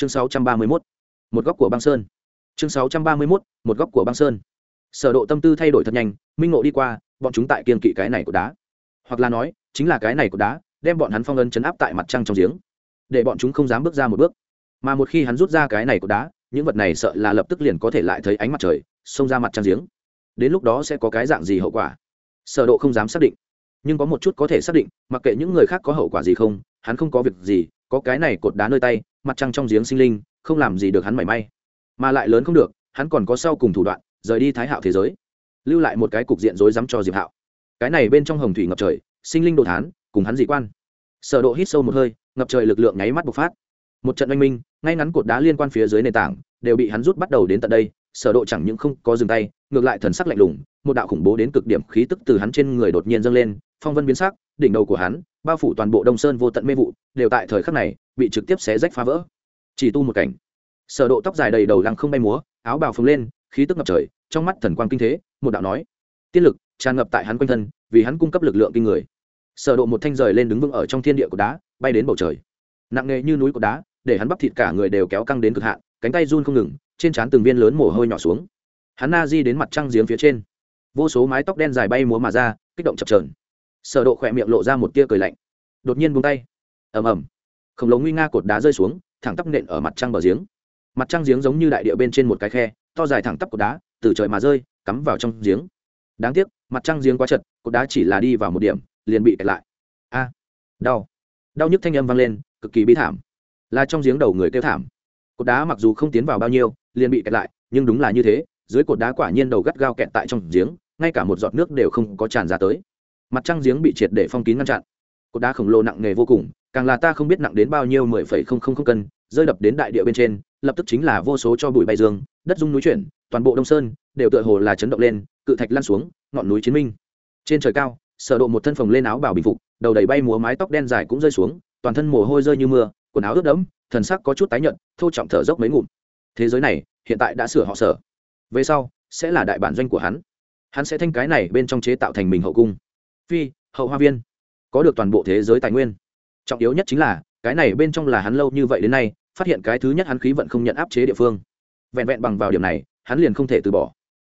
chương 631. một góc của băng sơn. Chương 631. một góc của băng sơn. Sở độ tâm tư thay đổi thật nhanh, minh ngộ đi qua, bọn chúng tại kiên kỵ cái này của đá. Hoặc là nói, chính là cái này của đá, đem bọn hắn phong ấn chấn áp tại mặt trăng trong giếng. Để bọn chúng không dám bước ra một bước. Mà một khi hắn rút ra cái này của đá, những vật này sợ là lập tức liền có thể lại thấy ánh mặt trời, xông ra mặt trăng giếng. Đến lúc đó sẽ có cái dạng gì hậu quả? Sở độ không dám xác định. Nhưng có một chút có thể xác định, mặc kệ những người khác có hậu quả gì không, hắn không có việc gì, có cái này cột đá nơi tay mặt trăng trong giếng sinh linh, không làm gì được hắn mảy may. Mà lại lớn không được, hắn còn có sau cùng thủ đoạn, rời đi thái hạo thế giới. Lưu lại một cái cục diện rối rắm cho diệp hạo. Cái này bên trong hồng thủy ngập trời, sinh linh đồ thán, cùng hắn dị quan. Sở độ hít sâu một hơi, ngập trời lực lượng nháy mắt bộc phát. Một trận oanh minh, ngay ngắn cột đá liên quan phía dưới nền tảng, đều bị hắn rút bắt đầu đến tận đây, sở độ chẳng những không có dừng tay, ngược lại thần sắc lạnh lùng, một đạo khủng bố đến cực điểm khí tức từ hắn trên người đột nhiên dâng lên, phong vân biến sắc đỉnh đầu của hắn, bao phủ toàn bộ đông sơn vô tận mê vụ, đều tại thời khắc này bị trực tiếp xé rách phá vỡ. Chỉ tu một cảnh. Sở độ tóc dài đầy đầu lăng không bay múa, áo bào phồng lên, khí tức ngập trời, trong mắt thần quang kinh thế, một đạo nói, tiên lực tràn ngập tại hắn quanh thân, vì hắn cung cấp lực lượng kinh người. Sở độ một thanh rời lên đứng vững ở trong thiên địa của đá, bay đến bầu trời. Nặng nề như núi của đá, để hắn bắp thịt cả người đều kéo căng đến cực hạn, cánh tay run không ngừng, trên trán từng viên lớn mồ hôi nhỏ xuống. Hắn na di đến mặt trăng giếng phía trên. Vô số mái tóc đen dài bay múa mà ra, kích động chập chờn sở độ khỏe miệng lộ ra một tia cười lạnh. Đột nhiên buông tay. Ầm ầm. Khổng lồ nguy nga cột đá rơi xuống, thẳng tắp nện ở mặt trăng bờ giếng. Mặt trăng giếng giống như đại địa bên trên một cái khe, to dài thẳng tắp cột đá, từ trời mà rơi, cắm vào trong giếng. Đáng tiếc, mặt trăng giếng quá chật, cột đá chỉ là đi vào một điểm, liền bị kẹt lại. A! Đau. Đau nhức thanh âm vang lên, cực kỳ bi thảm. Là trong giếng đầu người kêu thảm. Cột đá mặc dù không tiến vào bao nhiêu, liền bị kẹt lại, nhưng đúng là như thế, dưới cột đá quả nhiên đầu gắt gao kẹt tại trong giếng, ngay cả một giọt nước đều không có tràn ra tới mặt trăng giếng bị triệt để phong kín ngăn chặn. Cột đá khổng lồ nặng nề vô cùng, càng là ta không biết nặng đến bao nhiêu mười phẩy không không không cân, rơi đập đến đại địa bên trên, lập tức chính là vô số cho bụi bay dương, đất dung núi chuyển, toàn bộ đông sơn đều tựa hồ là chấn động lên, cự thạch lăn xuống, ngọn núi chiến minh. Trên trời cao, sở độ một thân phồng lên áo bảo bình phục, đầu đầy bay múa mái tóc đen dài cũng rơi xuống, toàn thân mồ hôi rơi như mưa, quần áo ướt đẫm, thần sắc có chút tái nhợt, thô trọng thở dốc mấy ngụm. Thế giới này, hiện tại đã sửa họ sở. Về sau, sẽ là đại bản doanh của hắn. Hắn sẽ thanh cái này bên trong chế tạo thành mình hậu cung phi, hậu hoa viên. Có được toàn bộ thế giới tài nguyên. Trọng yếu nhất chính là, cái này bên trong là hắn lâu như vậy đến nay, phát hiện cái thứ nhất hắn khí vận không nhận áp chế địa phương. Vẹn vẹn bằng vào điểm này, hắn liền không thể từ bỏ.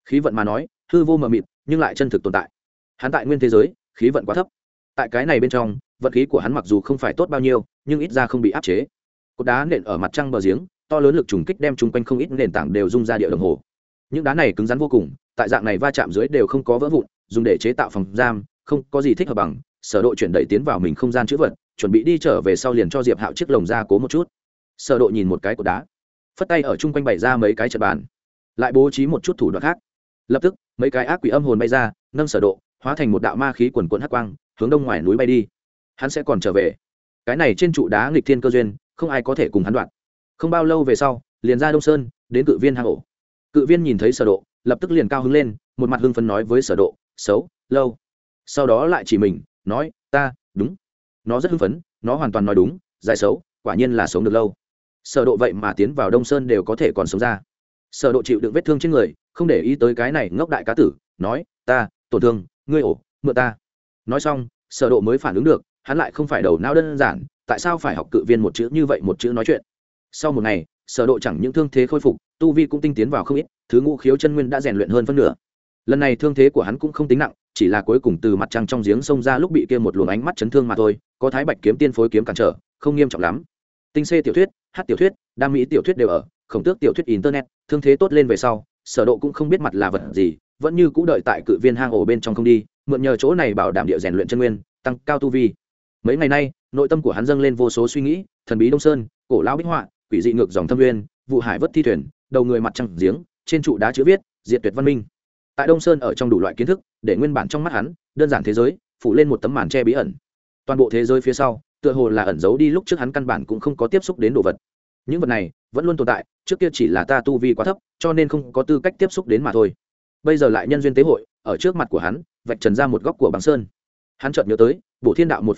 Khí vận mà nói, hư vô mờ mịt, nhưng lại chân thực tồn tại. Hắn tại nguyên thế giới, khí vận quá thấp. Tại cái này bên trong, vận khí của hắn mặc dù không phải tốt bao nhiêu, nhưng ít ra không bị áp chế. Cột đá nện ở mặt trăng bờ giếng, to lớn lực trùng kích đem chung quanh không ít nền tảng đều rung ra địa đồng hồ. Những đá này cứng rắn vô cùng, tại dạng này va chạm dưới đều không có vỡ vụn, dùng để chế tạo phòng giam không có gì thích hợp bằng, sở độ chuyển đẩy tiến vào mình không gian chữ vật, chuẩn bị đi trở về sau liền cho diệp hạo chiếc lồng ra cố một chút. Sở độ nhìn một cái cột đá, phất tay ở chung quanh bày ra mấy cái trận bàn, lại bố trí một chút thủ đoạn khác. Lập tức, mấy cái ác quỷ âm hồn bay ra, nâng sở độ, hóa thành một đạo ma khí quần cuộn hắc quang, hướng đông ngoài núi bay đi. Hắn sẽ còn trở về. Cái này trên trụ đá nghịch thiên cơ duyên, không ai có thể cùng hắn đoạn. Không bao lâu về sau, liền ra đông sơn, đến cự viên hang ổ. Cự viên nhìn thấy sở độ, lập tức liền cao hứng lên, một mặt hưng phấn nói với sở độ, xấu, lâu sau đó lại chỉ mình, nói, ta, đúng. Nó rất hưng phấn, nó hoàn toàn nói đúng dài xấu, quả nhiên là sống được lâu. Sở độ vậy mà tiến vào đông sơn đều có thể còn sống ra. Sở độ chịu đựng vết thương trên người, không để ý tới cái này ngốc đại cá tử, nói, ta, tổn thương, ngươi ổ, mượn ta. Nói xong, sở độ mới phản ứng được, hắn lại không phải đầu não đơn giản, tại sao phải học cự viên một chữ như vậy một chữ nói chuyện? Sau một ngày, sở độ chẳng những thương thế khôi phục, tu vi cũng tinh tiến vào không ít, thứ ngũ khiếu chân nguyên đã rèn luyện hơn phân nửa lần này thương thế của hắn cũng không tính nặng, chỉ là cuối cùng từ mặt trăng trong giếng sông ra lúc bị kia một luồng ánh mắt chấn thương mà thôi, có thái bạch kiếm tiên phối kiếm cản trở, không nghiêm trọng lắm. Tinh xê tiểu thuyết, hát tiểu thuyết, đam mỹ tiểu thuyết đều ở, khổng tước tiểu thuyết internet, thương thế tốt lên về sau, sở độ cũng không biết mặt là vật gì, vẫn như cũ đợi tại cự viên hang ổ bên trong không đi, mượn nhờ chỗ này bảo đảm địa rèn luyện chân nguyên, tăng cao tu vi. Mấy ngày nay, nội tâm của hắn dâng lên vô số suy nghĩ, thần bí đông sơn, cổ lão bích họa, quỷ dị ngược dòng thâm nguyên, vụ hải vất thi thuyền, đầu người mặt trăng giếng, trên trụ đá chữ viết, diệt tuyệt văn minh tại đông sơn ở trong đủ loại kiến thức, để nguyên bản trong mắt hắn, đơn giản thế giới, phủ lên một tấm màn che bí ẩn. Toàn bộ thế giới phía sau, tựa hồ là ẩn giấu đi lúc trước hắn căn bản cũng không có tiếp xúc đến đồ vật. Những vật này, vẫn luôn tồn tại, trước kia chỉ là ta tu vi quá thấp, cho nên không có tư cách tiếp xúc đến mà thôi. Bây giờ lại nhân duyên tế hội, ở trước mặt của hắn, vạch trần ra một góc của bằng sơn. Hắn chợt nhớ tới bộ thiên đạo một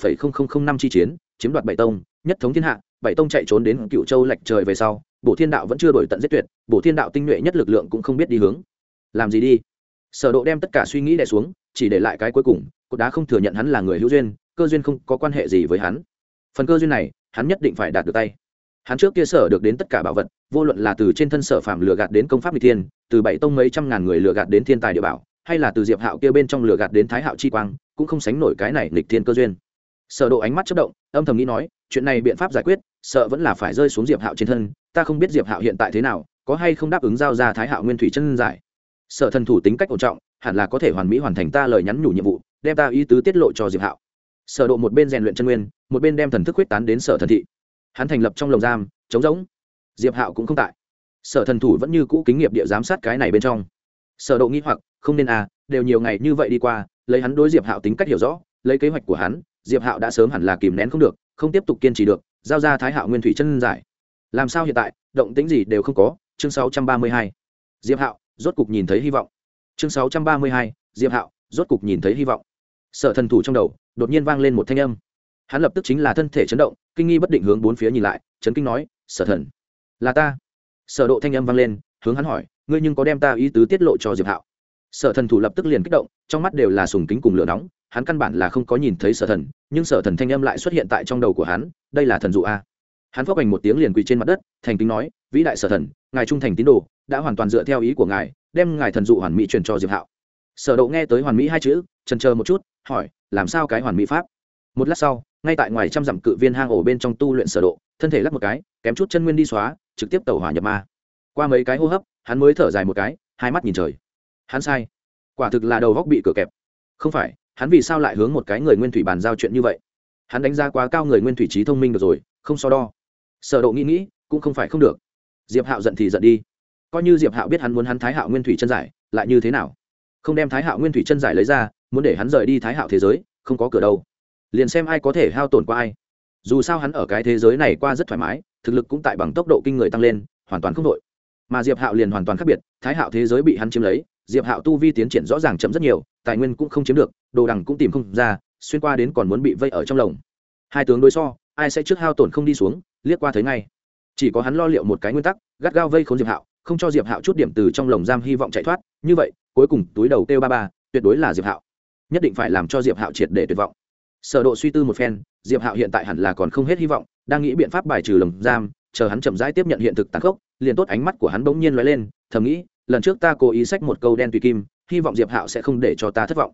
năm chi chiến, chiếm đoạt bảy tông, nhất thống thiên hạ, bảy tông chạy trốn đến cựu châu lạch trời về sau bộ thiên đạo vẫn chưa đổi tận giết tuyệt bộ thiên đạo tinh nhuệ nhất lực lượng cũng không biết đi hướng. Làm gì đi? Sở độ đem tất cả suy nghĩ đè xuống, chỉ để lại cái cuối cùng, cột đá không thừa nhận hắn là người hữu duyên, cơ duyên không có quan hệ gì với hắn. Phần cơ duyên này, hắn nhất định phải đạt được tay. Hắn trước kia sở được đến tất cả bảo vật, vô luận là từ trên thân sở phạm lừa gạt đến công pháp n thiên, từ bảy tông mấy trăm ngàn người lừa gạt đến thiên tài địa bảo, hay là từ diệp hạo kia bên trong lừa gạt đến thái hạo chi quang, cũng không sánh nổi cái này lịch thiên cơ duyên. Sở độ ánh mắt chớp động, âm thầm nghĩ nói, chuyện này biện pháp giải quyết, sợ vẫn là phải rơi xuống diệp hạo trên thân, ta không biết diệp hạo hiện tại thế nào, có hay không đáp ứng giao ra thái hạo nguyên thủy chân giải sở thần thủ tính cách ổn trọng, hẳn là có thể hoàn mỹ hoàn thành ta lời nhắn nhủ nhiệm vụ, đem ta ý tứ tiết lộ cho diệp hạo. Sở độ một bên rèn luyện chân nguyên, một bên đem thần thức huyết tán đến sở thần thị. Hắn thành lập trong lồng giam chống rỗng. Diệp hạo cũng không tại. Sở thần thủ vẫn như cũ kính nghiệp địa giám sát cái này bên trong. Sở độ nghĩ hoặc, không nên à đều nhiều ngày như vậy đi qua, lấy hắn đối diệp hạo tính cách hiểu rõ, lấy kế hoạch của hắn, diệp hạo đã sớm hẳn là kìm nén không được, không tiếp tục kiên trì được, giao ra thái hạo nguyên thủy chân giải. Làm sao hiện tại, động tĩnh gì đều không có, chương 632. diệp hạo rốt cục nhìn thấy hy vọng. Chương 632, diệp hạo rốt cục nhìn thấy hy vọng. Sở thần thủ trong đầu đột nhiên vang lên một thanh âm. Hắn lập tức chính là thân thể chấn động kinh nghi bất định hướng bốn phía nhìn lại chấn kinh nói sở thần là ta. Sở độ thanh âm vang lên hướng hắn hỏi ngươi nhưng có đem ta ý tứ tiết lộ cho diệp hạo? Sở thần thủ lập tức liền kích động trong mắt đều là sùng kính cùng lửa nóng hắn căn bản là không có nhìn thấy sở thần nhưng sở thần thanh âm lại xuất hiện tại trong đầu của hắn đây là thần dụ a hắn phốc bành một tiếng liền quỳ trên mặt đất, thành kính nói, vĩ đại sở thần, ngài trung thành tín đồ, đã hoàn toàn dựa theo ý của ngài, đem ngài thần dụ hoàn mỹ truyền cho diệp hạo. Sở độ nghe tới hoàn mỹ hai chữ, chần chờ một chút, hỏi, làm sao cái hoàn mỹ pháp? Một lát sau, ngay tại ngoài trăm dặm cự viên hang ổ bên trong tu luyện sở độ, thân thể lắc một cái, kém chút chân nguyên đi xóa, trực tiếp tẩu hỏa nhập ma. Qua mấy cái hô hấp, hắn mới thở dài một cái, hai mắt nhìn trời. Hắn sai. Quả thực là đầu góc bị cửa kẹp. Không phải, hắn vì sao lại hướng một cái người nguyên thủy bàn giao chuyện như vậy? Hắn đánh giá quá cao người nguyên thủy trí thông minh được rồi, không so đo sở độ nghĩ nghĩ, cũng không phải không được. Diệp hạo giận thì giận đi. Coi như diệp hạo biết hắn muốn hắn thái hạo nguyên thủy chân giải, lại như thế nào? Không đem thái hạo nguyên thủy chân giải lấy ra, muốn để hắn rời đi thái hạo thế giới, không có cửa đâu. Liền xem ai có thể hao tổn qua ai. Dù sao hắn ở cái thế giới này qua rất thoải mái, thực lực cũng tại bằng tốc độ kinh người tăng lên, hoàn toàn không đội mà diệp hạo liền hoàn toàn khác biệt, thái hạo thế giới bị hắn chiếm lấy, diệp hạo tu vi tiến triển rõ ràng chậm rất nhiều, tài nguyên cũng không chiếm được, đồ đằng cũng tìm không ra, xuyên qua đến còn muốn bị vây ở trong lồng. Hai tướng đối so ai sẽ trước hao tổn không đi xuống, liếc qua thấy ngay. Chỉ có hắn lo liệu một cái nguyên tắc, gắt gao vây khốn diệp hạo, không cho diệp hạo chút điểm từ trong lồng giam hy vọng chạy thoát. Như vậy, cuối cùng túi đầu kêu ba ba, tuyệt đối là diệp hạo. Nhất định phải làm cho diệp hạo triệt để tuyệt vọng. Sở độ suy tư một phen, diệp hạo hiện tại hẳn là còn không hết hy vọng, đang nghĩ biện pháp bài trừ lồng giam, chờ hắn chậm rãi tiếp nhận hiện thực tàn khốc, liền tốt ánh mắt của hắn bỗng nhiên lóe lên, thầm nghĩ, lần trước ta cố ý sách một câu đen tùy kim, hy vọng diệp hạo sẽ không để cho ta thất vọng.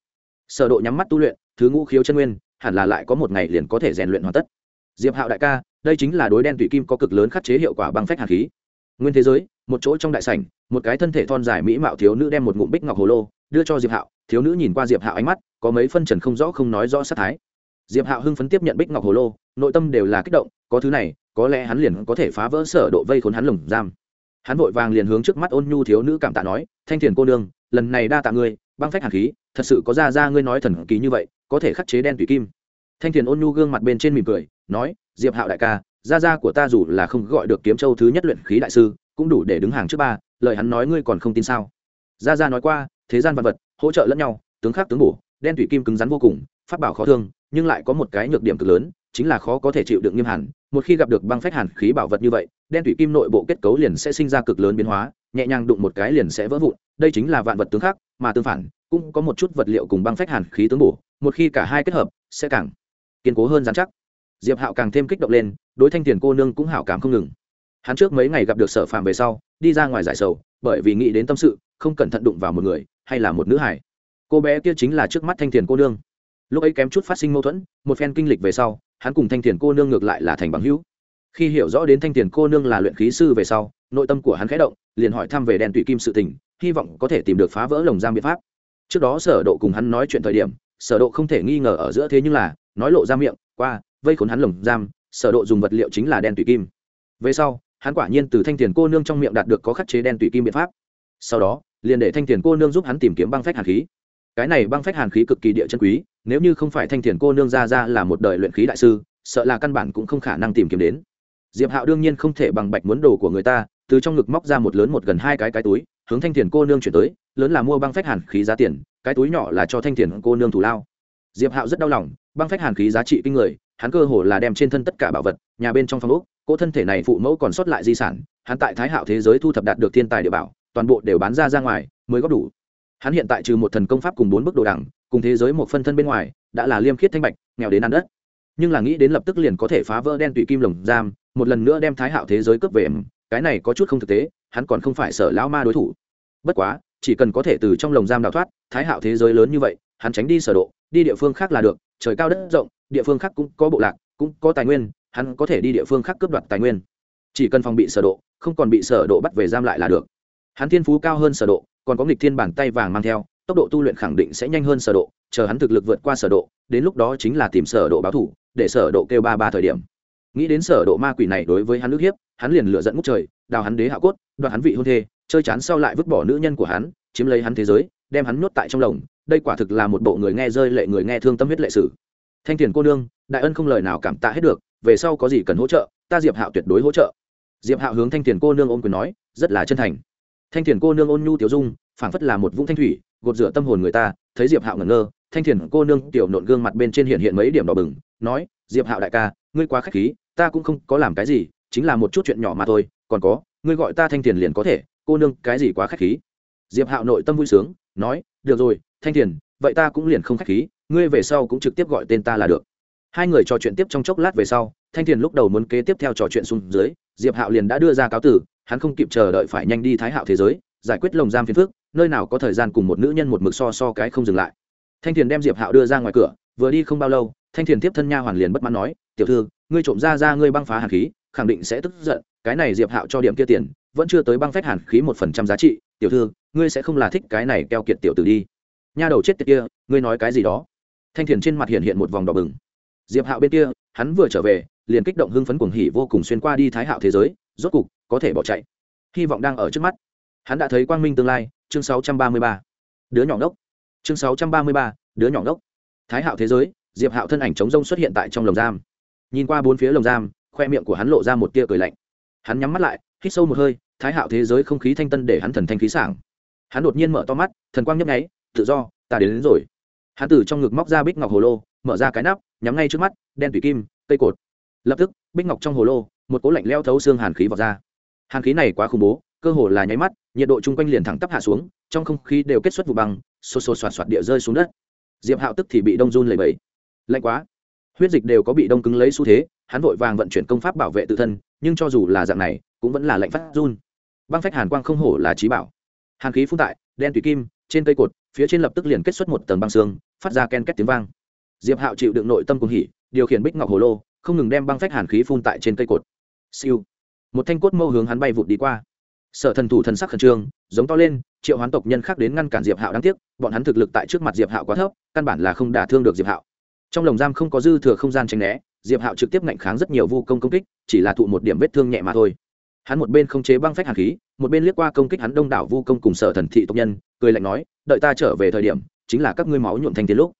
Sở độ nhắm mắt tu luyện, thứ ngũ khiếu chân nguyên, hẳn là lại có một ngày liền có thể rèn luyện hoàn tất diệp hạo đại ca, đây chính là đối đen tụy kim có cực lớn khắc chế hiệu quả băng phách hạt khí. Nguyên thế giới, một chỗ trong đại sảnh, một cái thân thể thon dài mỹ mạo thiếu nữ đem một ngụm bích ngọc hồ lô đưa cho diệp hạo. Thiếu nữ nhìn qua diệp hạo ánh mắt, có mấy phân trần không rõ không nói rõ sát thái. Diệp hạo hưng phấn tiếp nhận bích ngọc hồ lô, nội tâm đều là kích động, có thứ này, có lẽ hắn liền có thể phá vỡ sở độ vây khốn hắn lồng giam. Hắn vội vàng liền hướng trước mắt ôn nhu thiếu nữ cảm tạ nói, thanh thiền cô nương, lần này đa tạ ngươi, băng phách hàn khí, thật sự có ra ra ngươi nói thần kỳ như vậy, có thể khắc chế đen tùy kim. Thanh thiền ôn nhu gương mặt bên trên mỉm cười nói, diệp hạo đại ca, gia gia của ta dù là không gọi được kiếm châu thứ nhất luyện khí đại sư, cũng đủ để đứng hàng trước ba, lời hắn nói ngươi còn không tin sao? Gia gia nói qua, thế gian vật vật, hỗ trợ lẫn nhau, tướng khác tướng bổ, đen thủy kim cứng rắn vô cùng phát bảo khó thương, nhưng lại có một cái nhược điểm cực lớn, chính là khó có thể chịu đựng nghiêm hẳn. Một khi gặp được băng phách hàn khí bảo vật như vậy, đen thủy kim nội bộ kết cấu liền sẽ sinh ra cực lớn biến hóa, nhẹ nhàng đụng một cái liền sẽ vỡ vụn. Đây chính là vạn vật tướng khác, mà tương phản, cũng có một chút vật liệu cùng băng phách hàn khí tướng bổ, một khi cả hai kết hợp, sẽ càng kiên cố hơn dán chắc diệp hạo càng thêm kích động lên, đối thanh tiền cô nương cũng hảo cảm không ngừng. Hắn trước mấy ngày gặp được sở Phạm về sau, đi ra ngoài giải sầu, bởi vì nghĩ đến tâm sự, không cẩn thận đụng vào một người, hay là một nữ hải cô bé kia chính là trước mắt thanh tiền cô nương. Lúc ấy kém chút phát sinh mâu thuẫn, một phen kinh lịch về sau, hắn cùng thanh tiền cô nương ngược lại là thành bằng hữu. Khi hiểu rõ đến thanh tiền cô nương là luyện khí sư về sau, nội tâm của hắn khẽ động, liền hỏi thăm về đèn tụy kim sự tình, hy vọng có thể tìm được phá vỡ lồng giam biện pháp. Trước đó sở độ cùng hắn nói chuyện thời điểm, sở độ không thể nghi ngờ ở giữa thế nhưng là, nói lộ ra miệng, qua vây khốn hắn lồng giam, sở độ dùng vật liệu chính là đen tùy kim. Về sau, hắn quả nhiên từ thanh tiền cô nương trong miệng đạt được có khắc chế đen tùy kim biện pháp. Sau đó, liền để thanh tiền cô nương giúp hắn tìm kiếm băng phách hàn khí. Cái này băng phách hàn khí cực kỳ địa chân quý, nếu như không phải thanh tiền cô nương ra ra là một đời luyện khí đại sư, sợ là căn bản cũng không khả năng tìm kiếm đến. Diệp hạo đương nhiên không thể bằng bạch muốn đồ của người ta, từ trong ngực móc ra một lớn một gần hai cái cái túi, hướng thanh tiền cô nương chuyển tới, lớn là mua băng phách hàn khí giá tiền, cái túi nhỏ là cho thanh tiền cô nương thủ lao. Diệp hạo rất đau lòng băng phách hàn khí giá trị kinh người, hắn cơ hồ là đem trên thân tất cả bảo vật, nhà bên trong phòng ốc, cỗ thân thể này phụ mẫu còn sót lại di sản, hắn tại thái hạo thế giới thu thập đạt được thiên tài địa bảo, toàn bộ đều bán ra ra ngoài, mới góp đủ. Hắn hiện tại trừ một thần công pháp cùng bốn bức đồ đẳng cùng thế giới một phân thân bên ngoài, đã là liêm khiết thanh bạch, nghèo đến ăn đất. Nhưng là nghĩ đến lập tức liền có thể phá vỡ đen tụy kim lồng giam, một lần nữa đem thái hạo thế giới cướp về cái này có chút không thực tế, hắn còn không phải sợ lão ma đối thủ. Bất quá, chỉ cần có thể từ trong lồng giam đào thoát, thái hạo thế giới lớn như vậy, hắn tránh đi sở độ, đi địa phương khác là được trời cao đất rộng, địa phương khác cũng có bộ lạc, cũng có tài nguyên, hắn có thể đi địa phương khác cướp đoạt tài nguyên. Chỉ cần phòng bị sở độ, không còn bị sở độ bắt về giam lại là được. Hắn thiên phú cao hơn sở độ, còn có nghịch thiên bản tay vàng mang theo, tốc độ tu luyện khẳng định sẽ nhanh hơn sở độ, chờ hắn thực lực vượt qua sở độ, đến lúc đó chính là tìm sở độ báo thủ, để sở độ kêu ba ba thời điểm. Nghĩ đến sở độ ma quỷ này đối với hắn nước hiếp, hắn liền lựa giận ngút trời, đào hắn đế hạ cốt, đoạt hắn vị hôn thê, chơi chán sau lại vứt bỏ nữ nhân của hắn, chiếm lấy hắn thế giới đem hắn nhốt tại trong lồng, đây quả thực là một bộ người nghe rơi lệ người nghe thương tâm huyết lệ sử. Thanh thiền cô nương, đại ân không lời nào cảm tạ hết được, về sau có gì cần hỗ trợ, ta diệp hạo tuyệt đối hỗ trợ. Diệp hạo hướng thanh thiền cô nương ôm quyền nói, rất là chân thành. Thanh thiền cô nương ôn nhu tiểu dung, phảng phất là một vũng thanh thủy, gột rửa tâm hồn người ta, thấy diệp hạo ngẩn ngơ, thanh thiền cô nương tiểu nộn gương mặt bên trên hiện hiện mấy điểm đỏ bừng, nói, diệp hạo đại ca, ngươi quá khách khí, ta cũng không có làm cái gì, chính là một chút chuyện nhỏ mà thôi, còn có, ngươi gọi ta thanh thiền liền có thể, cô nương, cái gì quá khách khí? Diệp hạo nội tâm vui sướng nói, được rồi, thanh thiền, vậy ta cũng liền không khách khí, ngươi về sau cũng trực tiếp gọi tên ta là được. Hai người trò chuyện tiếp trong chốc lát về sau, thanh thiền lúc đầu muốn kế tiếp theo trò chuyện xuống dưới, diệp hạo liền đã đưa ra cáo tử, hắn không kịp chờ đợi phải nhanh đi thái hạo thế giới, giải quyết lồng giam phiền phước nơi nào có thời gian cùng một nữ nhân một mực so so cái không dừng lại. Thanh thiền đem diệp hạo đưa ra ngoài cửa, vừa đi không bao lâu, thanh thiền tiếp thân nha hoàn liền bất mãn nói, tiểu thư, ngươi trộm ra ra ngươi băng phá hàn khí, khẳng định sẽ tức giận, cái này diệp hạo cho điểm kia tiền, vẫn chưa tới băng phách hàn khí một phần trăm giá trị, tiểu thư ngươi sẽ không là thích cái này keo kiệt tiểu tử đi. Nha đầu chết tiệt kia ngươi nói cái gì đó? Thanh thiền trên mặt hiện hiện một vòng đỏ bừng. Diệp hạo bên kia hắn vừa trở về liền kích động hưng phấn cuồng hỉ vô cùng xuyên qua đi thái hạo thế giới rốt cục có thể bỏ chạy. Hy vọng đang ở trước mắt. Hắn đã thấy quang minh tương lai chương 633. đứa nhỏ ngốc. Chương 633, đứa nhỏ ngốc. Thái hạo thế giới diệp hạo thân ảnh chống rông xuất hiện tại trong lồng giam. Nhìn qua bốn phía lồng giam khoe miệng của hắn lộ ra một tia cười lạnh. Hắn nhắm mắt lại hít sâu một hơi thái hạo thế giới không khí thanh tân để hắn thần thanh khí sảng hắn đột nhiên mở to mắt thần quang nhấp nháy tự do ta đến, đến rồi. Hắn từ trong ngực móc ra bích ngọc hồ lô mở ra cái nắp nhắm ngay trước mắt đen tủy kim cây cột. Lập tức bích ngọc trong hồ lô một cố lạnh leo thấu xương hàn khí vào ra. Hàn khí này quá khủng bố cơ hồ là nháy mắt nhiệt độ chung quanh liền thẳng tắp hạ xuống trong không khí đều kết xuất vụ băng xô xô xoạt xoạt địa rơi xuống đất. Diệp hạo tức thì bị đông run lầy bẫy lạnh quá. Huyết dịch đều có bị đông cứng lấy xu thế hắn vội vàng vận chuyển công pháp bảo vệ tự thân nhưng cho dù là dạng này cũng vẫn là lạnh phát run. Băng phách hàn quang không hổ là trí bảo hàn khí phun tại, đen tùy kim, trên cây cột, phía trên lập tức liền kết xuất một tầng băng xương, phát ra ken két tiếng vang. Diệp hạo chịu đựng nội tâm cùng hỉ, điều khiển bích ngọc hồ lô, không ngừng đem băng phách hàn khí phun tại trên cây cột. Siêu. Một thanh cốt mâu hướng hắn bay vụt đi qua. Sở thần thủ thần sắc khẩn trương, giống to lên, triệu hoán tộc nhân khác đến ngăn cản diệp hạo đáng tiếc, bọn hắn thực lực tại trước mặt diệp hạo quá thấp, căn bản là không đả thương được diệp hạo. Trong lồng giam không có dư thừa không gian tranh né, diệp hạo trực tiếp ngạnh kháng rất nhiều vu công công kích, chỉ là thụ một điểm vết thương nhẹ mà thôi hắn một bên không chế băng phách hàn khí, một bên liếc qua công kích hắn đông đảo vu công cùng sở thần thị tộc nhân, cười lạnh nói, đợi ta trở về thời điểm, chính là các ngươi máu nhuộm thành tiền lúc.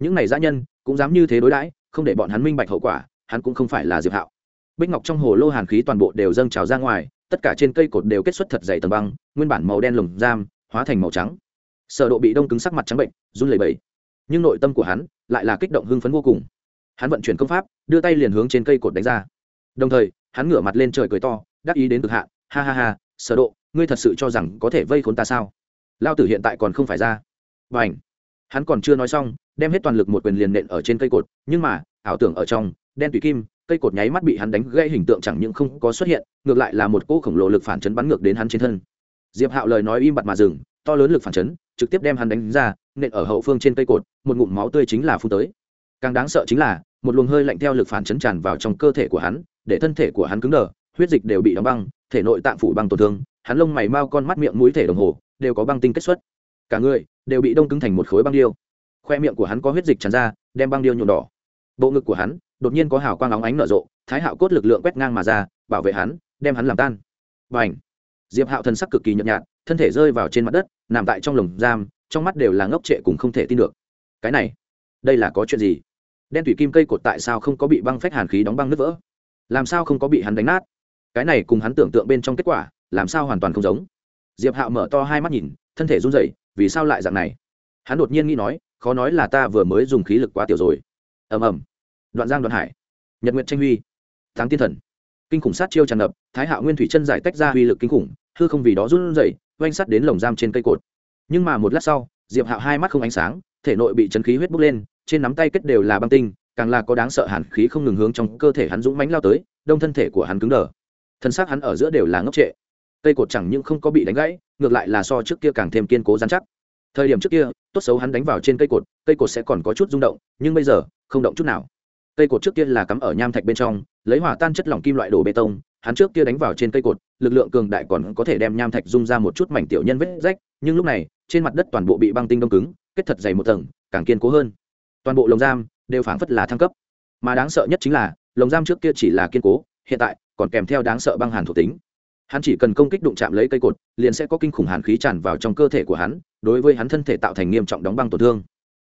Những này dã nhân cũng dám như thế đối đãi, không để bọn hắn minh bạch hậu quả, hắn cũng không phải là diệp hạo. Bích ngọc trong hồ lô hàn khí toàn bộ đều dâng trào ra ngoài, tất cả trên cây cột đều kết xuất thật dày tầng băng, nguyên bản màu đen lồng giam, hóa thành màu trắng. Sở độ bị đông cứng sắc mặt trắng bệnh, run lẩy bẩy. Nhưng nội tâm của hắn lại là kích động hưng phấn vô cùng. Hắn vận chuyển công pháp, đưa tay liền hướng trên cây cột đánh ra. Đồng thời, hắn ngửa mặt lên trời cười to đắc ý đến cực hạn, ha ha ha, sở độ, ngươi thật sự cho rằng có thể vây khốn ta sao? Lao tử hiện tại còn không phải ra. Và ảnh hắn còn chưa nói xong, đem hết toàn lực một quyền liền nện ở trên cây cột, nhưng mà, ảo tưởng ở trong, đen tùy kim, cây cột nháy mắt bị hắn đánh gây hình tượng chẳng những không có xuất hiện, ngược lại là một cỗ khổng lồ lực phản chấn bắn ngược đến hắn trên thân. Diệp hạo lời nói im bặt mà dừng, to lớn lực phản chấn, trực tiếp đem hắn đánh ra, nện ở hậu phương trên cây cột, một ngụm máu tươi chính là phun tới. Càng đáng sợ chính là, một luồng hơi lạnh theo lực phản chấn tràn vào trong cơ thể của hắn, để thân thể của hắn cứng đờ huyết dịch đều bị đóng băng, thể nội tạng phủ băng tổn thương, hắn lông mày mau con mắt miệng mũi thể đồng hồ, đều có băng tinh kết xuất. Cả người đều bị đông cứng thành một khối băng điêu. Khoe miệng của hắn có huyết dịch tràn ra, đem băng điêu nhuộm đỏ. Bộ ngực của hắn đột nhiên có hào quang óng ánh nở rộ, thái hạo cốt lực lượng quét ngang mà ra, bảo vệ hắn, đem hắn làm tan. Và ảnh diệp hạo thân sắc cực kỳ nhợt nhạt, thân thể rơi vào trên mặt đất, nằm tại trong lồng giam, trong mắt đều là ngốc trệ cùng không thể tin được. Cái này, đây là có chuyện gì? Đen thủy kim cây cột tại sao không có bị băng phách hàn khí đóng băng nứt vỡ? Làm sao không có bị hắn đánh nát? Cái này cùng hắn tưởng tượng bên trong kết quả, làm sao hoàn toàn không giống. Diệp hạo mở to hai mắt nhìn, thân thể run rẩy, vì sao lại dạng này? Hắn đột nhiên nghĩ nói, khó nói là ta vừa mới dùng khí lực quá tiểu rồi. Ầm ầm. Đoạn giang, đoạn hải. Nhật nguyện tranh huy. Thắng tiên thần. Kinh khủng sát chiêu tràn ngập, thái hạo nguyên thủy chân giải tách ra uy lực kinh khủng, hư không vì đó run rẩy oanh sắt đến lồng giam trên cây cột. Nhưng mà một lát sau, diệp hạo hai mắt không ánh sáng, thể nội bị chấn khí huyết bốc lên, trên nắm tay kết đều là băng tinh, càng là có đáng sợ hàn khí không ngừng hướng trong cơ thể hắn dũng mãnh lao tới, đông thân thể của hắn cứng đờ thân xác hắn ở giữa đều là ngốc trệ. Cây cột chẳng những không có bị đánh gãy, ngược lại là so trước kia càng thêm kiên cố dán chắc. Thời điểm trước kia, tốt xấu hắn đánh vào trên cây cột cây cột sẽ còn có chút rung động, nhưng bây giờ, không động chút nào. Cây cột trước kia là cắm ở nham thạch bên trong, lấy hỏa tan chất lỏng kim loại đổ bê tông, hắn trước kia đánh vào trên cây cột, lực lượng cường đại còn có thể đem nham thạch rung ra một chút mảnh tiểu nhân vết rách, nhưng lúc này, trên mặt đất toàn bộ bị băng tinh đông cứng, kết thật dày một tầng, càng kiên cố hơn. Toàn bộ lồng giam đều phảng phất là thăng cấp. Mà đáng sợ nhất chính là, lồng giam trước kia chỉ là kiên cố, hiện tại còn kèm theo đáng sợ băng hàn thuộc tính. Hắn chỉ cần công kích đụng chạm lấy cây cột, liền sẽ có kinh khủng hàn khí tràn vào trong cơ thể của hắn, đối với hắn thân thể tạo thành nghiêm trọng đóng băng tổn thương.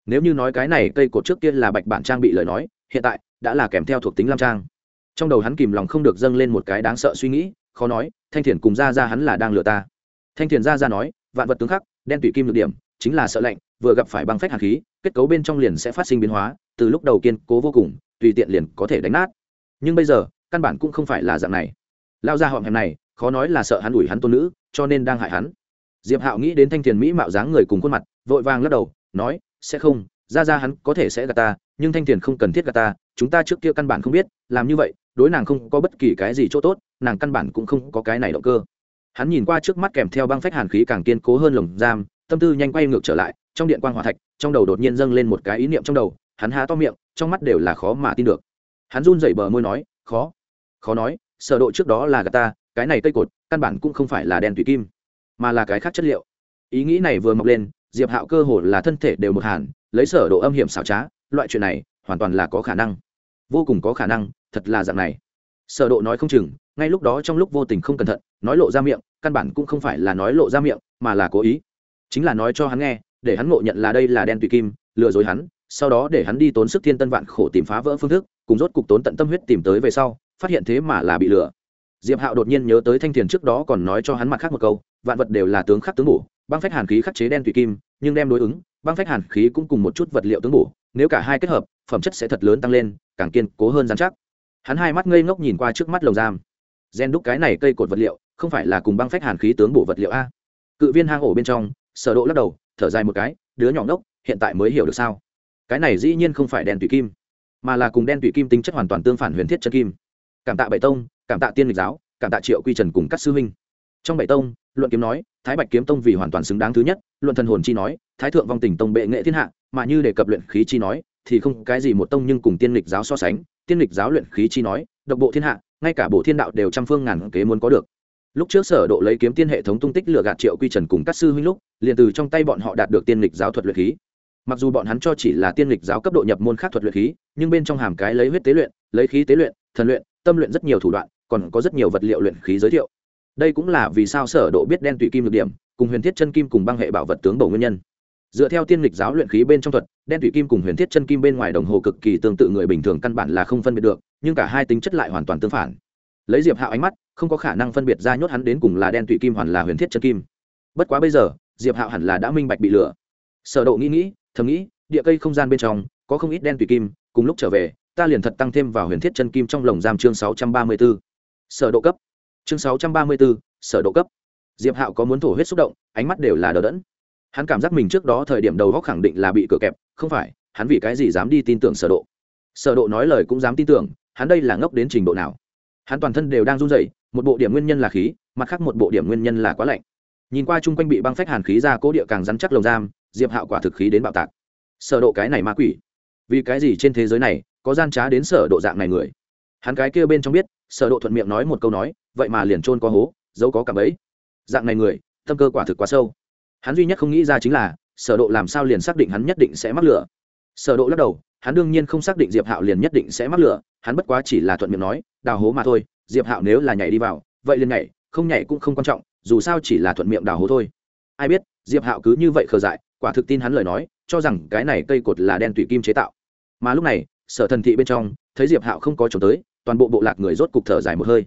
Nếu như nói cái này cây cột trước kia là bạch bản trang bị lời nói, hiện tại đã là kèm theo thuộc tính lam trang. Trong đầu hắn kìm lòng không được dâng lên một cái đáng sợ suy nghĩ, khó nói, thanh thiền cùng ra ra hắn là đang lừa ta. Thanh thiền ra ra nói, vạn vật tướng khắc, đen tụy kim được điểm, chính là sợ lạnh, vừa gặp phải băng phách hạt khí, kết cấu bên trong liền sẽ phát sinh biến hóa, từ lúc đầu kiên cố vô cùng, tùy tiện liền có thể đánh nát. Nhưng bây giờ căn bản cũng không phải là dạng này. Lao ra họm hẹm này, khó nói là sợ hắn ủi hắn tôn nữ, cho nên đang hại hắn. Diệp hạo nghĩ đến thanh thiền mỹ mạo dáng người cùng khuôn mặt, vội vàng lắc đầu, nói, sẽ không, ra ra hắn có thể sẽ gạt ta, nhưng thanh thiền không cần thiết gạt ta, chúng ta trước kia căn bản không biết, làm như vậy, đối nàng không có bất kỳ cái gì chỗ tốt, nàng căn bản cũng không có cái này động cơ. Hắn nhìn qua trước mắt kèm theo băng phách hàn khí càng kiên cố hơn lồng giam, tâm tư nhanh quay ngược trở lại, trong điện quan g hòa thạch, trong đầu đột nhiên dâng lên một cái ý niệm trong đầu, hắn há to miệng, trong mắt đều là khó mà tin được. Hắn run dậy bờ môi nói khó. Khó nói, sở độ trước đó là gà ta, cái này cây cột, căn bản cũng không phải là đen thủy kim, mà là cái khác chất liệu. Ý nghĩ này vừa mọc lên, diệp hạo cơ hồ là thân thể đều một hàn, lấy sở độ âm hiểm xảo trá, loại chuyện này hoàn toàn là có khả năng. Vô cùng có khả năng, thật là dạng này. Sở độ nói không chừng, ngay lúc đó trong lúc vô tình không cẩn thận, nói lộ ra miệng, căn bản cũng không phải là nói lộ ra miệng, mà là cố ý. Chính là nói cho hắn nghe, để hắn ngộ nhận là đây là đen tùy kim, lừa dối hắn, sau đó để hắn đi tốn sức thiên tân vạn khổ tìm phá vỡ phương thức cùng rốt cục tốn tận tâm huyết tìm tới về sau, phát hiện thế mà là bị lừa. Diệp hạo đột nhiên nhớ tới thanh thiền trước đó còn nói cho hắn mặt khác một câu, vạn vật đều là tướng khắc tướng bổ, băng phách hàn khí khắc chế đen tùy kim, nhưng đem đối ứng, băng phách hàn khí cũng cùng một chút vật liệu tướng bổ, nếu cả hai kết hợp, phẩm chất sẽ thật lớn tăng lên, càng kiên cố hơn dán chắc. Hắn hai mắt ngây ngốc nhìn qua trước mắt lồng giam. Gen đúc cái này cây cột vật liệu, không phải là cùng băng phách hàn khí tướng bổ vật liệu a? Cự viên hang ổ bên trong, sở độ lắc đầu, thở dài một cái, đứa nhỏ ngốc, hiện tại mới hiểu được sao? Cái này dĩ nhiên không phải đen tùy kim mà là cùng đen tụy kim tính chất hoàn toàn tương phản huyền thiết chân kim. Cảm tạ bảy tông, cảm tạ tiên lịch giáo, cảm tạ triệu quy trần cùng các sư huynh. Trong bảy tông, luận kiếm nói, thái bạch kiếm tông vì hoàn toàn xứng đáng thứ nhất, luận thần hồn chi nói, thái thượng vong tình tông bệ nghệ thiên hạ, mà như đề cập luyện khí chi nói, thì không cái gì một tông nhưng cùng tiên lịch giáo so sánh, tiên lịch giáo luyện khí chi nói, độc bộ thiên hạ, ngay cả bộ thiên đạo đều trăm phương ngàn kế muốn có được. Lúc trước sở độ lấy kiếm tiên hệ thống tung tích lừa gạt triệu quy trần cùng các sư huynh lúc, liền từ trong tay bọn họ đạt được tiên lịch giáo thuật luyện khí. Mặc dù bọn hắn cho chỉ là tiên lịch giáo cấp độ nhập môn khác thuật luyện khí nhưng bên trong hàm cái lấy huyết tế luyện, lấy khí tế luyện, thần luyện, tâm luyện rất nhiều thủ đoạn, còn có rất nhiều vật liệu luyện khí giới thiệu. Đây cũng là vì sao sở độ biết đen tụy kim được điểm, cùng huyền thiết chân kim cùng băng hệ bảo vật tướng bổ nguyên nhân. Dựa theo tiên lịch giáo luyện khí bên trong thuật, đen tụy kim cùng huyền thiết chân kim bên ngoài đồng hồ cực kỳ tương tự người bình thường căn bản là không phân biệt được, nhưng cả hai tính chất lại hoàn toàn tương phản. Lấy diệp hạo ánh mắt, không có khả năng phân biệt ra nhốt hắn đến cùng là đen tụy kim hoàn là huyền thiết chân kim. Bất quá bây giờ, diệp hạo hẳn là đã minh bạch bị lừa. Sở độ nghĩ nghĩ, thầm nghĩ, địa cây không gian bên trong, có không ít đen tụy kim cùng lúc trở về ta liền thật tăng thêm vào huyền thiết chân kim trong lồng giam chương 634. sở độ cấp. Chương 634, sở độ cấp. Diệp hạo có muốn thổ huyết xúc động ánh mắt đều là đờ đẫn. Hắn cảm giác mình trước đó thời điểm đầu góc khẳng định là bị cửa kẹp không phải hắn vì cái gì dám đi tin tưởng sở độ. Sở độ nói lời cũng dám tin tưởng hắn đây là ngốc đến trình độ nào. Hắn toàn thân đều đang run rẩy một bộ điểm nguyên nhân là khí mặt khác một bộ điểm nguyên nhân là quá lạnh. Nhìn qua chung quanh bị băng phách hàn khí ra cố địa càng rắn chắc lồng giam diệp hạo quả thực khí đến bạo tạc. Sở độ cái này ma quỷ vì cái gì trên thế giới này có gian trá đến sở độ dạng này người? Hắn cái kia bên trong biết, sở độ thuận miệng nói một câu nói, vậy mà liền trôn có hố dấu có cảm ấy dạng này người, tâm cơ quả thực quá sâu. Hắn duy nhất không nghĩ ra chính là, sở độ làm sao liền xác định hắn nhất định sẽ mắc lửa. Sở độ lắc đầu, hắn đương nhiên không xác định diệp hạo liền nhất định sẽ mắc lửa, hắn bất quá chỉ là thuận miệng nói, đào hố mà thôi, diệp hạo nếu là nhảy đi vào, vậy liền nhảy, không nhảy cũng không quan trọng, dù sao chỉ là thuận miệng đào hố thôi. Ai biết, diệp hạo cứ như vậy khờ dại, quả thực tin hắn lời nói cho rằng cái này cây cột là đen tụy kim chế tạo. Mà lúc này, sở thần thị bên trong, thấy diệp hạo không có trốn tới, toàn bộ bộ lạc người rốt cục thở dài một hơi.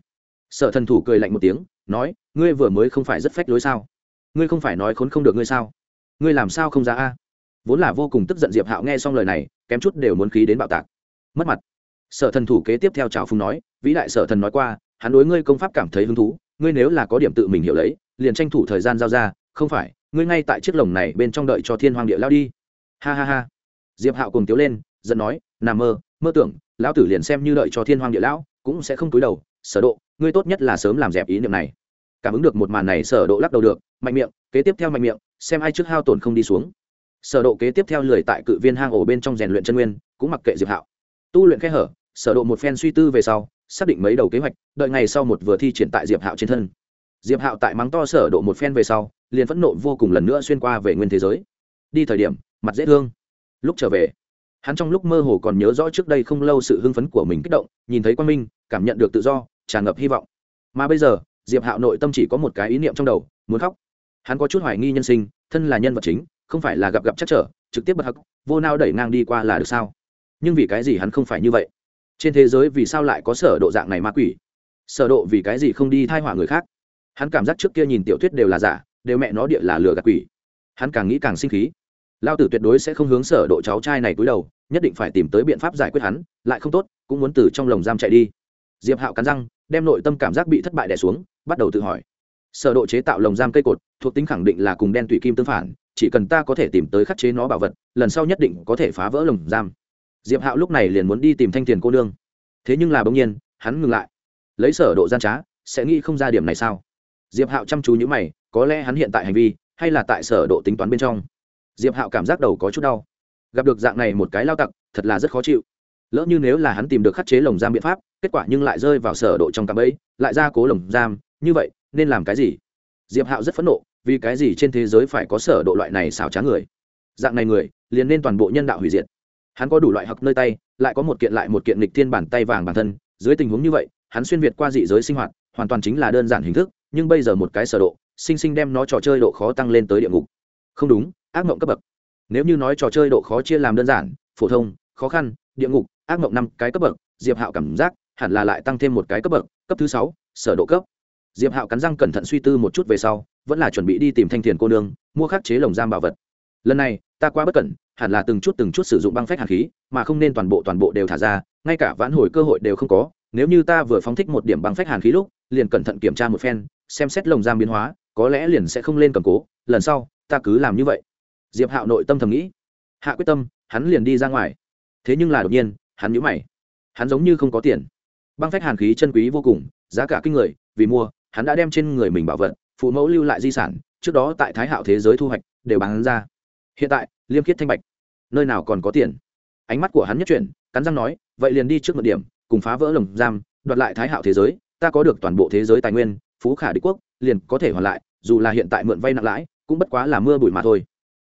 Sở thần thủ cười lạnh một tiếng, nói, ngươi vừa mới không phải rất phách lối sao? Ngươi không phải nói khốn không được ngươi sao? Ngươi làm sao không ra a? Vốn là vô cùng tức giận diệp hạo nghe xong lời này, kém chút đều muốn khí đến bạo tạc. Mất mặt. Sở thần thủ kế tiếp theo trào phung nói, vĩ đại sở thần nói qua, hắn đối ngươi công pháp cảm thấy hứng thú, ngươi nếu là có điểm tự mình hiểu lấy, liền tranh thủ thời gian giao ra, không phải, ngươi ngay tại chiếc lồng này bên trong đợi cho thiên hoàng địa lao đi ha ha ha. Diệp hạo cùng tiếu lên, giận nói nằm mơ mơ tưởng, lão tử liền xem như đợi cho thiên hoàng địa lão, cũng sẽ không cúi đầu. Sở độ, ngươi tốt nhất là sớm làm dẹp ý niệm này. Cảm ứng được một màn này, sở độ lắc đầu được, mạnh miệng, kế tiếp theo mạnh miệng, xem ai trước hao tổn không đi xuống. Sở độ kế tiếp theo lười tại cự viên hang ổ bên trong rèn luyện chân nguyên, cũng mặc kệ diệp hạo. Tu luyện khe hở, sở độ một phen suy tư về sau, xác định mấy đầu kế hoạch, đợi ngày sau một vừa thi triển tại diệp hạo trên thân. Diệp hạo tại mắng to sở độ một phen về sau, liền phẫn nộ vô cùng lần nữa xuyên qua về nguyên thế giới. Đi thời điểm mặt dễ thương. Lúc trở về, hắn trong lúc mơ hồ còn nhớ rõ trước đây không lâu sự hưng phấn của mình kích động, nhìn thấy quan minh, cảm nhận được tự do, tràn ngập hy vọng. Mà bây giờ, diệp hạo nội tâm chỉ có một cái ý niệm trong đầu, muốn khóc. Hắn có chút hoài nghi nhân sinh, thân là nhân vật chính, không phải là gặp gặp chắc trở, trực tiếp bật hắc, vô nao đẩy ngang đi qua là được sao? Nhưng vì cái gì hắn không phải như vậy? Trên thế giới vì sao lại có sở độ dạng này ma quỷ? Sở độ vì cái gì không đi thai hỏa người khác? Hắn cảm giác trước kia nhìn tiểu thuyết đều là giả, đều mẹ nó địa là lừa gạt quỷ. Hắn càng nghĩ càng sinh khí lao tử tuyệt đối sẽ không hướng sở độ cháu trai này cúi đầu, nhất định phải tìm tới biện pháp giải quyết hắn, lại không tốt, cũng muốn từ trong lồng giam chạy đi. Diệp hạo cắn răng, đem nội tâm cảm giác bị thất bại đè xuống, bắt đầu tự hỏi. Sở độ chế tạo lồng giam cây cột, thuộc tính khẳng định là cùng đen tụy kim tương phản, chỉ cần ta có thể tìm tới khắc chế nó bảo vật, lần sau nhất định có thể phá vỡ lồng giam. Diệp hạo lúc này liền muốn đi tìm thanh tiền cô nương. Thế nhưng là bỗng nhiên, hắn ngừng lại. Lấy sở độ gian trá, sẽ nghĩ không ra điểm này sao? Diệp hạo chăm chú nhíu mày, có lẽ hắn hiện tại hành vi, hay là tại sở độ tính toán bên trong diệp hạo cảm giác đầu có chút đau. Gặp được dạng này một cái lao tặc, thật là rất khó chịu. Lỡ như nếu là hắn tìm được khắc chế lồng giam biện pháp, kết quả nhưng lại rơi vào sở độ trong cạm bẫy, lại ra cố lồng giam, như vậy, nên làm cái gì? Diệp hạo rất phẫn nộ, vì cái gì trên thế giới phải có sở độ loại này xảo trá người? Dạng này người, liền nên toàn bộ nhân đạo hủy diệt. Hắn có đủ loại học nơi tay, lại có một kiện lại một kiện lịch thiên bản tay vàng bản thân, dưới tình huống như vậy, hắn xuyên việt qua dị giới sinh hoạt, hoàn toàn chính là đơn giản hình thức, nhưng bây giờ một cái sở độ, sinh sinh đem nó trò chơi độ khó tăng lên tới địa ngục. Không đúng ác mộng cấp bậc. Nếu như nói trò chơi độ khó chia làm đơn giản, phổ thông, khó khăn, địa ngục, ác mộng năm cái cấp bậc, diệp hạo cảm giác hẳn là lại tăng thêm một cái cấp bậc, cấp thứ sáu, sở độ cấp. Diệp hạo cắn răng cẩn thận suy tư một chút về sau, vẫn là chuẩn bị đi tìm thanh thiền cô nương, mua khắc chế lồng giam bảo vật. Lần này, ta quá bất cẩn, hẳn là từng chút từng chút sử dụng băng phách hàn khí, mà không nên toàn bộ toàn bộ đều thả ra, ngay cả vãn hồi cơ hội đều không có. Nếu như ta vừa phóng thích một điểm băng phách hàn khí lúc, liền cẩn thận kiểm tra một phen, xem xét lồng giam biến hóa, có lẽ liền sẽ không lên cầm cố, lần sau, ta cứ làm như vậy diệp hạo nội tâm thầm nghĩ. Hạ quyết tâm, hắn liền đi ra ngoài. Thế nhưng là đột nhiên, hắn nhũ mày. Hắn giống như không có tiền. Băng phách hàn khí chân quý vô cùng, giá cả kinh người, vì mua, hắn đã đem trên người mình bảo vật, phụ mẫu lưu lại di sản, trước đó tại thái hạo thế giới thu hoạch, đều bán ra. Hiện tại, liêm khiết thanh bạch, nơi nào còn có tiền? Ánh mắt của hắn nhất chuyển, cắn răng nói, vậy liền đi trước một điểm, cùng phá vỡ lồng giam, đoạt lại thái hạo thế giới, ta có được toàn bộ thế giới tài nguyên, phú khả đế quốc, liền có thể hoàn lại, dù là hiện tại mượn vay nặng lãi, cũng bất quá là mưa bụi mà thôi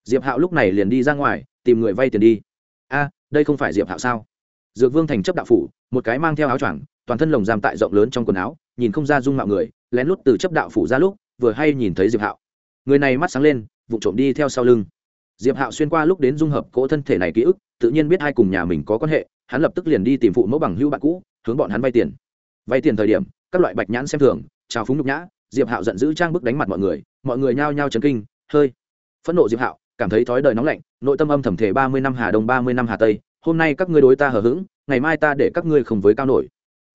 diệp hạo lúc này liền đi ra ngoài, tìm người vay tiền đi. A, đây không phải diệp hạo sao? Dược vương thành chấp đạo phủ, một cái mang theo áo choàng, toàn thân lồng giam tại rộng lớn trong quần áo, nhìn không ra dung mạo người, lén lút từ chấp đạo phủ ra lúc, vừa hay nhìn thấy diệp hạo. Người này mắt sáng lên vụ trộm đi theo sau lưng. Diệp hạo xuyên qua lúc đến dung hợp cỗ thân thể này ký ức, tự nhiên biết hai cùng nhà mình có quan hệ, hắn lập tức liền đi tìm phụ mẫu bằng hưu bạn cũ, hướng bọn hắn vay tiền. Vay tiền thời điểm, các loại bạch nhãn xem thường, trào phúng nhục nhã, diệp hạo giận dữ trang bức đánh mặt mọi người mọi người nhao nhao chấn kinh, hơi phẫn nộ diệp hạo cảm thấy thói đời nóng lạnh, nội tâm âm thầm thể ba mươi năm hà đông, ba mươi năm hà tây, hôm nay các ngươi đối ta hờ hững, ngày mai ta để các ngươi không với cao nổi.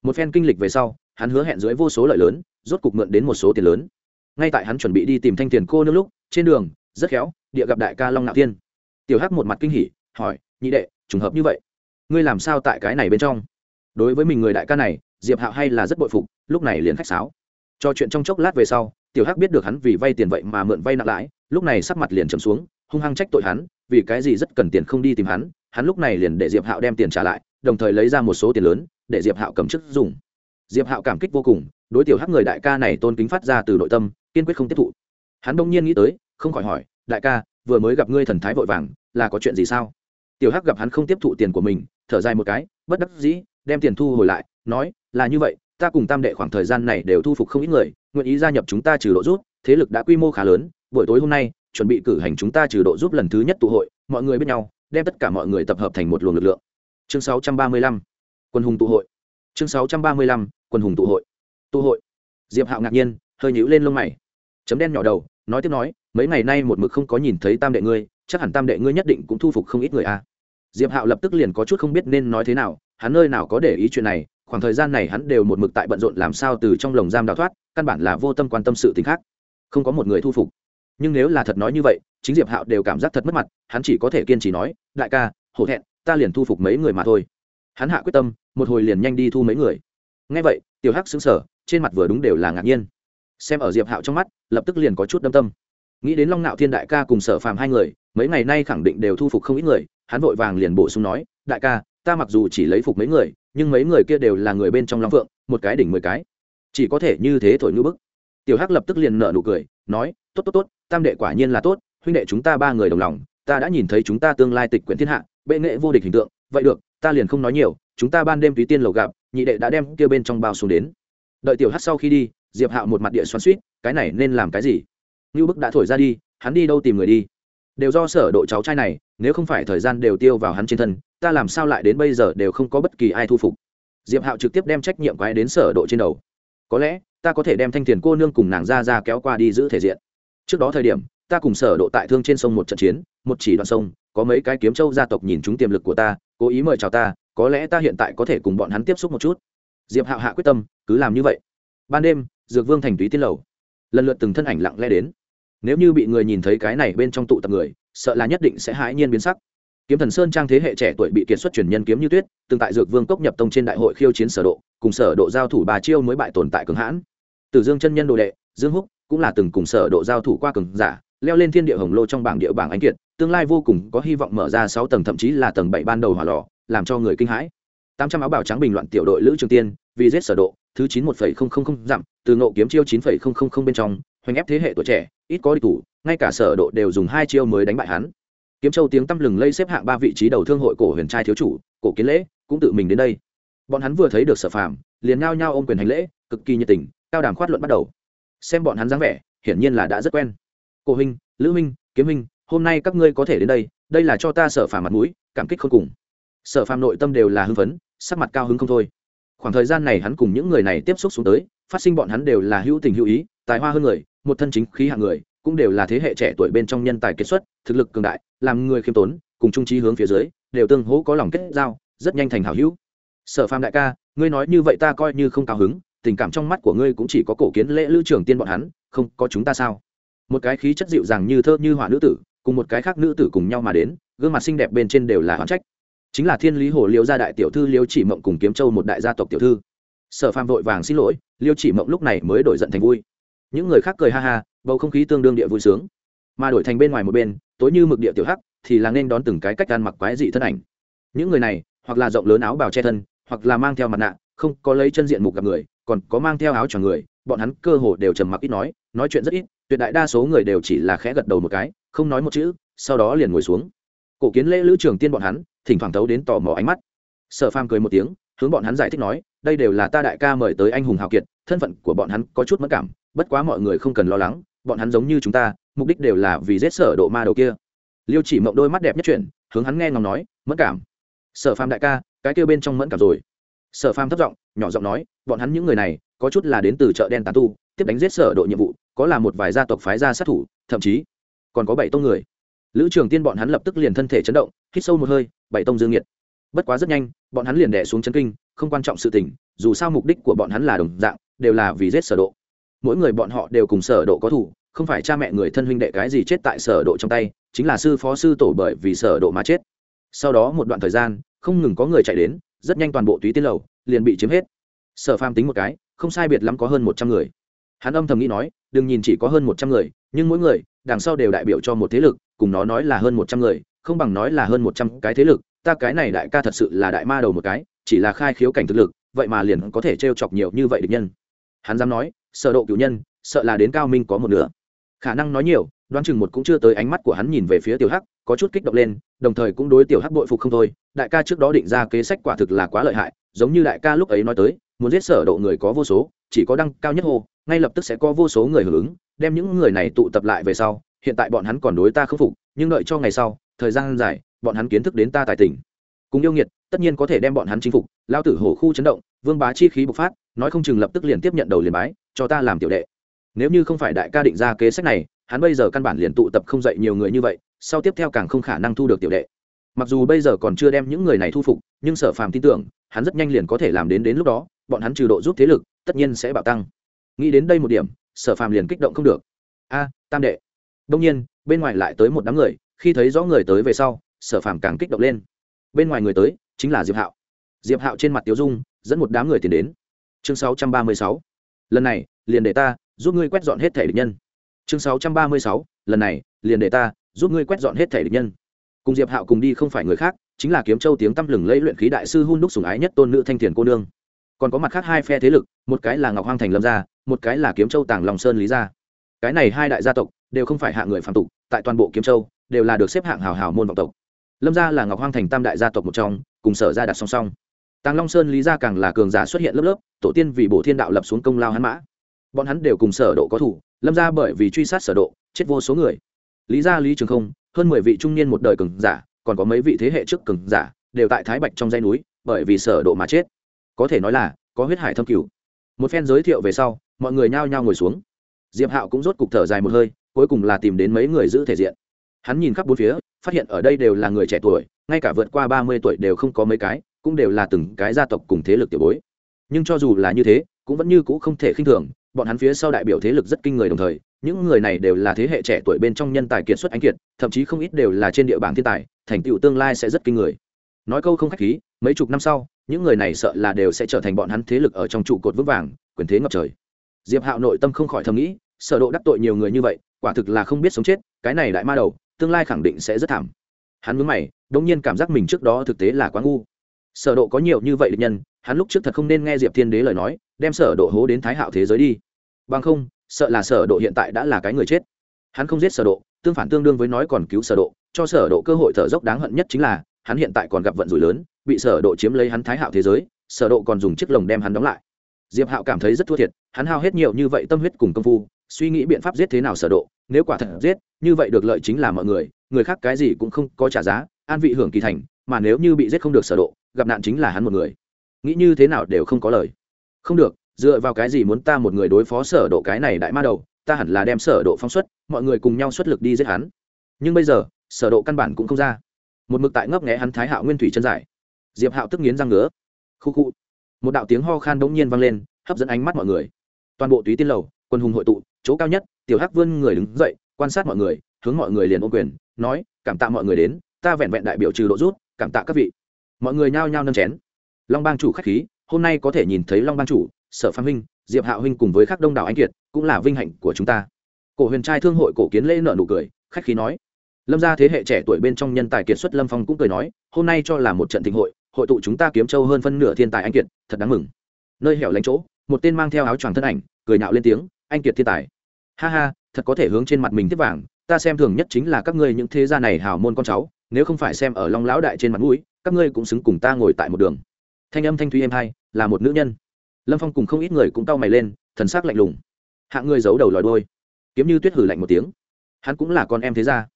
Một phen kinh lịch về sau, hắn hứa hẹn dưới vô số lợi lớn, rốt cục mượn đến một số tiền lớn. Ngay tại hắn chuẩn bị đi tìm thanh tiền cô nương lúc, trên đường, rất khéo, địa gặp đại ca long nạo tiên tiểu hắc một mặt kinh hỉ, hỏi, nhị đệ, trùng hợp như vậy, ngươi làm sao tại cái này bên trong? Đối với mình người đại ca này, diệp hạo hay là rất bội phục, lúc này liền khách sáo. Cho chuyện trong chốc lát về sau, tiểu hắc biết được hắn vì vay tiền vậy mà mượn vay nặng lãi, lúc này sắc mặt liền trầm xuống hung hăng trách tội hắn, vì cái gì rất cần tiền không đi tìm hắn hắn lúc này liền để diệp hạo đem tiền trả lại, đồng thời lấy ra một số tiền lớn để diệp hạo cầm chức dùng. Diệp hạo cảm kích vô cùng, đối tiểu hắc người đại ca này tôn kính phát ra từ nội tâm, kiên quyết không tiếp thụ. Hắn đông nhiên nghĩ tới, không khỏi hỏi, đại ca, vừa mới gặp ngươi thần thái vội vàng, là có chuyện gì sao? Tiểu hắc gặp hắn không tiếp thụ tiền của mình, thở dài một cái, bất đắc dĩ, đem tiền thu hồi lại, nói, là như vậy, ta cùng tam đệ khoảng thời gian này đều thu phục không ít người, nguyện ý gia nhập chúng ta trừ độ rút, thế lực đã quy mô khá lớn, buổi tối hôm nay chuẩn bị cử hành chúng ta trừ độ giúp lần thứ nhất tụ hội, mọi người biết nhau, đem tất cả mọi người tập hợp thành một luồng lực lượng. Chương 635 quân hùng tụ hội. Chương 635 quân hùng tụ hội. Tụ hội. Diệp hạo ngạc nhiên, hơi nhíu lên lông mày. Chấm đen nhỏ đầu, nói tiếp nói, mấy ngày nay một mực không có nhìn thấy tam đệ ngươi, chắc hẳn tam đệ ngươi nhất định cũng thu phục không ít người a à. diệp hạo lập tức liền có chút không biết nên nói thế nào, hắn nơi nào có để ý chuyện này, khoảng thời gian này hắn đều một mực tại bận rộn làm sao từ trong lồng giam đào thoát, căn bản là vô tâm quan tâm sự t khác. Không có một người thu phục nhưng nếu là thật nói như vậy, chính diệp hạo đều cảm giác thật mất mặt, hắn chỉ có thể kiên trì nói, đại ca, hổ thẹn, ta liền thu phục mấy người mà thôi. Hắn hạ quyết tâm, một hồi liền nhanh đi thu mấy người. Ngay vậy, tiểu hắc xứng sở trên mặt vừa đúng đều là ngạc nhiên. Xem ở diệp hạo trong mắt, lập tức liền có chút đâm tâm. Nghĩ đến long nạo thiên đại ca cùng sở phàm hai người, mấy ngày nay khẳng định đều thu phục không ít người, hắn vội vàng liền bổ sung nói, đại ca, ta mặc dù chỉ lấy phục mấy người, nhưng mấy người kia đều là người bên trong long phượng, một cái đỉnh mười cái. Chỉ có thể như thế thổi ngữ bức tiểu hắc lập tức liền nợ nụ cười, nói, tốt tốt tốt, tam đệ quả nhiên là tốt, huynh đệ chúng ta ba người đồng lòng, ta đã nhìn thấy chúng ta tương lai tịch quyển thiên hạ, bệ nghệ vô địch hình tượng, vậy được, ta liền không nói nhiều, chúng ta ban đêm túy tiên lầu gặp, nhị đệ đã đem kia bên trong bao xuống đến. Đợi tiểu hắc sau khi đi, diệp hạo một mặt địa xoắn suýt cái này nên làm cái gì? Ngưu bức đã thổi ra đi, hắn đi đâu tìm người đi? Đều do sở độ cháu trai này, nếu không phải thời gian đều tiêu vào hắn trên thân, ta làm sao lại đến bây giờ đều không có bất kỳ ai thu phục. Diệp hạo trực tiếp đem trách nhiệm quái đến sở độ trên đầu có lẽ, ta có thể đem thanh tiền cô nương cùng nàng ra ra kéo qua đi giữ thể diện. Trước đó thời điểm, ta cùng sở độ tại thương trên sông một trận chiến, một chỉ đoạn sông, có mấy cái kiếm châu gia tộc nhìn chúng tiềm lực của ta, cố ý mời chào ta, có lẽ ta hiện tại có thể cùng bọn hắn tiếp xúc một chút. Diệp hạo hạ quyết tâm, cứ làm như vậy. Ban đêm, dược vương thành túy tiên lầu. Lần lượt từng thân ảnh lặng lẽ đến. Nếu như bị người nhìn thấy cái này bên trong tụ tập người, sợ là nhất định sẽ hãi nhiên biến sắc kiếm thần sơn trang thế hệ trẻ tuổi bị kiệt xuất truyền nhân kiếm như tuyết, từng tại dược vương cốc nhập tông trên đại hội khiêu chiến sở độ, cùng sở độ giao thủ bà chiêu mới bại tồn tại cường hãn. Từ dương chân nhân đồ đệ, dương húc, cũng là từng cùng sở độ giao thủ qua cường giả, leo lên thiên địa hồng lô trong bảng địa bảng ánh kiệt, tương lai vô cùng có hy vọng mở ra sáu tầng thậm chí là tầng bảy ban đầu hỏa lò, làm cho người kinh hãi. Tám trăm áo bào trắng bình loạn tiểu đội lữ trường tiên, vì giết sở độ, thứ chín một phẩy không không không dặm, từ ngộ kiếm chiêu chín phẩy không không không bên trong, hoành ép thế hệ tuổi trẻ, ít có đi thủ, ngay cả sở độ đều dùng hai chiêu mới đánh bại hắn kiếm châu tiếng tăm lừng lây xếp hạng ba vị trí đầu thương hội cổ huyền trai thiếu chủ, cổ kiến lễ, cũng tự mình đến đây. Bọn hắn vừa thấy được sở phàm, liền ngao nhau ôm quyền hành lễ, cực kỳ nhiệt tình, cao đàm khoát luận bắt đầu. Xem bọn hắn dáng vẻ, hiển nhiên là đã rất quen. Cổ huynh, lữ huynh, kiếm huynh, hôm nay các ngươi có thể đến đây đây là cho ta sở phàm mặt mũi, cảm kích không cùng. Sở phàm nội tâm đều là hưng phấn, sắc mặt cao hứng không thôi. Khoảng thời gian này hắn cùng những người này tiếp xúc xuống tới, phát sinh bọn hắn đều là hữu tình hữu ý, tài hoa hơn người, một thân chính khí hạng người cũng đều là thế hệ trẻ tuổi bên trong nhân tài kết xuất, thực lực cường đại, làm người khiêm tốn, cùng trung trí hướng phía dưới, đều tương hỗ có lòng kết giao, rất nhanh thành hảo hữu. Sở phàm đại ca, ngươi nói như vậy ta coi như không cao hứng, tình cảm trong mắt của ngươi cũng chỉ có cổ kiến lễ lữ trưởng tiên bọn hắn, không có chúng ta sao? Một cái khí chất dịu dàng như thơ như họa nữ tử, cùng một cái khác nữ tử cùng nhau mà đến, gương mặt xinh đẹp bên trên đều là hoán trách. Chính là thiên lý hồ liêu gia đại tiểu thư liêu chỉ mộng cùng kiếm châu một đại gia tộc tiểu thư. Sở phàm vội vàng xin lỗi, liêu chỉ mộng lúc này mới đổi giận thành vui. Những người khác cười ha ha bầu không khí tương đương địa vui sướng. Mà đổi thành bên ngoài một bên, tối như mực địa tiểu hắc thì là nên đón từng cái cách ăn mặc quái dị thân ảnh. Những người này, hoặc là rộng lớn áo bào che thân, hoặc là mang theo mặt nạ, không có lấy chân diện mục gặp người, còn có mang theo áo cho người, bọn hắn cơ hồ đều trầm mặc ít nói nói chuyện rất ít, tuyệt đại đa số người đều chỉ là khẽ gật đầu một cái, không nói một chữ, sau đó liền ngồi xuống. Cổ kiến lễ lữ trường tiên bọn hắn, thỉnh thoảng thấu đến tò mò ánh mắt. Sở phàm cười một tiếng, hướng bọn hắn giải thích nói, đây đều là ta đại ca mời tới anh hùng hào kiệt, thân phận của bọn hắn có chút mất cảm, bất quá mọi người không cần lo lắng bọn hắn giống như chúng ta, mục đích đều là vì giết sở độ ma đầu kia. Liêu chỉ mộng đôi mắt đẹp nhất chuyển, hướng hắn nghe ngóng nói, mẫn cảm. Sở phàm đại ca, cái kia bên trong mẫn cảm rồi. Sở phàm thấp giọng, nhỏ giọng nói, bọn hắn những người này, có chút là đến từ chợ đen tán tu, tiếp đánh giết sở độ nhiệm vụ, có là một vài gia tộc phái ra sát thủ, thậm chí còn có bảy tông người. Lữ trường tiên bọn hắn lập tức liền thân thể chấn động, hít sâu một hơi, bảy tông dương nhiệt. Bất quá rất nhanh, bọn hắn liền đè xuống chân kinh, không quan trọng sự tình, dù sao mục đích của bọn hắn là đồng dạng, đều là vì giết sở độ mỗi người bọn họ đều cùng sở độ có thủ, không phải cha mẹ người thân huynh đệ cái gì chết tại sở độ trong tay, chính là sư phó sư tổ bởi vì sở độ mà chết. Sau đó một đoạn thời gian, không ngừng có người chạy đến, rất nhanh toàn bộ túy tiên lầu liền bị chiếm hết. Sở phàm tính một cái, không sai biệt lắm có hơn một trăm người. Hắn âm thầm nghĩ nói, đừng nhìn chỉ có hơn một trăm người, nhưng mỗi người, đằng sau đều đại biểu cho một thế lực, cùng nó nói là hơn một trăm người, không bằng nói là hơn một trăm cái thế lực, ta cái này đại ca thật sự là đại ma đầu một cái, chỉ là khai khiếu cảnh thực lực, vậy mà liền có thể t chọc nhiều như vậy địch nhân. Hắn dám nói sợ độ cửu nhân, sợ là đến cao minh có một nửa. Khả năng nói nhiều, đoán chừng một cũng chưa tới ánh mắt của hắn nhìn về phía tiểu hắc, có chút kích động lên, đồng thời cũng đối tiểu hắc bội phục không thôi. Đại ca trước đó định ra kế sách quả thực là quá lợi hại, giống như đại ca lúc ấy nói tới, muốn giết sở độ người có vô số, chỉ có đăng cao nhất hồ ngay lập tức sẽ có vô số người hưởng ứng, đem những người này tụ tập lại về sau, hiện tại bọn hắn còn đối ta không phục, nhưng đợi cho ngày sau, thời gian dài, bọn hắn kiến thức đến ta tài tình. Cùng yêu nghiệt, tất nhiên có thể đem bọn hắn chinh phục lao tử hổ khu chấn động, vương bá chi khí bộc phát nói không chừng lập tức liền tiếp nhận đầu liền bái, cho ta làm tiểu đệ. Nếu như không phải đại ca định ra kế sách này, hắn bây giờ căn bản liền tụ tập không dậy nhiều người như vậy, sau tiếp theo càng không khả năng thu được tiểu đệ. Mặc dù bây giờ còn chưa đem những người này thu phục, nhưng sở phàm tin tưởng, hắn rất nhanh liền có thể làm đến đến lúc đó, bọn hắn trừ độ giúp thế lực, tất nhiên sẽ bạo tăng. Nghĩ đến đây một điểm, sở phàm liền kích động không được. A, tam đệ. Đông nhiên, bên ngoài lại tới một đám người, khi thấy rõ người tới về sau, sở phàm càng kích động lên. Bên ngoài người tới, chính là diệp hạo. Diệp hạo trên mặt tiêu dung, dẫn một đám người tiến đến chương 636. lần này, liền để ta giúp ngươi quét dọn hết thể địch nhân. Chương 636. lần này, liền để ta giúp ngươi quét dọn hết thể địch nhân. Cùng diệp hạo cùng đi không phải người khác, chính là kiếm châu tiếng tăm lừng lẫy luyện khí đại sư hun đúc sủng ái nhất tôn nữ thanh thiền cô nương. Còn có mặt khác hai phe thế lực, một cái là ngọc hoang thành lâm gia, một cái là kiếm châu tàng lòng sơn lý gia. Cái này hai đại gia tộc đều không phải hạ người phạm tục, tại toàn bộ kiếm châu đều là được xếp hạng hào hào môn vọng tộc. Lâm gia là ngọc hoang thành tam đại gia tộc một trong, cùng sở gia đặt song song tàng long sơn lý gia càng là cường giả xuất hiện lớp lớp, tổ tiên vì bổ thiên đạo lập xuống công lao hắn mã. Bọn hắn đều cùng sở độ có thủ, lâm gia bởi vì truy sát sở độ, chết vô số người. Lý gia lý trường không, hơn mười vị trung niên một đời cường giả, còn có mấy vị thế hệ trước cường giả, đều tại thái bạch trong dãy núi, bởi vì sở độ mà chết. Có thể nói là, có huyết hải thâm cửu. Một phen giới thiệu về sau, mọi người nhao nhao ngồi xuống. Diệp hạo cũng rốt cục thở dài một hơi, cuối cùng là tìm đến mấy người giữ thể diện. Hắn nhìn khắp bốn phía, phát hiện ở đây đều là người trẻ tuổi, ngay cả vượt qua ba mươi tuổi đều không có mấy cái cũng đều là từng cái gia tộc cùng thế lực tiểu bối. Nhưng cho dù là như thế, cũng vẫn như cũ không thể khinh thường, bọn hắn phía sau đại biểu thế lực rất kinh người đồng thời, những người này đều là thế hệ trẻ tuổi bên trong nhân tài kiệt xuất anh kiệt, thậm chí không ít đều là trên địa bàn thiên tài, thành tựu tương lai sẽ rất kinh người. Nói câu không khách khí, mấy chục năm sau, những người này sợ là đều sẽ trở thành bọn hắn thế lực ở trong trụ cột vững vàng, quyền thế ngập trời. Diệp hạo nội tâm không khỏi thầm nghĩ, sở độ đắc tội nhiều người như vậy, quả thực là không biết sống chết, cái này đại ma đầu, tương lai khẳng định sẽ rất thảm. Hắn mướn mày, đống nhiên cảm giác mình trước đó thực tế là quá ngu sở độ có nhiều như vậy địch nhân, hắn lúc trước thật không nên nghe diệp thiên đế lời nói, đem sở độ hố đến thái hạo thế giới đi. Bằng không, sợ là sở độ hiện tại đã là cái người chết. Hắn không giết sở độ, tương phản tương đương với nói còn cứu sở độ, cho sở độ cơ hội thở dốc đáng hận nhất chính là, hắn hiện tại còn gặp vận rủi lớn, bị sở độ chiếm lấy hắn thái hạo thế giới, sở độ còn dùng chiếc lồng đem hắn đóng lại. Diệp hạo cảm thấy rất thua thiệt, hắn hao hết nhiều như vậy tâm huyết cùng công phu, suy nghĩ biện pháp giết thế nào sở độ, nếu quả thật giết, như vậy được lợi chính là mọi người người khác cái gì cũng không có trả giá, an vị hưởng kỳ thành mà nếu như bị giết không được sở độ gặp nạn chính là hắn một người. Nghĩ như thế nào đều không có lời. Không được dựa vào cái gì muốn ta một người đối phó sở độ cái này đại ma đầu ta hẳn là đem sở độ phong xuất mọi người cùng nhau xuất lực đi giết hắn. Nhưng bây giờ sở độ căn bản cũng không ra. Một mực tại ngấp nghé hắn thái hạo nguyên thủy chân giải, diệp hạo tức nghiến răng ngứa. Khu khu. Một đạo tiếng ho khan đống nhiên vang lên hấp dẫn ánh mắt mọi người. Toàn bộ túy tiên lầu quân hùng hội tụ chỗ cao nhất tiểu hắc vươn người đứng dậy quan sát mọi người hướng mọi người liền ôm quyền nói cảm tạ mọi người đến ta vẹn vẹn đại biểu trừ độ rút cảm tạ các vị. Mọi người nhao nhao nâng chén. Long bang chủ khách khí, hôm nay có thể nhìn thấy long bang chủ, sở phan huynh, diệp hạo huynh cùng với các đông đảo anh kiệt, cũng là vinh hạnh của chúng ta. Cổ huyền trai thương hội cổ kiến lễ nợ nụ cười, khách khí nói. Lâm gia thế hệ trẻ tuổi bên trong nhân tài kiệt xuất lâm phong cũng cười nói, hôm nay cho là một trận thịnh hội hội tụ chúng ta kiếm châu hơn phân nửa thiên tài anh kiệt, thật đáng mừng. Nơi hẻo lánh chỗ, một tên mang theo áo choàng thân ảnh, cười nhạo lên tiếng, anh kiệt thiên tài. Ha ha, thật có thể hướng trên mặt mình tiếp vàng, ta xem thường nhất chính là các ngươi những thế gia này hào môn con cháu nếu không phải xem ở long lão đại trên mặt mũi, các ngươi cũng xứng cùng ta ngồi tại một đường. Thanh âm thanh thúy êm hai, là một nữ nhân. Lâm phong cùng không ít người cũng cau mày lên, thần s ắ c lạnh lùng. Hạng ngươi giấu đầu lòi đôi. Kiếm như tuyết hử lạnh một tiếng. Hắn cũng là con em thế gia.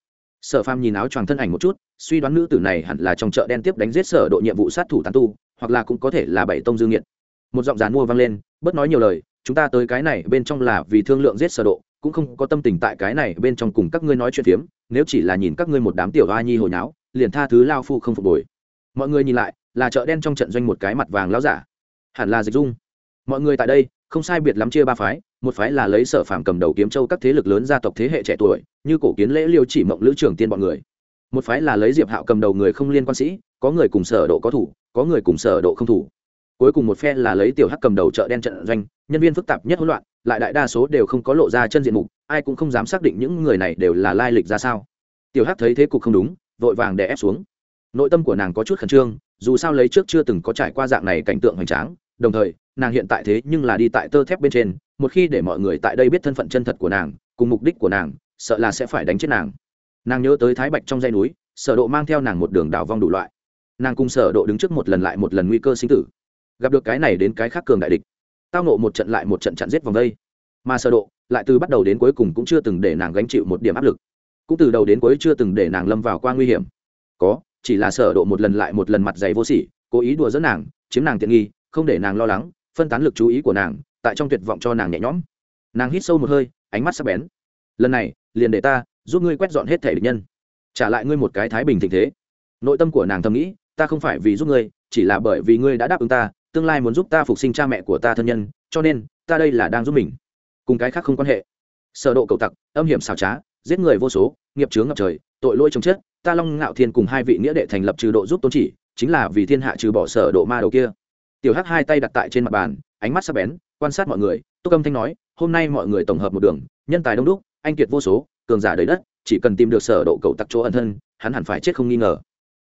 Sở phàm nhìn áo choàng thân ảnh một chút, suy đoán nữ tử này hẳn là trong chợ đen tiếp đánh giết sở đội nhiệm vụ sát thủ tán tu, hoặc là cũng có thể là bảy tông dương nghiệt. Một giọng dàn mua vang lên, bớt nói nhiều lời, chúng ta tới cái này bên trong là vì thương lượng giết sở độ cũng không có tâm tình tại cái này bên trong cùng các ngươi nói chuyện phiếm, nếu chỉ là nhìn các ngươi một đám tiểu hoa nhi hồi nháo, liền tha thứ lao phu không phục hồi. Mọi người nhìn lại, là chợ đen trong trận doanh một cái mặt vàng lão giả. Hẳn là dịch dung. Mọi người tại đây, không sai biệt lắm chia ba phái, một phái là lấy sở phàm cầm đầu kiếm châu các thế lực lớn gia tộc thế hệ trẻ tuổi, như cổ kiến lễ liêu chỉ mộng lữ trưởng tiên bọn người. Một phái là lấy diệp hạo cầm đầu người không liên quan sĩ, có người cùng sở độ có thủ, có người cùng sở độ không thủ cuối cùng một phe là lấy tiểu hắc cầm đầu chợ đen trận doanh, nhân viên phức tạp nhất hỗn loạn, lại đại đa số đều không có lộ ra chân diện mục, ai cũng không dám xác định những người này đều là lai lịch ra sao. Tiểu hắc thấy thế cục không đúng, vội vàng đè ép xuống. Nội tâm của nàng có chút khẩn trương, dù sao lấy trước chưa từng có trải qua dạng này cảnh tượng hoành tráng, đồng thời, nàng hiện tại thế nhưng là đi tại tơ thép bên trên, một khi để mọi người tại đây biết thân phận chân thật của nàng, cùng mục đích của nàng, sợ là sẽ phải đánh chết nàng. Nàng nhớ tới thái bạch trong dây núi, sở độ mang theo nàng một đường đào vong đủ loại. Nàng cùng sở độ đứng trước một lần lại một lần nguy cơ sinh tử gặp được cái này đến cái khác cường đại địch. Tao nộ một trận lại một trận chặn giết vòng đây. Mà sở độ, lại từ bắt đầu đến cuối cùng cũng chưa từng để nàng gánh chịu một điểm áp lực. Cũng từ đầu đến cuối chưa từng để nàng lâm vào qua nguy hiểm. Có, chỉ là sở độ một lần lại một lần mặt dày vô sỉ, cố ý đùa dẫn nàng, chiếm nàng tiện nghi, không để nàng lo lắng, phân tán lực chú ý của nàng, tại trong tuyệt vọng cho nàng nhẹ nhõm. Nàng hít sâu một hơi, ánh mắt sắc bén. Lần này, liền để ta giúp ngươi quét dọn hết thể địch nhân. Trả lại ngươi một cái thái bình thịnh thế. Nội tâm của nàng thầm nghĩ, ta không phải vì giúp ngươi, chỉ là bởi vì ngươi đã đáp ứng ta tương lai muốn giúp ta phục sinh cha mẹ của ta thân nhân, cho nên, ta đây là đang giúp mình. Cùng cái khác không quan hệ. Sở độ cầu tặc, âm hiểm xảo trá, giết người vô số, nghiệp chướng ngập trời, tội lỗi chồng chết, ta long ngạo thiên cùng hai vị nghĩa đệ thành lập trừ độ giúp tôn chỉ, chính là vì thiên hạ trừ bỏ sở độ ma đầu kia. Tiểu hắc hai tay đặt tại trên mặt bàn, ánh mắt sắc bén, quan sát mọi người, túc âm thanh nói, hôm nay mọi người tổng hợp một đường, nhân tài đông đúc, anh kiệt vô số, cường giả đầy đất, chỉ cần tìm được sở độ cầu tặc chỗ ẩn thân, hắn hẳn phải chết không nghi ngờ.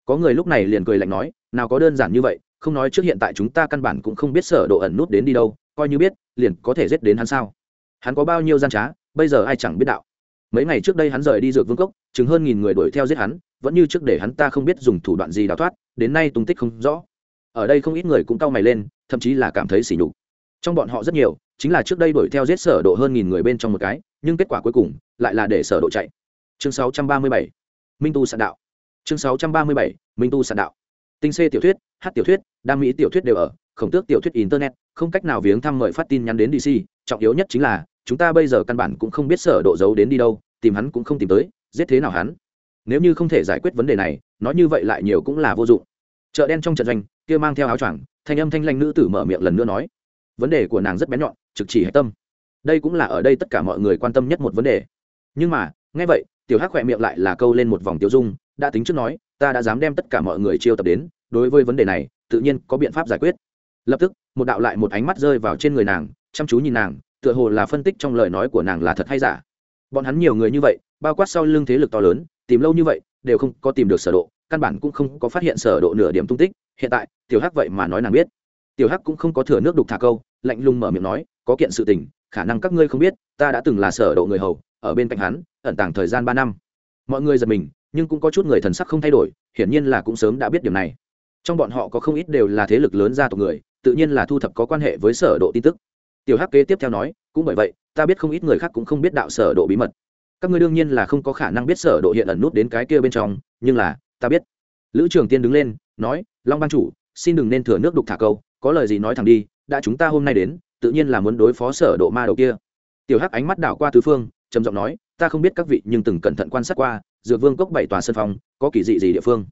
Có người lúc này liền cười lạnh nói, nào có đơn giản như vậy không nói trước hiện tại chúng ta căn bản cũng không biết sở độ ẩn nút đến đi đâu, coi như biết, liền có thể giết đến hắn sao? Hắn có bao nhiêu gian trá, bây giờ ai chẳng biết đạo. Mấy ngày trước đây hắn rời đi dược vương cốc, chừng hơn nghìn người đuổi theo giết hắn, vẫn như trước để hắn ta không biết dùng thủ đoạn gì đào thoát, đến nay tung tích không rõ. Ở đây không ít người cũng cau mày lên, thậm chí là cảm thấy sỉ nhục. Trong bọn họ rất nhiều, chính là trước đây đuổi theo giết sở độ hơn nghìn người bên trong một cái, nhưng kết quả cuối cùng, lại là để sở độ chạy. Chương 637 minh tu sạn đạo. Chương 637 minh tu sạn đạo tinh xê tiểu thuyết hát tiểu thuyết, đam mỹ tiểu thuyết đều ở, khổng tước tiểu thuyết internet, không cách nào viếng thăm mời phát tin nhắn đến dc trọng yếu nhất chính là, chúng ta bây giờ căn bản cũng không biết sở độ giấu đến đi đâu, tìm hắn cũng không tìm tới, giết thế nào hắn? Nếu như không thể giải quyết vấn đề này, nói như vậy lại nhiều cũng là vô dụng. Chợ đen trong trận doanh, kia mang theo áo choàng, thanh âm thanh lanh nữ tử mở miệng lần nữa nói. Vấn đề của nàng rất bén nhọn, trực chỉ hạch tâm. Đây cũng là ở đây tất cả mọi người quan tâm nhất một vấn đề. Nhưng mà, nghe vậy, tiểu hắc khỏe miệng lại là câu lên một vòng tiêu dung đã tính trước nói, ta đã dám đem tất cả mọi người chiêu tập đến, đối với vấn đề này, tự nhiên có biện pháp giải quyết. Lập tức, một đạo lại một ánh mắt rơi vào trên người nàng, chăm chú nhìn nàng, tựa hồ là phân tích trong lời nói của nàng là thật hay giả. Bọn hắn nhiều người như vậy, bao quát sau lưng thế lực to lớn, tìm lâu như vậy, đều không có tìm được sở độ, căn bản cũng không có phát hiện sở độ nửa điểm tung tích, hiện tại, tiểu hắc vậy mà nói nàng biết. Tiểu hắc cũng không có thừa nước đục thả câu, lạnh lùng mở miệng nói, có kiện sự tình, khả năng các ngươi không biết, ta đã từng là sở độ người hầu, ở bên cạnh hắn, ẩn tàng thời gian ba năm. Mọi người giật mình nhưng cũng có chút người thần sắc không thay đổi, hiển nhiên là cũng sớm đã biết điều này. Trong bọn họ có không ít đều là thế lực lớn gia tộc người, tự nhiên là thu thập có quan hệ với sở độ tin tức. Tiểu hắc kế tiếp theo nói, cũng bởi vậy, ta biết không ít người khác cũng không biết đạo sở độ bí mật. Các ngươi đương nhiên là không có khả năng biết sở độ hiện ẩn nút đến cái kia bên trong, nhưng là, ta biết. Lữ trường tiên đứng lên, nói, long ban chủ, xin đừng nên thừa nước đục thả câu, có lời gì nói thẳng đi, đã chúng ta hôm nay đến, tự nhiên là muốn đối phó sở độ ma đầu kia. Tiểu hắc ánh mắt đảo qua tứ phương, trầm giọng nói, ta không biết các vị nhưng từng cẩn thận quan sát qua dược vương cốc bảy tòa sân phòng có kỳ dị gì địa phương?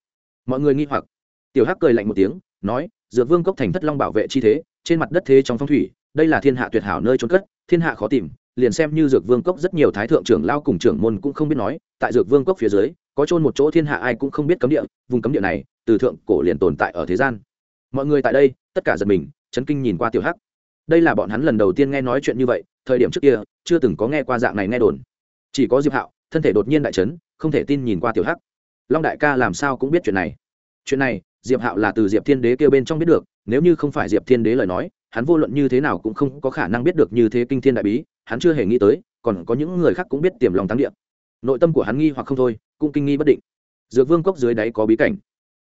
Mọi người nghi hoặc. Tiểu hắc cười lạnh một tiếng, nói, dược vương cốc thành thất long bảo vệ chi thế, trên mặt đất thế trong phong thủy, đây là thiên hạ tuyệt hảo nơi trốn cất, thiên hạ khó tìm, liền xem như dược vương cốc rất nhiều thái thượng trưởng lao cùng trưởng môn cũng không biết nói, tại dược vương cốc phía dưới, có trôn một chỗ thiên hạ ai cũng không biết cấm địa, vùng cấm địa này, từ thượng cổ liền tồn tại ở thế gian. Mọi người tại đây, tất cả giật mình, chấn kinh nhìn qua tiểu hắc. Đây là bọn hắn lần đầu tiên nghe nói chuyện như vậy, thời điểm trước kia, chưa từng có nghe qua dạng này nghe đồn. Chỉ có diệp hạo, thân thể đột nhiên đại chấn không thể tin nhìn qua tiểu hắc. Long đại ca làm sao cũng biết chuyện này. Chuyện này, diệp hạo là từ diệp thiên đế kêu bên trong biết được, nếu như không phải diệp thiên đế lời nói, hắn vô luận như thế nào cũng không có khả năng biết được như thế kinh thiên đại bí, hắn chưa hề nghĩ tới, còn có những người khác cũng biết tiềm lòng táng điện nội tâm của hắn nghi hoặc không thôi, cũng kinh nghi bất định. Dược vương cốc dưới đáy có bí cảnh.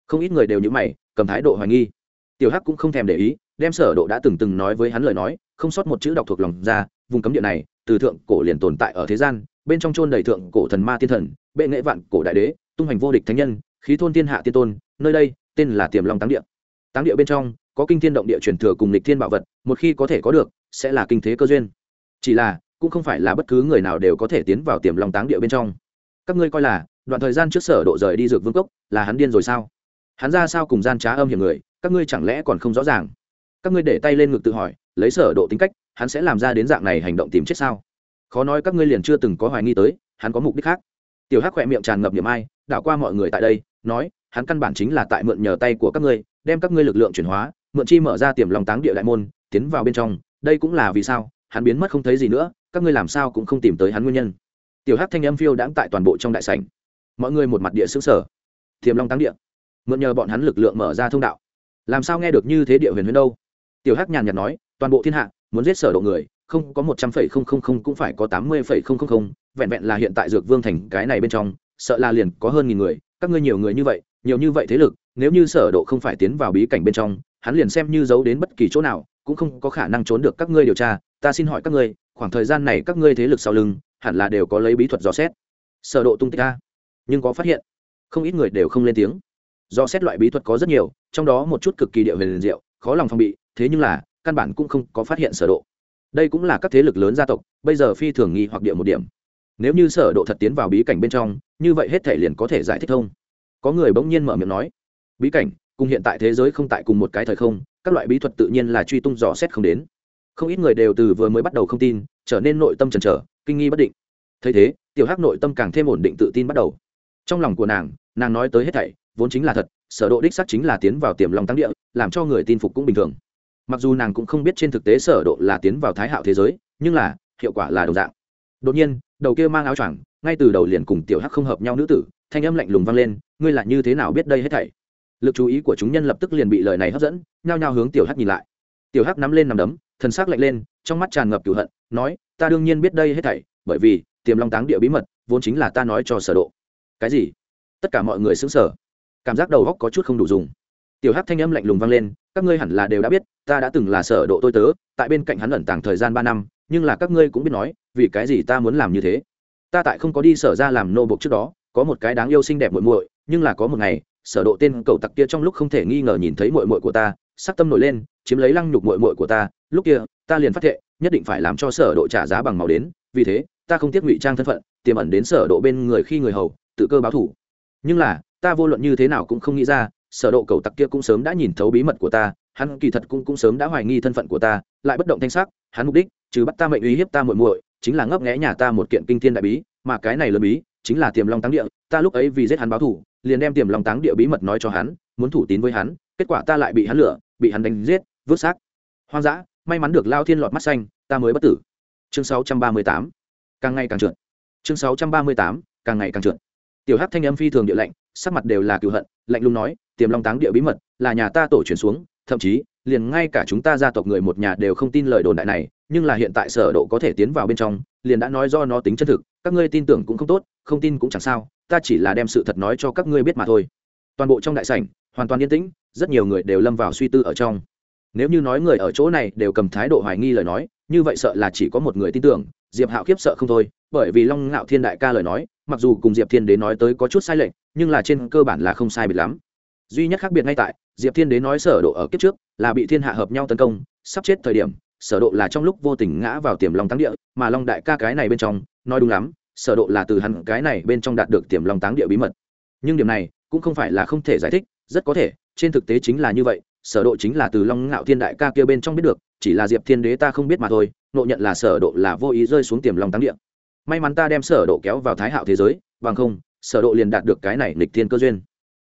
Không ít người đều như mày, cầm thái độ hoài nghi. Tiểu hắc cũng không thèm để ý, đem sở độ đã từng từng nói với hắn lời nói, không sót một chữ đọc thuộc lòng ra, vùng cấm địa này, từ thượng cổ liền tồn tại ở thế gian bên trong chôn đầy thượng cổ thần ma tiên thần, bệ nghệ vạn cổ đại đế, tung hành vô địch thánh nhân, khí thôn thiên hạ tiên tôn, nơi đây, tên là tiềm long táng địa. Táng địa bên trong, có kinh thiên động địa truyền thừa cùng lịch thiên bảo vật, một khi có thể có được, sẽ là kinh thế cơ duyên. Chỉ là, cũng không phải là bất cứ người nào đều có thể tiến vào tiềm long táng địa bên trong. Các ngươi coi là, đoạn thời gian trước sở độ rời đi dược vương cốc, là hắn điên rồi sao? Hắn ra sao cùng gian trá âm hiểm người, các ngươi chẳng lẽ còn không rõ ràng? Các ngươi để tay lên ngực tự hỏi, lấy sở độ tính cách, hắn sẽ làm ra đến dạng này hành động tìm chết sao? Khó nói các ngươi liền chưa từng có hoài nghi tới, hắn có mục đích khác. Tiểu hắc khỏe miệng tràn ngập niềm ai, đảo qua mọi người tại đây, nói, hắn căn bản chính là tại mượn nhờ tay của các ngươi, đem các ngươi lực lượng chuyển hóa, mượn chi mở ra tiềm lòng táng địa đại môn, tiến vào bên trong. Đây cũng là vì sao, hắn biến mất không thấy gì nữa, các ngươi làm sao cũng không tìm tới hắn nguyên nhân. Tiểu hắc thanh âm phiêu đãng tại toàn bộ trong đại sảnh. Mọi người một mặt địa xứ sở tiềm long táng địa. Mượn nhờ bọn hắn lực lượng mở ra thông đạo. Làm sao nghe được như thế địa huyền huyền đâu? Tiểu hắc nhàn nhạt nói, toàn bộ thiên hạ, muốn giết sở độ người không có một trăm phẩy không không không cũng phải có tám mươi phẩy không không không, vẹn vẹn là hiện tại dược vương thành cái này bên trong, sợ là liền có hơn nghìn người, các ngươi nhiều người như vậy, nhiều như vậy thế lực, nếu như sở độ không phải tiến vào bí cảnh bên trong, hắn liền xem như giấu đến bất kỳ chỗ nào, cũng không có khả năng trốn được các ngươi điều tra, ta xin hỏi các ngươi, khoảng thời gian này các ngươi thế lực sau lưng, hẳn là đều có lấy bí thuật dò xét. Sở độ tung tích a nhưng có phát hiện, không ít người đều không lên tiếng. Do xét loại bí thuật có rất nhiều, trong đó một chút cực kỳ địa huyền diệu, khó lòng phòng bị, thế nhưng là, căn bản cũng không có phát hiện sở độ đây cũng là các thế lực lớn gia tộc bây giờ phi thường nghi hoặc địa một điểm. Nếu như sở độ thật tiến vào bí cảnh bên trong như vậy hết thể liền có thể giải thích thông. Có người bỗng nhiên mở miệng nói bí cảnh cùng hiện tại thế giới không tại cùng một cái thời không các loại bí thuật tự nhiên là truy tung dò xét không đến. Không ít người đều từ vừa mới bắt đầu không tin trở nên nội tâm chần chừ, kinh nghi bất định. Thấy thế tiểu hắc nội tâm càng thêm ổn định tự tin bắt đầu. Trong lòng của nàng nàng nói tới hết thảy vốn chính là thật sở độ đích xác chính là tiến vào tiềm lòng tăng địa làm cho người tin phục cũng bình thường mặc dù nàng cũng không biết trên thực tế sở độ là tiến vào thái hạo thế giới, nhưng là, hiệu quả là đồng dạng. Đột nhiên, đầu kia mang áo choàng, ngay từ đầu liền cùng tiểu hắc không hợp nhau nữ tử, thanh âm lạnh lùng vang lên, ngươi là như thế nào biết đây hết thảy? Lực chú ý của chúng nhân lập tức liền bị lời này hấp dẫn, nhao nhao hướng tiểu hắc nhìn lại. Tiểu hắc nắm lên nằm đấm, thần sắc lạnh lên, trong mắt tràn ngập cửu hận, nói, ta đương nhiên biết đây hết thảy, bởi vì, tiềm long táng địa bí mật, vốn chính là ta nói cho sở độ. Cái gì? Tất cả mọi người sững sờ. Cảm giác đầu óc có chút không đủ dùng tiểu hắc thanh âm lạnh lùng vang lên, các ngươi hẳn là đều đã biết, ta đã từng là sở độ tôi tớ, tại bên cạnh hắn ẩn tàng thời gian ba năm, nhưng là các ngươi cũng biết nói, vì cái gì ta muốn làm như thế? Ta tại không có đi sở ra làm nô bộc trước đó, có một cái đáng yêu xinh đẹp muội muội, nhưng là có một ngày, sở độ tên cầu tặc kia trong lúc không thể nghi ngờ nhìn thấy muội muội của ta, sắc tâm nổi lên, chiếm lấy lăng nhục muội muội của ta, lúc kia, ta liền phát thệ, nhất định phải làm cho sở độ trả giá bằng máu đến, vì thế, ta không tiếc ngụy trang thân phận, tiềm ẩn đến sở độ bên người khi người hầu, tự cơ báo thủ. Nhưng là, ta vô luận như thế nào cũng không nghĩ ra sở độ cầu tặc kia cũng sớm đã nhìn thấu bí mật của ta, hắn kỳ thật cũng cũng sớm đã hoài nghi thân phận của ta, lại bất động thanh sắc, hắn mục đích, trừ bắt ta mệnh uy hiếp ta muội muội, chính là ngấp nghé nhà ta một kiện kinh thiên đại bí, mà cái này lớn bí, chính là tiềm long táng địa, ta lúc ấy vì giết hắn báo thù, liền đem tiềm long táng địa bí mật nói cho hắn, muốn thủ tín với hắn, kết quả ta lại bị hắn lừa, bị hắn đánh giết, vứt xác. Hoang dã, may mắn được lao thiên lọt mắt xanh, ta mới bất tử. Chương 638 càng ngày càng trượt. Chương 638 càng ngày càng trượt tiểu hắc thanh âm phi thường địa lạnh, sắc mặt đều là cựu hận, lạnh lùng nói, tiềm long táng địa bí mật, là nhà ta tổ truyền xuống, thậm chí, liền ngay cả chúng ta gia tộc người một nhà đều không tin lời đồn đại này, nhưng là hiện tại sở độ có thể tiến vào bên trong, liền đã nói do nó tính chân thực, các ngươi tin tưởng cũng không tốt, không tin cũng chẳng sao, ta chỉ là đem sự thật nói cho các ngươi biết mà thôi. Toàn bộ trong đại sảnh, hoàn toàn yên tĩnh, rất nhiều người đều lâm vào suy tư ở trong. Nếu như nói người ở chỗ này đều cầm thái độ hoài nghi lời nói, như vậy sợ là chỉ có một người tin tưởng, diệp hạo khiếp sợ không thôi, bởi vì long ngạo thiên đại ca lời nói mặc dù cùng diệp thiên đế nói tới có chút sai lệch, nhưng là trên cơ bản là không sai biệt lắm. Duy nhất khác biệt ngay tại, diệp thiên đế nói sở độ ở kiếp trước là bị thiên hạ hợp nhau tấn công, sắp chết thời điểm, sở độ là trong lúc vô tình ngã vào tiềm long táng địa, mà long đại ca cái này bên trong, nói đúng lắm, sở độ là từ hắn cái này bên trong đạt được tiềm long táng địa bí mật. Nhưng điểm này cũng không phải là không thể giải thích, rất có thể, trên thực tế chính là như vậy, sở độ chính là từ long ngạo thiên đại ca kia bên trong biết được, chỉ là diệp thiên đế ta không biết mà thôi, nộ nhận là sở độ là vô ý rơi xuống tiềm long táng địa may mắn ta đem sở độ kéo vào thái hạo thế giới, bằng không, sở độ liền đạt được cái này lịch thiên cơ duyên.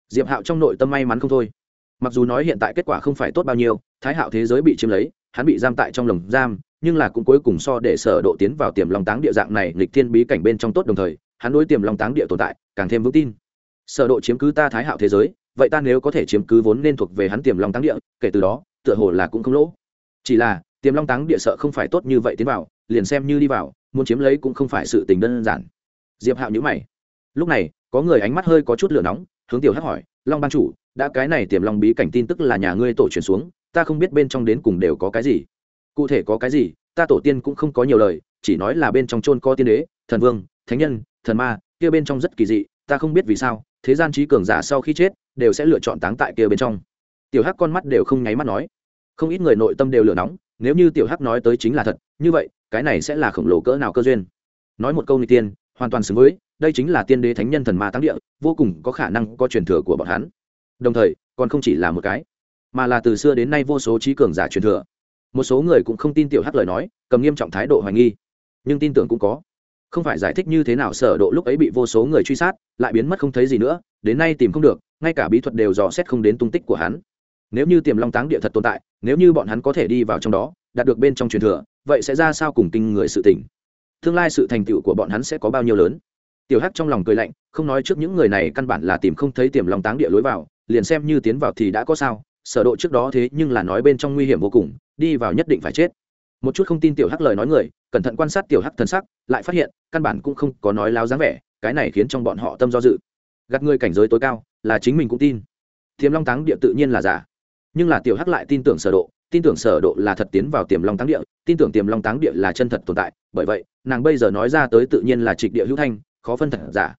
Diệp hạo trong nội tâm may mắn không thôi. Mặc dù nói hiện tại kết quả không phải tốt bao nhiêu, thái hạo thế giới bị chiếm lấy, hắn bị giam tại trong lồng giam, nhưng là cũng cuối cùng so để sở độ tiến vào tiềm long táng địa dạng này lịch thiên bí cảnh bên trong tốt đồng thời, hắn đối tiềm long táng địa tồn tại càng thêm vững tin. Sở độ chiếm cứ ta thái hạo thế giới, vậy ta nếu có thể chiếm cứ vốn nên thuộc về hắn tiềm long táng địa, kể từ đó, tựa hồ là cũng không lỗ. Chỉ là, tiềm long táng địa sợ không phải tốt như vậy tiến vào, liền xem như đi vào muốn chiếm lấy cũng không phải sự tình đơn giản. Diệp hạo nhữ mày. Lúc này, có người ánh mắt hơi có chút lửa nóng, hướng tiểu hắc hỏi, long ban chủ, đã cái này tiềm long bí cảnh tin tức là nhà ngươi tổ truyền xuống, ta không biết bên trong đến cùng đều có cái gì. Cụ thể có cái gì, ta tổ tiên cũng không có nhiều lời, chỉ nói là bên trong chôn có tiên đế, thần vương, thánh nhân, thần ma, kia bên trong rất kỳ dị, ta không biết vì sao, thế gian trí cường giả sau khi chết, đều sẽ lựa chọn táng tại kia bên trong. Tiểu hắc con mắt đều không nháy mắt nói. Không ít người nội tâm đều lửa nóng, nếu như tiểu hắc nói tới chính là thật, như vậy cái này sẽ là khổng lồ cỡ nào cơ duyên. Nói một câu người tiên, hoàn toàn xứng với, đây chính là tiên đế thánh nhân thần ma tăng địa, vô cùng có khả năng có truyền thừa của bọn hắn. Đồng thời, còn không chỉ là một cái, mà là từ xưa đến nay vô số trí cường giả truyền thừa. Một số người cũng không tin tiểu hắc lời nói, cầm nghiêm trọng thái độ hoài nghi. Nhưng tin tưởng cũng có. Không phải giải thích như thế nào sở độ lúc ấy bị vô số người truy sát, lại biến mất không thấy gì nữa, đến nay tìm không được, ngay cả bí thuật đều dò xét không đến tung tích của hắn. Nếu như tiềm long táng địa thật tồn tại, nếu như bọn hắn có thể đi vào trong đó, đạt được bên trong truyền thừa vậy sẽ ra sao cùng kinh người sự tỉnh tương lai sự thành tựu của bọn hắn sẽ có bao nhiêu lớn? Tiểu hắc trong lòng cười lạnh, không nói trước những người này căn bản là tìm không thấy tiềm long táng địa lối vào, liền xem như tiến vào thì đã có sao, sở độ trước đó thế nhưng là nói bên trong nguy hiểm vô cùng, đi vào nhất định phải chết. Một chút không tin tiểu hắc lời nói người, cẩn thận quan sát tiểu hắc thần sắc, lại phát hiện, căn bản cũng không có nói láo dáng vẻ, cái này khiến trong bọn họ tâm do dự. Gạt người cảnh giới tối cao, là chính mình cũng tin. Tiềm long táng địa tự nhiên là giả. Nhưng là tiểu hắc lại tin tưởng sở độ tin tưởng sở độ là thật tiến vào tiềm long táng địa, tin tưởng tiềm long táng địa là chân thật tồn tại. Bởi vậy, nàng bây giờ nói ra tới tự nhiên là trịch địa hữu thanh, khó phân thật giả.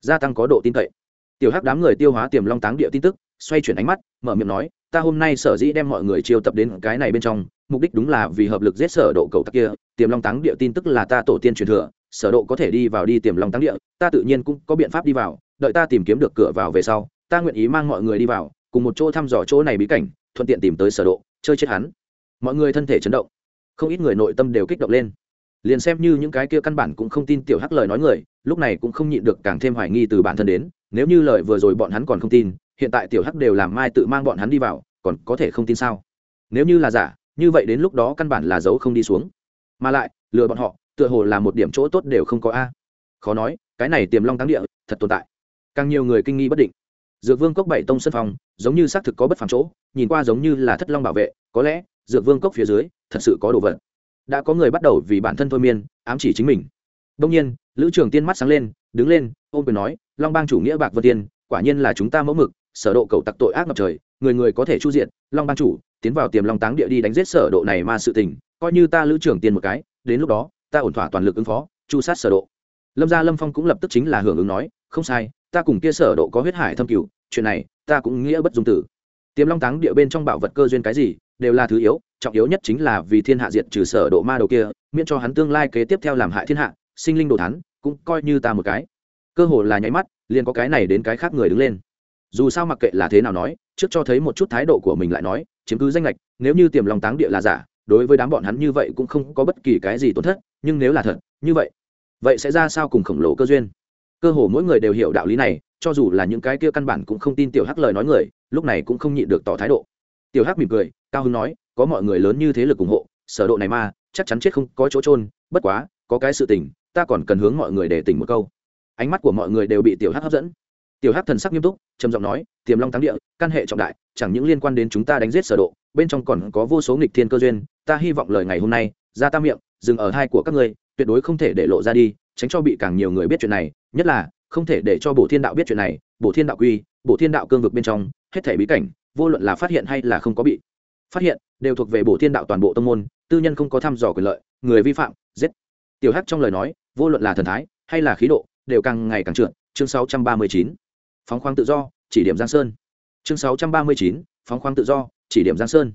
Gia tăng có độ tin cậy. Tiểu hắc đám người tiêu hóa tiềm long táng địa tin tức, xoay chuyển ánh mắt, mở miệng nói, ta hôm nay sở dĩ đem mọi người chiêu tập đến cái này bên trong, mục đích đúng là vì hợp lực giết sở độ cầu tắc kia. Tiềm long táng địa tin tức là ta tổ tiên truyền thừa, sở độ có thể đi vào đi tiềm long táng địa, ta tự nhiên cũng có biện pháp đi vào, đợi ta tìm kiếm được cửa vào về sau, ta nguyện ý mang mọi người đi vào, cùng một chỗ thăm dò chỗ này bí cảnh, thuận tiện tìm tới sở độ chơi chết hắn. Mọi người thân thể chấn động, không ít người nội tâm đều kích động lên. Liền xem như những cái kia căn bản cũng không tin tiểu hắc lời nói người, lúc này cũng không nhịn được càng thêm hoài nghi từ bản thân đến, nếu như lời vừa rồi bọn hắn còn không tin, hiện tại tiểu hắc đều làm mai tự mang bọn hắn đi vào, còn có thể không tin sao? Nếu như là giả, như vậy đến lúc đó căn bản là dấu không đi xuống. Mà lại, lừa bọn họ, tựa hồ là một điểm chỗ tốt đều không có a. Khó nói, cái này tiềm long táng địa, thật tồn tại. Càng nhiều người kinh nghi bất định dược vương cốc bảy tông sân phòng, giống như xác thực có bất phàm chỗ, nhìn qua giống như là thất long bảo vệ, có lẽ, dược vương cốc phía dưới, thật sự có đồ vật. Đã có người bắt đầu vì bản thân thôi miên, ám chỉ chính mình. Đông nhiên, lữ trường tiên mắt sáng lên, đứng lên, ôm quyền nói, long bang chủ nghĩa bạc vân tiên, quả nhiên là chúng ta mẫu mực, sở độ cầu tặc tội ác ngập trời, người người có thể chu diện long bang chủ, tiến vào tiềm long táng địa đi đánh giết sở độ này mà sự tình, coi như ta lữ trưởng tiên một cái, đến lúc đó, ta ổn thỏa toàn lực ứng phó, chu sát sở độ. Lâm gia lâm phong cũng lập tức chính là hưởng ứng nói, không sai ta cùng kia sở độ có huyết hải thâm cửu, chuyện này, ta cũng nghĩa bất dung tử. Tiềm long táng địa bên trong bảo vật cơ duyên cái gì, đều là thứ yếu, trọng yếu nhất chính là vì thiên hạ diệt trừ sở độ ma đầu kia, miễn cho hắn tương lai kế tiếp theo làm hại thiên hạ, sinh linh đồ thán, cũng coi như ta một cái. Cơ hồ là nháy mắt, liền có cái này đến cái khác người đứng lên. Dù sao mặc kệ là thế nào nói, trước cho thấy một chút thái độ của mình lại nói, chiếm cứ danh lệch nếu như tiềm lòng táng địa là giả, đối với đám bọn hắn như vậy cũng không có bất kỳ cái gì tổn thất, nhưng nếu là thật, như vậy vậy sẽ ra sao cùng khổng lồ cơ duyên? Cơ hồ mỗi người đều hiểu đạo lý này, cho dù là những cái kia căn bản cũng không tin tiểu hắc lời nói người, lúc này cũng không nhịn được tỏ thái độ. Tiểu hắc mỉm cười, cao hưng nói, có mọi người lớn như thế lực ủng hộ, sở độ này mà, chắc chắn chết không có chỗ trôn bất quá, có cái sự tình, ta còn cần hướng mọi người để tỉnh một câu. Ánh mắt của mọi người đều bị tiểu hắc hấp dẫn. Tiểu hắc thần sắc nghiêm túc, trầm giọng nói, tiềm long thắng địa, căn hệ trọng đại, chẳng những liên quan đến chúng ta đánh giết sở độ, bên trong còn có vô số nghịch thiên cơ duyên, ta hy vọng lời ngày hôm nay, ra ta miệng, dừng ở hai của các ngươi, tuyệt đối không thể để lộ ra đi tránh cho bị càng nhiều người biết chuyện này, nhất là, không thể để cho bổ thiên đạo biết chuyện này, bổ thiên đạo quy, bổ thiên đạo cương vực bên trong, hết thể bí cảnh, vô luận là phát hiện hay là không có bị phát hiện, đều thuộc về bổ thiên đạo toàn bộ tông môn, tư nhân không có thăm dò quyền lợi, người vi phạm, giết tiểu hắc trong lời nói, vô luận là thần thái hay là khí độ, đều càng ngày càng trượt chương 639. phóng khoáng tự do, chỉ điểm giang sơn chương 639. phóng khoáng tự do, chỉ điểm giang sơn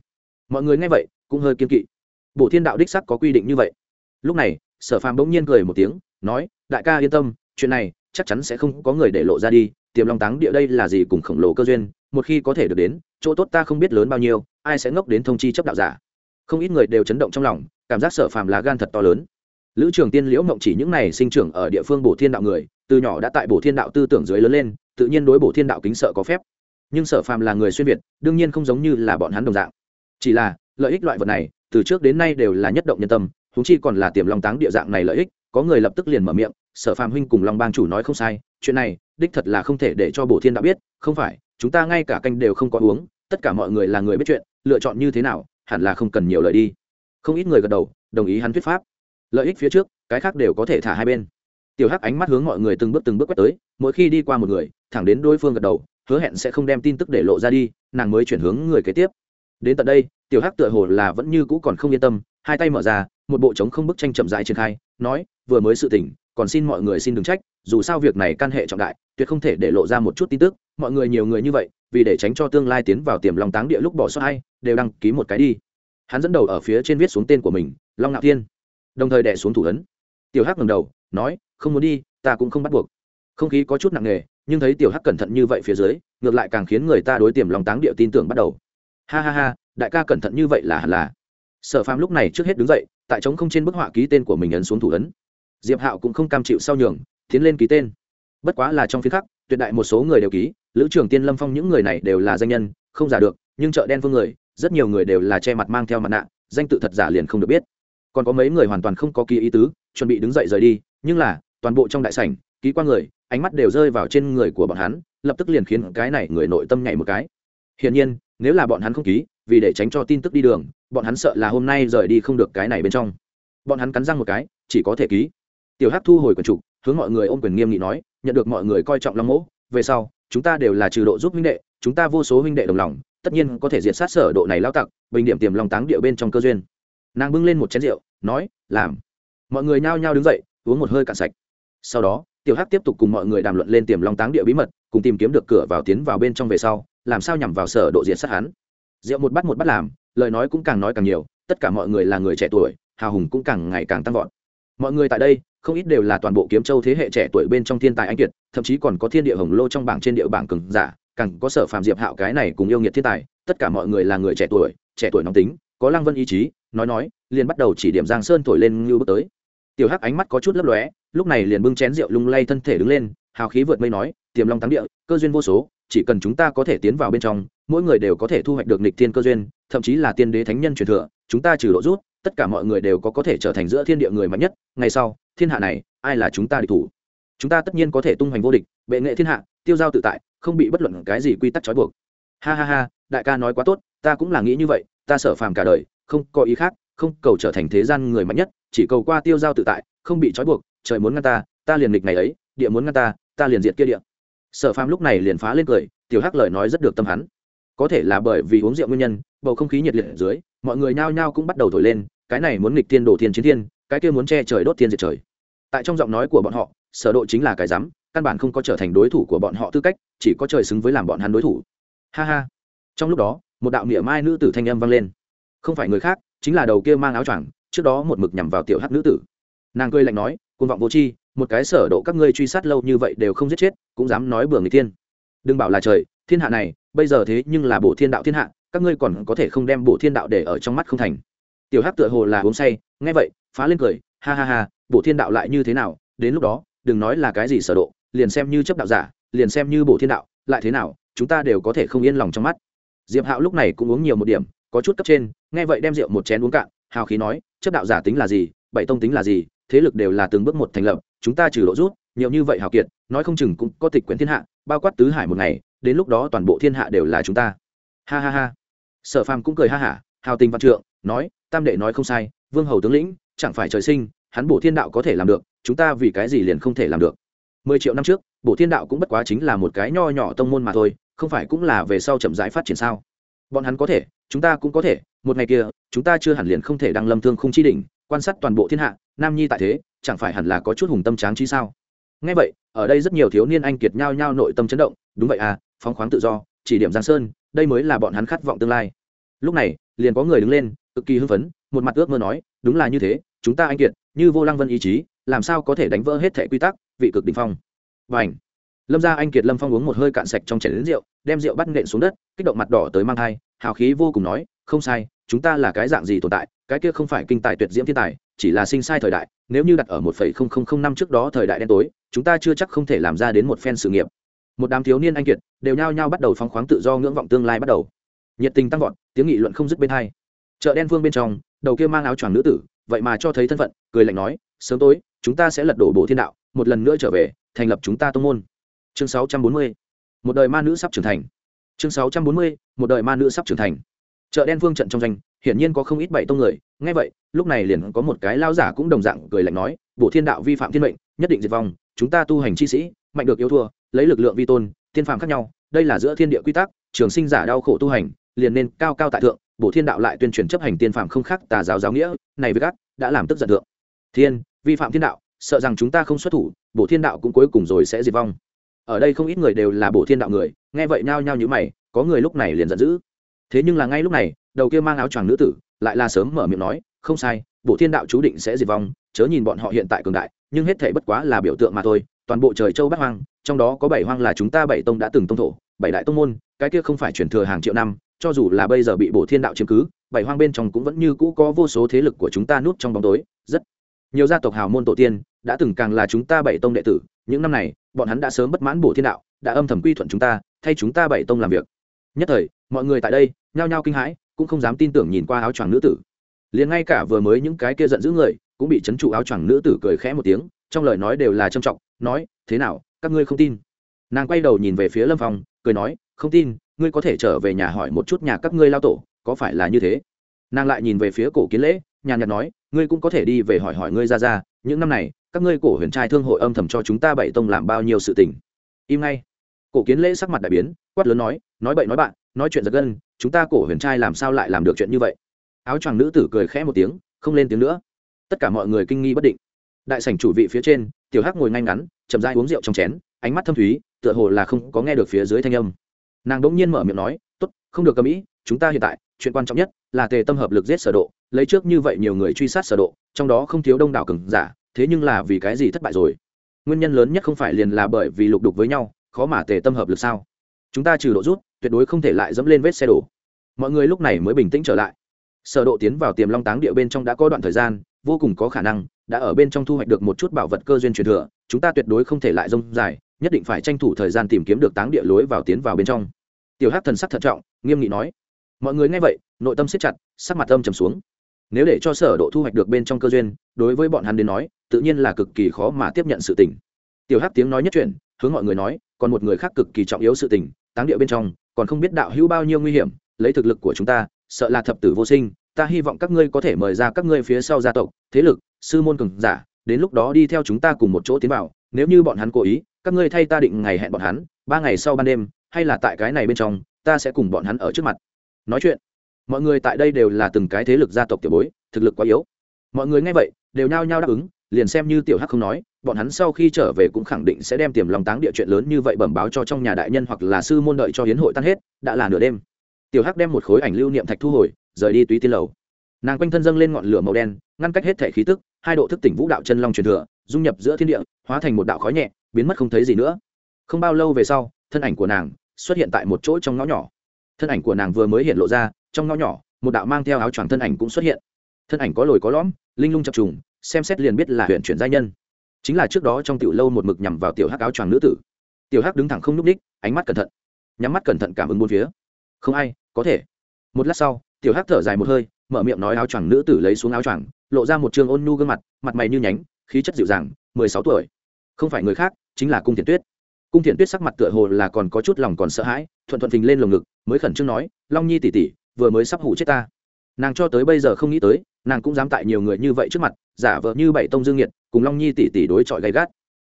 mọi người nghe vậy, cũng hơi kiên kỵ bộ thiên đạo đích sắc có quy định như vậy lúc này, sở phàm bỗng nhiên cười một tiếng nói, đại ca yên tâm, chuyện này chắc chắn sẽ không có người để lộ ra đi, tiềm long táng địa đây là gì cùng khổng lồ cơ duyên, một khi có thể được đến, chỗ tốt ta không biết lớn bao nhiêu, ai sẽ ngốc đến thông chi chấp đạo giả? Không ít người đều chấn động trong lòng, cảm giác sở phàm lá gan thật to lớn. Lữ trường tiên, liễu mộng chỉ những này sinh trưởng ở địa phương bổ thiên đạo người, từ nhỏ đã tại bổ thiên đạo tư tưởng dưới lớn lên, tự nhiên đối bổ thiên đạo kính sợ có phép. Nhưng sở phàm là người xuyên việt, đương nhiên không giống như là bọn hắn đồng dạng. Chỉ là, lợi ích loại vật này, từ trước đến nay đều là nhất động nhân tâm húng chi còn là tiềm long táng địa dạng này lợi ích có người lập tức liền mở miệng, sở phàm huynh cùng long bang chủ nói không sai, chuyện này, đích thật là không thể để cho bổ thiên đạo biết, không phải, chúng ta ngay cả canh đều không có uống, tất cả mọi người là người biết chuyện, lựa chọn như thế nào, hẳn là không cần nhiều lời đi. Không ít người gật đầu, đồng ý hắn thuyết pháp. Lợi ích phía trước, cái khác đều có thể thả hai bên. Tiểu hắc ánh mắt hướng mọi người từng bước từng bước quét tới, mỗi khi đi qua một người, thẳng đến đối phương gật đầu, hứa hẹn sẽ không đem tin tức để lộ ra đi, nàng mới chuyển hướng người kế tiếp. Đến tận đây, tiểu hắc tựa hồ là vẫn như cũ còn không yên tâm, hai tay mở ra một bộ trống không bức tranh chậm rãi triển khai, nói, vừa mới sự tỉnh còn xin mọi người xin đừng trách, dù sao việc này căn hệ trọng đại, tuyệt không thể để lộ ra một chút tin tức, mọi người nhiều người như vậy, vì để tránh cho tương lai tiến vào tiềm lòng táng địa lúc bỏ sót hay đều đăng ký một cái đi. Hắn dẫn đầu ở phía trên viết xuống tên của mình, long ngạo thiên. Đồng thời đẻ xuống thủ ấn. Tiểu hắc ngầm đầu, nói, không muốn đi, ta cũng không bắt buộc. Không khí có chút nặng nề, nhưng thấy tiểu hắc cẩn thận như vậy phía dưới, ngược lại càng khiến người ta đối tiềm lòng táng địa tin tưởng bắt đầu. Ha ha ha, đại ca cẩn thận như vậy là hẳn là sở phàm lúc này trước hết đứng dậy, tại trống không trên bức họa ký tên của mình ấn xuống thủ ấn. Diệp hạo cũng không cam chịu sau nhường, tiến lên ký tên. Bất quá là trong phiên khắc, tuyệt đại một số người đều ký, lữ trưởng tiên, lâm phong những người này đều là danh nhân, không giả được, nhưng chợ đen vương người, rất nhiều người đều là che mặt mang theo mặt nạ, danh tự thật giả liền không được biết. Còn có mấy người hoàn toàn không có ký ý tứ, chuẩn bị đứng dậy rời đi, nhưng là, toàn bộ trong đại sảnh, ký qua người, ánh mắt đều rơi vào trên người của bọn hắn, lập tức liền khiến cái này người nội tâm nhảy một cái. Hiển nhiên, nếu là bọn hắn không ký, vì để tránh cho tin tức đi đường bọn hắn sợ là hôm nay rời đi không được cái này bên trong. Bọn hắn cắn răng một cái, chỉ có thể ký. Tiểu hắc thu hồi quần trục hướng mọi người ôm quyền nghiêm nghị nói, nhận được mọi người coi trọng long mẫu. về sau, chúng ta đều là trừ độ giúp huynh đệ, chúng ta vô số huynh đệ đồng lòng, tất nhiên có thể diệt sát sở độ này lao tặc, bình điểm tiềm lòng táng địa bên trong cơ duyên. Nàng bưng lên một chén rượu, nói, làm. Mọi người nhao nhao đứng dậy, uống một hơi cạn sạch. Sau đó, tiểu hắc tiếp tục cùng mọi người đàm luận lên tiềm long táng địa bí mật, cùng tìm kiếm được cửa vào tiến vào bên trong về sau, làm sao nhằm vào sở độ diệt sát hắn. Rượu một bát một bát làm lời nói cũng càng nói càng nhiều, tất cả mọi người là người trẻ tuổi, hào hùng cũng càng ngày càng tăng vọt. Mọi người tại đây, không ít đều là toàn bộ kiếm châu thế hệ trẻ tuổi bên trong thiên tài anh kiệt, thậm chí còn có thiên địa hồng lô trong bảng trên địa bảng cường giả, càng có sở phàm diệp hạo cái này cùng yêu nghiệt thiên tài, tất cả mọi người là người trẻ tuổi trẻ tuổi nóng tính, có lăng vân ý chí, nói nói, liền bắt đầu chỉ điểm giang sơn thổi lên như bước tới. Tiểu hắc ánh mắt có chút lấp lóe, lúc này liền bưng chén rượu lung lay thân thể đứng lên, hào khí vượt mây nói, tiềm long thắng địa, cơ duyên vô số, chỉ cần chúng ta có thể tiến vào bên trong mỗi người đều có thể thu hoạch được nịch thiên cơ duyên, thậm chí là tiên đế thánh nhân truyền thừa, chúng ta trừ độ rút, tất cả mọi người đều có có thể trở thành giữa thiên địa người mạnh nhất. Ngày sau, thiên hạ này, ai là chúng ta địch thủ? Chúng ta tất nhiên có thể tung hoành vô địch, bệ nghệ thiên hạ, tiêu giao tự tại, không bị bất luận cái gì quy tắc trói buộc. Ha ha ha, đại ca nói quá tốt, ta cũng là nghĩ như vậy, ta sở phàm cả đời, không có ý khác, không cầu trở thành thế gian người mạnh nhất, chỉ cầu qua tiêu giao tự tại, không bị trói buộc, trời muốn ngăn ta ta liền nghịch ngày ấy, địa muốn ngăn ta ta liền diệt kia địa. Sở phàm lúc này liền phá lên cười, tiểu hắc lời nói rất được tâm hắn có thể là bởi vì uống rượu nguyên nhân, bầu không khí nhiệt liệt ở dưới, mọi người nhao nhao cũng bắt đầu thổi lên, cái này muốn nghịch thiên đổ thiên chiến thiên, cái kia muốn che trời đốt thiên diệt trời. Tại trong giọng nói của bọn họ, sở độ chính là cái dám căn bản không có trở thành đối thủ của bọn họ tư cách, chỉ có trời xứng với làm bọn hắn đối thủ. Ha ha. Trong lúc đó, một đạo niệm mai nữ tử thanh âm vang lên. Không phải người khác, chính là đầu kia mang áo choàng, trước đó một mực nhằm vào tiểu hắc nữ tử. Nàng cười lạnh nói, cuồng vọng vô tri, một cái sở độ các ngươi truy sát lâu như vậy đều không giết chết, cũng dám nói bừa người tiên đừng bảo là trời, thiên hạ này bây giờ thế nhưng là bộ thiên đạo thiên hạ, các ngươi còn có thể không đem bộ thiên đạo để ở trong mắt không thành. Tiểu hắc tựa hồ là uống say, nghe vậy, phá lên cười, ha ha ha bộ thiên đạo lại như thế nào, đến lúc đó, đừng nói là cái gì sở độ, liền xem như chấp đạo giả, liền xem như bộ thiên đạo, lại thế nào, chúng ta đều có thể không yên lòng trong mắt. Diệp hạo lúc này cũng uống nhiều một điểm, có chút cấp trên, nghe vậy đem rượu một chén uống cạn, hào khí nói, chấp đạo giả tính là gì, bảy tông tính là gì, thế lực đều là từng bước một thành lập, chúng ta trừ độ rút, nhiều như vậy hào kiệt, nói không chừng cũng có tịch quyển thiên hạ, bao quát tứ hải một ngày đến lúc đó toàn bộ thiên hạ đều là chúng ta. Ha ha ha. Sở phàm cũng cười ha hả, hào tình văn trượng, nói, tam đệ nói không sai, vương hầu tướng lĩnh, chẳng phải trời sinh, hắn bổ thiên đạo có thể làm được, chúng ta vì cái gì liền không thể làm được? Mười triệu năm trước, bổ thiên đạo cũng bất quá chính là một cái nho nhỏ tông môn mà thôi, không phải cũng là về sau chậm rãi phát triển sao? Bọn hắn có thể, chúng ta cũng có thể, một ngày kia, chúng ta chưa hẳn liền không thể đăng lâm thương không chi đỉnh, quan sát toàn bộ thiên hạ, nam nhi tại thế, chẳng phải hẳn là có chút hùng tâm tráng trí sao? Ngay vậy, ở đây rất nhiều thiếu niên anh kiệt nhao nhao nội tâm chấn động, đúng vậy à phóng khoáng tự do, chỉ điểm giang sơn, đây mới là bọn hắn khát vọng tương lai. Lúc này, liền có người đứng lên, cực kỳ hưng phấn, một mặt ước mơ nói, đúng là như thế, chúng ta anh kiệt, như vô lăng vân ý chí, làm sao có thể đánh vỡ hết thẻ quy tắc, vị cực đình phong. Và ảnh lâm ra anh kiệt lâm phong uống một hơi cạn sạch trong chảy đến rượu, đem rượu bắt nện xuống đất, kích động mặt đỏ tới mang thai, hào khí vô cùng nói, không sai, chúng ta là cái dạng gì tồn tại, cái kia không phải kinh tài tuyệt diễm thiên tài, chỉ là sinh sai thời đại, nếu như đặt ở một phẩy không không không năm trước đó thời đại đen tối, chúng ta chưa chắc không thể làm ra đến một phen sự nghiệp một đám thiếu niên anh kiệt đều nhao nhao bắt đầu phóng khoáng tự do ngưỡng vọng tương lai bắt đầu nhiệt tình tăng vọt, tiếng nghị luận không dứt bên hai chợ đen phương bên trong, đầu kia mang áo choàng nữ tử, vậy mà cho thấy thân phận, cười lạnh nói, sớm tối, chúng ta sẽ lật đổ bộ thiên đạo, một lần nữa trở về, thành lập chúng ta tông môn chương 640. một đời ma nữ sắp trưởng thành chương 640. một đời ma nữ sắp trưởng thành chợ đen phương trận trong danh hiển nhiên có không ít bảy tông người, nghe vậy, lúc này liền có một cái lao giả cũng đồng dạng cười lạnh nói, bộ thiên đạo vi phạm thiên mệnh, nhất định diệt vong, chúng ta tu hành chi sĩ mạnh được yêu thua, lấy lực lượng vi tôn tiên phàm khác nhau, đây là giữa thiên địa quy tắc, trường sinh giả đau khổ tu hành, liền nên cao cao tại thượng bộ thiên đạo lại tuyên truyền chấp hành tiên phàm không khác tà giáo giáo nghĩa, này với gắt đã làm tức giận thượng. Thiên, vi phạm thiên đạo, sợ rằng chúng ta không xuất thủ bộ thiên đạo cũng cuối cùng rồi sẽ diệt vong. Ở đây không ít người đều là bộ thiên đạo người, nghe vậy nhao nhao như mày, có người lúc này liền giận dữ. Thế nhưng là ngay lúc này, đầu kia mang áo choàng nữ tử, lại là sớm mở miệng nói, không sai bộ thiên đạo chú định sẽ diệt vong, chớ nhìn bọn họ hiện tại cường đại, nhưng hết thể bất quá là biểu tượng mà thôi toàn bộ trời châu bát hoang, trong đó có bảy hoang là chúng ta bảy tông đã từng tông thổ, bảy đại tông môn, cái kia không phải truyền thừa hàng triệu năm, cho dù là bây giờ bị bổ thiên đạo chiếm cứ, bảy hoang bên trong cũng vẫn như cũ có vô số thế lực của chúng ta núp trong bóng tối, rất nhiều gia tộc hào môn tổ tiên đã từng càng là chúng ta bảy tông đệ tử, những năm này, bọn hắn đã sớm bất mãn bổ thiên đạo, đã âm thầm quy thuận chúng ta, thay chúng ta bảy tông làm việc. Nhất thời, mọi người tại đây, nhao nhao kinh hãi, cũng không dám tin tưởng nhìn qua áo choàng nữ tử. Liền ngay cả vừa mới những cái kia giận dữ người, cũng bị chấn trụ áo choàng nữ tử cười khẽ một tiếng, trong lời nói đều là trầm trọng nói, thế nào, các ngươi không tin? Nàng quay đầu nhìn về phía lâm phong, cười nói, không tin, ngươi có thể trở về nhà hỏi một chút nhà các ngươi lao tổ, có phải là như thế? Nàng lại nhìn về phía cổ kiến lễ, nhàn nhạt nói, ngươi cũng có thể đi về hỏi hỏi ngươi ra ra, những năm này, các ngươi cổ huyền trai thương hội âm thầm cho chúng ta bảy tông làm bao nhiêu sự tình? Im ngay. Cổ kiến lễ sắc mặt đại biến, quát lớn nói nói bậy nói bạn, nói chuyện giật gân, chúng ta cổ huyền trai làm sao lại làm được chuyện như vậy? Áo choàng nữ tử cười khẽ một tiếng, không lên tiếng nữa. Tất cả mọi người kinh nghi bất định. Đại sảnh chủ vị phía trên tiểu hắc ngồi ngay ngắn, chậm dai uống rượu trong chén, ánh mắt thâm thúy, tựa hồ là không có nghe được phía dưới thanh âm. Nàng đ ỗ n g nhiên mở miệng nói t ố t không được cầm ý, chúng ta hiện tại, chuyện quan trọng nhất là tề tâm hợp lực giết sở độ, lấy trước như vậy nhiều người truy sát sở độ, trong đó không thiếu đông đảo cừng giả, thế nhưng là vì cái gì thất bại rồi? Nguyên nhân lớn nhất không phải liền là bởi vì lục đục với nhau, khó mà tề tâm hợp lực sao? Chúng ta trừ độ rút, tuyệt đối không thể lại dẫm lên vết xe đổ. Mọi người lúc này mới bình tĩnh trở lại. Sở độ tiến vào tiềm long táng địa bên trong đã có đoạn thời gian, vô cùng có khả năng đã ở bên trong thu hoạch được một chút bảo vật cơ duyên truyền thừa, chúng ta tuyệt đối không thể lại rông dài, nhất định phải tranh thủ thời gian tìm kiếm được táng địa lối vào tiến vào bên trong. Tiểu hát thần sắc thận trọng, nghiêm nghị nói. Mọi người nghe vậy, nội tâm siết chặt, sắc mặt âm trầm xuống. Nếu để cho sở độ thu hoạch được bên trong cơ duyên, đối với bọn hắn đến nói, tự nhiên là cực kỳ khó mà tiếp nhận sự tình. Tiểu hắc tiếng nói nhất chuyện hướng mọi người nói, còn một người khác cực kỳ trọng yếu sự tình, táng địa bên trong, còn không biết đạo hữu bao nhiêu nguy hiểm, lấy thực lực của chúng ta, sợ là thập tử vô sinh ta hy vọng các ngươi có thể mời ra các ngươi phía sau gia tộc, thế lực, sư môn cường giả, đến lúc đó đi theo chúng ta cùng một chỗ tiến vào, nếu như bọn hắn cố ý, các ngươi thay ta định ngày hẹn bọn hắn, ba ngày sau ban đêm, hay là tại cái này bên trong, ta sẽ cùng bọn hắn ở trước mặt. Nói chuyện. Mọi người tại đây đều là từng cái thế lực gia tộc tiểu bối, thực lực quá yếu. Mọi người nghe vậy, đều nhao nhao đáp ứng, liền xem như tiểu hắc không nói, bọn hắn sau khi trở về cũng khẳng định sẽ đem tiềm lòng táng địa chuyện lớn như vậy bẩm báo cho trong nhà đại nhân hoặc là sư môn đợi cho hiến hội tan hết, đã là nửa đêm. Tiểu hắc đem một khối ảnh lưu niệm thạch thu hồi rời đi túy tiên lầu. Nàng quanh thân dâng lên ngọn lửa màu đen, ngăn cách hết thể khí tức, hai độ thức tỉnh vũ đạo chân long truyền thừa, dung nhập giữa thiên địa, hóa thành một đạo khói nhẹ, biến mất không thấy gì nữa. Không bao lâu về sau, thân ảnh của nàng xuất hiện tại một chỗ trong ngõ nhỏ. Thân ảnh của nàng vừa mới hiện lộ ra, trong ngõ nhỏ, một đạo mang theo áo choàng thân ảnh cũng xuất hiện. Thân ảnh có lồi có lõm, linh lung chập trùng, xem xét liền biết là huyện chuyển giai nhân. Chính là trước đó trong tiểu lâu một mực nhằm vào tiểu hắc áo choàng nữ tử. Tiểu hắc đứng thẳng không nhúc ních ánh mắt cẩn thận, nhắm mắt cẩn thận cảm ứng bốn phía. Không ai, có thể. Một lát sau tiểu hắc thở dài một hơi, mở miệng nói áo choàng nữ tử lấy xuống áo choàng, lộ ra một trường ôn nhu gương mặt mặt mày như nhánh, khí chất dịu dàng, mười sáu tuổi. Không phải người khác, chính là cung thiện tuyết. Cung thiện tuyết sắc mặt tựa hồ là còn có chút lòng còn sợ hãi, thuận thuận thình lên lồng ngực, mới khẩn trương nói, long nhi tỉ tỉ vừa mới sắp hủ chết ta. Nàng cho tới bây giờ không nghĩ tới, nàng cũng dám tại nhiều người như vậy trước mặt, giả vợ như bảy tông dương nhiệt cùng long nhi tỉ tỉ đối chọi gay gắt.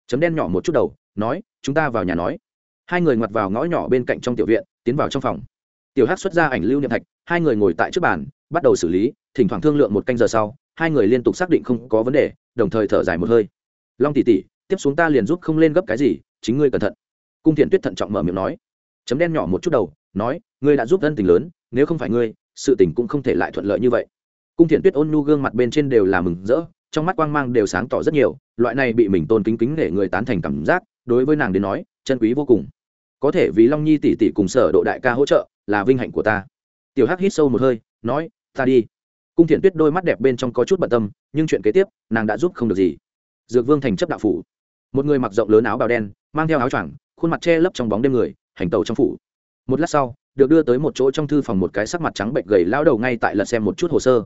Chấm đen nhỏ một chút đầu, nói, chúng ta vào nhà nói. Hai người ngoặt vào ngõ nhỏ bên cạnh trong tiểu viện, tiến vào trong phòng tiểu hát xuất ra ảnh lưu niệm thạch, hai người ngồi tại trước bàn, bắt đầu xử lý, thỉnh thoảng thương lượng một canh giờ sau, hai người liên tục xác định không có vấn đề, đồng thời thở dài một hơi. Long tỉ tỉ tiếp xuống ta liền giúp không lên gấp cái gì, chính ngươi cẩn thận. Cung thiện tuyết thận trọng mở miệng nói. Chấm đen nhỏ một chút đầu, nói, ngươi đã giúp dân tình lớn, nếu không phải ngươi, sự tình cũng không thể lại thuận lợi như vậy. Cung thiện tuyết ôn nhu gương mặt bên trên đều là mừng rỡ, trong mắt quang mang đều sáng tỏ rất nhiều, loại này bị mình tôn kính kính để người tán thành cảm giác, đối với nàng đến nói, chân quý vô cùng có thể vì long nhi tỷ tỷ cùng sở độ đại ca hỗ trợ, là vinh hạnh của ta. Tiểu hắc hít sâu một hơi, nói, ta đi. Cung thiện tuyết đôi mắt đẹp bên trong có chút bận tâm, nhưng chuyện kế tiếp, nàng đã giúp không được gì. Dược vương thành chấp đạo phủ. Một người mặc rộng lớn áo bào đen, mang theo áo choàng, khuôn mặt che lấp trong bóng đêm người, hành tàu trong phủ. Một lát sau, được đưa tới một chỗ trong thư phòng một cái sắc mặt trắng bệnh gầy lao đầu ngay tại lật xem một chút hồ sơ.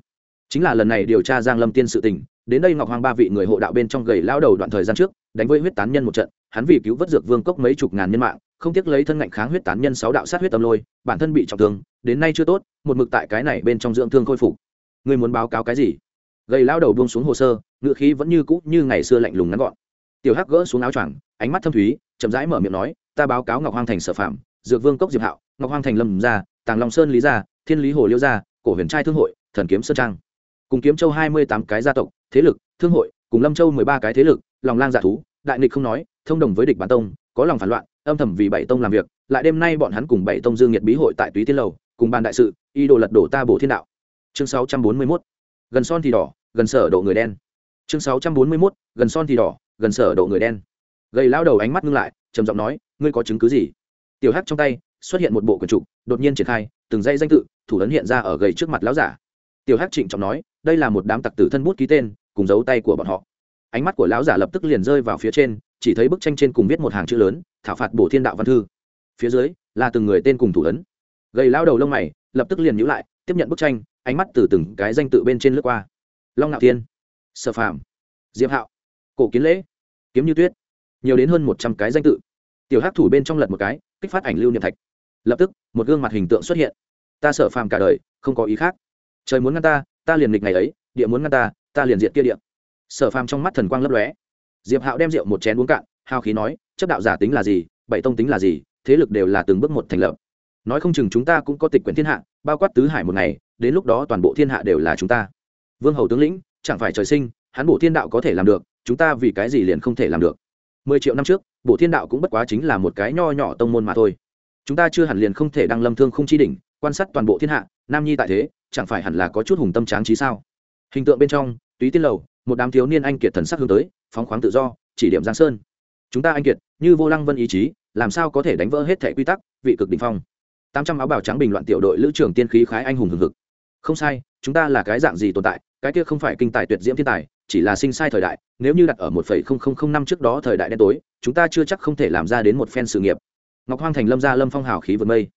Chính là lần này điều tra giang lâm tiên sự tình, đến đây ngọc hoàng ba vị người hộ đạo bên trong gầy lao đầu đoạn thời gian trước, đánh với huyết tán nhân một trận, hắn vì cứu vớt dược vương cốc mấy chục ngàn nhân mạng không tiếc lấy thân ngạnh kháng huyết tán nhân sáu đạo sát huyết tâm lôi, bản thân bị trọng thương, đến nay chưa tốt, một mực tại cái này bên trong dưỡng thương khôi phục. Ngươi muốn báo cáo cái gì? Gầy lao đầu buông xuống hồ sơ ngựa khí vẫn như cũ như ngày xưa lạnh lùng ngắn gọn. Tiểu hắc gỡ xuống áo choàng, ánh mắt thâm thúy, chậm rãi mở miệng nói, ta báo cáo ngọc hoàng thành sở phạm, dược vương cốc diệp hạo, ngọc hoàng thành lâm gia, tàng long sơn lý gia, thiên lý hồ liêu gia, cổ huyền trai thương hội, thần kiếm sơn trang. Cùng kiếm châu hai mươi tám cái gia tộc, thế lực, thương hội, cùng lâm châu mười ba cái thế lực, lòng lang dạ thú, đại nghịch không nói, thông đồng với địch bản tông có lòng phản loạn, âm thầm vì bảy tông làm việc, lại đêm nay bọn hắn cùng bảy tông dương nhiệt bí hội tại túy tiên lầu, cùng ban đại sự y đồ lật đổ ta bổ thiên đạo. Chương sáu trăm bốn mươi 641 gần son thì đỏ, gần sở độ người đen. Chương sáu trăm bốn mươi 641 gần son thì đỏ, gần sở độ người đen. Gầy lao đầu ánh mắt ngưng lại, trầm giọng nói, ngươi có chứng cứ gì? Tiểu hắc trong tay xuất hiện một bộ quần trục, đột nhiên triển khai, từng dây danh tự, thủ ấn hiện ra ở gầy trước mặt lão giả. Tiểu hắc trịnh trọng nói, đây là một đám tặc tử thân bút ký tên, cùng dấu tay của bọn họ. Ánh mắt của lão giả lập tức liền rơi vào phía trên chỉ thấy bức tranh trên cùng viết một hàng chữ lớn, thảo phạt bổ thiên đạo văn thư. Phía dưới là từng người tên cùng thủ ấn. Gầy lao đầu lông mày lập tức liền nhữ lại, tiếp nhận bức tranh, ánh mắt từ từng cái danh tự bên trên lướt qua. Long ngạo thiên, sở phạm diệp hạo, cổ kiến lễ, kiếm như tuyết, nhiều đến hơn một trăm cái danh tự. Tiểu hắc thủ bên trong lật một cái, kích phát ảnh lưu niệm thạch. Lập tức, một gương mặt hình tượng xuất hiện. Ta Sở phàm cả đời, không có ý khác. Trời muốn ngăn ta ta liền nghịch ngày ấy, địa muốn ngăn ta ta liền diện kia địa. Sở phàm trong mắt thần quang lấp lóe diệp hạo đem rượu một chén uống cạn, Hào khí nói, chấp đạo giả tính là gì, bảy tông tính là gì, thế lực đều là từng bước một thành lập. Nói không chừng chúng ta cũng có tịch quyển thiên hạ, bao quát tứ hải một ngày, đến lúc đó toàn bộ thiên hạ đều là chúng ta. Vương hầu tướng lĩnh, chẳng phải trời sinh, hắn bổ thiên đạo có thể làm được, chúng ta vì cái gì liền không thể làm được. Mười triệu năm trước, bổ thiên đạo cũng bất quá chính là một cái nho nhỏ tông môn mà thôi. Chúng ta chưa hẳn liền không thể đăng lâm thương không chi đỉnh, quan sát toàn bộ thiên hạ, nam nhi tại thế, chẳng phải hẳn là có chút hùng tâm tráng trí sao? Hình tượng bên trong, túy tiên lầu, một đám thiếu niên anh kiệt thần sắc hướng tới phóng khoáng tự do, chỉ điểm giang sơn. Chúng ta anh kiệt, như vô lăng vân ý chí, làm sao có thể đánh vỡ hết thẻ quy tắc, vị cực đình phong. Tám trăm áo bào trắng bình loạn tiểu đội lữ trưởng tiên khí khái anh hùng hừng hực. Không sai, chúng ta là cái dạng gì tồn tại, cái kia không phải kinh tài tuyệt diễm thiên tài, chỉ là sinh sai thời đại, nếu như đặt ở một phẩy không không không năm trước đó thời đại đen tối, chúng ta chưa chắc không thể làm ra đến một phen sự nghiệp. Ngọc hoang thành lâm ra lâm phong hào khí vượt mây.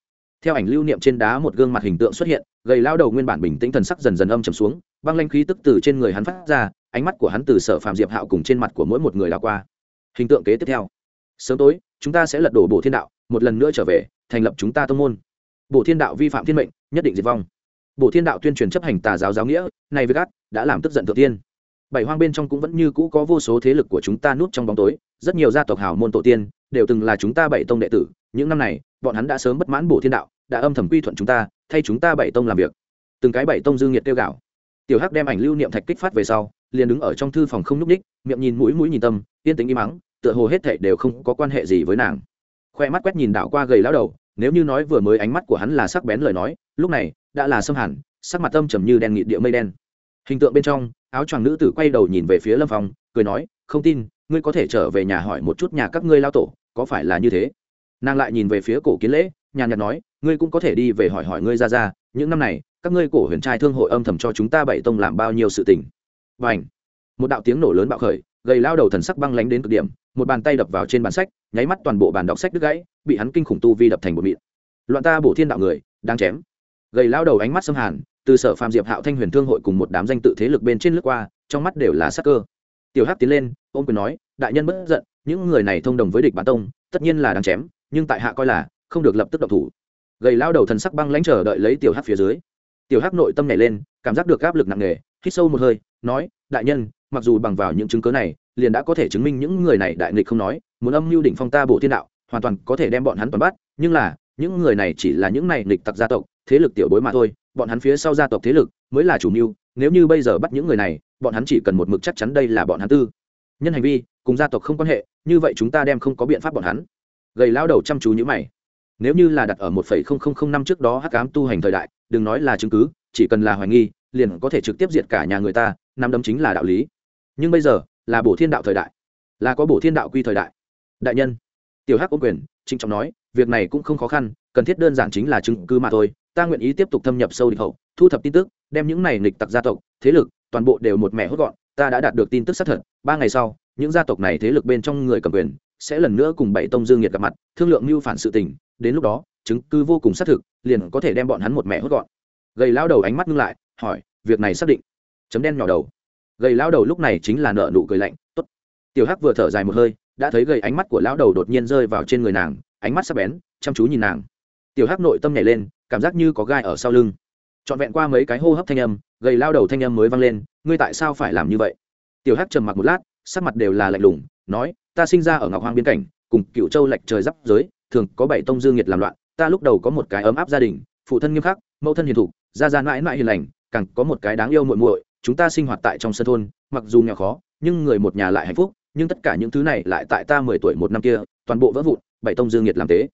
Theo ảnh lưu niệm trên đá một gương mặt hình tượng xuất hiện, gầy lao đầu nguyên bản bình tĩnh thần sắc dần dần âm trầm xuống băng lanh khí tức từ trên người hắn phát ra, ánh mắt của hắn từ sở phạm diệp hạo cùng trên mặt của mỗi một người đào qua. Hình tượng kế tiếp theo. Sớm tối, chúng ta sẽ lật đổ bộ thiên đạo, một lần nữa trở về, thành lập chúng ta tông môn. Bộ thiên đạo vi phạm thiên mệnh, nhất định diệt vong. Bộ thiên đạo tuyên truyền chấp hành tà giáo giáo nghĩa, này với gắt, đã làm tức giận thượng tiên. Bảy hoang bên trong cũng vẫn như cũ có vô số thế lực của chúng ta núp trong bóng tối, rất nhiều gia tộc hào môn tổ tiên, đều từng là chúng ta bảy tông đệ tử. Những năm này, bọn hắn đã sớm bất mãn bộ thiên đạo, đã âm thầm quy thuận chúng ta, thay chúng ta bảy tông làm việc. Từng cái bảy tông dương nhiệt tiêu gạo tiểu hắc đem ảnh lưu niệm thạch kích phát về sau, liền đứng ở trong thư phòng không n ú c ních miệng nhìn mũi mũi nhìn tâm, yên tính im mắng tựa hồ hết thệ đều không có quan hệ gì với nàng. Khoe mắt quét nhìn đạo qua gầy lão đầu, nếu như nói vừa mới ánh mắt của hắn là sắc bén lời nói, lúc này, đã là xâm hẳn, sắc mặt tâm trầm như đen nghị địa mây đen. Hình tượng bên trong, áo choàng nữ tử quay đầu nhìn về phía lâm phong, cười nói, không tin, ngươi có thể trở về nhà hỏi một chút nhà các ngươi lao tổ, có phải là như thế? Nàng lại nhìn về phía cổ kiến lễ, nhàn nhạt nói, ngươi cũng có thể đi về hỏi hỏi ngươi ra ra, những năm này các ngươi cổ huyền trai thương hội âm thầm cho chúng ta bảy tông làm bao nhiêu sự tình. Và ảnh một đạo tiếng nổ lớn bạo khởi, gầy lao đầu thần sắc băng lánh đến cực điểm, một bàn tay đập vào trên bàn sách, nháy mắt toàn bộ bàn đọc sách đứt gãy, bị hắn kinh khủng tu vi đập thành một mịn. Loạn ta bổ thiên đạo người đang chém. Gầy lao đầu ánh mắt xâm hàn, từ sở phạm diệp hạo thanh huyền thương hội cùng một đám danh tự thế lực bên trên lướt qua, trong mắt đều là sắc cơ. Tiểu hắc tiến lên, ôm quyền nói, đại nhân bất giận, những người này thông đồng với địch bản tông, tất nhiên là đang chém, nhưng tại hạ coi là không được lập tức động thủ. Gầy lao đầu thần sắc băng lãnh chờ đợi lấy tiểu hắc phía dưới tiểu hắc nội tâm nhảy lên, cảm giác được áp lực nặng nề, hít sâu một hơi, nói, đại nhân, mặc dù bằng vào những chứng cớ này, liền đã có thể chứng minh những người này đại nghịch không nói, muốn âm mưu đỉnh phong ta bổ thiên đạo, hoàn toàn có thể đem bọn hắn toàn bắt, nhưng là, những người này chỉ là những này nghịch tặc gia tộc, thế lực tiểu bối mà thôi, bọn hắn phía sau gia tộc thế lực mới là chủ mưu, nếu như bây giờ bắt những người này, bọn hắn chỉ cần một mực chắc chắn đây là bọn hắn tư. Nhân hành vi, cùng gia tộc không quan hệ, như vậy chúng ta đem không có biện pháp bọn hắn. Gầy lao đầu chăm chú như mày. Nếu như là đặt ở một phẩy không không không năm trước đó hắc ám tu hành thời đại đừng nói là chứng cứ, chỉ cần là hoài nghi, liền có thể trực tiếp diệt cả nhà người ta nắm đấm chính là đạo lý. Nhưng bây giờ, là bổ thiên đạo thời đại. Là có bổ thiên đạo quy thời đại. Đại nhân, tiểu hắc ôm quyền, trịnh trọng nói, việc này cũng không khó khăn, cần thiết đơn giản chính là chứng cứ mà thôi. Ta nguyện ý tiếp tục thâm nhập sâu địch hậu, thu thập tin tức, đem những này nghịch tặc gia tộc, thế lực, toàn bộ đều một mẹ hốt gọn. Ta đã đạt được tin tức xác thật, ba ngày sau, những gia tộc này thế lực bên trong người cầm quyền, sẽ lần nữa cùng bảy tông dương nhiệt gặp mặt, thương lượng mưu phản sự tình đến lúc đó, chứng cứ vô cùng xác thực, liền có thể đem bọn hắn một mẹ hốt gọn. Gầy lao đầu ánh mắt ngưng lại, hỏi, việc này xác định? Chấm đen nhỏ đầu. Gầy lao đầu lúc này chính là nợ nụ cười lạnh, tốt. Tiểu hắc vừa thở dài một hơi, đã thấy gầy ánh mắt của lão đầu đột nhiên rơi vào trên người nàng, ánh mắt sắc bén, chăm chú nhìn nàng. Tiểu hắc nội tâm nhảy lên, cảm giác như có gai ở sau lưng. Trọn vẹn qua mấy cái hô hấp thanh âm, gầy lao đầu thanh âm mới vang lên, ngươi tại sao phải làm như vậy? Tiểu hắc trầm mặc một lát, sắc mặt đều là lạnh lùng, nói, ta sinh ra ở ngọc hoang biên cảnh, cùng cựu châu lệch trời giáp giới thường có bảy tông dương nhiệt làm loạn, ta lúc đầu có một cái ấm áp gia đình, phụ thân nghiêm khắc, mẫu thân hiền thục, gia gia mãi mãi hiền lành, càng có một cái đáng yêu muội muội, chúng ta sinh hoạt tại trong sân thôn, mặc dù nghèo khó, nhưng người một nhà lại hạnh phúc, nhưng tất cả những thứ này lại tại ta mười tuổi một năm kia, toàn bộ vỡ vụn, bảy tông dương nhiệt làm tế.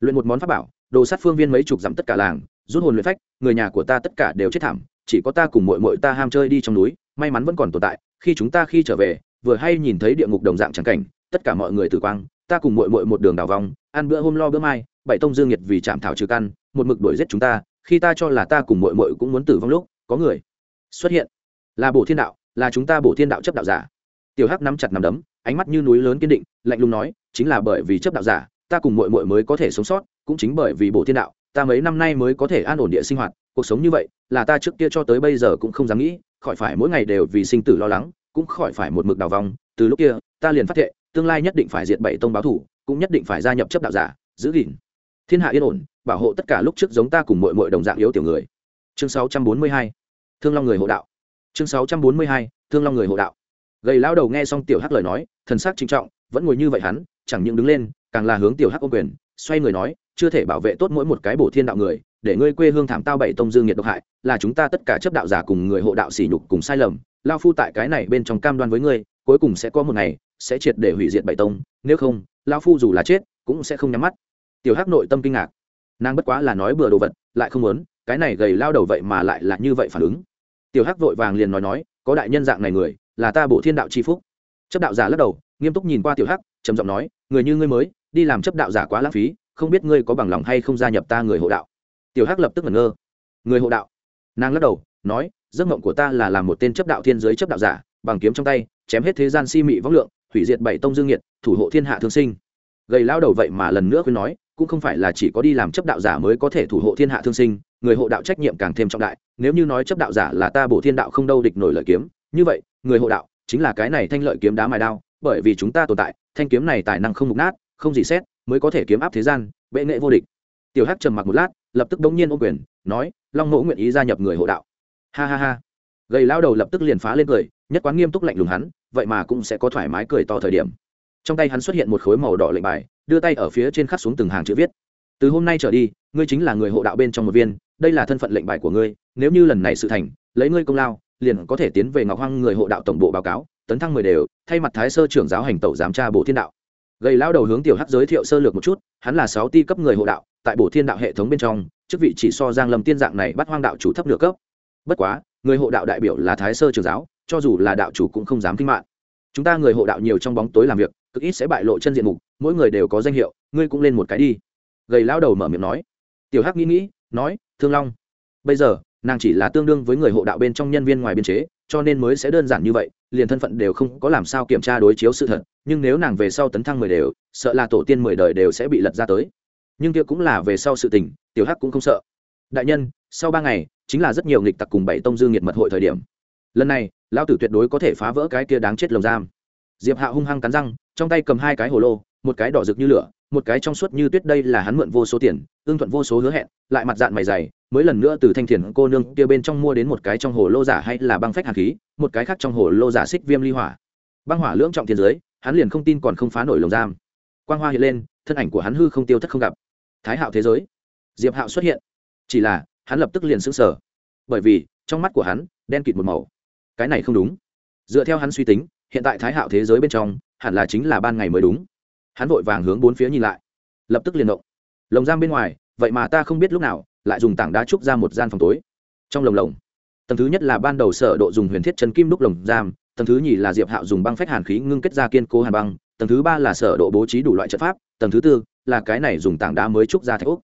Luyện một món pháp bảo, đồ sát phương viên mấy chục dặm tất cả làng, rút hồn luyện phách, người nhà của ta tất cả đều chết thảm, chỉ có ta cùng mội mội ta ham chơi đi trong núi, may mắn vẫn còn tồn tại, khi chúng ta khi trở về, vừa hay nhìn thấy địa ngục đồng dạng trắng cảnh, tất cả mọi người tử quang ta cùng mội mội một đường đào vòng ăn bữa hôm lo bữa mai, bảy tông dương nhiệt vì chạm thảo trừ căn, một mực đuổi giết chúng ta, khi ta cho là ta cùng mội mội cũng muốn tử vong lúc, có người xuất hiện là bổ thiên đạo, là chúng ta bổ thiên đạo chấp đạo giả tiểu hắc nắm chặt nắm đấm, ánh mắt như núi lớn kiên định, lạnh lùng nói, chính là bởi vì chấp đạo giả, ta cùng mội mội mới có thể sống sót, cũng chính bởi vì bổ thiên đạo, ta mấy năm nay mới có thể an ổn địa sinh hoạt, cuộc sống như vậy, là ta trước kia cho tới bây giờ cũng không dám nghĩ, khỏi phải mỗi ngày đều vì sinh tử lo lắng, cũng khỏi phải một mực đào vòng. từ lúc kia, ta liền phát thệ tương lai nhất định phải diệt bảy tông báo thủ, cũng nhất định phải gia nhập chấp đạo giả, giữ gìn. Thiên hạ yên ổn, bảo hộ tất cả lúc trước giống ta cùng mọi mọi đồng dạng yếu tiểu người. Chương 642 thương long người hộ đạo. Chương 642 thương long người hộ đạo. Gầy lao đầu nghe xong tiểu hắc lời nói, thần sắc trinh trọng, vẫn ngồi như vậy hắn, chẳng những đứng lên, càng là hướng tiểu hắc ô quyền, xoay người nói, chưa thể bảo vệ tốt mỗi một cái bổ thiên đạo người, để ngươi quê hương thảm tao bảy tông dương nhiệt độc hại, là chúng ta tất cả chấp đạo giả cùng người hộ đạo sỉ nhục cùng sai lầm, lao phu tại cái này bên trong cam đoan với ngươi, cuối cùng sẽ có một ngày sẽ triệt để hủy diệt bảy tông, nếu không lao phu dù là chết, cũng sẽ không nhắm mắt. Tiểu hắc nội tâm kinh ngạc. Nàng bất quá là nói bừa đồ vật, lại không muốn, cái này gầy lao đầu vậy mà lại là như vậy phản ứng. Tiểu hắc vội vàng liền nói nói, có đại nhân dạng này người, là ta bổ thiên đạo c phúc. Chấp đạo giả lắc đầu, nghiêm túc nhìn qua tiểu hắc, trầm giọng nói, người như ngươi mới, đi làm chấp đạo giả quá lãng phí, không biết ngươi có bằng lòng hay không gia nhập ta người hộ đạo. Tiểu hắc lập tức ngẩn ngơ. Người hộ đạo? Nàng lắc đầu, nói, giấc mộng của ta là làm một tên chấp đạo thiên giới chấp đạo giả, bằng kiếm trong tay, chém hết thế gian si mị võng lượng hủy diệt bảy tông dương nhiệt thủ hộ thiên hạ thương sinh. Gầy lao đầu vậy mà lần nữa khuyên nói, cũng không phải là chỉ có đi làm chấp đạo giả mới có thể thủ hộ thiên hạ thương sinh, người hộ đạo trách nhiệm càng thêm trọng đại, nếu như nói chấp đạo giả là ta bổ thiên đạo không đâu địch nổi lợi kiếm, như vậy, người hộ đạo chính là cái này thanh lợi kiếm đá mài đao, bởi vì chúng ta tồn tại, thanh kiếm này tài năng không mục nát, không gì xét, mới có thể kiếm áp thế gian, bệ nghệ vô địch. Tiểu hắc trầm mặc một lát, lập tức đống nhiên ô quyền, nói, long mẫu nguyện ý gia nhập người hộ đạo. Ha ha ha. Gầy lao đầu lập tức liền phá lên cười nhất quán nghiêm túc lạnh lùng hắn, vậy mà cũng sẽ có thoải mái cười to thời điểm. Trong tay hắn xuất hiện một khối màu đỏ lệnh bài, đưa tay ở phía trên khắc xuống từng hàng chữ viết. Từ hôm nay trở đi, ngươi chính là người hộ đạo bên trong một viên, đây là thân phận lệnh bài của ngươi, nếu như lần này sự thành, lấy ngươi công lao, liền có thể tiến về ngọc hoang người hộ đạo tổng bộ báo cáo, tấn thăng mười đều, thay mặt thái sơ trưởng giáo hành tẩu giám tra bộ thiên đạo. Gầy lao đầu hướng tiểu hắc giới thiệu sơ lược một chút, hắn là sáu ti cấp người hộ đạo, tại bộ thiên đạo hệ thống bên trong, chức vị chỉ so giang lâm tiên dạng này bắt hoang đạo chủ thấp nửa cấp. Bất quá, người hộ đạo đại biểu là thái sơ trưởng giáo cho dù là đạo chủ cũng không dám kinh mạng. Chúng ta người hộ đạo nhiều trong bóng tối làm việc, cực ít sẽ bại lộ chân diện mục, mỗi người đều có danh hiệu, ngươi cũng lên một cái đi. Gầy lao đầu mở miệng nói. Tiểu hắc nghĩ nghĩ, nói, thương long, bây giờ, nàng chỉ là tương đương với người hộ đạo bên trong nhân viên ngoài biên chế, cho nên mới sẽ đơn giản như vậy, liền thân phận đều không có làm sao kiểm tra đối chiếu sự thật, nhưng nếu nàng về sau tấn thăng mười đều, sợ là tổ tiên mười đời đều sẽ bị lật ra tới. Nhưng kia cũng là về sau sự tình, tiểu hắc cũng không sợ. Đại nhân, sau ba ngày, chính là rất nhiều nghịch tặc cùng bảy tông dương nhiệt mật hội thời điểm. Lần này lão tử tuyệt đối có thể phá vỡ cái kia đáng chết lồng giam. Diệp hạ hung hăng cắn răng, trong tay cầm hai cái hồ lô, một cái đỏ rực như lửa, một cái trong suốt như tuyết đây là hắn mượn vô số tiền ương thuận vô số hứa hẹn, lại mặt dạng mày dày, mới lần nữa từ thanh thiền cô nương kia bên trong mua đến một cái trong hồ lô giả hay là băng phách hạt khí, một cái khác trong hồ lô giả xích viêm ly hỏa. Băng hỏa lưỡng trọng thiên giới, hắn liền không tin còn không phá nổi lồng giam. Quang hoa hiện lên, thân ảnh của hắn hư không tiêu thất không gặp. Thái hạo thế giới. Diệp hạo xuất hiện. Chỉ là, hắn lập tức liền sững sờ. Bởi vì, trong mắt của hắn, đen kịt một màu cái này không đúng. Dựa theo hắn suy tính, hiện tại thái hạo thế giới bên trong, hẳn là chính là ban ngày mới đúng. Hắn vội vàng hướng bốn phía nhìn lại. Lập tức liền động. Lồng giam bên ngoài, vậy mà ta không biết lúc nào, lại dùng tảng đá trúc ra một gian phòng tối. Trong lồng lồng, tầng thứ nhất là ban đầu sở độ dùng huyền thiết chân kim đúc lồng giam, tầng thứ nhì là diệp hạo dùng băng phách hàn khí ngưng kết ra kiên cố hàn băng, tầng thứ ba là sở độ bố trí đủ loại trận pháp, tầng thứ tư là cái này dùng tảng đá mới trúc ra thạch úc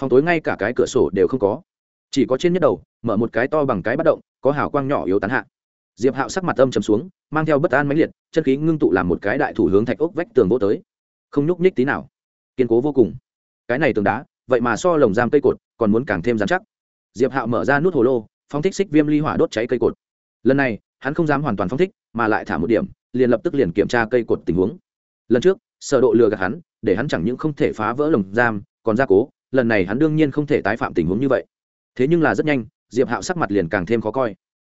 phòng tối ngay cả cái cửa sổ đều không có. Chỉ có trên nhất đầu, mở một cái to bằng cái bắt động, có hào quang nhỏ yếu tán hạ diệp hạo sắc mặt âm trầm xuống, mang theo bất an mãnh liệt, chân khí ngưng tụ làm một cái đại thủ hướng thạch ốc vách tường vô tới. Không nhúc nhích tí nào. Kiên cố vô cùng. Cái này tường đá, vậy mà so lồng giam cây cột, còn muốn càng thêm dán chắc. Diệp hạo mở ra nút hồ lô, phóng thích xích viêm ly hỏa đốt cháy cây cột. Lần này, hắn không dám hoàn toàn phóng thích, mà lại thả một điểm, liền lập tức liền kiểm tra cây cột tình huống. Lần trước, sở độ lừa gạt hắn, để hắn chẳng những không thể phá vỡ lồng giam, còn gia cố, lần này hắn đương nhiên không thể tái phạm tình huống như vậy. Thế nhưng là rất nhanh, diệp hạo sắc mặt liền càng thêm khó coi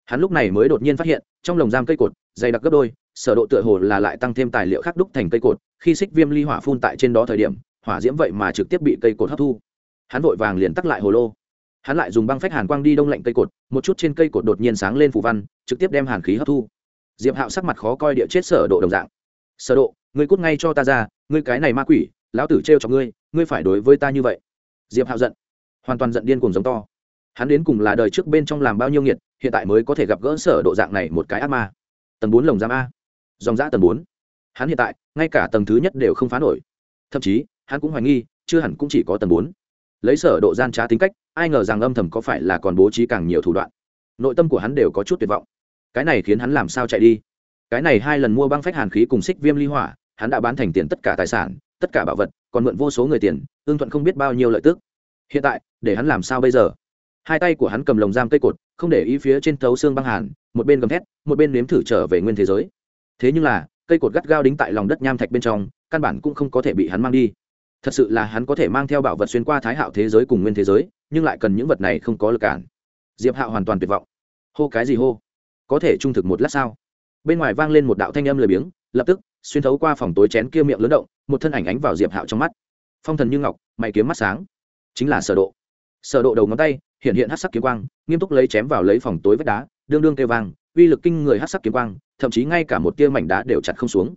hắn lúc này mới đột nhiên phát hiện, trong lồng giam cây cột, dày đặc gấp đôi, sở độ tựa hồ là lại tăng thêm tài liệu khác đúc thành cây cột, khi xích viêm ly hỏa phun tại trên đó thời điểm, hỏa diễm vậy mà trực tiếp bị cây cột hấp thu. Hắn vội vàng liền tắt lại hồ lô. Hắn lại dùng băng phách hàn quang đi đông lạnh cây cột, một chút trên cây cột đột nhiên sáng lên phủ văn, trực tiếp đem hàn khí hấp thu. Diệp hạo sắc mặt khó coi địa chết sở độ đồng dạng. Sở độ, ngươi cút ngay cho ta ra, ngươi cái này ma quỷ, lão tử treo cho ngươi ngươi phải đối với ta như vậy. Diệp hạo giận, hoàn toàn giận điên cuồng giống to. Hắn đến cùng là đời trước bên trong làm bao nhiêu nghiệt hiện tại mới có thể gặp gỡ sở độ dạng này một cái ác ma. Tầng bốn lồng giam a. Dòng giã tầng bốn. Hắn hiện tại, ngay cả tầng thứ nhất đều không phá nổi. Thậm chí, hắn cũng hoài nghi, chưa hẳn cũng chỉ có tầng bốn. Lấy sở độ gian trá tính cách, ai ngờ rằng âm thầm có phải là còn bố trí càng nhiều thủ đoạn. Nội tâm của hắn đều có chút tuyệt vọng. Cái này khiến hắn làm sao chạy đi? Cái này hai lần mua băng phách hàn khí cùng xích viêm ly hỏa, hắn đã bán thành tiền tất cả tài sản, tất cả bảo vật, còn mượn vô số người tiền ương thuận không biết bao nhiêu lợi tức. Hiện tại, để hắn làm sao bây giờ? Hai tay của hắn cầm lồng giam cây cột, không để ý phía trên thấu xương băng hàn, một bên gầm thét, một bên nếm thử trở về nguyên thế giới. Thế nhưng là, cây cột gắt gao đính tại lòng đất nham thạch bên trong, căn bản cũng không có thể bị hắn mang đi. Thật sự là hắn có thể mang theo bảo vật xuyên qua thái hạo thế giới cùng nguyên thế giới, nhưng lại cần những vật này không có lực cản. Diệp hạo hoàn toàn tuyệt vọng. Hô cái gì hô? Có thể trung thực một lát sao? Bên ngoài vang lên một đạo thanh âm lười biếng, lập tức, xuyên thấu qua phòng tối chén kia miệng lớn động, một thân ảnh ánh vào diệp hạo trong mắt. Phong thần như ngọc, mày kiếm mắt sáng. Chính là sở độ. Sở độ đầu ngón tay hiện hiện hắc sắc kiếm quang, nghiêm túc lấy chém vào lấy phòng tối vách đá, đương đương kêu vang, uy lực kinh người hắc sắc kiếm quang, thậm chí ngay cả một tia mảnh đá đều chặt không xuống.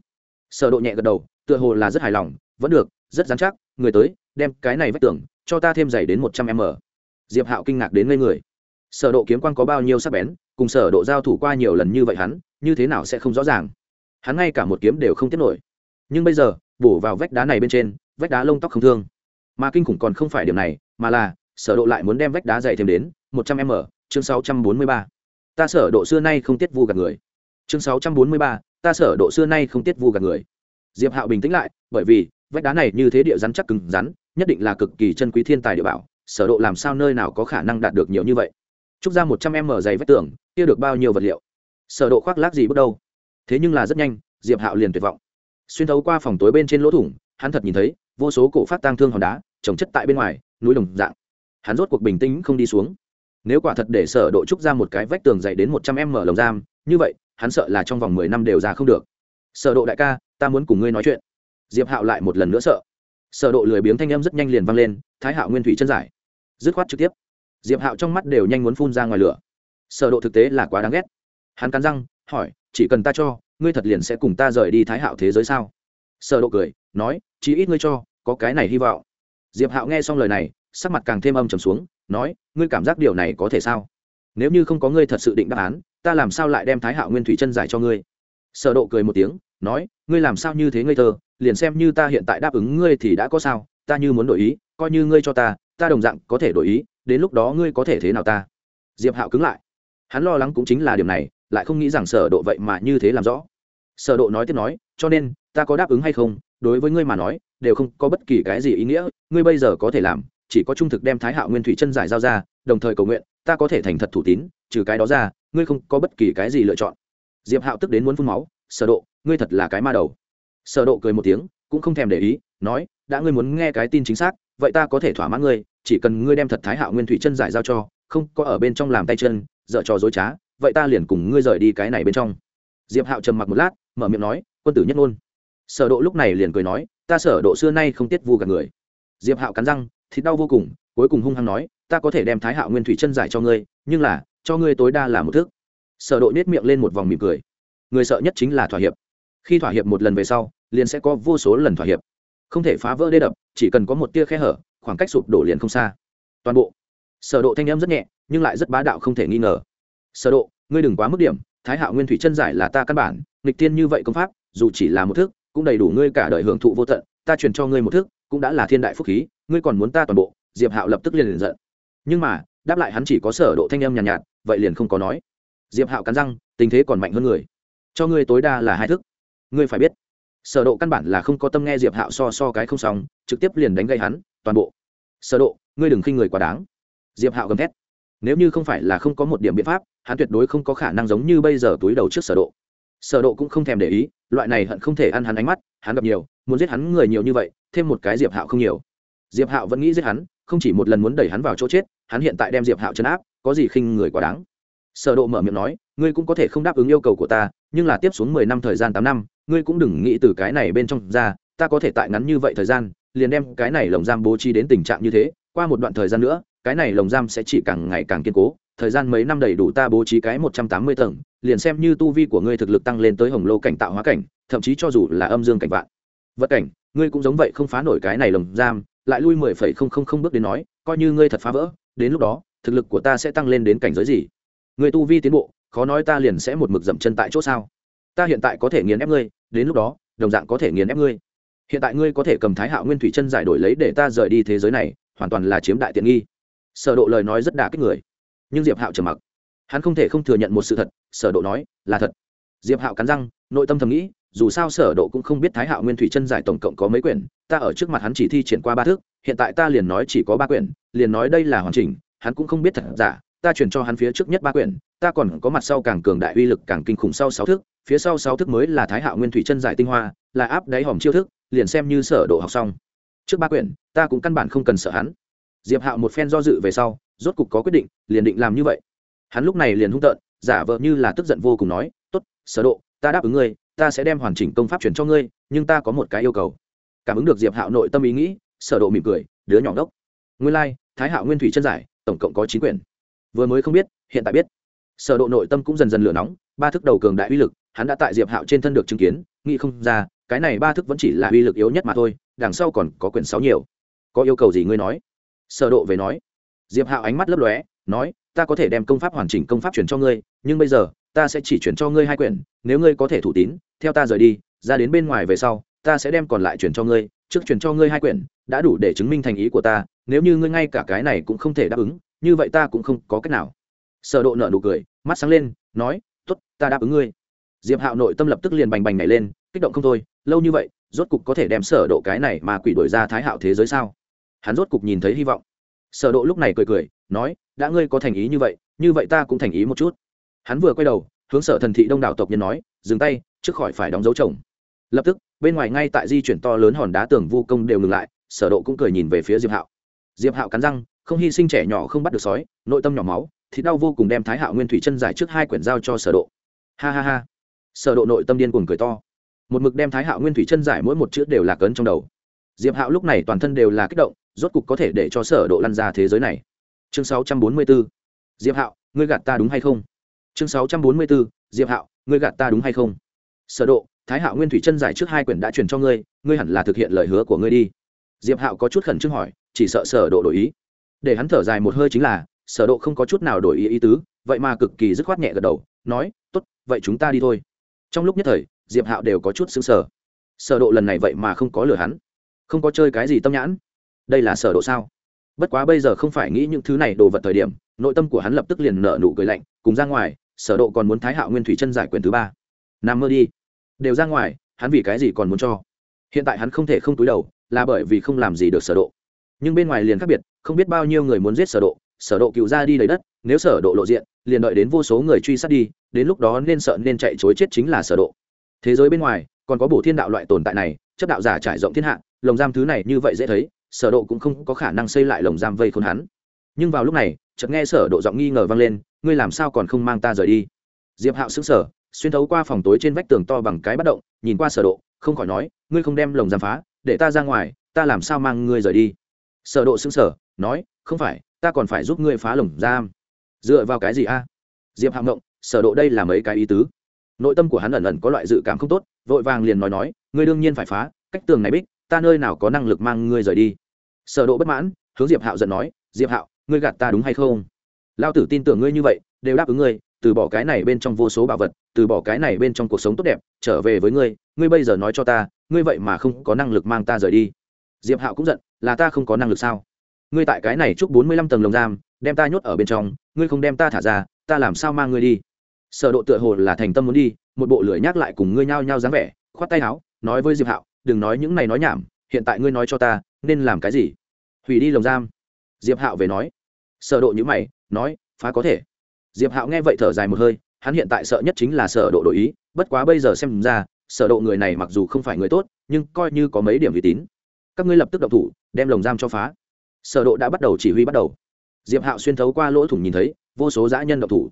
Sở độ nhẹ gật đầu, tựa hồ là rất hài lòng, vẫn được, rất dán chắc, người tới, đem cái này vách tường, cho ta thêm dày đến một trăm m. Diệp hạo kinh ngạc đến ngây người. Sở độ kiếm quang có bao nhiêu sắc bén, cùng sở độ giao thủ qua nhiều lần như vậy hắn, như thế nào sẽ không rõ ràng. Hắn ngay cả một kiếm đều không tiếp nổi. Nhưng bây giờ, bổ vào vách đá này bên trên, vách đá lông tóc không thương. Mà kinh khủng còn không phải điểm này, mà là sở độ lại muốn đem vách đá dày thêm đến một trăm m, chương sáu trăm bốn mươi ba. Ta sở độ xưa nay không tiết vu gạt người. Chương sáu trăm bốn mươi ba, ta sở độ xưa nay không tiết vu gạt người. Diệp hạo bình tĩnh lại, bởi vì, vách đá này như thế địa rắn chắc cứng rắn, nhất định là cực kỳ chân quý thiên tài địa bảo, sở độ làm sao nơi nào có khả năng đạt được nhiều như vậy? Trúc ra một trăm m dày vách tường, kia được bao nhiêu vật liệu? Sở độ khoác lác gì bước đâu? Thế nhưng là rất nhanh, diệp hạo liền tuyệt vọng. Xuyên thấu qua phòng tối bên trên lỗ thủng, hắn thật nhìn thấy, vô số cổ phát tang thương hòn đá trồng chất tại bên ngoài, núi đồng dạng hắn rốt cuộc bình tĩnh không đi xuống. Nếu quả thật để sở độ trúc ra một cái vách tường dày đến một trăm m lồng giam, như vậy, hắn sợ là trong vòng mười năm đều ra không được. Sở độ đại ca, ta muốn cùng ngươi nói chuyện. Diệp hạo lại một lần nữa sợ. Sở độ lười biếng thanh âm rất nhanh liền vang lên, thái hạo nguyên thủy chân giải. Dứt khoát trực tiếp. Diệp hạo trong mắt đều nhanh muốn phun ra ngoài lửa. Sở độ thực tế là quá đáng ghét. Hắn cắn răng, hỏi, chỉ cần ta cho, ngươi thật liền sẽ cùng ta rời đi thái hạo thế giới sao? Sở độ cười, nói, chỉ ít ngươi cho, có cái này hy vọng. Diệp hạo nghe xong lời này sắc mặt càng thêm âm trầm xuống, nói, ngươi cảm giác điều này có thể sao? Nếu như không có ngươi thật sự định đáp án, ta làm sao lại đem thái hạo nguyên thủy chân giải cho ngươi? Sở độ cười một tiếng, nói, ngươi làm sao như thế ngây thơ, liền xem như ta hiện tại đáp ứng ngươi thì đã có sao, ta như muốn đổi ý, coi như ngươi cho ta ta đồng dạng có thể đổi ý, đến lúc đó ngươi có thể thế nào ta? Diệp hạo cứng lại. Hắn lo lắng cũng chính là điểm này, lại không nghĩ rằng sở độ vậy mà như thế làm rõ. Sở độ nói tiếp nói, cho nên, ta có đáp ứng hay không, đối với ngươi mà nói, đều không có bất kỳ cái gì ý nghĩa, ngươi bây giờ có thể làm chỉ có trung thực đem thái hạo nguyên thủy chân giải giao ra, đồng thời cầu nguyện, ta có thể thành thật thủ tín, trừ cái đó ra, ngươi không có bất kỳ cái gì lựa chọn. Diệp hạo tức đến muốn phun máu, sở độ, ngươi thật là cái ma đầu. Sở độ cười một tiếng, cũng không thèm để ý, nói, đã ngươi muốn nghe cái tin chính xác, vậy ta có thể thỏa mãn ngươi, chỉ cần ngươi đem thật thái hạo nguyên thủy chân giải giao cho, không có ở bên trong làm tay chân, dở trò dối trá, vậy ta liền cùng ngươi rời đi cái này bên trong. Diệp hạo trầm mặc một lát, mở miệng nói, quân tử nhất ngôn. Sở độ lúc này liền cười nói, ta sở độ xưa nay không tiết vu gạt người. Diệp hạo cắn răng thịt đau vô cùng, cuối cùng hung hăng nói, ta có thể đem thái hạo nguyên thủy chân giải cho ngươi, nhưng là, cho ngươi tối đa là một thước. Sở độ nết miệng lên một vòng mỉm cười. Người sợ nhất chính là thỏa hiệp. Khi thỏa hiệp một lần về sau, liền sẽ có vô số lần thỏa hiệp. Không thể phá vỡ đê đập, chỉ cần có một tia khe hở, khoảng cách sụp đổ liền không xa. Toàn bộ. Sở độ thanh âm rất nhẹ, nhưng lại rất bá đạo không thể nghi ngờ. Sở độ, ngươi đừng quá mức điểm, thái hạo nguyên thủy chân giải là ta căn bản, nghịch tiên như vậy công pháp, dù chỉ là một thước, cũng đầy đủ ngươi cả đời hưởng thụ vô tận, ta truyền cho ngươi một thước, cũng đã là thiên đại phúc khí ngươi còn muốn ta toàn bộ? Diệp hạo lập tức liền liền giận. Nhưng mà đáp lại hắn chỉ có sở độ thanh âm nhàn nhạt, nhạt vậy liền không có nói. Diệp hạo cắn răng tình thế còn mạnh hơn người. Cho ngươi tối đa là hai thức. Ngươi phải biết sở độ căn bản là không có tâm nghe diệp hạo so so cái không xong trực tiếp liền đánh gây hắn toàn bộ. Sở độ ngươi đừng khinh người quá đáng. Diệp hạo gầm thét. Nếu như không phải là không có một điểm biện pháp hắn tuyệt đối không có khả năng giống như bây giờ túi đầu trước sở độ. Sở độ cũng không thèm để ý loại này hận không thể ăn hắn ánh mắt hắn gặp nhiều muốn giết hắn người nhiều như vậy thêm một cái diệp hạo không nhiều diệp hạo vẫn nghĩ giết hắn, không chỉ một lần muốn đẩy hắn vào chỗ chết, hắn hiện tại đem diệp hạo chấn áp, có gì khinh người quá đáng. Sở độ mở miệng nói, ngươi cũng có thể không đáp ứng yêu cầu của ta, nhưng là tiếp xuống mười năm thời gian tám năm, ngươi cũng đừng nghĩ từ cái này bên trong ra, ta có thể tại ngắn như vậy thời gian, liền đem cái này lồng giam bố trí đến tình trạng như thế, qua một đoạn thời gian nữa, cái này lồng giam sẽ chỉ càng ngày càng kiên cố, thời gian mấy năm đầy đủ ta bố trí cái một trăm tám mươi tầng, liền xem như tu vi của ngươi thực lực tăng lên tới hồng lô cảnh tạo hóa cảnh, thậm chí cho dù là âm dương cảnh vạn. Vật cảnh, ngươi cũng giống vậy không phá nổi cái này lồng giam lại lui mười phẩy không không không bước đến nói, coi như ngươi thật phá vỡ, đến lúc đó, thực lực của ta sẽ tăng lên đến cảnh giới gì? Người tu vi tiến bộ, khó nói ta liền sẽ một mực dậm chân tại chỗ sao? Ta hiện tại có thể nghiền ép ngươi, đến lúc đó, đồng dạng có thể nghiền ép ngươi. Hiện tại ngươi có thể cầm thái hạo nguyên thủy chân giải đổi lấy để ta rời đi thế giới này, hoàn toàn là chiếm đại tiện nghi. Sở độ lời nói rất đả kích người. Nhưng diệp hạo trầm mặc. Hắn không thể không thừa nhận một sự thật, sở độ nói, là thật. Diệp hạo cắn răng, nội tâm thầm nghĩ dù sao sở độ cũng không biết thái hạo nguyên thủy chân giải tổng cộng có mấy quyển, ta ở trước mặt hắn chỉ thi triển qua ba thước, hiện tại ta liền nói chỉ có ba quyển, liền nói đây là hoàn chỉnh, hắn cũng không biết thật giả, ta chuyển cho hắn phía trước nhất ba quyển, ta còn có mặt sau càng cường đại uy lực càng kinh khủng sau sáu thước, phía sau sáu thước mới là thái hạo nguyên thủy chân giải tinh hoa, là áp đáy hòm chiêu thức, liền xem như sở độ học xong. Trước ba quyển, ta cũng căn bản không cần sợ hắn. Diệp hạo một phen do dự về sau, rốt cục có quyết định, liền định làm như vậy. Hắn lúc này liền hung tợn, giả vờ như là tức giận vô cùng nói, tốt, sở độ, ta đáp ứng ngươi ta sẽ đem hoàn chỉnh công pháp chuyển cho ngươi nhưng ta có một cái yêu cầu. Cảm ứng được diệp hạo nội tâm ý nghĩ sở độ mỉm cười đứa nhỏ đốc nguyên lai like, thái hạo nguyên thủy chân giải tổng cộng có chín quyển vừa mới không biết hiện tại biết. Sở độ nội tâm cũng dần dần lửa nóng ba thức đầu cường đại uy lực hắn đã tại diệp hạo trên thân được chứng kiến nghĩ không ra cái này ba thức vẫn chỉ là uy lực yếu nhất mà thôi đằng sau còn có quyển sáu nhiều. Có yêu cầu gì ngươi nói? Sở độ về nói. Diệp hạo ánh mắt lấp lóe nói ta có thể đem công pháp hoàn chỉnh công pháp truyền cho ngươi nhưng bây giờ ta sẽ chỉ chuyển cho ngươi hai quyển, nếu ngươi có thể thủ tín, theo ta rời đi, ra đến bên ngoài về sau, ta sẽ đem còn lại chuyển cho ngươi, trước chuyển cho ngươi hai quyển, đã đủ để chứng minh thành ý của ta, nếu như ngươi ngay cả cái này cũng không thể đáp ứng, như vậy ta cũng không có cách nào. Sở độ nở nụ cười, mắt sáng lên, nói, tốt, ta đáp ứng ngươi. Diệp hạo nội tâm lập tức liền bành bành nảy lên, kích động không thôi, lâu như vậy, rốt cục có thể đem sở độ cái này mà quỷ đuổi ra thái hạo thế giới sao? Hắn rốt cục nhìn thấy hy vọng. Sở độ lúc này cười cười, nói, đã ngươi có thành ý như vậy như vậy ta cũng thành ý một chút hắn vừa quay đầu, hướng sở thần thị đông đảo tộc nhân nói, dừng tay, trước khỏi phải đóng dấu chồng. Lập tức, bên ngoài ngay tại di chuyển to lớn hòn đá tường vu công đều ngừng lại, sở độ cũng cười nhìn về phía diệp hạo. Diệp hạo cắn răng, không hy sinh trẻ nhỏ không bắt được sói, nội tâm nhỏ máu thì đau vô cùng đem thái hạo nguyên thủy chân giải trước hai quyển giao cho sở độ. Ha ha ha. Sở độ nội tâm điên cuồng cười to. Một mực đem thái hạo nguyên thủy chân giải mỗi một chữ đều là cấn trong đầu. Diệp hạo lúc này toàn thân đều là kích động, rốt cục có thể để cho sở độ lăn ra thế giới này. Chương 644 diệp hạo, ngươi gạt ta đúng hay không? Chương 644 diệp hạo, ngươi gạt ta đúng hay không? Sở độ, thái hạo nguyên thủy chân giải trước hai quyển đã truyền cho ngươi ngươi hẳn là thực hiện lời hứa của ngươi đi. Diệp hạo có chút khẩn trương hỏi, chỉ sợ sở độ đổi ý. Để hắn thở dài một hơi chính là, sở độ không có chút nào đổi ý ý tứ, vậy mà cực kỳ dứt khoát nhẹ gật đầu, nói, tốt, vậy chúng ta đi thôi. Trong lúc nhất thời, diệp hạo đều có chút sững sờ. Sở độ lần này vậy mà không có lừa hắn. Không có chơi cái gì tâm nhãn. Đây là sở độ sao? Bất quá bây giờ không phải nghĩ những thứ này đồ vật thời điểm, nội tâm của hắn lập tức liền nở nụ cười lạnh, cùng ra ngoài sở độ còn muốn thái hạo nguyên thủy chân giải quyền thứ ba. Nằm mơ đi. Đều ra ngoài, hắn vì cái gì còn muốn cho? Hiện tại hắn không thể không túi đầu, là bởi vì không làm gì được sở độ. Nhưng bên ngoài liền khác biệt, không biết bao nhiêu người muốn giết sở độ sở độ cựu ra đi đầy đất, nếu sở độ lộ diện, liền đợi đến vô số người truy sát đi, đến lúc đó nên sợ nên chạy trốn chết chính là sở độ. Thế giới bên ngoài, còn có bổ thiên đạo loại tồn tại này, chấp đạo giả trải rộng thiên hạ, lồng giam thứ này như vậy dễ thấy, sở độ cũng không có khả năng xây lại lồng giam vây khốn hắn. Nhưng vào lúc này, chợt nghe sở độ giọng nghi ngờ vang lên ngươi làm sao còn không mang ta rời đi? Diệp hạo sững sờ, xuyên thấu qua phòng tối trên vách tường to bằng cái bất động, nhìn qua sở độ, không khỏi nói, ngươi không đem lồng giam phá, để ta ra ngoài, ta làm sao mang ngươi rời đi? Sở độ sững sờ, nói, không phải, ta còn phải giúp ngươi phá lồng giam. Dựa vào cái gì a? Diệp hạo ngộng, sở độ đây là mấy cái ý tứ? Nội tâm của hắn ẩn ẩn có loại dự cảm không tốt, vội vàng liền nói nói, ngươi đương nhiên phải phá, cách tường này bích, ta nơi nào có năng lực mang ngươi rời đi? Sở độ bất mãn, hướng diệp hạo giận nói, diệp hạo, ngươi gạt ta đúng hay không? Lao tử tin tưởng ngươi như vậy, đều đáp ứng ngươi, từ bỏ cái này bên trong vô số bảo vật, từ bỏ cái này bên trong cuộc sống tốt đẹp, trở về với ngươi ngươi bây giờ nói cho ta, ngươi vậy mà không có năng lực mang ta rời đi. Diệp hạo cũng giận, là ta không có năng lực sao? Ngươi tại cái này chúc bốn mươi lăm tầng lồng giam, đem ta nhốt ở bên trong, ngươi không đem ta thả ra, ta làm sao mang ngươi đi? Sở độ tựa hồ là thành tâm muốn đi, một bộ lưỡi nhắc lại cùng ngươi nhao nhao dáng vẻ, khoát tay áo, nói với diệp hạo, đừng nói những này nói nhảm, hiện tại ngươi nói cho ta, nên làm cái gì? Hủy đi lồng giam. Diệp hạo về nói. Sở độ như mày nói, phá có thể. Diệp hạo nghe vậy thở dài một hơi, hắn hiện tại sợ nhất chính là sở độ đổi ý, bất quá bây giờ xem ra, sở độ người này mặc dù không phải người tốt, nhưng coi như có mấy điểm uy tín. Các ngươi lập tức động thủ, đem lồng giam cho phá. Sở độ đã bắt đầu chỉ huy bắt đầu. Diệp hạo xuyên thấu qua lỗ thủng nhìn thấy, vô số dã nhân động thủ.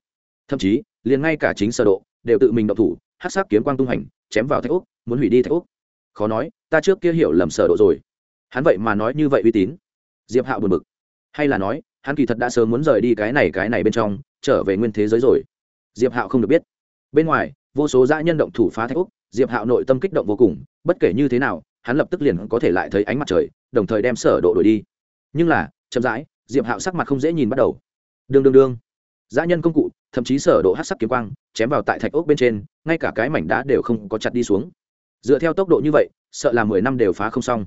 Thậm chí, liền ngay cả chính sở độ, đều tự mình động thủ, hắc sắc kiếm quang tung hành, chém vào thạch úc, muốn hủy đi thạch úc. Khó nói, ta trước kia hiểu lầm sở độ rồi. Hắn vậy mà nói như vậy uy tín. Diệp hạo buồn bực. Hay là nói hắn kỳ thật đã sớm muốn rời đi cái này cái này bên trong, trở về nguyên thế giới rồi. Diệp hạo không được biết. Bên ngoài, vô số dã nhân động thủ phá thạch úc, diệp hạo nội tâm kích động vô cùng, bất kể như thế nào, hắn lập tức liền có thể lại thấy ánh mặt trời, đồng thời đem sở độ đuổi đi. Nhưng là, chậm rãi, diệp hạo sắc mặt không dễ nhìn bắt đầu. Đương đương đương. Dã nhân công cụ, thậm chí sở độ hắc sắc kiếm quang, chém vào tại thạch ốc bên trên, ngay cả cái mảnh đá đều không có chặt đi xuống. Dựa theo tốc độ như vậy, sợ là mười năm đều phá không xong.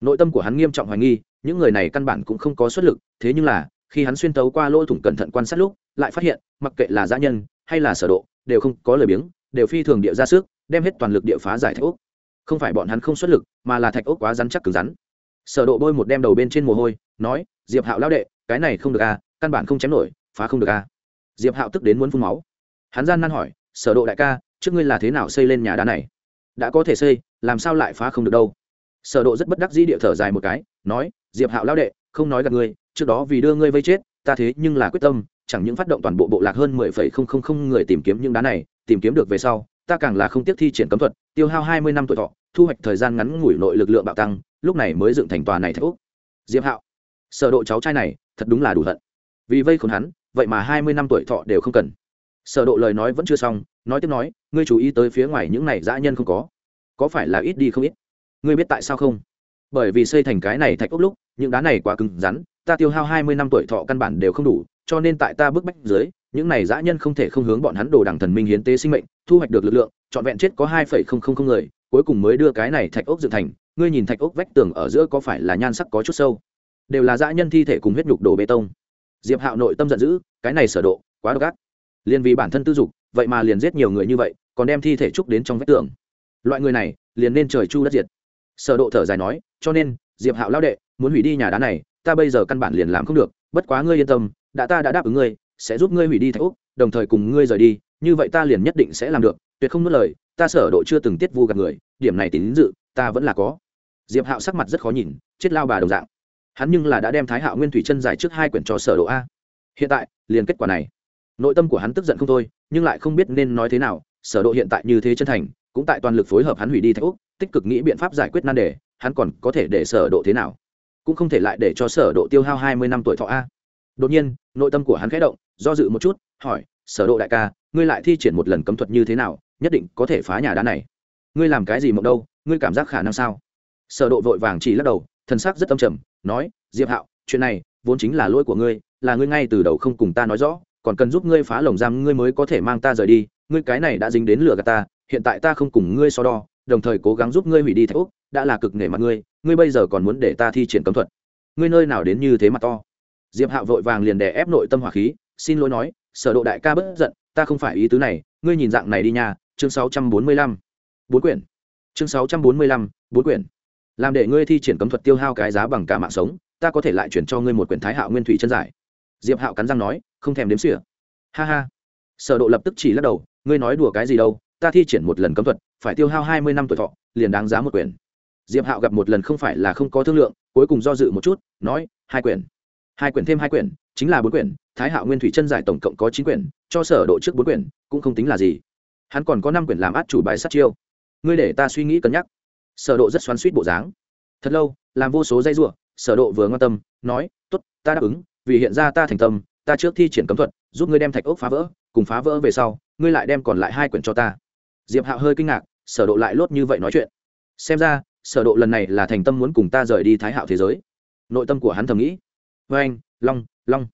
Nội tâm của hắn nghiêm trọng hoài nghi những người này căn bản cũng không có xuất lực, thế nhưng là, khi hắn xuyên tấu qua lỗ thủng cẩn thận quan sát lúc, lại phát hiện, mặc kệ là dã nhân, hay là sở độ, đều không có lời biếng, đều phi thường địa ra sức, đem hết toàn lực địa phá giải thạch ốc. Không phải bọn hắn không xuất lực, mà là thạch ốc quá rắn chắc cứng rắn. Sở độ bôi một đem đầu bên trên mồ hôi, nói, diệp hạo lão đệ, cái này không được à căn bản không chém nổi, phá không được à. Diệp hạo tức đến muốn phun máu. Hắn gian nan hỏi, sở độ đại ca, trước ngươi là thế nào xây lên nhà đá này? Đã có thể xây, làm sao lại phá không được đâu? Sở độ rất bất đắc dĩ địa thở dài một cái, nói, diệp hạo lão đệ, không nói gạt ngươi, trước đó vì đưa ngươi vây chết, ta thế nhưng là quyết tâm, chẳng những phát động toàn bộ bộ lạc hơn mười phẩy không không không người tìm kiếm những đá này, tìm kiếm được về sau, ta càng là không tiếc thi triển cấm thuật, tiêu hao hai mươi năm tuổi thọ, thu hoạch thời gian ngắn ngủi nội lực lượng bạo tăng, lúc này mới dựng thành tòa này thạch úc diệp hạo, sở độ cháu trai này, thật đúng là đủ hận. Vì vây khốn hắn, vậy mà hai mươi năm tuổi thọ đều không cần. Sở độ lời nói vẫn chưa xong, nói tiếp nói, ngươi chú ý tới phía ngoài những này dã nhân không có. Có phải là ít đi không ít? Ngươi biết tại sao không? Bởi vì xây thành cái này thạch ốc lúc, những đá này quá cứng rắn, ta tiêu hao hai mươi năm tuổi thọ căn bản đều không đủ, cho nên tại ta bức bách dưới, những này dã nhân không thể không hướng bọn hắn đồ đảng thần minh hiến tế sinh mệnh, thu hoạch được lực lượng, trọn vẹn chết có hai phẩy không không không người, cuối cùng mới đưa cái này thạch ốc dựng thành. Ngươi nhìn thạch ốc vách tường ở giữa có phải là nhan sắc có chút sâu? Đều là dã nhân thi thể cùng huyết nhục đổ bê tông. Diệp hạo nội tâm giận dữ, cái này sở độ, quá độc ác. Liền vì bản thân tư dục, vậy mà liền giết nhiều người như vậy, còn đem thi thể trúc đến trong vách tường. Loại người này, liền nên trời chu đất diệt sở độ thở dài nói, cho nên, diệp hạo lao đệ, muốn hủy đi nhà đá này, ta bây giờ căn bản liền làm không được, bất quá ngươi yên tâm, đã ta đã đáp ứng ngươi, sẽ giúp ngươi hủy đi thạch úc, đồng thời cùng ngươi rời đi, như vậy ta liền nhất định sẽ làm được, tuyệt không nuốt lời, ta sở độ chưa từng tiết vu gạt người, điểm này tín dự, ta vẫn là có. Diệp hạo sắc mặt rất khó nhìn, chết lao bà đồng dạng. Hắn nhưng là đã đem thái hạo nguyên thủy chân giải trước hai quyển cho sở độ a. Hiện tại, liền kết quả này. Nội tâm của hắn tức giận không thôi, nhưng lại không biết nên nói thế nào, sở độ hiện tại như thế chân thành, cũng tại toàn lực phối hợp hắn hủy đi thạch úc tích cực nghĩ biện pháp giải quyết nan đề, hắn còn có thể để sở độ thế nào? Cũng không thể lại để cho sở độ tiêu hao 20 năm tuổi thọ a. Đột nhiên, nội tâm của hắn khẽ động, do dự một chút, hỏi, sở độ đại ca, ngươi lại thi triển một lần cấm thuật như thế nào, nhất định có thể phá nhà đá này. Ngươi làm cái gì mộng đâu, ngươi cảm giác khả năng sao? Sở độ vội vàng chỉ lắc đầu, thần sắc rất âm trầm, nói, diệp hạo, chuyện này vốn chính là lỗi của ngươi, là ngươi ngay từ đầu không cùng ta nói rõ, còn cần giúp ngươi phá lồng giam ngươi mới có thể mang ta rời đi, ngươi cái này đã dính đến lửa gạt ta, hiện tại ta không cùng ngươi so đo đồng thời cố gắng giúp ngươi hủy đi thạch úc, đã là cực nể mặt ngươi ngươi bây giờ còn muốn để ta thi triển cấm thuật. Ngươi nơi nào đến như thế mà to? Diệp hạo vội vàng liền đè ép nội tâm hỏa khí, xin lỗi nói, sở độ đại ca bất giận, ta không phải ý tứ này, ngươi nhìn dạng này đi nha, chương 645 bốn quyển. Chương 645 bốn quyển. Làm để ngươi thi triển cấm thuật tiêu hao cái giá bằng cả mạng sống, ta có thể lại chuyển cho ngươi một quyển thái hạo nguyên thủy chân giải. Diệp hạo cắn răng nói, không thèm đếm xỉa. Ha ha. Sở độ lập tức chỉ lắc đầu, ngươi nói đùa cái gì đâu, ta thi triển một lần cấm thuật phải tiêu hao 20 năm tuổi thọ, liền đáng giá một quyển. Diệp hạo gặp một lần không phải là không có thương lượng, cuối cùng do dự một chút, nói, hai quyển. Hai quyển thêm hai quyển, chính là bốn quyển, thái hạo nguyên thủy chân giải tổng cộng có chín quyển, cho sở độ trước bốn quyển, cũng không tính là gì. Hắn còn có năm quyển làm át chủ bài sát chiêu. Ngươi để ta suy nghĩ cân nhắc. Sở độ rất xoắn xuýt bộ dáng. Thật lâu, làm vô số dây rủa, sở độ vừa ngoan tâm, nói, tốt, ta đáp ứng, vì hiện ra ta thành tâm, ta trước thi triển cấm thuật, giúp ngươi đem thạch ốc phá vỡ, cùng phá vỡ về sau, ngươi lại đem còn lại hai quyển cho ta. Diệp hạo hơi kinh ngạc sở độ lại lốt như vậy nói chuyện. Xem ra, sở độ lần này là thành tâm muốn cùng ta rời đi thái hạo thế giới. Nội tâm của hắn thầm nghĩ. Với anh long long.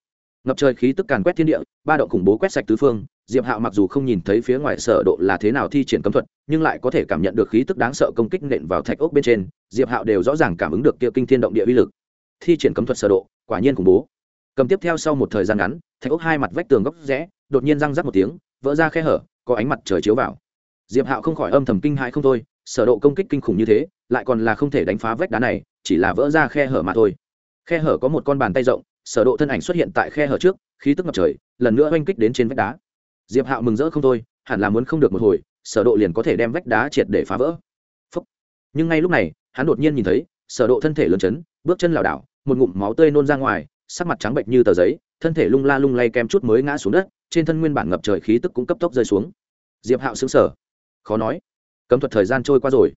Ngập trời khí tức càn quét thiên địa, ba động khủng bố quét sạch tứ phương. Diệp hạo mặc dù không nhìn thấy phía ngoài sở độ là thế nào thi triển cấm thuật, nhưng lại có thể cảm nhận được khí tức đáng sợ công kích nện vào thạch ốc bên trên. Diệp hạo đều rõ ràng cảm ứng được kia kinh thiên động địa uy lực. Thi triển cấm thuật sở độ, quả nhiên khủng bố. Cầm tiếp theo sau một thời gian ngắn, thạch ốc hai mặt vách tường góc rẽ, đột nhiên răng rắc một tiếng, vỡ ra khe hở, có ánh mặt trời chiếu vào diệp hạo không khỏi âm thầm kinh hãi không thôi, sở độ công kích kinh khủng như thế, lại còn là không thể đánh phá vách đá này, chỉ là vỡ ra khe hở mà thôi. Khe hở có một con bàn tay rộng, sở độ thân ảnh xuất hiện tại khe hở trước, khí tức ngập trời, lần nữa oanh kích đến trên vách đá. Diệp hạo mừng rỡ không thôi, hẳn là muốn không được một hồi, sở độ liền có thể đem vách đá triệt để phá vỡ. Phúc. nhưng ngay lúc này, hắn đột nhiên nhìn thấy, sở độ thân thể lớn chấn, bước chân lảo đảo, một ngụm máu tươi nôn ra ngoài, sắc mặt trắng bệch như tờ giấy, thân thể lung la lung lay kem chút mới ngã xuống đất, trên thân nguyên bản ngập trời khí tức cũng cấp tốc rơi xuống. Diệp hạo sững sờ khó nói. Cấm thuật thời gian trôi qua rồi.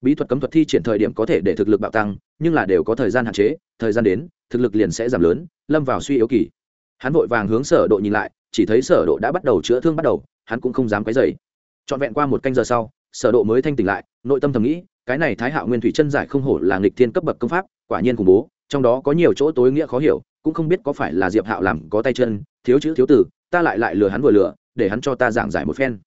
Bí thuật cấm thuật thi triển thời điểm có thể để thực lực bạo tăng, nhưng là đều có thời gian hạn chế, thời gian đến, thực lực liền sẽ giảm lớn, lâm vào suy yếu kỳ. Hắn vội vàng hướng sở độ nhìn lại, chỉ thấy sở độ đã bắt đầu chữa thương bắt đầu, hắn cũng không dám quấy rầy. Trọn vẹn qua một canh giờ sau, sở độ mới thanh tỉnh lại, nội tâm thầm nghĩ, cái này thái hạo nguyên thủy chân giải không hổ là nghịch thiên cấp bậc công pháp, quả nhiên khủng bố, trong đó có nhiều chỗ tối nghĩa khó hiểu, cũng không biết có phải là diệp hạo làm có tay chân, thiếu chữ thiếu tử ta lại lại lừa hắn vừa lừa, để hắn cho ta giảng giải một phen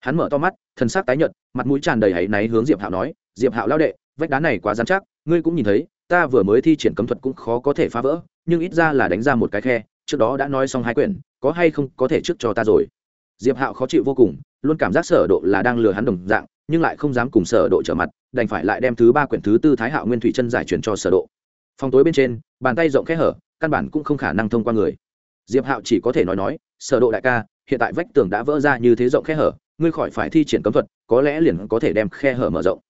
hắn mở to mắt thân xác tái nhợt, mặt mũi tràn đầy hãy náy hướng diệp hạo nói, diệp hạo lao đệ, vách đá này quá dán chắc, ngươi cũng nhìn thấy, ta vừa mới thi triển cấm thuật cũng khó có thể phá vỡ, nhưng ít ra là đánh ra một cái khe, trước đó đã nói xong hai quyển, có hay không có thể trước cho ta rồi? Diệp hạo khó chịu vô cùng, luôn cảm giác sở độ là đang lừa hắn đồng dạng, nhưng lại không dám cùng sở độ trở mặt, đành phải lại đem thứ ba quyển thứ tư thái hạo nguyên thủy chân giải truyền cho sở độ. Phòng tối bên trên, bàn tay rộng khẽ hở, căn bản cũng không khả năng thông qua người. Diệp hạo chỉ có thể nói nói, sở độ đại ca, hiện tại vách tường đã vỡ ra như thế rộng khe hở ngươi khỏi phải thi triển cấm thuật, có lẽ liền có thể đem khe hở mở rộng.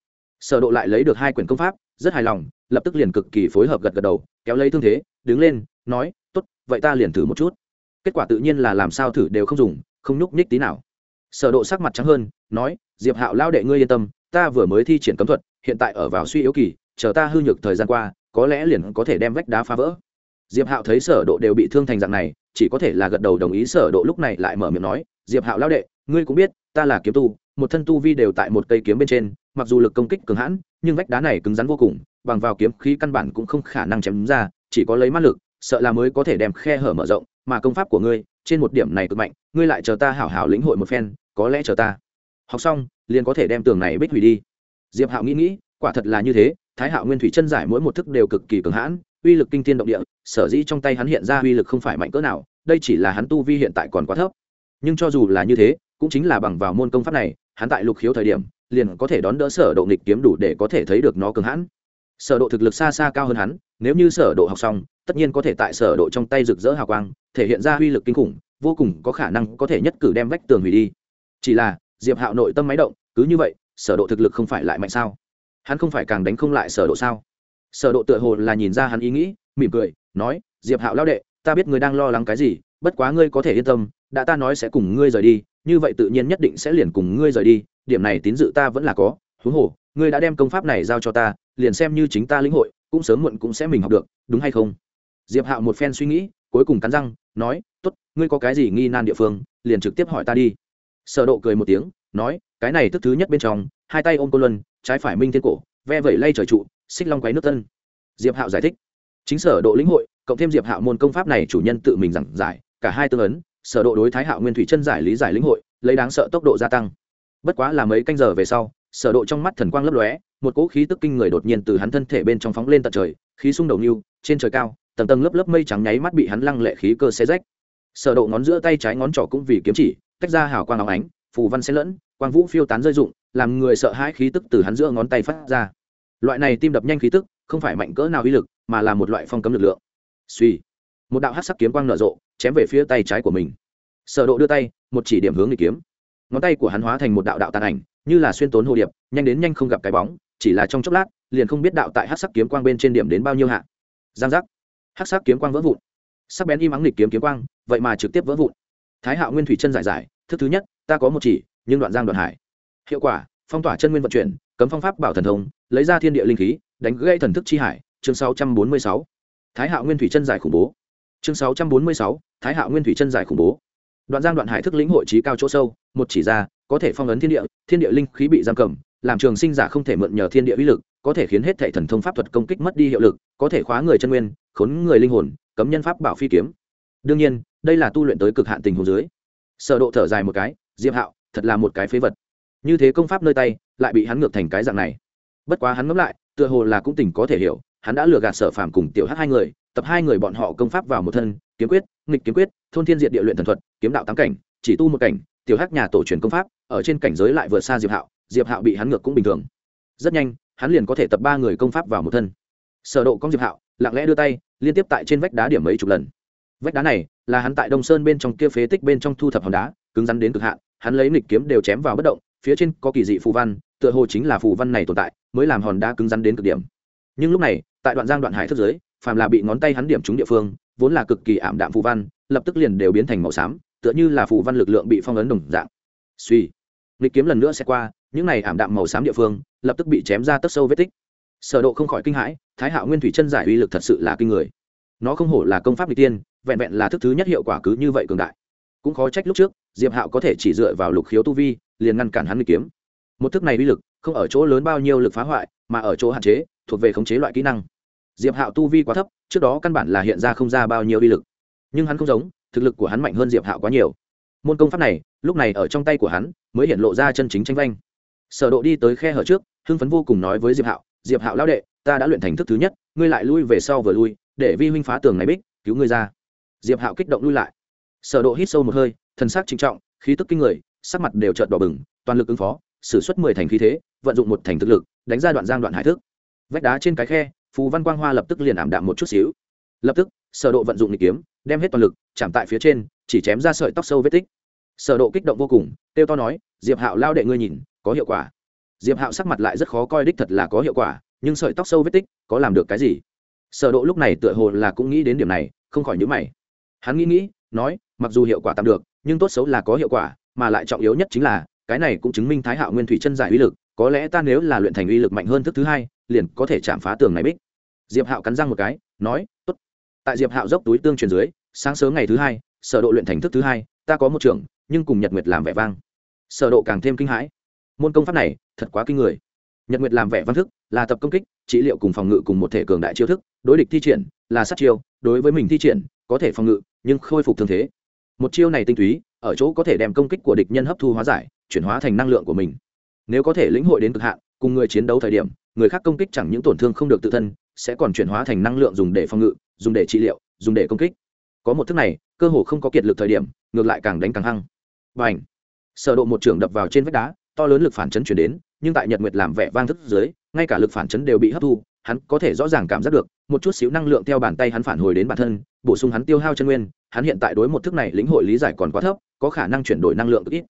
Sở độ lại lấy được hai quyển công pháp, rất hài lòng, lập tức liền cực kỳ phối hợp gật gật đầu, kéo lấy thương thế, đứng lên, nói, tốt, vậy ta liền thử một chút. Kết quả tự nhiên là làm sao thử đều không dùng, không nhúc nhích tí nào. Sở độ sắc mặt trắng hơn, nói, diệp hạo lao đệ ngươi yên tâm, ta vừa mới thi triển cấm thuật, hiện tại ở vào suy yếu kỳ, chờ ta hư nhược thời gian qua, có lẽ liền có thể đem vách đá phá vỡ. Diệp hạo thấy sở độ đều bị thương thành dạng này, chỉ có thể là gật đầu đồng ý, sở độ lúc này lại mở miệng nói, diệp hạo lao đệ, ngươi cũng biết ta là kiếm tu, một thân tu vi đều tại một cây kiếm bên trên, mặc dù lực công kích cường hãn, nhưng vách đá này cứng rắn vô cùng, bằng vào kiếm khí căn bản cũng không khả năng chém ra, chỉ có lấy mắt lực, sợ là mới có thể đem khe hở mở rộng, mà công pháp của ngươi, trên một điểm này cực mạnh, ngươi lại chờ ta hảo hảo lĩnh hội một phen, có lẽ chờ ta. Học xong, liền có thể đem tường này bích hủy đi. Diệp hạo nghĩ nghĩ, quả thật là như thế, thái hạo nguyên thủy chân giải mỗi một thức đều cực kỳ cường hãn, uy lực kinh thiên động địa, sở dĩ trong tay hắn hiện ra uy lực không phải mạnh cỡ nào, đây chỉ là hắn tu vi hiện tại còn quá thấp. Nhưng cho dù là như thế cũng chính là bằng vào môn công pháp này, hắn tại lục khiếu thời điểm, liền có thể đón đỡ sở độ nghịch kiếm đủ để có thể thấy được nó cường hãn. Sở độ thực lực xa xa cao hơn hắn, nếu như sở độ học xong, tất nhiên có thể tại sở độ trong tay rực rỡ hào quang, thể hiện ra huy lực kinh khủng, vô cùng có khả năng có thể nhất cử đem vách tường hủy đi. Chỉ là, diệp hạo nội tâm máy động, cứ như vậy, sở độ thực lực không phải lại mạnh sao? Hắn không phải càng đánh không lại sở độ sao? Sở độ tựa hồ là nhìn ra hắn ý nghĩ, mỉm cười, nói, diệp hạo lao đệ, ta biết ngươi đang lo lắng cái gì, bất quá ngươi có thể yên tâm, đã ta nói sẽ cùng ngươi rời đi như vậy tự nhiên nhất định sẽ liền cùng ngươi rời đi, điểm này tín dự ta vẫn là có, huống hồ, ngươi đã đem công pháp này giao cho ta, liền xem như chính ta lĩnh hội, cũng sớm muộn cũng sẽ mình học được, đúng hay không? Diệp hạo một phen suy nghĩ, cuối cùng cắn răng, nói, tốt, ngươi có cái gì nghi nan địa phương, liền trực tiếp hỏi ta đi. Sở độ cười một tiếng, nói, cái này thức thứ nhất bên trong, hai tay ôm cô luân, trái phải minh thiên cổ, ve vẩy lay trời trụ, xích long quấy nước tân diệp hạo giải thích. Chính sở độ lĩnh hội, cộng thêm diệp hạo môn công pháp này chủ nhân tự mình giảng giải, cả hai tương ấn sở độ đối thái hạo nguyên thủy chân giải lý giải lĩnh hội, lấy đáng sợ tốc độ gia tăng. Bất quá là mấy canh giờ về sau, sở độ trong mắt thần quang lấp lóe, một cỗ khí tức kinh người đột nhiên từ hắn thân thể bên trong phóng lên tận trời, khí sung đầu nhưu trên trời cao, tầng tầng lớp lớp mây trắng nháy mắt bị hắn lăng lệ khí cơ xé rách. Sở độ ngón giữa tay trái ngón trỏ cũng vì kiếm chỉ, tách ra hào quang óng ánh, phù văn xen lẫn, quang vũ phiêu tán rơi rụng, làm người sợ hãi khí tức từ hắn giữa ngón tay phát ra. Loại này tim đập nhanh khí tức, không phải mạnh cỡ nào uy lực, mà là một loại phong cấm lực lượng. Suy một đạo hắc sắc kiếm quang nở rộ, chém về phía tay trái của mình. Sở độ đưa tay, một chỉ điểm hướng nghịch kiếm. Ngón tay của hắn hóa thành một đạo đạo tàn ảnh, như là xuyên tốn hồ điệp, nhanh đến nhanh không gặp cái bóng, chỉ là trong chốc lát, liền không biết đạo tại hắc sắc kiếm quang bên trên điểm đến bao nhiêu hạ. Giang giác. Hắc sắc kiếm quang vỡ vụn. Sắc bén im ắng nghịch kiếm kiếm quang, vậy mà trực tiếp vỡ vụn. Thái hạo nguyên thủy chân giải giải, thức thứ nhất, ta có một chỉ, nhưng đoạn giang đoạn hải. Hiệu quả, phong tỏa chân nguyên vận chuyển, cấm phong pháp bảo thần thông, lấy ra thiên địa linh khí, đánh gãy thần thức chi hải, chương 646. thái hạo nguyên thủy chân giải khủng bố chương 646. thái hạo nguyên thủy chân giải khủng bố. Đoạn giang đoạn hải thức lĩnh hội trí cao chỗ sâu, một chỉ ra, có thể phong ấn thiên địa thiên địa linh khí bị giam cầm, làm trường sinh giả không thể mượn nhờ thiên địa uy lực, có thể khiến hết thảy thần thông pháp thuật công kích mất đi hiệu lực, có thể khóa người chân nguyên, khốn người linh hồn, cấm nhân pháp bảo phi kiếm. Đương nhiên, đây là tu luyện tới cực hạn tình hồ dưới. Sở độ thở dài một cái, diệp hạo, thật là một cái phế vật. Như thế công pháp nơi tay, lại bị hắn ngược thành cái dạng này. Bất quá hắn ngẫm lại, tựa hồ là cũng tình có thể hiểu, hắn đã lừa gạt sở phàm cùng tiểu hắc hai người tập hai người bọn họ công pháp vào một thân, kiếm quyết, nghịch kiếm quyết, thôn thiên diệt địa luyện thần thuật, kiếm đạo tám cảnh, chỉ tu một cảnh, tiểu hắc nhà tổ truyền công pháp, ở trên cảnh giới lại vượt xa diệp hạo diệp hạo bị hắn ngược cũng bình thường. Rất nhanh, hắn liền có thể tập ba người công pháp vào một thân. Sở độ công diệp hạo lặng lẽ đưa tay, liên tiếp tại trên vách đá điểm mấy chục lần. Vách đá này là hắn tại đông sơn bên trong kia phế tích bên trong thu thập hòn đá, cứng rắn đến cực hạn, hắn lấy nghịch kiếm đều chém vào bất động, phía trên có kỳ dị phù văn, tựa hồ chính là phù văn này tồn tại, mới làm hòn đá cứng rắn đến cực điểm. Nhưng lúc này, tại đoạn giang đoạn hải thức giới phàm là bị ngón tay hắn điểm trúng địa phương, vốn là cực kỳ ảm đạm phù văn, lập tức liền đều biến thành màu xám, tựa như là phù văn lực lượng bị phong ấn đồng dạng. Suy, nghịch kiếm lần nữa sẽ qua, những này ảm đạm màu xám địa phương, lập tức bị chém ra tấc sâu vết tích. Sở độ không khỏi kinh hãi, thái hạo nguyên thủy chân giải uy lực thật sự là kinh người. Nó không hổ là công pháp đi tiên, vẹn vẹn là thức thứ nhất hiệu quả cứ như vậy cường đại. Cũng khó trách lúc trước, diệp hạo có thể chỉ dựa vào lục khiếu tu vi, liền ngăn cản hắn nghịch kiếm. Một thức này uy lực, không ở chỗ lớn bao nhiêu lực phá hoại, mà ở chỗ hạn chế, thuộc về khống chế loại kỹ năng diệp hạo tu vi quá thấp, trước đó căn bản là hiện ra không ra bao nhiêu uy lực. Nhưng hắn không giống, thực lực của hắn mạnh hơn diệp hạo quá nhiều. Môn công pháp này, lúc này ở trong tay của hắn, mới hiện lộ ra chân chính tranh vanh. Sở độ đi tới khe hở trước, hưng phấn vô cùng nói với diệp hạo diệp hạo lão đệ, ta đã luyện thành thức thứ nhất, ngươi lại lui về sau vừa lui, để vi huynh phá tường này bích, cứu ngươi ra. Diệp hạo kích động lui lại. Sở độ hít sâu một hơi, thần sắc trinh trọng, khí tức kinh người, sắc mặt đều trợn đỏ bừng, toàn lực ứng phó, sử xuất mười thành khí thế, vận dụng một thành thực lực, đánh ra đoạn giang đoạn hải thức. Vách đá trên cái khe phù văn quang hoa lập tức liền ảm đạm một chút xíu. Lập tức, sở độ vận dụng nghịch kiếm, đem hết toàn lực, chạm tại phía trên, chỉ chém ra sợi tóc sâu vết tích. Sở độ kích động vô cùng tiêu to nói, diệp hạo lao đệ ngươi nhìn, có hiệu quả. Diệp hạo sắc mặt lại rất khó coi đích thật là có hiệu quả, nhưng sợi tóc sâu vết tích, có làm được cái gì? Sở độ lúc này tựa hồ là cũng nghĩ đến điểm này, không khỏi nhíu mày. Hắn nghĩ nghĩ, nói, mặc dù hiệu quả tạm được, nhưng tốt xấu là có hiệu quả, mà lại trọng yếu nhất chính là, cái này cũng chứng minh thái hạo nguyên thủy chân giải uy lực, có lẽ ta nếu là luyện thành uy lực mạnh hơn thức thứ hai, liền có thể chạm phá tường này bích diệp hạo cắn răng một cái, nói, tốt. Tại diệp hạo dốc túi tương truyền dưới, sáng sớm ngày thứ hai, sở độ luyện thành thức thứ hai, ta có một trưởng nhưng cùng nhật nguyệt làm vẻ vang. Sở độ càng thêm kinh hãi. Môn công pháp này, thật quá kinh người. Nhật nguyệt làm vẻ văn thức, là tập công kích, trị liệu cùng phòng ngự cùng một thể cường đại chiêu thức, đối địch thi triển, là sát chiêu, đối với mình thi triển, có thể phòng ngự, nhưng khôi phục thương thế. Một chiêu này tinh túy, ở chỗ có thể đem công kích của địch nhân hấp thu hóa giải, chuyển hóa thành năng lượng của mình. Nếu có thể lĩnh hội đến cực hạn, cùng người chiến đấu thời điểm, người khác công kích chẳng những tổn thương không được tự thân sẽ còn chuyển hóa thành năng lượng dùng để phòng ngự, dùng để trị liệu, dùng để công kích. Có một thức này, cơ hồ không có kiệt lực thời điểm, ngược lại càng đánh càng hăng. Và ảnh sở độ một trưởng đập vào trên vách đá, to lớn lực phản chấn chuyển đến, nhưng tại nhật nguyệt làm vẻ vang thức dưới, ngay cả lực phản chấn đều bị hấp thu, hắn có thể rõ ràng cảm giác được, một chút xíu năng lượng theo bàn tay hắn phản hồi đến bản thân, bổ sung hắn tiêu hao chân nguyên, hắn hiện tại đối một thức này lĩnh hội lý giải còn quá thấp, có khả năng chuyển đổi năng lượng cực ít.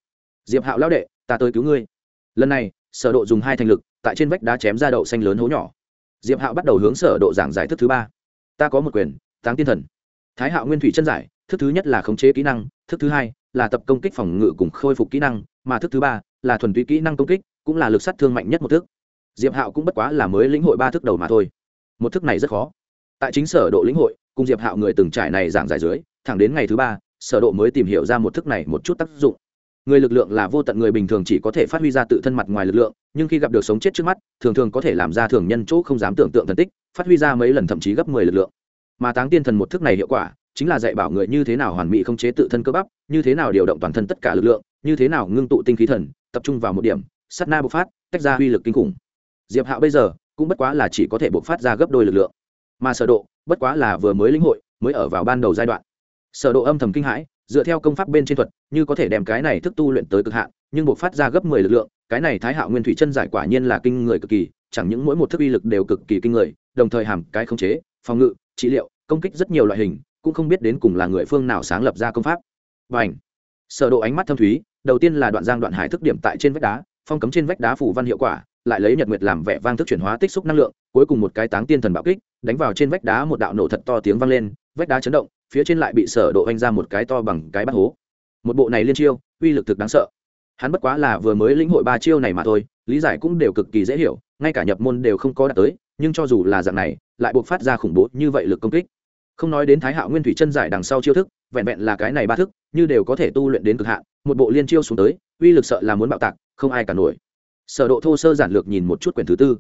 Diệp hạo lão đệ, ta tới cứu ngươi. Lần này, sở độ dùng hai thành lực, tại trên vách đá chém ra đậu xanh lớn hố nhỏ diệp hạo bắt đầu hướng sở độ giảng giải thức thứ ba. Ta có một quyền, táng tiên thần. Thái hạo nguyên thủy chân giải, thức thứ nhất là khống chế kỹ năng, thức thứ hai là tập công kích phòng ngự cùng khôi phục kỹ năng, mà thức thứ ba là thuần túy kỹ năng công kích, cũng là lực sát thương mạnh nhất một thức. Diệp hạo cũng bất quá là mới lĩnh hội ba thức đầu mà thôi. Một thức này rất khó. Tại chính sở độ lĩnh hội, cùng diệp hạo người từng trải này giảng giải dưới, thẳng đến ngày thứ ba, sở độ mới tìm hiểu ra một thức này một chút tác dụng người lực lượng là vô tận người bình thường chỉ có thể phát huy ra tự thân mặt ngoài lực lượng, nhưng khi gặp được sống chết trước mắt, thường thường có thể làm ra thường nhân chỗ không dám tưởng tượng thần tích, phát huy ra mấy lần thậm chí gấp mười lực lượng. Mà táng tiên thần một thức này hiệu quả, chính là dạy bảo người như thế nào hoàn mỹ không chế tự thân cơ bắp, như thế nào điều động toàn thân tất cả lực lượng, như thế nào ngưng tụ tinh khí thần, tập trung vào một điểm, sát na bộc phát, tách ra uy lực kinh khủng. Diệp hạo bây giờ, cũng bất quá là chỉ có thể bộc phát ra gấp đôi lực lượng. Mà sở độ, bất quá là vừa mới lĩnh hội, mới ở vào ban đầu giai đoạn. Sở độ âm thầm kinh hãi dựa theo công pháp bên trên thuật, như có thể đem cái này thức tu luyện tới cực hạn, nhưng bộc phát ra gấp 10 lực lượng, cái này thái hạo nguyên thủy chân giải quả nhiên là kinh người cực kỳ, chẳng những mỗi một thức uy lực đều cực kỳ kinh người, đồng thời hàm cái khống chế, phòng ngự, trị liệu, công kích rất nhiều loại hình, cũng không biết đến cùng là người phương nào sáng lập ra công pháp. Và ảnh sở độ ánh mắt thâm thúy, đầu tiên là đoạn giang đoạn hải thức điểm tại trên vách đá, phong cấm trên vách đá phủ văn hiệu quả, lại lấy nhật nguyệt làm vẻ vang thức chuyển hóa tích xúc năng lượng, cuối cùng một cái táng tiên thần bạo kích, đánh vào trên vách đá một đạo nổ thật to tiếng vang lên, vách đá chấn động phía trên lại bị sở độ anh ra một cái to bằng cái bát hố. Một bộ này liên chiêu, uy lực thực đáng sợ. Hắn bất quá là vừa mới lĩnh hội ba chiêu này mà thôi, lý giải cũng đều cực kỳ dễ hiểu, ngay cả nhập môn đều không có đạt tới, nhưng cho dù là dạng này, lại buộc phát ra khủng bố như vậy lực công kích. Không nói đến thái hạo nguyên thủy chân giải đằng sau chiêu thức, vẹn vẹn là cái này ba thức, như đều có thể tu luyện đến cực hạn, một bộ liên chiêu xuống tới, uy lực sợ là muốn bạo tạc, không ai cả nổi. Sở độ thô sơ giản lược nhìn một chút quyển thứ tư,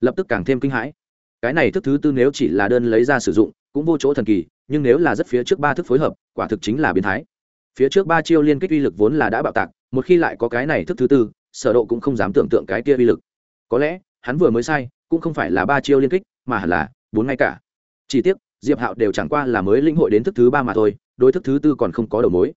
lập tức càng thêm kinh hãi. Cái này thức thứ tư nếu chỉ là đơn lấy ra sử dụng, cũng vô chỗ thần kỳ nhưng nếu là rất phía trước ba thức phối hợp, quả thực chính là biến thái. Phía trước ba chiêu liên kết uy lực vốn là đã bạo tạc, một khi lại có cái này thức thứ tư, sở độ cũng không dám tưởng tượng cái kia uy lực. Có lẽ, hắn vừa mới sai, cũng không phải là ba chiêu liên kích, mà hẳn là bốn ngay cả. Chỉ tiếc, diệp hạo đều chẳng qua là mới lĩnh hội đến thức thứ ba mà thôi, đối thức thứ tư còn không có đầu mối.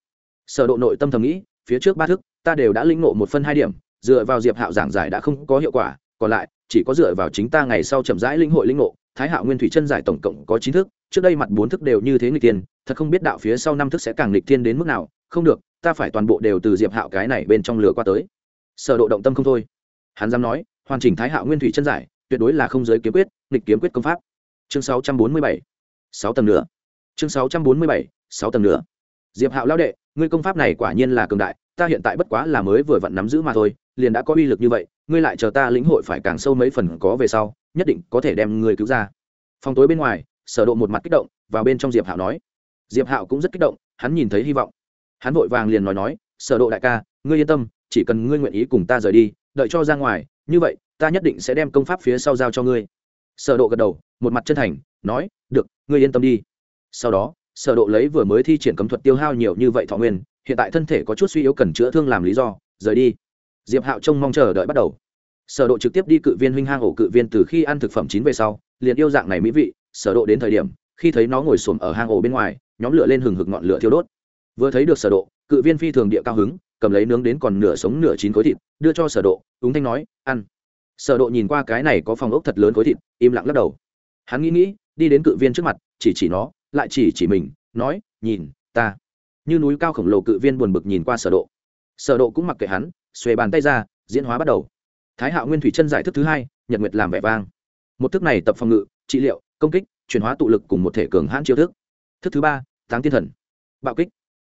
Sở độ nội tâm thầm nghĩ, phía trước ba thức, ta đều đã lĩnh ngộ một phân hai điểm, dựa vào diệp hạo giảng giải đã không có hiệu quả, còn lại, chỉ có dựa vào chính ta ngày sau chậm rãi lĩnh hội lĩnh ngộ thái hạo nguyên thủy chân giải tổng cộng có chín thức, trước đây mặt bốn thức đều như thế nghịch tiên thật không biết đạo phía sau năm thức sẽ càng nghịch tiên đến mức nào, không được, ta phải toàn bộ đều từ diệp hạo cái này bên trong lửa qua tới. Sở độ động tâm không thôi. Hắn dám nói, hoàn chỉnh thái hạo nguyên thủy chân giải, tuyệt đối là không giới kiếm quyết, nghịch kiếm quyết công pháp. Chương 647 6 tầng nữa chương 647 6 tầng nữa diệp hạo lao đệ, ngươi công pháp này quả nhiên là cường đại ta hiện tại bất quá là mới vừa vặn nắm giữ mà thôi, liền đã có uy lực như vậy, ngươi lại chờ ta lĩnh hội phải càng sâu mấy phần có về sau, nhất định có thể đem ngươi cứu ra. Phòng tối bên ngoài, sở độ một mặt kích động, vào bên trong diệp hạo nói. Diệp hạo cũng rất kích động, hắn nhìn thấy hy vọng. Hắn vội vàng liền nói nói, sở độ đại ca, ngươi yên tâm, chỉ cần ngươi nguyện ý cùng ta rời đi, đợi cho ra ngoài, như vậy, ta nhất định sẽ đem công pháp phía sau giao cho ngươi. Sở độ gật đầu, một mặt chân thành, nói, được, ngươi yên tâm đi. Sau đó, sở độ lấy vừa mới thi triển cấm thuật tiêu hao nhiều như vậy thọ nguyên hiện tại thân thể có chút suy yếu cần chữa thương làm lý do, rời đi. Diệp hạo trông mong chờ đợi bắt đầu. Sở độ trực tiếp đi cự viên huynh hang ổ cự viên từ khi ăn thực phẩm chín về sau, liền yêu dạng này mỹ vị, sở độ đến thời điểm, khi thấy nó ngồi xổm ở hang ổ bên ngoài, nhóm lửa lên hừng hực ngọn lửa thiêu đốt. Vừa thấy được sở độ, cự viên phi thường địa cao hứng, cầm lấy nướng đến còn nửa sống nửa chín khối thịt, đưa cho sở độ, úng thanh nói, ăn. Sở độ nhìn qua cái này có phòng ốc thật lớn khối thịt, im lặng lắc đầu. Hắn nghĩ nghĩ, đi đến cự viên trước mặt, chỉ chỉ nó, lại chỉ chỉ mình, nói, nhìn, ta như núi cao khổng lồ cự viên buồn bực nhìn qua sở độ. Sở độ cũng mặc kệ hắn, xuề bàn tay ra, diễn hóa bắt đầu. Thái hạo nguyên thủy chân giải thức thứ hai, nhật nguyệt làm vẻ vang. Một thức này tập phòng ngự, trị liệu, công kích, chuyển hóa tụ lực cùng một thể cường hãn chiêu thức. Thức thứ ba, táng tiên thần. Bạo kích.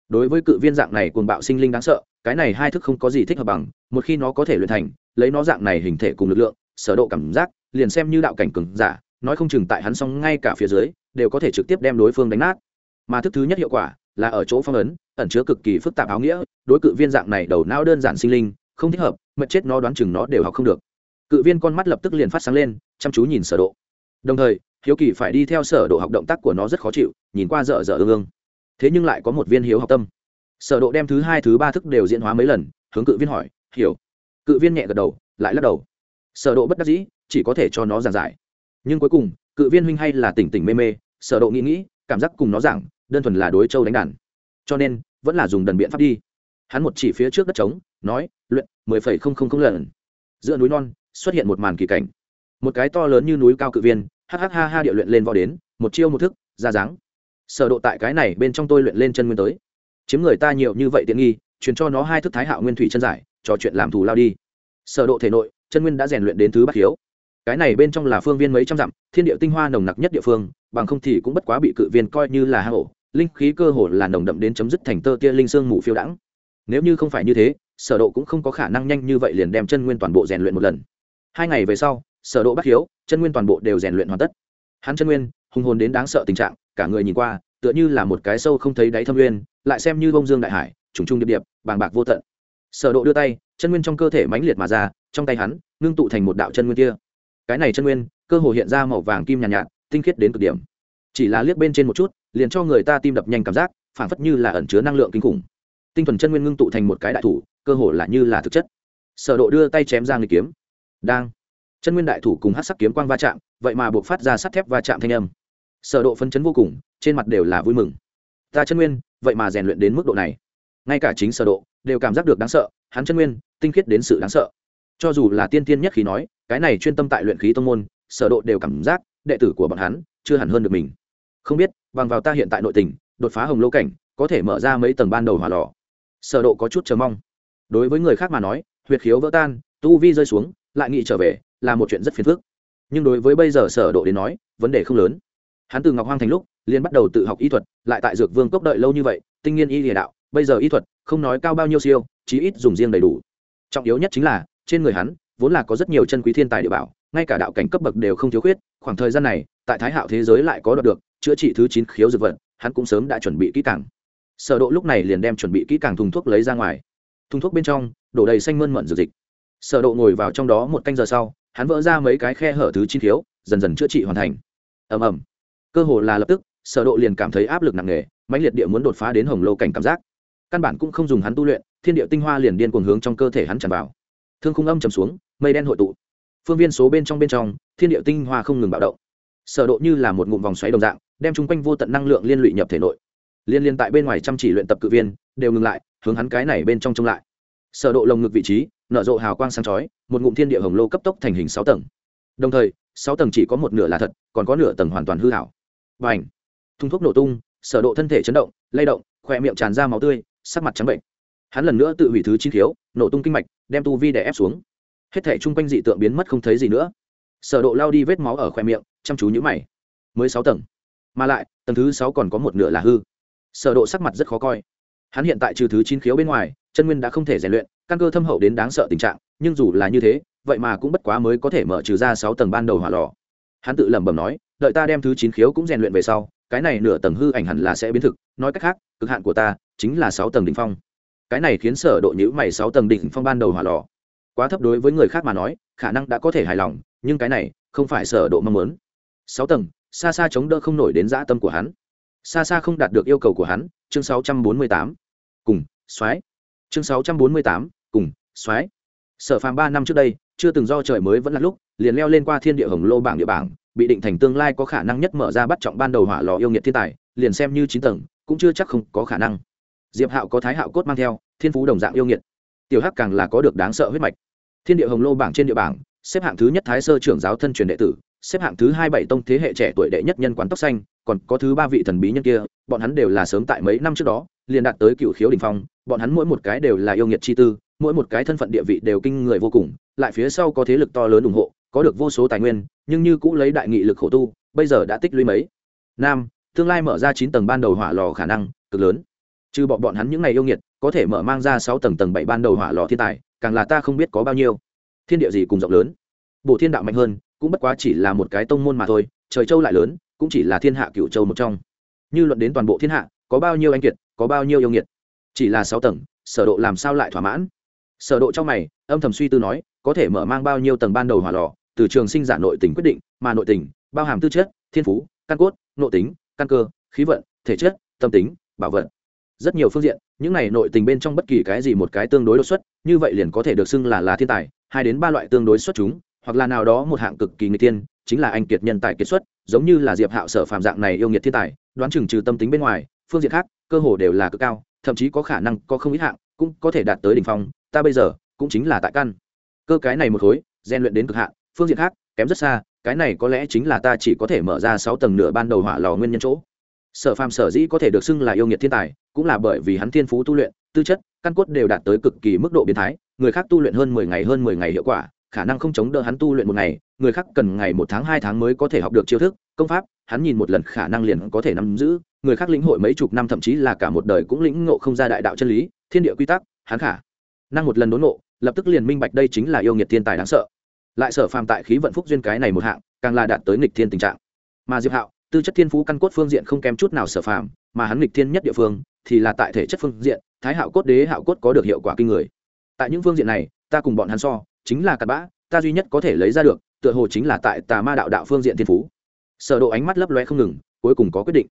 Đối với cự viên dạng này cuồng bạo sinh linh đáng sợ, cái này hai thức không có gì thích hợp bằng, một khi nó có thể luyện thành, lấy nó dạng này hình thể cùng lực lượng, sở độ cảm giác, liền xem như đạo cảnh cường giả, nói không chừng tại hắn xong ngay cả phía dưới, đều có thể trực tiếp đem đối phương đánh nát. Mà thức thứ nhất hiệu quả là ở chỗ phong ấn, ẩn chứa cực kỳ phức tạp áo nghĩa, đối cự viên dạng này đầu não đơn giản sinh linh, không thích hợp mật chết nó đoán chừng nó đều học không được. Cự viên con mắt lập tức liền phát sáng lên, chăm chú nhìn sở độ. Đồng thời, hiếu kỳ phải đi theo sở độ học động tác của nó rất khó chịu, nhìn qua dở dở ương ương. Thế nhưng lại có một viên hiếu học tâm. Sở độ đem thứ hai, thứ ba thức đều diễn hóa mấy lần, hướng cự viên hỏi, hiểu. Cự viên nhẹ gật đầu, lại lắc đầu. Sở độ bất đắc dĩ, chỉ có thể cho nó giảng giải. Nhưng cuối cùng, cự viên huynh hay là tỉnh tỉnh mê mê, sở độ nghĩ nghĩ, cảm giác cùng nó giảng đơn thuần là đối châu đánh đàn. Cho nên, vẫn là dùng đần biện pháp đi. Hắn một chỉ phía trước đất trống, nói, luyện, mười phẩy không không không lần. Giữa núi non, xuất hiện một màn kỳ cảnh. Một cái to lớn như núi cao cự viên hh ha ha địa luyện lên võ đến, một chiêu một thức, ra dáng. Sở độ tại cái này bên trong tôi luyện lên chân nguyên tới. Chiếm người ta nhiều như vậy tiện nghi, truyền cho nó hai thức thái hạo nguyên thủy chân giải, trò chuyện làm thù lao đi. Sở độ thể nội, chân nguyên đã rèn luyện đến thứ bát hiếu cái này bên trong là phương viên mấy trăm dặm, thiên địa tinh hoa nồng nặc nhất địa phương, bằng không thì cũng bất quá bị cự viên coi như là hang ổ linh khí cơ hồ là nồng đậm đến chấm dứt thành tơ tia linh xương mù phiêu đãng. Nếu như không phải như thế sở độ cũng không có khả năng nhanh như vậy liền đem chân nguyên toàn bộ rèn luyện một lần. Hai ngày về sau sở độ bắt hiếu chân nguyên toàn bộ đều rèn luyện hoàn tất. Hắn chân nguyên hùng hồn đến đáng sợ tình trạng cả người nhìn qua tựa như là một cái sâu không thấy đáy thâm nguyên lại xem như bông dương đại hải trùng trùng điệp điệp bàng bạc vô tận. Sở độ đưa tay chân nguyên trong cơ thể mãnh liệt mà ra trong tay hắn ngưng tụ thành một đạo chân nguyên kia. Cái này chân nguyên cơ hồ hiện ra màu vàng kim nhàn nhạt, nhạt tinh khiết đến cực điểm. Chỉ là liếc bên trên một chút liền cho người ta tim đập nhanh cảm giác phản phất như là ẩn chứa năng lượng kinh khủng. Tinh thuần chân nguyên ngưng tụ thành một cái đại thủ, cơ hồ là như là thực chất. Sở độ đưa tay chém ra người kiếm. Đang. Chân nguyên đại thủ cùng hắc sắc kiếm quang va chạm, vậy mà buộc phát ra sắt thép va chạm thanh âm. Sở độ phấn chấn vô cùng, trên mặt đều là vui mừng. Ta chân nguyên, vậy mà rèn luyện đến mức độ này. Ngay cả chính sở độ, đều cảm giác được đáng sợ, hắn chân nguyên, tinh khiết đến sự đáng sợ. Cho dù là tiên tiên nhất khí nói, cái này chuyên tâm tại luyện khí tông môn, sở độ đều cảm giác đệ tử của bọn hắn chưa hẳn hơn được mình. Không biết bằng vào ta hiện tại nội tình, đột phá hồng lô cảnh, có thể mở ra mấy tầng ban đầu hỏa lò. Sở độ có chút chờ mong. Đối với người khác mà nói, huyệt khiếu vỡ tan, tu vi rơi xuống, lại nghĩ trở về, là một chuyện rất phiền phức. Nhưng đối với bây giờ sở độ đến nói, vấn đề không lớn. Hắn từ ngọc hoang thành lúc, liền bắt đầu tự học y thuật, lại tại dược vương cốc đợi lâu như vậy, tinh nghiên y lìa đạo, bây giờ y thuật, không nói cao bao nhiêu siêu, chí ít dùng riêng đầy đủ. Trọng yếu nhất chính là, trên người hắn, vốn là có rất nhiều chân quý thiên tài địa bảo, ngay cả đạo cảnh cấp bậc đều không thiếu khuyết, khoảng thời gian này, tại thái hạo thế giới lại có đoạt được chữa trị thứ chín khiếu dược vật, hắn cũng sớm đã chuẩn bị kỹ càng. Sở độ lúc này liền đem chuẩn bị kỹ càng thùng thuốc lấy ra ngoài. Thùng thuốc bên trong, đổ đầy xanh mơn mận dược dịch. Sở độ ngồi vào trong đó một canh giờ sau, hắn vỡ ra mấy cái khe hở thứ chín khiếu, dần dần chữa trị hoàn thành. Ầm ầm. Cơ hồ là lập tức, sở độ liền cảm thấy áp lực nặng nề, mãnh liệt địa muốn đột phá đến hồng lô cảnh cảm giác. Căn bản cũng không dùng hắn tu luyện, thiên địa tinh hoa liền điên cuồng hướng trong cơ thể hắn tràn vào. Thương khung âm trầm xuống, mây đen hội tụ. Phương viên số bên trong bên trong, thiên địa tinh hoa không ngừng bạo động. Sở độ như là một ngụm vòng xoáy đồng dạng đem chung quanh vô tận năng lượng liên lụy nhập thể nội. Liên liên tại bên ngoài chăm chỉ luyện tập cự viên, đều ngừng lại, hướng hắn cái này bên trong trông lại. Sở độ lồng ngực vị trí, nở rộ hào quang sáng chói, một ngụm thiên địa hồng lô cấp tốc thành hình sáu tầng. Đồng thời, sáu tầng chỉ có một nửa là thật, còn có nửa tầng hoàn toàn hư hảo bành! Thung thuốc nổ tung, sở độ thân thể chấn động, lay động khoe miệng tràn ra máu tươi, sắc mặt trắng bệnh. Hắn lần nữa tự hủy thứ chi thiếu nổ tung kinh mạch, đem tu vi đè ép xuống. Hết thể chung quanh dị tượng biến mất không thấy gì nữa. Sở độ lao đi vết máu ở khoe miệng, chăm chú nhíu mày. Mới sáu tầng mà lại, tầng thứ sáu còn có một nửa là hư. Sở độ sắc mặt rất khó coi. Hắn hiện tại trừ thứ chín khiếu bên ngoài, chân nguyên đã không thể rèn luyện, căn cơ thâm hậu đến đáng sợ tình trạng, nhưng dù là như thế, vậy mà cũng bất quá mới có thể mở trừ ra sáu tầng ban đầu hỏa lò. Hắn tự lẩm bẩm nói, đợi ta đem thứ chín khiếu cũng rèn luyện về sau, cái này nửa tầng hư ảnh hẳn là sẽ biến thực, nói cách khác, cực hạn của ta chính là sáu tầng đỉnh phong. Cái này khiến sở độ nhữ mày sáu tầng đỉnh phong ban đầu hỏa lò. Quá thấp đối với người khác mà nói, khả năng đã có thể hài lòng, nhưng cái này không phải sở độ mong muốn. Sáu tầng xa xa chống đỡ không nổi đến dã tâm của hắn. Xa xa không đạt được yêu cầu của hắn, chương 648 cùng xoáy chương 648 cùng xoáy sở phàm ba năm trước đây, chưa từng do trời mới vẫn là lúc, liền leo lên qua thiên địa hồng lô bảng địa bảng, bị định thành tương lai có khả năng nhất mở ra bắt trọng ban đầu hỏa lò yêu nghiệt thiên tài, liền xem như chín tầng, cũng chưa chắc không có khả năng. Diệp hạo có thái hạo cốt mang theo, thiên phú đồng dạng yêu nghiệt. Tiểu hắc càng là có được đáng sợ huyết mạch. Thiên địa hồng lô bảng trên địa bảng, xếp hạng thứ nhất thái sơ trưởng giáo thân truyền đệ tử xếp hạng thứ hai bảy tông thế hệ trẻ tuổi đệ nhất nhân quán tóc xanh, còn có thứ ba vị thần bí nhân kia, bọn hắn đều là sớm tại mấy năm trước đó, liền đạt tới cựu khiếu đình phong, bọn hắn mỗi một cái đều là yêu nghiệt chi tư, mỗi một cái thân phận địa vị đều kinh người vô cùng, lại phía sau có thế lực to lớn ủng hộ, có được vô số tài nguyên, nhưng như cũ lấy đại nghị lực khổ tu, bây giờ đã tích lũy mấy? Nam, tương lai mở ra chín tầng ban đầu hỏa lò khả năng cực lớn. Trừ bọn bọn hắn những ngày yêu nghiệt, có thể mở mang ra sáu tầng tầng bảy ban đầu hỏa lò thiên tài, càng là ta không biết có bao nhiêu. Thiên địa gì cùng rộng lớn? Bộ thiên đạo mạnh hơn cũng bất quá chỉ là một cái tông môn mà thôi, trời châu lại lớn, cũng chỉ là thiên hạ cựu châu một trong. Như luận đến toàn bộ thiên hạ, có bao nhiêu anh kiệt, có bao nhiêu yêu nghiệt? Chỉ là sáu tầng, sở độ làm sao lại thỏa mãn? Sở độ trong mày, âm thầm suy tư nói, có thể mở mang bao nhiêu tầng ban đầu hỏa lò, từ trường sinh giả nội tình quyết định, mà nội tình, bao hàm tư chất, thiên phú, căn cốt, nội tính, căn cơ, khí vận, thể chất, tâm tính, bảo vận rất nhiều phương diện, những này nội tình bên trong bất kỳ cái gì một cái tương đối đột xuất, như vậy liền có thể được xưng là là thiên tài, hai đến ba loại tương đối xuất chúng hoặc là nào đó một hạng cực kỳ người tiên chính là anh kiệt nhân tài kiệt xuất, giống như là diệp hạo sở phàm dạng này yêu nghiệt thiên tài, đoán chừng trừ tâm tính bên ngoài, phương diện khác, cơ hồ đều là cực cao, thậm chí có khả năng có không ít hạng cũng có thể đạt tới đỉnh phong, ta bây giờ cũng chính là tại căn. Cơ cái này một khối gian luyện đến cực hạn, phương diện khác, kém rất xa, cái này có lẽ chính là ta chỉ có thể mở ra sáu tầng nửa ban đầu hỏa lò nguyên nhân chỗ. Sở phàm sở dĩ có thể được xưng là yêu nghiệt thiên tài, cũng là bởi vì hắn thiên phú tu luyện, tư chất, căn cốt đều đạt tới cực kỳ mức độ biến thái, người khác tu luyện hơn mười ngày hơn mười ngày hiệu quả khả năng không chống đỡ hắn tu luyện một ngày, người khác cần ngày một tháng, hai tháng mới có thể học được chiêu thức, công pháp, hắn nhìn một lần khả năng liền có thể nắm giữ. Người khác lĩnh hội mấy chục năm, thậm chí là cả một đời cũng lĩnh ngộ không ra đại đạo chân lý, thiên địa quy tắc, hắn khả năng một lần đốn ngộ, lập tức liền minh bạch đây chính là yêu nghiệt thiên tài đáng sợ. Lại sở phàm tại khí vận phúc duyên cái này một hạng, càng là đạt tới nghịch thiên tình trạng. Mà diệp hạo, tư chất thiên phú căn cốt phương diện không kém chút nào sở phàm, mà hắn nghịch thiên nhất địa phương thì là tại thể chất phương diện, thái hạo cốt đế hạo cốt có được hiệu quả kinh người. Tại những phương diện này, ta cùng bọn hắn so chính là cặn bã, ta duy nhất có thể lấy ra được, tựa hồ chính là tại tà ma đạo đạo phương diện thiên phú. Sở độ ánh mắt lấp loe không ngừng, cuối cùng có quyết định.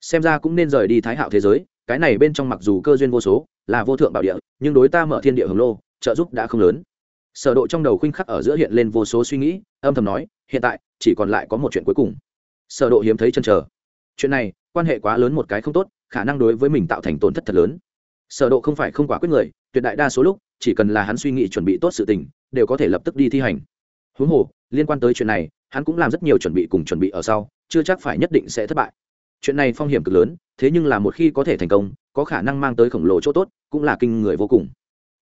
Xem ra cũng nên rời đi thái hạo thế giới, cái này bên trong mặc dù cơ duyên vô số, là vô thượng bảo địa, nhưng đối ta mở thiên địa hồng lô, trợ giúp đã không lớn. Sở độ trong đầu khinh khắc ở giữa hiện lên vô số suy nghĩ, âm thầm nói, hiện tại, chỉ còn lại có một chuyện cuối cùng. Sở độ hiếm thấy chân chờ. Chuyện này, quan hệ quá lớn một cái không tốt, khả năng đối với mình tạo thành tổn thất thật lớn. Sở độ không phải không quả quyết người, tuyệt đại đa số lúc, chỉ cần là hắn suy nghĩ chuẩn bị tốt sự tình đều có thể lập tức đi thi hành. Huống hồ, liên quan tới chuyện này, hắn cũng làm rất nhiều chuẩn bị cùng chuẩn bị ở sau, chưa chắc phải nhất định sẽ thất bại. Chuyện này phong hiểm cực lớn, thế nhưng là một khi có thể thành công, có khả năng mang tới khổng lồ chỗ tốt, cũng là kinh người vô cùng.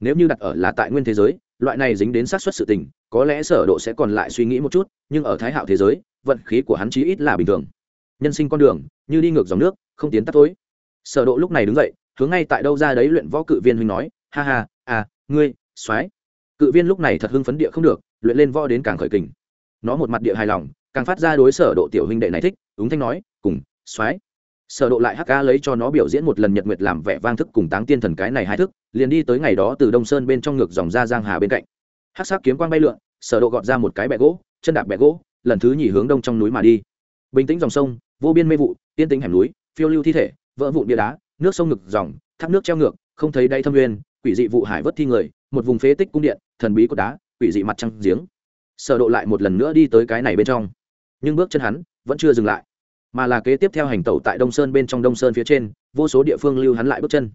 Nếu như đặt ở là tại nguyên thế giới, loại này dính đến xác suất sự tình, có lẽ sở độ sẽ còn lại suy nghĩ một chút, nhưng ở thái hạo thế giới, vận khí của hắn chí ít là bình thường. Nhân sinh con đường, như đi ngược dòng nước, không tiến tắt tối sở độ lúc này đứng dậy, hướng ngay tại đâu ra đấy luyện võ cự viên huynh nói, ha ha à ngươi, soái cự viên lúc này thật hưng phấn địa không được, luyện lên võ đến càng khởi kình. Nó một mặt địa hài lòng, càng phát ra đối sở độ tiểu huynh đệ này thích, ứng thanh nói, cùng xoáy. sở độ lại hắc ca lấy cho nó biểu diễn một lần nhật nguyệt làm vẻ vang thức cùng táng tiên thần cái này hai thức, liền đi tới ngày đó từ đông sơn bên trong ngược dòng ra giang hà bên cạnh. Hắc sắc kiếm quang bay lượn, sở độ gọt ra một cái bẹ gỗ, chân đạp bẹ gỗ, lần thứ nhì hướng đông trong núi mà đi. Bình tĩnh dòng sông, vô biên mê vụ tiên tính hẻm núi, phiêu lưu thi thể, vỡ vụn bia đá, nước sông ngực dòng, thác nước treo ngược, không thấy đáy thâm nguyên, quỷ dị vụ hải vớt thi người một vùng phế tích cung điện, thần bí cột đá, quỷ dị mặt trăng giếng. Sở độ lại một lần nữa đi tới cái này bên trong. Nhưng bước chân hắn vẫn chưa dừng lại, mà là kế tiếp theo hành tẩu tại đông sơn bên trong đông sơn phía trên, vô số địa phương lưu hắn lại bước chân.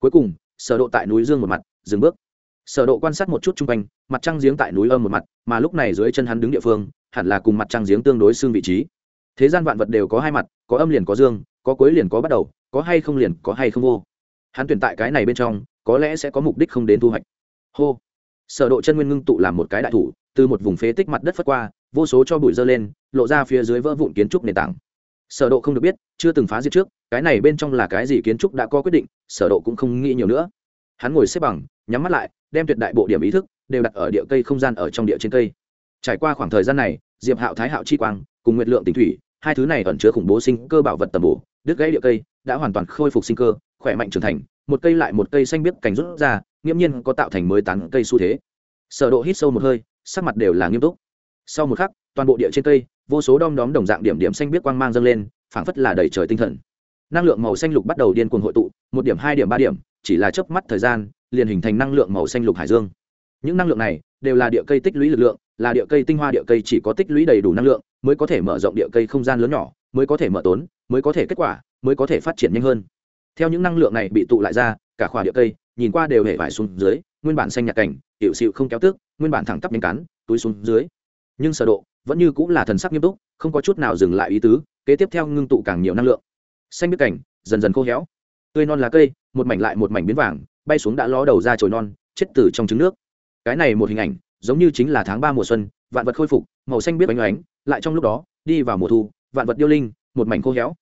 Cuối cùng, sở độ tại núi dương một mặt, dừng bước. Sở độ quan sát một chút trung quanh, mặt trăng giếng tại núi âm một mặt, mà lúc này dưới chân hắn đứng địa phương, hẳn là cùng mặt trăng giếng tương đối xương vị trí. Thế gian vạn vật đều có hai mặt, có âm liền có dương, có cuối liền có bắt đầu, có hay không liền có hay không vô. Hắn tuyển tại cái này bên trong, có lẽ sẽ có mục đích không đến thu hoạch hô. Sở độ chân nguyên ngưng tụ làm một cái đại thủ, từ một vùng phế tích mặt đất phất qua, vô số cho bụi dơ lên, lộ ra phía dưới vỡ vụn kiến trúc nền tảng. Sở độ không được biết, chưa từng phá diệt trước, cái này bên trong là cái gì kiến trúc đã có quyết định, sở độ cũng không nghĩ nhiều nữa. Hắn ngồi xếp bằng, nhắm mắt lại, đem tuyệt đại bộ điểm ý thức đều đặt ở địa cây không gian ở trong địa trên cây. Trải qua khoảng thời gian này, diệp hạo thái hạo chi quang, cùng nguyệt lượng tình thủy, hai thứ này ẩn chứa khủng bố sinh cơ bảo vật tầm bổ, đứt gãy địa cây, đã hoàn toàn khôi phục sinh cơ, khỏe mạnh trưởng thành, một cây lại một cây xanh biếc cành rút ra nghiễm nhiên có tạo thành mới tán cây xu thế. Sở độ hít sâu một hơi, sắc mặt đều là nghiêm túc. Sau một khắc, toàn bộ địa trên cây, vô số đom đóm đồng dạng điểm điểm xanh biếc quang mang dâng lên, phảng phất là đầy trời tinh thần. Năng lượng màu xanh lục bắt đầu điên cuồng hội tụ, một điểm, hai điểm, ba điểm, chỉ là chớp mắt thời gian, liền hình thành năng lượng màu xanh lục hải dương. Những năng lượng này đều là địa cây tích lũy lực lượng, là địa cây tinh hoa địa cây chỉ có tích lũy đầy đủ năng lượng, mới có thể mở rộng địa cây không gian lớn nhỏ, mới có thể mở tốn, mới có thể kết quả, mới có thể phát triển nhanh hơn. Theo những năng lượng này bị tụ lại ra, cả khoa địa cây nhìn qua đều hề vải xuống dưới, nguyên bản xanh nhạt cảnh hiệu xịu không kéo tước, nguyên bản thẳng tắp miếng cắn, túi xuống dưới. Nhưng sở độ, vẫn như cũng là thần sắc nghiêm túc, không có chút nào dừng lại ý tứ, kế tiếp theo ngưng tụ càng nhiều năng lượng. Xanh biết cảnh, dần dần khô héo. Tươi non lá cây, một mảnh lại một mảnh biến vàng, bay xuống đã ló đầu ra chồi non, chết từ trong trứng nước. Cái này một hình ảnh, giống như chính là tháng ba mùa xuân, vạn vật khôi phục, màu xanh biết bánh oánh lại trong lúc đó, đi vào mùa thu, vạn vật điêu linh, một mảnh khô héo.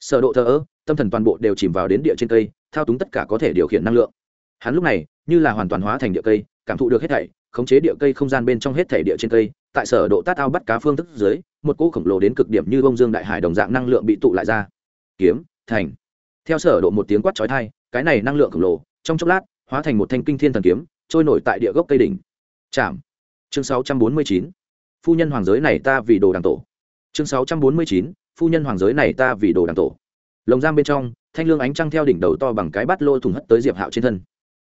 Sở độ thờ ơ, tâm thần toàn bộ đều chìm vào đến địa trên cây, thao túng tất cả có thể điều khiển năng lượng hắn lúc này, như là hoàn toàn hóa thành địa cây, cảm thụ được hết thảy, khống chế địa cây không gian bên trong hết thảy địa trên cây, tại sở độ tát ao bắt cá phương thức dưới, một cỗ khổng lồ đến cực điểm như bông dương đại hải đồng dạng năng lượng bị tụ lại ra. Kiếm, thành. Theo sở độ một tiếng quát chói tai, cái này năng lượng khổng lồ, trong chốc lát, hóa thành một thanh kinh thiên thần kiếm, trôi nổi tại địa gốc cây đỉnh. Chạm. Chương 649 phu nhân hoàng giới này ta vì đồ đàng tổ. Chương 649 phu nhân hoàng giới này ta vì đồ đàng tổ. Lồng giam bên trong, thanh lương ánh trăng theo đỉnh đầu to bằng cái bát lô thùng hất tới diệp hạo trên thân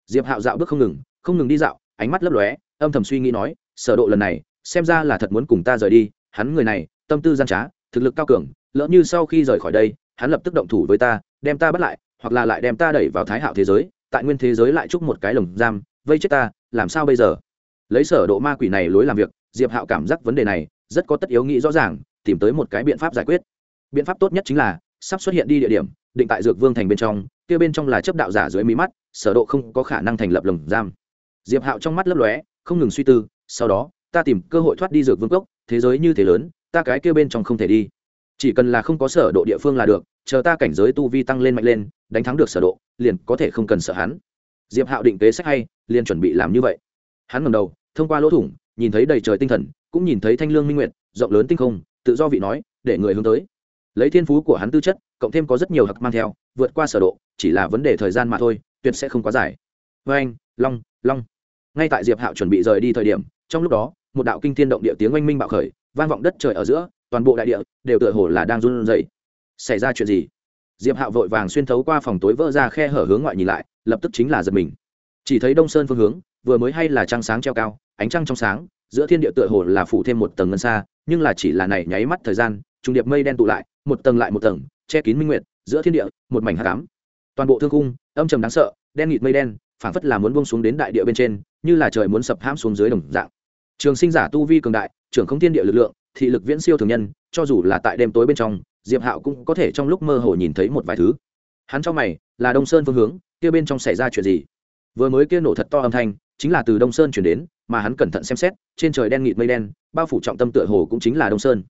diệp hạo dạo bước không ngừng không ngừng đi dạo, ánh mắt lấp lóe, âm thầm suy nghĩ nói, sở độ lần này, xem ra là thật muốn cùng ta rời đi, hắn người này, tâm tư gian trá, thực lực cao cường, lỡ như sau khi rời khỏi đây, hắn lập tức động thủ với ta, đem ta bắt lại, hoặc là lại đem ta đẩy vào thái hạo thế giới, tại nguyên thế giới lại chúc một cái lồng giam, vây chết ta, làm sao bây giờ? Lấy sở độ ma quỷ này lối làm việc, diệp hạo cảm giác vấn đề này, rất có tất yếu nghĩ rõ ràng, tìm tới một cái biện pháp giải quyết. Biện pháp tốt nhất chính là, sắp xuất hiện đi địa điểm, định tại dược vương thành bên trong kia bên trong là chấp đạo giả dưới mí mắt, sở độ không có khả năng thành lập lồng giam. Diệp hạo trong mắt lấp lóe, không ngừng suy tư, sau đó, ta tìm cơ hội thoát đi dược vương cốc, thế giới như thế lớn, ta cái kia bên trong không thể đi. Chỉ cần là không có sở độ địa phương là được, chờ ta cảnh giới tu vi tăng lên mạnh lên, đánh thắng được sở độ, liền có thể không cần sợ hắn. Diệp hạo định kế sách hay, liền chuẩn bị làm như vậy. Hắn ngẩng đầu, thông qua lỗ thủng, nhìn thấy đầy trời tinh thần, cũng nhìn thấy thanh lương minh nguyệt, rộng lớn tinh không, tự do vị nói, để người hướng tới. Lấy thiên phú của hắn tư chất cộng thêm có rất nhiều hặc mang theo, vượt qua sở độ, chỉ là vấn đề thời gian mà thôi, tuyệt sẽ không quá dài. Với anh, long long. Ngay tại diệp hạo chuẩn bị rời đi thời điểm, trong lúc đó, một đạo kinh thiên động địa tiếng oanh minh bạo khởi, vang vọng đất trời ở giữa, toàn bộ đại địa đều tựa hồ là đang run rẩy. Xảy ra chuyện gì? Diệp hạo vội vàng xuyên thấu qua phòng tối vỡ ra khe hở hướng ngoại nhìn lại, lập tức chính là giật mình. Chỉ thấy đông sơn phương hướng, vừa mới hay là trăng sáng treo cao, ánh trăng trong sáng, giữa thiên địa tựa hồ là phủ thêm một tầng ngân xa, nhưng là chỉ là này nháy mắt thời gian, trung điệp mây đen tụ lại, một tầng lại một tầng che kín minh nguyệt, giữa thiên địa, một mảnh hắc ám. Toàn bộ thương cung âm trầm đáng sợ, đen nghịt mây đen, phảng phất là muốn buông xuống đến đại địa bên trên, như là trời muốn sập hãm xuống dưới đồng dạng. Trường sinh giả tu vi cường đại, trưởng không thiên địa lực lượng, thị lực viễn siêu thường nhân, cho dù là tại đêm tối bên trong, diệp hạo cũng có thể trong lúc mơ hồ nhìn thấy một vài thứ. Hắn cho mày, là đông sơn phương hướng, kia bên trong xảy ra chuyện gì? Vừa mới kia nổ thật to âm thanh, chính là từ đông sơn chuyển đến, mà hắn cẩn thận xem xét, trên trời đen nghịt mây đen, bao phủ trọng tâm tựa hồ cũng chính là đông sơn.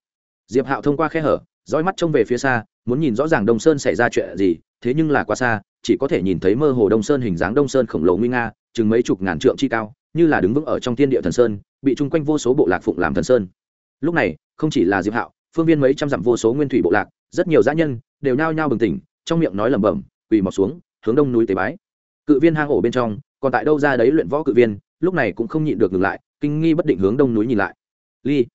Diệp hạo thông qua khe hở dõi mắt trông về phía xa, muốn nhìn rõ ràng đông sơn xảy ra chuyện gì, thế nhưng là quá xa, chỉ có thể nhìn thấy mơ hồ đông sơn hình dáng đông sơn khổng lồ nguy nga, chừng mấy chục ngàn trượng chi cao, như là đứng vững ở trong thiên địa thần sơn, bị chung quanh vô số bộ lạc phụng làm thần sơn. Lúc này, không chỉ là diệp hạo, phương viên mấy trăm dặm vô số nguyên thủy bộ lạc, rất nhiều dã nhân đều nhao nhao bừng tỉnh, trong miệng nói lẩm bẩm, quỳ mọc xuống, hướng đông núi tế bái. Cự viên hang ổ bên trong, còn tại đâu ra đấy luyện võ cự viên, lúc này cũng không nhịn được ngừng lại, kinh nghi bất định hướng đông núi nhìn lại. Ly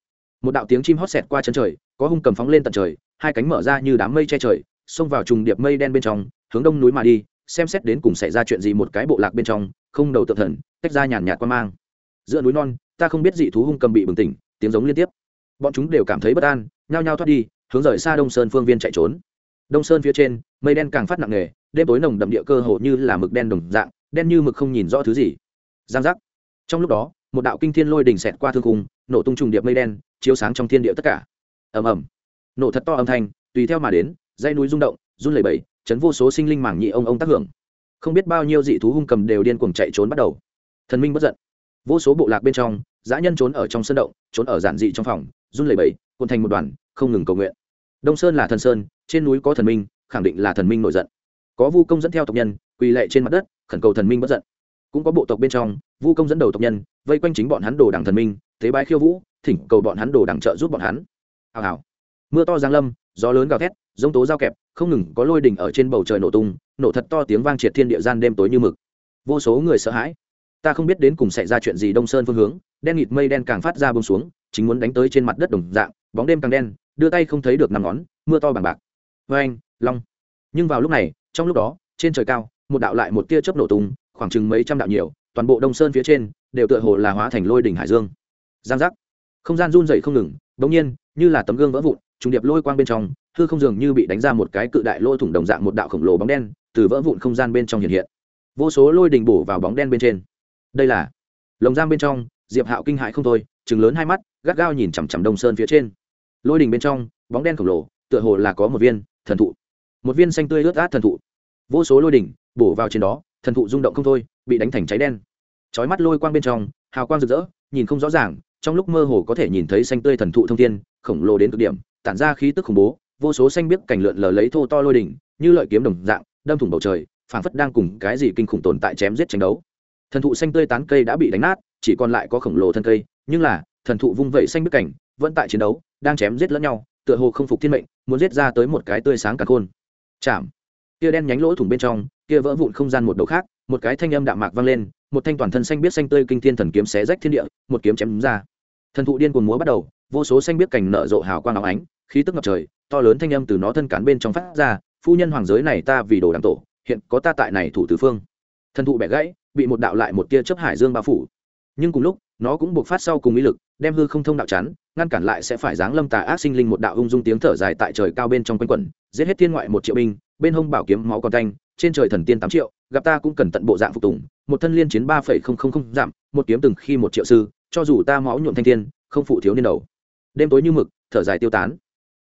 một đạo tiếng chim hót xẹt qua chân trời, có hung cầm phóng lên tận trời, hai cánh mở ra như đám mây che trời, xông vào trùng điệp mây đen bên trong, hướng đông núi mà đi, xem xét đến cùng xảy ra chuyện gì một cái bộ lạc bên trong, không đầu tự thần, tách ra nhàn nhạt qua mang. Giữa núi non, ta không biết dị thú hung cầm bị bừng tỉnh, tiếng giống liên tiếp. Bọn chúng đều cảm thấy bất an, nhao nhao thoát đi, hướng rời xa đông sơn phương viên chạy trốn. Đông sơn phía trên, mây đen càng phát nặng nề, đêm tối nồng đậm địa cơ hồ như là mực đen đồng dạng, đen như mực không nhìn rõ thứ gì. Giang giác. Trong lúc đó, một đạo kinh thiên lôi đình xẹt qua thương cung nổ tung trùng điệp mây đen chiếu sáng trong thiên địa tất cả. Ầm ầm. Nổ thật to âm thanh, tùy theo mà đến dây núi rung động, run lẩy bẩy, chấn vô số sinh linh mảng nhị ông ông tác hưởng. Không biết bao nhiêu dị thú hung cầm đều điên cuồng chạy trốn bắt đầu. Thần minh bất giận. Vô số bộ lạc bên trong, dã nhân trốn ở trong sân động, trốn ở giản dị trong phòng, run lẩy bẩy, cuộn thành một đoàn, không ngừng cầu nguyện. Đông sơn là thần sơn, trên núi có thần minh, khẳng định là thần minh nổi giận. Có vu công dẫn theo tộc nhân, quỳ lệ trên mặt đất, khẩn cầu thần minh bất giận. Cũng có bộ tộc bên trong, vu công dẫn đầu tộc nhân, vây quanh chính bọn hắn đồ đảng thần minh thế bái khiêu vũ thỉnh cầu bọn hắn đồ đằng trợ giúp bọn hắn. Hào hào. Mưa to giang lâm, gió lớn gào thét giông tố giao kẹp, không ngừng có lôi đỉnh ở trên bầu trời nổ tung, nổ thật to tiếng vang triệt thiên địa gian đêm tối như mực. Vô số người sợ hãi. Ta không biết đến cùng xảy ra chuyện gì đông sơn phương hướng, đen nghịt mây đen càng phát ra bông xuống, chính muốn đánh tới trên mặt đất đồng dạng, bóng đêm càng đen, đưa tay không thấy được năm ngón, mưa to bằng bạc. Vê anh long. Nhưng vào lúc này, trong lúc đó, trên trời cao, một đạo lại một tia chớp nổ tung, khoảng chừng mấy trăm đạo nhiều, toàn bộ đông sơn phía trên, đều tựa hồ là hóa thành lôi đỉnh hải dương. Giang giác không gian run dậy không ngừng bỗng nhiên, như là tấm gương vỡ vụn, trùng điệp lôi quang bên trong, hư không dường như bị đánh ra một cái cự đại lôi thủng đồng dạng một đạo khổng lồ bóng đen từ vỡ vụn không gian bên trong hiện hiện. Vô số lôi đình bổ vào bóng đen bên trên. Đây là lồng giam bên trong, diệp hạo kinh hại không thôi chừng lớn hai mắt, gắt gao nhìn chằm chằm đông sơn phía trên. Lôi đình bên trong, bóng đen khổng lồ, tựa hồ là có một viên thần thụ. Một viên xanh tươi ướt át thần thụ. Vô số lôi đỉnh bổ vào trên đó, thần thụ rung động không thôi, bị đánh thành cháy đen. Chói mắt lôi quang bên trong, hào quang rực rỡ, nhìn không rõ ràng trong lúc mơ hồ có thể nhìn thấy xanh tươi thần thụ thông thiên, khổng lồ đến cực điểm, tản ra khí tức khủng bố, vô số xanh biếc cảnh lượn lờ lấy thô to lôi đỉnh, như lợi kiếm đồng dạng, đâm thủng bầu trời, phảng phất đang cùng cái gì kinh khủng tồn tại chém giết tranh đấu. Thần thụ xanh tươi tán cây đã bị đánh nát, chỉ còn lại có khổng lồ thân cây, nhưng là, thần thụ vung vẩy xanh biếc cảnh vẫn tại chiến đấu, đang chém giết lẫn nhau, tựa hồ không phục thiên mệnh, muốn giết ra tới một cái tươi sáng cả khôn. Chạm. Kia đen nhánh lỗ thủng bên trong, kia vỡ vụn không gian một đầu khác, một cái thanh âm đạm mạc vang lên một thanh toàn thân xanh biết xanh tươi kinh thiên thần kiếm xé rách thiên địa, một kiếm chém ra. Thần thụ điên cuồng múa bắt đầu, vô số xanh biết cảnh nở rộ hào quang áo ánh, khí tức ngập trời, to lớn thanh âm từ nó thân cán bên trong phát ra, phu nhân hoàng giới này ta vì đồ đảng tổ, hiện có ta tại này thủ tứ phương. Thần thụ bẻ gãy, bị một đạo lại một tia chớp hải dương bao phủ. Nhưng cùng lúc, nó cũng buộc phát sau cùng ý lực, đem hư không thông đạo chắn, ngăn cản lại sẽ phải giáng lâm tà ác sinh linh một đạo ung dung tiếng thở dài tại trời cao bên trong quanh quẩn, giết hết thiên ngoại một triệu binh, bên hông bảo kiếm máu còn canh trên trời thần tiên tám triệu, gặp ta cũng cần tận bộ dạng phục tùng một thân liên chiến ba phẩy không không không giảm, một kiếm từng khi một triệu sư, cho dù ta máu nhuộm thanh thiên, không phụ thiếu niên đầu. Đêm tối như mực, thở dài tiêu tán.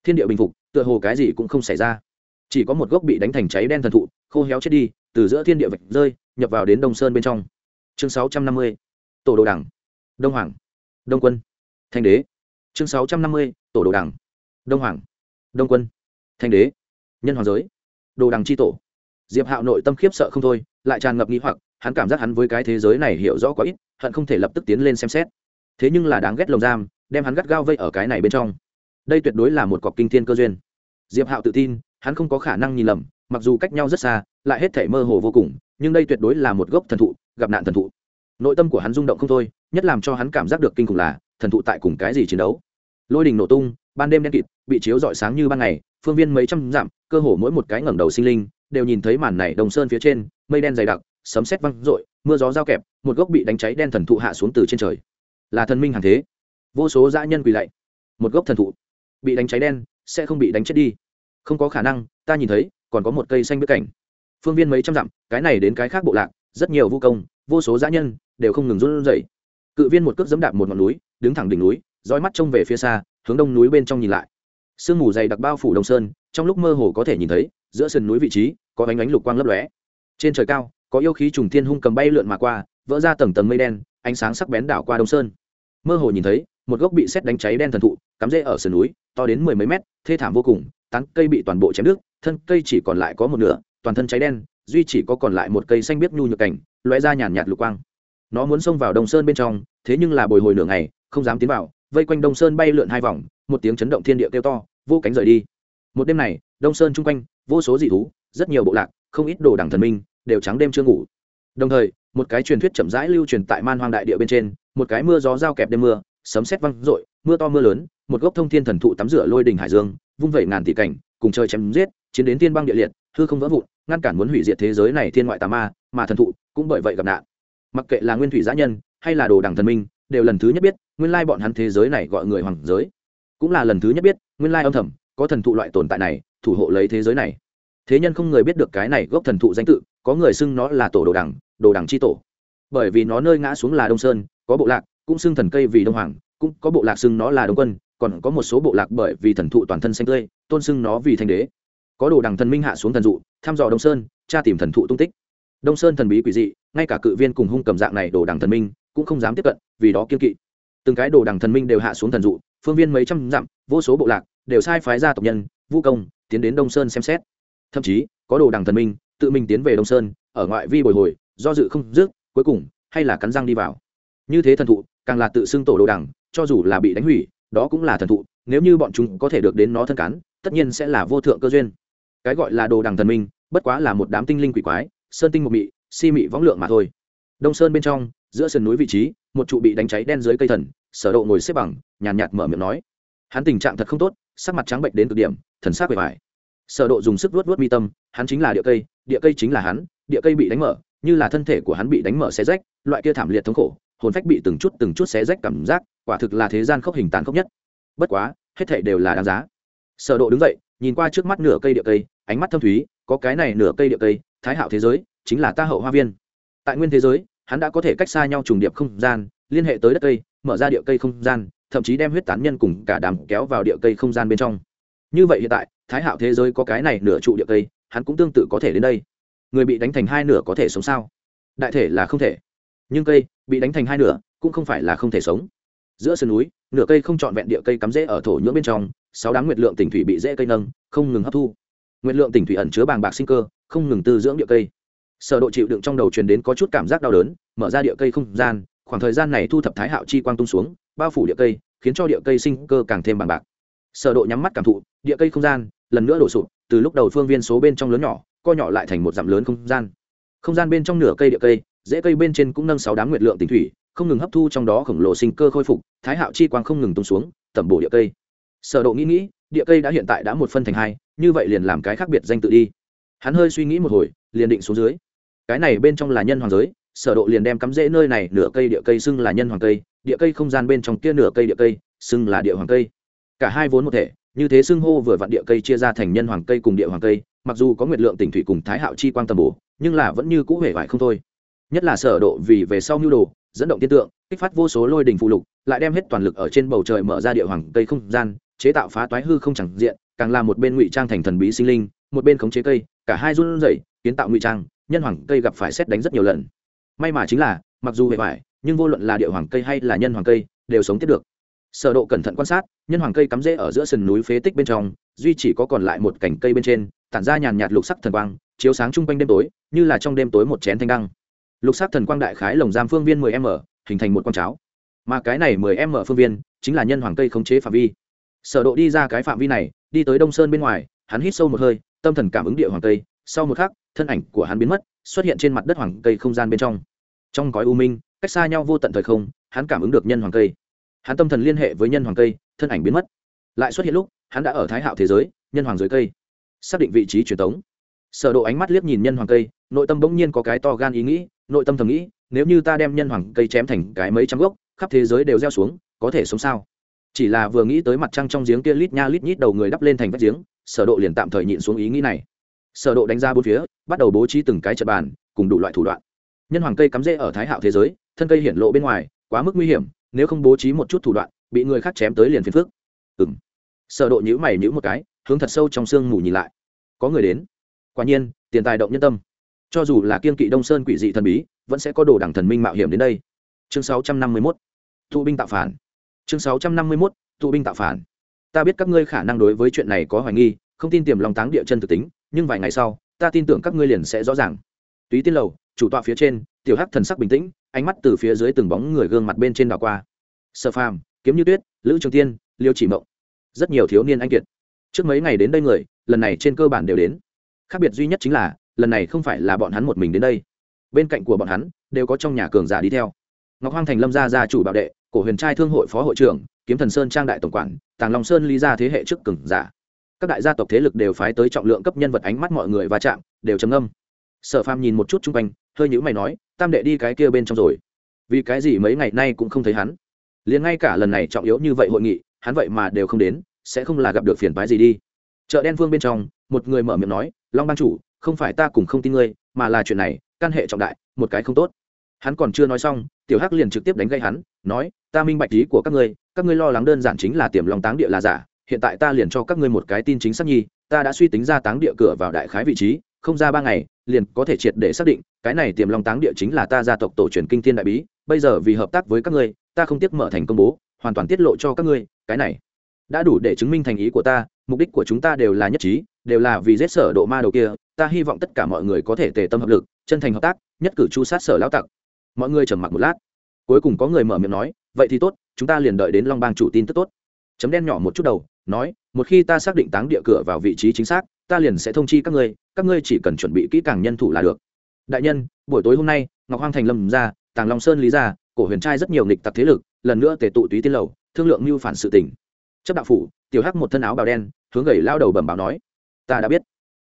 Thiên địa bình phục, tựa hồ cái gì cũng không xảy ra. Chỉ có một gốc bị đánh thành cháy đen thần thụ, khô héo chết đi, từ giữa thiên địa vạch rơi, nhập vào đến đông sơn bên trong. Chương sáu trăm năm mươi, tổ đồ đảng đông hoàng. Đông quân. Thanh đế. Chương sáu trăm năm mươi, tổ đồ đảng đông hoàng. Đông quân. Thanh đế. Nhân hoàng giới. Đồ đằng c h i tổ. Diệp hạo nội tâm khiếp sợ không thôi, lại tràn ngập nghĩ hoặc hắn cảm giác hắn với cái thế giới này hiểu rõ quá ít, hận không thể lập tức tiến lên xem xét. Thế nhưng là đáng ghét lồng giam, đem hắn gắt gao vây ở cái này bên trong. Đây tuyệt đối là một cọc kinh thiên cơ duyên. Diệp hạo tự tin, hắn không có khả năng nhìn lầm, mặc dù cách nhau rất xa, lại hết thể mơ hồ vô cùng, nhưng đây tuyệt đối là một gốc thần thụ, gặp nạn thần thụ. Nội tâm của hắn rung động không thôi, nhất làm cho hắn cảm giác được kinh khủng là, thần thụ tại cùng cái gì chiến đấu. Lôi đình nổ tung, ban đêm đen kịt, bị chiếu rọi sáng như ban ngày, phương viên mấy trăm dặm, cơ hồ mỗi một cái ngẩng đầu sinh linh, đều nhìn thấy màn này đồng sơn phía trên, mây đen dày đặc sấm sét văng rội mưa gió giao kẹp, một gốc bị đánh cháy đen thần thụ hạ xuống từ trên trời. Là thần minh hàng thế. Vô số dã nhân quỳ lạy. Một gốc thần thụ bị đánh cháy đen, sẽ không bị đánh chết đi. Không có khả năng, ta nhìn thấy, còn có một cây xanh biết cảnh. Phương viên mấy trăm dặm, cái này đến cái khác bộ lạc, rất nhiều vũ công, vô số dã nhân, đều không ngừng run rẩy. Cự viên một cước dẫm đạp một ngọn núi, đứng thẳng đỉnh núi, dõi mắt trông về phía xa, hướng đông núi bên trong nhìn lại. Sương mù dày đặc bao phủ đông sơn, trong lúc mơ hồ có thể nhìn thấy, giữa sườn núi vị trí, có ánh ánh lục quang lấp lóe. Trên trời cao có yêu khí trùng thiên hung cầm bay lượn mà qua, vỡ ra tầng tầng mây đen, ánh sáng sắc bén đảo qua đông sơn. Mơ hồ nhìn thấy, một gốc bị xét đánh cháy đen thần thụ, cắm rễ ở sườn núi, to đến mười mấy mét, thê thảm vô cùng, tán cây bị toàn bộ chém nước thân cây chỉ còn lại có một nửa, toàn thân cháy đen, duy chỉ có còn lại một cây xanh biếc nhu nhược cảnh, lóe ra nhàn nhạt lục quang. Nó muốn xông vào đông sơn bên trong, thế nhưng là bồi hồi nửa ngày, không dám tiến vào, vây quanh đông sơn bay lượn hai vòng, một tiếng chấn động thiên địa kêu to, vô cánh rời đi. Một đêm này, đông sơn chung quanh, vô số dị thú, rất nhiều bộ lạc, không ít đồ đảng thần minh đều trắng đêm chưa ngủ. Đồng thời, một cái truyền thuyết chậm rãi lưu truyền tại man hoang đại địa bên trên, một cái mưa gió giao kẹp đêm mưa, sấm sét văng rội mưa to mưa lớn, một gốc thông thiên thần thụ tắm rửa lôi đình hải dương, vung vẩy ngàn tỷ cảnh, cùng chơi chém giết, chiến đến thiên băng địa liệt, hư không vỡ vụn, ngăn cản muốn hủy diệt thế giới này thiên ngoại tà ma, mà thần thụ cũng bởi vậy gặp nạn. Mặc kệ là nguyên thủy giã nhân, hay là đồ đẳng thần minh, đều lần thứ nhất biết, nguyên lai bọn hắn thế giới này gọi người hoàng giới. Cũng là lần thứ nhất biết, nguyên lai âm thầm, có thần thụ loại tồn tại này, thủ hộ lấy thế giới này. Thế nhân không người biết được cái này gốc thần thụ danh tự có người xưng nó là tổ đồ đằng đồ đằng c h i tổ. Bởi vì nó nơi ngã xuống là đông sơn, có bộ lạc, cũng xưng thần cây vì đông hoàng, cũng có bộ lạc xưng nó là đông quân, còn có một số bộ lạc bởi vì thần thụ toàn thân xanh tươi, tôn xưng nó vì thanh đế. Có đồ đằng thần minh hạ xuống thần dụ, thăm dò đông sơn, tra tìm thần thụ tung tích. Đông sơn thần bí quỷ dị, ngay cả cự viên cùng hung cầm dạng này đồ đằng thần minh, cũng không dám tiếp cận, vì đó kiên kỵ. Từng cái đồ đằng thần minh đều hạ xuống thần dụ, phương viên mấy trăm dặm, vô số bộ lạc đều sai phái ra tộc nhân vũ công, tiến đến đông sơn xem xét. Thậm chí, có đồ đằng thần minh tự mình tiến về đông sơn ở ngoại vi bồi hồi do dự không dứt cuối cùng hay là cắn răng đi vào. Như thế thần thụ càng là tự xưng tổ đồ đằng cho dù là bị đánh hủy đó cũng là thần thụ nếu như bọn chúng có thể được đến nó thân cắn tất nhiên sẽ là vô thượng cơ duyên. Cái gọi là đồ đằng thần minh bất quá là một đám tinh linh quỷ quái sơn tinh một mị si mị võng lượng mà thôi. Đông sơn bên trong giữa sườn núi vị trí một trụ bị đánh cháy đen dưới cây thần sở độ ngồi xếp bằng nhàn nhạt, nhạt mở miệng nói. Hắn tình trạng thật không tốt sắc mặt trắng bệnh đến cực điểm thần sắc bề vải sở độ dùng sức vuốt vuốt mi tâm, hắn chính là địa cây địa cây chính là hắn, địa cây bị đánh mở, như là thân thể của hắn bị đánh mở xé rách, loại kia thảm liệt thống khổ, hồn phách bị từng chút từng chút xé rách cảm giác, quả thực là thế gian khốc hình tàn khốc nhất. Bất quá, hết thảy đều là đáng giá. Sở độ đứng dậy, nhìn qua trước mắt nửa cây địa cây, ánh mắt thâm thúy, có cái này nửa cây địa cây, thái hạo thế giới, chính là ta hậu hoa viên. Tại nguyên thế giới, hắn đã có thể cách xa nhau trùng điệp không gian, liên hệ tới đất cây, mở ra địa cây không gian, thậm chí đem huyết tán nhân cùng cả đám kéo vào địa cây không gian bên trong như vậy hiện tại, thái hạo thế giới có cái này nửa trụ địa cây, hắn cũng tương tự có thể đến đây. Người bị đánh thành hai nửa có thể sống sao? Đại thể là không thể. Nhưng cây bị đánh thành hai nửa cũng không phải là không thể sống. Giữa sườn núi, nửa cây không trọn vẹn địa cây cắm rễ ở thổ nhưỡng bên trong, sáu đám nguyệt lượng tỉnh thủy bị rễ cây nâng, không ngừng hấp thu. Nguyệt lượng tỉnh thủy ẩn chứa bàng bạc sinh cơ, không ngừng tư dưỡng địa cây. Sở độ chịu đựng trong đầu truyền đến có chút cảm giác đau đớn, mở ra địa cây không gian, khoảng thời gian này thu thập thái hạo chi quang tung xuống, bao phủ địa cây, khiến cho địa cây sinh cơ càng thêm bằng bạc sở độ nhắm mắt cảm thụ, địa cây không gian, lần nữa đổ sụp, từ lúc đầu phương viên số bên trong lớn nhỏ, co nhỏ lại thành một dặm lớn không gian. Không gian bên trong nửa cây địa cây dễ cây bên trên cũng nâng sáu đám nguyệt lượng tinh thủy, không ngừng hấp thu trong đó khổng lồ sinh cơ khôi phục, thái hạo chi quang không ngừng tung xuống, tẩm bổ địa cây. Sở độ nghĩ nghĩ, địa cây đã hiện tại đã một phân thành hai, như vậy liền làm cái khác biệt danh tự đi. Hắn hơi suy nghĩ một hồi, liền định xuống dưới. Cái này bên trong là nhân hoàng giới, sở độ liền đem cắm rễ nơi này, nửa cây địa cây xưng là nhân hoàng cây, địa cây không gian bên trong kia nửa cây địa cây, xưng là địa hoàng cây cả hai vốn một thể, như thế xưng hô vừa vặn địa cây chia ra thành nhân hoàng cây cùng địa hoàng cây, mặc dù có nguyệt lượng tỉnh thủy cùng thái hạo chi quang tầm bổ, nhưng là vẫn như cũ hề vải không thôi. Nhất là sở độ vì về sau nhu đồ, dẫn động tiên tượng, kích phát vô số lôi đình phụ lục, lại đem hết toàn lực ở trên bầu trời mở ra địa hoàng cây không gian, chế tạo phá toái hư không chẳng diện, càng là một bên ngụy trang thành thần bí sinh linh, một bên khống chế cây, cả hai run rẩy, kiến tạo ngụy trang, nhân hoàng cây gặp phải xét đánh rất nhiều lần. May mà chính là, mặc dù hệ vải, nhưng vô luận là địa hoàng cây hay là nhân hoàng cây, đều sống tiếp được sở độ cẩn thận quan sát, nhân hoàng cây cắm rễ ở giữa sườn núi phế tích bên trong, duy chỉ có còn lại một cành cây bên trên, tản ra nhàn nhạt lục sắc thần quang, chiếu sáng trung quanh đêm tối, như là trong đêm tối một chén thanh đăng. Lục sắc thần quang đại khái lồng giam phương viên 10 m, hình thành một con cháo. Mà cái này 10 m phương viên, chính là nhân hoàng cây khống chế phạm vi. Sở độ đi ra cái phạm vi này, đi tới đông sơn bên ngoài, hắn hít sâu một hơi, tâm thần cảm ứng địa hoàng cây. Sau một khắc, thân ảnh của hắn biến mất, xuất hiện trên mặt đất hoàng cây không gian bên trong. Trong gói u minh, cách xa nhau vô tận thời không, hắn cảm ứng được nhân hoàng cây hắn tâm thần liên hệ với nhân hoàng cây, thân ảnh biến mất. Lại xuất hiện lúc, hắn đã ở thái hạo thế giới, nhân hoàng dưới cây. Xác định vị trí truyền thống sở độ ánh mắt liếc nhìn nhân hoàng cây, nội tâm bỗng nhiên có cái to gan ý nghĩ, nội tâm thầm nghĩ, nếu như ta đem nhân hoàng cây chém thành cái mấy trăm gốc, khắp thế giới đều gieo xuống, có thể sống sao? Chỉ là vừa nghĩ tới mặt trăng trong giếng kia lít nha lít nhít đầu người đắp lên thành vách giếng, sở độ liền tạm thời nhịn xuống ý nghĩ này. Sở độ đánh ra bốn phía, bắt đầu bố trí từng cái trận bàn, cùng đủ loại thủ đoạn. Nhân hoàng cây cắm rễ ở thái hạo thế giới, thân cây hiển lộ bên ngoài, quá mức nguy hiểm nếu không bố trí một chút thủ đoạn, bị người khác chém tới liền phiền phức. Ừm. Sở độ nhữ mày nhữ một cái, hướng thật sâu trong xương ngủ nhìn lại. Có người đến. Quả nhiên, tiền tài động nhân tâm. Cho dù là kiên kỵ đông sơn quỷ dị thần bí, vẫn sẽ có đồ đẳng thần minh mạo hiểm đến đây. Chương 651 tụ binh tạo phản. Chương 651 tụ binh tạo phản. Ta biết các ngươi khả năng đối với chuyện này có hoài nghi, không tin tiềm lòng táng địa chân thực tính, nhưng vài ngày sau, ta tin tưởng các ngươi liền sẽ rõ ràng. Túy tiên lầu, chủ tọa phía trên tiểu hắc thần sắc bình tĩnh, ánh mắt từ phía dưới từng bóng người gương mặt bên trên đảo qua. Sở phàm, kiếm như tuyết, lữ trường tiên, liêu chỉ mộng. Rất nhiều thiếu niên anh kiệt. Trước mấy ngày đến đây người, lần này trên cơ bản đều đến. Khác biệt duy nhất chính là, lần này không phải là bọn hắn một mình đến đây. Bên cạnh của bọn hắn, đều có trong nhà cường giả đi theo. Ngọc hoang thành lâm gia gia chủ bảo đệ, cổ huyền trai thương hội phó hội trưởng, kiếm thần sơn trang đại tổng quản, tàng long sơn lý gia thế hệ trước cường giả. Các đại gia tộc thế lực đều phái tới trọng lượng cấp nhân vật ánh mắt mọi người va chạm, đều trầm âm sở phàm nhìn một chút chung quanh, hơi nhữ mày nói, tam đệ đi cái kia bên trong rồi. Vì cái gì mấy ngày nay cũng không thấy hắn? Liền ngay cả lần này trọng yếu như vậy hội nghị, hắn vậy mà đều không đến, sẽ không là gặp được phiền phái gì đi. Chợ đen vương bên trong, một người mở miệng nói, long ban chủ, không phải ta cùng không tin ngươi, mà là chuyện này, căn hệ trọng đại, một cái không tốt. Hắn còn chưa nói xong, tiểu hắc liền trực tiếp đánh gây hắn, nói, ta minh bạch ý của các ngươi các ngươi lo lắng đơn giản chính là tiềm lòng táng địa là giả, hiện tại ta liền cho các ngươi một cái tin chính xác nhi, ta đã suy tính ra táng địa cửa vào đại khái vị trí không ra ba ngày, liền có thể triệt để xác định, cái này tiềm long táng địa chính là ta gia tộc tổ truyền kinh thiên đại bí, bây giờ vì hợp tác với các ngươi, ta không tiếc mở thành công bố, hoàn toàn tiết lộ cho các ngươi, cái này đã đủ để chứng minh thành ý của ta, mục đích của chúng ta đều là nhất trí, đều là vì giết sở độ ma đầu kia, ta hy vọng tất cả mọi người có thể tề tâm hợp lực, chân thành hợp tác, nhất cử chu sát sở lão tặc. Mọi người trầm mặc một lát, cuối cùng có người mở miệng nói, vậy thì tốt, chúng ta liền đợi đến long bang chủ tin tức tốt. Chấm đen nhỏ một chút đầu, nói, một khi ta xác định táng địa cửa vào vị trí chính xác ta liền sẽ thông chi các ngươi các ngươi chỉ cần chuẩn bị kỹ càng nhân thủ là được. Đại nhân, buổi tối hôm nay, ngọc hoang thành lâm ra, tàng long sơn lý ra, cổ huyền trai rất nhiều nghịch tặc thế lực, lần nữa tề tụ túy tiên lầu, thương lượng mưu phản sự tỉnh chấp đạo phủ, tiểu hắc một thân áo bào đen, hướng gầy lao đầu bẩm báo nói, ta đã biết.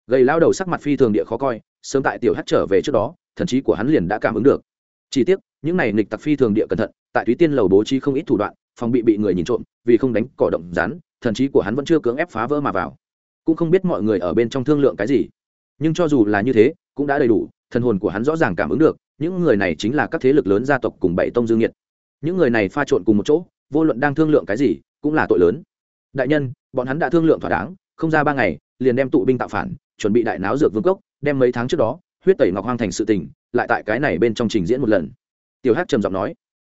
Gầy lao đầu sắc mặt phi thường địa khó coi, sớm tại tiểu hắc trở về trước đó, thần trí của hắn liền đã cảm ứng được. Chỉ tiếc, những này nghịch tặc phi thường địa cẩn thận, tại túy tiên lầu bố trí không ít thủ đoạn, phòng bị bị người nhìn trộm, vì không đánh cỏ động rán thần trí của hắn vẫn chưa cưỡng ép phá vỡ mà vào cũng không biết mọi người ở bên trong thương lượng cái gì. Nhưng cho dù là như thế, cũng đã đầy đủ, thần hồn của hắn rõ ràng cảm ứng được, những người này chính là các thế lực lớn gia tộc cùng bảy tông dương nhiệt những người này pha trộn cùng một chỗ, vô luận đang thương lượng cái gì, cũng là tội lớn. Đại nhân, bọn hắn đã thương lượng thỏa đáng, không ra ba ngày, liền đem tụ binh tạo phản, chuẩn bị đại náo dược vương cốc, đem mấy tháng trước đó, huyết tẩy ngọc hoang thành sự tình, lại tại cái này bên trong trình diễn một lần. Tiểu hát trầm giọng nói.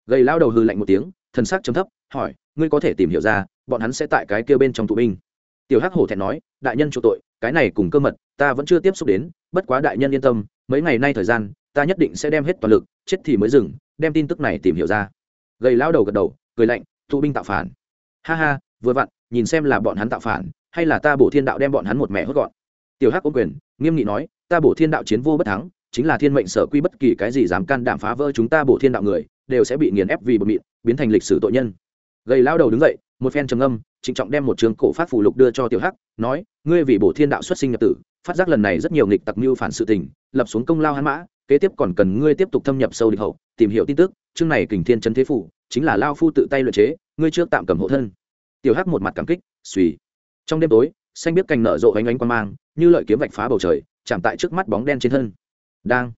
Gầy lao đầu hư lạnh một tiếng, thần sắc trầm thấp, hỏi, ngươi có thể tìm hiểu ra, bọn hắn sẽ tại cái kia bên trong tụ binh? Tiểu hắc hổ thẹn nói, đại nhân chủ tội, cái này cùng cơ mật, ta vẫn chưa tiếp xúc đến, bất quá đại nhân yên tâm, mấy ngày nay thời gian, ta nhất định sẽ đem hết toàn lực, chết thì mới dừng, đem tin tức này tìm hiểu ra. Gầy lao đầu gật đầu, cười lạnh, tụ binh tạo phản. Ha ha, vừa vặn, nhìn xem là bọn hắn tạo phản, hay là ta bổ thiên đạo đem bọn hắn một mẹ hốt gọn. Tiểu hắc ôm quyền, nghiêm nghị nói, ta bổ thiên đạo chiến vô bất thắng, chính là thiên mệnh sở quy bất kỳ cái gì dám can đảm phá vỡ chúng ta bổ thiên đạo người, đều sẽ bị nghiền ép vì bột mịn, biến thành lịch sử tội nhân. Gầy lao đầu đứng dậy, một phen trầm âm trịnh trọng đem một trường cổ phát phù lục đưa cho tiểu hắc, nói, ngươi vì bổ thiên đạo xuất sinh nhập tử, phát giác lần này rất nhiều nghịch tặc mưu phản sự tình, lập xuống công lao hắn mã, kế tiếp còn cần ngươi tiếp tục thâm nhập sâu địch hậu, tìm hiểu tin tức, chương này kình thiên chân thế phủ, chính là lao phu tự tay luyện chế, ngươi trước tạm cầm hộ thân. Tiểu hắc một mặt cảm kích, suy. Trong đêm tối, xanh biết cành nở rộ ánh ánh quan mang, như lợi kiếm vạch phá bầu trời, chạm tại trước mắt bóng đen trên thân. Đang.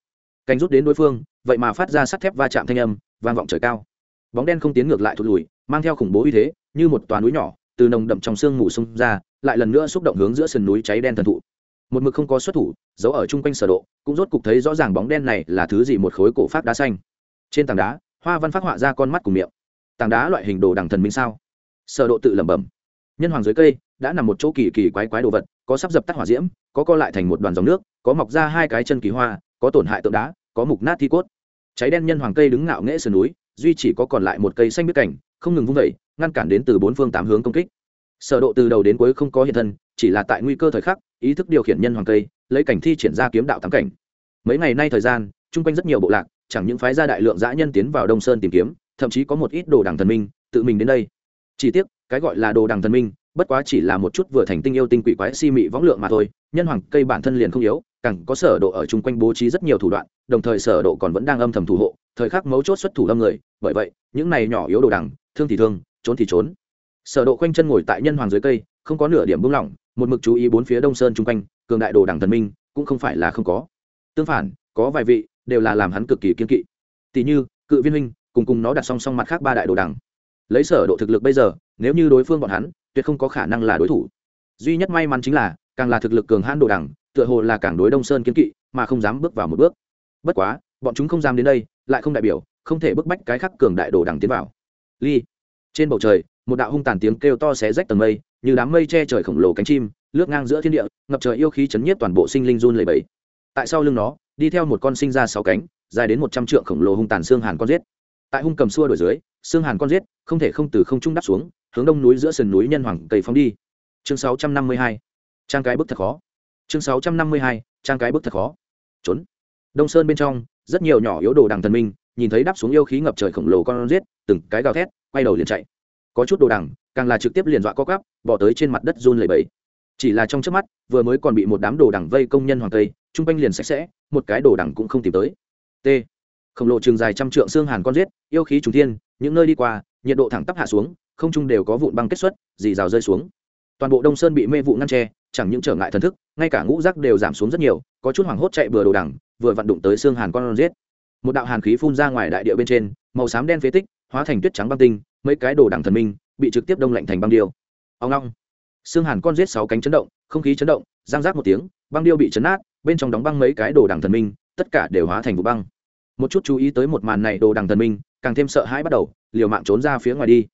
Cành rút đến đối phương, vậy mà phát ra sắt thép va chạm thanh âm, vang vọng trời cao. Bóng đen không tiến ngược lại thụt lùi, mang theo khủng bố uy thế, như một toàn núi nhỏ từ nồng đậm trong sương mù xung ra, lại lần nữa xúc động hướng giữa sườn núi cháy đen thần thụ. Một mực không có xuất thủ, giấu ở chung quanh sở độ, cũng rốt cục thấy rõ ràng bóng đen này là thứ gì một khối cổ phát đá xanh. Trên tảng đá, hoa văn phát họa ra con mắt cùng miệng. Tảng đá loại hình đồ đằng thần minh sao? Sở độ tự lẩm bẩm. Nhân hoàng dưới cây, đã nằm một chỗ kỳ kỳ quái quái đồ vật, có sắp dập tắt hỏa diễm, có co lại thành một đoàn dòng nước, có mọc ra hai cái chân kỳ hoa, có tổn hại tượng đá, có mục nát thi cốt. Cháy đen nhân hoàng cây đứng ngạo nghễ sườn núi, duy chỉ có còn lại một cây xanh biết cảnh không ngừng vung vẩy, ngăn cản đến từ bốn phương tám hướng công kích. Sở độ từ đầu đến cuối không có hiện thân, chỉ là tại nguy cơ thời khắc, ý thức điều khiển nhân hoàng tây lấy cảnh thi triển ra kiếm đạo thắng cảnh. Mấy ngày nay thời gian trung quanh rất nhiều bộ lạc, chẳng những phái ra đại lượng dã nhân tiến vào đông sơn tìm kiếm, thậm chí có một ít đồ đằng thần minh, tự mình đến đây. Chỉ tiếc, cái gọi là đồ đằng thần minh, bất quá chỉ là một chút vừa thành tinh yêu tinh quỷ quái si mị võng lượng mà thôi, nhân hoàng cây bản thân liền không yếu càng có sở độ ở chung quanh bố trí rất nhiều thủ đoạn, đồng thời sở độ còn vẫn đang âm thầm thủ hộ, thời khắc mấu chốt xuất thủ lâm người, bởi vậy, những này nhỏ yếu đồ đằng, thương thì thương, trốn thì trốn. Sở độ quanh chân ngồi tại nhân hoàng dưới cây, không có nửa điểm buông lỏng, một mực chú ý bốn phía đông sơn chung quanh, cường đại đồ đằng thần minh, cũng không phải là không có. Tương phản, có vài vị, đều là làm hắn cực kỳ kiên kỵ. Tỷ như, cự viên minh cùng cùng nó đặt song song mặt khác ba đại đồ đằng. Lấy sở độ thực lực bây giờ, nếu như đối phương bọn hắn, tuyệt không có khả năng là đối thủ. Duy nhất may mắn chính là, càng là thực lực cường hãn đồ đằng tựa hồ là càng đối đông sơn kiến kỵ, mà không dám bước vào một bước. Bất quá, bọn chúng không dám đến đây, lại không đại biểu, không thể bức bách cái khắc cường đại đồ đằng tiến vào. Ly. Trên bầu trời, một đạo hung tàn tiếng kêu to xé rách tầng mây, như đám mây che trời khổng lồ cánh chim, lướt ngang giữa thiên địa, ngập trời yêu khí chấn nhiếp toàn bộ sinh linh run lẩy bẩy. Tại sau lưng nó, đi theo một con sinh ra sáu cánh, dài đến một trăm trượng khổng lồ hung tàn xương hàn con giết. Tại hung cầm xua đổi dưới, xương hàn con giết, không thể không từ không trung đắp xuống, hướng đông núi giữa sườn núi nhân hoàng cây phóng đi. Chương sáu trăm năm mươi hai. Trang cái bức thật khó chương sáu trăm năm mươi hai, trang cái bức thật khó. Trốn. Đông sơn bên trong, rất nhiều nhỏ yếu đồ đằng thần minh, nhìn thấy đắp xuống yêu khí ngập trời khổng lồ con giết từng cái gào thét, quay đầu liền chạy. Có chút đồ đằng, càng là trực tiếp liền dọa co cắp bỏ tới trên mặt đất run lẩy bẩy. Chỉ là trong trước mắt, vừa mới còn bị một đám đồ đằng vây công nhân hoàng tây trung quanh liền sạch sẽ, một cái đồ đằng cũng không tìm tới. T. Khổng lồ trường dài trăm trượng xương hàn con giết yêu khí trùng thiên, những nơi đi qua, nhiệt độ thẳng tắp hạ xuống, không trung đều có vụn băng kết xuất, dì rào rơi xuống toàn bộ đông sơn bị mê vụ ngăn tre chẳng những trở ngại thần thức, ngay cả ngũ rác đều giảm xuống rất nhiều, có chút hoảng hốt chạy bừa đồ đằng, vừa vặn đụng tới xương hàn con giết. Một đạo hàn khí phun ra ngoài đại địa bên trên, màu xám đen phế tích, hóa thành tuyết trắng băng tinh, mấy cái đồ đằng thần minh bị trực tiếp đông lạnh thành băng điêu. Ông long. Xương hàn con giết sáu cánh chấn động, không khí chấn động giang rác một tiếng, băng điêu bị chấn nát, bên trong đóng băng mấy cái đồ đằng thần minh, tất cả đều hóa thành vụ băng. Một chút chú ý tới một màn này đồ đằng thần minh, càng thêm sợ hãi bắt đầu, liều mạng trốn ra phía ngoài đi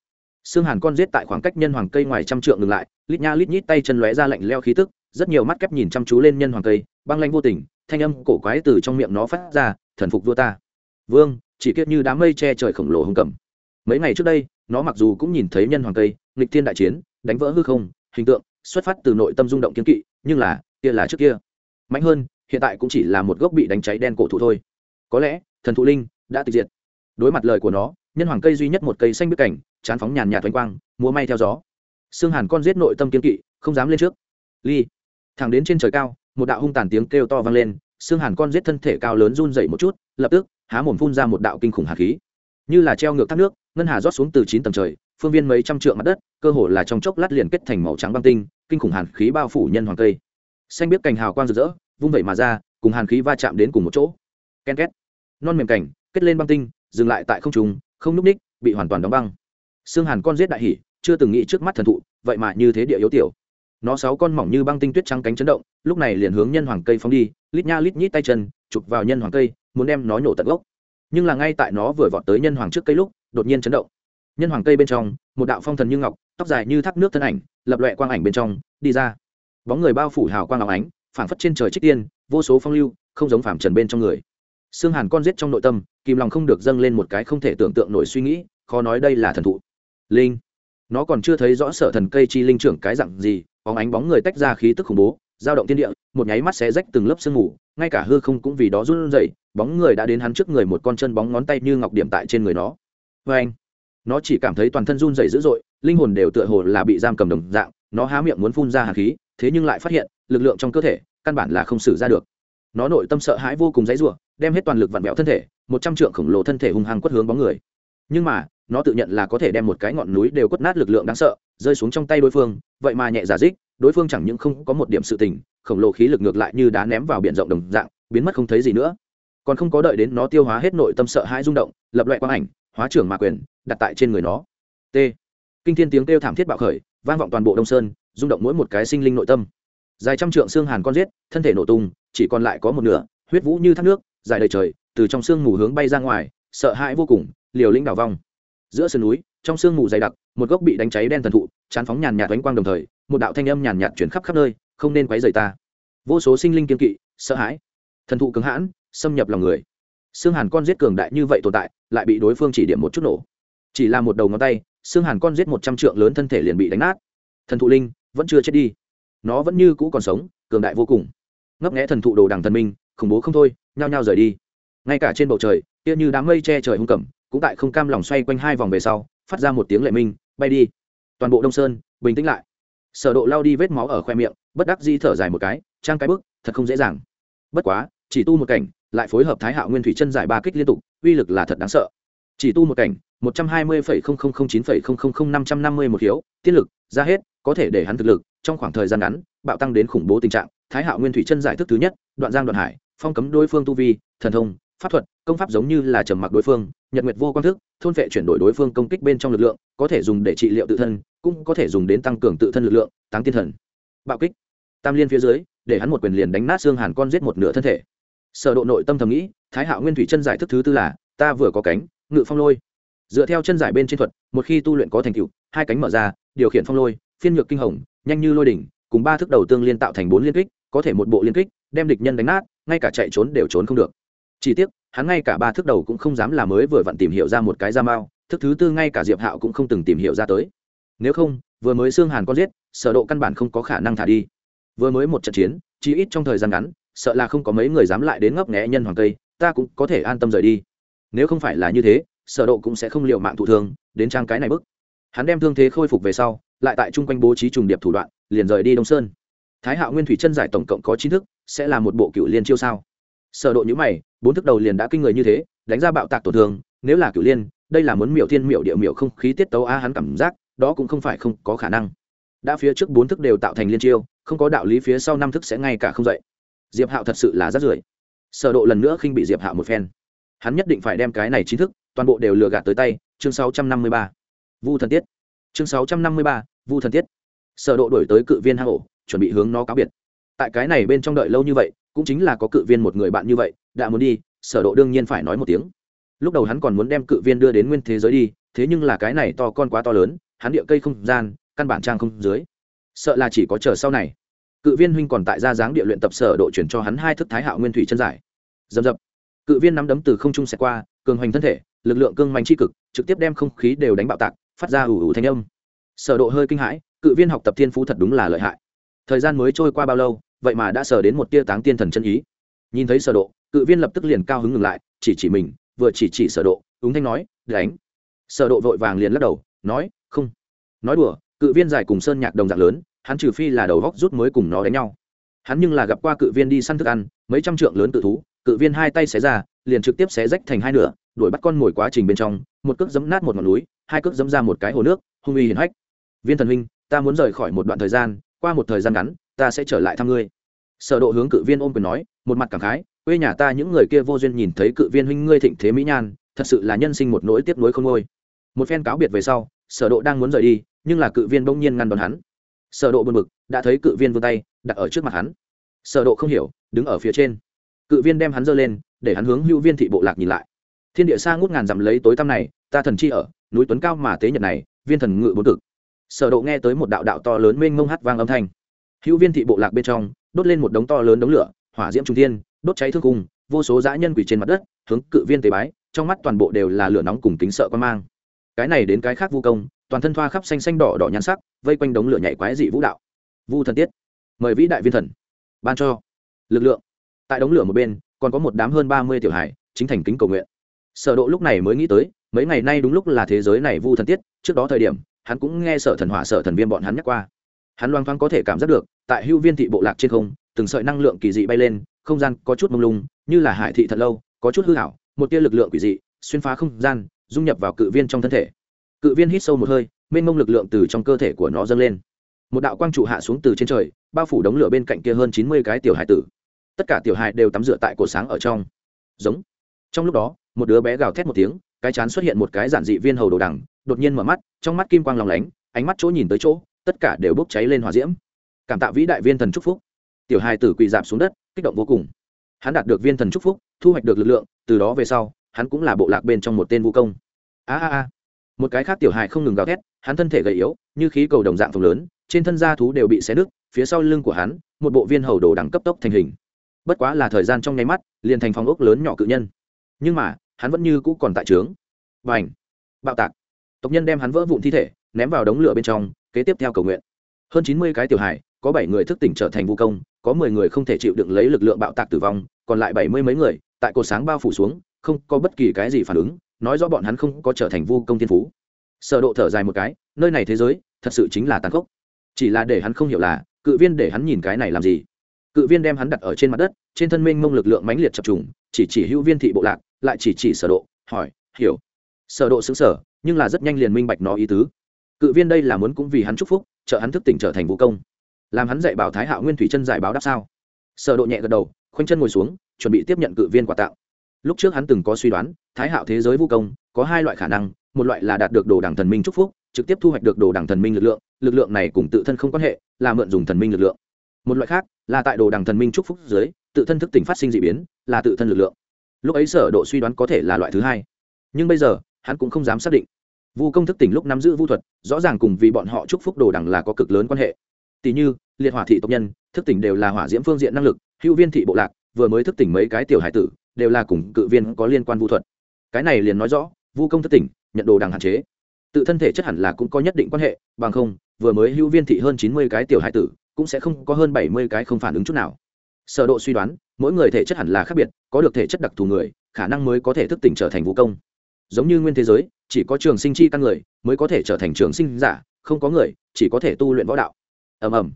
xương hàn con giết tại khoảng cách nhân hoàng cây ngoài trăm trượng ngừng lại, lít nha lít nhít tay chân lóe ra lạnh leo khí tức, rất nhiều mắt kép nhìn chăm chú lên nhân hoàng cây, băng lanh vô tình, thanh âm cổ quái từ trong miệng nó phát ra, thần phục vua ta. Vương, chỉ kiết như đám mây che trời khổng lồ hung cầm. Mấy ngày trước đây, nó mặc dù cũng nhìn thấy nhân hoàng cây, nghịch thiên đại chiến, đánh vỡ hư không, hình tượng, xuất phát từ nội tâm rung động kiến kỵ, nhưng là, kia là trước kia. Mạnh hơn, hiện tại cũng chỉ là một gốc bị đánh cháy đen cổ thụ thôi. Có lẽ, thần thụ linh đã tịch diệt. Đối mặt lời của nó, nhân hoàng cây duy nhất một cây xanh biết cảnh chán phóng nhàn nhạt thoánh quang, múa may theo gió. Xương hàn con giết nội tâm kiên kỵ, không dám lên trước. Ly, thẳng đến trên trời cao, một đạo hung tàn tiếng kêu to vang lên xương hàn con giết thân thể cao lớn run dậy một chút, lập tức, há mồm phun ra một đạo kinh khủng hạt khí. Như là treo ngược thác nước, ngân hà rót xuống từ chín tầng trời, phương viên mấy trăm trượng mặt đất, cơ hồ là trong chốc lát liền kết thành màu trắng băng tinh, kinh khủng hàn khí bao phủ nhân hoàng cây xanh biết cành hào quang rực rỡ, vung vẩy mà ra, cùng hàn khí va chạm đến cùng một chỗ. Ken két. Non mềm cảnh, kết lên băng tinh, dừng lại tại không trùng không núp ních, bị hoàn toàn đóng băng xương hàn con giết đại hỉ, chưa từng nghĩ trước mắt thần thụ, vậy mà như thế địa yếu tiểu. Nó sáu con mỏng như băng tinh tuyết trắng cánh chấn động, lúc này liền hướng nhân hoàng cây phóng đi, lít nha lít nhít tay chân, chụp vào nhân hoàng cây, muốn đem nó nhổ tận gốc. Nhưng là ngay tại nó vừa vọt tới nhân hoàng trước cây lúc, đột nhiên chấn động. Nhân hoàng cây bên trong, một đạo phong thần như ngọc, tóc dài như thác nước thân ảnh, lập loẹ quang ảnh bên trong, đi ra. Bóng người bao phủ hào quang áo ánh, phảng phất trên trời trích tiên, vô số phong lưu, không giống phàm trần bên trong người. Xương hàn con giết trong nội tâm, kìm lòng không được dâng lên một cái không thể tưởng tượng nổi suy nghĩ, khó nói đây là thần thụ linh. Nó còn chưa thấy rõ sở thần cây chi linh trưởng cái dặn gì, bóng ánh bóng người tách ra khí tức khủng bố giao động thiên địa, một nháy mắt sẽ rách từng lớp sương mù, ngay cả hư không cũng vì đó run rẩy, bóng người đã đến hắn trước người một con chân bóng ngón tay như ngọc điểm tại trên người nó. Vê anh nó chỉ cảm thấy toàn thân run rẩy dữ dội, linh hồn đều tựa hồ là bị giam cầm đồng dạng, nó há miệng muốn phun ra hạt khí, thế nhưng lại phát hiện, lực lượng trong cơ thể, căn bản là không xử ra được. Nó nội tâm sợ hãi vô cùng dãy rủa, đem hết toàn lực vặn vẹo thân thể, một trăm trượng khổng lồ thân thể hung hăng quất hướng bóng người. Nhưng mà nó tự nhận là có thể đem một cái ngọn núi đều quất nát lực lượng đáng sợ, rơi xuống trong tay đối phương, vậy mà nhẹ giả dích, đối phương chẳng những không có một điểm sự tình, khổng lồ khí lực ngược lại như đá ném vào biển rộng đồng dạng, biến mất không thấy gì nữa. Còn không có đợi đến nó tiêu hóa hết nội tâm sợ hãi rung động, lập loại quang ảnh, hóa trưởng mạ quyền, đặt tại trên người nó. T. Kinh thiên tiếng kêu thảm thiết bạo khởi, vang vọng toàn bộ đông sơn, rung động mỗi một cái sinh linh nội tâm. Dài trăm trượng xương hàn con giết, thân thể nổ tung, chỉ còn lại có một nửa, huyết vũ như thác nước, dài đầy trời, từ trong xương mù hướng bay ra ngoài, sợ hãi vô cùng, liều lĩnh đảo vong giữa sườn núi, trong sương mù dày đặc, một gốc bị đánh cháy đen thần thụ, chán phóng nhàn nhạt đánh quang đồng thời, một đạo thanh âm nhàn nhạt chuyển khắp khắp nơi, không nên quấy rầy ta. Vô số sinh linh kiên kỵ, sợ hãi. Thần thụ cứng hãn, xâm nhập lòng người. Xương hàn con giết cường đại như vậy tồn tại, lại bị đối phương chỉ điểm một chút nổ. Chỉ là một đầu ngón tay xương hàn con giết một trăm trượng lớn thân thể liền bị đánh nát. Thần thụ linh, vẫn chưa chết đi. Nó vẫn như cũ còn sống, cường đại vô cùng. Ngấp nghẽ thần thụ đồ đằng thần minh, khủng bố không thôi, nhao nhao rời đi. Ngay cả trên bầu trời, kia như đám mây che trời hung cẩm cũng tại không cam lòng xoay quanh hai vòng về sau, phát ra một tiếng lệ minh, bay đi. Toàn bộ đông sơn, bình tĩnh lại. Sở độ lao đi vết máu ở khoe miệng, bất đắc dĩ thở dài một cái, trang cái bước thật không dễ dàng. Bất quá, chỉ tu một cảnh, lại phối hợp thái hạo nguyên thủy chân giải ba kích liên tục, uy lực là thật đáng sợ. Chỉ tu một cảnh, một trăm hai mươi phẩy không không không chín phẩy không không không năm trăm năm mươi một hiếu tiết lực, ra hết, có thể để hắn thực lực, trong khoảng thời gian ngắn, bạo tăng đến khủng bố tình trạng. Thái hạo nguyên thủy chân giải thức thứ nhất, đoạn giang đoạn hải, phong cấm đối phương tu vi, thần thông pháp thuật, công pháp giống như là trầm mặc đối phương, nhật nguyệt vô quan thức, thôn vệ chuyển đổi đối phương công kích bên trong lực lượng, có thể dùng để trị liệu tự thân, cũng có thể dùng đến tăng cường tự thân lực lượng tăng tiên thần. Bạo kích. Tam liên phía dưới, để hắn một quyền liền đánh nát xương hàn con giết một nửa thân thể. Sở độ nội tâm thầm nghĩ, thái hạo nguyên thủy chân giải thức thứ tư là, ta vừa có cánh, ngự phong lôi. Dựa theo chân giải bên trên thuật, một khi tu luyện có thành tựu, hai cánh mở ra, điều khiển phong lôi, phiên nhược kinh hồng, nhanh như lôi đỉnh, cùng ba thức đầu tương liên tạo thành bốn liên kích, có thể một bộ liên kích, đem địch nhân đánh nát, ngay cả chạy trốn đều trốn không được chỉ tiếc, hắn ngay cả ba thước đầu cũng không dám làm mới vừa vặn tìm hiểu ra một cái da mao, thức thứ tư ngay cả diệp hạo cũng không từng tìm hiểu ra tới. Nếu không, vừa mới xương hàn con giết, sở độ căn bản không có khả năng thả đi. Vừa mới một trận chiến, chỉ ít trong thời gian ngắn, sợ là không có mấy người dám lại đến ngấp nghé nhân hoàng tây ta cũng có thể an tâm rời đi. Nếu không phải là như thế, sở độ cũng sẽ không liều mạng thụ thương, đến trang cái này bức. Hắn đem thương thế khôi phục về sau, lại tại trung quanh bố trí trùng điệp thủ đoạn, liền rời đi đông sơn. Thái hạo nguyên thủy chân giải tổng cộng có chín thức, sẽ là một bộ cựu liên chiêu sao? Sở độ như mày bốn thức đầu liền đã kinh người như thế đánh ra bạo tạc tổn thương nếu là cửu liên đây là muốn miểu thiên miểu địa miểu không khí tiết tấu a hắn cảm giác đó cũng không phải không có khả năng. Đã phía trước bốn thức đều tạo thành liên chiêu không có đạo lý phía sau năm thức sẽ ngay cả không dậy. Diệp hạo thật sự là rất rưởi. Sở độ lần nữa khinh bị diệp hạo một phen. Hắn nhất định phải đem cái này chính thức toàn bộ đều lừa gạt tới tay chương 653. vu thần tiết. Chương 653, vu thần tiết. Sở độ đổi tới cự viên hang ổ chuẩn bị hướng nó cáo biệt. Tại cái này bên trong đợi lâu như vậy cũng chính là có cự viên một người bạn như vậy đã muốn đi, sở độ đương nhiên phải nói một tiếng. Lúc đầu hắn còn muốn đem cự viên đưa đến nguyên thế giới đi, thế nhưng là cái này to con quá to lớn, hắn địa cây không gian, căn bản trang không dưới. Sợ là chỉ có chờ sau này. Cự viên huynh còn tại gia dáng địa luyện tập sở độ chuyển cho hắn hai thức thái hạo nguyên thủy chân giải. Dầm dập. Cự viên nắm đấm từ không trung xẹt qua, cường hoành thân thể, lực lượng cương mạnh chi cực, trực tiếp đem không khí đều đánh bạo tạc, phát ra ủ ủ thanh âm. Sở độ hơi kinh hãi, cự viên học tập thiên phú thật đúng là lợi hại. Thời gian mới trôi qua bao lâu, vậy mà đã sở đến một tia táng tiên thần chân ý. Nhìn thấy sở độ cự viên lập tức liền cao hứng ngừng lại, chỉ chỉ mình, vừa chỉ chỉ sở độ ứng thanh nói, đánh. Sở độ vội vàng liền lắc đầu, nói, không. Nói đùa, cự viên dài cùng sơn nhạc đồng dạng lớn, hắn trừ phi là đầu góc rút mới cùng nó đánh nhau. Hắn nhưng là gặp qua cự viên đi săn thức ăn, mấy trăm trượng lớn tự thú, cự viên hai tay xé ra, liền trực tiếp xé rách thành hai nửa, đuổi bắt con mồi quá trình bên trong, một cước giấm nát một ngọn núi, hai cước giấm ra một cái hồ nước, hung uy hiển hách. Viên thần huynh, ta muốn rời khỏi một đoạn thời gian, qua một thời gian ngắn, ta sẽ trở lại thăm ngươi. Sở độ hướng cự viên ôm quyền nói, một mặt cảm khái quê nhà ta những người kia vô duyên nhìn thấy cự viên huynh ngươi thịnh thế mỹ nhan, thật sự là nhân sinh một nỗi tiếc nuối không ngôi. Một phen cáo biệt về sau, sở độ đang muốn rời đi, nhưng là cự viên bỗng nhiên ngăn đón hắn. Sở độ buồn bực, đã thấy cự viên vươn tay, đặt ở trước mặt hắn. Sở độ không hiểu, đứng ở phía trên. Cự viên đem hắn giơ lên, để hắn hướng hưu viên thị bộ lạc nhìn lại. Thiên địa xa ngút ngàn dặm lấy tối tăm này, ta thần chi ở, núi tuấn cao mà tế nhật này, viên thần ngự bốn cực. Sở độ nghe tới một đạo đạo to lớn mênh mông hát vang âm thanh. Hữu viên thị bộ lạc bên trong, đốt lên một đống to lớn đống lửa, hỏa diễm trung thiên đốt cháy thương cung vô số dã nhân quỷ trên mặt đất, hướng cự viên tế bái, trong mắt toàn bộ đều là lửa nóng cùng kính sợ quan mang. Cái này đến cái khác vu công, toàn thân thoa khắp xanh xanh đỏ đỏ nhan sắc, vây quanh đống lửa nhảy quái dị vũ đạo. Vu thần tiết. Mời vĩ đại viên thần. Ban cho. Lực lượng. Tại đống lửa một bên, còn có một đám hơn ba mươi tiểu hải chính thành kính cầu nguyện. Sở độ lúc này mới nghĩ tới, mấy ngày nay đúng lúc là thế giới này vu thần tiết, trước đó thời điểm, hắn cũng nghe sở thần hỏa sở thần viêm bọn hắn nhắc qua. Hắn loang thoáng có thể cảm giác được, tại hưu viên thị bộ lạc trên không, từng sợi năng lượng kỳ dị bay lên không gian có chút mông lung, như là hải thị thật lâu, có chút hư hảo một tia lực lượng quỷ dị, xuyên phá không gian, dung nhập vào cự viên trong thân thể. Cự viên hít sâu một hơi, mênh mông lực lượng từ trong cơ thể của nó dâng lên. Một đạo quang trụ hạ xuống từ trên trời, bao phủ đống lửa bên cạnh kia hơn chín mươi cái tiểu hải tử. Tất cả tiểu hải đều tắm rửa tại cổ sáng ở trong. Giống. Trong lúc đó, một đứa bé gào thét một tiếng, cái chán xuất hiện một cái giản dị viên hầu đồ đằng, đột nhiên mở mắt, trong mắt kim quang lòng lánh, ánh mắt chỗ nhìn tới chỗ, tất cả đều bốc cháy lên hòa diễm. Cảm tạ vĩ đại viên thần trúc phúc tiểu hài tử quỳ dạp xuống đất, kích động vô cùng. Hắn đạt được viên thần trúc phúc, thu hoạch được lực lượng, từ đó về sau, hắn cũng là bộ lạc bên trong một tên vũ công. A a a. Một cái khác tiểu hài không ngừng gào thét, hắn thân thể gầy yếu, như khí cầu đồng dạng phồng lớn, trên thân da thú đều bị xé nứt, phía sau lưng của hắn, một bộ viên hầu đồ đẳng cấp tốc thành hình. Bất quá là thời gian trong nháy mắt, liền thành phòng ốc lớn nhỏ cự nhân. Nhưng mà, hắn vẫn như cũ còn tại trướng. Và ảnh bạo tạc! Tộc nhân đem hắn vỡ vụn thi thể, ném vào đống lửa bên trong, kế tiếp theo cầu nguyện. Hơn chín mươi cái tiểu hài, có bảy người thức tỉnh trở thành vũ công có mười người không thể chịu đựng lấy lực lượng bạo tạc tử vong, còn lại bảy mươi mấy người, tại cột sáng bao phủ xuống, không có bất kỳ cái gì phản ứng, nói rõ bọn hắn không có trở thành vu công thiên phú. Sở độ thở dài một cái, nơi này thế giới, thật sự chính là tàn khốc. Chỉ là để hắn không hiểu là, cự viên để hắn nhìn cái này làm gì? Cự viên đem hắn đặt ở trên mặt đất, trên thân minh mông lực lượng mãnh liệt chập trùng, chỉ chỉ hữu viên thị bộ lạc, lại chỉ chỉ sở độ, hỏi, hiểu. Sở độ sững sờ, nhưng là rất nhanh liền minh bạch nó ý tứ. Cự viên đây là muốn cũng vì hắn chúc phúc, trợ hắn thức tỉnh trở thành vũ công làm hắn dạy bảo thái hạo nguyên thủy chân giải báo đáp sao? Sở độ nhẹ gật đầu, khoanh chân ngồi xuống, chuẩn bị tiếp nhận cự viên quà tặng lúc trước hắn từng có suy đoán, thái hạo thế giới vũ công, có hai loại khả năng, một loại là đạt được đồ đẳng thần minh chúc phúc, trực tiếp thu hoạch được đồ đẳng thần minh lực lượng lực lượng này cùng tự thân không quan hệ, là mượn dùng thần minh lực lượng. Một loại khác, là tại đồ đẳng thần minh chúc phúc dưới, tự thân thức tỉnh phát sinh dị biến, là tự thân lực lượng. Lúc ấy sở độ suy đoán có thể là loại thứ hai. Nhưng bây giờ, hắn cũng không dám xác định. Vu công thức tỉnh lúc nắm giữ vu thuật, rõ ràng cùng vì bọn họ chúc phúc đồ đẳng là có cực lớn quan hệ tỷ như, liệt hỏa thị tộc nhân, thức tỉnh đều là hỏa diễm phương diện năng lực, hữu viên thị bộ lạc, vừa mới thức tỉnh mấy cái tiểu hải tử, đều là cùng cự viên có liên quan vu thuật. Cái này liền nói rõ, vu công thức tỉnh, nhận đồ đằng hạn chế. Tự thân thể chất hẳn là cũng có nhất định quan hệ, bằng không, vừa mới hữu viên thị hơn chín mươi cái tiểu hải tử, cũng sẽ không có hơn bảy mươi cái không phản ứng chút nào. Sở độ suy đoán, mỗi người thể chất hẳn là khác biệt, có được thể chất đặc thù người, khả năng mới có thể thức tỉnh trở thành vũ công. Giống như nguyên thế giới, chỉ có trường sinh chi căn người, mới có thể trở thành trường sinh giả, không có người, chỉ có thể tu luyện võ đạo ầm ầm.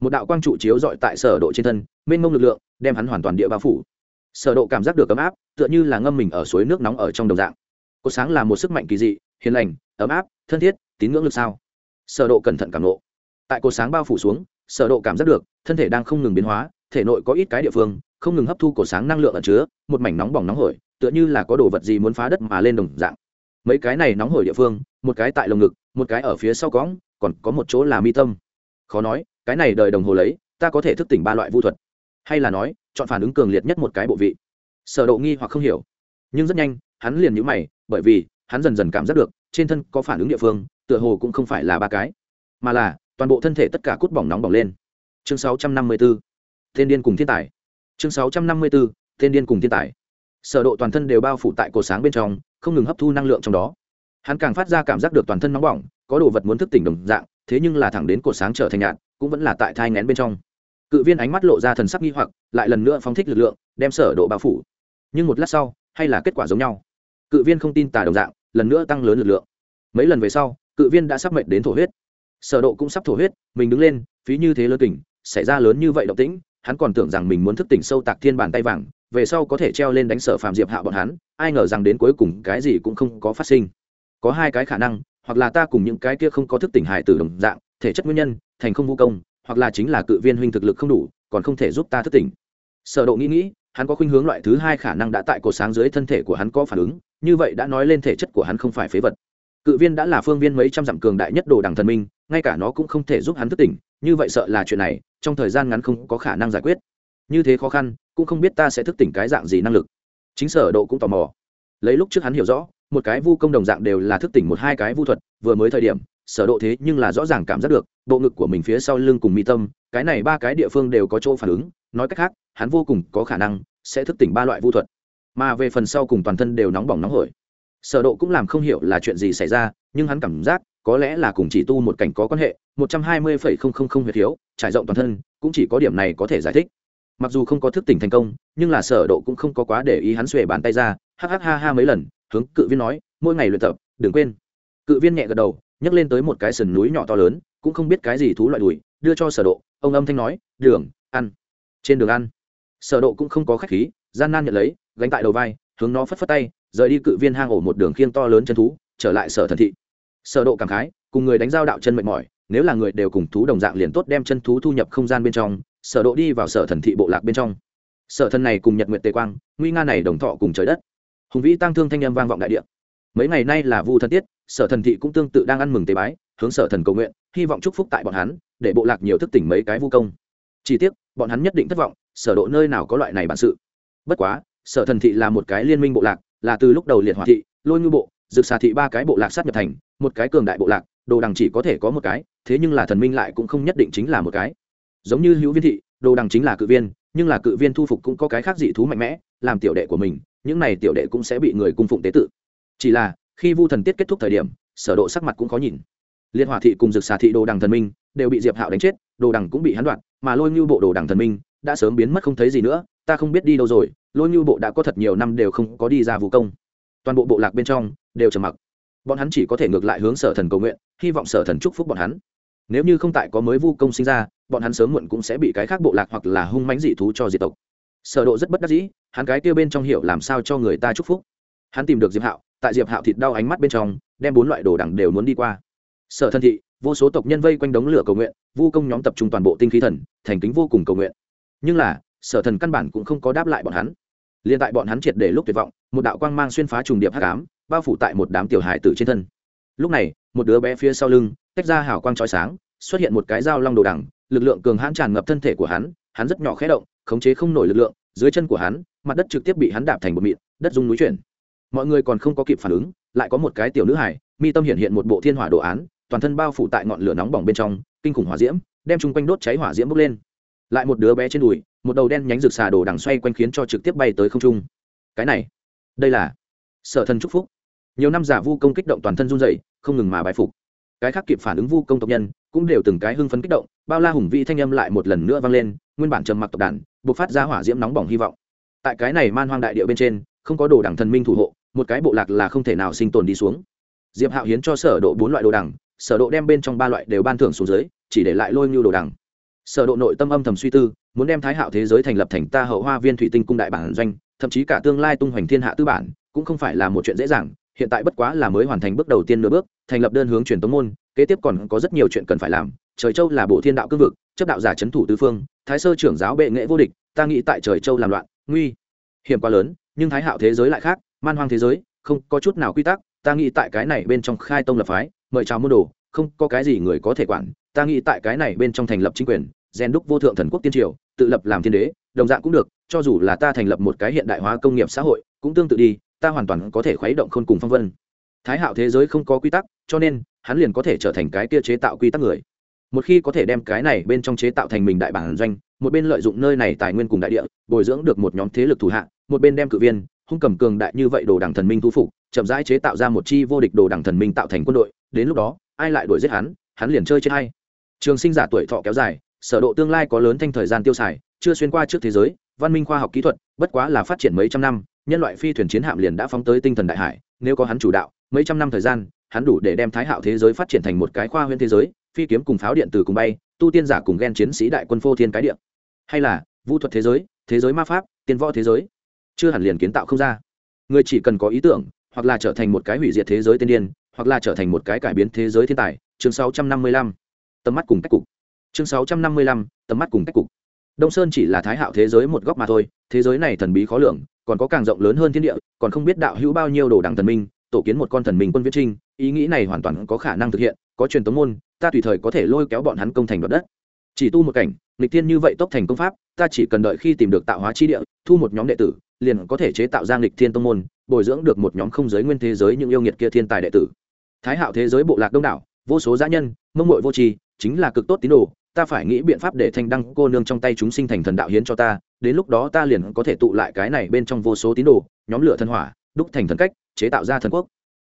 Một đạo quang trụ chiếu dọi tại sở độ trên thân, mênh mông lực lượng đem hắn hoàn toàn địa bao phủ. Sở độ cảm giác được ấm áp, tựa như là ngâm mình ở suối nước nóng ở trong đồng dạng. Cột sáng là một sức mạnh kỳ dị, hiền lành, ấm áp, thân thiết, tín ngưỡng lực sao? Sở độ cẩn thận cảm nộ tại cột sáng bao phủ xuống, sở độ cảm giác được, thân thể đang không ngừng biến hóa, thể nội có ít cái địa phương, không ngừng hấp thu cột sáng năng lượng ẩn chứa, một mảnh nóng bỏng nóng hổi, tựa như là có đồ vật gì muốn phá đất mà lên đồng dạng. Mấy cái này nóng hổi địa phương, một cái tại lồng ngực, một cái ở phía sau cõng, còn có một chỗ là mi tâm khó nói, cái này đời đồng hồ lấy, ta có thể thức tỉnh ba loại vu thuật. Hay là nói, chọn phản ứng cường liệt nhất một cái bộ vị. Sở độ nghi hoặc không hiểu. Nhưng rất nhanh, hắn liền nhíu mày, bởi vì, hắn dần dần cảm giác được, trên thân có phản ứng địa phương, tựa hồ cũng không phải là ba cái, mà là, toàn bộ thân thể tất cả cút bỏng nóng bỏng lên. Chương 654 thiên điên cùng thiên tài. Chương 654 thiên điên cùng thiên tài. Sở độ toàn thân đều bao phủ tại cổ sáng bên trong, không ngừng hấp thu năng lượng trong đó. Hắn càng phát ra cảm giác được toàn thân nóng bỏng, có đồ vật muốn thức tỉnh đồng dạng thế nhưng là thẳng đến cột sáng trở thành nhạt cũng vẫn là tại thai ngén bên trong. Cự viên ánh mắt lộ ra thần sắc nghi hoặc, lại lần nữa phóng thích lực lượng, đem sở độ bao phủ. Nhưng một lát sau, hay là kết quả giống nhau. Cự viên không tin tà đồng dạng, lần nữa tăng lớn lực lượng. Mấy lần về sau, cự viên đã sắp mệt đến thổ huyết. Sở độ cũng sắp thổ huyết, mình đứng lên, phí như thế lớn tỉnh xảy ra lớn như vậy động tĩnh, hắn còn tưởng rằng mình muốn thức tỉnh sâu tạc thiên bàn tay vàng, về sau có thể treo lên đánh sở phàm diệp hạ bọn hắn, ai ngờ rằng đến cuối cùng cái gì cũng không có phát sinh. Có hai cái khả năng hoặc là ta cùng những cái kia không có thức tỉnh hải tử đồng dạng, thể chất nguyên nhân, thành không vũ công, hoặc là chính là cự viên huynh thực lực không đủ, còn không thể giúp ta thức tỉnh. Sở độ nghĩ nghĩ, hắn có khuynh hướng loại thứ hai khả năng đã tại cột sáng dưới thân thể của hắn có phản ứng, như vậy đã nói lên thể chất của hắn không phải phế vật. Cự viên đã là phương viên mấy trăm dặm cường đại nhất đồ đằng thần minh, ngay cả nó cũng không thể giúp hắn thức tỉnh, như vậy sợ là chuyện này, trong thời gian ngắn không có khả năng giải quyết. Như thế khó khăn, cũng không biết ta sẽ thức tỉnh cái dạng gì năng lực. Chính sở độ cũng tò mò. Lấy lúc trước hắn hiểu rõ một cái vu công đồng dạng đều là thức tỉnh một hai cái vu thuật vừa mới thời điểm sở độ thế nhưng là rõ ràng cảm giác được bộ ngực của mình phía sau lưng cùng mi tâm cái này ba cái địa phương đều có chỗ phản ứng nói cách khác hắn vô cùng có khả năng sẽ thức tỉnh ba loại vu thuật. Mà về phần sau cùng toàn thân đều nóng bỏng nóng hổi. Sở độ cũng làm không hiểu là chuyện gì xảy ra nhưng hắn cảm giác có lẽ là cùng chỉ tu một cảnh có quan hệ 120,000 huyệt thiếu trải rộng toàn thân cũng chỉ có điểm này có thể giải thích. Mặc dù không có thức tỉnh thành công nhưng là sở độ cũng không có quá để ý hắn xuề bàn tay ra hắc ha ha ha mấy lần hướng cự viên nói, mỗi ngày luyện tập, đừng quên. Cự viên nhẹ gật đầu, nhấc lên tới một cái sườn núi nhỏ to lớn, cũng không biết cái gì thú loại đùi, đưa cho sở độ. Ông âm thanh nói, đường, ăn. Trên đường ăn, sở độ cũng không có khách khí, gian nan nhận lấy, gánh tại đầu vai, hướng nó phất phất tay, rời đi cự viên hang ổ một đường khiêng to lớn chân thú, trở lại sở thần thị. Sở độ cảm khái, cùng người đánh giao đạo chân mệt mỏi, nếu là người đều cùng thú đồng dạng liền tốt đem chân thú thu nhập không gian bên trong, sở độ đi vào sở thần thị bộ lạc bên trong. Sở thần này cùng nhật nguyệt tề quang, nguy nga này đồng thọ cùng trời đất hùng vĩ tăng thương thanh âm vang vọng đại địa. Mấy ngày nay là vu thần tiết, sở thần thị cũng tương tự đang ăn mừng tế bái, hướng sở thần cầu nguyện, hy vọng chúc phúc tại bọn hắn, để bộ lạc nhiều thức tỉnh mấy cái vu công. Chỉ tiếc, bọn hắn nhất định thất vọng, sở độ nơi nào có loại này bản sự. Bất quá, sở thần thị là một cái liên minh bộ lạc, là từ lúc đầu liệt hỏa thị, lôi ngư bộ, dược xà thị ba cái bộ lạc sát nhập thành, một cái cường đại bộ lạc, đồ đằng chỉ có thể có một cái, thế nhưng là thần minh lại cũng không nhất định chính là một cái. Giống như hữu viên thị, đồ đằng chính là cự viên, nhưng là cự viên thu phục cũng có cái khác dị thú mạnh mẽ, làm tiểu đệ của mình những này tiểu đệ cũng sẽ bị người cung phụng tế tự. Chỉ là, khi vu thần tiết kết thúc thời điểm, sở độ sắc mặt cũng khó nhìn. Liên hỏa thị cùng dực xà thị đồ đằng thần minh đều bị diệp hạo đánh chết, đồ đằng cũng bị hắn đoạt, mà lôi như bộ đồ đằng thần minh đã sớm biến mất không thấy gì nữa, ta không biết đi đâu rồi, lôi như bộ đã có thật nhiều năm đều không có đi ra vũ công. Toàn bộ bộ lạc bên trong đều trầm mặc. Bọn hắn chỉ có thể ngược lại hướng sở thần cầu nguyện, hy vọng sở thần chúc phúc bọn hắn. Nếu như không tại có mới vu công sinh ra, bọn hắn sớm muộn cũng sẽ bị cái khác bộ lạc hoặc là hung mãnh dị thú cho diệt tộc sở độ rất bất đắc dĩ, hắn cái kia bên trong hiểu làm sao cho người ta chúc phúc. Hắn tìm được diệp hạo, tại diệp hạo thịt đau ánh mắt bên trong, đem bốn loại đồ đẳng đều muốn đi qua. Sở thân thị, vô số tộc nhân vây quanh đống lửa cầu nguyện, vu công nhóm tập trung toàn bộ tinh khí thần, thành kính vô cùng cầu nguyện. Nhưng là, sở thần căn bản cũng không có đáp lại bọn hắn. Liền tại bọn hắn triệt để lúc tuyệt vọng, một đạo quang mang xuyên phá trùng điệp hắc ám, bao phủ tại một đám tiểu hải tử trên thân. Lúc này, một đứa bé phía sau lưng, tách ra hào quang chói sáng, xuất hiện một cái dao long đồ đằng, lực lượng cường hãn tràn ngập thân thể của hắn hắn rất nhỏ khẽ động khống chế không nổi lực lượng, dưới chân của hắn, mặt đất trực tiếp bị hắn đạp thành một mịn, đất dung núi chuyển. Mọi người còn không có kịp phản ứng, lại có một cái tiểu nữ hải mi tâm hiện hiện một bộ thiên hỏa đồ án, toàn thân bao phủ tại ngọn lửa nóng bỏng bên trong, kinh khủng hỏa diễm, đem chung quanh đốt cháy hỏa diễm bốc lên. Lại một đứa bé trên đùi, một đầu đen nhánh rực xà đồ đằng xoay quanh khiến cho trực tiếp bay tới không trung. Cái này, đây là sở thân chúc phúc. Nhiều năm giả vu công kích động toàn thân run dậy không ngừng mà bài phục. Cái khác kịp phản ứng vu công tộc nhân cũng đều từng cái hưng phấn kích động, bao la hùng vĩ thanh âm lại một lần nữa vang lên, nguyên bản trầm mặc tộc đàn buộc phát ra hỏa diễm nóng bỏng hy vọng. Tại cái này man hoang đại địa bên trên, không có đồ đẳng thần minh thủ hộ, một cái bộ lạc là không thể nào sinh tồn đi xuống. Diệp hạo hiến cho sở độ bốn loại đồ đẳng sở độ đem bên trong ba loại đều ban thưởng xuống dưới, chỉ để lại lôi như đồ đẳng sở độ nội tâm âm thầm suy tư, muốn đem thái hạo thế giới thành lập thành ta hậu hoa viên thủy tinh cung đại bản doanh, thậm chí cả tương lai tung hoành thiên hạ tư bản, cũng không phải là một chuyện dễ dàng, hiện tại bất quá là mới hoàn thành bước đầu tiên nửa bước, thành lập đơn hướng truyền tống môn kế tiếp còn có rất nhiều chuyện cần phải làm, trời châu là bộ thiên đạo cương vực, chấp đạo giả chấn thủ tứ phương, thái sơ trưởng giáo bệ nghệ vô địch, ta nghĩ tại trời châu làm loạn, nguy hiểm quá lớn, nhưng thái hạo thế giới lại khác, man hoang thế giới, không có chút nào quy tắc, ta nghĩ tại cái này bên trong khai tông lập phái, mời chào môn đồ, không có cái gì người có thể quản, ta nghĩ tại cái này bên trong thành lập chính quyền, rèn đúc vô thượng thần quốc tiên triều, tự lập làm thiên đế, đồng dạng cũng được, cho dù là ta thành lập một cái hiện đại hóa công nghiệp xã hội, cũng tương tự đi, ta hoàn toàn có thể khuấy động khôn cùng phong vân thái hạo thế giới không có quy tắc, cho nên, hắn liền có thể trở thành cái kia chế tạo quy tắc người. Một khi có thể đem cái này bên trong chế tạo thành mình đại bản doanh, một bên lợi dụng nơi này tài nguyên cùng đại địa, bồi dưỡng được một nhóm thế lực thủ hạ, một bên đem cự viên, hung cầm cường đại như vậy đồ đảng thần minh thu phục, chậm rãi chế tạo ra một chi vô địch đồ đảng thần minh tạo thành quân đội, đến lúc đó, ai lại đuổi giết hắn hắn liền chơi chết hay. Trường sinh giả tuổi thọ kéo dài, sở độ tương lai có lớn thanh thời gian tiêu xài, chưa xuyên qua trước thế giới, văn minh khoa học kỹ thuật, bất quá là phát triển mấy trăm năm, nhân loại phi thuyền chiến hạm liền đã phóng tới tinh thần đại hải, nếu có hắn chủ đạo mấy trăm năm thời gian, hắn đủ để đem thái hạo thế giới phát triển thành một cái khoa huyễn thế giới, phi kiếm cùng pháo điện từ cùng bay, tu tiên giả cùng ghen chiến sĩ đại quân phô thiên cái điện hay là, vũ thuật thế giới thế giới ma pháp, tiên võ thế giới? Chưa hẳn liền kiến tạo không ra. Người chỉ cần có ý tưởng, hoặc là trở thành một cái hủy diệt thế giới tiên điên, hoặc là trở thành một cái cải biến thế giới thiên tài. Chương 655. tầm mắt cùng cách cục. Chương 655. tầm mắt cùng cách cục. Đông sơn chỉ là thái hạo thế giới một góc mà thôi, thế giới này thần bí khó lường, còn có càng rộng lớn hơn thiên địa, còn không biết đạo hữu bao nhiêu đồ đằng thần minh tổ kiến một con thần minh quân viễn trinh, ý nghĩ này hoàn toàn có khả năng thực hiện, có truyền tống môn, ta tùy thời có thể lôi kéo bọn hắn công thành đoạt đất. Chỉ tu một cảnh, nghịch thiên như vậy tốc thành công pháp, ta chỉ cần đợi khi tìm được tạo hóa chi địa, thu một nhóm đệ tử, liền có thể chế tạo ra nghịch thiên tông môn, bồi dưỡng được một nhóm không giới nguyên thế giới những yêu nghiệt kia thiên tài đệ tử. Thái hạo thế giới bộ lạc đông đảo, vô số gia nhân, mông mội vô tri, chính là cực tốt tín đồ, ta phải nghĩ biện pháp để thanh đăng cô nương trong tay chúng sinh thành thần đạo hiến cho ta, đến lúc đó ta liền có thể tụ lại cái này bên trong vô số tín đồ, nhóm lửa thần hỏa đúc thành thần cách, chế tạo ra thần quốc.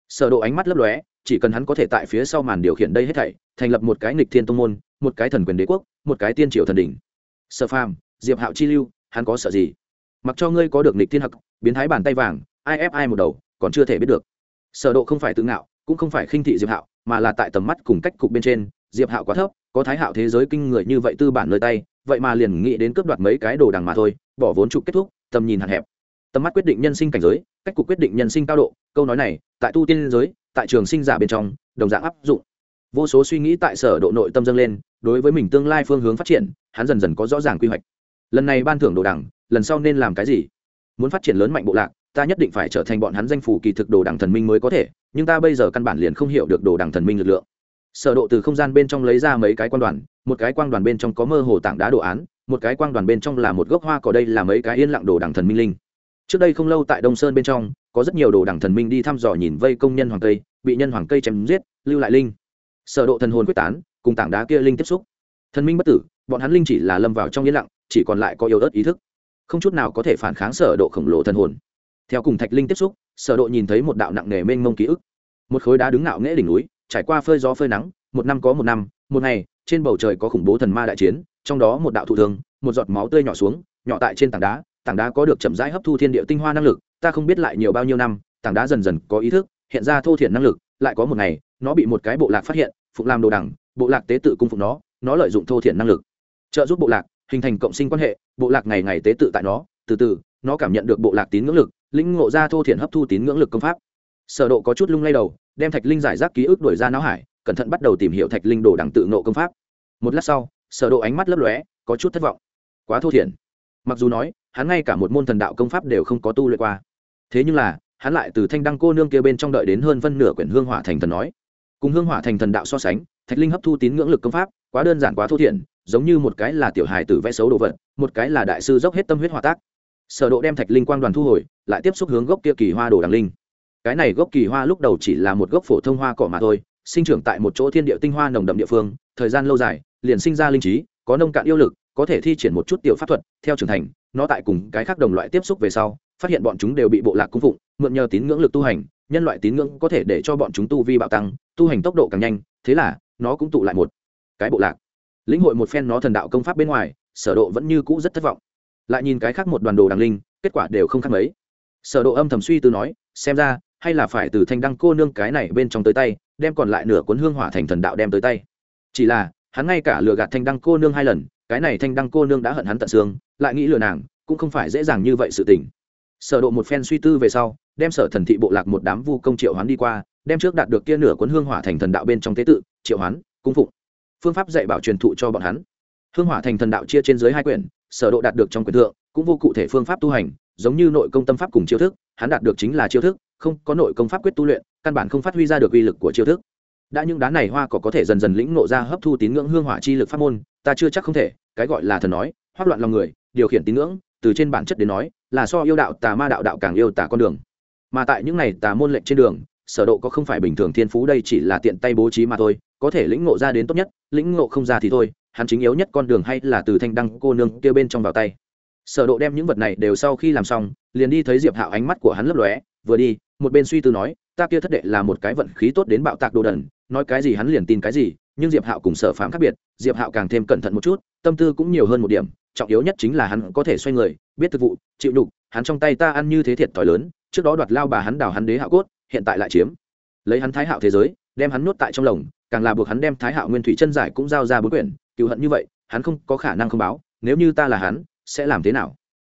Sở độ ánh mắt lấp lóe, chỉ cần hắn có thể tại phía sau màn điều khiển đây hết thảy, thành lập một cái nghịch thiên tông môn, một cái thần quyền đế quốc, một cái tiên triều thần đỉnh. Sở phàm, diệp hạo chi lưu, hắn có sợ gì? Mặc cho ngươi có được nghịch thiên hặc biến thái bàn tay vàng, ai ép ai một đầu, còn chưa thể biết được. Sở độ không phải tự ngạo, cũng không phải khinh thị diệp hạo, mà là tại tầm mắt cùng cách cục bên trên, diệp hạo quá thấp, có thái hạo thế giới kinh người như vậy tư bản nơi tay, vậy mà liền nghĩ đến cướp đoạt mấy cái đồ đằng mà thôi, bỏ vốn trụ kết thúc, tầm nhìn hạn hẹp tầm mắt quyết định nhân sinh cảnh giới, cách cục quyết định nhân sinh cao độ, câu nói này, tại tu tiên giới, tại trường sinh giả bên trong, đồng dạng áp dụng. Vô số suy nghĩ tại sở độ nội tâm dâng lên, đối với mình tương lai phương hướng phát triển, hắn dần dần có rõ ràng quy hoạch. Lần này ban thưởng đồ đẳng lần sau nên làm cái gì? Muốn phát triển lớn mạnh bộ lạc, ta nhất định phải trở thành bọn hắn danh phủ kỳ thực đồ đẳng thần minh mới có thể, nhưng ta bây giờ căn bản liền không hiểu được đồ đẳng thần minh lực lượng. Sở độ từ không gian bên trong lấy ra mấy cái quan đoàn, một cái quang đoàn bên trong có mơ hồ tảng đá đồ án, một cái quang đoàn bên trong là một gốc hoa cỏ đây là mấy cái yên lặng đồ đẳng thần minh linh trước đây không lâu tại đông sơn bên trong, có rất nhiều đồ đảng thần minh đi thăm dò nhìn vây công nhân hoàng cây bị nhân hoàng cây chém giết, lưu lại linh. Sở độ thần hồn quyết tán, cùng tảng đá kia linh tiếp xúc. Thần minh bất tử, bọn hắn linh chỉ là lâm vào trong yên lặng, chỉ còn lại có yếu ớt ý thức. Không chút nào có thể phản kháng sở độ khổng lồ thần hồn. Theo cùng thạch linh tiếp xúc, sở độ nhìn thấy một đạo nặng nề mênh mông ký ức. Một khối đá đứng ngạo nghễ đỉnh núi, trải qua phơi gió phơi nắng, một năm có một năm, một ngày, trên bầu trời có khủng bố thần ma đại chiến, trong đó một đạo thụ thương, một giọt máu tươi nhỏ xuống, nhỏ tại trên tảng đá tảng đá có được chậm rãi hấp thu thiên địa tinh hoa năng lực, ta không biết lại nhiều bao nhiêu năm, tảng đá dần dần có ý thức, hiện ra thô thiển năng lực, lại có một ngày, nó bị một cái bộ lạc phát hiện, phụng làm đồ đẳng, bộ lạc tế tự cung phụng nó nó lợi dụng thô thiển năng lực. Trợ giúp bộ lạc, hình thành cộng sinh quan hệ, bộ lạc ngày ngày tế tự tại nó, từ từ, nó cảm nhận được bộ lạc tín ngưỡng lực, lĩnh ngộ ra thô thiển hấp thu tín ngưỡng lực công pháp. Sở độ có chút lung lay đầu, đem thạch linh giải rác ký ức đuổi ra não hải, cẩn thận bắt đầu tìm hiểu thạch linh đồ đẳng tự ngộ công pháp. Một lát sau, sở độ ánh mắt lấp lóe, có chút thất vọng. Quá thô thiển mặc dù nói, hắn ngay cả một môn thần đạo công pháp đều không có tu luyện qua. Thế nhưng là, hắn lại từ thanh đăng cô nương kia bên trong đợi đến hơn phân nửa quyển hương hỏa thành thần nói. Cùng hương hỏa thành thần đạo so sánh, thạch linh hấp thu tín ngưỡng lực công pháp, quá đơn giản quá thô thiển, giống như một cái là tiểu hài tử vẽ xấu đồ vật, một cái là đại sư dốc hết tâm huyết hòa tác. Sở độ đem thạch linh quang đoàn thu hồi, lại tiếp xúc hướng gốc kia kỳ hoa đồ đằng linh. Cái này gốc kỳ hoa lúc đầu chỉ là một gốc phổ thông hoa cỏ mà thôi, sinh trưởng tại một chỗ thiên địa tinh hoa nồng đậm địa phương, thời gian lâu dài, liền sinh ra linh trí, có nông cạn yêu lực có thể thi triển một chút tiểu pháp thuật, theo trưởng thành, nó tại cùng cái khác đồng loại tiếp xúc về sau, phát hiện bọn chúng đều bị bộ lạc cung phụng, mượn nhờ tín ngưỡng lực tu hành, nhân loại tín ngưỡng có thể để cho bọn chúng tu vi bạo tăng, tu hành tốc độ càng nhanh, thế là, nó cũng tụ lại một cái bộ lạc. Lĩnh hội một phen nó thần đạo công pháp bên ngoài, sở độ vẫn như cũ rất thất vọng. Lại nhìn cái khác một đoàn đồ đằng linh, kết quả đều không khác mấy. Sở độ âm thầm suy tư nói, xem ra, hay là phải từ thanh đăng cô nương cái này bên trong tới tay, đem còn lại nửa cuốn hương hỏa thành thần đạo đem tới tay. Chỉ là, hắn ngay cả lừa gạt thanh đăng cô nương hai lần cái này thanh đăng cô nương đã hận hắn tận xương, lại nghĩ lừa nàng, cũng không phải dễ dàng như vậy sự tình. Sở độ một phen suy tư về sau, đem sở thần thị bộ lạc một đám vu công triệu hoán đi qua, đem trước đạt được kia nửa cuốn hương hỏa thành thần đạo bên trong tế tự, triệu hoán, cung phụng. Phương pháp dạy bảo truyền thụ cho bọn hắn. Hương hỏa thành thần đạo chia trên dưới hai quyển, sở độ đạt được trong quyển thượng, cũng vô cụ thể phương pháp tu hành, giống như nội công tâm pháp cùng chiêu thức, hắn đạt được chính là chiêu thức, không có nội công pháp quyết tu luyện, căn bản không phát huy ra được uy lực của chiêu thức đã những đá này hoa cỏ có thể dần dần lĩnh ngộ ra hấp thu tín ngưỡng hương hỏa chi lực pháp môn, ta chưa chắc không thể, cái gọi là thần nói hoắc loạn lòng người, điều khiển tín ngưỡng, từ trên bản chất đến nói, là so yêu đạo tà ma đạo đạo càng yêu tà con đường. Mà tại những này tà môn lệnh trên đường, sở độ có không phải bình thường thiên phú đây chỉ là tiện tay bố trí mà thôi, có thể lĩnh ngộ ra đến tốt nhất, lĩnh ngộ không ra thì thôi, hắn chính yếu nhất con đường hay là từ thanh đăng cô nương kia bên trong vào tay. Sở độ đem những vật này đều sau khi làm xong, liền đi thấy diệp hạo ánh mắt của hắn lấp lóe, vừa đi một bên suy tư nói, ta kia thất đệ là một cái vận khí tốt đến bạo tạc đồ đần, nói cái gì hắn liền tin cái gì, nhưng diệp hạo cùng sở phạm khác biệt, diệp hạo càng thêm cẩn thận một chút, tâm tư cũng nhiều hơn một điểm, trọng yếu nhất chính là hắn có thể xoay người, biết thực vụ, chịu đục, hắn trong tay ta ăn như thế thiệt thòi lớn, trước đó đoạt lao bà hắn đào hắn đế hạo cốt, hiện tại lại chiếm. Lấy hắn thái hạo thế giới, đem hắn nuốt tại trong lồng, càng là buộc hắn đem thái hạo nguyên thủy chân giải cũng giao ra bốn quyển cựu hận như vậy, hắn không có khả năng không báo, nếu như ta là hắn, sẽ làm thế nào?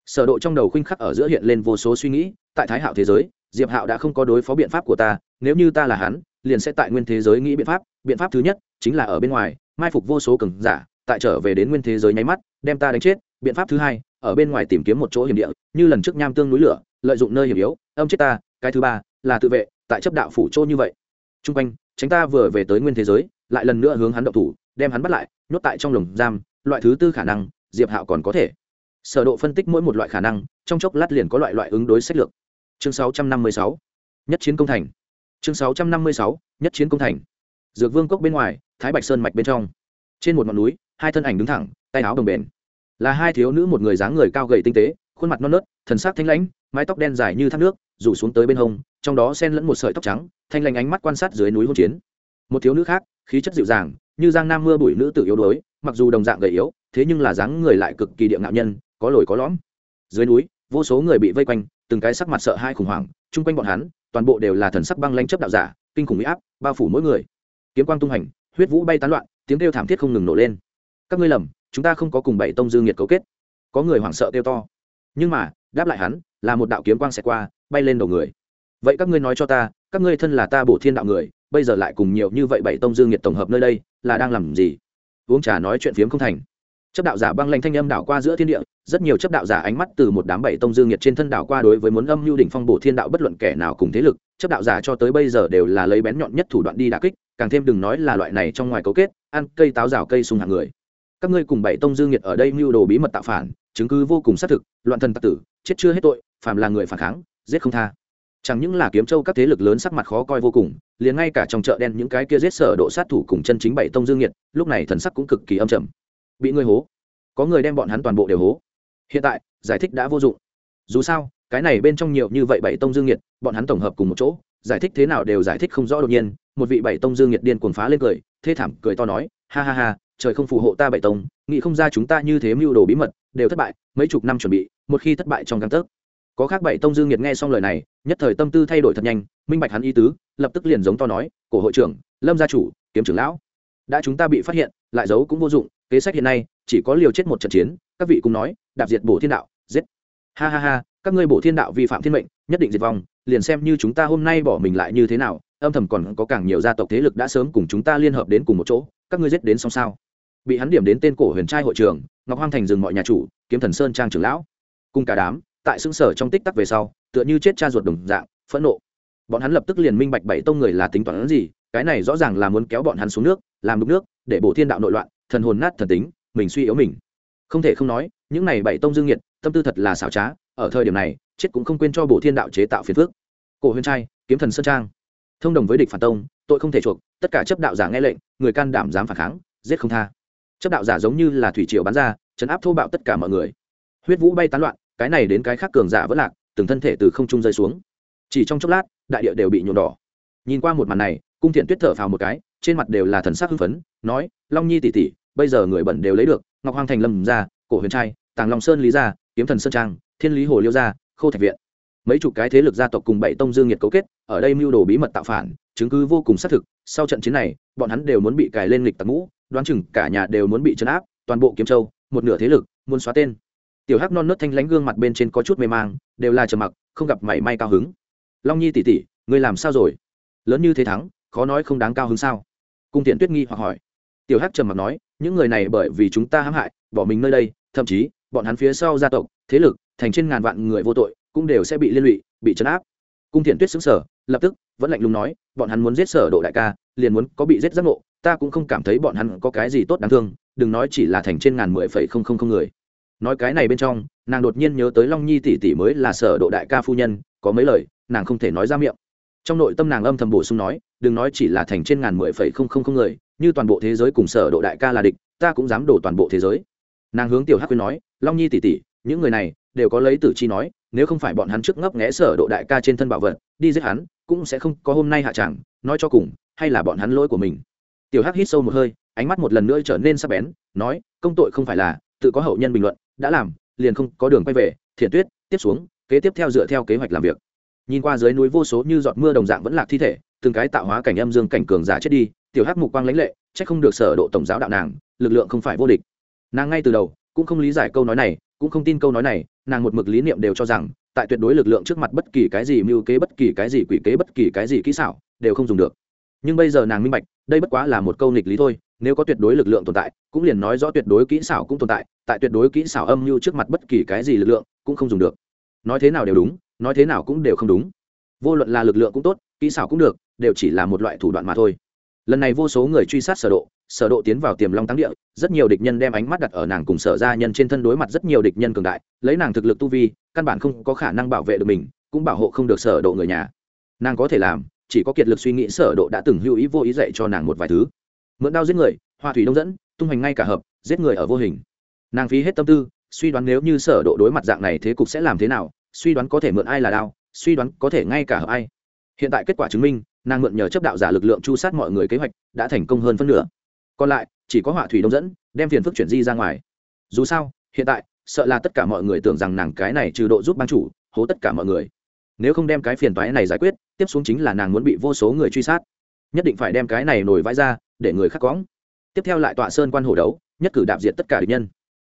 Sở độ trong đầu khuynh khắc ở giữa hiện lên vô số suy nghĩ, tại thái hạo thế giới diệp hạo đã không có đối phó biện pháp của ta, nếu như ta là hắn, liền sẽ tại nguyên thế giới nghĩ biện pháp. Biện pháp thứ nhất chính là ở bên ngoài, mai phục vô số cường giả, tại trở về đến nguyên thế giới nháy mắt, đem ta đánh chết. Biện pháp thứ hai, ở bên ngoài tìm kiếm một chỗ hiểm địa, như lần trước nham tương núi lửa, lợi dụng nơi hiểm yếu, âm chết ta. Cái thứ ba là tự vệ, tại chấp đạo phủ chỗ như vậy. T r u n g quanh, tránh ta vừa về tới nguyên thế giới, lại lần nữa hướng hắn động thủ, đem hắn bắt lại, nhốt tại trong lồng giam. Loại thứ tư khả năng, diệp hạo còn có thể. Sở độ phân tích mỗi một loại khả năng, trong chốc lát liền có loại loại ứng đối sách lược chương 656 nhất chiến công thành. Chương 656 nhất chiến công thành. Dược vương cốc bên ngoài, thái bạch sơn mạch bên trong. Trên một ngọn núi, hai thân ảnh đứng thẳng, tay áo đồng bền. Là hai thiếu nữ một người dáng người cao gầy tinh tế, khuôn mặt non nớt, thần sắc thanh lãnh, mái tóc đen dài như thác nước, rủ xuống tới bên hông, trong đó xen lẫn một sợi tóc trắng, thanh lãnh ánh mắt quan sát dưới núi hỗn chiến. Một thiếu nữ khác, khí chất dịu dàng, như giang nam mưa bụi nữ tử yếu đuối, mặc dù đồng dạng gầy yếu, thế nhưng là dáng người lại cực kỳ địa ngạo nhân, có lồi có lõm. Dưới núi, vô số người bị vây quanh từng cái sắc mặt sợ hai khủng hoảng, chung quanh bọn hắn, toàn bộ đều là thần sắc băng lãnh chấp đạo giả, kinh khủng uy áp, bao phủ mỗi người. Kiếm quang tung hành, huyết vũ bay tán loạn, tiếng kêu thảm thiết không ngừng nổ lên. Các ngươi lầm, chúng ta không có cùng bảy tông dư nghiệt cấu kết. Có người hoảng sợ kêu to. Nhưng mà, đáp lại hắn, là một đạo kiếm quang xẹt qua, bay lên đầu người. Vậy các ngươi nói cho ta, các ngươi thân là ta bổ thiên đạo người, bây giờ lại cùng nhiều như vậy bảy tông dương nhiệt tổng hợp nơi đây, là đang làm gì? Uống trà nói chuyện phiếm không thành chấp đạo giả băng lanh thanh âm đảo qua giữa thiên địa, rất nhiều chấp đạo giả ánh mắt từ một đám bảy tông dương nhiệt trên thân đảo qua đối với muốn âm mưu đỉnh phong bổ thiên đạo bất luận kẻ nào cùng thế lực, chấp đạo giả cho tới bây giờ đều là lấy bén nhọn nhất thủ đoạn đi đả kích, càng thêm đừng nói là loại này trong ngoài cấu kết, ăn cây táo rào cây sung hàng người. Các ngươi cùng bảy tông dương nhiệt ở đây mưu đồ bí mật tạo phản, chứng cứ vô cùng xác thực, loạn thần tặc tử, chết chưa hết tội, phàm là người phản kháng, giết không tha. Chẳng những là kiếm châu các thế lực lớn sắc mặt khó coi vô cùng, liền ngay cả trong chợ đen những cái kia giết sở độ sát thủ cùng chân chính bảy tông dương nhiệt, lúc này thần sắc cũng cực kỳ âm trầm bị người hố. Có người đem bọn hắn toàn bộ đều hố. Hiện tại, giải thích đã vô dụng. Dù sao, cái này bên trong nhiều như vậy bảy tông dương nhiệt bọn hắn tổng hợp cùng một chỗ, giải thích thế nào đều giải thích không rõ đột nhiên. Một vị bảy tông dương nhiệt điên cuồng phá lên cười, thê thảm cười to nói, ha ha ha, trời không phù hộ ta bảy tông, nghĩ không ra chúng ta như thế mưu đồ bí mật, đều thất bại, mấy chục năm chuẩn bị, một khi thất bại trong căng tấc. Có khác bảy tông dương nhiệt nghe xong lời này, nhất thời tâm tư thay đổi thật nhanh, minh bạch hắn ý tứ, lập tức liền giống to nói, cổ hội trưởng, lâm gia chủ, kiếm trưởng lão, đã chúng ta bị phát hiện, lại giấu cũng vô dụng kế sách hiện nay chỉ có liều chết một trận chiến, các vị cùng nói, đạp diệt bổ thiên đạo, giết. Ha ha ha, các ngươi bổ thiên đạo vi phạm thiên mệnh, nhất định diệt vong, liền xem như chúng ta hôm nay bỏ mình lại như thế nào, âm thầm còn có càng nhiều gia tộc thế lực đã sớm cùng chúng ta liên hợp đến cùng một chỗ, các ngươi giết đến xong sao? Bị hắn điểm đến tên cổ huyền trai hội trưởng, ngọc hoang thành dừng mọi nhà chủ, kiếm thần sơn trang trưởng lão. Cùng cả đám, tại xương sở trong tích tắc về sau, tựa như chết cha ruột đồng dạng, phẫn nộ. Bọn hắn lập tức liền minh bạch bảy tông người là tính toán gì, cái này rõ ràng là muốn kéo bọn hắn xuống nước, làm đục nước, để bổ thiên đạo nội loạn thần hồn nát thần tính, mình suy yếu mình. Không thể không nói, những này bảy tông dương nhiệt tâm tư thật là xảo trá, ở thời điểm này, chết cũng không quên cho bổ thiên đạo chế tạo phiền phước. Cổ huyền trai, kiếm thần sơn trang. Thông đồng với địch phản tông, tội không thể chuộc, tất cả chấp đạo giả nghe lệnh, người can đảm dám phản kháng, giết không tha. Chấp đạo giả giống như là thủy triều bắn ra chấn áp thô bạo tất cả mọi người. Huyết vũ bay tán loạn, cái này đến cái khác cường giả vẫn lạc, từng thân thể từ không trung rơi xuống. Chỉ trong chốc lát, đại địa đều bị nhuộm đỏ. Nhìn qua một màn này, cung thiện tuyết thở phào một cái trên mặt đều là thần sắc hưng phấn, nói, long nhi tỷ tỷ, bây giờ người bẩn đều lấy được, ngọc hoàng thành lâm ra, cổ huyền trai, tàng long sơn lý gia, kiếm thần sơn trang, thiên lý hồ liêu gia khâu thạch viện. Mấy chục cái thế lực gia tộc cùng bảy tông dương nhiệt cấu kết, ở đây mưu đồ bí mật tạo phản, chứng cứ vô cùng xác thực, sau trận chiến này, bọn hắn đều muốn bị cài lên lịch tặc ngũ đoán chừng cả nhà đều muốn bị chấn áp, toàn bộ kiếm châu, một nửa thế lực, muốn xóa tên. Tiểu hắc non nớt thanh lãnh gương mặt bên trên có chút mê mang, đều là trầm mặc, không gặp mảy may cao hứng. Long nhi tỷ tỷ, ngươi làm sao rồi? Lớn như thế thắng, khó nói không đáng cao hứng sao? Cung tiện tuyết nghi hoặc hỏi. Tiểu hắc trầm mặc nói, những người này bởi vì chúng ta hãm hại, bỏ mình nơi đây, thậm chí, bọn hắn phía sau gia tộc, thế lực, thành trên ngàn vạn người vô tội, cũng đều sẽ bị liên lụy, bị chấn áp. Cung thiện tuyết xứng sở lập tức, vẫn lạnh lùng nói, bọn hắn muốn giết sở độ đại ca, liền muốn có bị giết giác ngộ, ta cũng không cảm thấy bọn hắn có cái gì tốt đáng thương, đừng nói chỉ là thành trên ngàn mười phẩy không không không người. Nói cái này bên trong, nàng đột nhiên nhớ tới long nhi tỷ tỷ mới là sở độ đại ca phu nhân, có mấy lời, nàng không thể nói ra miệng. Trong nội tâm nàng âm thầm bổ sung nói đừng nói chỉ là thành trên ngàn mười phẩy không không không người, như toàn bộ thế giới cùng sở độ đại ca là địch, ta cũng dám đổ toàn bộ thế giới. Nàng hướng tiểu hắc quyên nói, long nhi tỷ tỷ, những người này đều có lấy tử chi nói, nếu không phải bọn hắn trước ngấp nghé sở độ đại ca trên thân bảo vật, đi giết hắn, cũng sẽ không có hôm nay hạ chẳng, nói cho cùng, hay là bọn hắn lỗi của mình. Tiểu hắc hít sâu một hơi, ánh mắt một lần nữa trở nên sắc bén, nói, công tội không phải là, tự có hậu nhân bình luận, đã làm, liền không có đường quay về, thiện tuyết, tiếp xuống, kế tiếp theo dựa theo kế hoạch làm việc. Nhìn qua dưới núi vô số như giọt mưa đồng dạng vẫn lạc thi thể từng cái tạo hóa cảnh âm dương cảnh cường giả chết đi, tiểu hắc mục quang lãnh lệ, chắc không được sở độ tổng giáo đạo nàng, lực lượng không phải vô địch. Nàng ngay từ đầu cũng không lý giải câu nói này, cũng không tin câu nói này, nàng một mực lý niệm đều cho rằng, tại tuyệt đối lực lượng trước mặt bất kỳ cái gì mưu kế, bất kỳ cái gì quỷ kế, bất kỳ cái gì kỹ xảo, đều không dùng được. Nhưng bây giờ nàng minh bạch, đây bất quá là một câu nghịch lý thôi, nếu có tuyệt đối lực lượng tồn tại, cũng liền nói rõ tuyệt đối kỹ xảo cũng tồn tại tại tuyệt đối kỹ xảo âm mưu trước mặt bất kỳ cái gì lực lượng cũng không dùng được. Nói thế nào đều đúng, nói thế nào cũng đều không đúng vô luận là lực lượng cũng tốt, kỹ xảo cũng được, đều chỉ là một loại thủ đoạn mà thôi. Lần này vô số người truy sát sở độ sở độ tiến vào tiềm long tăng địa, rất nhiều địch nhân đem ánh mắt đặt ở nàng cùng sở gia nhân trên thân đối mặt rất nhiều địch nhân cường đại, lấy nàng thực lực tu vi, căn bản không có khả năng bảo vệ được mình, cũng bảo hộ không được sở độ người nhà. Nàng có thể làm, chỉ có kiệt lực suy nghĩ sở độ đã từng hữu ý vô ý dạy cho nàng một vài thứ. Mượn đao giết người, hoa thủy đông dẫn, tung hành ngay cả hợp, giết người ở vô hình. Nàng phí hết tâm tư, suy đoán nếu như sở độ đối mặt dạng này thế cục sẽ làm thế nào, suy đoán có thể mượn ai là đao suy đoán có thể ngay cả hợp ai. Hiện tại kết quả chứng minh, nàng mượn nhờ chấp đạo giả lực lượng chu sát mọi người kế hoạch, đã thành công hơn phân nửa. Còn lại, chỉ có họa thủy đông dẫn, đem phiền phức chuyển di ra ngoài. Dù sao, hiện tại, sợ là tất cả mọi người tưởng rằng nàng cái này trừ độ giúp ban chủ, hố tất cả mọi người. Nếu không đem cái phiền toái này giải quyết, tiếp xuống chính là nàng muốn bị vô số người truy sát. Nhất định phải đem cái này nổi vãi ra, để người khác cóng tiếp theo lại tọa sơn quan hổ đấu, nhất cử đạp diện tất cả địch nhân.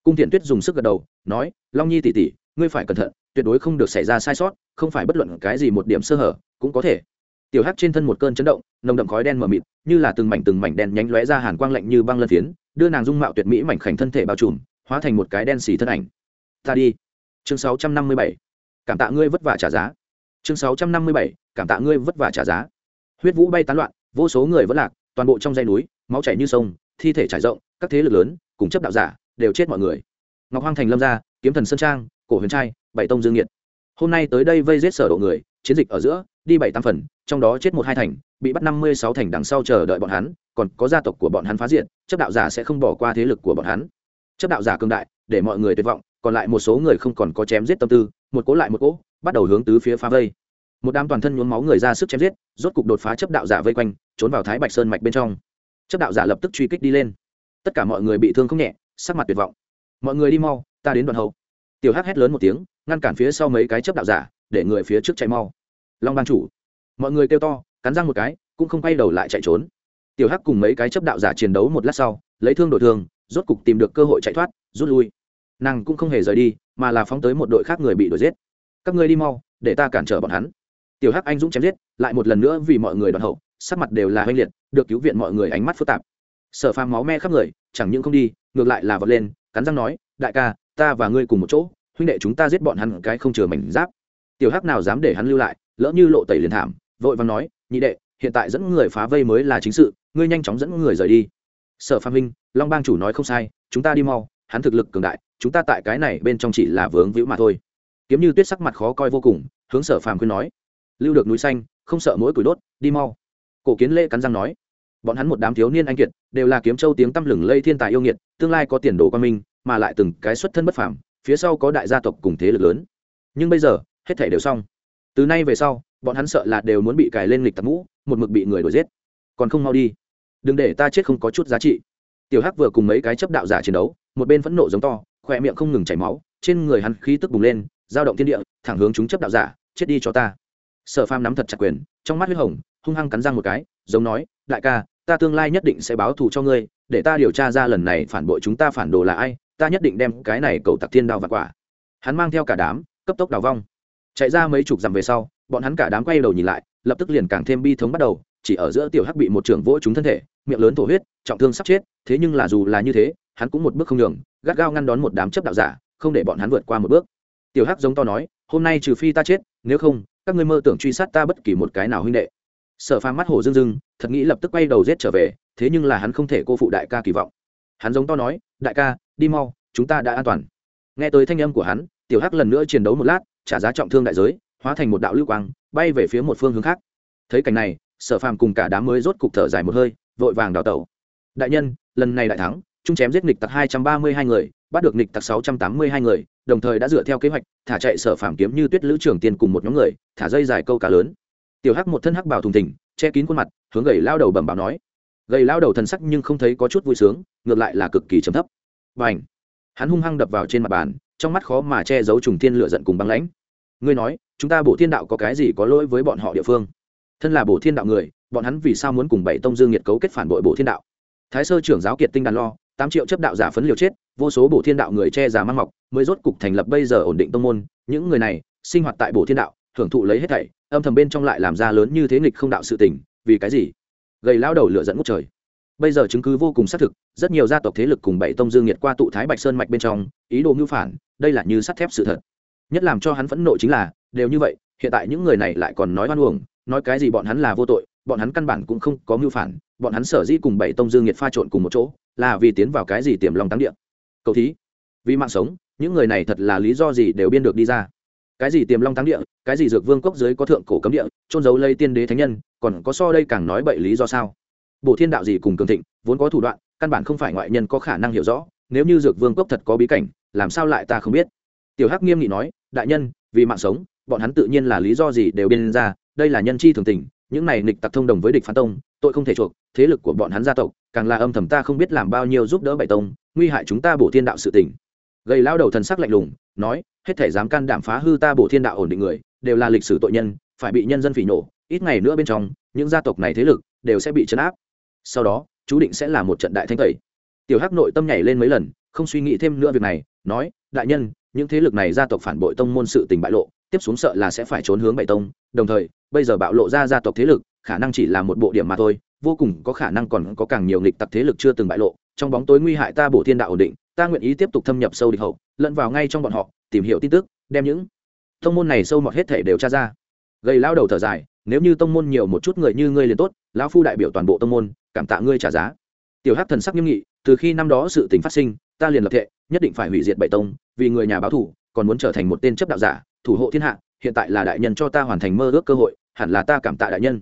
Cung thiện tuyết dùng sức gật đầu, nói, long nhi tỷ tỷ, ngươi phải cẩn thận, tuyệt đối không được xảy ra sai sót không phải bất luận cái gì một điểm sơ hở, cũng có thể. Tiểu hắc trên thân một cơn chấn động, nồng đậm khói đen mờ mịt, như là từng mảnh từng mảnh đen nhánh lóe ra hàn quang lạnh như băng lân phiến, đưa nàng dung mạo tuyệt mỹ mảnh khảnh thân thể bao trùm, hóa thành một cái đen xì thân ảnh. Ta đi. Chương 657. cảm tạ ngươi vất vả trả giá. Chương 657. cảm tạ ngươi vất vả trả giá. Huyết vũ bay tán loạn, vô số người vẫn lạc, toàn bộ trong dây núi, máu chảy như sông, thi thể trải rộng, các thế lực lớn, cùng chấp đạo giả, đều chết mọi người. Ngọc hoang thành lâm gia, kiếm thần sơn trang, cổ huyền trai, bảy tông dương nhiệt hôm nay tới đây vây giết sở độ người, chiến dịch ở giữa, đi bảy tam phần, trong đó chết một hai thành, bị bắt năm mươi sáu thành đằng sau chờ đợi bọn hắn, còn có gia tộc của bọn hắn phá diện chấp đạo giả sẽ không bỏ qua thế lực của bọn hắn. Chấp đạo giả cường đại, để mọi người tuyệt vọng, còn lại một số người không còn có chém giết tâm tư, một cố lại một cố, bắt đầu hướng tứ phía phá vây. Một đám toàn thân nhuốm máu người ra sức chém giết, rốt cục đột phá chấp đạo giả vây quanh, trốn vào thái bạch sơn mạch bên trong. Chấp đạo giả lập tức truy kích đi lên. Tất cả mọi người bị thương không nhẹ, sắc mặt tuyệt vọng. Mọi người đi mau, ta đến đoạn hậu. Tiểu hắc hét lớn một tiếng ngăn cản phía sau mấy cái chấp đạo giả, để người phía trước chạy mau. Long ban chủ, mọi người kêu to, cắn răng một cái, cũng không quay đầu lại chạy trốn. Tiểu hắc cùng mấy cái chấp đạo giả chiến đấu một lát sau, lấy thương đổi thương, rốt cục tìm được cơ hội chạy thoát, rút lui. Nàng cũng không hề rời đi, mà là phóng tới một đội khác người bị đuổi giết. Các ngươi đi mau, để ta cản trở bọn hắn. Tiểu hắc anh dũng chém giết, lại một lần nữa vì mọi người đoàn hậu, sắc mặt đều là oanh liệt, được cứu viện mọi người ánh mắt phức tạp. Sở phàm máu me khắp người, chẳng những không đi, ngược lại là vật lên, cắn răng nói, đại ca, ta và ngươi cùng một chỗ huynh đệ chúng ta giết bọn hắn cái không chừa mảnh giáp. Tiểu hắc nào dám để hắn lưu lại, lỡ như lộ tẩy liền thảm, vội vàng nói, nhị đệ, hiện tại dẫn người phá vây mới là chính sự, ngươi nhanh chóng dẫn người rời đi. Sở phạm huynh long bang chủ nói không sai, chúng ta đi mau, hắn thực lực cường đại, chúng ta tại cái này bên trong chỉ là vướng víu mà thôi. Kiếm như tuyết sắc mặt khó coi vô cùng, hướng sở phàm khuyên nói, lưu được núi xanh, không sợ mỗi củi đốt, đi mau. Cổ kiến lễ cắn răng nói, bọn hắn một đám thiếu niên anh kiệt, đều là kiếm châu tiếng tăm lừng lây thiên tài yêu nghiệt, tương lai có tiền đồ quan minh, mà lại từng cái xuất thân bất phàm phía sau có đại gia tộc cùng thế lực lớn. Nhưng bây giờ, hết thể đều xong. Từ nay về sau, bọn hắn sợ là đều muốn bị cài lên lịch tặc mũ, một mực bị người đuổi giết. Còn không mau đi. Đừng để ta chết không có chút giá trị. Tiểu hắc vừa cùng mấy cái chấp đạo giả chiến đấu, một bên phẫn nộ giống to, khỏe miệng không ngừng chảy máu, trên người hắn khí tức bùng lên dao động thiên địa, thẳng hướng chúng chấp đạo giả, chết đi cho ta. Sở pham nắm thật chặt quyền, trong mắt huyết hồng, hung hăng cắn răng một cái, giống nói, đại ca, ta tương lai nhất định sẽ báo thù cho ngươi, để ta điều tra ra lần này phản bội chúng ta phản đồ là ai ta nhất định đem cái này cầu tặc thiên đao và quả. Hắn mang theo cả đám, cấp tốc đào vong. Chạy ra mấy chục dặm về sau, bọn hắn cả đám quay đầu nhìn lại, lập tức liền càng thêm bi thống bắt đầu, chỉ ở giữa tiểu hắc bị một trưởng vỗ trúng thân thể, miệng lớn thổ huyết, trọng thương sắp chết, thế nhưng là dù là như thế, hắn cũng một bước không đường gắt gao ngăn đón một đám chấp đạo giả, không để bọn hắn vượt qua một bước. Tiểu hắc giống to nói, hôm nay trừ phi ta chết, nếu không, các ngươi mơ tưởng truy sát ta bất kỳ một cái nào huynh đệ. Sở phàm mắt hồ dưng dưng thật nghĩ lập tức quay đầu giết trở về, thế nhưng là hắn không thể cô phụ đại ca kỳ vọng. Hắn giống to nói, đại ca đi mau, chúng ta đã an toàn. Nghe tới thanh âm của hắn, tiểu hắc lần nữa chiến đấu một lát, trả giá trọng thương đại giới, hóa thành một đạo lưu quang, bay về phía một phương hướng khác. Thấy cảnh này, sở phàm cùng cả đám mới rốt cục thở dài một hơi, vội vàng đào tẩu. Đại nhân, lần này đại thắng trung chém giết nghịch tặc hai trăm ba mươi hai người, bắt được nghịch tặc sáu trăm tám mươi hai người, đồng thời đã dựa theo kế hoạch, thả chạy sở phàm kiếm như tuyết lữ trưởng tiền cùng một nhóm người, thả dây dài câu cá lớn. Tiểu hắc một thân hắc bảo thùng thỉnh che kín khuôn mặt, hướng gầy lao đầu bẩm báo nói. Gầy lao đầu thần sắc nhưng không thấy có chút vui sướng, ngược lại là cực kỳ trầm thấp và ảnh. Hắn hung hăng đập vào trên mặt bàn, trong mắt khó mà che giấu trùng thiên lựa giận cùng băng lãnh. Ngươi nói, chúng ta bổ thiên đạo có cái gì có lỗi với bọn họ địa phương? Thân là bổ thiên đạo người, bọn hắn vì sao muốn cùng bảy tông dương nhiệt cấu kết phản bội bổ thiên đạo? Thái sơ trưởng giáo kiệt tinh đàn lo, tám triệu chấp đạo giả phấn liều chết, vô số bổ thiên đạo người che giả mang mọc, mới rốt cục thành lập bây giờ ổn định tông môn. Những người này, sinh hoạt tại bổ thiên đạo, hưởng thụ lấy hết thảy, âm thầm bên trong lại làm ra lớn như thế nghịch không đạo sự tình, vì cái gì? Gầy lao đầu lửa dẫn ngút trời bây giờ chứng cứ vô cùng xác thực, rất nhiều gia tộc thế lực cùng bảy tông dương nhiệt qua tụ thái bạch sơn mạch bên trong, ý đồ mưu phản, đây là như sắt thép sự thật. Nhất làm cho hắn phẫn nộ chính là, đều như vậy, hiện tại những người này lại còn nói hoan uổng, nói cái gì bọn hắn là vô tội, bọn hắn căn bản cũng không có mưu phản, bọn hắn sở dĩ cùng bảy tông dương nhiệt pha trộn cùng một chỗ, là vì tiến vào cái gì tiềm lòng táng địa. Cầu thí, vì mạng sống, những người này thật là lý do gì đều biên được đi ra. Cái gì tiềm long táng địa, cái gì dược vương cốc dưới có thượng cổ cấm địa trôn giấu lây tiên đế thánh nhân, còn có so đây càng nói bậy lý do sao? Bộ thiên đạo gì cùng cường thịnh, vốn có thủ đoạn, căn bản không phải ngoại nhân có khả năng hiểu rõ, nếu như dược vương cốc thật có bí cảnh, làm sao lại ta không biết? Tiểu hắc nghiêm nghị nói, đại nhân, vì mạng sống, bọn hắn tự nhiên là lý do gì đều biên ra, đây là nhân chi thường tình, những này nghịch tặc thông đồng với địch phán tông, tội không thể chuộc, thế lực của bọn hắn gia tộc, càng là âm thầm ta không biết làm bao nhiêu giúp đỡ bảy tông, nguy hại chúng ta bổ thiên đạo sự tình. Gây lao đầu thần sắc lạnh lùng, nói, hết thể dám can đảm phá hư ta bổ thiên đạo ổn định người, đều là lịch sử tội nhân, phải bị nhân dân phỉ nổ, ít ngày nữa bên trong, những gia tộc này thế lực đều sẽ bị chấn áp sau đó, chú định sẽ là một trận đại thanh tẩy. Tiểu hắc nội tâm nhảy lên mấy lần, không suy nghĩ thêm nữa việc này, nói, đại nhân, những thế lực này gia tộc phản bội tông môn sự tình bại lộ, tiếp xuống sợ là sẽ phải trốn hướng bảy tông, đồng thời, bây giờ bạo lộ ra gia tộc thế lực, khả năng chỉ là một bộ điểm mà thôi, vô cùng có khả năng còn có càng nhiều nghịch tặc thế lực chưa từng bại lộ, trong bóng tối nguy hại ta bổ thiên đạo ổn định, ta nguyện ý tiếp tục thâm nhập sâu địch hậu, lẫn vào ngay trong bọn họ, tìm hiểu tin tức, đem những tông môn này sâu mọt hết thể đều tra ra. Gây lao đầu thở dài, nếu như tông môn nhiều một chút người như ngươi liền tốt, lão phu đại biểu toàn bộ tông môn cảm tạ ngươi trả giá. Tiểu hắc thần sắc nghiêm nghị, từ khi năm đó sự tình phát sinh, ta liền lập thệ, nhất định phải hủy diệt bảy tông, vì người nhà báo thủ, còn muốn trở thành một tên chấp đạo giả, thủ hộ thiên hạ, hiện tại là đại nhân cho ta hoàn thành mơ ước cơ hội, hẳn là ta cảm tạ đại nhân.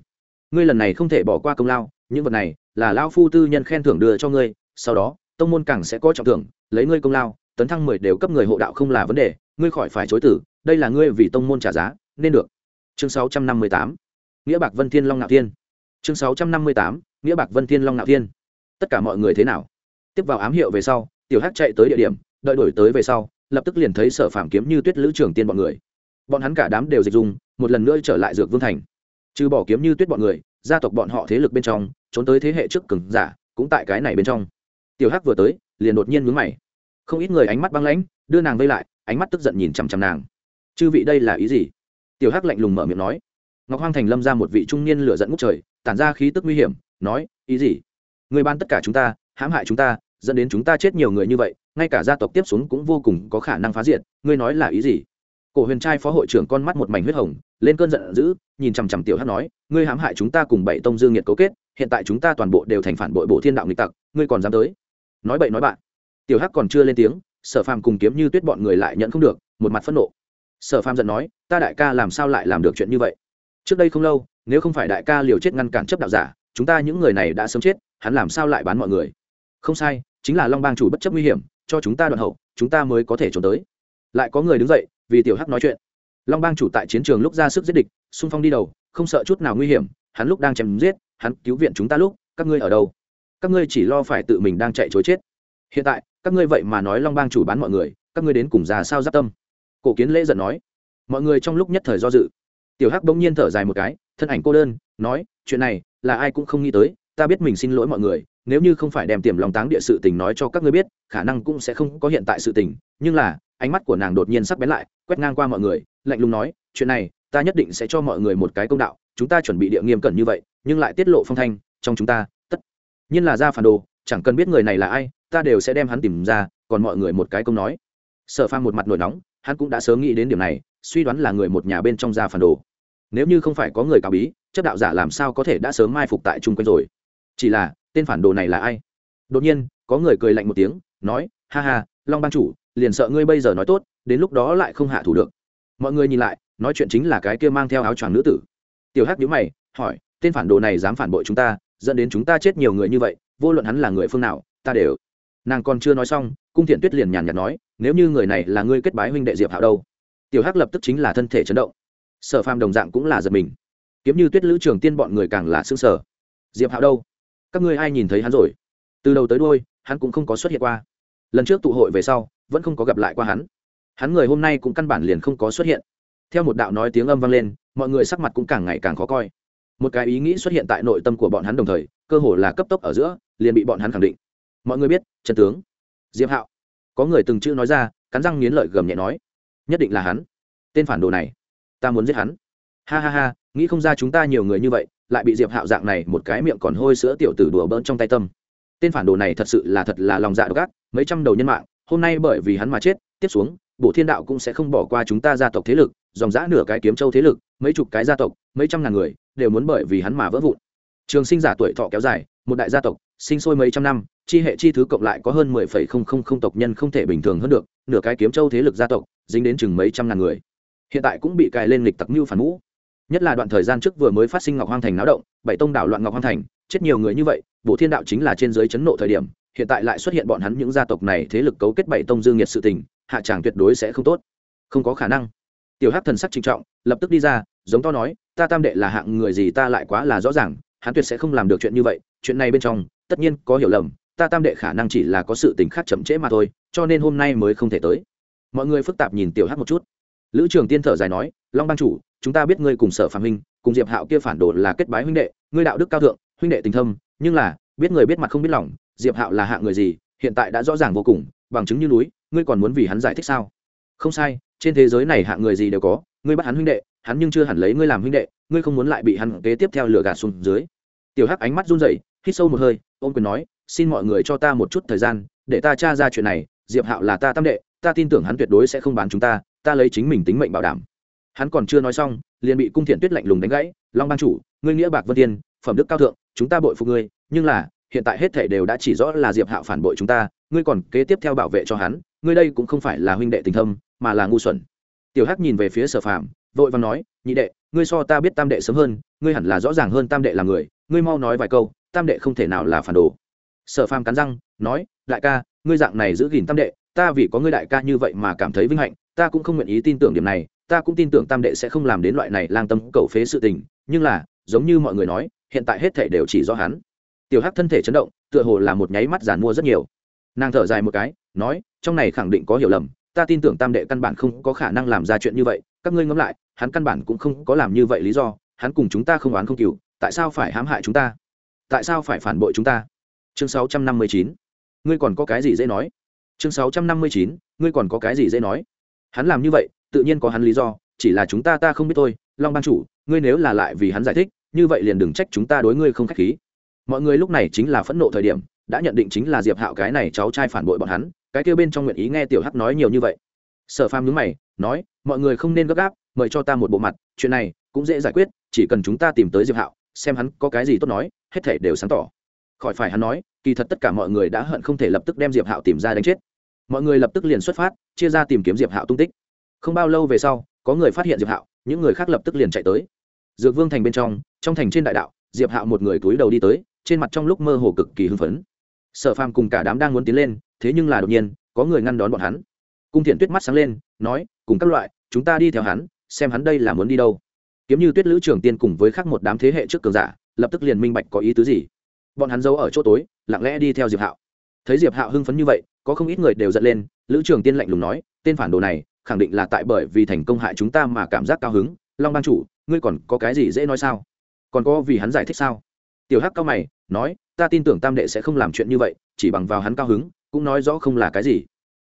Ngươi lần này không thể bỏ qua công lao, những vật này là lao phu tư nhân khen thưởng đưa cho ngươi, sau đó, tông môn càng sẽ có trọng thưởng, lấy ngươi công lao, tấn thăng mười đều cấp người hộ đạo không là vấn đề, ngươi khỏi phải chối tử đây là ngươi vì tông môn trả giá, nên được. Chương sáu trăm năm mươi tám. Nghĩa bạc vân thiên long ngạo thiên. Chương sáu trăm năm mươi tám nghĩa bạc vân thiên long nạo thiên. Tất cả mọi người thế nào? Tiếp vào ám hiệu về sau, tiểu hắc chạy tới địa điểm, đợi đổi tới về sau, lập tức liền thấy sở phạm kiếm như tuyết lữ trưởng tiên bọn người. Bọn hắn cả đám đều dịch dùng một lần nữa trở lại dược vương thành. Trừ bỏ kiếm như tuyết bọn người, gia tộc bọn họ thế lực bên trong, trốn tới thế hệ trước cừng giả, cũng tại cái này bên trong. Tiểu hắc vừa tới, liền đột nhiên mướn mày. Không ít người ánh mắt băng lãnh, đưa nàng vây lại, ánh mắt tức giận nhìn chằm chằm nàng. Chư vị đây là ý gì? Tiểu hắc lạnh lùng mở miệng nói. Ngọc hoang thành lâm ra một vị trung niên lửa dẫn ngút trời, tản ra khí tức nguy hiểm nói, ý gì? Người ban tất cả chúng ta, hãm hại chúng ta, dẫn đến chúng ta chết nhiều người như vậy, ngay cả gia tộc tiếp xuống cũng vô cùng có khả năng phá diệt, ngươi nói là ý gì? Cổ huyền trai phó hội trưởng con mắt một mảnh huyết hồng, lên cơn giận dữ, nhìn chằm chằm tiểu hắc nói, ngươi hãm hại chúng ta cùng bảy tông dương nhiệt cấu kết, hiện tại chúng ta toàn bộ đều thành phản bội bộ thiên đạo nghịch tặc, ngươi còn dám tới? Nói bậy nói bạn. Tiểu hắc còn chưa lên tiếng, sở phàm cùng kiếm như tuyết bọn người lại nhận không được, một mặt phẫn nộ. Sở phàm giận nói, ta đại ca làm sao lại làm được chuyện như vậy? Trước đây không lâu, nếu không phải đại ca liều chết ngăn cản chấp đạo giả chúng ta những người này đã sớm chết, hắn làm sao lại bán mọi người? Không sai, chính là long bang chủ bất chấp nguy hiểm, cho chúng ta đoạn hậu, chúng ta mới có thể trốn tới. Lại có người đứng dậy, vì tiểu hắc nói chuyện. Long bang chủ tại chiến trường lúc ra sức giết địch, xung phong đi đầu, không sợ chút nào nguy hiểm, hắn lúc đang chém giết, hắn cứu viện chúng ta lúc, các ngươi ở đâu? Các ngươi chỉ lo phải tự mình đang chạy chối chết. Hiện tại, các ngươi vậy mà nói long bang chủ bán mọi người, các ngươi đến cùng già sao giáp tâm? Cổ kiến lễ giận nói. Mọi người trong lúc nhất thời do dự. Tiểu hắc bỗng nhiên thở dài một cái, thân ảnh cô đơn, nói, chuyện này là ai cũng không nghĩ tới, ta biết mình xin lỗi mọi người, nếu như không phải đem tiềm lòng táng địa sự tình nói cho các ngươi biết, khả năng cũng sẽ không có hiện tại sự tình, nhưng là, ánh mắt của nàng đột nhiên sắc bén lại, quét ngang qua mọi người, lạnh lùng nói, chuyện này, ta nhất định sẽ cho mọi người một cái công đạo, chúng ta chuẩn bị địa nghiêm cẩn như vậy, nhưng lại tiết lộ phong thanh, trong chúng ta, tất nhiên là ra phản đồ, chẳng cần biết người này là ai, ta đều sẽ đem hắn tìm ra, còn mọi người một cái công nói. Sở phang một mặt nổi nóng, hắn cũng đã sớm nghĩ đến điểm này, suy đoán là người một nhà bên trong ra phản đồ. Nếu như không phải có người cáo bí chấp đạo giả làm sao có thể đã sớm mai phục tại chung quanh rồi? Chỉ là, tên phản đồ này là ai? Đột nhiên, có người cười lạnh một tiếng, nói, ha ha, long ban chủ, liền sợ ngươi bây giờ nói tốt, đến lúc đó lại không hạ thủ được. Mọi người nhìn lại, nói chuyện chính là cái kia mang theo áo choàng nữ tử. Tiểu hắc nhíu mày, hỏi, tên phản đồ này dám phản bội chúng ta, dẫn đến chúng ta chết nhiều người như vậy, vô luận hắn là người phương nào, ta đều nàng còn chưa nói xong, cung thiện tuyết liền nhàn nhạt nói, nếu như người này là ngươi kết bái huynh đệ diệp hạo đâu? Tiểu hắc lập tức chính là thân thể chấn động. Sở phàm đồng dạng cũng là giật mình kiếm như tuyết lữ trường tiên bọn người càng là xương sở diệp hạo đâu? Các ngươi ai nhìn thấy hắn rồi? Từ đầu tới đôi hắn cũng không có xuất hiện qua. Lần trước tụ hội về sau, vẫn không có gặp lại qua hắn. Hắn người hôm nay cũng căn bản liền không có xuất hiện. Theo một đạo nói tiếng âm vang lên, mọi người sắc mặt cũng càng ngày càng khó coi. Một cái ý nghĩ xuất hiện tại nội tâm của bọn hắn đồng thời, cơ hồ là cấp tốc ở giữa, liền bị bọn hắn khẳng định. Mọi người biết trần tướng. Diệp hạo. Có người từng chữ nói ra, cắn răng nghiến lợi gầm nhẹ nói. Nhất định là hắn. Tên phản đồ này. Ta muốn giết hắn. Ha ha ha nghĩ không ra chúng ta nhiều người như vậy, lại bị diệp hạo dạng này một cái miệng còn hôi sữa tiểu tử đùa bỡn trong tay tâm. Tên phản đồ này thật sự là thật là lòng dạ độc ác, mấy trăm đầu nhân mạng, hôm nay bởi vì hắn mà chết, tiếp xuống, bộ thiên đạo cũng sẽ không bỏ qua chúng ta gia tộc thế lực, dòng dã nửa cái kiếm châu thế lực, mấy chục cái gia tộc, mấy trăm ngàn người, đều muốn bởi vì hắn mà vỡ vụn. Trường sinh giả tuổi thọ kéo dài, một đại gia tộc, sinh sôi mấy trăm năm, chi hệ chi thứ cộng lại có hơn mười phẩy không không không tộc nhân không thể bình thường hơn được, nửa cái kiếm châu thế lực gia tộc, dính đến chừng mấy trăm ngàn người. Hiện tại cũng bị cài lên lịch tặc mưu phản ngũ nhất là đoạn thời gian trước vừa mới phát sinh ngọc hoang thành náo động, bảy tông đảo loạn ngọc hoang thành, chết nhiều người như vậy bộ thiên đạo chính là trên giới chấn nộ thời điểm, hiện tại lại xuất hiện bọn hắn những gia tộc này thế lực cấu kết bảy tông dương nhiệt sự tình, hạ tràng tuyệt đối sẽ không tốt. Không có khả năng. Tiểu hắc thần sắc trinh trọng, lập tức đi ra, giống to nói, ta tam đệ là hạng người gì ta lại quá là rõ ràng, hắn tuyệt sẽ không làm được chuyện như vậy, chuyện này bên trong, tất nhiên có hiểu lầm, ta tam đệ khả năng chỉ là có sự tình khác chậm trễ mà thôi, cho nên hôm nay mới không thể tới. Mọi người phức tạp nhìn tiểu hắc một chút. Lữ trường tiên thở dài nói long ban chủ, chúng ta biết ngươi cùng sở phạm huynh cùng diệp hạo kia phản đồ là kết bái huynh đệ, ngươi đạo đức cao thượng, huynh đệ tình thâm, nhưng là, biết người biết mặt không biết lòng, diệp hạo là hạng người gì, hiện tại đã rõ ràng vô cùng, bằng chứng như núi, ngươi còn muốn vì hắn giải thích sao? Không sai, trên thế giới này hạng người gì đều có, ngươi bắt hắn huynh đệ, hắn nhưng chưa hẳn lấy ngươi làm huynh đệ, ngươi không muốn lại bị hắn kế tiếp theo lửa gạt xuống dưới. Tiểu hắc ánh mắt run rẩy, hít sâu một hơi, ôm quyền nói, xin mọi người cho ta một chút thời gian, để ta tra ra chuyện này, diệp hạo là ta tam đệ, ta tin tưởng hắn tuyệt đối sẽ không bán chúng ta ta lấy chính mình tính mệnh bảo đảm hắn còn chưa nói xong, liền bị cung thiện tuyết lạnh lùng đánh gãy. Long ban chủ, ngươi nghĩa bạc vân tiên, phẩm đức cao thượng, chúng ta bội phục ngươi, nhưng là, hiện tại hết thể đều đã chỉ rõ là diệp hạo phản bội chúng ta, ngươi còn kế tiếp theo bảo vệ cho hắn, ngươi đây cũng không phải là huynh đệ tình thâm, mà là ngu xuẩn. Tiểu hắc nhìn về phía sở phạm vội vàng nói, nhị đệ, ngươi so ta biết tam đệ sớm hơn, ngươi hẳn là rõ ràng hơn tam đệ là người, ngươi mau nói vài câu, tam đệ không thể nào là phản đồ. Sở phàm cắn răng, nói, đại ca, ngươi dạng này giữ gìn tam đệ, ta vì có ngươi đại ca như vậy mà cảm thấy vinh hạnh ta cũng không nguyện ý tin tưởng điểm này, ta cũng tin tưởng tam đệ sẽ không làm đến loại này lang tâm cầu phế sự tình, nhưng là, giống như mọi người nói, hiện tại hết thể đều chỉ do hắn. Tiểu hắc thân thể chấn động, tựa hồ là một nháy mắt giàn mua rất nhiều. Nàng thở dài một cái, nói, trong này khẳng định có hiểu lầm, ta tin tưởng tam đệ căn bản không có khả năng làm ra chuyện như vậy, các ngươi ngẫm lại, hắn căn bản cũng không có làm như vậy lý do, hắn cùng chúng ta không oán không cừu, tại sao phải hãm hại chúng ta? Tại sao phải phản bội chúng ta? Chương 659. ngươi còn có cái gì dễ nói? Chương 659. ngươi còn có cái gì dễ nói? Hắn làm như vậy, tự nhiên có hắn lý do, chỉ là chúng ta ta không biết thôi. Long ban chủ, ngươi nếu là lại vì hắn giải thích, như vậy liền đừng trách chúng ta đối ngươi không khách khí. Mọi người lúc này chính là phẫn nộ thời điểm, đã nhận định chính là diệp hạo cái này cháu trai phản bội bọn hắn, cái kêu bên trong nguyện ý nghe tiểu hắc nói nhiều như vậy. Sở phàm nhúng mày, nói, mọi người không nên gấp gáp, mời cho ta một bộ mặt, chuyện này cũng dễ giải quyết, chỉ cần chúng ta tìm tới diệp hạo, xem hắn có cái gì tốt nói, hết thể đều sáng tỏ. Khỏi phải hắn nói, kỳ thật tất cả mọi người đã hận không thể lập tức đem diệp hạo tìm ra đánh chết mọi người lập tức liền xuất phát, chia ra tìm kiếm diệp hạo tung tích. Không bao lâu về sau, có người phát hiện diệp hạo, những người khác lập tức liền chạy tới. Dược vương thành bên trong trong thành trên đại đạo, diệp hạo một người túi đầu đi tới, trên mặt trong lúc mơ hồ cực kỳ hưng phấn. Sở phàm cùng cả đám đang muốn tiến lên, thế nhưng là đột nhiên, có người ngăn đón bọn hắn. Cung thiện tuyết mắt sáng lên, nói, cùng các loại, chúng ta đi theo hắn, xem hắn đây là muốn đi đâu. Kiếm như tuyết, lữ trưởng tiên cùng với khác một đám thế hệ trước cường giả, lập tức liền minh bạch có ý tứ gì. Bọn hắn giấu ở chỗ tối, lặng lẽ đi theo diệp hạo. Thấy diệp hạo hưng phấn như vậy có không ít người đều giận lên, lữ trường tiên lạnh lùng nói, tên phản đồ này, khẳng định là tại bởi vì thành công hại chúng ta mà cảm giác cao hứng. Long ban chủ, ngươi còn có cái gì dễ nói sao? Còn có vì hắn giải thích sao? Tiểu hắc cao mày, nói, ta tin tưởng tam đệ sẽ không làm chuyện như vậy, chỉ bằng vào hắn cao hứng, cũng nói rõ không là cái gì.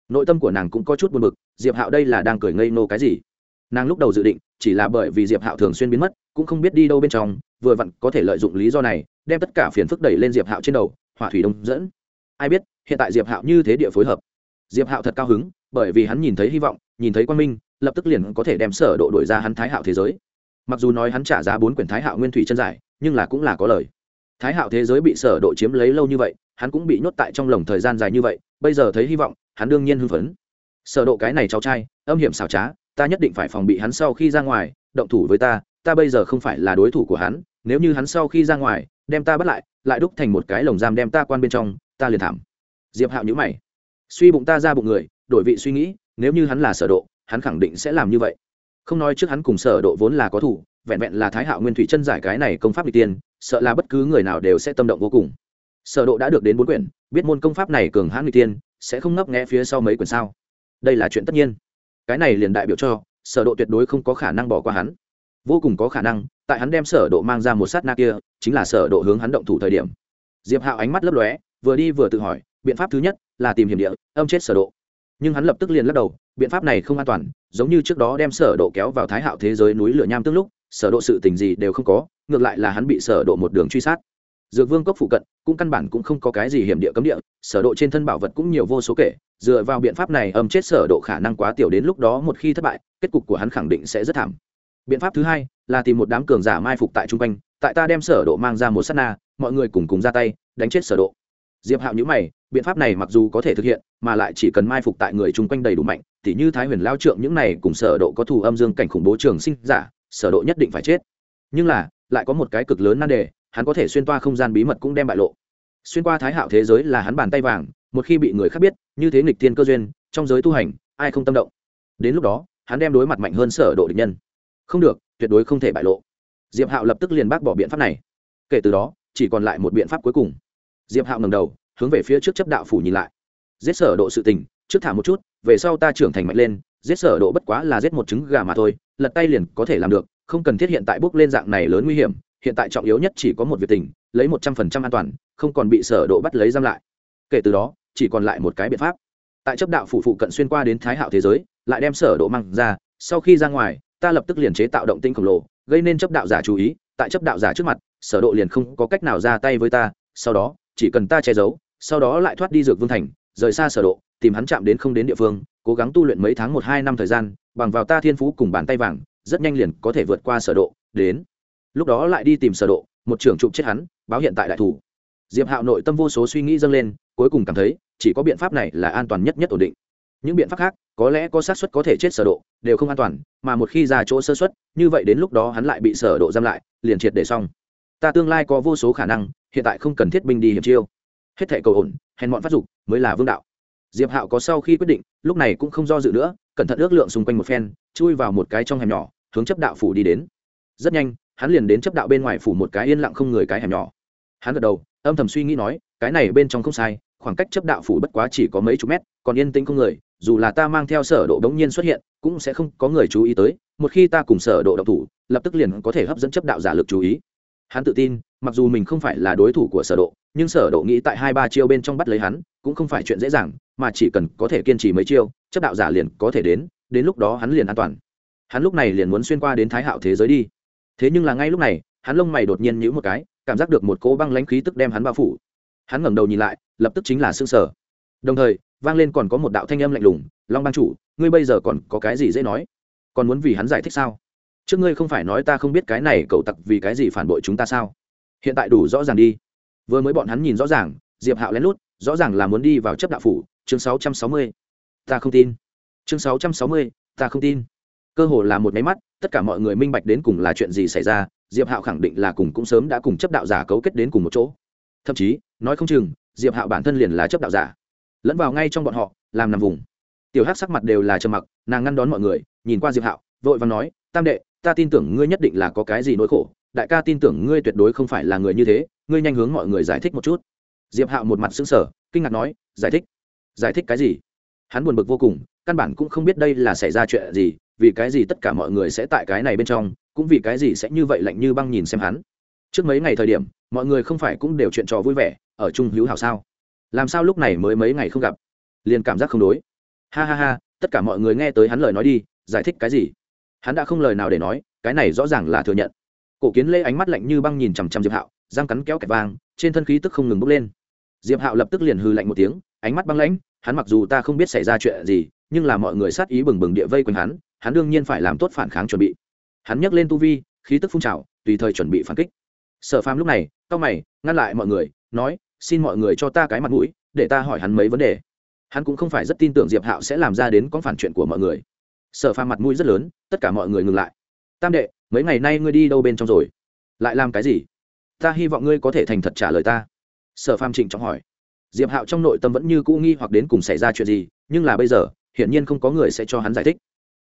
Nội tâm của nàng cũng có chút buồn bực, diệp hạo đây là đang cười ngây nô cái gì? Nàng lúc đầu dự định, chỉ là bởi vì diệp hạo thường xuyên biến mất, cũng không biết đi đâu bên trong, vừa vặn có thể lợi dụng lý do này, đem tất cả phiền phức đẩy lên diệp hạo trên đầu hỏa thủy đông dẫn. Ai biết hiện tại diệp hạo như thế địa phối hợp. Diệp hạo thật cao hứng, bởi vì hắn nhìn thấy hy vọng, nhìn thấy quan minh, lập tức liền có thể đem sở độ đổi ra hắn thái hạo thế giới. Mặc dù nói hắn trả giá bốn quyển thái hạo nguyên thủy chân giải, nhưng là cũng là có lời. Thái hạo thế giới bị sở độ chiếm lấy lâu như vậy, hắn cũng bị nhốt tại trong lồng thời gian dài như vậy, bây giờ thấy hy vọng, hắn đương nhiên hưng phấn. Sở độ cái này cháu trai, âm hiểm xảo trá, ta nhất định phải phòng bị hắn sau khi ra ngoài, động thủ với ta ta bây giờ không phải là đối thủ của hắn, nếu như hắn sau khi ra ngoài, đem ta bắt lại lại đúc thành một cái lồng giam đem ta quan bên trong, ta liền thảm diệp hạo nhữ mày. Suy bụng ta ra bụng người, đổi vị suy nghĩ, nếu như hắn là sở độ, hắn khẳng định sẽ làm như vậy. Không nói trước hắn cùng sở độ vốn là có thủ, vẹn vẹn là thái hạo nguyên thủy chân giải cái này công pháp đi tiên, sợ là bất cứ người nào đều sẽ tâm động vô cùng. Sở độ đã được đến bốn quyển, biết môn công pháp này cường hãn đi tiên, sẽ không ngấp nghé phía sau mấy quyển sao? Đây là chuyện tất nhiên. Cái này liền đại biểu cho, sở độ tuyệt đối không có khả năng bỏ qua hắn. Vô cùng có khả năng, tại hắn đem sở độ mang ra một sát na kia, chính là sở độ hướng hắn động thủ thời điểm. Diệp hạo ánh mắt lấp lóe, vừa đi vừa tự hỏi biện pháp thứ nhất là tìm hiểm địa, âm chết sở độ. Nhưng hắn lập tức liền lắc đầu, biện pháp này không an toàn, giống như trước đó đem sở độ kéo vào thái hạo thế giới núi lửa nham tương lúc, sở độ sự tình gì đều không có, ngược lại là hắn bị sở độ một đường truy sát. Dược vương cốc phụ cận cũng căn bản cũng không có cái gì hiểm địa cấm địa, sở độ trên thân bảo vật cũng nhiều vô số kể, dựa vào biện pháp này âm chết sở độ khả năng quá tiểu đến lúc đó một khi thất bại, kết cục của hắn khẳng định sẽ rất thảm. Biện pháp thứ hai là tìm một đám cường giả mai phục tại trung quanh, tại ta đem sở độ mang ra một sát na, mọi người cùng cùng ra tay, đánh chết sở độ. Diệp hạo nhíu mày biện pháp này mặc dù có thể thực hiện, mà lại chỉ cần mai phục tại người chung quanh đầy đủ mạnh, tỉ như thái huyền lao trượng những này cùng sở độ có thù âm dương cảnh khủng bố trường sinh giả, sở độ nhất định phải chết. Nhưng là, lại có một cái cực lớn nan đề, hắn có thể xuyên qua không gian bí mật cũng đem bại lộ. Xuyên qua thái hạo thế giới là hắn bàn tay vàng, một khi bị người khác biết, như thế nghịch tiên cơ duyên, trong giới tu hành, ai không tâm động. Đến lúc đó, hắn đem đối mặt mạnh hơn sở độ địch nhân. Không được, tuyệt đối không thể bại lộ. Diệp hạo lập tức liền bác bỏ biện pháp này. Kể từ đó, chỉ còn lại một biện pháp cuối cùng. Diệp hạo ngẩng đầu hướng về phía trước chấp đạo phủ nhìn lại. Giết sở độ sự tình, trước thả một chút, về sau ta trưởng thành mạnh lên, giết sở độ bất quá là giết một trứng gà mà thôi, lật tay liền có thể làm được, không cần thiết hiện tại bước lên dạng này lớn nguy hiểm, hiện tại trọng yếu nhất chỉ có một việc tình, lấy một trăm phần trăm an toàn, không còn bị sở độ bắt lấy giam lại. Kể từ đó, chỉ còn lại một cái biện pháp. Tại chấp đạo phủ phụ cận xuyên qua đến thái hạo thế giới, lại đem sở độ mang ra, sau khi ra ngoài, ta lập tức liền chế tạo động tinh khổng lồ, gây nên chấp đạo giả chú ý, tại chấp đạo giả trước mặt, sở độ liền không có cách nào ra tay với ta, sau đó, chỉ cần ta che giấu sau đó lại thoát đi dược vương thành, rời xa sở độ, tìm hắn chạm đến không đến địa phương, cố gắng tu luyện mấy tháng một hai năm thời gian, bằng vào ta thiên phú cùng bàn tay vàng, rất nhanh liền có thể vượt qua sở độ, đến. Lúc đó lại đi tìm sở độ, một trưởng trụ chết hắn, báo hiện tại đại thủ. Diệp hạo nội tâm vô số suy nghĩ dâng lên, cuối cùng cảm thấy, chỉ có biện pháp này là an toàn nhất nhất ổn định. Những biện pháp khác, có lẽ có xác suất có thể chết sở độ, đều không an toàn, mà một khi ra chỗ sơ suất, như vậy đến lúc đó hắn lại bị sở độ giam lại, liền triệt để xong. Ta tương lai có vô số khả năng, hiện tại không cần thiết binh đi hiểm chiêu hết thảy cầu ổn, hèn mọn phát dục, mới là vương đạo. Diệp hạo có sau khi quyết định, lúc này cũng không do dự nữa, cẩn thận ước lượng xung quanh một phen, chui vào một cái trong hẻm nhỏ, hướng chấp đạo phủ đi đến. Rất nhanh, hắn liền đến chấp đạo bên ngoài phủ một cái yên lặng không người cái hẻm nhỏ. Hắn gật đầu, âm thầm suy nghĩ nói, cái này bên trong không sai, khoảng cách chấp đạo phủ bất quá chỉ có mấy chục mét, còn yên tĩnh không người, dù là ta mang theo sở độ đống nhiên xuất hiện, cũng sẽ không có người chú ý tới, một khi ta cùng sở độ động thủ, lập tức liền có thể hấp dẫn chấp đạo giả lực chú ý hắn tự tin, mặc dù mình không phải là đối thủ của sở độ, nhưng sở độ nghĩ tại hai ba chiêu bên trong bắt lấy hắn, cũng không phải chuyện dễ dàng, mà chỉ cần có thể kiên trì mấy chiêu, chấp đạo giả liền có thể đến đến lúc đó hắn liền an toàn. Hắn lúc này liền muốn xuyên qua đến thái hạo thế giới đi. Thế nhưng là ngay lúc này, hắn lông mày đột nhiên nhíu một cái, cảm giác được một cỗ băng lãnh khí tức đem hắn bao phủ. Hắn ngẩng đầu nhìn lại, lập tức chính là sương sở. Đồng thời, vang lên còn có một đạo thanh âm lạnh lùng, long bang chủ, ngươi bây giờ còn có cái gì dễ nói? Còn muốn vì hắn giải thích sao? Trước ngươi không phải nói ta không biết cái này cậu tặc vì cái gì phản bội chúng ta sao? Hiện tại đủ rõ ràng đi. Vừa mới bọn hắn nhìn rõ ràng diệp hạo lén lút rõ ràng là muốn đi vào chấp đạo phủ chương 660. ta không tin. Chương 660, ta không tin. Cơ hồ là một máy mắt tất cả mọi người minh bạch đến cùng là chuyện gì xảy ra diệp hạo khẳng định là cùng cũng sớm đã cùng chấp đạo giả cấu kết đến cùng một chỗ. Thậm chí nói không chừng diệp hạo bản thân liền là chấp đạo giả. Lẫn vào ngay trong bọn họ làm nằm vùng. Tiểu hát sắc mặt đều là trầm mặc nàng ngăn đón mọi người nhìn qua diệp hạo vội và nói tam đệ ta tin tưởng ngươi nhất định là có cái gì nỗi khổ, đại ca tin tưởng ngươi tuyệt đối không phải là người như thế, ngươi nhanh hướng mọi người giải thích một chút. Diệp hạo một mặt xứng sở kinh ngạc nói, giải thích? Giải thích cái gì? Hắn buồn bực vô cùng, căn bản cũng không biết đây là xảy ra chuyện gì, vì cái gì tất cả mọi người sẽ tại cái này bên trong, cũng vì cái gì sẽ như vậy lạnh như băng nhìn xem hắn. Trước mấy ngày thời điểm, mọi người không phải cũng đều chuyện trò vui vẻ, ở chung hữu hảo sao? Làm sao lúc này mới mấy ngày không gặp? Liền cảm giác không đối. Ha ha ha, tất cả mọi người nghe tới hắn lời nói đi, giải thích cái gì? Hắn đã không lời nào để nói, cái này rõ ràng là thừa nhận. Cổ kiến lê ánh mắt lạnh như băng nhìn chằm chằm diệp hạo, răng cắn kéo kẹt vang, trên thân khí tức không ngừng bốc lên. Diệp hạo lập tức liền hư lạnh một tiếng, ánh mắt băng lãnh, hắn mặc dù ta không biết xảy ra chuyện gì, nhưng là mọi người sát ý bừng bừng địa vây quanh hắn hắn đương nhiên phải làm tốt phản kháng chuẩn bị. Hắn nhấc lên tu vi, khí tức phun trào, tùy thời chuẩn bị phản kích. Sở phàm lúc này cao mày, ngăn lại mọi người, nói, xin mọi người cho ta cái mặt mũi, để ta hỏi hắn mấy vấn đề. Hắn cũng không phải rất tin tưởng diệp hạo sẽ làm ra đến con phản chuyện của mọi người sở pha mặt mũi rất lớn, tất cả mọi người ngừng lại. Tam đệ, mấy ngày nay ngươi đi đâu bên trong rồi? Lại làm cái gì? Ta hy vọng ngươi có thể thành thật trả lời ta. Sở pham trịnh trọng hỏi. Diệp hạo trong nội tâm vẫn như cũ nghi hoặc đến cùng xảy ra chuyện gì, nhưng là bây giờ, hiển nhiên không có người sẽ cho hắn giải thích.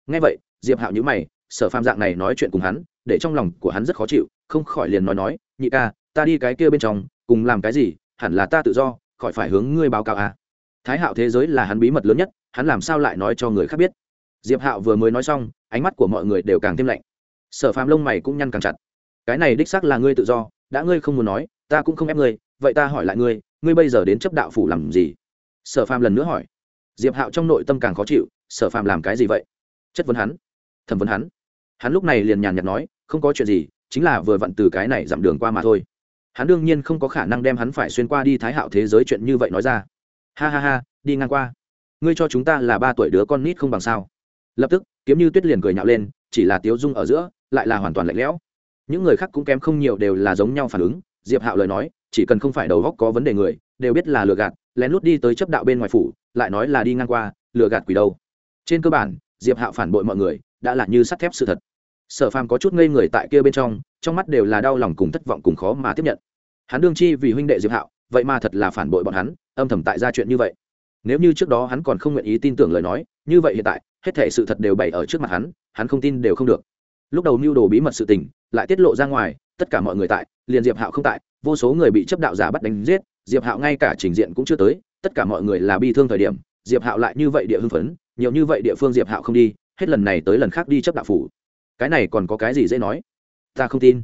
Ngay vậy, diệp hạo nhữ mày, sở pham dạng này nói chuyện cùng hắn, để trong lòng của hắn rất khó chịu, không khỏi liền nói nói, nhị ca, ta đi cái kia bên trong, cùng làm cái gì, hẳn là ta tự do, khỏi phải hướng ngươi báo cáo à. thái hạo thế giới là hắn bí mật lớn nhất, hắn làm sao lại nói cho người khác biết? Diệp hạo vừa mới nói xong, ánh mắt của mọi người đều càng thêm lạnh. Sở phàm lông mày cũng nhăn càng chặt. Cái này đích xác là ngươi tự do, đã ngươi không muốn nói, ta cũng không ép ngươi, vậy ta hỏi lại ngươi ngươi bây giờ đến chấp đạo phủ làm gì? Sở phàm lần nữa hỏi. Diệp hạo trong nội tâm càng khó chịu, sở phàm làm cái gì vậy? Chất vấn hắn. Thẩm vấn hắn. Hắn lúc này liền nhàn nhạt nói, không có chuyện gì, chính là vừa vặn từ cái này dặm đường qua mà thôi. Hắn đương nhiên không có khả năng đem hắn phải xuyên qua đi thái hạo thế giới chuyện như vậy nói ra. Ha ha ha, đi ngang qua. Ngươi cho chúng ta là ba tuổi đứa con nít không bằng sao? Lập tức, kiếm như tuyết liền cười nhạo lên, chỉ là tiếu dung ở giữa, lại là hoàn toàn lạnh lẽo. Những người khác cũng kém không nhiều đều là giống nhau phản ứng, diệp hạo lời nói, chỉ cần không phải đầu góc có vấn đề người, đều biết là lừa gạt, lén lút đi tới chấp đạo bên ngoài phủ, lại nói là đi ngang qua, lừa gạt quỷ đâu. Trên cơ bản, diệp hạo phản bội mọi người, đã là như sắt thép sự thật. Sở phàm có chút ngây người tại kia bên trong trong mắt đều là đau lòng cùng thất vọng cùng khó mà tiếp nhận. Hắn đương chi vì huynh đệ diệp hạo, vậy mà thật là phản bội bọn hắn, âm thầm tại ra chuyện như vậy. Nếu như trước đó hắn còn không nguyện ý tin tưởng lời nói, như vậy hiện tại hết thể sự thật đều bày ở trước mặt hắn hắn không tin đều không được. Lúc đầu mưu đồ bí mật sự tình, lại tiết lộ ra ngoài, tất cả mọi người tại, liền diệp hạo không tại, vô số người bị chấp đạo giả bắt đánh giết, diệp hạo ngay cả trình diện cũng chưa tới, tất cả mọi người là bi thương thời điểm, diệp hạo lại như vậy địa hưng phấn, nhiều như vậy địa phương diệp hạo không đi, hết lần này tới lần khác đi chấp đạo phủ. Cái này còn có cái gì dễ nói? Ta không tin.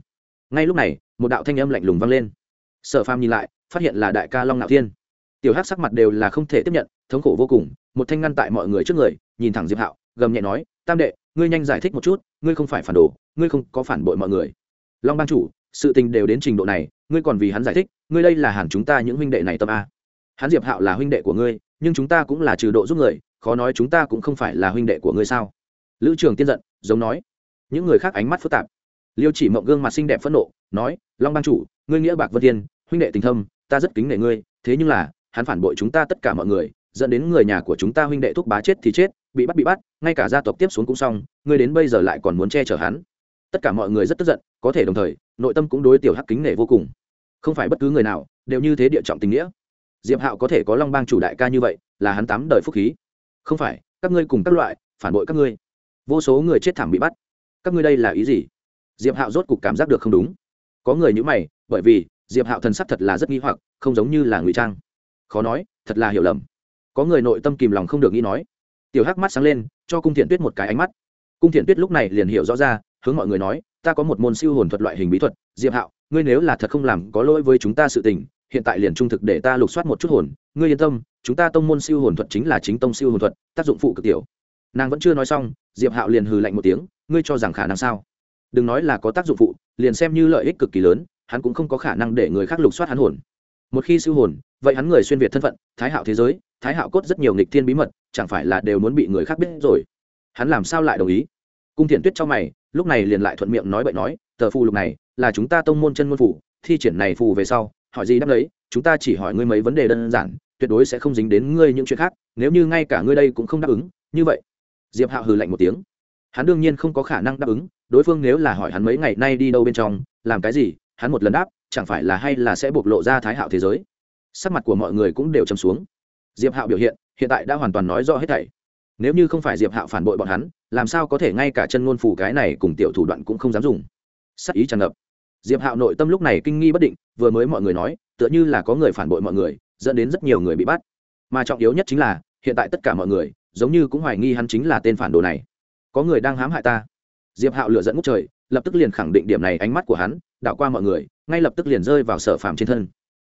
Ngay lúc này, một đạo thanh âm lạnh lùng vang lên. Sở phàm nhìn lại, phát hiện là đại ca long nạo thiên. Tiểu hắc sắc mặt đều là không thể tiếp nhận thống khổ vô cùng, một thanh ngăn tại mọi người trước người, nhìn thẳng diệp hạo, gầm nhẹ nói, tam đệ, ngươi nhanh giải thích một chút, ngươi không phải phản đồ, ngươi không có phản bội mọi người. Long ban chủ, sự tình đều đến trình độ này, ngươi còn vì hắn giải thích, ngươi đây là hẳn chúng ta những huynh đệ này tâm a. Hắn diệp hạo là huynh đệ của ngươi, nhưng chúng ta cũng là trừ độ giúp người, khó nói chúng ta cũng không phải là huynh đệ của ngươi sao? Lữ trường tiên giận, giống nói. Những người khác ánh mắt phức tạp. Liêu chỉ mộng gương mặt xinh đẹp phẫn nộ, nói, long ban chủ, ngươi nghĩa bạc vân thiên, huynh đệ tình thâm, ta rất kính nể ngươi, thế nhưng là, hắn phản bội chúng ta tất cả mọi người dẫn đến người nhà của chúng ta huynh đệ thúc bá chết thì chết, bị bắt bị bắt, ngay cả gia tộc tiếp xuống cũng xong, ngươi đến bây giờ lại còn muốn che chở hắn. Tất cả mọi người rất tức giận, có thể đồng thời, nội tâm cũng đối tiểu hắc kính nể vô cùng. Không phải bất cứ người nào đều như thế địa trọng tình nghĩa. Diệp hạo có thể có long bang chủ đại ca như vậy, là hắn tám đời phúc khí. Không phải, các ngươi cùng các loại, phản bội các ngươi. Vô số người chết thảm bị bắt. Các ngươi đây là ý gì? Diệp hạo rốt cục cảm giác được không đúng. Có người như mày, bởi vì diệp hạo thần sắc thật là rất nghi hoặc, không giống như là ngụy trang. Khó nói, thật là hiểu lầm có người nội tâm kìm lòng không được nghĩ nói. Tiểu hắc mắt sáng lên, cho cung thiện tuyết một cái ánh mắt. Cung thiện tuyết lúc này liền hiểu rõ ra, hướng mọi người nói, ta có một môn siêu hồn thuật loại hình bí thuật, diệp hạo, ngươi nếu là thật không làm có lỗi với chúng ta sự tình, hiện tại liền trung thực để ta lục soát một chút hồn. Ngươi yên tâm, chúng ta tông môn siêu hồn thuật chính là chính tông siêu hồn thuật, tác dụng phụ cực tiểu. Nàng vẫn chưa nói xong, diệp hạo liền hừ lạnh một tiếng, ngươi cho rằng khả năng sao? Đừng nói là có tác dụng phụ, liền xem như lợi ích cực kỳ lớn, hắn cũng không có khả năng để người khác lục soát hắn hồn. Một khi siêu hồn vậy hắn người xuyên việt thân phận, thái hạo thế giới, thái hạo cốt rất nhiều nghịch thiên bí mật, chẳng phải là đều muốn bị người khác biết rồi. Hắn làm sao lại đồng ý? Cung thiện tuyết cho mày, lúc này liền lại thuận miệng nói bậy nói, tờ phù lục này là chúng ta tông môn chân môn phủ, thi triển này phù về sau, hỏi gì đáp lấy chúng ta chỉ hỏi ngươi mấy vấn đề đơn giản, tuyệt đối sẽ không dính đến ngươi những chuyện khác, nếu như ngay cả ngươi đây cũng không đáp ứng, như vậy. Diệp hạo hừ lạnh một tiếng. Hắn đương nhiên không có khả năng đáp ứng, đối phương nếu là hỏi hắn mấy ngày nay đi đâu bên trong, làm cái gì, hắn một lần đáp, chẳng phải là hay là sẽ bộc lộ ra thái hạo thế giới sắc mặt của mọi người cũng đều trầm xuống. Diệp hạo biểu hiện hiện tại đã hoàn toàn nói rõ hết thảy. Nếu như không phải diệp hạo phản bội bọn hắn, làm sao có thể ngay cả chân ngôn phủ cái này cùng tiểu thủ đoạn cũng không dám dùng? Sắc ý tràn ngập. Diệp hạo nội tâm lúc này kinh nghi bất định, vừa mới mọi người nói, tựa như là có người phản bội mọi người, dẫn đến rất nhiều người bị bắt. Mà trọng yếu nhất chính là, hiện tại tất cả mọi người, giống như cũng hoài nghi hắn chính là tên phản đồ này. Có người đang hãm hại ta. Diệp hạo lựa dẫn ngút trời, lập tức liền khẳng định điểm này ánh mắt của hắn, đảo qua mọi người, ngay lập tức liền rơi vào sở phạm trên thân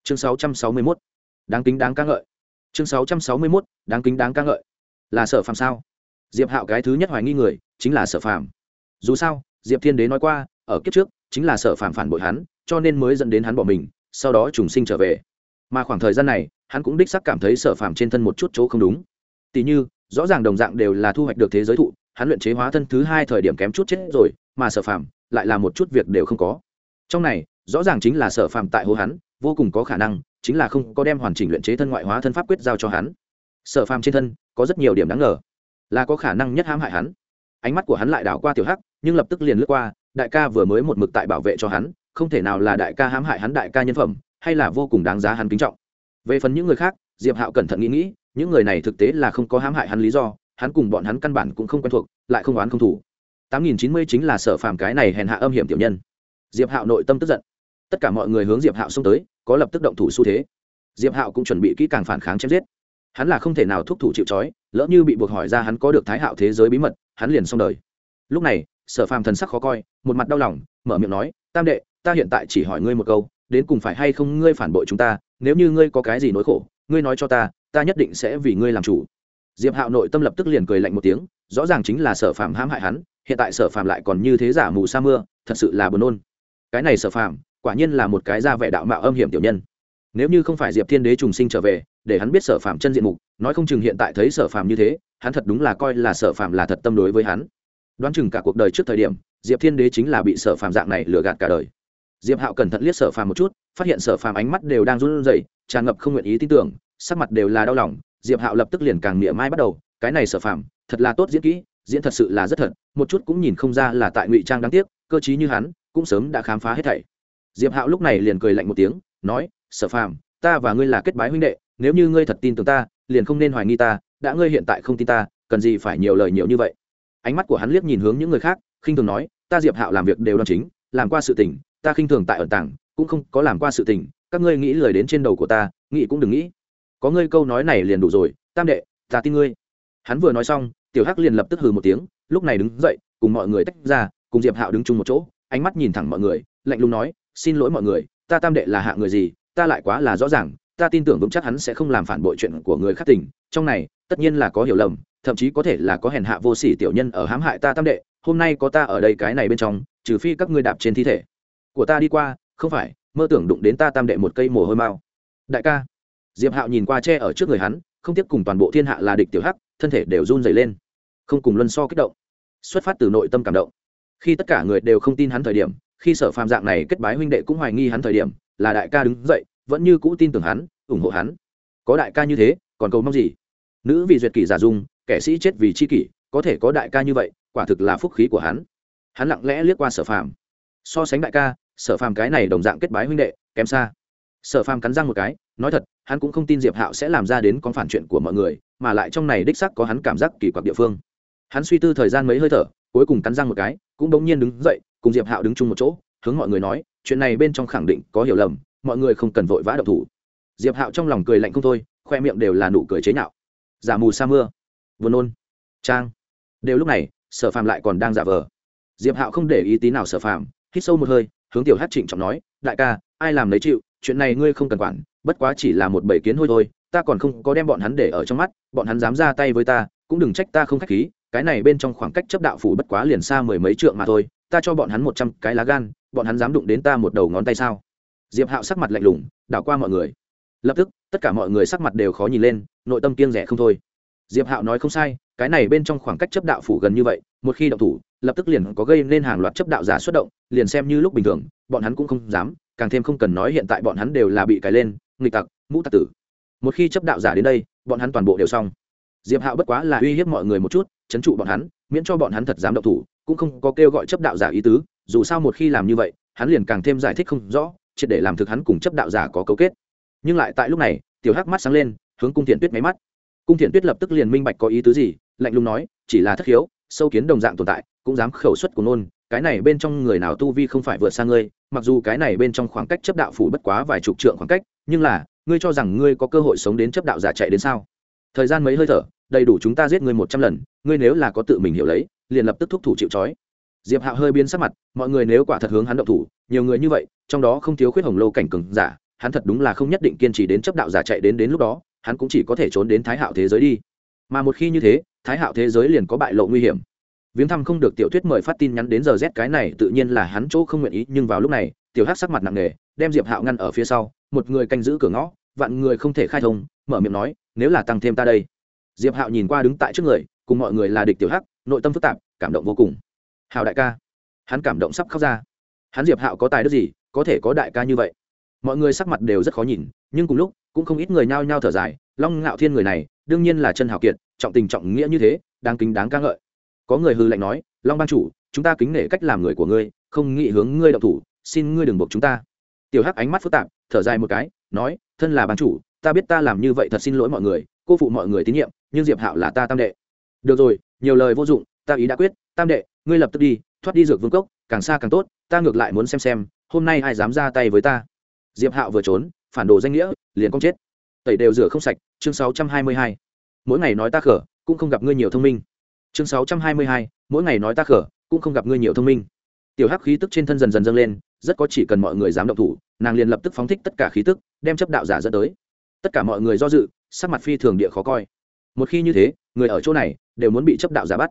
chương 661. đáng kính đáng ca ngợi. Chương 661. đáng kính đáng ca ngợi. Là sở phạm sao? Diệp hạo cái thứ nhất hoài nghi người, chính là sở phạm dù sao, diệp thiên đế nói qua, ở kiếp trước, chính là sở phạm phản bội hắn, cho nên mới dẫn đến hắn bỏ mình, sau đó trùng sinh trở về. Mà khoảng thời gian này, hắn cũng đích sắc cảm thấy sở phạm trên thân một chút chỗ không đúng. Tỉ như, rõ ràng đồng dạng đều là thu hoạch được thế giới thụ, hắn luyện chế hóa thân thứ hai thời điểm kém chút chết rồi, mà sở phạm lại là một chút việc đều không có. Trong này, rõ ràng chính là sở phạm tại hô hắn vô cùng có khả năng chính là không có đem hoàn chỉnh luyện chế thân ngoại hóa thân pháp quyết giao cho hắn. Sở phàm trên thân có rất nhiều điểm đáng ngờ, là có khả năng nhất hãm hại hắn. Ánh mắt của hắn lại đảo qua tiểu hắc, nhưng lập tức liền lướt qua, đại ca vừa mới một mực tại bảo vệ cho hắn, không thể nào là đại ca hãm hại hắn đại ca nhân phẩm, hay là vô cùng đáng giá hắn kính trọng. Về phần những người khác, diệp hạo cẩn thận nghĩ nghĩ, những người này thực tế là không có hãm hại hắn lý do, hắn cùng bọn hắn căn bản cũng không quen thuộc, lại không oán không thủ. Tám nghìn chín mươi chính là sở phàm cái này hèn hạ âm hiểm tiểu nhân. Diệp hạo nội tâm tức giận. Tất cả mọi người hướng diệp hạo xông tới có lập tức động thủ xu thế. Diệp hạo cũng chuẩn bị kỹ càng phản kháng chém giết. Hắn là không thể nào thúc thủ chịu trói, lỡ như bị buộc hỏi ra hắn có được thái hạo thế giới bí mật, hắn liền xong đời. Lúc này, sở phàm thần sắc khó coi, một mặt đau lòng, mở miệng nói, tam đệ, ta hiện tại chỉ hỏi ngươi một câu, đến cùng phải hay không ngươi phản bội chúng ta, nếu như ngươi có cái gì nỗi khổ, ngươi nói cho ta ta nhất định sẽ vì ngươi làm chủ. Diệp hạo nội tâm lập tức liền cười lạnh một tiếng, rõ ràng chính là sở phàm hãm hại hắn, hiện tại sở phàm lại còn như thế giả mù sa mưa, thật sự là buồn nôn. Cái này sở phàm quả nhiên là một cái ra vẻ đạo mạo âm hiểm tiểu nhân. Nếu như không phải diệp thiên đế trùng sinh trở về, để hắn biết sở phàm chân diện mục, nói không chừng hiện tại thấy sở phàm như thế, hắn thật đúng là coi là sở phàm là thật tâm đối với hắn. Đoán chừng cả cuộc đời trước thời điểm, diệp thiên đế chính là bị sở phàm dạng này lừa gạt cả đời. Diệp hạo cẩn thận liếc sở phàm một chút, phát hiện sở phàm ánh mắt đều đang run rẩy, tràn ngập không nguyện ý tin tưởng, sắc mặt đều là đau lòng. Diệp hạo lập tức liền càng miệng mai bắt đầu, cái này sở phàm, thật là tốt diễn kỹ, diễn thật sự là rất thật, một chút cũng nhìn không ra là tại ngụy trang đáng tiếc, cơ chí như hắn, cũng sớm đã khám phá hết thảy diệp hạo lúc này liền cười lạnh một tiếng, nói, sở phàm, ta và ngươi là kết bái huynh đệ, nếu như ngươi thật tin tưởng ta, liền không nên hoài nghi ta, đã ngươi hiện tại không tin ta, cần gì phải nhiều lời nhiều như vậy? Ánh mắt của hắn liếc nhìn hướng những người khác, khinh thường nói, ta diệp hạo làm việc đều đoan chính, làm qua sự tình, ta khinh thường tại ẩn tàng, cũng không có làm qua sự tình, các ngươi nghĩ lời đến trên đầu của ta, nghĩ cũng đừng nghĩ. Có ngươi câu nói này liền đủ rồi, tam đệ, ta tin ngươi. Hắn vừa nói xong, tiểu hắc liền lập tức hừ một tiếng, lúc này đứng dậy, cùng mọi người tách ra, cùng diệp hạo đứng chung một chỗ, ánh mắt nhìn thẳng mọi người, lạnh lùng nói xin lỗi mọi người, ta tam đệ là hạ người gì, ta lại quá là rõ ràng, ta tin tưởng vững chắc hắn sẽ không làm phản bội chuyện của người khác tỉnh trong này, tất nhiên là có hiểu lầm, thậm chí có thể là có hèn hạ vô sỉ tiểu nhân ở hãm hại ta tam đệ, hôm nay có ta ở đây cái này bên trong, trừ phi các ngươi đạp trên thi thể. Của ta đi qua, không phải, mơ tưởng đụng đến ta tam đệ một cây mồ hôi mao đại ca. Diệp hạo nhìn qua tre ở trước người hắn, không tiếp cùng toàn bộ thiên hạ là địch tiểu hắc, thân thể đều run dày lên. Không cùng luân so kích động. Xuất phát từ nội tâm cảm động. Khi tất cả người đều không tin hắn thời điểm khi sở phàm dạng này kết bái huynh đệ cũng hoài nghi hắn thời điểm, là đại ca đứng dậy, vẫn như cũ tin tưởng hắn, ủng hộ hắn. Có đại ca như thế, còn cầu mong gì? Nữ vì duyệt kỷ giả dung, kẻ sĩ chết vì chi kỷ, có thể có đại ca như vậy, quả thực là phúc khí của hắn. Hắn lặng lẽ liếc qua sở phàm. So sánh đại ca, sở phàm cái này đồng dạng kết bái huynh đệ, kém xa. Sở phàm cắn răng một cái, nói thật, hắn cũng không tin diệp hạo sẽ làm ra đến con phản chuyện của mọi người, mà lại trong này đích sắc có hắn cảm giác kỳ quặc địa phương. Hắn suy tư thời gian mấy hơi thở, cuối cùng cắn răng một cái, cũng bỗng nhiên đứng dậy cùng diệp hạo đứng chung một chỗ, hướng mọi người nói, chuyện này bên trong khẳng định có hiểu lầm, mọi người không cần vội vã độc thủ. Diệp hạo trong lòng cười lạnh không thôi, khoe miệng đều là nụ cười chế nhạo. Giả mù sa mưa. Vừa nôn. Trang. Đều lúc này, sở phàm lại còn đang giả vờ. Diệp hạo không để ý tí nào sở phàm, hít sâu một hơi, hướng tiểu hát trịnh trọng nói, đại ca, ai làm lấy chịu, chuyện này ngươi không cần quản, bất quá chỉ là một bầy kiến hôi thôi, ta còn không có đem bọn hắn để ở trong mắt, bọn hắn dám ra tay với ta, cũng đừng trách ta không k h á c h khí, cái này bên trong khoảng cách chấp đạo phủ bất quá liền xa mười mấy trượng mà thôi ta cho bọn hắn một trăm cái lá gan, bọn hắn dám đụng đến ta một đầu ngón tay sao? Diệp hạo sắc mặt lạnh lùng, đảo qua mọi người. Lập tức, tất cả mọi người sắc mặt đều khó nhìn lên, nội tâm kiêng rẻ không thôi. Diệp hạo nói không sai, cái này bên trong khoảng cách chấp đạo phủ gần như vậy, một khi động thủ, lập tức liền có gây nên hàng loạt chấp đạo giả xuất động, liền xem như lúc bình thường, bọn hắn cũng không dám, càng thêm không cần nói hiện tại bọn hắn đều là bị cái lên, nghịch tặc, mũ tặc tử. Một khi chấp đạo giả đến đây, bọn hắn toàn bộ đều xong. Diệp hạo bất quá là uy hiếp mọi người một chút, chấn trụ bọn hắn, miễn cho bọn hắn thật dám động thủ cũng không có kêu gọi chấp đạo giả ý tứ, dù sao một khi làm như vậy, hắn liền càng thêm giải thích không rõ, triệt để làm thực hắn cùng chấp đạo giả có cấu kết. Nhưng lại tại lúc này, tiểu hắc mắt sáng lên, hướng cung thiện tuyết máy mắt. Cung thiện tuyết lập tức liền minh bạch có ý tứ gì, lạnh lùng nói, chỉ là thất hiếu sâu kiến đồng dạng tồn tại, cũng dám khẩu suất của nôn, cái này bên trong người nào tu vi không phải vượt xa ngươi, mặc dù cái này bên trong khoảng cách chấp đạo phủ bất quá vài chục trượng khoảng cách, nhưng là, ngươi cho rằng ngươi có cơ hội sống đến chấp đạo giả chạy đến sao? Thời gian mấy hơi thở, đầy đủ chúng ta giết ngươi một trăm lần, ngươi nếu là có tự mình hiểu lấy liền lập tức thúc thủ chịu trói. Diệp hạo hơi biến sắc mặt, mọi người nếu quả thật hướng hắn động thủ, nhiều người như vậy, trong đó không thiếu khuyết hồng lâu cảnh cừng giả, hắn thật đúng là không nhất định kiên trì đến chấp đạo giả chạy đến đến lúc đó, hắn cũng chỉ có thể trốn đến thái hạo thế giới đi. Mà một khi như thế, thái hạo thế giới liền có bại lộ nguy hiểm. Viếng thăm không được tiểu thuyết mời phát tin nhắn đến giờ rét cái này, tự nhiên là hắn chỗ không nguyện ý, nhưng vào lúc này, tiểu hát sắc mặt nặng nề, đem diệp hạo ngăn ở phía sau, một người canh giữ cửa ngõ, vạn người không thể khai thông, mở miệng nói, nếu là tăng thêm ta đây. Diệp hạo nhìn qua đứng tại trước người cùng mọi người là địch tiểu hắc, nội tâm phức tạp, cảm động vô cùng. Hào đại ca. Hắn cảm động sắp khóc ra. Hắn diệp hạo có tài đức gì, có thể có đại ca như vậy? Mọi người sắc mặt đều rất khó nhìn, nhưng cùng lúc, cũng không ít người nhao nhao thở dài, long ngạo thiên người này, đương nhiên là chân hào kiệt, trọng tình trọng nghĩa như thế, đáng kính đáng ca ngợi. Có người hư lệnh nói, long ban chủ, chúng ta kính nể cách làm người của ngươi, không nghĩ hướng ngươi đậu thủ, xin ngươi đừng buộc chúng ta. Tiểu hắc ánh mắt phức tạp, thở dài một cái, nói, thân là ban chủ, ta biết ta làm như vậy thật xin lỗi mọi người, cô phụ mọi người tín nhiệm, nhưng diệp hạo là ta tam đệ được rồi, nhiều lời vô dụng, ta ý đã quyết, tam đệ, ngươi lập tức đi, thoát đi dược vương cốc, càng xa càng tốt, ta ngược lại muốn xem xem, hôm nay ai dám ra tay với ta. Diệp hạo vừa trốn, phản đồ danh nghĩa, liền công chết. Tẩy đều rửa không sạch, chương sáu trăm hai mươi hai. Mỗi ngày nói ta khở, cũng không gặp ngươi nhiều thông minh. Chương sáu trăm hai mươi hai, mỗi ngày nói ta khở, cũng không gặp ngươi nhiều thông minh. Tiểu hắc khí tức trên thân dần dần dâng lên, rất có chỉ cần mọi người dám động thủ, nàng liền lập tức phóng thích tất cả khí tức, đem chấp đạo giả dẫn tới. Tất cả mọi người do dự, sắc mặt phi thường địa khó coi. Một khi như thế người ở chỗ này đều muốn bị chấp đạo giả bắt.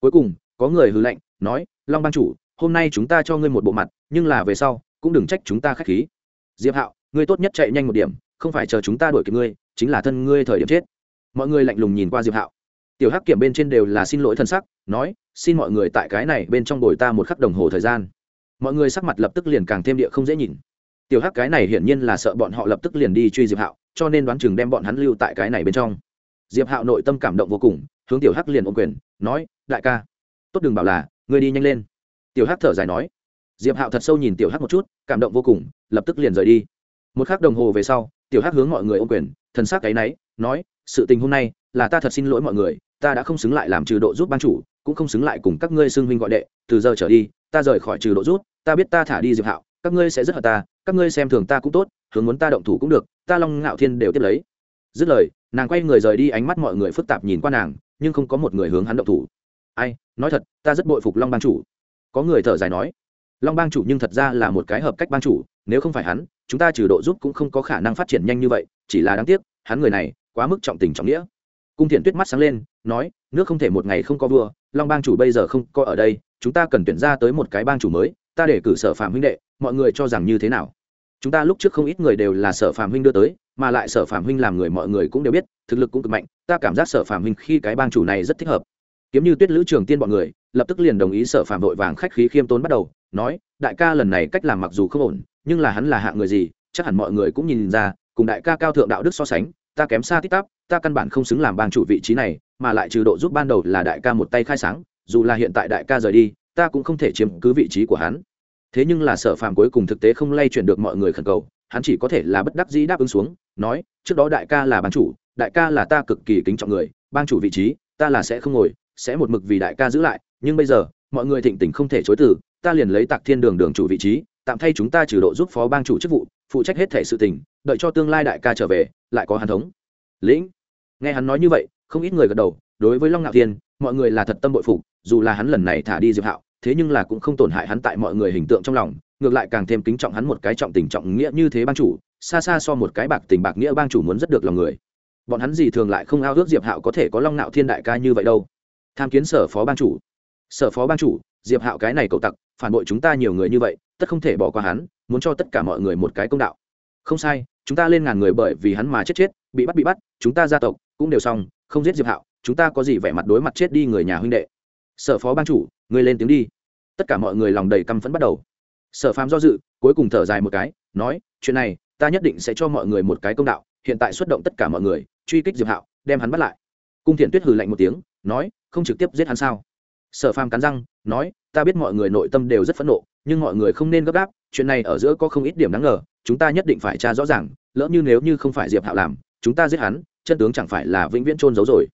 Cuối cùng, có người hư lệnh nói, long ban chủ, hôm nay chúng ta cho ngươi một bộ mặt, nhưng là về sau, cũng đừng trách chúng ta k h á c h khí. Diệp hạo, ngươi tốt nhất chạy nhanh một điểm, không phải chờ chúng ta đuổi kịp ngươi, chính là thân ngươi thời điểm chết. Mọi người lạnh lùng nhìn qua diệp hạo. Tiểu hắc kiểm bên trên đều là xin lỗi thân sắc, nói, xin mọi người tại cái này bên trong bồi ta một khắc đồng hồ thời gian. Mọi người sắc mặt lập tức liền càng thêm địa không dễ nhìn. Tiểu hắc cái này hiển nhiên là sợ bọn họ lập tức liền đi truy diệp hạo, cho nên đoán chừng đem bọn hắn lưu tại cái này bên trong diệp hạo nội tâm cảm động vô cùng, hướng tiểu hắc liền ôm quyền, nói, đại ca, tốt đừng bảo là, ngươi đi nhanh lên. Tiểu hắc thở dài nói. Diệp hạo thật sâu nhìn tiểu hắc một chút, cảm động vô cùng, lập tức liền rời đi. Một k h ắ c đồng hồ về sau, tiểu hắc hướng mọi người ôm quyền, thần s ắ c náy, nói, sự tình hôm nay là ta thật xin lỗi mọi người, ta đã không xứng lại làm trừ độ giúp ban chủ, cũng không xứng lại cùng các ngươi xưng huynh gọi đệ, từ giờ trở đi, ta rời khỏi trừ độ rút ta biết ta thả đi diệp hạo, các ngươi sẽ rất hợp ta, các ngươi xem thường ta cũng tốt, hướng muốn ta động thủ cũng được, ta long ngạo thiên đều tiếp lấy. Dứt lời nàng quay người rời đi, ánh mắt mọi người phức tạp nhìn qua nàng, nhưng không có một người hướng hắn động thủ. Ai, nói thật, ta rất bội phục long Bang chủ. Có người thở dài nói, long bang chủ nhưng thật ra là một cái hợp cách bang chủ, nếu không phải hắn, chúng ta trừ độ giúp cũng không có khả năng phát triển nhanh như vậy, chỉ là đáng tiếc, hắn người này quá mức trọng tình trọng nghĩa. Cung thiện tuyết mắt sáng lên, nói, nước không thể một ngày không có vua, long bang chủ bây giờ không có ở đây, chúng ta cần tuyển ra tới một cái bang chủ mới, ta để cử sở phạm huynh đệ, mọi người cho rằng như thế nào? Chúng ta lúc trước không ít người đều là sở phạm huynh đưa tới, mà lại sở phạm huynh làm người mọi người cũng đều biết, thực lực cũng cực mạnh, ta cảm giác sở phạm huynh khi cái bang chủ này rất thích hợp. Kiếm như tuyết, lữ trường tiên bọn người, lập tức liền đồng ý sở phạm vội vàng khách khí khiêm tốn bắt đầu, nói, đại ca lần này cách làm mặc dù không ổn, nhưng là hắn là hạng người gì, chắc hẳn mọi người cũng nhìn ra, cùng đại ca cao thượng đạo đức so sánh, ta kém xa tít tắp, ta căn bản không xứng làm bang chủ vị trí này, mà lại trừ độ giúp ban đầu là đại ca một tay khai sáng, dù là hiện tại đại ca rời đi, ta cũng không thể chiếm cứ vị trí của hắn thế nhưng là sở phạm cuối cùng thực tế không lay chuyển được mọi người khẩn cầu, hắn chỉ có thể là bất đắc dĩ đáp ứng xuống, nói, trước đó đại ca là bang chủ, đại ca là ta cực kỳ kính trọng người bang chủ vị trí, ta là sẽ không ngồi, sẽ một mực vì đại ca giữ lại, nhưng bây giờ, mọi người thịnh tình không thể chối từ, ta liền lấy tạc thiên đường đường chủ vị trí, tạm thay chúng ta trừ độ giúp phó bang chủ chức vụ, phụ trách hết thể sự tình, đợi cho tương lai đại ca trở về, lại có hàn thống. Lĩnh. Nghe hắn nói như vậy, không ít người gật đầu, đối với long ngạo thiên, mọi người là thật tâm bội phục, dù là hắn lần này thả đi diệp hạo thế nhưng là cũng không tổn hại hắn tại mọi người hình tượng trong lòng, ngược lại càng thêm kính trọng hắn một cái trọng tình trọng nghĩa như thế bang chủ, xa xa so một cái bạc tình bạc nghĩa bang chủ muốn rất được lòng người. Bọn hắn gì thường lại không ao ước diệp hạo có thể có long nạo thiên đại ca như vậy đâu. Tham kiến sở phó bang chủ. Sở phó bang chủ, diệp hạo cái này cậu tặc, phản bội chúng ta nhiều người như vậy, tất không thể bỏ qua hắn, muốn cho tất cả mọi người một cái công đạo. Không sai, chúng ta lên ngàn người bởi vì hắn mà chết chết, bị bắt bị bắt, chúng ta gia tộc cũng đều xong, không giết diệp hạo, chúng ta có gì vẻ mặt đối mặt chết đi người nhà huynh đệ sở phó ban chủ, ngươi lên tiếng đi. Tất cả mọi người lòng đầy căm phẫn bắt đầu. Sở phàm do dự, cuối cùng thở dài một cái, nói, chuyện này, ta nhất định sẽ cho mọi người một cái công đạo, hiện tại xuất động tất cả mọi người, truy kích diệp hạo, đem hắn bắt lại. Cung thiện tuyết hừ lạnh một tiếng, nói, không trực tiếp giết hắn sao? Sở phàm cắn răng, nói, ta biết mọi người nội tâm đều rất phẫn nộ, nhưng mọi người không nên gấp gáp, chuyện này ở giữa có không ít điểm đáng ngờ, chúng ta nhất định phải tra rõ ràng, lỡ như nếu như không phải diệp hạo làm, chúng ta giết hắn, chân tướng chẳng phải là vĩnh viễn trôn giấu rồi.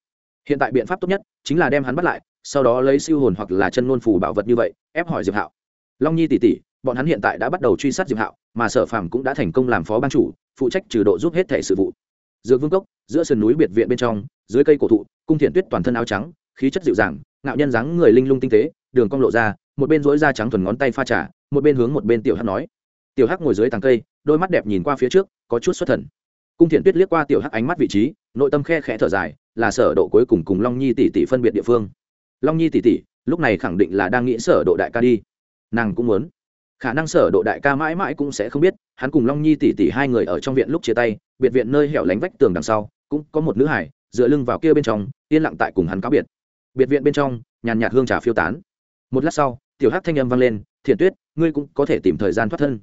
Hiện tại biện pháp tốt nhất, chính là đem hắn bắt lại sau đó lấy siêu hồn hoặc là chân ngôn phù bảo vật như vậy, ép hỏi diệp hạo. Long nhi tỷ tỷ, bọn hắn hiện tại đã bắt đầu truy sát diệp hạo, mà sở phàm cũng đã thành công làm phó ban chủ, phụ trách trừ độ giúp hết thể sự vụ. Dược vương cốc, giữa sườn núi biệt viện bên trong, dưới cây cổ thụ, cung thiện tuyết toàn thân áo trắng, khí chất dịu dàng, ngạo nhân dáng người linh lung tinh tế, đường cong lộ ra, một bên rối da trắng thuần ngón tay pha trà, một bên hướng một bên tiểu hắc nói. Tiểu hắc ngồi dưới tàng cây, đôi mắt đẹp nhìn qua phía trước, có chút xuất thần. Cung thiện tuyết liếc qua tiểu hắc ánh mắt vị trí, nội tâm khe khẽ thở dài, là sở độ cuối cùng cùng long nhi tỷ tỷ phân biệt địa phương long nhi tỷ tỷ lúc này khẳng định là đang nghĩ sở độ đại ca đi. Nàng cũng muốn. Khả năng sở độ đại ca mãi mãi cũng sẽ không biết, hắn cùng long nhi tỷ tỷ hai người ở trong viện lúc chia tay, biệt viện nơi hẻo lánh vách tường đằng sau, cũng có một nữ hải, dựa lưng vào kia bên trong, yên lặng tại cùng hắn cáo biệt. Biệt viện bên trong, nhàn nhạt hương trà phiêu tán. Một lát sau, tiểu hắc thanh âm vang lên, thiện tuyết, ngươi cũng có thể tìm thời gian thoát thân.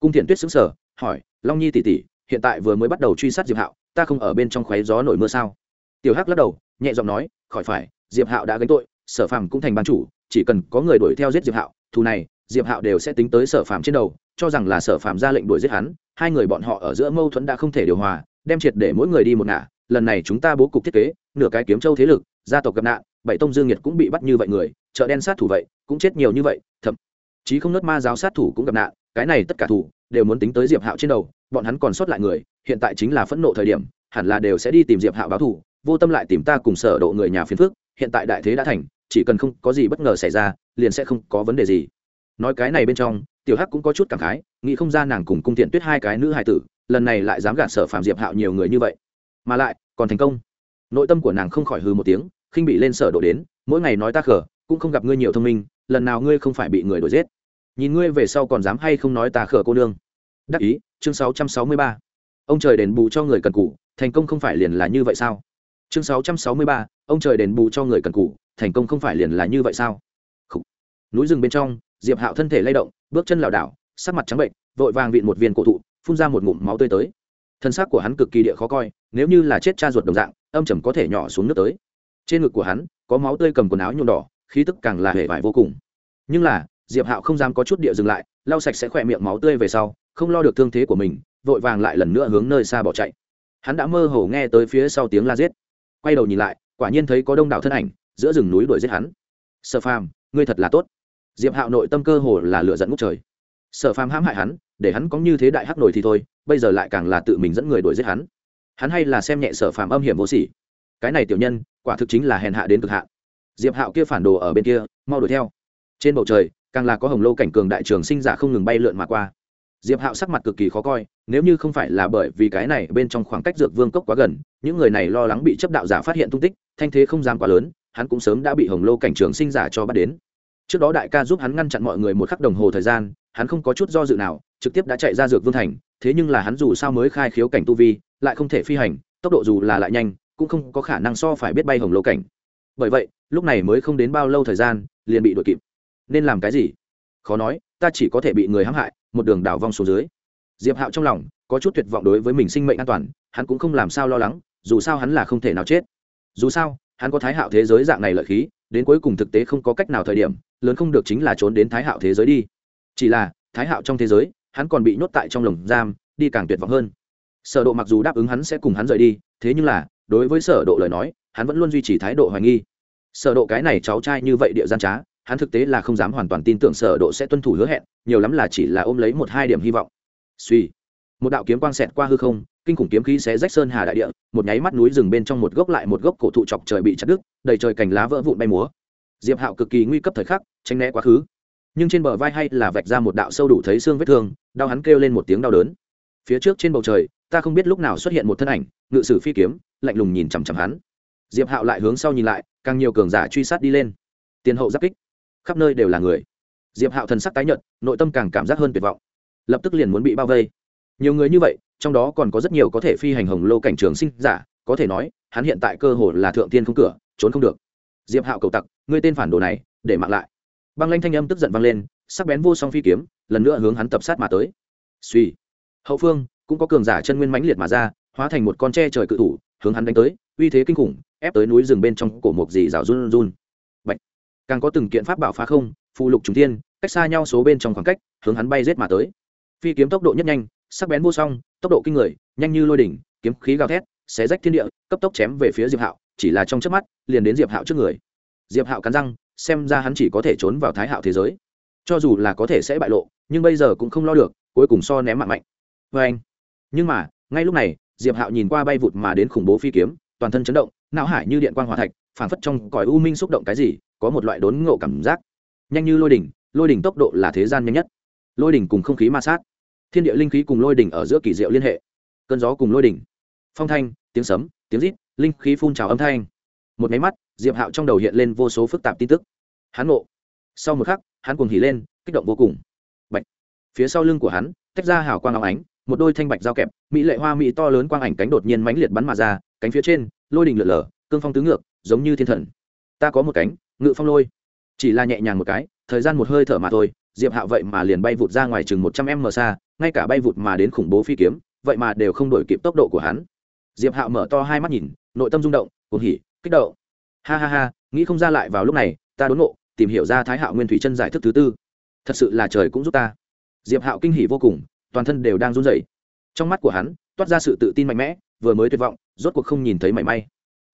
Cung thiện tuyết sững sờ, hỏi, long nhi tỷ tỷ hiện tại vừa mới bắt đầu truy sát diệp hạo, ta không ở bên trong khoé gió nổi mưa sao? Tiểu hắc lắc đầu, nhẹ giọng nói, khỏi phải, diệp hạo đã gánh tội sở phàm cũng thành ban chủ, chỉ cần có người đuổi theo giết diệp hạo, thù này, diệp hạo đều sẽ tính tới sở phàm trên đầu, cho rằng là sở phàm ra lệnh đuổi giết hắn, hai người bọn họ ở giữa mâu thuẫn đã không thể điều hòa, đem triệt để mỗi người đi một ngả, lần này chúng ta bố cục thiết kế, nửa cái kiếm châu thế lực, gia tộc gặp nạn, bảy tông dương nhiệt cũng bị bắt như vậy người, chợ đen sát thủ vậy, cũng chết nhiều như vậy, thậm chí không nớt ma giáo sát thủ cũng gặp nạn, cái này tất cả thủ, đều muốn tính tới diệp hạo trên đầu, bọn hắn còn sót lại người, hiện tại chính là phẫn nộ thời điểm, hẳn là đều sẽ đi tìm diệp hạo báo thù, vô tâm lại tìm ta cùng sở độ người nhà phiền phước hiện tại đại thế đã thành chỉ cần không có gì bất ngờ xảy ra, liền sẽ không có vấn đề gì. Nói cái này bên trong, tiểu hắc cũng có chút cảm khái, nghĩ không ra nàng cùng cung thiện tuyết hai cái nữ hài tử, lần này lại dám gạt sở phạm diệp hạo nhiều người như vậy. Mà lại, còn thành công. Nội tâm của nàng không khỏi hừ một tiếng, khinh bị lên sở đổ đến, mỗi ngày nói ta khờ, cũng không gặp ngươi nhiều thông minh, lần nào ngươi không phải bị người đuổi giết. Nhìn ngươi về sau còn dám hay không nói ta khờ cô nương. Đắc ý, chương 663. ông trời đền bù cho người cần cũ thành công không phải liền là như vậy sao? Chương 663. ông trời đền bù cho người cần cũ thành công không phải liền là như vậy sao? Khủ. núi rừng bên trong, diệp hạo thân thể lay động, bước chân lảo đảo, sắc mặt trắng bệnh, vội vàng vịn một viên cổ thụ, phun ra một ngụm máu tươi tới. Thân xác của hắn cực kỳ địa khó coi, nếu như là chết cha ruột đồng dạng, âm trầm có thể nhỏ xuống nước tới. Trên ngực của hắn, có máu tươi cầm quần áo nhuộm đỏ, khí tức càng là hề vải vô cùng. Nhưng là, diệp hạo không dám có chút địa dừng lại, lau sạch sẽ khỏe miệng máu tươi về sau, không lo được thương thế của mình, vội vàng lại lần nữa hướng nơi xa bỏ chạy. Hắn đã mơ hồ nghe tới phía sau tiếng la giết. Quay đầu nhìn lại, quả nhiên thấy có đông đảo thân ảnh giữa rừng núi đuổi giết hắn. Sở phàm, ngươi thật là tốt. Diệp hạo nội tâm cơ hồ là lựa dẫn ngút trời. Sở phàm hãm hại hắn, để hắn có như thế đại hắc nổi thì thôi, bây giờ lại càng là tự mình dẫn người đuổi giết hắn. Hắn hay là xem nhẹ sở phàm âm hiểm vô sỉ. Cái này tiểu nhân, quả thực chính là hèn hạ đến cực hạn. diệp hạo kia phản đồ ở bên kia, mau đuổi theo. Trên bầu trời, càng là có hồng lô cảnh cường đại trường sinh giả không ngừng bay lượn mà qua. Diệp hạo sắc mặt cực kỳ khó coi, nếu như không phải là bởi vì cái này bên trong khoảng cách dược vương cốc quá gần, những người này lo lắng bị chấp đạo giả phát hiện tung tích, thanh thế không dám quá lớn hắn cũng sớm đã bị hồng lô cảnh trường sinh giả cho bắt đến. Trước đó đại ca giúp hắn ngăn chặn mọi người một khắc đồng hồ thời gian, hắn không có chút do dự nào, trực tiếp đã chạy ra dược vương thành, thế nhưng là hắn dù sao mới khai khiếu cảnh tu vi, lại không thể phi hành, tốc độ dù là lại nhanh, cũng không có khả năng so phải biết bay hồng Lô cảnh. Bởi vậy, lúc này mới không đến bao lâu thời gian, liền bị đuổi kịp. Nên làm cái gì? Khó nói, ta chỉ có thể bị người hãm hại, một đường đảo vong xuống dưới. Diệp hạo trong lòng có chút tuyệt vọng đối với mình sinh mệnh an toàn, hắn cũng không làm sao lo lắng, dù sao hắn là không thể nào chết. Dù sao hắn có thái hạo thế giới dạng này lợi khí, đến cuối cùng thực tế không có cách nào thời điểm, lớn không được chính là trốn đến thái hạo thế giới đi. Chỉ là, thái hạo trong thế giới, hắn còn bị nhốt tại trong lồng giam, đi càng tuyệt vọng hơn. Sở độ mặc dù đáp ứng hắn sẽ cùng hắn rời đi, thế nhưng là, đối với sở độ lời nói, hắn vẫn luôn duy trì thái độ hoài nghi. Sở độ cái này cháu trai như vậy địa gian trá, hắn thực tế là không dám hoàn toàn tin tưởng sở độ sẽ tuân thủ hứa hẹn, nhiều lắm là chỉ là ôm lấy một hai điểm hy vọng. Suy một đạo kiếm quang xẹt qua hư không, kinh khủng kiếm khí xé rách sơn hà đại địa, một nháy mắt núi rừng bên trong một gốc lại một gốc cổ thụ chọc trời bị chặt đứt, đầy trời cành lá vỡ vụn bay múa. Diệp hạo cực kỳ nguy cấp thời khắc, tránh né quá khứ. Nhưng trên bờ vai hay là vạch ra một đạo sâu đủ thấy xương vết thương, đau hắn kêu lên một tiếng đau đớn. Phía trước trên bầu trời, ta không biết lúc nào xuất hiện một thân ảnh, ngự sử phi kiếm, lạnh lùng nhìn chằm chằm hắn. Diệp hạo lại hướng sau nhìn lại, càng nhiều cường giả truy sát đi lên. Tiền hậu giáp kích. Khắp nơi đều là người. Diệp hạo thần sắc tái nhợt, nội tâm càng cảm giác hơn tuyệt vọng. Lập tức liền muốn bị bao vây nhiều người như vậy, trong đó còn có rất nhiều có thể phi hành hồng lô cảnh trường sinh giả, có thể nói, hắn hiện tại cơ hồ là thượng tiên không cửa, trốn không được. Diệp hạo cầu tặc, ngươi tên phản đồ này, để mạng lại. Băng lanh thanh âm tức giận vang lên, sắc bén vô song phi kiếm, lần nữa hướng hắn tập sát mà tới. Suy. Hậu phương, cũng có cường giả chân nguyên mãnh liệt mà ra, hóa thành một con tre trời cự thủ, hướng hắn đánh tới, uy thế kinh khủng, ép tới núi rừng bên trong cổ mộc dì rào run run. Bạch. càng có từng kiện pháp bảo phá không phụ lục trùng thiên, cách xa nhau số bên trong khoảng cách, hướng hắn bay rết mà tới. Phi kiếm tốc độ nhất nhanh sắc bén vô song, tốc độ kinh người, nhanh như lôi đỉnh, kiếm khí gào thét, xé rách thiên địa, cấp tốc chém về phía diệp hạo, chỉ là trong chớp mắt, liền đến diệp hạo trước người. Diệp hạo cắn răng, xem ra hắn chỉ có thể trốn vào thái hạo thế giới. Cho dù là có thể sẽ bại lộ, nhưng bây giờ cũng không lo được, cuối cùng so ném mạng mạnh. Vê anh, nhưng mà, ngay lúc này, diệp hạo nhìn qua bay vụt mà đến khủng bố phi kiếm, toàn thân chấn động, não hải như điện quang hòa thạch, phảng phất trong cõi u minh xúc động cái gì, có một loại đốn ngộ cảm giác. Nhanh như lôi đỉnh lôi đỉnh tốc độ là thế gian nhanh nhất. Lôi đỉnh cùng không khí ma sát thiên địa linh khí cùng lôi đỉnh ở giữa kỳ diệu liên hệ. Cơn gió cùng lôi đỉnh. Phong thanh, tiếng sấm, tiếng rít, linh khí phun trào âm thanh. Một máy mắt, diệp hạo trong đầu hiện lên vô số phức tạp tin tức. Hắn ngộ. Sau một khắc, hắn cuồng hỉ lên, kích động vô cùng. Bạch. Phía sau lưng của hắn, tách ra hào quang áo ánh, một đôi thanh bạch dao kẹp, mỹ lệ hoa mỹ to lớn quang ảnh cánh đột nhiên mãnh liệt bắn mà ra, cánh phía trên, lôi đình lượn lờ, cương phong tứ ngược, giống như thiên thần. Ta có một cánh, ngự phong lôi. Chỉ là nhẹ nhàng một cái, thời gian một hơi thở mà thôi, diệp hạo vậy mà liền bay vụt ra ngoài chừng một trăm m xa ngay cả bay vụt mà đến khủng bố phi kiếm, vậy mà đều không đổi kịp tốc độ của hắn. Diệp hạo mở to hai mắt nhìn, nội tâm rung động, cuồng hỉ, kích động. Ha ha ha, nghĩ không ra lại vào lúc này, ta đốn ngộ, tìm hiểu ra thái hạo nguyên thủy chân giải thức thứ tư. Thật sự là trời cũng giúp ta. Diệp hạo kinh hỉ vô cùng, toàn thân đều đang run rẩy. Trong mắt của hắn, toát ra sự tự tin mạnh mẽ, vừa mới tuyệt vọng, rốt cuộc không nhìn thấy mảy may.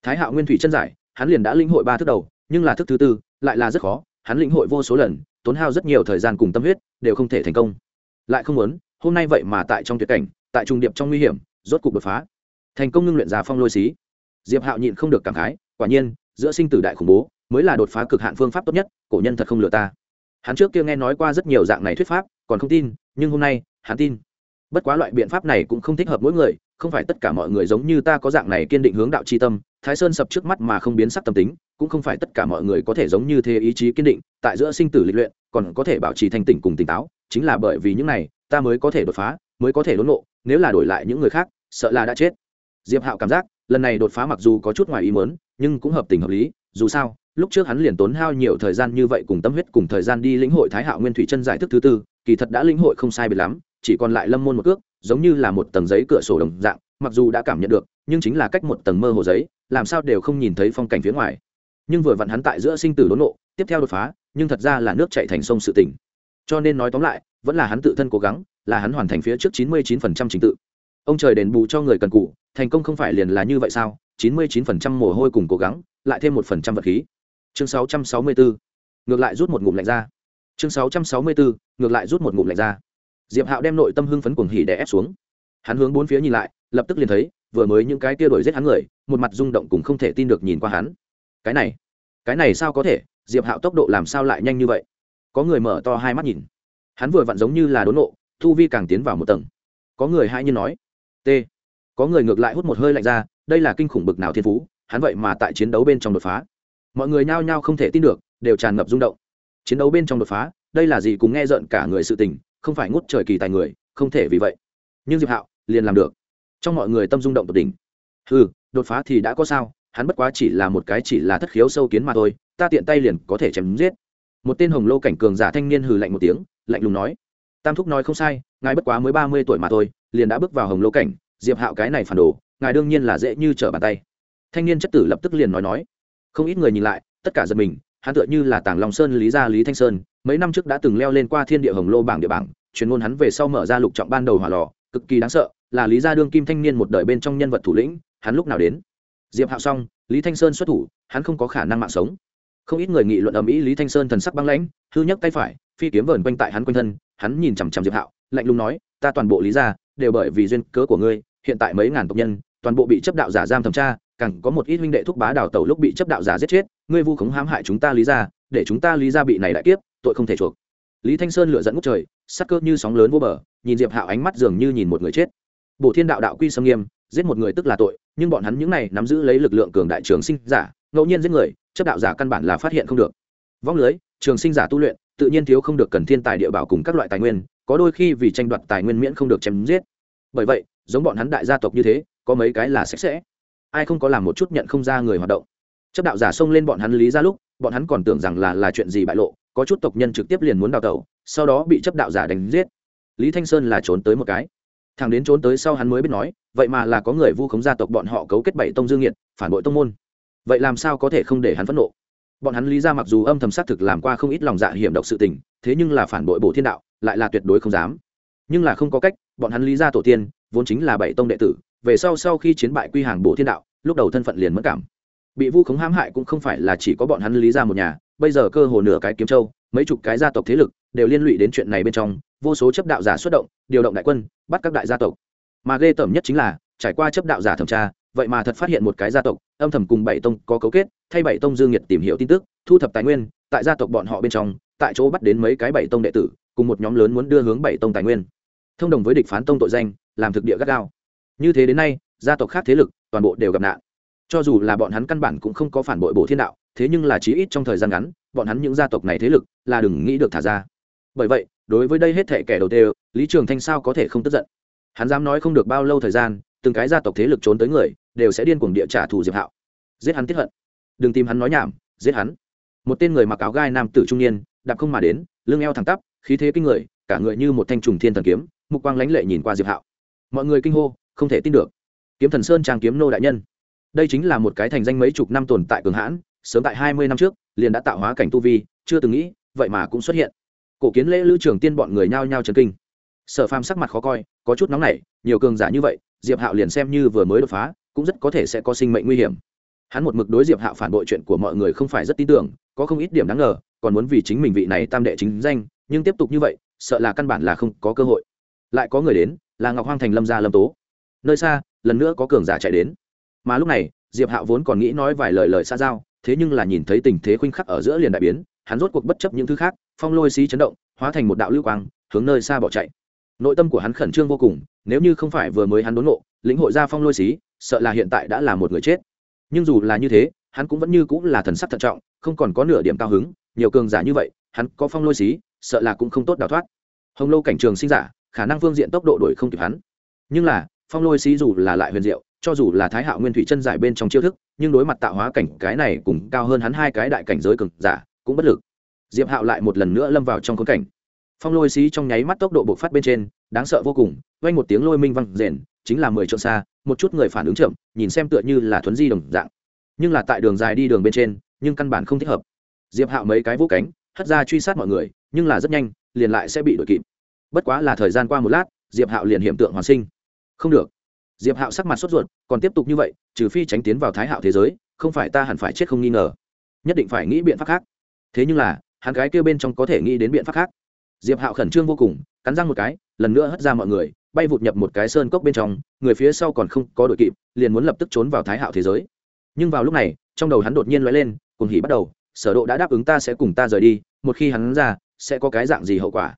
Thái hạo nguyên thủy chân giải, hắn liền đã lĩnh hội ba thức đầu, nhưng là thức thứ tư, lại là rất khó, hắn lĩnh hội vô số lần, tốn hao rất nhiều thời gian cùng tâm huyết, đều không thể thành công. Lại không muốn hôm nay vậy mà tại trong tuyệt cảnh, tại trung điệp trong nguy hiểm, rốt cục đột phá. Thành công ngưng luyện ra phong lôi xí. Diệp hạo nhịn không được cảm khái, quả nhiên, giữa sinh tử đại khủng bố, mới là đột phá cực hạn phương pháp tốt nhất, cổ nhân thật không lừa ta. Hắn trước kia nghe nói qua rất nhiều dạng này thuyết pháp, còn không tin, nhưng hôm nay, hắn tin. Bất quá loại biện pháp này cũng không thích hợp mỗi người, không phải tất cả mọi người giống như ta có dạng này kiên định hướng đạo c tâm, thái sơn sập trước mắt mà không biến sắc tâm tính, cũng không phải tất cả mọi người có thể giống như thế ý chí kiên định, tại giữa sinh tử lịch luyện, còn có thể bảo trì thanh tỉnh cùng tỉnh táo, chính là bởi vì những này ta mới có thể đột phá, mới có thể đốn ngộ, nếu là đổi lại những người khác, sợ là đã chết. Diệp hạo cảm giác, lần này đột phá mặc dù có chút ngoài ý mớn nhưng cũng hợp tình hợp lý, dù sao, lúc trước hắn liền tốn hao nhiều thời gian như vậy cùng tâm huyết, cùng thời gian đi lĩnh hội thái hạo nguyên thủy chân giải thức thứ tư, kỳ thật đã lĩnh hội không sai biệt lắm, chỉ còn lại lâm môn một cước, giống như là một tầng giấy cửa sổ đồng dạng, mặc dù đã cảm nhận được, nhưng chính là cách một tầng mơ hồ giấy, làm sao đều không nhìn thấy phong cảnh phía ngoài. Nhưng vừa vặn hắn tại giữa sinh tử đốn nộ tiếp theo đột phá, nhưng thật ra là nước chạy thành sông sự tỉnh cho nên nói tóm lại vẫn là hắn tự thân cố gắng, là hắn hoàn thành phía trước chín mươi chín phần trăm trình tự. Ông trời đền bù cho người cần cù, thành công không phải liền là như vậy sao? chín mươi chín phần trăm mồ hôi cùng cố gắng, lại thêm một phần trăm vật khí. Chương sáu trăm sáu mươi bốn ngược lại rút một ngụm lạnh ra. Chương sáu trăm sáu mươi bốn ngược lại rút một ngụm lạnh ra. Diệp hạo đem nội tâm hưng phấn cuồng hỉ đè ép xuống. Hắn hướng bốn phía nhìn lại, lập tức liền thấy, vừa mới những cái kia đuổi giết hắn người, một mặt rung động cùng không thể tin được nhìn qua hắn. Cái này cái này sao có thể? Diệp hạo tốc độ làm sao lại nhanh như vậy? Có người mở to hai mắt nhìn hắn vừa vặn giống như là đốn nộ thu vi càng tiến vào một tầng. Có người hai như nói, t. Có người ngược lại hút một hơi lạnh ra, đây là kinh khủng bực nào thiên phú, hắn vậy mà tại chiến đấu bên trong đột phá. Mọi người nhao nhao không thể tin được, đều tràn ngập rung động. Chiến đấu bên trong đột phá, đây là gì cùng nghe rợn cả người sự tình, không phải ngút trời kỳ tài người, không thể vì vậy. Nhưng diệp hạo liền làm được. Trong mọi người tâm rung động tột đỉnh. Ừ đột phá thì đã có sao, hắn bất quá chỉ là một cái chỉ là thất khiếu sâu kiến mà thôi, ta tiện tay liền có thể chém giết. Một tên hồng lô cảnh cường giả thanh niên hừ lạnh một tiếng lạnh lùng nói. Tam thúc nói không sai, ngài bất quá mới ba mươi tuổi mà thôi, liền đã bước vào hồng lô cảnh, diệp hạo cái này phản đồ, ngài đương nhiên là dễ như trở bàn tay. Thanh niên chất tử lập tức liền nói nói. Không ít người nhìn lại, tất cả giật mình, hắn tựa như là tàng long sơn lý gia lý thanh sơn, mấy năm trước đã từng leo lên qua thiên địa hồng lô bảng địa bảng truyền ngôn hắn về sau mở ra lục trọng ban đầu hỏa lò, cực kỳ đáng sợ, là lý gia đương kim thanh niên một đời bên trong nhân vật thủ lĩnh, hắn lúc nào đến? Diệp hạo xong, lý thanh sơn xuất thủ, hắn không có khả năng mạng sống. Không ít người nghị luận ầm ĩ lý thanh sơn thần sắc băng lãnh, hư nhấc tay phải phi kiếm vờn quanh tại hắn quanh thân, hắn nhìn chằm chằm diệp hạo, lạnh lùng nói, ta toàn bộ lý gia đều bởi vì duyên cớ của ngươi, hiện tại mấy ngàn tộc nhân, toàn bộ bị chấp đạo giả giam thẩm tra, càng có một ít huynh đệ thúc bá đào tẩu lúc bị chấp đạo giả giết chết, ngươi vu khống hãm hại chúng ta lý gia, để chúng ta lý gia bị này đại kiếp, tội không thể chuộc. Lý thanh sơn lựa dẫn ngút trời, sắc cơ như sóng lớn vô bờ, nhìn diệp hạo ánh mắt dường như nhìn một người chết. Bổ thiên đạo đạo quy sâm nghiêm, giết một người tức là tội, nhưng bọn hắn những này nắm giữ lấy lực lượng cường đại trường sinh giả, ngẫu nhiên giết người, chấp đạo giả căn bản là phát hiện không được. Vong lưới, trường sinh giả tu luyện tự nhiên thiếu không được cần thiên tài địa bảo cùng các loại tài nguyên, có đôi khi vì tranh đoạt tài nguyên miễn không được chém giết. Bởi vậy, giống bọn hắn đại gia tộc như thế, có mấy cái là sạch sẽ. Ai không có làm một chút nhận không ra người hoạt động. Chấp đạo giả xông lên bọn hắn lý ra lúc, bọn hắn còn tưởng rằng là là chuyện gì bại lộ, có chút tộc nhân trực tiếp liền muốn đào tẩu, sau đó bị chấp đạo giả đánh giết. Lý thanh sơn là trốn tới một cái. Thằng đến trốn tới sau hắn mới biết nói, vậy mà là có người vu khống gia tộc bọn họ cấu kết bảy tông dương nghiệt, phản bội tông môn. Vậy làm sao có thể không để hắn phẫn nộ? Bọn hắn lý ra mặc dù âm thầm xác thực làm qua không ít lòng dạ hiểm độc sự tình, thế nhưng là phản bội bổ thiên đạo, lại là tuyệt đối không dám. Nhưng là không có cách, bọn hắn lý ra tổ tiên, vốn chính là bảy tông đệ tử, về sau sau khi chiến bại quy hàng bổ thiên đạo, lúc đầu thân phận liền mất cảm. Bị vu khống hãm hại cũng không phải là chỉ có bọn hắn lý ra một nhà, bây giờ cơ hồ nửa cái kiếm châu, mấy chục cái gia tộc thế lực, đều liên lụy đến chuyện này bên trong, vô số chấp đạo giả xuất động, điều động đại quân, bắt các đại gia tộc. Mà ghê tởm nhất chính là, trải qua chấp đạo giả thẩm tra, vậy mà thật phát hiện một cái gia tộc, âm thầm cùng bảy tông có cấu kết thay bảy tông dương nhiệt tìm hiểu tin tức, thu thập tài nguyên, tại gia tộc bọn họ bên trong, tại chỗ bắt đến mấy cái bảy tông đệ tử, cùng một nhóm lớn muốn đưa hướng bảy tông tài nguyên. Thông đồng với địch phán tông tội danh, làm thực địa gắt gao. Như thế đến nay, gia tộc khác thế lực, toàn bộ đều gặp nạn. Cho dù là bọn hắn căn bản cũng không có phản bội bổ thiên đạo, thế nhưng là chí ít trong thời gian ngắn, bọn hắn những gia tộc này thế lực, là đừng nghĩ được thả ra. Bởi vậy, đối với đây hết thể kẻ đầu tiên, lý trường thanh sao có thể không tức giận? Hắn dám nói không được bao lâu thời gian, từng cái gia tộc thế lực trốn tới người, đều sẽ điên cuồng địa trả thù diệp hạo. Giết hắn tiết hận đừng tìm hắn nói nhảm, giết hắn. Một tên người mặc áo gai nam tử trung niên, đạp không mà đến, lưng eo thẳng tắp, khí thế kinh người, cả người như một thanh trùng thiên thần kiếm, mục quang lãnh lệ nhìn qua diệp hạo. Mọi người kinh hô, không thể tin được. Kiếm thần sơn trang kiếm nô đại nhân. Đây chính là một cái thành danh mấy chục năm tồn tại cường hãn, sớm tại hai mươi năm trước, liền đã tạo hóa cảnh tu vi, chưa từng nghĩ, vậy mà cũng xuất hiện. Cổ kiến lễ lữ trưởng tiên bọn người nhao nhao trần kinh. Sở phàm sắc mặt khó coi, có chút nóng nảy, nhiều cường giả như vậy, diệp hạo liền xem như vừa mới đột phá, cũng rất có thể sẽ có sinh mệnh nguy hiểm hắn một mực đối diệp hạo phản bội chuyện của mọi người không phải rất tin tưởng, có không ít điểm đáng ngờ, còn muốn vì chính mình vị này tam đệ chính danh, nhưng tiếp tục như vậy, sợ là căn bản là không có cơ hội. Lại có người đến, là ngọc hoang thành lâm gia lâm tố. Nơi xa, lần nữa có cường giả chạy đến. Mà lúc này, diệp hạo vốn còn nghĩ nói vài lời lời xa giao, thế nhưng là nhìn thấy tình thế khuynh khắc ở giữa liền đại biến, hắn rốt cuộc bất chấp những thứ khác, phong lôi xí chấn động, hóa thành một đạo lưu quang, hướng nơi xa bỏ chạy. Nội tâm của hắn khẩn trương vô cùng, nếu như không phải vừa mới hắn đốn nộ lĩnh hội ra phong lôi xí, sợ là hiện tại đã là một người chết nhưng dù là như thế, hắn cũng vẫn như cũng là thần sắc thận trọng, không còn có nửa điểm cao hứng, nhiều cường giả như vậy, hắn có phong lôi xí, sợ là cũng không tốt đào thoát. Hồng lô cảnh trường sinh giả, khả năng phương diện tốc độ đổi không kịp hắn. Nhưng là, phong lôi xí dù là lại huyền diệu, cho dù là thái hạo nguyên thủy chân giải bên trong chiêu thức, nhưng đối mặt tạo hóa cảnh cái này cùng cao hơn hắn hai cái đại cảnh giới cường giả, cũng bất lực. Diệp hạo lại một lần nữa lâm vào trong khốn cảnh. Phong lôi xí trong nháy mắt tốc độ bộc phát bên trên, đáng sợ vô cùng, vang một tiếng lôi minh văng rền chính là mười trượng xa, một chút người phản ứng chậm, nhìn xem tựa như là thuấn di đồng dạng. Nhưng là tại đường dài đi đường bên trên, nhưng căn bản không thích hợp. Diệp hạo mấy cái vũ cánh, hất ra truy sát mọi người, nhưng là rất nhanh, liền lại sẽ bị đuổi kịp. Bất quá là thời gian qua một lát, diệp hạo liền hiện tượng hoàn sinh. Không được. Diệp hạo sắc mặt sốt ruột, còn tiếp tục như vậy, trừ phi tránh tiến vào thái hạo thế giới, không phải ta hẳn phải chết không nghi ngờ. Nhất định phải nghĩ biện pháp khác. Thế nhưng là, hắn gái kêu bên trong có thể nghĩ đến biện pháp khác. Diệp hạo khẩn trương vô cùng, cắn răng một cái, lần nữa hất ra mọi người bay vụt nhập một cái sơn cốc bên trong, người phía sau còn không có đội kịp, liền muốn lập tức trốn vào thái hạo thế giới. Nhưng vào lúc này, trong đầu hắn đột nhiên lóe lên cùng hỉ bắt đầu, sở độ đã đáp ứng ta sẽ cùng ta rời đi, một khi hắn ra, sẽ có cái dạng gì hậu quả?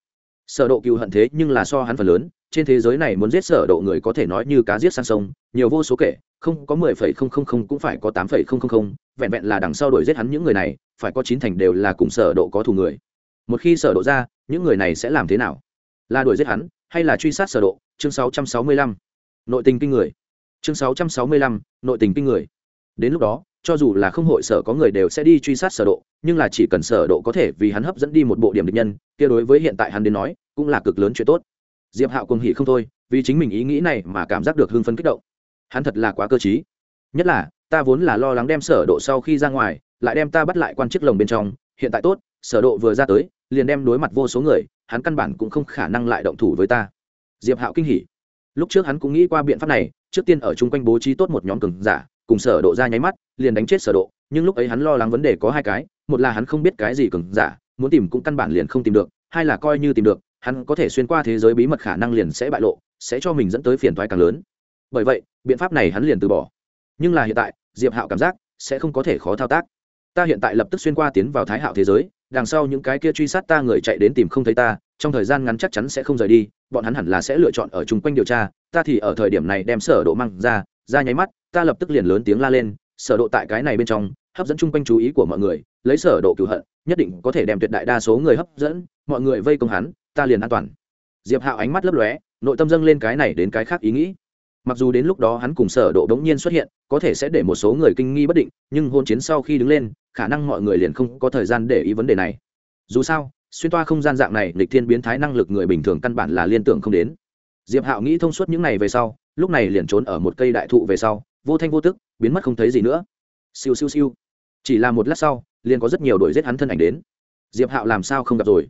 Sở độ cừu hận thế nhưng là so hắn phần lớn, trên thế giới này muốn giết sở độ người có thể nói như cá giết sang sông, nhiều vô số kể, không có mười phẩy không không không cũng phải có tám phẩy không không không, vẹn vẹn là đằng sau đuổi giết hắn những người này, phải có chín thành đều là cùng sở độ có thù người. Một khi sở độ ra, những người này sẽ làm thế nào? Là đuổi giết hắn hay là truy sát sở độ chương 665. nội tình kinh người. Chương 665, nội tình kinh người. Đến lúc đó cho dù là không hội sở có người đều sẽ đi truy sát sở độ nhưng là chỉ cần sở độ có thể vì hắn hấp dẫn đi một bộ điểm địch nhân kia đối với hiện tại hắn đến nói cũng là cực lớn chuyện tốt. Diệp hạo cuồng hỉ không thôi vì chính mình ý nghĩ này mà cảm giác được hưng phấn kích động. Hắn thật là quá cơ trí. Nhất là ta vốn là lo lắng đem sở độ sau khi ra ngoài lại đem ta bắt lại quan chức lồng bên trong. Hiện tại tốt sở độ vừa ra tới liền đem đối mặt vô số người hắn căn bản cũng không khả năng lại động thủ với ta. Diệp hạo kinh hỉ. Lúc trước hắn cũng nghĩ qua biện pháp này, trước tiên ở chung quanh bố trí tốt một nhóm cường giả, cùng sở độ ra nháy mắt, liền đánh chết sở độ, nhưng lúc ấy hắn lo lắng vấn đề có hai cái, một là hắn không biết cái gì cường giả, muốn tìm cũng căn bản liền không tìm được, hai là coi như tìm được, hắn có thể xuyên qua thế giới bí mật khả năng liền sẽ bại lộ, sẽ cho mình dẫn tới phiền toái càng lớn. Bởi vậy, biện pháp này hắn liền từ bỏ. Nhưng là hiện tại, diệp hạo cảm giác sẽ không có thể khó thao tác. Ta hiện tại lập tức xuyên qua tiến vào thái hạo thế giới đằng sau những cái kia truy sát ta người chạy đến tìm không thấy ta, trong thời gian ngắn chắc chắn sẽ không rời đi, bọn hắn hẳn là sẽ lựa chọn ở chung quanh điều tra, ta thì ở thời điểm này đem sở độ mang ra ra nháy mắt, ta lập tức liền lớn tiếng la lên, sở độ tại cái này bên trong, hấp dẫn chung quanh chú ý của mọi người, lấy sở độ cửu hận, nhất định có thể đem tuyệt đại đa số người hấp dẫn, mọi người vây công hắn, ta liền an toàn. Diệp hạo ánh mắt lấp lóe, nội tâm dâng lên cái này đến cái khác ý nghĩ. Mặc dù đến lúc đó hắn cùng sở độ đống nhiên xuất hiện, có thể sẽ để một số người kinh nghi bất định, nhưng hôn chiến sau khi đứng lên khả năng mọi người liền không có thời gian để ý vấn đề này. Dù sao, xuyên toa không gian dạng này lịch thiên biến thái năng lực người bình thường căn bản là liên tưởng không đến. Diệp hạo nghĩ thông suốt những này về sau, lúc này liền trốn ở một cây đại thụ về sau, vô thanh vô tức, biến mất không thấy gì nữa. Siêu siêu siêu. Chỉ là một lát sau, liền có rất nhiều đuổi giết hắn thân ảnh đến. Diệp hạo làm sao không gặp rồi?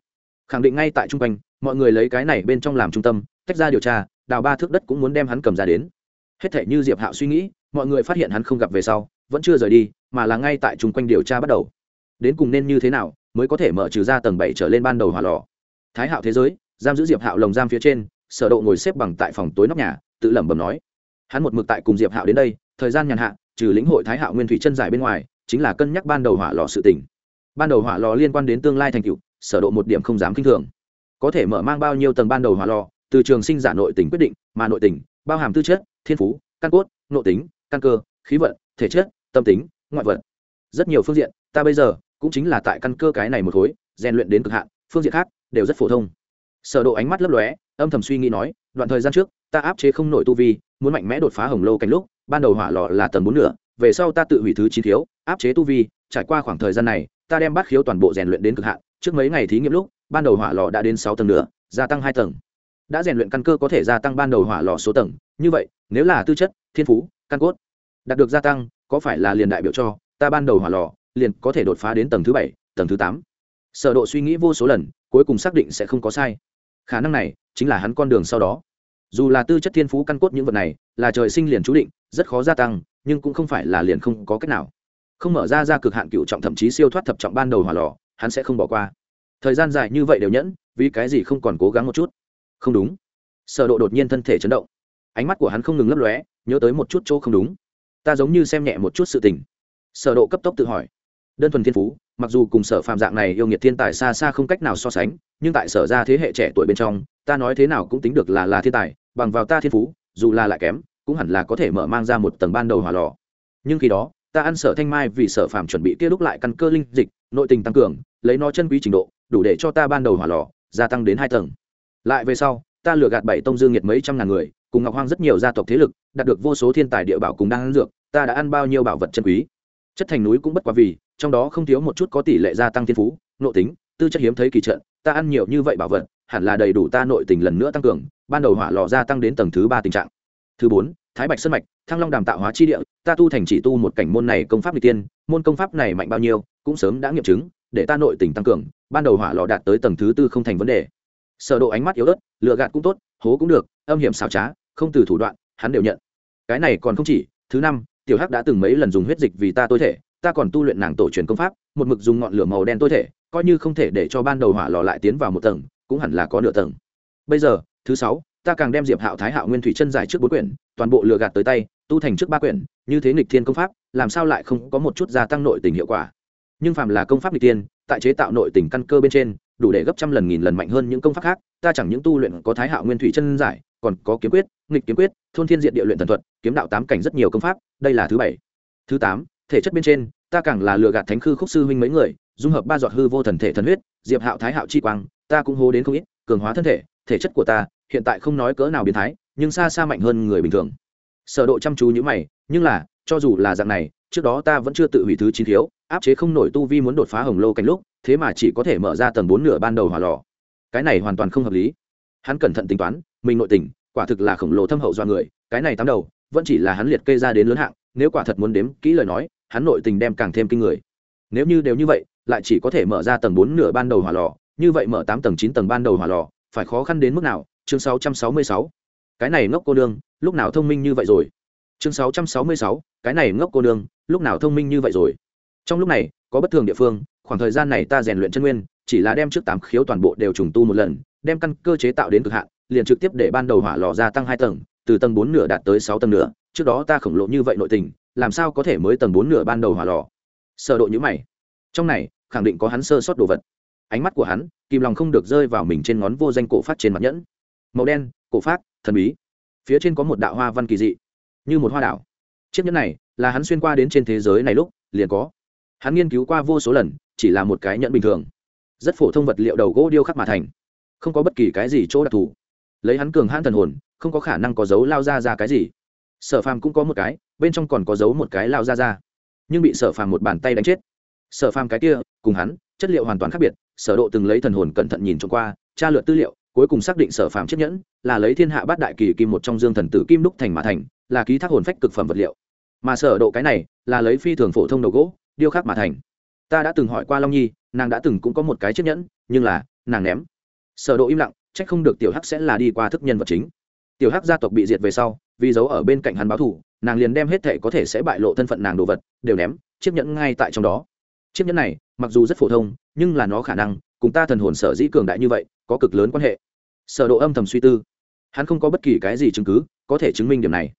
Khẳng định ngay tại trung quanh, mọi người lấy cái này bên trong làm trung tâm, tách ra điều tra, đào ba thước đất cũng muốn đem hắn cầm ra đến. Hết thể như diệp hạo suy nghĩ, mọi người phát hiện hắn không gặp về sau, vẫn chưa rời đi mà là ngay tại chung quanh điều tra bắt đầu. Đến cùng nên như thế nào mới có thể mở trừ ra tầng bảy trở lên ban đầu hỏa lò? Thái hạo thế giới, giam giữ diệp hạo lồng giam phía trên, sở độ ngồi xếp bằng tại phòng tối nóc nhà, tự lẩm bẩm nói. Hắn một mực tại cùng diệp hạo đến đây, thời gian nhàn hạ, trừ lĩnh hội thái hạo nguyên thủy chân giải bên ngoài, chính là cân nhắc ban đầu hỏa lò sự tình. Ban đầu hỏa lò liên quan đến tương lai thành tựu, sở độ một điểm không dám kinh thường. Có thể mở mang bao nhiêu tầng ban đầu hỏa lò, từ trường sinh giả nội tình quyết định, mà nội tình bao hàm tư chất, thiên phú, căn cốt, nội tính, căn cơ, khí vận, thể chất, tâm tính ngoại vật. Rất nhiều phương diện, ta bây giờ cũng chính là tại căn cơ cái này một khối, rèn luyện đến cực hạn, phương diện khác đều rất phổ thông. Sở độ ánh mắt lấp lóe, âm thầm suy nghĩ nói, đoạn thời gian trước, ta áp chế không nổi tu vi, muốn mạnh mẽ đột phá hồng lâu cảnh lúc, ban đầu hỏa lò là tầng bốn nửa, về sau ta tự hủy thứ chín thiếu, áp chế tu vi, trải qua khoảng thời gian này, ta đem bát khiếu toàn bộ rèn luyện đến cực hạn, trước mấy ngày thí nghiệm lúc, ban đầu hỏa lò đã đến sáu tầng nữa gia tăng hai tầng. Đã rèn luyện căn cơ có thể gia tăng ban đầu hỏa lò số tầng, như vậy, nếu là tư chất, thiên phú, căn cốt đạt được gia tăng có phải là liền đại biểu cho, ta ban đầu hỏa lò, liền có thể đột phá đến tầng thứ bảy, tầng thứ tám. Sở độ suy nghĩ vô số lần, cuối cùng xác định sẽ không có sai. Khả năng này, chính là hắn con đường sau đó. Dù là tư chất thiên phú căn cốt những vật này, là trời sinh liền chú định, rất khó gia tăng, nhưng cũng không phải là liền không có cách nào. Không mở ra ra cực hạn cựu trọng thậm chí siêu thoát thập trọng ban đầu hỏa lò, hắn sẽ không bỏ qua. Thời gian dài như vậy đều nhẫn, vì cái gì không còn cố gắng một chút? Không đúng. Sở độ đột nhiên thân thể chấn động. Ánh mắt của hắn không ngừng lấp lóe, nhớ tới một chút chỗ không đúng ta giống như xem nhẹ một chút sự tình. Sở độ cấp tốc tự hỏi. Đơn thuần thiên phú, mặc dù cùng sở phàm dạng này yêu nghiệt thiên tài xa xa không cách nào so sánh, nhưng tại sở ra thế hệ trẻ tuổi bên trong, ta nói thế nào cũng tính được là là thiên tài, bằng vào ta thiên phú, dù là lại kém, cũng hẳn là có thể mở mang ra một tầng ban đầu hỏa lò. Nhưng khi đó, ta ăn sở thanh mai vì sở phàm chuẩn bị kia lúc lại căn cơ linh dịch, nội tình tăng cường, lấy nó chân quý trình độ, đủ để cho ta ban đầu hỏa lò, gia tăng đến hai tầng. Lại về sau, ta lừa gạt bảy tông dương nhiệt mấy trăm ngàn người cùng ngọc hoang rất nhiều gia tộc thế lực, đạt được vô số thiên tài địa bảo cùng đang ăn dược, ta đã ăn bao nhiêu bảo vật chân quý. Chất thành núi cũng bất quá vì, trong đó không thiếu một chút có tỷ lệ gia tăng thiên phú, nội tính, tư chất hiếm thấy kỳ trận, ta ăn nhiều như vậy bảo vật, hẳn là đầy đủ ta nội tình lần nữa tăng cường, ban đầu hỏa lò gia tăng đến tầng thứ ba tình trạng. Thứ bốn, thái bạch sơn mạch, thăng long đàm tạo hóa chi địa, ta tu thành chỉ tu một cảnh môn này công pháp n tiên, môn công pháp này mạnh bao nhiêu, cũng sớm đã nghiệm chứng, để ta nội tình tăng cường, ban đầu hỏa lò đạt tới tầng thứ tư không thành vấn đề. Sở độ ánh mắt yếu ớt, lựa gạt cũng tốt, hố cũng được, âm hiểm xảo trá không từ thủ đoạn, hắn đều nhận. Cái này còn không chỉ, thứ năm, tiểu hắc đã từng mấy lần dùng huyết dịch vì ta tôi thể, ta còn tu luyện nàng tổ truyền công pháp, một mực dùng ngọn lửa màu đen tôi thể, coi như không thể để cho ban đầu hỏa lò lại tiến vào một tầng, cũng hẳn là có nửa tầng. Bây giờ, thứ sáu, ta càng đem diệp hạo thái hạo nguyên thủy chân giải trước bốn quyển, toàn bộ lừa gạt tới tay, tu thành trước ba quyển, như thế nghịch thiên công pháp, làm sao lại không có một chút gia tăng nội tình hiệu quả? Nhưng phàm là công pháp nghịch tiên tại chế tạo nội tình căn cơ bên trên, đủ để gấp trăm lần nghìn lần mạnh hơn những công pháp khác, ta chẳng những tu luyện có thái hạo nguyên thủy chân giải còn có kiếm quyết, nghịch kiếm quyết, thôn thiên diện địa luyện thần thuật, kiếm đạo tám cảnh rất nhiều công pháp, đây là thứ bảy. Thứ tám, thể chất bên trên, ta càng là lừa gạt thánh khư khúc sư huynh mấy người, dung hợp ba giọt hư vô thần thể thần huyết, diệp hạo thái hạo chi quang, ta cũng hô đến không ít, cường hóa thân thể thể chất của ta, hiện tại không nói cỡ nào biến thái, nhưng xa xa mạnh hơn người bình thường. Sở độ chăm chú như mày, nhưng là, cho dù là dạng này, trước đó ta vẫn chưa tự hủy thứ chín thiếu, áp chế không nổi tu vi muốn đột phá hồng lô cảnh lúc, thế mà chỉ có thể mở ra tầng bốn nửa ban đầu hỏa lò. Cái này hoàn toàn không hợp lý hắn cẩn thận tính toán, mình nội tình, quả thực là khổng lồ thâm hậu do người, cái này tám đầu, vẫn chỉ là hắn liệt kê ra đến lớn hạng, nếu quả thật muốn đếm kỹ lời nói, hắn nội tình đem càng thêm kinh người. Nếu như đều như vậy, lại chỉ có thể mở ra tầng bốn nửa ban đầu hỏa lò, như vậy mở tám tầng chín tầng ban đầu hỏa lò, phải khó khăn đến mức nào? Chương sáu trăm sáu mươi sáu. Cái này ngốc cô nương, lúc nào thông minh như vậy rồi? Chương sáu trăm sáu mươi sáu, cái này ngốc cô nương, lúc nào thông minh như vậy rồi? Trong lúc này, có bất thường địa phương, khoảng thời gian này ta rèn luyện chân nguyên, chỉ là đem trước tám khiếu toàn bộ đều trùng tu một lần đem căn cơ chế tạo đến cực hạn, liền trực tiếp để ban đầu hỏa lò gia tăng hai tầng, từ tầng bốn nửa đạt tới sáu tầng nửa. Trước đó ta khổng lồ như vậy nội tình, làm sao có thể mới tầng bốn nửa ban đầu hỏa lò? Sở độ như mày. Trong này, khẳng định có hắn sơ sót đồ vật. Ánh mắt của hắn, kìm lòng không được rơi vào mình trên ngón vô danh cổ phát trên mặt nhẫn. Màu đen, cổ phát, thần bí. Phía trên có một đạo hoa văn kỳ dị, như một hoa đảo. Chiếc nhẫn này là hắn xuyên qua đến trên thế giới này lúc, liền có. Hắn nghiên cứu qua vô số lần, chỉ là một cái nhẫn bình thường. Rất phổ thông vật liệu đầu gỗ điêu khắc mà thành không có bất kỳ cái gì chỗ đặc thù. Lấy hắn cường hãn thần hồn, không có khả năng có dấu lao ra ra cái gì. Sở phàm cũng có một cái, bên trong còn có dấu một cái lao ra ra. Nhưng bị sở phàm một bàn tay đánh chết. Sở phàm cái kia, cùng hắn, chất liệu hoàn toàn khác biệt, sở độ từng lấy thần hồn cẩn thận nhìn trộm qua, tra lượt tư liệu, cuối cùng xác định sở phàm chiếc nhẫn là lấy thiên hạ bát đại kỳ kim một trong dương thần tử kim đúc thành mà thành, là ký thác hồn phách cực phẩm vật liệu. Mà sở độ cái này, là lấy phi thường phổ thông đầu gỗ, điêu khắc mà thành. Ta đã từng hỏi qua long nhi, nàng đã từng cũng có một cái chiếc nhẫn, nhưng là, nàng ném sở độ im lặng trách không được tiểu hắc sẽ là đi qua thức nhân vật chính. Tiểu hắc gia tộc bị diệt về sau, vì giấu ở bên cạnh hắn báo thù, nàng liền đem hết thể có thể sẽ bại lộ thân phận nàng đồ vật, đều ném, chiếc nhẫn ngay tại trong đó. Chiếc nhẫn này, mặc dù rất phổ thông, nhưng là nó khả năng, cùng ta thần hồn sở dĩ cường đại như vậy, có cực lớn quan hệ. Sở độ âm thầm suy tư. Hắn không có bất kỳ cái gì chứng cứ có thể chứng minh điểm này.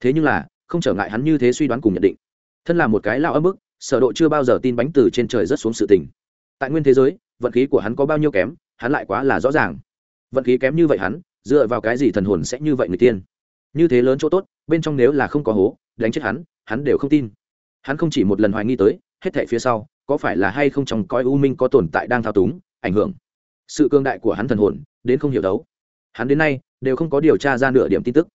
Thế nhưng là, không trở ngại hắn như thế suy đoán cùng nhận định. Thân là một cái lao âm bức, sở độ chưa bao giờ tin bánh từ trên trời rất xuống sự tình. Tại nguyên thế giới, vận khí của hắn có bao nhiêu kém hắn lại quá là rõ ràng. Vận khí kém như vậy hắn, dựa vào cái gì thần hồn sẽ như vậy người tiên? Như thế lớn chỗ tốt, bên trong nếu là không có hố, đánh chết hắn hắn đều không tin. Hắn không chỉ một lần hoài nghi tới, hết thảy phía sau, có phải là hay không trong coi u minh có tồn tại đang thao túng, ảnh hưởng? Sự cương đại của hắn thần hồn, đến không hiểu đấu. Hắn đến nay, đều không có điều tra ra nửa điểm tin tức.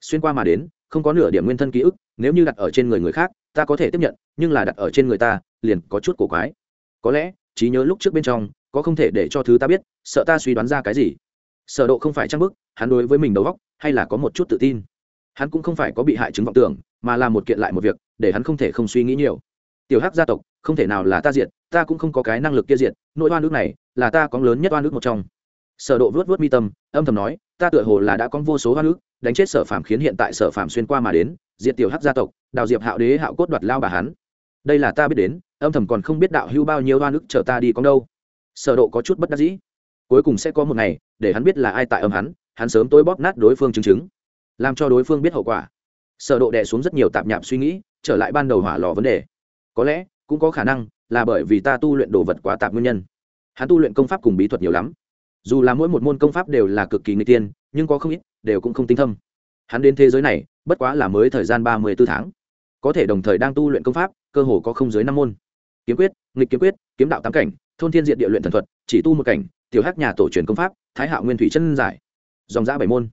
Xuyên qua mà đến, không có nửa điểm nguyên thân ký ức, nếu như đặt ở trên người người khác, ta có thể tiếp nhận, nhưng là đặt ở trên người ta, liền có chút cổ quái. Có lẽ, trí nhớ lúc trước bên trong có không thể để cho thứ ta biết, sợ ta suy đoán ra cái gì? Sở độ không phải trang bức, hắn đối với mình đầu óc, hay là có một chút tự tin. Hắn cũng không phải có bị hại chứng vọng tưởng, mà là một kiện lại một việc, để hắn không thể không suy nghĩ nhiều. Tiểu hắc gia tộc, không thể nào là ta diệt, ta cũng không có cái năng lực kia diệt nội oan nước này, là ta có lớn nhất oan nước một trong. Sở độ vớt vớt mi tâm, âm thầm nói, ta tựa hồ là đã có vô số oan nước đánh chết sở phàm khiến hiện tại sở phàm xuyên qua mà đến, diệt tiểu hắc gia tộc, đào diệp hạo đế hạo cốt đoạt lao bà hắn. Đây là ta biết đến, âm thầm còn không biết đạo hưu bao nhiêu oan nước chờ ta đi con đâu sở độ có chút bất đắc dĩ. Cuối cùng sẽ có một ngày, để hắn biết là ai tại âm hắn hắn sớm tối bóp nát đối phương chứng chứng, làm cho đối phương biết hậu quả. Sở độ đè xuống rất nhiều tạp nhạp suy nghĩ, trở lại ban đầu hỏa lò vấn đề. Có lẽ, cũng có khả năng là bởi vì ta tu luyện đồ vật quá tạp nguyên nhân. Hắn tu luyện công pháp cùng bí thuật nhiều lắm. Dù là mỗi một môn công pháp đều là cực kỳ nguy tiên, nhưng có không ít đều cũng không tinh thâm. Hắn đến thế giới này, bất quá là mới thời gian ba mươi 34 tháng. Có thể đồng thời đang tu luyện công pháp, cơ hồ có không dưới năm môn. Kiếm quyết, nghịch kiếm quyết, kiếm đạo tám cảnh thôn thiên diện địa luyện thần thuật, chỉ tu một cảnh, tiểu hắc nhà tổ truyền công pháp, thái hạo nguyên thủy chân giải, dòng giã bảy môn.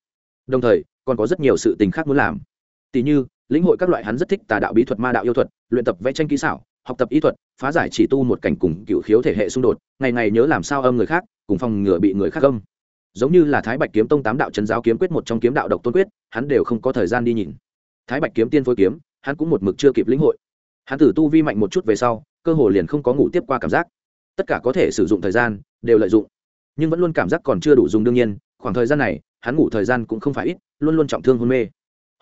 Đồng thời, còn có rất nhiều sự tình khác muốn làm. Tỷ như, lĩnh hội các loại hắn rất thích tà đạo bí thuật, ma đạo yêu thuật, luyện tập vẽ tranh kỹ xảo, học tập ý thuật, phá giải chỉ tu một cảnh cùng cựu khiếu thể hệ xung đột, ngày ngày nhớ làm sao âm người khác, cùng phòng ngừa bị người khác âm. Giống như là thái bạch kiếm tông tám đạo trấn giáo kiếm quyết một trong kiếm đạo độc tôn quyết, hắn đều không có thời gian đi nhìn. Thái bạch kiếm tiên phối kiếm, hắn cũng một mực chưa kịp lĩnh hội. Hắn tử tu vi mạnh một chút về sau, cơ hồ liền không có ngủ tiếp qua cảm giác tất cả có thể sử dụng thời gian, đều lợi dụng. Nhưng vẫn luôn cảm giác còn chưa đủ dùng đương nhiên, khoảng thời gian này, hắn ngủ thời gian cũng không phải ít, luôn luôn trọng thương hôn mê.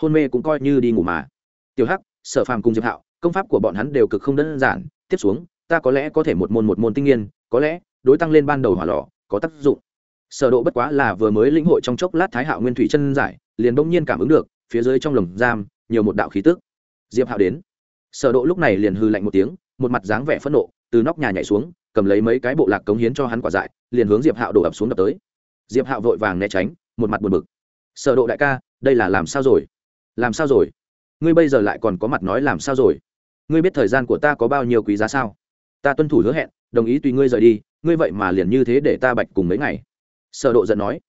Hôn mê cũng coi như đi ngủ mà. Tiểu hắc, sở phàm cùng diệp hạo, công pháp của bọn hắn đều cực không đơn giản. Tiếp xuống, ta có lẽ có thể một môn một môn tinh nghiên, có lẽ, đối tăng lên ban đầu hỏa lò, có tác dụng. Sở độ bất quá là vừa mới lĩnh hội trong chốc lát thái hạo nguyên thủy chân giải, liền đông nhiên cảm ứng được, phía dưới trong lồng giam, nhiều một đạo khí tức. Diệp hạo đến. Sở độ lúc này liền hư lạnh một tiếng, một mặt dáng vẻ phẫn nộ, từ nóc nhà nhảy xuống cầm lấy mấy cái bộ lạc cống hiến cho hắn quả dại, liền hướng diệp hạo đổ ập xuống đập tới. Diệp hạo vội vàng né tránh, một mặt buồn bực. Sở độ đại ca, đây là làm sao rồi? Làm sao rồi? Ngươi bây giờ lại còn có mặt nói làm sao rồi? Ngươi biết thời gian của ta có bao nhiêu quý giá sao? Ta tuân thủ hứa hẹn, đồng ý tùy ngươi rời đi, ngươi vậy mà liền như thế để ta bạch cùng mấy ngày. Sở độ giận nói.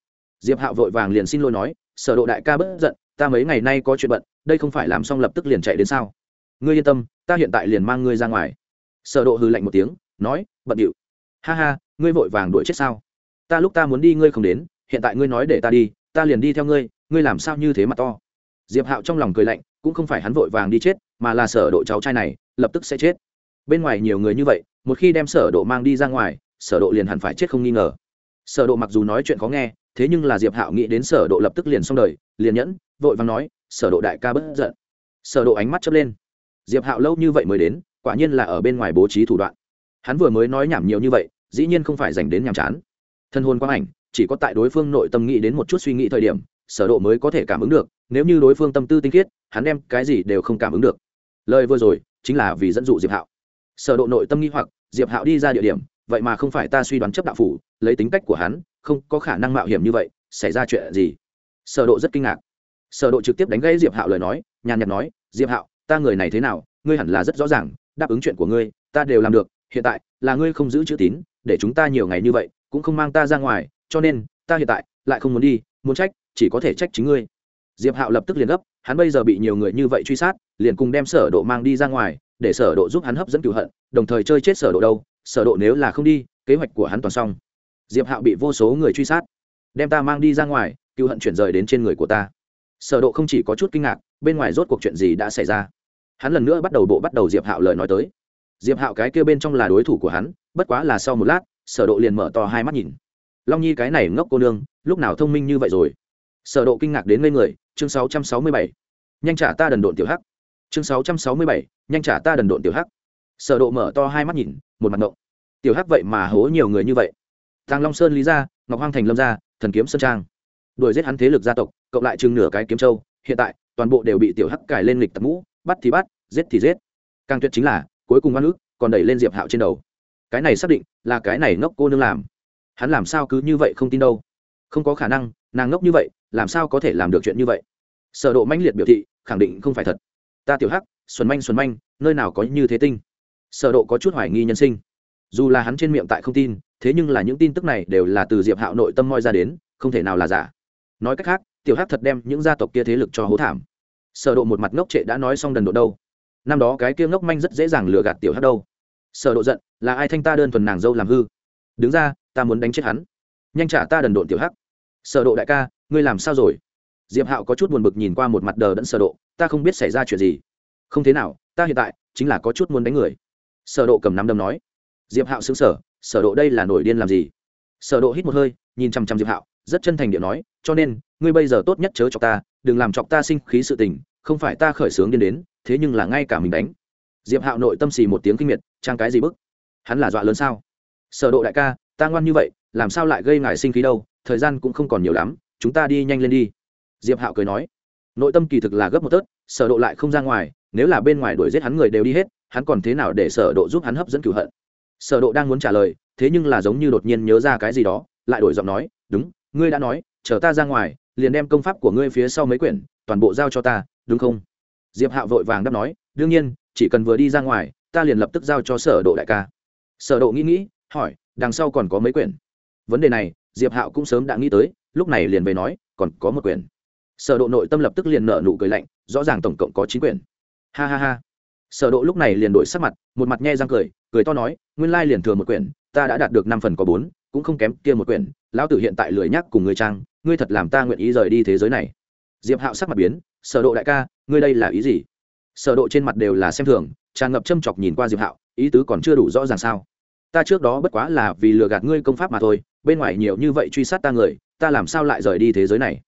Diệp hạo vội vàng liền xin lỗi nói, sở độ đại ca bất giận, ta mấy ngày nay có chuyện bận, đây không phải làm xong lập tức liền chạy đến sao? Ngươi yên tâm, ta hiện tại liền mang ngươi ra ngoài. Sở độ hừ lạnh một tiếng, nói bận điệu. Ha ha, ngươi vội vàng đuổi chết sao? Ta lúc ta muốn đi, ngươi không đến, hiện tại ngươi nói để ta đi, ta liền đi theo ngươi ngươi làm sao như thế mà to? Diệp hạo trong lòng cười lạnh, cũng không phải hắn vội vàng đi chết, mà là sở độ cháu trai này, lập tức sẽ chết. Bên ngoài nhiều người như vậy, một khi đem sở độ mang đi ra ngoài, sở độ liền hẳn phải chết không nghi ngờ. Sở độ mặc dù nói chuyện khó nghe, thế nhưng là diệp hạo nghĩ đến sở độ lập tức liền xong đời, liền nhẫn, vội vàng nói, sở độ đại ca bất giận. Sở độ ánh mắt chớp lên. Diệp hạo lâu như vậy mới đến, quả nhiên là ở bên ngoài bố trí thủ đoạn hắn vừa mới nói nhảm nhiều như vậy, dĩ nhiên không phải dành đến nhàm chán. Thân hồn quang ảnh, chỉ có tại đối phương nội tâm nghĩ đến một chút suy nghĩ thời điểm, sở độ mới có thể cảm ứng được, nếu như đối phương tâm tư tinh khiết, hắn đem cái gì đều không cảm ứng được. Lời vừa rồi, chính là vì dẫn dụ diệp hạo. Sở độ nội tâm nghi hoặc, diệp hạo đi ra địa điểm, vậy mà không phải ta suy đoán chấp đạo phủ, lấy tính cách của hắn, không có khả năng mạo hiểm như vậy, xảy ra chuyện gì? Sở độ rất kinh ngạc. Sở độ trực tiếp đánh gãy diệp hạo lời nói, nhàn nhạt nói, diệp hạo, ta người này thế nào? Ngươi hẳn là rất rõ ràng, đáp ứng chuyện của ngươi, ta đều làm được hiện tại là ngươi không giữ chữ tín, để chúng ta nhiều ngày như vậy, cũng không mang ta ra ngoài, cho nên, ta hiện tại lại không muốn đi, muốn trách, chỉ có thể trách chính ngươi. Diệp hạo lập tức liền gấp, hắn bây giờ bị nhiều người như vậy truy sát, liền cùng đem sở độ mang đi ra ngoài, để sở độ giúp hắn hấp dẫn cửu hận, đồng thời chơi chết sở độ đâu, sở độ nếu là không đi, kế hoạch của hắn toàn xong. Diệp hạo bị vô số người truy sát, đem ta mang đi ra ngoài, cửu hận chuyển rời đến trên người của ta. Sở độ không chỉ có chút kinh ngạc, bên ngoài rốt cuộc chuyện gì đã xảy ra. Hắn lần nữa bắt đầu bộ bắt đầu diệp hạo lời nói tới diệp hạo cái kia bên trong là đối thủ của hắn bất quá là sau một lát sở độ liền mở to hai mắt nhìn. Long nhi cái này ngốc cô nương lúc nào thông minh như vậy rồi? Sở độ kinh ngạc đến ngây người chương 667. nhanh trả ta đần độn tiểu hắc. Chương 667, nhanh trả ta đần độn tiểu hắc. Sở độ mở to hai mắt nhìn một mặt ngộng. Tiểu hắc vậy mà hố nhiều người như vậy. Tàng long sơn lý gia ngọc hoang thành lâm gia thần kiếm sơn trang. Đuổi giết hắn thế lực gia tộc cộng lại chừng nửa cái kiếm châu hiện tại toàn bộ đều bị tiểu hắc cài lên lịch tập mũ bắt thì bắt giết thì giết. Càng tuyệt chính là cuối cùng oan ức, còn đẩy lên diệp hạo trên đầu. Cái này xác định là cái này ngốc cô nương làm. Hắn làm sao cứ như vậy không tin đâu? Không có khả năng, nàng ngốc như vậy, làm sao có thể làm được chuyện như vậy? Sở độ mãnh liệt biểu thị, khẳng định không phải thật. Ta tiểu hắc, xuân manh xuân manh, nơi nào có như thế tinh? Sở độ có chút hoài nghi nhân sinh. Dù là hắn trên miệng tại không tin, thế nhưng là những tin tức này đều là từ diệp hạo nội tâm moi ra đến, không thể nào là giả. Nói cách khác, tiểu hắc thật đem những gia tộc kia thế lực cho hố thảm. Sở độ một mặt ngốc trệ đã nói xong đần độ đâu năm đó cái kia ngốc manh rất dễ dàng lừa gạt tiểu hắc đâu. Sở độ giận, là ai thanh ta đơn thuần nàng dâu làm hư? Đứng ra, ta muốn đánh chết hắn. Nhanh trả ta đần độn tiểu hắc. Sở độ đại ca, ngươi làm sao rồi? Diệp hạo có chút buồn bực nhìn qua một mặt đờ đẫn sở độ, ta không biết xảy ra chuyện gì. Không thế nào, ta hiện tại chính là có chút muốn đánh người. Sở độ cầm nắm đấm nói. Diệp hạo sững sờ, sở độ đây là nổi điên làm gì? Sở độ hít một hơi, nhìn chăm chăm diệp hạo, rất chân thành điệu nói, cho nên, ngươi bây giờ tốt nhất chớ chọc ta, đừng làm chọc ta sinh khí sự tình, không phải ta khởi sướng điên đến thế nhưng là ngay cả mình đánh. Diệp hạo nội tâm xì một tiếng kinh miệt, trang cái gì bức? Hắn là dọa lớn sao? Sở độ đại ca, ta ngoan như vậy, làm sao lại gây ngại sinh khí đâu? Thời gian cũng không còn nhiều lắm, chúng ta đi nhanh lên đi. Diệp hạo cười nói. Nội tâm kỳ thực là gấp một tớt, sở độ lại không ra ngoài, nếu là bên ngoài đuổi giết hắn người đều đi hết, hắn còn thế nào để sở độ giúp hắn hấp dẫn cửu hận? Sở độ đang muốn trả lời, thế nhưng là giống như đột nhiên nhớ ra cái gì đó, lại đổi giọng nói, đúng, ngươi đã nói, chờ ta ra ngoài, liền đem công pháp của ngươi phía sau mấy quyển, toàn bộ giao cho ta, đúng không? Diệp hạo vội vàng đáp nói, đương nhiên, chỉ cần vừa đi ra ngoài, ta liền lập tức giao cho sở độ đại ca. Sở độ nghĩ nghĩ, hỏi, đằng sau còn có mấy quyển? Vấn đề này, diệp hạo cũng sớm đã nghĩ tới, lúc này liền về nói, còn có một quyển. Sở độ nội tâm lập tức liền nở nụ cười lạnh, rõ ràng tổng cộng có chín quyển. Ha ha ha. Sở độ lúc này liền đổi sắc mặt, một mặt nhe răng cười cười to nói, nguyên lai liền thừa một quyển, ta đã đạt được năm phần có bốn, cũng không kém kia một quyển, lão tử hiện tại lười nhắc cùng người trang, ngươi thật làm ta nguyện ý rời đi thế giới này. Diệp hạo sắc mặt biến sở độ đại ca ngươi đây là ý gì? Sở độ trên mặt đều là xem thường tràn ngập châm chọc nhìn qua diệp hạo ý tứ còn chưa đủ rõ ràng sao? Ta trước đó bất quá là vì lừa gạt ngươi công pháp mà thôi bên ngoài nhiều như vậy truy sát ta người ta làm sao lại rời đi thế giới này?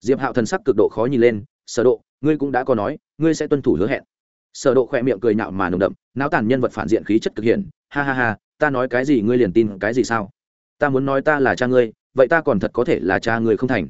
Diệp hạo thần sắc cực độ khó nhìn lên sở độ ngươi cũng đã có nói ngươi sẽ tuân thủ hứa hẹn. Sở độ khoe miệng cười nhạo mà nồng đậm não tàn nhân vật phản diện khí chất cực hiển, ha ha ha ta nói cái gì ngươi liền tin cái gì sao? Ta muốn nói ta là cha ngươi vậy ta còn thật có thể là cha ngươi không thành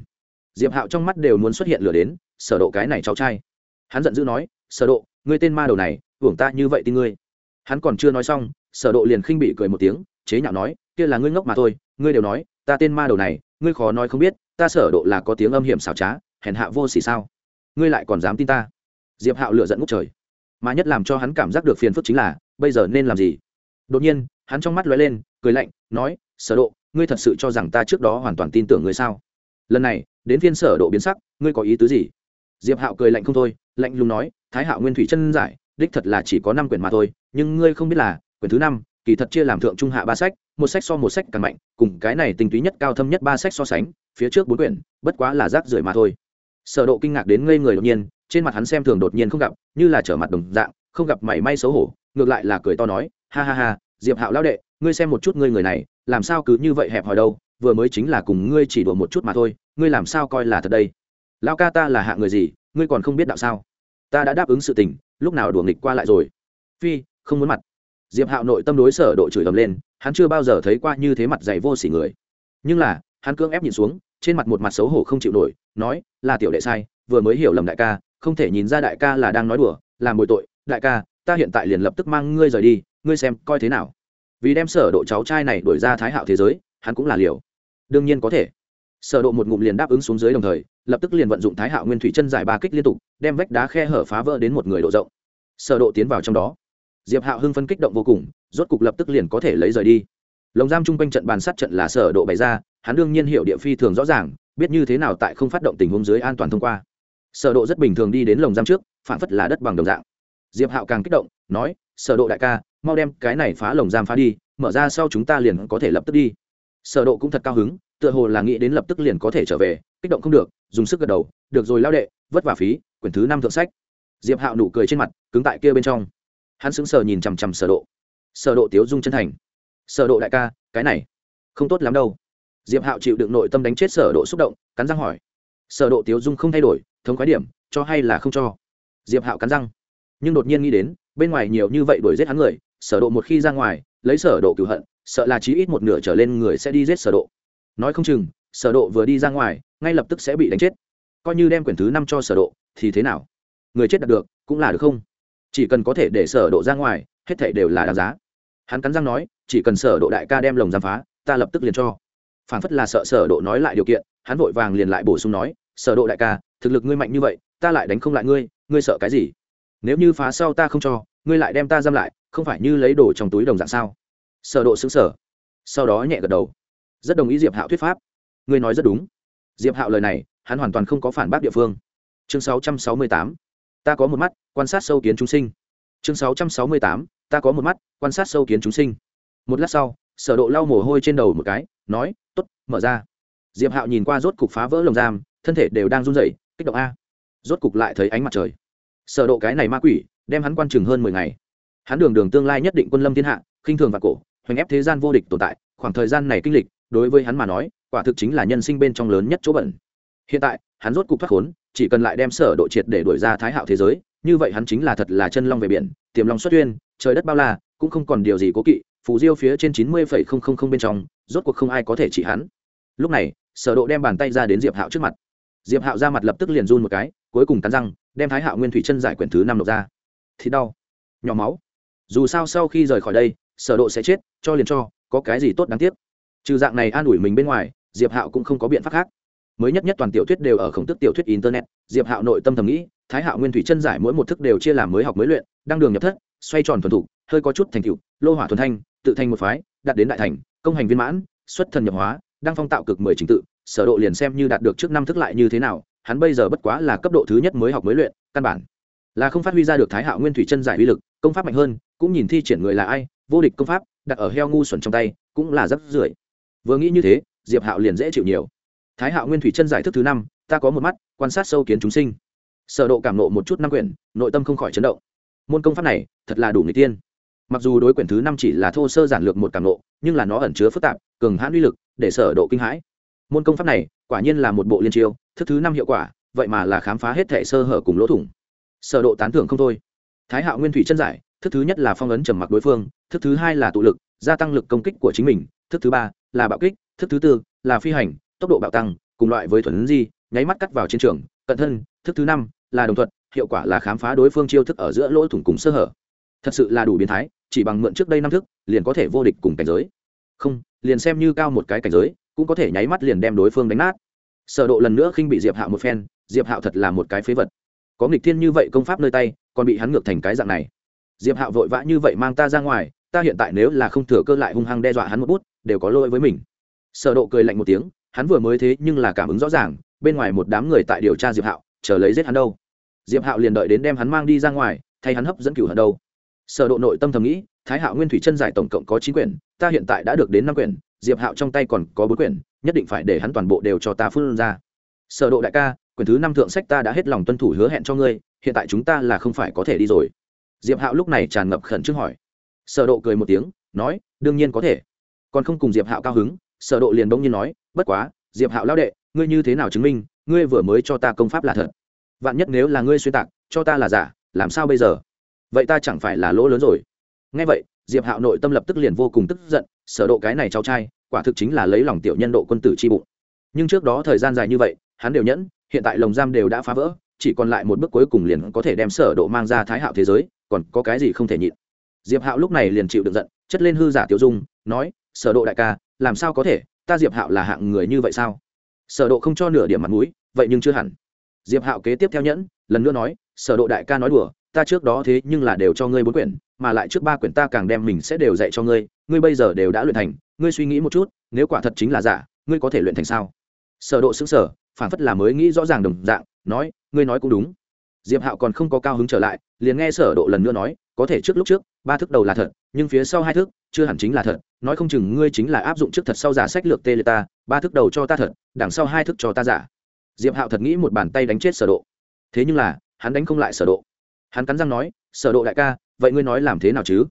diệp hạo trong mắt đều muốn xuất hiện lửa đến, sở độ cái này cháu trai. Hắn giận dữ nói, sở độ, ngươi tên ma đầu này, hưởng ta như vậy tin ngươi. Hắn còn chưa nói xong, sở độ liền khinh bị cười một tiếng, chế nhạo nói, kia là ngươi ngốc mà thôi, ngươi đều nói, ta tên ma đầu này, ngươi khó nói không biết, ta sở độ là có tiếng âm hiểm xảo trá, hèn hạ vô sỉ sao? Ngươi lại còn dám tin ta? Diệp hạo lửa giận ngút trời. Mà nhất làm cho hắn cảm giác được phiền phức chính là, bây giờ nên làm gì? Đột nhiên, hắn trong mắt lóe lên, cười lạnh, nói, sở độ, ngươi thật sự cho rằng ta trước đó hoàn toàn tin tưởng ngươi sao? Lần này, đến phiên sở độ biến sắc, ngươi có ý tứ gì? Diệp hạo cười lạnh không thôi, lạnh lùng nói, thái hạo nguyên thủy chân giải, đích thật là chỉ có năm quyển mà thôi, nhưng ngươi không biết là, quyển thứ năm, kỳ thật chia làm thượng trung hạ ba sách, một sách so một sách càng mạnh, cùng cái này tinh túy nhất cao thâm nhất ba sách so sánh, phía trước bốn quyển, bất quá là rác rưởi mà thôi. Sở độ kinh ngạc đến ngây người đột nhiên, trên mặt hắn xem thường đột nhiên không gặp, như là trở mặt đồng dạng, không gặp mảy may xấu hổ, ngược lại là cười to nói, ha ha ha, diệp hạo lão đệ, ngươi xem một chút ngươi người này, làm sao cứ như vậy hẹp hòi đâu, vừa mới chính là cùng ngươi chỉ đùa một chút mà thôi ngươi làm sao coi là thật đây? Lão ca ta là hạ người gì, ngươi còn không biết đạo sao? Ta đã đáp ứng sự tình, lúc nào đùa nghịch qua lại rồi? Phi, không muốn mặt. Diệp hạo nội tâm đối sở độ chửi ầm lên, hắn chưa bao giờ thấy qua như thế mặt dày vô sỉ người. Nhưng là, hắn cương ép nhìn xuống, trên mặt một mặt xấu hổ không chịu nổi, nói, là tiểu đệ sai, vừa mới hiểu lầm đại ca, không thể nhìn ra đại ca là đang nói đùa, làm bồi tội. Đại ca, ta hiện tại liền lập tức mang ngươi rời đi, ngươi xem coi thế nào. Vì đem sở độ cháu trai này đuổi ra thái hạo thế giới, hắn cũng là liều. Đương nhiên có thể sở độ một ngụm liền đáp ứng xuống dưới đồng thời, lập tức liền vận dụng thái hạo nguyên thủy chân giải ba kích liên tục, đem vách đá khe hở phá vỡ đến một người độ rộng. Sở độ tiến vào trong đó. Diệp hạo hưng phân kích động vô cùng, rốt cục lập tức liền có thể lấy rời đi. Lồng giam chung quanh trận bàn sát trận là sở độ bày ra, hắn đương nhiên hiểu địa phi thường rõ ràng, biết như thế nào tại không phát động tình huống dưới an toàn thông qua. Sở độ rất bình thường đi đến lồng giam trước, phản phất là đất bằng đồng dạng. Diệp hạo càng kích động, nói, sở độ đại ca, mau đem cái này phá lồng giam phá đi, mở ra sau chúng ta liền có thể lập tức đi. Sở độ cũng thật cao hứng tựa hồ là nghĩ đến lập tức liền có thể trở về, kích động không được, dùng sức gật đầu, được rồi lao đệ, vất vả phí, quyển thứ năm thượng sách. Diệp hạo nụ cười trên mặt, cứng tại kia bên trong. Hắn sững sờ nhìn chằm chằm sở độ. Sở độ tiếu dung chân thành. Sở độ đại ca, cái này không tốt lắm đâu. Diệp hạo chịu đựng nội tâm đánh chết sở độ xúc động, cắn răng hỏi. Sở độ tiếu dung không thay đổi, thống khái điểm, cho hay là không cho? Diệp hạo cắn răng. Nhưng đột nhiên nghĩ đến, bên ngoài nhiều như vậy đuổi giết hắn người, sở độ một khi ra ngoài, lấy sở độ cửu hận, sợ là chí ít một nửa trở lên người sẽ đi giết sở độ nói không chừng, sở độ vừa đi ra ngoài, ngay lập tức sẽ bị đánh chết. Coi như đem quyển thứ năm cho sở độ, thì thế nào? Người chết đạt được, cũng là được không? Chỉ cần có thể để sở độ ra ngoài, hết thảy đều là đáng giá. Hắn cắn răng nói, chỉ cần sở độ đại ca đem lồng giam phá, ta lập tức liền cho. Phản phất là sợ sở độ nói lại điều kiện, hắn vội vàng liền lại bổ sung nói, sở độ đại ca, thực lực ngươi mạnh như vậy, ta lại đánh không lại ngươi ngươi sợ cái gì? Nếu như phá sau ta không cho, ngươi lại đem ta giam lại, không phải như lấy đồ trong túi đồng dạng sao? Sở độ sững sờ. Sau đó nhẹ gật đầu rất đồng ý diệp hạo thuyết pháp ngươi nói rất đúng diệp hạo lời này hắn hoàn toàn không có phản bác địa phương chương 668 ta có một mắt quan sát sâu kiến chúng sinh chương 668 ta có một mắt quan sát sâu kiến chúng sinh một lát sau sở độ lau mồ hôi trên đầu một cái nói tốt mở ra diệp hạo nhìn qua rốt cục phá vỡ lồng giam thân thể đều đang run rẩy kích động a rốt cục lại thấy ánh mặt trời sở độ cái này ma quỷ đem hắn quan chừng hơn mười ngày hắn đường đường tương lai nhất định quân lâm thiên hạ khinh thường và cổ hoành ép thế gian vô địch tồn tại khoảng thời gian này kinh lịch đối với hắn mà nói, quả thực chính là nhân sinh bên trong lớn nhất chỗ bẩn. Hiện tại, hắn rốt cục thoát khốn, chỉ cần lại đem sở độ triệt để đuổi ra thái hạo thế giới, như vậy hắn chính là thật là chân long về biển, tiềm long xuất tuyên trời đất bao la, cũng không còn điều gì cố kỵ, phù diêu phía trên chín mươi bên trong, rốt cuộc không ai có thể trị hắn. Lúc này, sở độ đem bàn tay ra đến diệp hạo trước mặt. Diệp hạo ra mặt lập tức liền run một cái, cuối cùng cắn răng, đem thái hạo nguyên thủy chân giải quyển thứ năm nộp ra. Thì đau, nhỏ máu. Dù sao sau khi rời khỏi đây, sở độ sẽ chết, cho liền cho, có cái gì tốt đáng tiếc? Trừ dạng này an ủi mình bên ngoài, diệp hạo cũng không có biện pháp khác. Mới nhất nhất toàn tiểu thuyết đều ở khổng tức tiểu thuyết internet, diệp hạo nội tâm thầm nghĩ, thái hạo nguyên thủy chân giải mỗi một thức đều chia làm mới học mới luyện, đăng đường nhập thất, xoay tròn thuần thủ hơi có chút thành tựu, lô hỏa thuần thanh, tự thành một phái, đạt đến đại thành, công hành viên mãn, xuất thần nhập hóa, đăng phong tạo cực mười trình tự, sở độ liền xem như đạt được trước năm thức lại như thế nào, hắn bây giờ bất quá là cấp độ thứ nhất mới học mới luyện, căn bản là không phát huy ra được thái hạo nguyên thủy chân giải uy lực, công pháp mạnh hơn, cũng nhìn thi triển người là ai, vô địch công pháp, đặt ở heo ngu xuẩn trong tay, cũng là rất rưởi vừa nghĩ như thế, diệp hạo liền dễ chịu nhiều. Thái hạo nguyên thủy chân giải thức thứ năm, ta có một mắt, quan sát sâu kiến chúng sinh. Sở độ cảm nộ một chút năm quyển, nội tâm không khỏi chấn động. Môn công pháp này, thật là đủ người tiên. Mặc dù đối quyển thứ năm chỉ là thô sơ giản lược một cảm nộ, nhưng là nó ẩn chứa phức tạp, cường hãn uy lực, để sở độ kinh hãi. Môn công pháp này, quả nhiên là một bộ liên chiêu, thức thứ năm hiệu quả, vậy mà là khám phá hết thể sơ hở cùng lỗ thủng. Sở độ tán thưởng không thôi. Thái hạo nguyên thủy chân giải, thức thứ nhất là phong ấn trầm mặc đối phương, thức thứ hai là tụ lực, gia tăng lực công kích của chính mình thức thứ ba là bạo kích, thức thứ tư là phi hành, tốc độ bạo tăng, cùng loại với thuần di, nháy mắt cắt vào chiến trường. Cận thân, thức thứ năm là đồng thuận hiệu quả là khám phá đối phương chiêu thức ở giữa lỗ thủng cùng sơ hở. Thật sự là đủ biến thái, chỉ bằng mượn trước đây năm thức, liền có thể vô địch cùng cảnh giới. Không, liền xem như cao một cái cảnh giới, cũng có thể nháy mắt liền đem đối phương đánh nát. Sở độ lần nữa khinh bị diệp hạo một phen, diệp hạo thật là một cái phế vật. Có nghịch thiên như vậy công pháp nơi tay, còn bị hắn ngược thành cái dạng này. Diệp hạo vội vã như vậy mang ta ra ngoài ta hiện tại nếu là không thừa cơ lại hung hăng đe dọa hắn một bút, đều có lỗi với mình. Sở độ cười lạnh một tiếng, hắn vừa mới thế nhưng là cảm ứng rõ ràng, bên ngoài một đám người tại điều tra diệp hạo, chờ lấy giết hắn đâu. Diệp hạo liền đợi đến đem hắn mang đi ra ngoài, thay hắn hấp dẫn cửu hận đâu. Sở độ nội tâm thầm nghĩ, thái hạo nguyên thủy chân giải tổng cộng có chín quyển ta hiện tại đã được đến năm quyển diệp hạo trong tay còn có bốn quyển nhất định phải để hắn toàn bộ đều cho ta phun ra. Sở độ đại ca quyển thứ năm thượng sách ta đã hết lòng tuân thủ hứa hẹn cho ngươi, hiện tại chúng ta là không phải có thể đi rồi. Diệp hạo lúc này tràn ngập khẩn trương hỏi sở độ cười một tiếng, nói, đương nhiên có thể. Còn không cùng diệp hạo cao hứng, sở độ liền đống nhiên nói, bất quá, diệp hạo lão đệ, ngươi như thế nào chứng minh, ngươi vừa mới cho ta công pháp là thật? Vạn nhất nếu là ngươi xuyên tạc, cho ta là giả, làm sao bây giờ? Vậy ta chẳng phải là lỗ lớn rồi? Nghe vậy, diệp hạo nội tâm lập tức liền vô cùng tức giận, sở độ cái này cháu trai, quả thực chính là lấy lòng tiểu nhân độ quân tử chi bụng. Nhưng trước đó thời gian dài như vậy, hắn đều nhẫn, hiện tại lồng giam đều đã phá vỡ, chỉ còn lại một bước cuối cùng liền có thể đem sở độ mang ra thái hạo thế giới, còn có cái gì không thể nhịn diệp hạo lúc này liền chịu được giận, chất lên hư giả tiểu dung, nói, sở độ đại ca, làm sao có thể? Ta diệp hạo là hạng người như vậy sao? Sở độ không cho nửa điểm mặt mũi, vậy nhưng chưa hẳn. Diệp hạo kế tiếp theo nhẫn, lần nữa nói, sở độ đại ca nói đùa, ta trước đó thế nhưng là đều cho ngươi bốn quyển, mà lại trước ba quyển ta càng đem mình sẽ đều dạy cho ngươi ngươi bây giờ đều đã luyện thành, ngươi suy nghĩ một chút, nếu quả thật chính là giả, ngươi có thể luyện thành sao? Sở độ sững sờ phản phất là mới nghĩ rõ ràng đồng dạng, nói, ngươi nói cũng đúng diệp hạo còn không có cao hứng trở lại, liền nghe sở độ lần nữa nói, có thể trước lúc trước, ba thức đầu là thật, nhưng phía sau hai thức, chưa hẳn chính là thật. Nói không chừng ngươi chính là áp dụng trước thật sau giả sách lược tê lê ta, ba thức đầu cho ta thật, đằng sau hai thức cho ta giả. Diệp hạo thật nghĩ một bàn tay đánh chết sở độ. Thế nhưng là, hắn đánh không lại sở độ. Hắn cắn răng nói, sở độ đại ca, vậy ngươi nói làm thế nào chứ?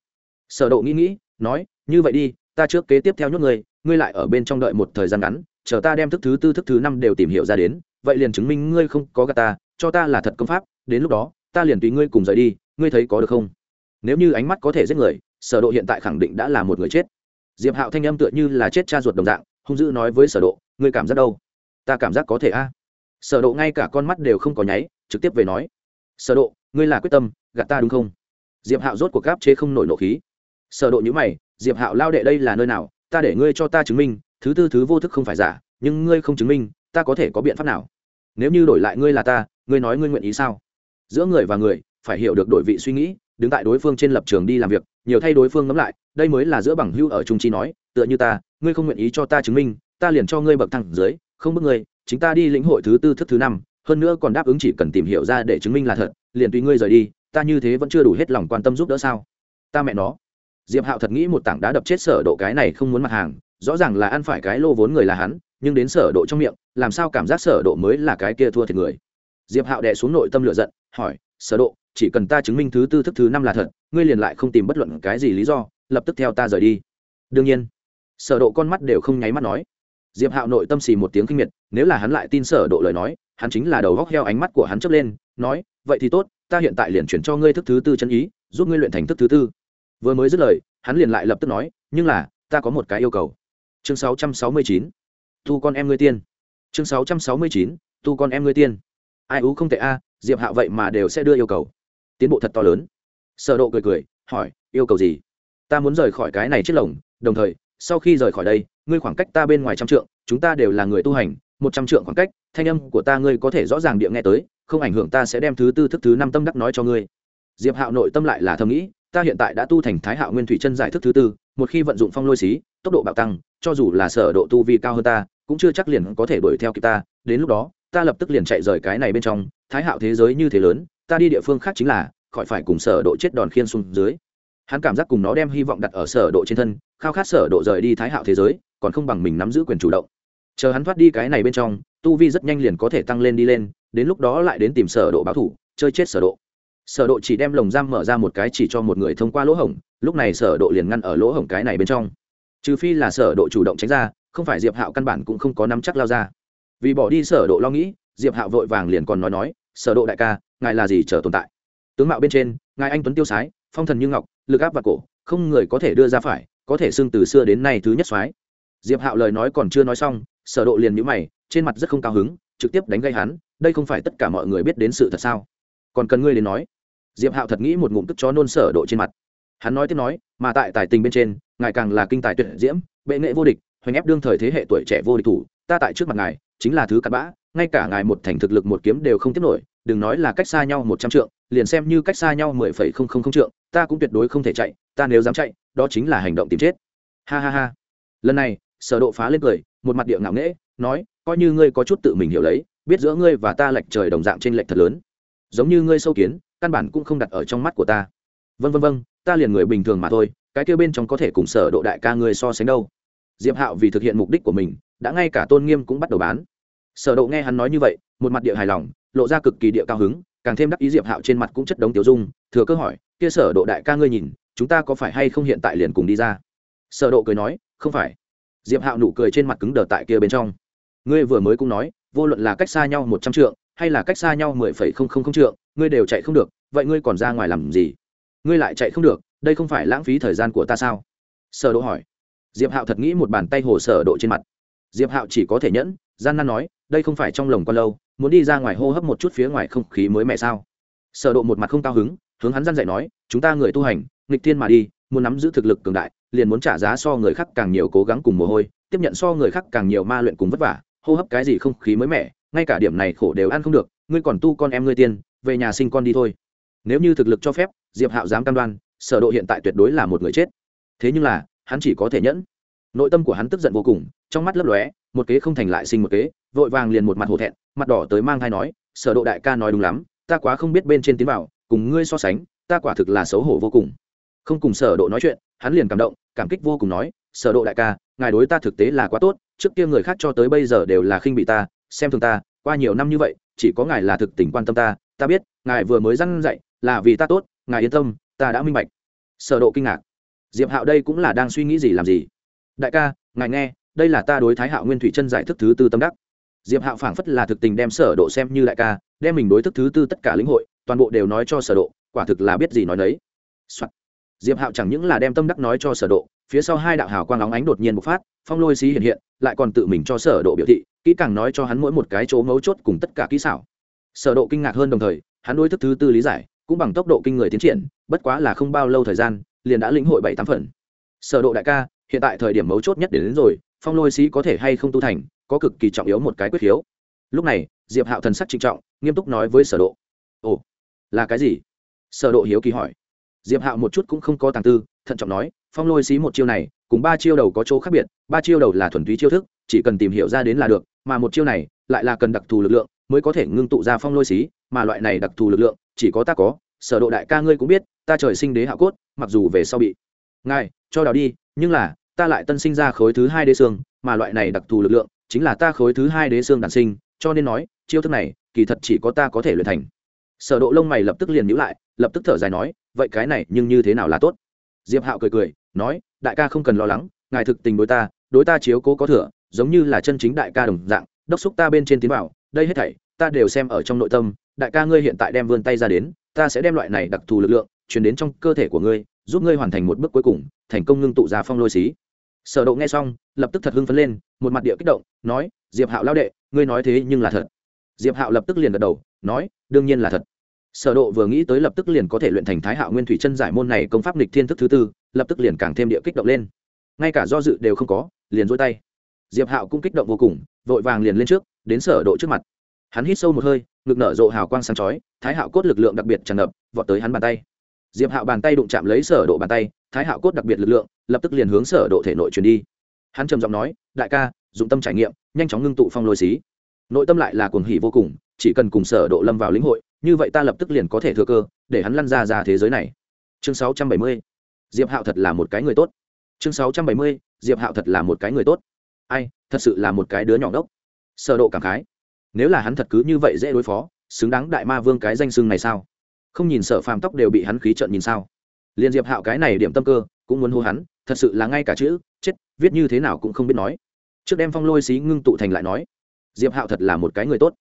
Sở độ nghĩ nghĩ, nói, như vậy đi, ta trước kế tiếp theo nhốt ngươi ngươi lại ở bên trong đợi một thời gian ngắn, chờ ta đem thức thứ tư, thức thứ năm đều tìm hiểu ra đến, vậy liền chứng minh ngươi không có gạt ta, cho ta là thật công pháp đến lúc đó, ta liền tùy ngươi cùng rời đi, ngươi thấy có được không? Nếu như ánh mắt có thể giết người, sở độ hiện tại khẳng định đã là một người chết. Diệp hạo thanh âm tựa như là chết cha ruột đồng dạng, hung dữ nói với sở độ, ngươi cảm giác đâu? Ta cảm giác có thể a. Sở độ ngay cả con mắt đều không có nháy, trực tiếp về nói, sở độ, ngươi là quyết tâm, gạt ta đúng không? Diệp hạo rốt cuộc gáp chế không nổi nộ khí. Sở độ nhíu mày, diệp hạo lao đệ đây là nơi nào? Ta để ngươi cho ta chứng minh, thứ tư thứ vô thức không phải giả, nhưng ngươi không chứng minh, ta có thể có biện pháp nào? Nếu như đổi lại ngươi là ta, ngươi nói ngươi nguyện ý sao? Giữa người và người, phải hiểu được đổi vị suy nghĩ, đứng tại đối phương trên lập trường đi làm việc, nhiều thay đối phương ngẫm lại, đây mới là giữa bằng hữu ở trung chi nói, tựa như ta, ngươi không nguyện ý cho ta chứng minh, ta liền cho ngươi bậc thẳng dưới, không bức ngươi, chính ta đi lĩnh hội thứ tư, thức thứ năm, hơn nữa còn đáp ứng chỉ cần tìm hiểu ra để chứng minh là thật, liền tùy ngươi rời đi, ta như thế vẫn chưa đủ hết lòng quan tâm giúp đỡ sao? Ta mẹ nó. Diệp hạo thật nghĩ một tảng đá đập chết sở độ cái này không muốn mặt hàng, rõ ràng là ăn phải cái lô vốn người là hắn, nhưng đến sở độ trong miệng, làm sao cảm giác sở độ mới là cái kia thua thiệt người? Diệp hạo đè xuống nội tâm lửa giận, hỏi, sở độ, chỉ cần ta chứng minh thứ tư thức thứ năm là thật, ngươi liền lại không tìm bất luận cái gì lý do, lập tức theo ta rời đi. Đương nhiên, sở độ con mắt đều không nháy mắt nói. Diệp hạo nội tâm xì một tiếng kinh miệt, nếu là hắn lại tin sở độ lời nói, hắn chính là đầu góc heo ánh mắt của hắn chớp lên, nói, vậy thì tốt, ta hiện tại liền chuyển cho ngươi thức thứ tư chân ý, giúp ngươi luyện thành thức thứ tư. Vừa mới dứt lời, hắn liền lại lập tức nói, nhưng là, ta có một cái yêu cầu. Chương 669 tu con em ngươi tiên. Chương 669 tu con em ngươi tiên ai ú không tệ a, diệp hạo vậy mà đều sẽ đưa yêu cầu. Tiến bộ thật to lớn. Sở độ cười cười, hỏi, yêu cầu gì? Ta muốn rời khỏi cái này chiếc lồng, đồng thời, sau khi rời khỏi đây, ngươi khoảng cách ta bên ngoài trăm trượng, chúng ta đều là người tu hành, một trăm trượng khoảng cách, thanh âm của ta ngươi có thể rõ ràng địa nghe tới, không ảnh hưởng ta sẽ đem thứ tư thức thứ năm tâm đắc nói cho ngươi. Diệp hạo nội tâm lại là thầm nghĩ, ta hiện tại đã tu thành thái hạo nguyên thủy chân giải thức thứ tư, một khi vận dụng phong lôi xí, tốc độ bạo tăng, cho dù là sở độ tu vi cao hơn ta, cũng chưa chắc liền có thể đuổi theo kịp ta, đến lúc đó ta lập tức liền chạy rời cái này bên trong, thái hạo thế giới như thế lớn, ta đi địa phương khác chính là, khỏi phải cùng sở độ chết đòn khiên xuống dưới. Hắn cảm giác cùng nó đem hy vọng đặt ở sở độ trên thân, khao khát sở độ rời đi thái hạo thế giới, còn không bằng mình nắm giữ quyền chủ động. Chờ hắn thoát đi cái này bên trong, tu vi rất nhanh liền có thể tăng lên đi lên, đến lúc đó lại đến tìm sở độ báo thủ, chơi chết sở độ. Sở độ chỉ đem lồng giam mở ra một cái chỉ cho một người thông qua lỗ hổng, lúc này sở độ liền ngăn ở lỗ hổng cái này bên trong. Trừ phi là sở độ chủ động tránh ra, không phải diệp hạo căn bản cũng không có nắm chắc lao ra vì bỏ đi sở độ lo nghĩ, diệp hạo vội vàng liền còn nói nói, sở độ đại ca, ngài là gì chờ tồn tại? Tướng mạo bên trên, ngài anh tuấn tiêu sái, phong thần như ngọc, lực áp và cổ, không người có thể đưa ra phải, có thể xưng từ xưa đến nay thứ nhất soái. Diệp hạo lời nói còn chưa nói xong, sở độ liền nhíu mày, trên mặt rất không cao hứng, trực tiếp đánh gây hắn, đây không phải tất cả mọi người biết đến sự thật sao? Còn cần ngươi đến nói. Diệp hạo thật nghĩ một ngụm tức chó nôn sở độ trên mặt. Hắn nói tiếp nói, mà tại tài tình bên trên, ngài càng là kinh tài tuyệt diễm, bệ nghệ vô địch, hoành ép đương thời thế hệ tuổi trẻ vô địch thủ ta tại trước mặt ngài, chính là thứ cặn bã, ngay cả ngài một thành thực lực một kiếm đều không tiếp nổi, đừng nói là cách xa nhau một trăm trượng, liền xem như cách xa nhau mười phẩy không không không trượng, ta cũng tuyệt đối không thể chạy, ta nếu dám chạy, đó chính là hành động tìm chết. Ha ha ha. Lần này, sở độ phá lên cười, một mặt địa ngạo nghễ, nói, coi như ngươi có chút tự mình hiểu lấy, biết giữa ngươi và ta lệch trời đồng dạng trên lệch thật lớn. Giống như ngươi sâu kiến, căn bản cũng không đặt ở trong mắt của ta. Vân vân vân ta liền người bình thường mà thôi, cái kia bên trong có thể cùng sở độ đại ca ngươi so sánh đâu. Diệp hạo vì thực hiện mục đích của mình đã ngay cả tôn nghiêm cũng bắt đầu bán. Sở độ nghe hắn nói như vậy, một mặt địa hài lòng, lộ ra cực kỳ địa cao hứng, càng thêm đắc ý diệp hạo trên mặt cũng chất đống tiểu dung, thừa cơ hỏi, kia sở độ đại ca ngươi nhìn, chúng ta có phải hay không hiện tại liền cùng đi ra? Sở độ cười nói, không phải. Diệp hạo nụ cười trên mặt cứng đờ tại kia bên trong. Ngươi vừa mới cũng nói, vô luận là cách xa nhau một trăm trượng, hay là cách xa nhau mười phẩy không không không trượng, ngươi đều chạy không được, vậy ngươi còn ra ngoài làm gì? Ngươi lại chạy không được, đây không phải lãng phí thời gian của ta sao? Sở độ hỏi. Diệp hạo thật nghĩ một bàn tay hồ sở độ trên mặt diệp hạo chỉ có thể nhẫn, gian nan nói, đây không phải trong lồng con lâu, muốn đi ra ngoài hô hấp một chút phía ngoài không khí mới mẻ sao? Sở độ một mặt không cao hứng, hướng hắn gian dạy nói, chúng ta người tu hành, nghịch thiên mà đi, muốn nắm giữ thực lực cường đại, liền muốn trả giá so người khác càng nhiều cố gắng cùng mồ hôi, tiếp nhận so người khác càng nhiều ma luyện cùng vất vả, hô hấp cái gì không khí mới mẻ, ngay cả điểm này khổ đều ăn không được, ngươi còn tu con em ngươi tiên, về nhà sinh con đi thôi. Nếu như thực lực cho phép, diệp hạo dám cam đoan, sở độ hiện tại tuyệt đối là một người chết. Thế nhưng là, hắn chỉ có thể nhẫn nội tâm của hắn tức giận vô cùng, trong mắt lấp lóe, một kế không thành lại sinh một kế, vội vàng liền một mặt hổ thẹn, mặt đỏ tới mang thai nói, sở độ đại ca nói đúng lắm, ta quá không biết bên trên tiến vào, cùng ngươi so sánh, ta quả thực là xấu hổ vô cùng. Không cùng sở độ nói chuyện, hắn liền cảm động, cảm kích vô cùng nói, sở độ đại ca, ngài đối ta thực tế là quá tốt, trước kia người khác cho tới bây giờ đều là khinh bị ta, xem thường ta, qua nhiều năm như vậy, chỉ có ngài là thực tình quan tâm ta ta biết, ngài vừa mới răn dạy, là vì ta tốt, ngài yên tâm, ta đã minh bạch. Sở độ kinh ngạc. Diệp hạo đây cũng là đang suy nghĩ gì làm gì? Đại ca, ngài nghe, đây là ta đối thái hạo nguyên thủy chân giải thức thứ tư tâm đắc. Diệp hạo phảng phất là thực tình đem sở độ xem như đại ca, đem mình đối thức thứ tư tất cả lĩnh hội, toàn bộ đều nói cho sở độ, quả thực là biết gì nói nấy. Soạn. diệp hạo chẳng những là đem tâm đắc nói cho sở độ, phía sau hai đạo hào quang óng ánh đột nhiên bộc phát, phong lôi xí hiện hiện, lại còn tự mình cho sở độ biểu thị, kỹ càng nói cho hắn mỗi một cái chỗ mấu chốt cùng tất cả kỹ xảo. Sở độ kinh ngạc hơn đồng thời, hắn đối thức thứ tư lý giải, cũng bằng tốc độ kinh người tiến triển, bất quá là không bao lâu thời gian, liền đã lĩnh hội bảy tám phần. Sở độ đại ca hiện tại thời điểm mấu chốt nhất đến, đến rồi phong lôi sĩ có thể hay không tu thành có cực kỳ trọng yếu một cái quyết khiếu lúc này diệp hạo thần sắc trịnh trọng nghiêm túc nói với sở độ. Ồ là cái gì? Sở độ hiếu kỳ hỏi. Diệp hạo một chút cũng không có tàng tư thận trọng nói phong lôi sĩ một chiêu này cùng ba chiêu đầu có chỗ khác biệt ba chiêu đầu là thuần túy chiêu thức chỉ cần tìm hiểu ra đến là được mà một chiêu này lại là cần đặc thù lực lượng mới có thể ngưng tụ ra phong lôi xí mà loại này đặc thù lực lượng chỉ có ta có. Sở độ đại ca ngươi cũng biết ta trời sinh đế hạ cốt mặc dù về sau bị ngài cho đào đi nhưng là ta lại tân sinh ra khối thứ hai đế xương, mà loại này đặc thù lực lượng chính là ta khối thứ hai đế xương đản sinh, cho nên nói, chiêu thức này, kỳ thật chỉ có ta có thể luyện thành. Sở độ lông mày lập tức liền nhíu lại, lập tức thở dài nói, vậy cái này nhưng như thế nào là tốt? Diệp hạo cười cười, nói, đại ca không cần lo lắng, ngài thực tình đối ta đối ta chiếu cố có thừa, giống như là chân chính đại ca đồng dạng, đốc xúc ta bên trên tiến bảo đây hết thảy, ta đều xem ở trong nội tâm, đại ca ngươi hiện tại đem vươn tay ra đến, ta sẽ đem loại này đặc thù lực lượng, truyền đến trong cơ thể của ngươi giúp ngươi hoàn thành một bước cuối cùng, thành công ngưng tụ ra phong lôi xí. Sở độ nghe xong, lập tức thật hưng phấn lên, một mặt địa kích động, nói, diệp hạo lao đệ, ngươi nói thế nhưng là thật. Diệp hạo lập tức liền gật đầu, nói, đương nhiên là thật. Sở độ vừa nghĩ tới lập tức liền có thể luyện thành thái hạo nguyên thủy chân giải môn này công pháp nghịch thiên thức thứ tư, lập tức liền càng thêm địa kích động lên. Ngay cả do dự đều không có, liền duỗi tay. Diệp hạo cũng kích động vô cùng, vội vàng liền lên trước, đến sở độ trước mặt. Hắn hít sâu một hơi, ngực nở rộ hào quang sáng chói, thái hạo cốt lực lượng đặc biệt tràn ngập, vọt tới hắn bàn tay diệp hạo bàn tay đụng chạm lấy sở độ bàn tay, thái hạo cốt đặc biệt lực lượng, lập tức liền hướng sở độ thể nội truyền đi. Hắn trầm giọng nói, đại ca, dụng tâm trải nghiệm, nhanh chóng ngưng tụ phong lôi xí. Nội tâm lại là cuồng hỉ vô cùng, chỉ cần cùng sở độ lâm vào lĩnh hội, như vậy ta lập tức liền có thể thừa cơ, để hắn lăn ra ra thế giới này. Chương 670 diệp hạo thật là một cái người tốt. Chương 670 diệp hạo thật là một cái người tốt. Ai, thật sự là một cái đứa nhỏ đốc sở độ cảm khái. Nếu là hắn thật cứ như vậy dễ đối phó, xứng đáng đại ma vương cái danh sương này sao? Không nhìn sở phàm tóc đều bị hắn khí trợn nhìn sao? Liên diệp hạo cái này điểm tâm cơ, cũng muốn hô hắn, thật sự là ngay cả chữ, chết, viết như thế nào cũng không biết nói. Trước đem phong lôi xí ngưng tụ thành lại nói, diệp hạo thật là một cái người tốt.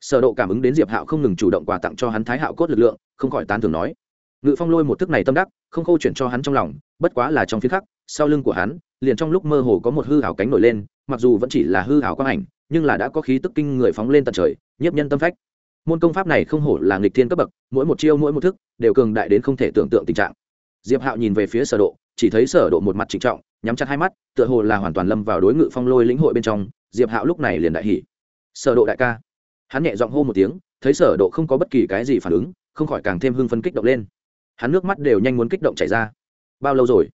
Sở độ cảm ứng đến diệp hạo không ngừng chủ động quà tặng cho hắn thái hạo cốt lực lượng, không khỏi tán thưởng nói. Ngự phong lôi một thức này tâm đắc, không khâu chuyển cho hắn trong lòng, bất quá là trong phía khắc, sau lưng của hắn, liền trong lúc mơ hồ có một hư hảo cánh nổi lên, mặc dù vẫn chỉ là hư hảo quang ảnh, nhưng là đã có khí tức kinh người phóng lên tận trời, nhiếp nhân tâm phách môn công pháp này không hổ là nghịch thiên cấp bậc, mỗi một chiêu mỗi một thức đều cường đại đến không thể tưởng tượng tình trạng. Diệp hạo nhìn về phía sở độ, chỉ thấy sở độ một mặt trịnh trọng, nhắm chặt hai mắt, tựa hồ là hoàn toàn lâm vào đối ngự phong lôi lĩnh hội bên trong, diệp hạo lúc này liền đại hỉ. Sở độ đại ca. Hắn nhẹ giọng hô một tiếng, thấy sở độ không có bất kỳ cái gì phản ứng, không khỏi càng thêm hưng phấn kích động lên. Hắn nước mắt đều nhanh muốn kích động chảy ra. Bao lâu rồi?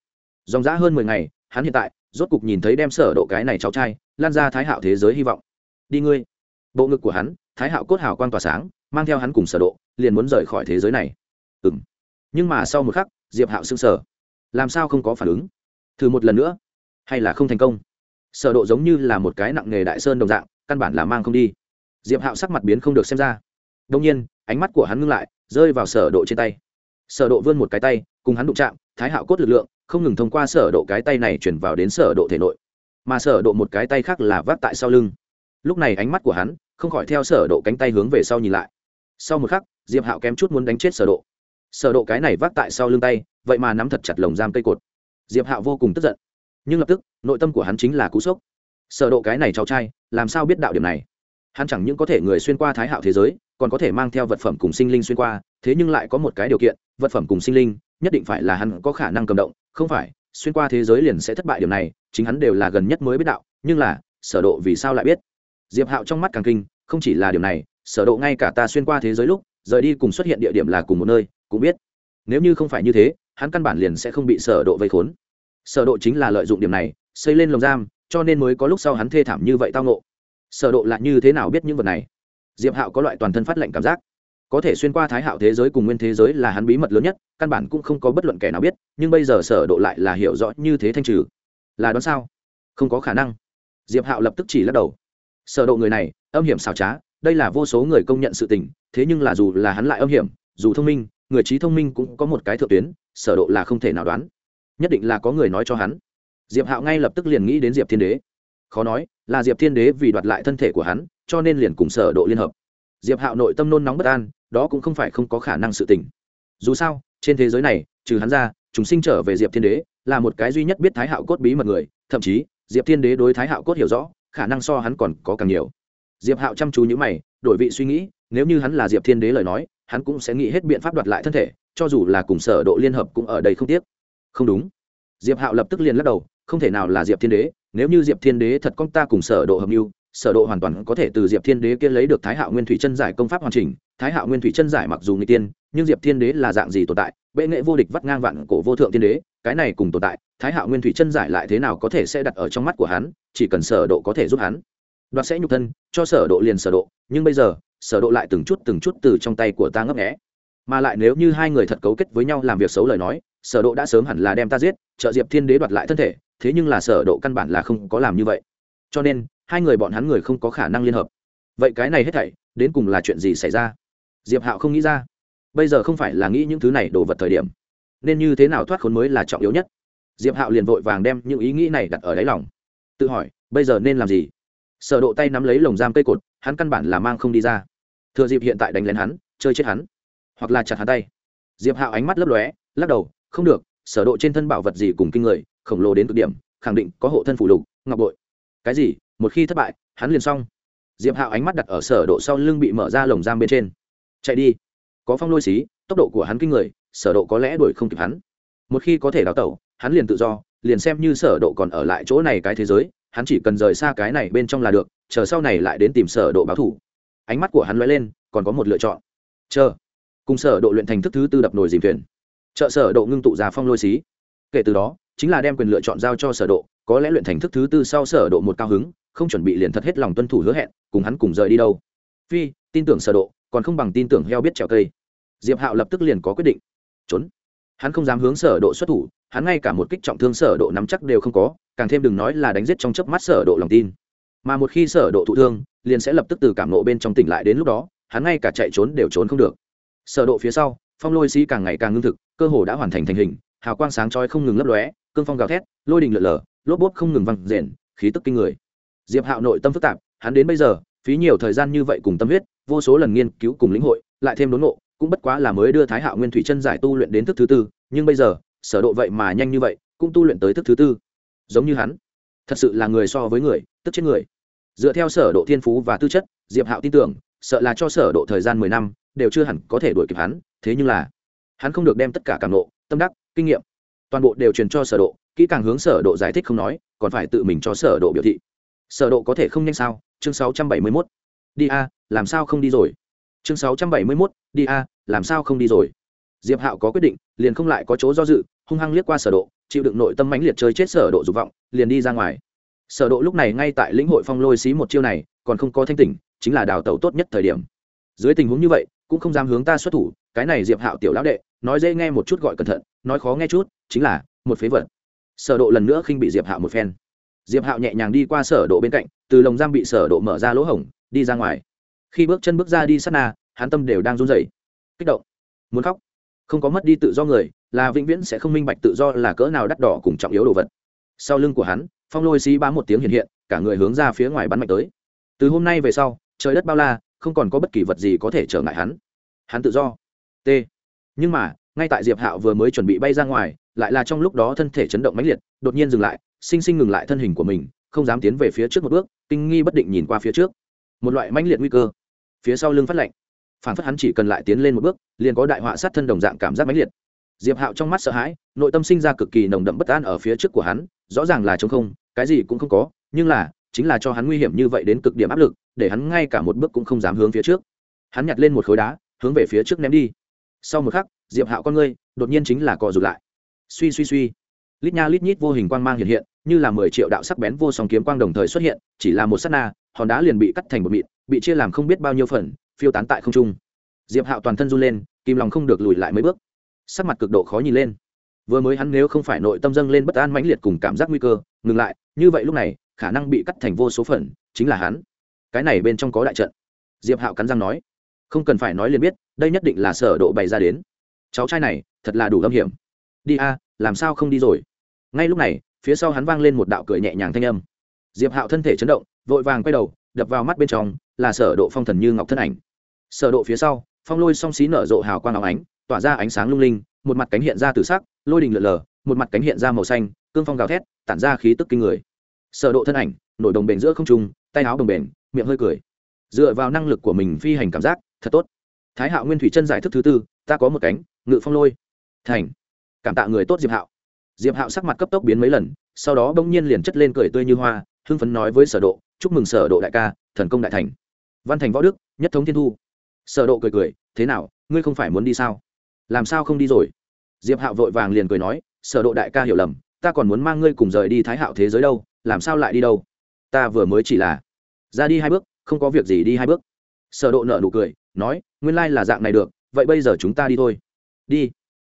Dòng dã hơn mười ngày, hắn hiện tại, rốt cục nhìn thấy đem sở độ cái này cháu trai, lan ra thái hạo thế giới hy vọng. Đi ngươi. Bộ ngực của hắn thái hạo cốt hào quang tỏa sáng, mang theo hắn cùng sở độ, liền muốn rời khỏi thế giới này. Ừm. Nhưng mà sau một khắc, diệp hạo sững sờ. Làm sao không có phản ứng? Thử một lần nữa. Hay là không thành công? Sở độ giống như là một cái nặng nghề đại sơn đồng dạng, căn bản là mang không đi. Diệp hạo sắc mặt biến không được xem ra. Đung nhiên, ánh mắt của hắn ngưng lại, rơi vào sở độ trên tay. Sở độ vươn một cái tay, cùng hắn đụng chạm, thái hạo cốt lực lượng, không ngừng thông qua sở độ cái tay này chuyển vào đến sở độ thể nội. Mà sở độ một cái tay khác là vác tại sau lưng. Lúc này ánh mắt của hắn không khỏi theo sở độ cánh tay hướng về sau nhìn lại. Sau một khắc, diệp hạo kém chút muốn đánh chết sở độ. Sở độ cái này vác tại sau lưng tay, vậy mà nắm thật chặt lồng giam cây cột. Diệp hạo vô cùng tức giận. Nhưng lập tức, nội tâm của hắn chính là cú sốc. Sở độ cái này cháu trai, làm sao biết đạo điểm này? Hắn chẳng những có thể người xuyên qua thái hạo thế giới, còn có thể mang theo vật phẩm cùng sinh linh xuyên qua, thế nhưng lại có một cái điều kiện, vật phẩm cùng sinh linh, nhất định phải là hắn có khả năng cầm động, không phải, xuyên qua thế giới liền sẽ thất bại điều này, chính hắn đều là gần nhất mới biết đạo, nhưng là, sở độ vì sao lại biết? Diệp hạo trong mắt càng kinh, không chỉ là điều này, sở độ ngay cả ta xuyên qua thế giới lúc, rời đi cùng xuất hiện địa điểm là cùng một nơi, cũng biết. Nếu như không phải như thế, hắn căn bản liền sẽ không bị sở độ vây khốn. Sở độ chính là lợi dụng điểm này, xây lên lồng giam, cho nên mới có lúc sau hắn thê thảm như vậy tao ngộ. Sở độ là như thế nào biết những vật này? Diệp hạo có loại toàn thân phát lệnh cảm giác. Có thể xuyên qua thái hạo thế giới cùng nguyên thế giới là hắn bí mật lớn nhất, căn bản cũng không có bất luận kẻ nào biết, nhưng bây giờ sở độ lại là hiểu rõ như thế thanh trừ. Là đoán sao? Không có khả năng. Diệp hạo lập tức chỉ lắc đầu sở độ người này, âm hiểm xảo trá, đây là vô số người công nhận sự tình, thế nhưng là dù là hắn lại âm hiểm, dù thông minh, người trí thông minh cũng có một cái thượng tuyến, sở độ là không thể nào đoán. Nhất định là có người nói cho hắn. Diệp hạo ngay lập tức liền nghĩ đến diệp thiên đế. Khó nói, là diệp thiên đế vì đoạt lại thân thể của hắn, cho nên liền cùng sở độ liên hợp. Diệp hạo nội tâm nôn nóng bất an, đó cũng không phải không có khả năng sự tình. Dù sao, trên thế giới này, trừ hắn ra, chúng sinh trở về diệp thiên đế là một cái duy nhất biết thái hạo cốt bí mật người, thậm chí, diệp thiên đế đối thái hạo cốt hiểu rõ khả năng so hắn còn có càng nhiều. Diệp hạo chăm chú những mày, đổi vị suy nghĩ, nếu như hắn là diệp thiên đế lời nói, hắn cũng sẽ nghĩ hết biện pháp đoạt lại thân thể, cho dù là cùng sở độ liên hợp cũng ở đây không tiếc. Không đúng. Diệp hạo lập tức liền lắc đầu, không thể nào là diệp thiên đế, nếu như diệp thiên đế thật con ta cùng sở độ hợp mưu sở độ hoàn toàn có thể từ diệp thiên đế kia lấy được thái hạo nguyên thủy chân giải công pháp hoàn chỉnh. Thái hạo nguyên thủy chân giải mặc dù người tiên, nhưng diệp thiên đế là dạng gì tồn tại? Bệ nghệ vô địch vắt ngang vạn cổ vô thượng thiên đế, cái này cùng tồn tại, thái hạo nguyên thủy chân giải lại thế nào có thể sẽ đặt ở trong mắt của hắn? Chỉ cần sở độ có thể giúp hắn. Đoạt sẽ nhục thân, cho sở độ liền sở độ, nhưng bây giờ, sở độ lại từng chút từng chút từ trong tay của ta ngấp nghé. Mà lại nếu như hai người thật cấu kết với nhau làm việc xấu lời nói, sở độ đã sớm hẳn là đem ta giết, trợ diệp thiên đế đoạt lại thân thể, thế nhưng là sở độ căn bản là không có làm như vậy. Cho nên, hai người bọn hắn người không có khả năng liên hợp. Vậy cái này hết thảy, đến cùng là chuyện gì xảy ra? Diệp hạo không nghĩ ra. Bây giờ không phải là nghĩ những thứ này đồ vật thời điểm. Nên như thế nào thoát khốn mới là trọng yếu nhất. Diệp hạo liền vội vàng đem những ý nghĩ này đặt ở đáy lòng tự hỏi, bây giờ nên làm gì? Sở độ tay nắm lấy lồng giam cây cột, hắn căn bản là mang không đi ra. Thừa dịp hiện tại đánh lén hắn, chơi chết hắn, hoặc là chặt hắn tay. Diệp hạo ánh mắt lấp lóe, lắc đầu, không được, sở độ trên thân bảo vật gì cùng kinh người, khổng lồ đến cực điểm, khẳng định có hộ thân phụ lục, ngọc bội. Cái gì? Một khi thất bại, hắn liền xong. Diệp hạo ánh mắt đặt ở sở độ sau lưng bị mở ra lồng giam bên trên. Chạy đi. Có phong lôi xí, tốc độ của hắn kinh người, sở độ có lẽ đuổi không kịp hắn. Một khi có thể đào tẩu, hắn liền tự do liền xem như sở độ còn ở lại chỗ này cái thế giới, hắn chỉ cần rời xa cái này bên trong là được, chờ sau này lại đến tìm sở độ báo thủ. Ánh mắt của hắn lóe lên, còn có một lựa chọn. Chờ. Cùng sở độ luyện thành thức thứ tư đập nồi dìm thuyền. Trợ sở độ ngưng tụ ra phong lôi xí. Kể từ đó, chính là đem quyền lựa chọn giao cho sở độ, có lẽ luyện thành thức thứ tư sau sở độ một cao hứng, không chuẩn bị liền thật hết lòng tuân thủ hứa hẹn, cùng hắn cùng rời đi đâu. Phi, tin tưởng sở độ, còn không bằng tin tưởng heo biết trèo cây. Diệp hạo lập tức liền có quyết định. Trốn. Hắn không dám hướng sở độ xuất thủ hắn ngay cả một kích trọng thương sở độ nắm chắc đều không có, càng thêm đừng nói là đánh giết trong chớp mắt sở độ lòng tin. Mà một khi sở độ thụ thương, liền sẽ lập tức từ cảm nộ bên trong tỉnh lại đến lúc đó, hắn ngay cả chạy trốn đều trốn không được. Sở độ phía sau, phong lôi sĩ càng ngày càng ngưng thực, cơ hồ đã hoàn thành thành hình, hào quang sáng chói không ngừng lấp lóe, cương phong gào thét, lôi đình lượn lờ, lốp bốt không ngừng văng rền, khí tức kinh người. Diệp hạo nội tâm phức tạp, hắn đến bây giờ, phí nhiều thời gian như vậy cùng tâm huyết, vô số lần nghiên cứu cùng lĩnh hội, lại thêm đốn ngộ, cũng bất quá là mới đưa thái hạo nguyên thủy chân giải tu luyện đến thức thứ tư, nhưng bây giờ sở độ vậy mà nhanh như vậy, cũng tu luyện tới thức thứ tư. Giống như hắn. Thật sự là người so với người, tức chết người. Dựa theo sở độ thiên phú và tư chất, diệp hạo tin tưởng, sợ là cho sở độ thời gian 10 năm, đều chưa hẳn có thể đuổi kịp hắn, thế nhưng là, hắn không được đem tất cả cảm nộ, tâm đắc, kinh nghiệm, toàn bộ đều truyền cho sở độ, kỹ càng hướng sở độ giải thích không nói, còn phải tự mình cho sở độ biểu thị. Sở độ có thể không nhanh sao? Chương 671 đi a, làm sao không đi rồi? Chương 671 đi a, làm sao không đi rồi? Diệp hạo có quyết định, liền không lại có chỗ do dự, hung hăng liếc qua sở độ, chịu đựng nội tâm mãnh liệt chơi chết sở độ dục vọng, liền đi ra ngoài. Sở độ lúc này ngay tại lĩnh hội phong lôi xí một chiêu này, còn không có thanh tỉnh, chính là đào tẩu tốt nhất thời điểm. Dưới tình huống như vậy, cũng không dám hướng ta xuất thủ, cái này diệp hạo tiểu lão đệ, nói dễ nghe một chút gọi cẩn thận, nói khó nghe chút, chính là, một phế vật. Sở độ lần nữa khinh bị diệp hạo một phen. Diệp hạo nhẹ nhàng đi qua sở độ bên cạnh, từ lồng giam bị sở độ mở ra lỗ hổng, đi ra ngoài. Khi bước chân bước ra đi sát na, hắn tâm đều đang run rẩy. Kích động. Muốn khóc không có mất đi tự do người, là vĩnh viễn sẽ không minh bạch tự do là cỡ nào đắt đỏ cùng trọng yếu đồ vật. Sau lưng của hắn, phong lôi xí bá một tiếng hiện hiện, cả người hướng ra phía ngoài bắn mạnh tới. Từ hôm nay về sau, trời đất bao la, không còn có bất kỳ vật gì có thể trở ngại hắn. Hắn tự do. T. Nhưng mà, ngay tại diệp hạo vừa mới chuẩn bị bay ra ngoài, lại là trong lúc đó thân thể chấn động mãnh liệt, đột nhiên dừng lại, sinh sinh ngừng lại thân hình của mình, không dám tiến về phía trước một bước, kinh nghi bất định nhìn qua phía trước. Một loại mãnh liệt nguy cơ. Phía sau lưng phát lạnh phản phất hắn chỉ cần lại tiến lên một bước, liền có đại họa sát thân đồng dạng cảm giác mãnh liệt. Diệp hạo trong mắt sợ hãi, nội tâm sinh ra cực kỳ nồng đậm bất an ở phía trước của hắn, rõ ràng là t không, cái gì cũng không có, nhưng là, chính là cho hắn nguy hiểm như vậy đến cực điểm áp lực, để hắn ngay cả một bước cũng không dám hướng phía trước. Hắn nhặt lên một khối đá, hướng về phía trước ném đi. Sau một khắc, diệp hạo con ngươi, đột nhiên chính là cò rụt lại. Suy suy suy. Lít nha lít nhít vô hình quang mang hiện hiện, như là mười triệu đạo sắc bén vô song kiếm quang đồng thời xuất hiện, chỉ là một s á t na, hòn đá liền bị cắt thành một mịn, bị chia làm không biết bao nhiêu phần phiêu tán tại không trung. Diệp hạo toàn thân run lên kim lòng không được lùi lại mấy bước. Sắc mặt cực độ khó nhìn lên. Vừa mới hắn nếu không phải nội tâm dâng lên bất an mãnh liệt cùng cảm giác nguy cơ, ngừng lại, như vậy lúc này, khả năng bị cắt thành vô số phần, chính là hắn. Cái này bên trong có đại trận. Diệp hạo cắn răng nói, không cần phải nói liền biết, đây nhất định là sở độ bày ra đến. Cháu trai này, thật là đủ âm hiểm. Đi a, làm sao không đi rồi? Ngay lúc này, phía sau hắn vang lên một đạo cười nhẹ nhàng thanh âm. Diệp hạo thân thể chấn động, vội vàng quay đầu, đập vào mắt bên trong, là sở độ phong thần như ngọc thân ảnh sở độ phía sau, phong lôi song xí nở rộ hào quang óng ánh, tỏa ra ánh sáng lung linh, một mặt cánh hiện ra từ sắc, lôi đình lượn lờ, một mặt cánh hiện ra màu xanh, cương phong gào thét, tản ra khí tức kinh người. Sở độ thân ảnh, nổi đồng bền giữa không trung, tay áo đồng bền, miệng hơi cười. Dựa vào năng lực của mình phi hành cảm giác, thật tốt. Thái hạo nguyên thủy chân giải thức thứ tư, ta có một cánh, ngự phong lôi. Thành. Cảm tạ người tốt diệp hạo. Diệp hạo sắc mặt cấp tốc biến mấy lần, sau đó bỗng nhiên liền chất lên cười tươi như hoa, hưng phấn nói với sở độ, chúc mừng sở độ đại ca, thần công đại thành. Văn thành võ đức, nhất thống thiên thu sở độ cười cười, thế nào, ngươi không phải muốn đi sao? Làm sao không đi rồi? Diệp hạo vội vàng liền cười nói, sở độ đại ca hiểu lầm, ta còn muốn mang ngươi cùng rời đi thái hạo thế giới đâu, làm sao lại đi đâu? Ta vừa mới chỉ là ra đi hai bước, không có việc gì đi hai bước. Sở độ nở nụ cười, nói, nguyên lai là dạng này được, vậy bây giờ chúng ta đi thôi. Đi.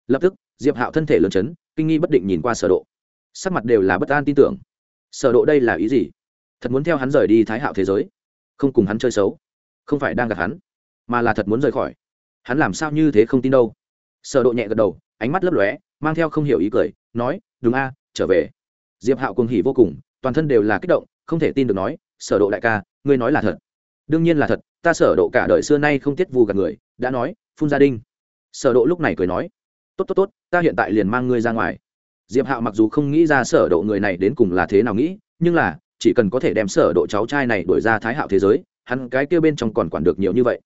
Lập tức, diệp hạo thân thể lớn chấn, kinh nghi bất định nhìn qua sở độ. Sắc mặt đều là bất an tin tưởng. Sở độ đây là ý gì? Thật muốn theo hắn rời đi thái hạo thế giới? Không cùng hắn chơi xấu? Không phải đang gặp hắn? Mà là thật muốn rời khỏi. Hắn làm sao như thế không tin đâu. Sở độ nhẹ gật đầu, ánh mắt lấp lóe, mang theo không hiểu ý cười, nói, đúng a, trở về. Diệp hạo cuồng hỉ vô cùng, toàn thân đều là kích động, không thể tin được nói, sở độ đại ca, ngươi nói là thật. Đương nhiên là thật, ta sở độ cả đời xưa nay không tiết vu gạt người, đã nói, phun gia đình sở độ lúc này cười nói, tốt tốt tốt, ta hiện tại liền mang ngươi ra ngoài. Diệp hạo mặc dù không nghĩ ra sở độ người này đến cùng là thế nào nghĩ, nhưng là, chỉ cần có thể đem sở độ cháu trai này đuổi ra thái hạo thế giới, hắn cái kia bên trong còn quản được nhiều như vậy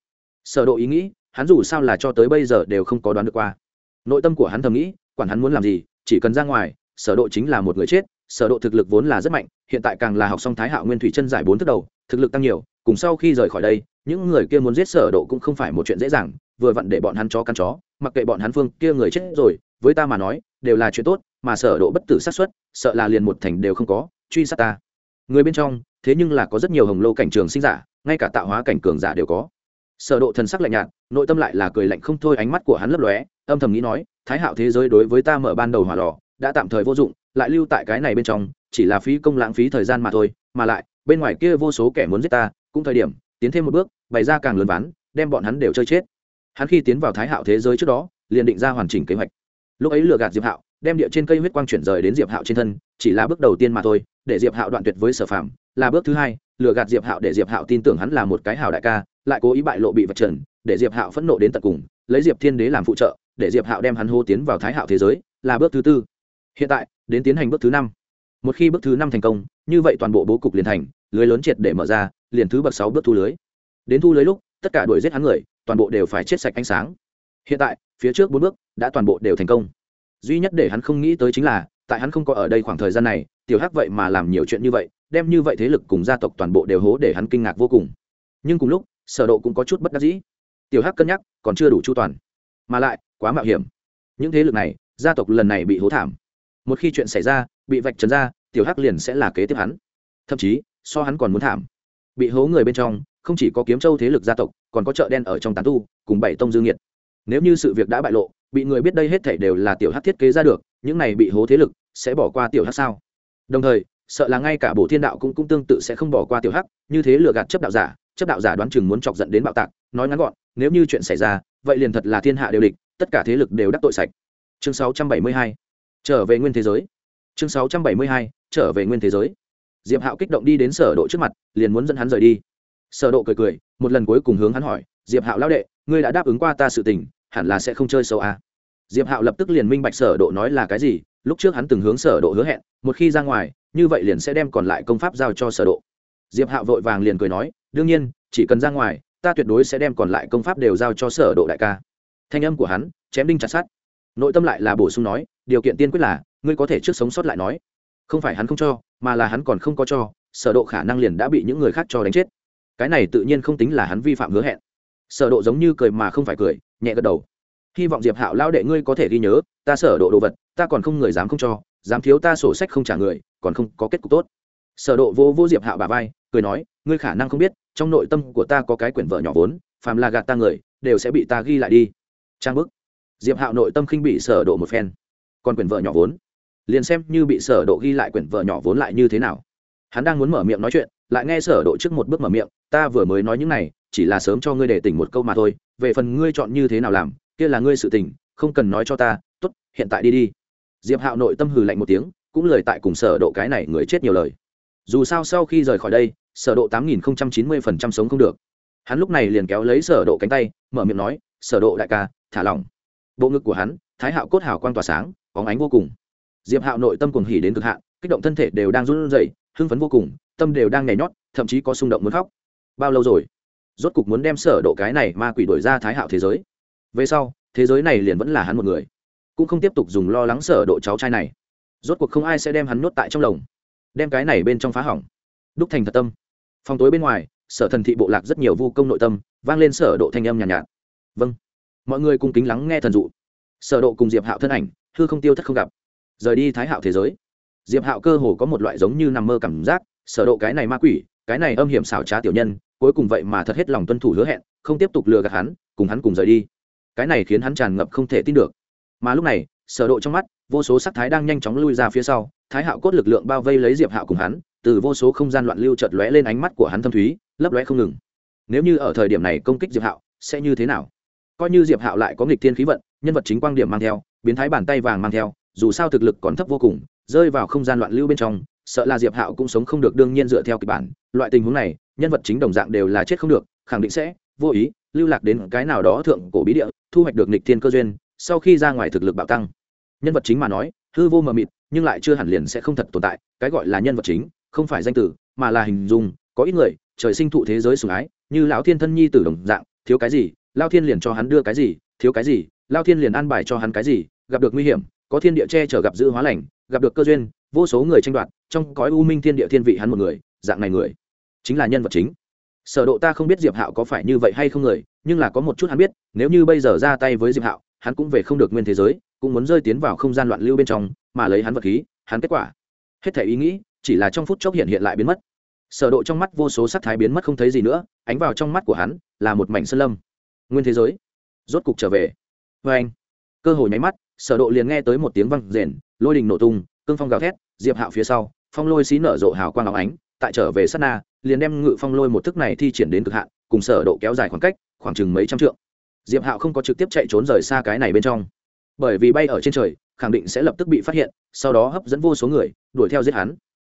sở độ ý nghĩ, hắn dù sao là cho tới bây giờ đều không có đoán được qua. Nội tâm của hắn thầm nghĩ, quản hắn muốn làm gì, chỉ cần ra ngoài, sở độ chính là một người chết, sở độ thực lực vốn là rất mạnh, hiện tại càng là học xong thái hạo nguyên thủy chân giải bốn thước đầu, thực lực tăng nhiều, cùng sau khi rời khỏi đây, những người kia muốn giết sở độ cũng không phải một chuyện dễ dàng, vừa vặn để bọn hắn chó căn chó, mặc kệ bọn hắn phương kia người chết rồi, với ta mà nói, đều là chuyện tốt, mà sở độ bất tử sát suất, sợ là liền một thành đều không có, truy sát ta. Người bên trong, thế nhưng là có rất nhiều hồng lô cảnh trường sinh giả, ngay cả tạo hóa cảnh cường giả đều có sở độ thần sắc lạnh nhạt, nội tâm lại là cười lạnh không thôi, ánh mắt của hắn lấp lóe, âm thầm nghĩ nói, thái hạo thế giới đối với ta mở ban đầu hỏa lò, đã tạm thời vô dụng, lại lưu tại cái này bên trong, chỉ là phí công lãng phí thời gian mà thôi, mà lại, bên ngoài kia vô số kẻ muốn giết ta, cũng thời điểm, tiến thêm một bước, bày ra càng lớn ván, đem bọn hắn đều chơi chết. Hắn khi tiến vào thái hạo thế giới trước đó, liền định ra hoàn chỉnh kế hoạch. Lúc ấy lừa gạt diệp hạo, đem địa trên cây huyết quang chuyển rời đến diệp hạo trên thân, chỉ là bước đầu tiên mà thôi, để diệp hạo đoạn tuyệt với sở phạm là bước thứ hai lừa gạt diệp hạo để diệp hạo tin tưởng hắn là một cái hảo đại ca, lại cố ý bại lộ bị vật trần, để diệp hạo phẫn nộ đến tận cùng, lấy diệp thiên đế làm phụ trợ, để diệp hạo đem hắn hô tiến vào thái hạo thế giới, là bước thứ tư. Hiện tại, đến tiến hành bước thứ năm. Một khi bước thứ năm thành công, như vậy toàn bộ bố cục liền thành, lưới lớn triệt để mở ra, liền thứ bậc sáu bước thu lưới. Đến thu lưới lúc, tất cả đuổi giết hắn người, toàn bộ đều phải chết sạch ánh sáng. Hiện tại, phía trước bốn bước đã toàn bộ đều thành công. Duy nhất để hắn không nghĩ tới chính là, tại hắn không có ở đây khoảng thời gian này, tiểu hắc vậy mà làm nhiều chuyện như vậy đem như vậy thế lực cùng gia tộc toàn bộ đều hố để hắn kinh ngạc vô cùng. Nhưng cùng lúc, sở độ cũng có chút bất đắc dĩ. Tiểu hắc cân nhắc, còn chưa đủ chu toàn. Mà lại, quá mạo hiểm. Những thế lực này, gia tộc lần này bị hố thảm. Một khi chuyện xảy ra, bị vạch trần ra, tiểu hắc liền sẽ là kế tiếp hắn. Thậm chí, so hắn còn muốn thảm. Bị hố người bên trong, không chỉ có kiếm châu thế lực gia tộc, còn có chợ đen ở trong tán tu, cùng bảy tông dương nghiệt. nếu như sự việc đã bại lộ, bị người biết đây hết thảy đều là tiểu Hắc thiết kế ra được, những này bị hố thế lực sẽ bỏ qua tiểu Hắc sao? Đồng thời sợ là ngay cả bộ thiên đạo cũng cũng tương tự sẽ không bỏ qua tiểu hắc, như thế lừa gạt chấp đạo giả, chấp đạo giả đoán chừng muốn chọc giận đến bạo tạc, nói ngắn gọn, nếu như chuyện xảy ra, vậy liền thật là thiên hạ đều địch, tất cả thế lực đều đắc tội sạch. Chương 672 trở về nguyên thế giới. Chương 672 trở về nguyên thế giới. Diệp hạo kích động đi đến sở độ trước mặt, liền muốn dẫn hắn rời đi. Sở độ cười cười, một lần cuối cùng hướng hắn hỏi, diệp hạo lão đệ, ngươi đã đáp ứng qua ta sự tình, hẳn là sẽ không chơi xấu à. diệp hạo lập tức liền minh bạch sở độ nói là cái gì, lúc trước hắn từng hướng sở độ hứa hẹn, một khi ra ngoài như vậy liền sẽ đem còn lại công pháp giao cho sở độ. Diệp hạo vội vàng liền cười nói, đương nhiên, chỉ cần ra ngoài, ta tuyệt đối sẽ đem còn lại công pháp đều giao cho sở độ đại ca. Thanh âm của hắn chém đinh chặt sắt. Nội tâm lại là bổ sung nói, điều kiện tiên quyết là, ngươi có thể trước sống sót lại nói. Không phải hắn không cho, mà là hắn còn không có cho, sở độ khả năng liền đã bị những người khác cho đánh chết. Cái này tự nhiên không tính là hắn vi phạm hứa hẹn. Sở độ giống như cười mà không phải cười, nhẹ gật đầu. Hy vọng diệp hạo lao đệ ngươi có thể ghi nhớ, ta sở độ đồ vật, ta còn không người dám không cho, dám thiếu ta sổ sách không trả người còn không có kết cục tốt. Sở độ vô vô diệp hạo bà vai, cười nói, ngươi khả năng không biết, trong nội tâm của ta có cái quyển vợ nhỏ vốn, phàm là gạt ta người, đều sẽ bị ta ghi lại đi. Trang bức. Diệp hạo nội tâm khinh bị sở độ một phen. Còn quyển vợ nhỏ vốn? Liền xem như bị sở độ ghi lại quyển vợ nhỏ vốn lại như thế nào? Hắn đang muốn mở miệng nói chuyện, lại nghe sở độ trước một bước mở miệng, ta vừa mới nói những này, chỉ là sớm cho ngươi để tỉnh một câu mà thôi, về phần ngươi chọn như thế nào làm, kia là ngươi sự tình, không cần nói cho ta, tốt, hiện tại đi đi. Diệp hạo nội tâm hừ lạnh một tiếng cũng lời tại cùng sở độ cái này người chết nhiều lời. Dù sao sau khi rời khỏi đây, sở độ tám nghìn chín mươi phần trăm sống không được. Hắn lúc này liền kéo lấy sở độ cánh tay, mở miệng nói, sở độ đại ca, thả lỏng. Bộ ngực của hắn, thái hạo cốt hào quang tỏa sáng, bóng ánh vô cùng. Diệp hạo nội tâm cuồng hỉ đến cực hạn, kích động thân thể đều đang run rẩy, hưng phấn vô cùng, tâm đều đang nhảy nhót, thậm chí có xung động muốn khóc. Bao lâu rồi? Rốt cục muốn đem sở độ cái này ma quỷ đuổi ra thái hạo thế giới. Về sau, thế giới này liền vẫn là hắn một người. Cũng không tiếp tục dùng lo lắng sở độ cháu trai này rốt cuộc không ai sẽ đem hắn nuốt tại trong lồng đem cái này bên trong phá hỏng. Đúc thành thật tâm. Phòng tối bên ngoài sở thần thị bộ lạc rất nhiều vu công nội tâm vang lên sở độ thanh âm nhàn nhạt, nhạt. Vâng. Mọi người cùng kính lắng nghe thần dụ. Sở độ cùng diệp hạo thân ảnh hư không tiêu thất không gặp. Rời đi thái hạo thế giới. Diệp hạo cơ hồ có một loại giống như nằm mơ cảm giác sở độ cái này ma quỷ cái này âm hiểm xảo trá tiểu nhân cuối cùng vậy mà thật hết lòng tuân thủ hứa hẹn không tiếp tục lừa gạt hắn cùng hắn cùng rời đi. Cái này khiến hắn tràn ngập không thể tin được. Mà lúc này sở độ trong mắt vô số sắc thái đang nhanh chóng lui ra phía sau, thái hạo cốt lực lượng bao vây lấy diệp hạo cùng hắn, từ vô số không gian loạn lưu chợt lóe lên ánh mắt của hắn thâm thúy, lấp lóe không ngừng. Nếu như ở thời điểm này công kích diệp hạo, sẽ như thế nào? Coi như diệp hạo lại có nghịch thiên khí vận, nhân vật chính quang điểm mang theo, biến thái bàn tay vàng mang theo, dù sao thực lực còn thấp vô cùng, rơi vào không gian loạn lưu bên trong, sợ là diệp hạo cũng sống không được đương nhiên dựa theo kịch bản. Loại tình huống này, nhân vật chính đồng dạng đều là chết không được, khẳng định sẽ vô ý, lưu lạc đến cái nào đó thượng cổ bí địa, thu hoạch được nghịch thiên cơ duyên, sau khi ra ngoài thực lực bạo tăng nhân vật chính mà nói, hư vô mờ mịt, nhưng lại chưa hẳn liền sẽ không thật tồn tại, cái gọi là nhân vật chính, không phải danh tử, mà là hình dung, có ít người, trời sinh thụ thế giới sủng ái, như lão thiên thân nhi tử đồng dạng, thiếu cái gì lao thiên liền cho hắn đưa cái gì, thiếu cái gì lao thiên liền an bài cho hắn cái gì, gặp được nguy hiểm, có thiên địa che chở gặp giữ hóa lành, gặp được cơ duyên, vô số người tranh đoạt, trong cõi u minh thiên địa thiên vị hắn một người, dạng này người, chính là nhân vật chính. Sở độ ta không biết diệp hạo có phải như vậy hay không người, nhưng là có một chút hắn biết, nếu như bây giờ ra tay với diệp hạo hắn cũng về không được nguyên thế giới, cũng muốn rơi tiến vào không gian loạn lưu bên trong, mà lấy hắn vật khí, hắn kết quả. Hết thể ý nghĩ, chỉ là trong phút chốc hiện hiện lại biến mất. Sở độ trong mắt vô số sắc thái biến mất không thấy gì nữa, ánh vào trong mắt của hắn là một mảnh sơn lâm. Nguyên thế giới. Rốt cục trở về. Với anh, cơ hội nháy mắt, sở độ liền nghe tới một tiếng vang rền, lôi đình nổ tung, cương phong gào thét, diệp hạo phía sau, phong lôi xí nở rộ hào quang óng ánh, tại trở về sát na, liền đem ngự phong lôi một thức này thi triển đến cực hạn, cùng sở độ kéo dài khoảng cách, khoảng chừng mấy trăm trượng diệp hạo không có trực tiếp chạy trốn rời xa cái này bên trong. Bởi vì bay ở trên trời, khẳng định sẽ lập tức bị phát hiện, sau đó hấp dẫn vô số người, đuổi theo giết hắn.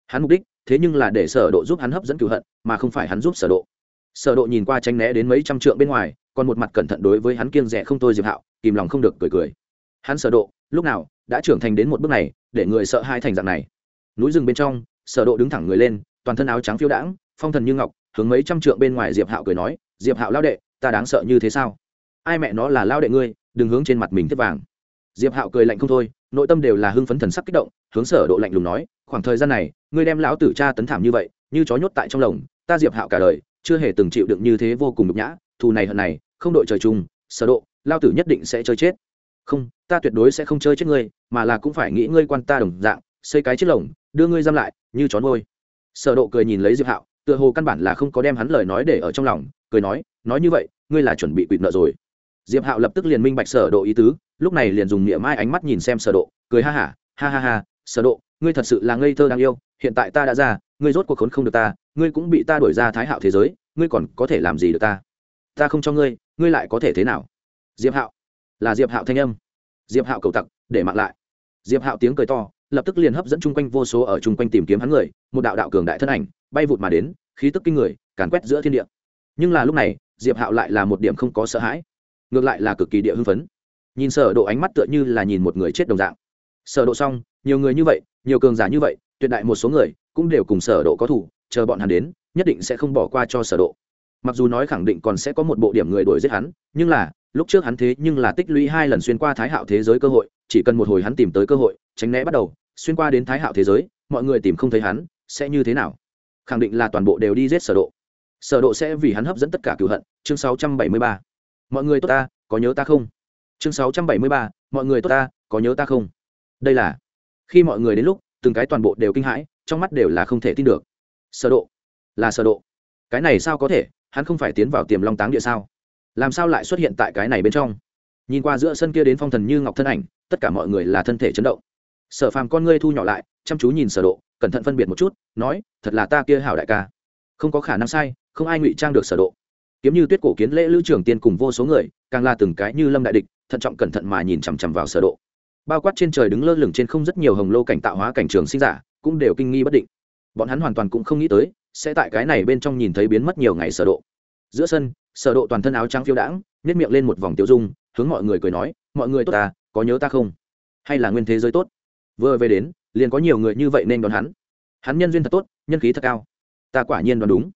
Hắn mục đích, thế nhưng là để sở độ giúp hắn hấp dẫn cửu hận, mà không phải hắn giúp sở độ. Sở độ nhìn qua tránh né đến mấy trăm trượng bên ngoài, còn một mặt cẩn thận đối với hắn kiêng rẻ không thôi diệp hạo, kìm lòng không được cười cười. Hắn sở độ, lúc nào đã trưởng thành đến một bước này, để người sợ hai thành dạng này. Núi rừng bên trong, sở độ đứng thẳng người lên, toàn thân áo trắng phiêu đãng, phong thần như ngọc, hướng mấy trăm trượng bên ngoài diệp hạo cười nói, diệp hạo lao đệ, ta đáng sợ như thế sao? Ai mẹ nó là lao đệ ngươi, đừng hướng trên mặt mình tiếp vàng. Diệp hạo cười lạnh không thôi, nội tâm đều là hưng phấn thần sắc kích động, hướng sở độ lạnh lùng nói, khoảng thời gian này, ngươi đem lão tử cha tấn thảm như vậy, như chó nhốt tại trong lồng, ta diệp hạo cả đời, chưa hề từng chịu đựng như thế vô cùng nhục nhã, thù này hận này, không đội trời chung, sở độ, lao tử nhất định sẽ chơi chết. Không, ta tuyệt đối sẽ không chơi chết ngươi, mà là cũng phải nghĩ ngươi quan ta đồng dạng, xây cái chiếc lồng, đưa ngươi giam lại, như chó nuôi. Sở độ cười nhìn lấy diệp hạo, tựa hồ căn bản là không có đem hắn lời nói để ở trong lòng, cười nói nói như vậy, ngươi là chuẩn bị quỵt nợ rồi diệp hạo lập tức liền minh bạch sở độ ý tứ, lúc này liền dùng niệm mai ánh mắt nhìn xem sở độ, cười ha ha ha ha ha, sở độ, ngươi thật sự là ngây thơ đáng yêu, hiện tại ta đã ra, ngươi rốt cuộc khốn không được ta, ngươi cũng bị ta đuổi ra thái hạo thế giới, ngươi còn có thể làm gì được ta? Ta không cho ngươi ngươi lại có thể thế nào? Diệp hạo, là diệp hạo thanh âm. Diệp hạo cầu tặc, để mạng lại. Diệp hạo tiếng cười to, lập tức liền hấp dẫn chung quanh vô số ở chung quanh tìm kiếm hắn người, một đạo đạo cường đại thân ảnh bay vụt mà đến, khí tức kinh người, càn quét giữa thiên địa. Nhưng là lúc này, diệp hạo lại là một điểm không có sợ hãi ngược lại là cực kỳ địa hưng phấn. Nhìn sở độ ánh mắt tựa như là nhìn một người chết đồng dạng. Sở độ xong, nhiều người như vậy, nhiều cường giả như vậy, tuyệt đại một số người cũng đều cùng sở độ có thủ, chờ bọn hắn đến, nhất định sẽ không bỏ qua cho sở độ. Mặc dù nói khẳng định còn sẽ có một bộ điểm người đuổi giết hắn, nhưng là, lúc trước hắn thế nhưng là tích lũy hai lần xuyên qua thái hạo thế giới cơ hội, chỉ cần một hồi hắn tìm tới cơ hội, tránh né bắt đầu, xuyên qua đến thái hạo thế giới, mọi người tìm không thấy hắn, sẽ như thế nào? Khẳng định là toàn bộ đều đi giết sở độ. Sở độ sẽ vì hắn hấp dẫn tất cả cửu hận. Chương 673 mọi người tốt ta, có nhớ ta không? Chương 673 mọi người tốt ta, có nhớ ta không? Đây là, khi mọi người đến lúc, từng cái toàn bộ đều kinh hãi, trong mắt đều là không thể tin được. Sở độ, là sở độ. Cái này sao có thể, hắn không phải tiến vào tiềm long táng địa sao? Làm sao lại xuất hiện tại cái này bên trong? Nhìn qua giữa sân kia đến phong thần như ngọc thân ảnh, tất cả mọi người là thân thể chấn động. Sở phàm con ngươi thu nhỏ lại, chăm chú nhìn sở độ, cẩn thận phân biệt một chút, nói, thật là ta kia hảo đại ca. Không có khả năng sai, không ai ngụy trang được sở độ kiếm như tuyết cổ kiến lễ lữ trưởng tiên cùng vô số người, càng là từng cái như lâm đại địch, thận trọng cẩn thận mà nhìn chằm chằm vào sở độ. Bao quát trên trời đứng lơ lửng trên không rất nhiều hồng lô cảnh tạo hóa cảnh trường sinh giả, cũng đều kinh nghi bất định. Bọn hắn hoàn toàn cũng không nghĩ tới, sẽ tại cái này bên trong nhìn thấy biến mất nhiều ngày sở độ. Giữa sân, sở độ toàn thân áo trắng phiêu đãng nét miệng lên một vòng tiêu dung, hướng mọi người cười nói, mọi người tốt ta có nhớ ta không? Hay là nguyên thế giới tốt? Vừa về đến, liền có nhiều người như vậy nên đón hắn. Hắn nhân duyên thật tốt, nhân khí thật cao. Ta quả nhiên đoán đúng.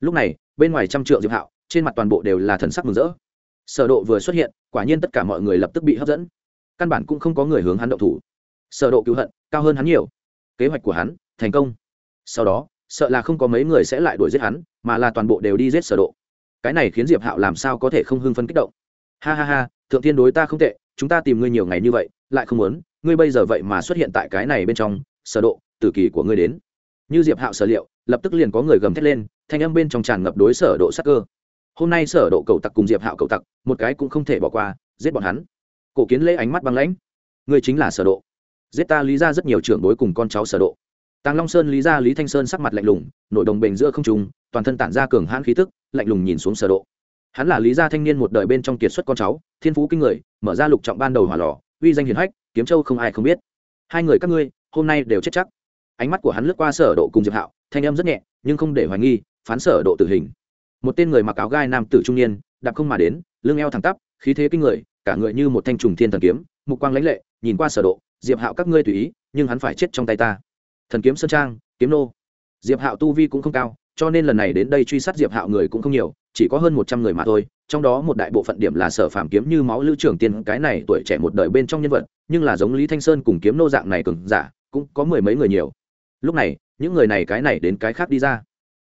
Lúc này, bên ngoài trăm trượng diệp hạo trên mặt toàn bộ đều là thần sắc mừng rỡ. Sở độ vừa xuất hiện, quả nhiên tất cả mọi người lập tức bị hấp dẫn. Căn bản cũng không có người hướng hắn động thủ. Sở độ cứu hận, cao hơn hắn nhiều. Kế hoạch của hắn, thành công. Sau đó, sợ là không có mấy người sẽ lại đuổi giết hắn, mà là toàn bộ đều đi giết sở độ. Cái này khiến diệp hạo làm sao có thể không hưng phấn kích động? Ha ha ha, thượng thiên đối ta không tệ, chúng ta tìm ngươi nhiều ngày như vậy, lại không muốn, ngươi bây giờ vậy mà xuất hiện tại cái này bên trong, sở độ, tử kỳ của ngươi đến. Như diệp hạo sở liệu, lập tức liền có người gầm thét lên, thanh âm bên trong tràn ngập đối sở độ sắc cơ hôm nay sở độ cầu tặc cùng diệp hạo cầu tặc, một cái cũng không thể bỏ qua, giết bọn hắn. Cổ kiến lễ ánh mắt băng lãnh. Ngươi chính là sở độ. Giết ta lý ra rất nhiều trưởng bối cùng con cháu sở độ. Tàng long sơn, lý ra lý thanh sơn sắc mặt lạnh lùng, nội đồng bền giữa không trung, toàn thân tản ra cường hãn khí tức, lạnh lùng nhìn xuống sở độ. Hắn là lý gia thanh niên một đời bên trong kiệt xuất con cháu, thiên phú kinh người, mở ra lục trọng ban đầu hỏa lò, uy danh hiển hách, kiếm châu không ai không biết. Hai người các ngươi, hôm nay đều chết chắc. Ánh mắt của hắn lướt qua sở độ cùng diệp hạo, thanh âm rất nhẹ, nhưng không để hoài nghi, phán sở độ tử hình một tên người mặc áo gai nam tử trung niên, đạp không mà đến, lưng eo thẳng tắp, khí thế kinh người, cả người như một thanh trùng thiên thần kiếm, mục quang lãnh lệ, nhìn qua sở độ, diệp hạo các ngươi tùy ý, nhưng hắn phải chết trong tay ta. Thần kiếm sơn trang, kiếm nô. Diệp hạo tu vi cũng không cao, cho nên lần này đến đây truy sát diệp hạo người cũng không nhiều, chỉ có hơn một trăm người mà thôi, trong đó một đại bộ phận điểm là sở phàm kiếm như máu lưu trưởng tiên, cái này tuổi trẻ một đời bên trong nhân vật, nhưng là giống lý thanh sơn cùng kiếm nô dạng này cường giả, cũng có mười mấy người nhiều. Lúc này, những người này cái này đến cái khác đi ra.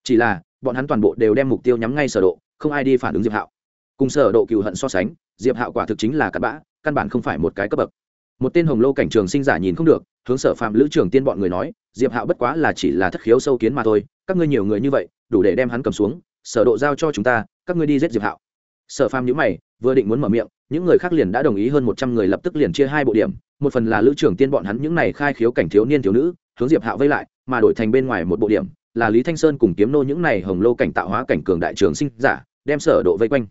Chỉ là bọn hắn toàn bộ đều đem mục tiêu nhắm ngay sở độ, không ai đi phản ứng diệp hạo. Cùng sở độ cừu hận so sánh, diệp hạo quả thực chính là cặn bã, căn bản không phải một cái cấp bậc. Một tên hồng lâu cảnh trường sinh giả nhìn không được, hướng sở phạm lữ trưởng tiên bọn người nói, diệp hạo bất quá là chỉ là thất khiếu sâu kiến mà thôi, các ngươi nhiều người như vậy, đủ để đem hắn cầm xuống, sở độ giao cho chúng ta, các ngươi đi giết diệp hạo. Sở phạm nhíu mày, vừa định muốn mở miệng, những người khác liền đã đồng ý hơn một trăm người lập tức liền chia hai bộ điểm, một phần là lữ trưởng tiên bọn hắn những này khai khiếu cảnh thiếu niên thiếu nữ, hướng diệp hạo vây lại, mà đổi thành bên ngoài một bộ điểm là lý thanh sơn cùng kiếm nô những này hồng lô cảnh tạo hóa cảnh cường đại trường sinh giả, đem sở độ vây quanh.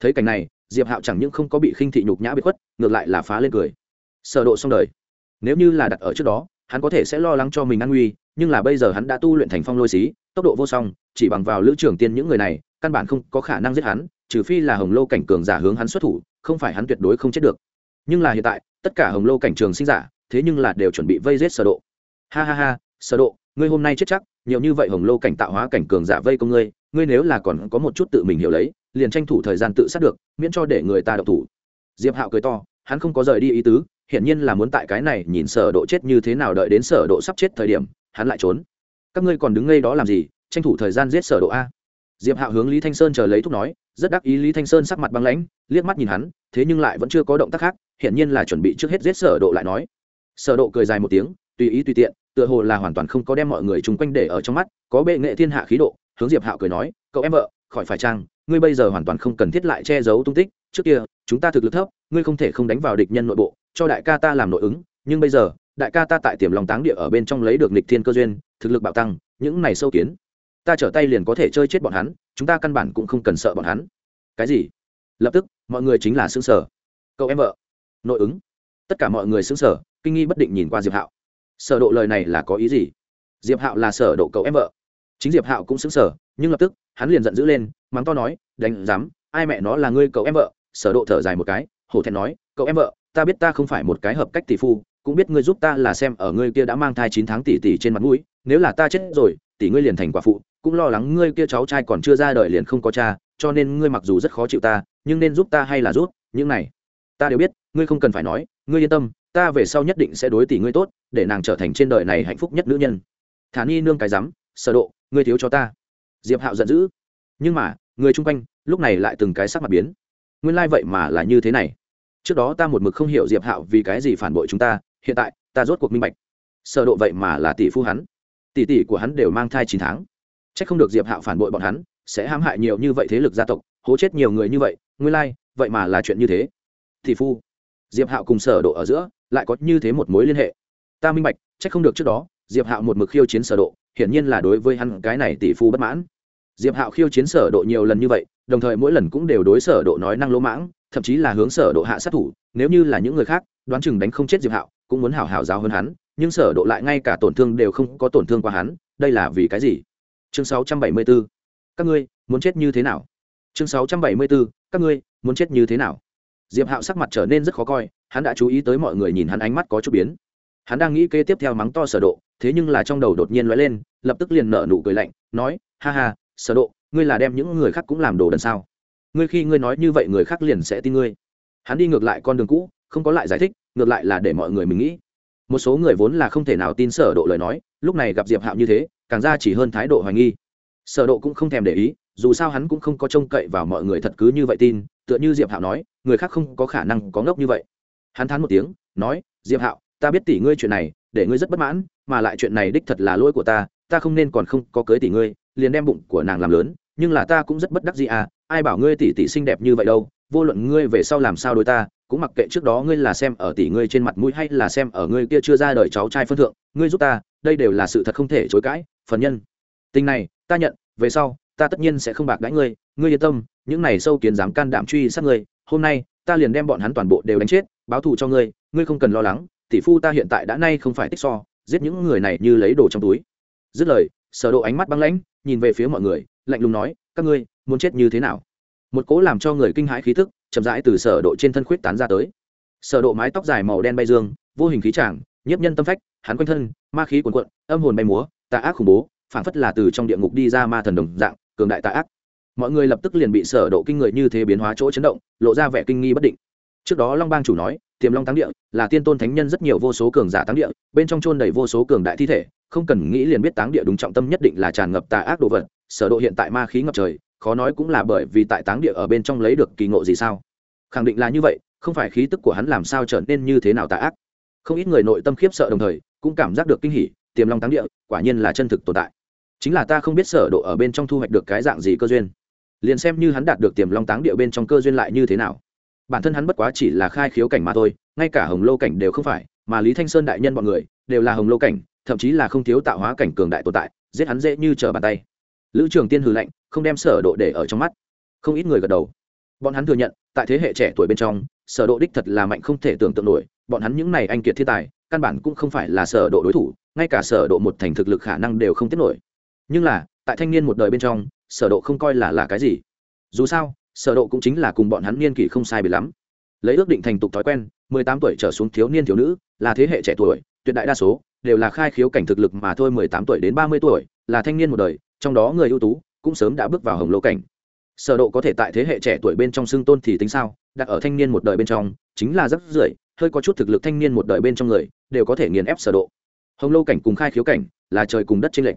Thấy cảnh này, diệp hạo chẳng những không có bị khinh thị nhục nhã bị khuất, ngược lại là phá lên cười. Sở độ xong đời. Nếu như là đặt ở trước đó, hắn có thể sẽ lo lắng cho mình an nguy, nhưng là bây giờ hắn đã tu luyện thành phong lôi xí, tốc độ vô song, chỉ bằng vào lữ trưởng tiên những người này, căn bản không có khả năng giết hắn, trừ phi là hồng lô cảnh cường giả hướng hắn xuất thủ, không phải hắn tuyệt đối không chết được. Nhưng là hiện tại, tất cả hồng lô cảnh trường sinh giả, thế nhưng là đều chuẩn bị vây giết sở độ. Ha ha ha, sở độ, ngươi hôm nay chết chắc nhiều như vậy hồng lô cảnh tạo hóa cảnh cường giả vây công ngươi ngươi nếu là còn có một chút tự mình hiểu lấy, liền tranh thủ thời gian tự sát được, miễn cho để người ta độc thủ. Diệp hạo cười to, hắn không có rời đi ý tứ, hiển nhiên là muốn tại cái này nhìn sở độ chết như thế nào đợi đến sở độ sắp chết thời điểm, hắn lại trốn. Các ngươi còn đứng ngây đó làm gì, tranh thủ thời gian giết sở độ a. Diệp hạo hướng lý thanh sơn chờ lấy thuốc nói, rất đắc ý lý thanh sơn sắc mặt băng lãnh, liếc mắt nhìn hắn, thế nhưng lại vẫn chưa có động tác khác, hiển nhiên là chuẩn bị trước hết giết sở độ lại nói. Sở độ cười dài một tiếng, tùy ý tùy tiện tựa hồ là hoàn toàn không có đem mọi người chung quanh để ở trong mắt, có bệ nghệ thiên hạ khí độ, hướng diệp hạo cười nói, cậu em vợ, khỏi phải trang, ngươi bây giờ hoàn toàn không cần thiết lại che giấu tung tích, trước kia, chúng ta thực lực thấp, ngươi không thể không đánh vào địch nhân nội bộ, cho đại ca ta làm nội ứng, nhưng bây giờ, đại ca ta tại tiềm lòng táng địa ở bên trong lấy được nịch thiên cơ duyên, thực lực bạo tăng, những này sâu kiến, ta trở tay liền có thể chơi chết bọn hắn, chúng ta căn bản cũng không cần sợ bọn hắn. Cái gì? Lập tức, mọi người chính là xứng sở. Cậu em vợ, nội ứng. Tất cả mọi người xứng sở, kinh nghi bất định nhìn qua diệp hạo sở độ lời này là có ý gì? Diệp hạo là sở độ cậu em vợ. Chính diệp hạo cũng xứng sở, nhưng lập tức, hắn liền giận dữ lên, mắng to nói, đánh dám ai mẹ nó là ngươi cậu em vợ? Sở độ thở dài một cái, hổ thẹn nói, cậu em vợ, ta biết ta không phải một cái hợp cách tỷ phu, cũng biết ngươi giúp ta là xem ở ngươi kia đã mang thai chín tháng tỷ tỷ trên mặt mũi, nếu là ta chết rồi, tỷ ngươi liền thành quả phụ, cũng lo lắng ngươi kia cháu trai còn chưa ra đời liền không có cha, cho nên ngươi mặc dù rất khó chịu ta, nhưng nên giúp ta hay là giúp, những này, ta đều biết, ngươi không cần phải nói, ngươi yên tâm ta về sau nhất định sẽ đối tỷ ngươi tốt để nàng trở thành trên đời này hạnh phúc nhất nữ nhân. Thả ni nương cái rắm sở độ ngươi thiếu cho ta. Diệp hạo giận dữ. Nhưng mà người chung quanh lúc này lại từng cái sắc mặt biến. Nguyên lai like vậy mà là như thế này. Trước đó ta một mực không hiểu diệp hạo vì cái gì phản bội chúng ta hiện tại ta rốt cuộc minh bạch. Sở độ vậy mà là tỷ phu hắn. Tỷ tỷ của hắn đều mang thai chín tháng. Chắc không được diệp hạo phản bội bọn hắn sẽ hãm hại nhiều như vậy thế lực gia tộc hố chết nhiều người như vậy nguyên lai like, vậy mà là chuyện như thế. Tỷ phu. Diệp hạo cùng sở độ ở giữa lại có như thế một mối liên hệ. Ta minh bạch trách không được trước đó, diệp hạo một mực khiêu chiến sở độ, hiển nhiên là đối với hắn cái này tỷ phu bất mãn. Diệp hạo khiêu chiến sở độ nhiều lần như vậy, đồng thời mỗi lần cũng đều đối sở độ nói năng lỗ mãng, thậm chí là hướng sở độ hạ sát thủ, nếu như là những người khác, đoán chừng đánh không chết diệp hạo, cũng muốn hảo hảo giáo hơn hắn, nhưng sở độ lại ngay cả tổn thương đều không có tổn thương qua hắn, đây là vì cái gì? Chương 674 các ngươi muốn chết như thế nào? Chương 674 các ngươi muốn chết như thế nào? Diệp hạo sắc mặt trở nên rất khó coi hắn đã chú ý tới mọi người nhìn hắn ánh mắt có chút biến. Hắn đang nghĩ kế tiếp theo mắng to sở độ, thế nhưng là trong đầu đột nhiên lóe lên, lập tức liền nở nụ cười lạnh, nói, ha ha, sở độ, ngươi là đem những người khác cũng làm đồ đần sao? Ngươi khi ngươi nói như vậy người khác liền sẽ tin ngươi. Hắn đi ngược lại con đường cũ, không có lại giải thích, ngược lại là để mọi người mình nghĩ. Một số người vốn là không thể nào tin sở độ lời nói, lúc này gặp diệp hạo như thế, càng ra chỉ hơn thái độ hoài nghi. Sở độ cũng không thèm để ý, dù sao hắn cũng không có trông cậy vào mọi người thật cứ như vậy tin, tựa như diệp hạo nói, người khác không có khả năng có ngốc như vậy hắn thán một tiếng, nói, diệp hạo, ta biết tỷ ngươi chuyện này, để ngươi rất bất mãn, mà lại chuyện này đích thật là lỗi của ta ta không nên còn không có cưới tỷ ngươi, liền đem bụng của nàng làm lớn, nhưng là ta cũng rất bất đắc gì à ai bảo ngươi tỷ tỷ xinh đẹp như vậy đâu, vô luận ngươi về sau làm sao đối ta, cũng mặc kệ trước đó ngươi là xem ở tỷ ngươi trên mặt mũi hay là xem ở ngươi kia chưa ra đời cháu trai phân thượng, ngươi giúp ta, đây đều là sự thật không thể chối cãi, phần nhân. Tình này, ta nhận, về sau, ta tất nhiên sẽ không bạc đãi ngươi ngươi yên tâm, những này sâu kiến dám can đảm truy sát ngươi, hôm nay, ta liền đem bọn hắn toàn bộ đều đánh chết báo thù cho ngươi ngươi không cần lo lắng, tỷ phu ta hiện tại đã nay không phải tích so, giết những người này như lấy đồ trong túi. Dứt lời, sở độ ánh mắt băng lãnh, nhìn về phía mọi người, lạnh lùng nói, các ngươi, muốn chết như thế nào? Một cố làm cho người kinh hãi khí tức, chậm rãi từ sở độ trên thân khuyết tán ra tới. Sở độ mái tóc dài màu đen bay dương, vô hình khí tràng nhiếp nhân tâm phách, hắn quanh thân, ma khí cuồn cuộn, âm hồn bay múa, tà ác khủng bố, phảng phất là từ trong địa ngục đi ra ma thần đồng dạng, cường đại tà ác. Mọi người lập tức liền bị sở độ kinh người như thế biến hóa chỗ chấn động, lộ ra vẻ kinh nghi bất định trước đó long bang chủ nói, tiềm long thắng địa là tiên tôn thánh nhân rất nhiều vô số cường giả thắng địa, bên trong chôn đầy vô số cường đại thi thể, không cần nghĩ liền biết táng địa đúng trọng tâm nhất định là tràn ngập tà ác đồ vật, sở độ hiện tại ma khí ngập trời, khó nói cũng là bởi vì tại táng địa ở bên trong lấy được kỳ ngộ gì sao? Khẳng định là như vậy, không phải khí tức của hắn làm sao trở nên như thế nào tà ác? Không ít người nội tâm khiếp sợ đồng thời, cũng cảm giác được kinh hỉ, tiềm long táng địa quả nhiên là chân thực tồn tại. Chính là ta không biết sở độ ở bên trong thu hoạch được cái dạng gì cơ duyên. Liền xem như hắn đạt được tiềm long táng địa bên trong cơ duyên lại như thế nào bản thân hắn bất quá chỉ là khai khiếu cảnh mà thôi, ngay cả hồng lô cảnh đều không phải, mà lý thanh sơn đại nhân bọn người, đều là hồng lô cảnh, thậm chí là không thiếu tạo hóa cảnh cường đại tồn tại, giết hắn dễ như trở bàn tay. Lữ trường tiên hừ lạnh, không đem sở độ để ở trong mắt. Không ít người gật đầu. Bọn hắn thừa nhận, tại thế hệ trẻ tuổi bên trong, sở độ đích thật là mạnh không thể tưởng tượng nổi, bọn hắn những này anh kiệt thiên tài, căn bản cũng không phải là sở độ đối thủ, ngay cả sở độ một thành thực lực khả năng đều không tiếp nổi. Nhưng là, tại thanh niên một đời bên trong, sở độ không coi là là cái gì. Dù sao sở độ cũng chính là cùng bọn hắn niên kỷ không sai biệt lắm. Lấy ước định thành tục thói quen 18 tuổi trở xuống thiếu niên thiếu nữ là thế hệ trẻ tuổi tuyệt đại đa số đều là khai khiếu cảnh thực lực mà thôi 18 tuổi đến 30 tuổi là thanh niên một đời trong đó người ưu tú cũng sớm đã bước vào hồng lô cảnh. Sở độ có thể tại thế hệ trẻ tuổi bên trong xưng tôn thì tính sao đặt ở thanh niên một đời bên trong chính là rất rưỡi, hơi có chút thực lực thanh niên một đời bên trong người đều có thể nghiền ép sở độ. Hồng lô cảnh cùng khai khiếu cảnh là trời cùng đất trên lệnh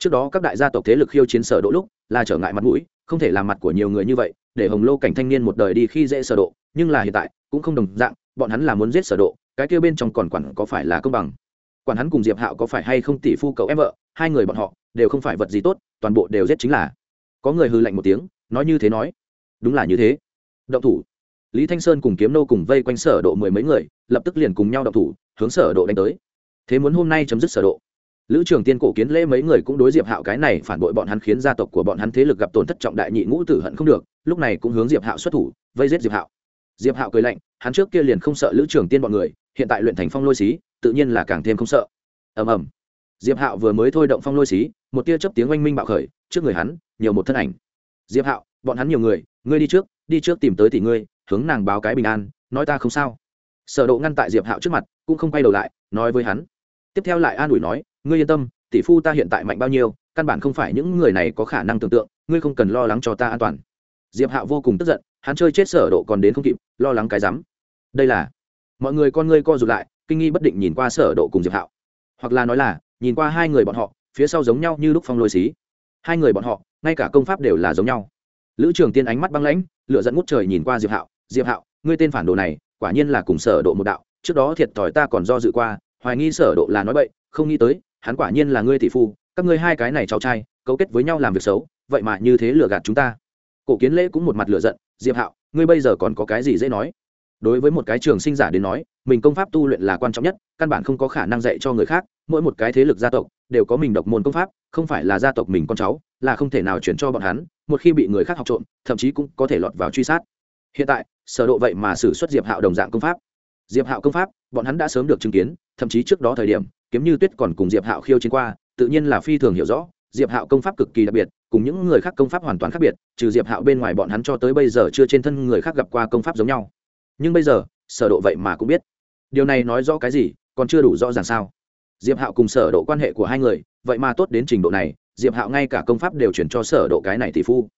trước đó các đại gia tộc thế lực khiêu chiến sở độ lúc là trở ngại mặt mũi không thể làm mặt của nhiều người như vậy để hồng lô cảnh thanh niên một đời đi khi dễ sở độ, nhưng là hiện tại, cũng không đồng dạng, bọn hắn là muốn giết sở độ, cái kia bên trong còn quản có phải là công bằng? Quản hắn cùng diệp hạo có phải hay không tỷ phu cậu em vợ, hai người bọn họ đều không phải vật gì tốt, toàn bộ đều giết chính là. Có người hư lạnh một tiếng, nói như thế nói. Đúng là như thế. Động thủ. Lý thanh sơn cùng kiếm nô cùng vây quanh sở độ mười mấy người, lập tức liền cùng nhau động thủ, hướng sở độ đánh tới. Thế muốn hôm nay chấm dứt sở độ lữ trường tiên cổ kiến lễ mấy người cũng đối diệp hạo cái này phản bội bọn hắn khiến gia tộc của bọn hắn thế lực gặp tổn thất trọng đại nhị ngũ tử hận không được, lúc này cũng hướng diệp hạo xuất thủ, vây giết diệp hạo. Diệp hạo cười lạnh, hắn trước kia liền không sợ lữ trường tiên bọn người, hiện tại luyện thành phong lôi xí, tự nhiên là càng thêm không sợ. Ầm ầm. Diệp hạo vừa mới thôi động phong lôi xí, một tia chớp tiếng oanh minh bạo khởi, trước người hắn, nhiều một thân ảnh. Diệp hạo, bọn hắn nhiều người, ngươi đi trước đi trước tìm tới tỷ ngươi, hướng nàng báo cái bình an, nói ta không sao. Sở độ ngăn tại diệp hạo trước mặt, cũng không quay đầu lại, nói với hắn. Tiếp theo lại an ủi nói ngươi yên tâm, tỷ phu ta hiện tại mạnh bao nhiêu, căn bản không phải những người này có khả năng tưởng tượng, ngươi không cần lo lắng cho ta an toàn. Diệp hạo vô cùng tức giận, hắn chơi chết sở độ còn đến không kịp, lo lắng cái rắm. Đây là mọi người con ngươi co rụt lại, kinh nghi bất định nhìn qua sở độ cùng diệp hạo. Hoặc là nói là, nhìn qua hai người bọn họ, phía sau giống nhau như lúc phong lôi xí. Hai người bọn họ, ngay cả công pháp đều là giống nhau. Lữ trường tiên ánh mắt băng lãnh, lửa dẫn ngút trời nhìn qua diệp hạo. Diệp hạo, ngươi tên phản đồ này, quả nhiên là cùng sở độ một đạo, trước đó thiệt thòi ta còn do dự qua, hoài nghi sở độ là nói bậy, không nghĩ tới hắn quả nhiên là ngươi tỷ phu, các ngươi hai cái này cháu trai, cấu kết với nhau làm việc xấu, vậy mà như thế lừa gạt chúng ta. Cổ kiến lễ cũng một mặt lừa giận, diệp hạo, ngươi bây giờ còn có cái gì dễ nói? Đối với một cái trường sinh giả đến nói, mình công pháp tu luyện là quan trọng nhất, căn bản không có khả năng dạy cho người khác, mỗi một cái thế lực gia tộc đều có mình độc môn công pháp, không phải là gia tộc mình con cháu, là không thể nào chuyển cho bọn hắn, một khi bị người khác học trộm, thậm chí cũng có thể lọt vào truy sát. Hiện tại, sở độ vậy mà xử xuất diệp hạo đồng dạng công pháp. Diệp hạo công pháp, bọn hắn đã sớm được chứng kiến, thậm chí trước đó thời điểm kiếm như tuyết còn cùng diệp hạo khiêu chiến qua, tự nhiên là phi thường hiểu rõ, diệp hạo công pháp cực kỳ đặc biệt, cùng những người khác công pháp hoàn toàn khác biệt, trừ diệp hạo bên ngoài bọn hắn cho tới bây giờ chưa trên thân người khác gặp qua công pháp giống nhau. Nhưng bây giờ, sở độ vậy mà cũng biết. Điều này nói rõ cái gì, còn chưa đủ rõ ràng sao. Diệp hạo cùng sở độ quan hệ của hai người, vậy mà tốt đến trình độ này, diệp hạo ngay cả công pháp đều chuyển cho sở độ cái này tỷ phu.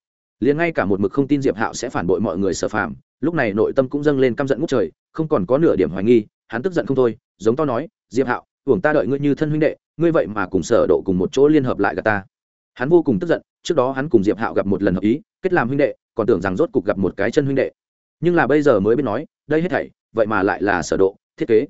Liền ngay cả một mực không tin diệp hạo sẽ phản bội mọi người sở phạm lúc này nội tâm cũng dâng lên căm giận ngút trời, không còn có nửa điểm hoài nghi, hắn tức giận không thôi, giống to nói, diệp hạo hưởng ta đợi ngươi như thân huynh đệ, ngươi vậy mà cùng sở độ cùng một chỗ liên hợp lại gặp ta. Hắn vô cùng tức giận, trước đó hắn cùng diệp hạo gặp một lần hợp ý, kết làm huynh đệ, còn tưởng rằng rốt cục gặp một cái chân huynh đệ. Nhưng là bây giờ mới biết nói, đây hết thảy, vậy mà lại là sở độ, thiết kế.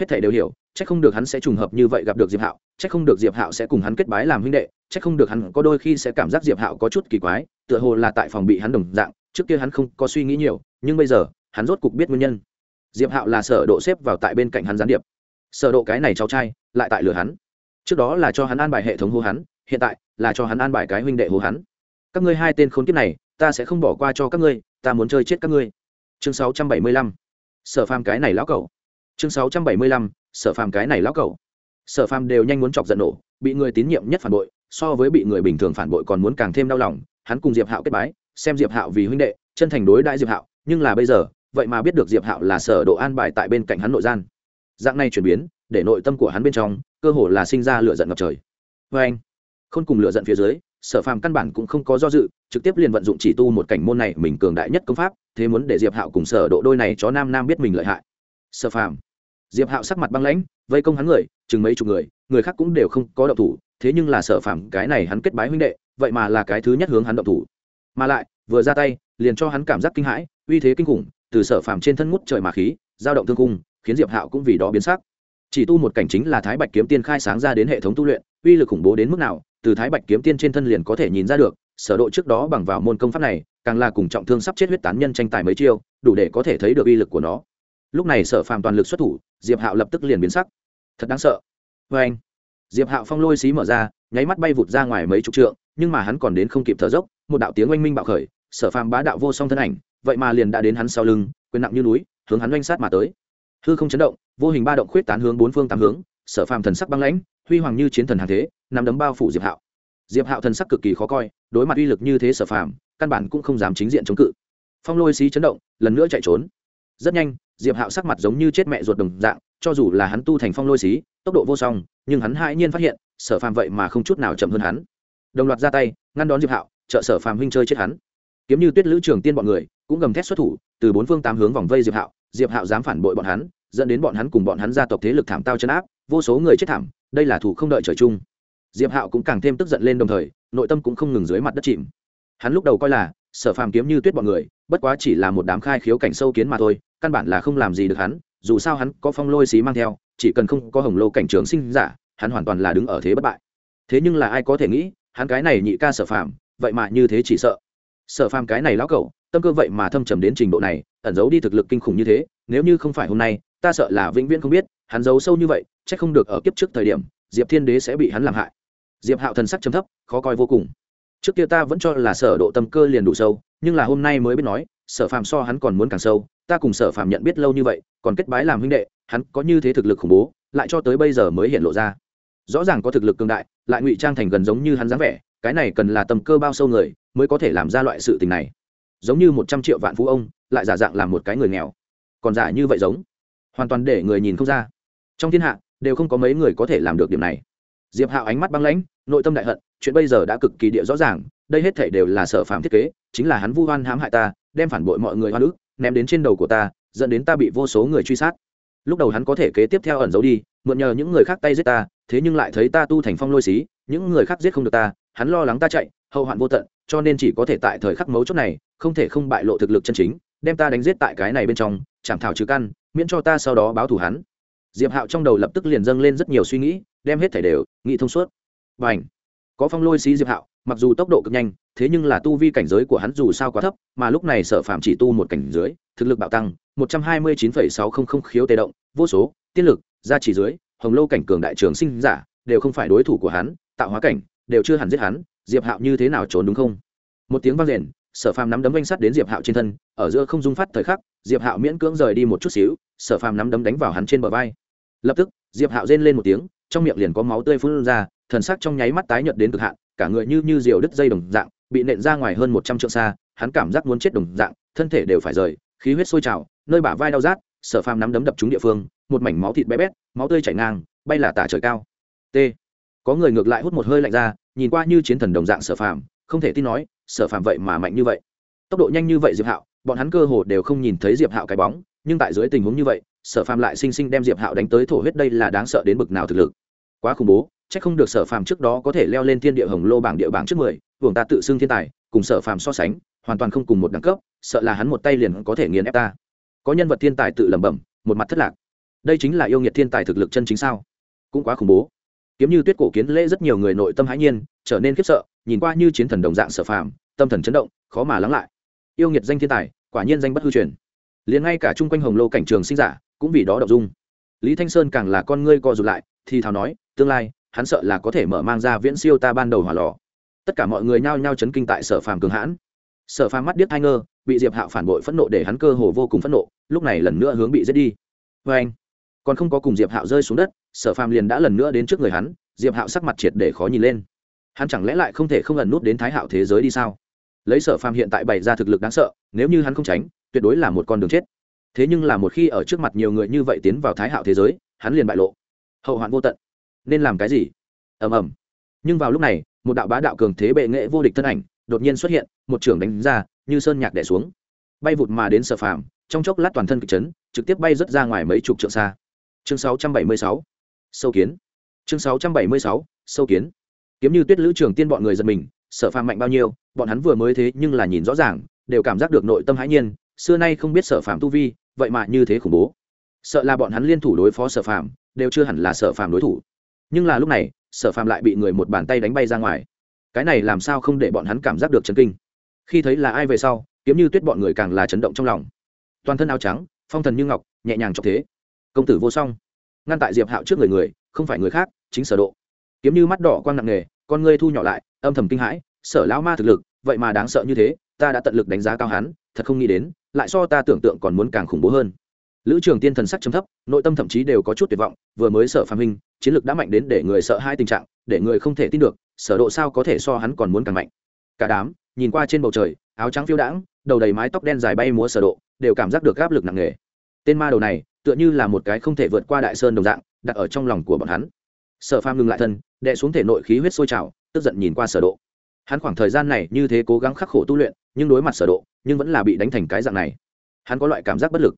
Hết thảy đều hiểu, chắc không được hắn sẽ trùng hợp như vậy gặp được diệp hạo, chắc không được diệp hạo sẽ cùng hắn kết bái làm huynh đệ, chắc không được hắn có đôi khi sẽ cảm giác diệp hạo có chút kỳ quái, tựa hồ là tại phòng bị hắn đồng dạng, trước kia hắn không có suy nghĩ nhiều, nhưng bây giờ, hắn rốt cục biết nguyên nhân. Diệp hạo là sở độ xếp vào tại bên cạnh hắn gián điệp sở độ cái này cháu trai, lại tại lừa hắn. Trước đó là cho hắn an bài hệ thống hô hắn, hiện tại là cho hắn an bài cái huynh đệ hô hắn. Các ngươi hai tên khốn kiếp này, ta sẽ không bỏ qua cho các ngươi, ta muốn chơi chết các ngươi. Chương 675 sở phàm cái này lão cẩu. Chương 675 sở phàm cái này lão cẩu. Sở phàm đều nhanh muốn chọc giận nổ, bị người tín nhiệm nhất phản bội, so với bị người bình thường phản bội còn muốn càng thêm đau lòng. Hắn cùng diệp hạo kết bái, xem diệp hạo vì huynh đệ, chân thành đối đại diệp hạo, nhưng là bây giờ, vậy mà biết được diệp hạo là sở độ an bài tại bên cạnh hắn nội gian dạng này chuyển biến, để nội tâm của hắn bên trong, cơ hồ là sinh ra lửa giận ngập trời. Với anh không cùng lửa giận phía dưới, sở phàm căn bản cũng không có do dự, trực tiếp liền vận dụng chỉ tu một cảnh môn này mình cường đại nhất công pháp, thế muốn để diệp hạo cùng sở độ đôi này chó nam nam biết mình lợi hại. Sở phàm, diệp hạo sắc mặt băng lãnh, vây công hắn người, chừng mấy chục người người khác cũng đều không có động thủ, thế nhưng là sở phàm, cái này hắn kết bái huynh đệ, vậy mà là cái thứ nhất hướng hắn động thủ. Mà lại, vừa ra tay, liền cho hắn cảm giác kinh hãi, uy thế kinh khủng, từ sở phàm trên thân ngút trời mà khí, dao động thương cung khiến diệp hạo cũng vì đó biến sắc. Chỉ tu một cảnh chính là thái bạch kiếm tiên khai sáng ra đến hệ thống tu luyện, uy lực khủng bố đến mức nào, từ thái bạch kiếm tiên trên thân liền có thể nhìn ra được, sở độ trước đó bằng vào môn công pháp này, càng là cùng trọng thương sắp chết huyết tán nhân tranh tài mấy chiêu, đủ để có thể thấy được uy lực của nó. Lúc này sở phàm toàn lực xuất thủ, diệp hạo lập tức liền biến sắc. Thật đáng sợ. Với anh, diệp hạo phong lôi xí mở ra, nháy mắt bay vụt ra ngoài mấy chục trượng, nhưng mà hắn còn đến không kịp thở dốc, một đạo tiếng oanh minh bạo khởi, sở phàm bá đạo vô song thân ảnh, vậy mà liền đã đến hắn sau lưng, quyền nặng như núi, hướng hắn oanh sát mà tới hư không chấn động, vô hình ba động khuyết tán hướng bốn phương tám hướng, sở phàm thần sắc băng lãnh, huy hoàng như chiến thần hàng thế nằm đấm bao phủ diệp hạo. Diệp hạo thần sắc cực kỳ khó coi, đối mặt uy lực như thế sở phàm, căn bản cũng không dám chính diện chống cự. Phong lôi xí chấn động, lần nữa chạy trốn. Rất nhanh, diệp hạo sắc mặt giống như chết mẹ ruột đồng dạng, cho dù là hắn tu thành phong lôi xí, tốc độ vô song, nhưng hắn hãi nhiên phát hiện, sở phàm vậy mà không chút nào chậm hơn hắn. Đồng loạt ra tay, ngăn đón diệp hạo, trợ sở phàm huynh chơi chết hắn. Kiếm như tuyết lữ trường tiên bọn người, cũng gầm thét xuất thủ từ bốn phương tám hướng vòng vây diệp hạo diệp hạo dám phản bội bọn hắn, dẫn đến bọn hắn cùng bọn hắn gia tộc thế lực thảm tao chấn áp, vô số người chết thảm, đây là thủ không đợi trời chung. Diệp hạo cũng càng thêm tức giận lên đồng thời, nội tâm cũng không ngừng dưới mặt đất chìm. Hắn lúc đầu coi là, sở phàm kiếm như tuyết bọn người, bất quá chỉ là một đám khai khiếu cảnh sâu kiến mà thôi, căn bản là không làm gì được hắn, dù sao hắn có phong lôi xí mang theo, chỉ cần không có hồng lô cảnh trường sinh giả, hắn hoàn toàn là đứng ở thế bất bại. Thế nhưng là ai có thể nghĩ, hắn cái này nhị ca sở phàm, vậy mà như thế chỉ sợ. Sở phàm cái này lão cẩu tâm cơ vậy mà thâm trầm đến trình độ này, ẩn giấu đi thực lực kinh khủng như thế, nếu như không phải hôm nay, ta sợ là vĩnh viễn không biết, hắn giấu sâu như vậy c h ắ c không được ở kiếp trước thời điểm, diệp thiên đế sẽ bị hắn làm hại. Diệp hạo thần sắc chấm thấp, khó coi vô cùng. Trước kia ta vẫn cho là sở độ tâm cơ liền đủ sâu, nhưng là hôm nay mới biết nói, sở phàm so hắn còn muốn càng sâu, ta cùng sở phàm nhận biết lâu như vậy, còn kết bái làm huynh đệ, hắn có như thế thực lực khủng bố, lại cho tới bây giờ mới hiện lộ ra. Rõ ràng có thực lực cường đại, lại ngụy trang thành gần giống như hắn dáng vẻ, cái này cần là tâm cơ bao sâu người, mới có thể làm ra loại sự tình này giống như một trăm triệu vạn phú ông, lại giả dạng làm một cái người nghèo. Còn giả như vậy giống. Hoàn toàn để người nhìn không ra. Trong thiên hạ, đều không có mấy người có thể làm được điểm này. Diệp hạo ánh mắt băng lãnh, nội tâm đại hận, chuyện bây giờ đã cực kỳ địa rõ ràng, đây hết thể đều là sở phạm thiết kế, chính là hắn vu oan hãm hại ta, đem phản bội mọi người hoa nữ ném đến trên đầu của ta, dẫn đến ta bị vô số người truy sát. Lúc đầu hắn có thể kế tiếp theo ẩn giấu đi, mượn nhờ những người khác tay giết ta, thế nhưng lại thấy ta tu thành phong lôi xí, những người khác giết không được ta, hắn lo lắng ta chạy hậu hoạn vô tận, cho nên chỉ có thể tại thời khắc mấu chốt này, không thể không bại lộ thực lực chân chính, đem ta đánh giết tại cái này bên trong, chảm thảo trừ căn, miễn cho ta sau đó báo thù hắn. Diệp hạo trong đầu lập tức liền dâng lên rất nhiều suy nghĩ, đem hết thể đều, nghĩ thông suốt. B à n h có phong lôi xí diệp hạo, mặc dù tốc độ cực nhanh, thế nhưng là tu vi cảnh giới của hắn dù sao quá thấp, mà lúc này sở phạm chỉ tu một cảnh dưới thực lực bạo tăng, một trăm hai mươi chín phẩy sáu không không khiếu tê động, vô số, tiên lực, gia chỉ dưới, hồng lâu cảnh cường đại trường sinh giả, đều không phải đối thủ của hắn, tạo hóa cảnh, đều chưa hẳn giết hắn diệp hạo như thế nào trốn đúng không? Một tiếng vang rền, sở phàm nắm đấm vanh sắt đến diệp hạo trên thân, ở giữa không dung phát thời khắc, diệp hạo miễn cưỡng rời đi một chút xíu, sở phàm nắm đấm đánh vào hắn trên bờ vai. Lập tức, diệp hạo rên lên một tiếng, trong miệng liền có máu tươi phun ra, thần sắc trong nháy mắt tái nhợt đến cực hạn, cả người như như diều đứt dây đồng dạng, bị nện ra ngoài hơn một trăm trượng xa, hắn cảm giác muốn chết đồng dạng, thân thể đều phải rời, khí huyết sôi trào, nơi bả vai đau rát, sở phàm nắm đấm đập trúng địa phương, một mảnh máu thịt bé bét, máu tươi chảy ngang, bay là tả trời cao. T. Có người ngược lại hút một hơi lạnh ra nhìn qua như chiến thần đồng dạng sở phàm, không thể tin nói, sở phàm vậy mà mạnh như vậy. Tốc độ nhanh như vậy diệp hạo, bọn hắn cơ hồ đều không nhìn thấy diệp hạo cái bóng, nhưng tại dưới tình huống như vậy, sở phàm lại sinh sinh đem diệp hạo đánh tới thổ huyết đây là đáng sợ đến bực nào thực lực. Quá khủng bố, chắc không được sở phàm trước đó có thể leo lên thiên địa hồng lô bảng địa bảng trước mười buồng ta tự xưng thiên tài, cùng sở phàm so sánh, hoàn toàn không cùng một đẳng cấp, sợ là hắn một tay liền có thể nghiền ép ta. Có nhân vật thiên tài tự lẩm bẩm, một mặt thất lạc. Đây chính là yêu nghiệt thiên tài thực lực chân chính sao? Cũng quá khủng bố kiếm như tuyết cổ kiến lễ rất nhiều người nội tâm hãi nhiên, trở nên khiếp sợ, nhìn qua như chiến thần đồng dạng sở phàm, tâm thần chấn động, khó mà lắng lại. Yêu nghiệt danh thiên tài, quả nhiên danh bất hư truyền. Liền ngay cả chung quanh hồng lô cảnh trường sinh giả, cũng vì đó đậu dung. Lý thanh sơn càng là con ngươi co rụt lại, thì thào nói, tương lai, hắn sợ là có thể mở mang ra viễn siêu ta ban đầu hỏa lò. Tất cả mọi người nhao nhao chấn kinh tại sở phàm cường hãn. Sở phàm mắt điếc hai ngơ, bị diệp hạo phản bội phẫn nộ để hắn cơ hồ vô cùng phẫn nộ, lúc này lần nữa hướng bị giết đi. Vê anh còn không có cùng diệp hạo rơi xuống đất sở phàm liền đã lần nữa đến trước người hắn, diệp hạo sắc mặt triệt để khó nhìn lên. Hắn chẳng lẽ lại không thể không ẩn nút đến thái hạo thế giới đi sao? Lấy sở phàm hiện tại bày ra thực lực đáng sợ, nếu như hắn không tránh, tuyệt đối là một con đường chết. Thế nhưng là một khi ở trước mặt nhiều người như vậy tiến vào thái hạo thế giới, hắn liền bại lộ. Hậu hoạn vô tận. Nên làm cái gì? Ầm ầm. Nhưng vào lúc này, một đạo bá đạo cường thế bệ nghệ vô địch thân ảnh đột nhiên xuất hiện, một trưởng đánh ra, như sơn nhạc đẻ xuống. Bay vụt mà đến sở phàm, trong chốc lát toàn thân kịch chấn, trực tiếp bay rớt ra ngoài mấy chục trượng xa. Chương 676 sâu kiến. Chương 676. sâu kiến. Kiếm như tuyết lữ trường tiên bọn người giật mình sở phàm mạnh bao nhiêu, bọn hắn vừa mới thế nhưng là nhìn rõ ràng, đều cảm giác được nội tâm hãi nhiên, xưa nay không biết sở phàm tu vi, vậy mà như thế khủng bố. Sợ là bọn hắn liên thủ đối phó sở phàm, đều chưa hẳn là sở phàm đối thủ. Nhưng là lúc này sở phàm lại bị người một bàn tay đánh bay ra ngoài. Cái này làm sao không để bọn hắn cảm giác được chấn kinh? Khi thấy là ai về sau, kiếm như tuyết bọn người càng là chấn động trong lòng. Toàn thân áo trắng, phong thần như ngọc, nhẹ nhàng chọc thế. Công tử vô song ngăn tại diệp hạo trước người người không phải người khác chính sở độ. Kiếm như mắt đỏ quang nặng nề, con ngươi thu nhỏ lại âm thầm kinh hãi sở lão ma thực lực vậy mà đáng sợ như thế ta đã tận lực đánh giá cao hắn thật không nghĩ đến lại so ta tưởng tượng còn muốn càng khủng bố hơn. Lữ trường tiên thần sắc chấm thấp nội tâm thậm chí đều có chút tuyệt vọng vừa mới sợ phàm hình chiến lược đã mạnh đến để người sợ hai tình trạng để người không thể tin được sở độ sao có thể so hắn còn muốn càng mạnh. Cả đám nhìn qua trên bầu trời áo trắng phiêu đãng đầu đầy mái tóc đen dài bay múa sở độ đều cảm giác được áp lực nặng nề. Tên ma đầu này tựa như là một cái không thể vượt qua đại sơn đồng dạng, đặt ở trong lòng của bọn hắn. Sở phàm ngừng lại thân, đè xuống thể nội khí huyết sôi trào, tức giận nhìn qua sở độ. Hắn khoảng thời gian này như thế cố gắng khắc khổ tu luyện, nhưng đối mặt sở độ, nhưng vẫn là bị đánh thành cái dạng này. Hắn có loại cảm giác bất lực.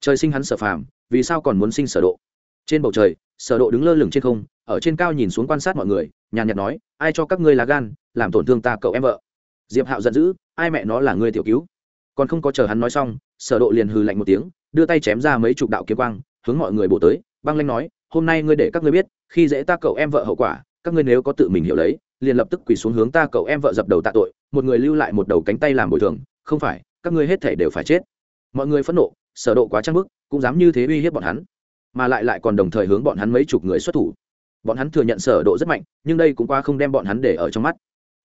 Trời sinh hắn sở phàm, vì sao còn muốn sinh sở độ? Trên bầu trời, sở độ đứng lơ lửng trên không, ở trên cao nhìn xuống quan sát mọi người, nhàn nhạt nói, ai cho các ngươi là gan, làm tổn thương ta cậu em vợ? Diệp hạo giận dữ, ai mẹ nó là ngươi tiểu cứu? Còn không có chờ hắn nói xong sở độ liền hừ lạnh một tiếng, đưa tay chém ra mấy chục đạo kiếm quang, hướng mọi người bổ tới. Băng lanh nói, hôm nay ngươi để các ngươi biết, khi dễ ta cậu em vợ hậu quả, các ngươi nếu có tự mình hiểu lấy, liền lập tức quỳ xuống hướng ta cậu em vợ dập đầu tạ tội, một người lưu lại một đầu cánh tay làm bồi thường, không phải, các ngươi hết thể đều phải chết. Mọi người phẫn nộ, sở độ quá trang bức, cũng dám như thế uy hiếp bọn hắn, mà lại lại còn đồng thời hướng bọn hắn mấy chục người xuất thủ. Bọn hắn thừa nhận sở độ rất mạnh, nhưng đây cũng qua không đem bọn hắn để ở trong mắt.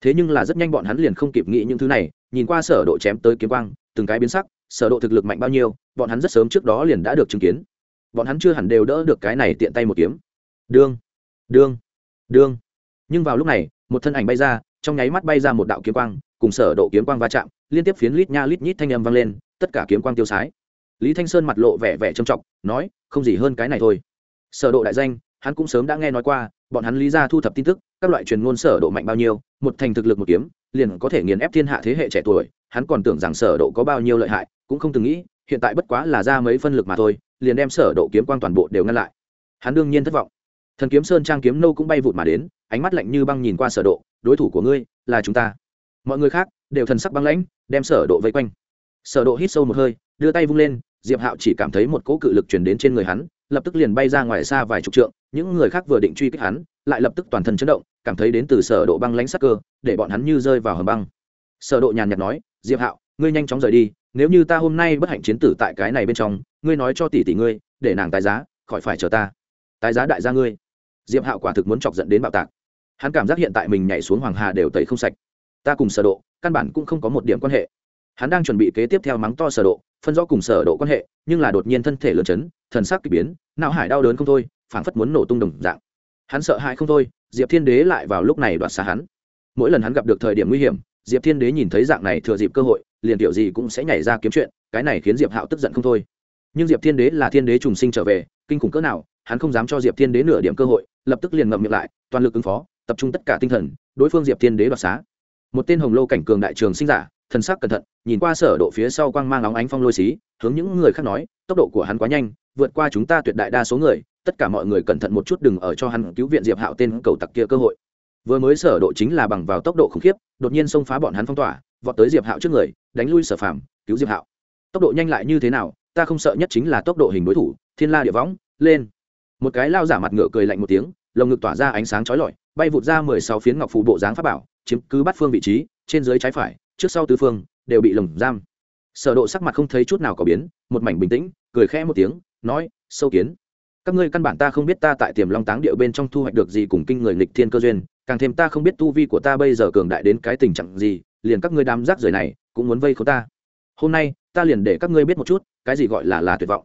Thế nhưng là rất nhanh bọn hắn liền không kịp nghĩ những thứ này, nhìn qua sở độ chém tới kiếm quang, từng cái biến sắc sở độ thực lực mạnh bao nhiêu, bọn hắn rất sớm trước đó liền đã được chứng kiến. Bọn hắn chưa hẳn đều đỡ được cái này tiện tay một kiếm. Đương đương đương. Nhưng vào lúc này, một thân ảnh bay ra, trong nháy mắt bay ra một đạo kiếm quang, cùng sở độ kiếm quang va chạm, liên tiếp phiến lít nha lít nhít thanh âm vang lên, tất cả kiếm quang tiêu sái. Lý thanh sơn mặt lộ vẻ vẻ trầm trọng, nói, không gì hơn cái này thôi. Sở độ đại danh, hắn cũng sớm đã nghe nói qua, bọn hắn lý ra thu thập tin tức, các loại truyền ngôn sở độ mạnh bao nhiêu, một thành thực lực một kiếm liền có thể nghiền ép thiên hạ thế hệ trẻ tuổi, hắn còn tưởng rằng sở độ có bao nhiêu lợi hại, cũng không từng nghĩ, hiện tại bất quá là ra mấy phân lực mà thôi, liền đem sở độ kiếm quang toàn bộ đều ngăn lại. Hắn đương nhiên thất vọng. Thần kiếm sơn trang kiếm nô cũng bay vụt mà đến, ánh mắt lạnh như băng nhìn qua sở độ, đối thủ của ngươi là chúng ta. Mọi người khác đều thần sắc băng lãnh, đem sở độ vây quanh. Sở độ hít sâu một hơi, đưa tay vung lên, diệp hạo chỉ cảm thấy một cỗ cự lực truyền đến trên người hắn, lập tức liền bay ra ngoài xa vài chục trượng, những người khác vừa định truy kích hắn, lại lập tức toàn thân chấn động cảm thấy đến từ sở độ băng lãnh sắc cơ, để bọn hắn như rơi vào hầm băng. Sở độ nhàn nhạt nói, diệp hạo, ngươi nhanh chóng rời đi, nếu như ta hôm nay bất hạnh chiến tử tại cái này bên trong, ngươi nói cho tỷ tỷ ngươi, để nàng tái giá, khỏi phải chờ ta. Tái giá đại gia ngươi. Diệp hạo quả thực muốn chọc giận đến bạo tạc. Hắn cảm giác hiện tại mình nhảy xuống hoàng hà đều tẩy không sạch. Ta cùng sở độ, căn bản cũng không có một điểm quan hệ. Hắn đang chuẩn bị kế tiếp theo mắng to sở độ, phân rõ cùng sở độ quan hệ, nhưng là đột nhiên thân thể lớn chấn, thần sắc kỳ biến, não hải đau đớn không thôi, phảng phất muốn nổ tung đồng dạng. Hắn sợ hãi không thôi diệp thiên đế lại vào lúc này đoạt xa hắn. Mỗi lần hắn gặp được thời điểm nguy hiểm, diệp thiên đế nhìn thấy dạng này thừa dịp cơ hội, liền kiểu gì cũng sẽ nhảy ra kiếm chuyện, cái này khiến diệp hạo tức giận không thôi. Nhưng diệp thiên đế là thiên đế trùng sinh trở về, kinh khủng cỡ nào, hắn không dám cho diệp thiên đế nửa điểm cơ hội, lập tức liền ngậm miệng lại, toàn lực ứng phó, tập trung tất cả tinh thần, đối phương diệp thiên đế đoạt xá. Một tên hồng lô cảnh cường đại trường sinh giả, thần sắc cẩn thận, nhìn qua sở độ phía sau quang mang óng ánh phong lôi xí, hướng những người khác nói, tốc độ của hắn quá nhanh, vượt qua chúng ta tuyệt đại đa số người tất cả mọi người cẩn thận một chút đừng ở cho hắn cứu viện diệp hạo tên cầu tặc kia cơ hội. Vừa mới sở độ chính là bằng vào tốc độ khủng khiếp, đột nhiên xông phá bọn hắn phong tỏa, vọt tới diệp hạo trước người, đánh lui sở phàm, cứu diệp hạo. Tốc độ nhanh lại như thế nào, ta không sợ nhất chính là tốc độ hình đối thủ, thiên la địa võng, lên. Một cái lao giả mặt ngựa cười lạnh một tiếng, lồng ngực tỏa ra ánh sáng chói lọi, bay vụt ra mười sáu phiến ngọc phù bộ dáng pháp bảo, chiếm cứ bắt phương vị trí, trên dưới trái phải, trước sau tứ phương, đều bị lồng giam. Sở độ sắc mặt không thấy chút nào có biến, một mảnh bình tĩnh, cười khẽ một tiếng, nói, sâu kiến các ngươi căn bản ta không biết ta tại tiềm long táng địa bên trong thu hoạch được gì cùng kinh người nghịch thiên cơ duyên, càng thêm ta không biết tu vi của ta bây giờ cường đại đến cái tình trạng gì, liền các ngươi đám rác rưởi này cũng muốn vây khốn ta. Hôm nay, ta liền để các ngươi biết một chút, cái gì gọi là là tuyệt vọng.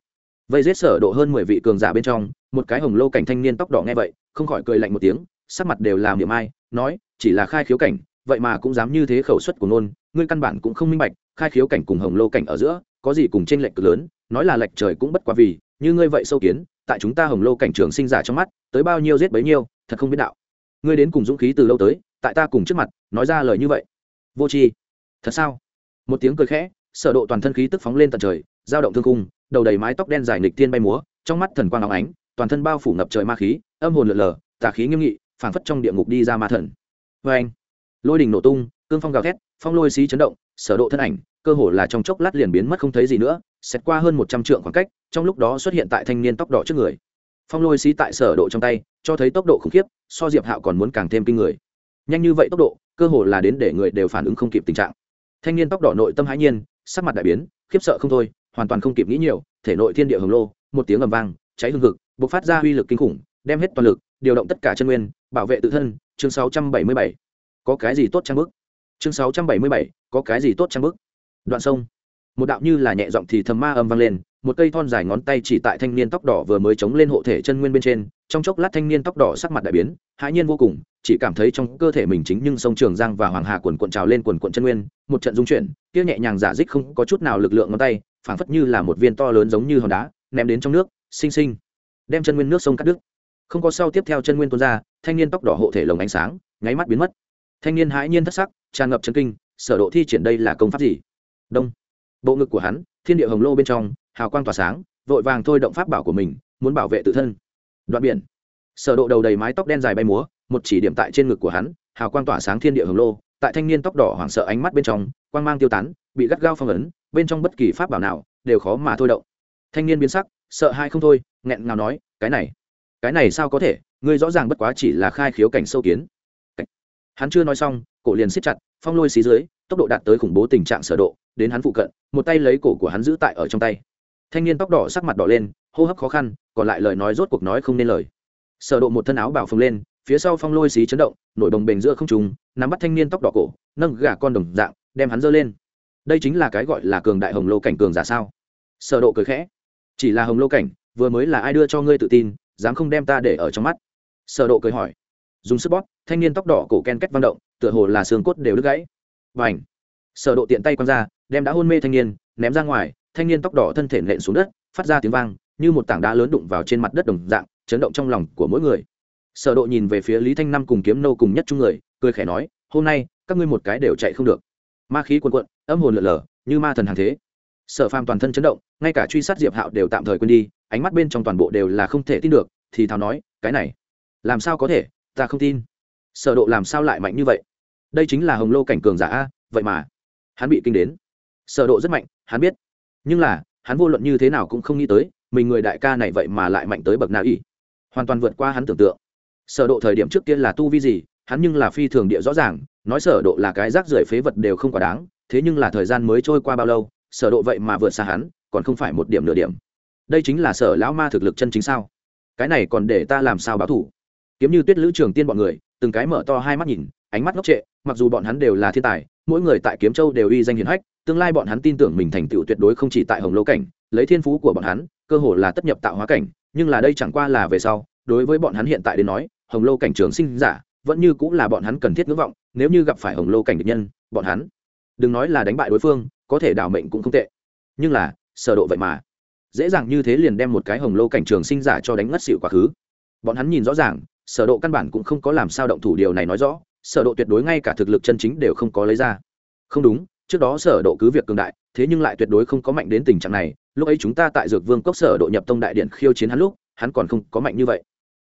Vây giết sở độ hơn mười vị cường giả bên trong, một cái hồng lô cảnh thanh niên tóc đỏ nghe vậy, không khỏi cười lạnh một tiếng, sắc mặt đều làm niệm ai, nói, chỉ là khai khiếu cảnh, vậy mà cũng dám như thế khẩu suất của nôn ngươi căn bản cũng không minh bạch, khai khiếu cảnh cùng hồng lô cảnh ở giữa, có gì cùng trên lệch cực lớn, nói là lệch trời cũng bất quá vì, như ngươi vậy sâu kiến tại chúng ta hồng lô cảnh trường sinh giả trong mắt, tới bao nhiêu giết bấy nhiêu, thật không biết đạo. Ngươi đến cùng dũng khí từ lâu tới, tại ta cùng trước mặt, nói ra lời như vậy. Vô tri. Thật sao? Một tiếng cười khẽ, sở độ toàn thân khí tức phóng lên tận trời, dao động thương cung đầu đầy mái tóc đen dài nghịch tiên bay múa, trong mắt thần quang óng ánh, toàn thân bao phủ ngập trời ma khí, âm hồn lượn lờ, tà khí nghiêm nghị, phảng phất trong địa ngục đi ra ma thần. Với anh lôi đình nổ tung cương phong gào thét, phong lôi xí chấn động, sở độ thân ảnh, cơ hồ là trong chốc lát liền biến mất không thấy gì nữa xét qua hơn một trăm trượng khoảng cách, trong lúc đó xuất hiện tại thanh niên tóc đỏ trước người. Phong lôi xí tại sở độ trong tay, cho thấy tốc độ khủng khiếp, so diệp hạo còn muốn càng thêm kinh người. Nhanh như vậy tốc độ, cơ hồ là đến để người đều phản ứng không kịp tình trạng. Thanh niên tóc đỏ nội tâm hãi nhiên, sắc mặt đại biến, khiếp sợ không thôi, hoàn toàn không kịp nghĩ nhiều, thể nội thiên địa hồng lô, một tiếng ầm vang, cháy hương hực, bộc phát ra uy lực kinh khủng, đem hết toàn lực, điều động tất cả chân nguyên, bảo vệ tự thân, chương 677 có cái gì tốt trang bức chương 677 có cái gì tốt trang bức đoạn sông. Một đạo như là nhẹ giọng thì thầm ma âm vang lên, một cây thon dài ngón tay chỉ tại thanh niên tóc đỏ vừa mới chống lên hộ thể chân nguyên bên trên, trong chốc lát thanh niên tóc đỏ sắc mặt đại biến, hãi nhiên vô cùng, chỉ cảm thấy trong cơ thể mình chính nhưng sông trường giang và hoàng hà quần cuộn trào lên quần cuộn chân nguyên, một trận dung chuyển, kia nhẹ nhàng giả dích không có chút nào lực lượng ngón tay, phảng phất như là một viên to lớn giống như hòn đá, ném đến trong nước, xinh xinh, đem chân nguyên nước sông cắt đứt. Không có sau tiếp theo chân nguyên tuôn ra, thanh niên tóc đỏ hộ thể lồng ánh sáng, nháy mắt biến mất thanh niên hãi nhiên thất sắc, tràn ngập chân kinh, sở độ thi triển đây là công pháp gì? Đông. Bộ ngực của hắn, thiên địa hồng lô bên trong, hào quang tỏa sáng, vội vàng thôi động pháp bảo của mình, muốn bảo vệ tự thân. Đoạn biển. Sở độ đầu đầy mái tóc đen dài bay múa, một chỉ điểm tại trên ngực của hắn, hào quang tỏa sáng thiên địa hồng lô, tại thanh niên tóc đỏ hoảng sợ ánh mắt bên trong, quang mang tiêu tán, bị gắt gao phong ấn, bên trong bất kỳ pháp bảo nào đều khó mà thôi động. Thanh niên biến sắc, sợ hai không thôi, nghẹn ngào nói, cái này cái này sao có thể? Ngươi rõ ràng bất quá chỉ là khai khiếu cảnh sâu kiến hắn chưa nói xong, cổ liền siết chặt, phong lôi xí dưới, tốc độ đạt tới khủng bố tình trạng sở độ, đến hắn phụ cận, một tay lấy cổ của hắn giữ tại ở trong tay. Thanh niên tóc đỏ sắc mặt đỏ lên, hô hấp khó khăn, còn lại lời nói rốt cuộc nói không nên lời. Sở độ một thân áo bảo phồng lên, phía sau phong lôi xí chấn động, nổi đồng bền giữa không trung, nắm bắt thanh niên tóc đỏ cổ, nâng gà con đồng dạng, đem hắn dơ lên. Đây chính là cái gọi là cường đại hồng lô cảnh cường giả sao? Sở độ cười khẽ. Chỉ là hồng lô cảnh, vừa mới là ai đưa cho ngươi tự tin, dám không đem ta để ở trong mắt? Sở độ cười hỏi dùng sức bóp, thanh niên tóc đỏ cổ ken kết vang động, tựa hồ là xương cốt đều đứt gãy. Vành sở độ tiện tay quăng ra, đem đã hôn mê thanh niên, ném ra ngoài, thanh niên tóc đỏ thân thể nện xuống đất, phát ra tiếng vang, như một tảng đá lớn đụng vào trên mặt đất đồng dạng, chấn động trong lòng của mỗi người. Sở độ nhìn về phía lý thanh năm cùng kiếm nô cùng nhất chung người, cười khẽ nói, hôm nay, các ngươi một cái đều chạy không được. Ma khí cuồn cuộn, âm hồn lượn lờ, như ma thần hàng thế. Sở phàm toàn thân chấn động, ngay cả truy sát diệp hạo đều tạm thời quên đi, ánh mắt bên trong toàn bộ đều là không thể tin được, thì thào nói, cái này, làm sao có thể? Ta không tin. Sở độ làm sao lại mạnh như vậy? Đây chính là hồng lô cảnh cường giả a, vậy mà. Hắn bị kinh đến. Sở độ rất mạnh, hắn biết. Nhưng là, hắn vô luận như thế nào cũng không nghĩ tới, mình người đại ca này vậy mà lại mạnh tới bậc nào y. Hoàn toàn vượt qua hắn tưởng tượng. Sở độ thời điểm trước kia là tu vi gì, hắn nhưng là phi thường địa rõ ràng, nói sở độ là cái rác rưởi phế vật đều không quá đáng, thế nhưng là thời gian mới trôi qua bao lâu, sở độ vậy mà vượt xa hắn, còn không phải một điểm nửa điểm. Đây chính là sở lão ma thực lực chân chính sao? Cái này còn để ta làm sao báo thủ? Kiếm như tuyết lữ trường tiên bọn người, từng cái mở to hai mắt nhìn, ánh mắt ngốc trệ, mặc dù bọn hắn đều là thiên tài, mỗi người tại kiếm châu đều uy danh hiển hách, tương lai bọn hắn tin tưởng mình thành tựu tuyệt đối không chỉ tại hồng lô cảnh, lấy thiên phú của bọn hắn, cơ hồ là tất nhập tạo hóa cảnh, nhưng là đây chẳng qua là về sau, đối với bọn hắn hiện tại đến nói, hồng lô cảnh trường sinh giả, vẫn như cũng là bọn hắn cần thiết ngưỡng vọng, nếu như gặp phải hồng lô cảnh địch nhân, bọn hắn, đừng nói là đánh bại đối phương, có thể đảo mệnh cũng không tệ. Nhưng là, sở độ vậy mà, dễ dàng như thế liền đem một cái hồng lô cảnh trường sinh giả cho đánh ngất xỉu quá khứ. Bọn hắn nhìn rõ ràng sở độ căn bản cũng không có làm sao động thủ, điều này nói rõ, sở độ tuyệt đối ngay cả thực lực chân chính đều không có lấy ra. Không đúng, trước đó sở độ cứ việc cường đại, thế nhưng lại tuyệt đối không có mạnh đến tình trạng này. Lúc ấy chúng ta tại dược vương cốc sở độ nhập tông đại điện khiêu chiến hắn lúc, hắn còn không có mạnh như vậy.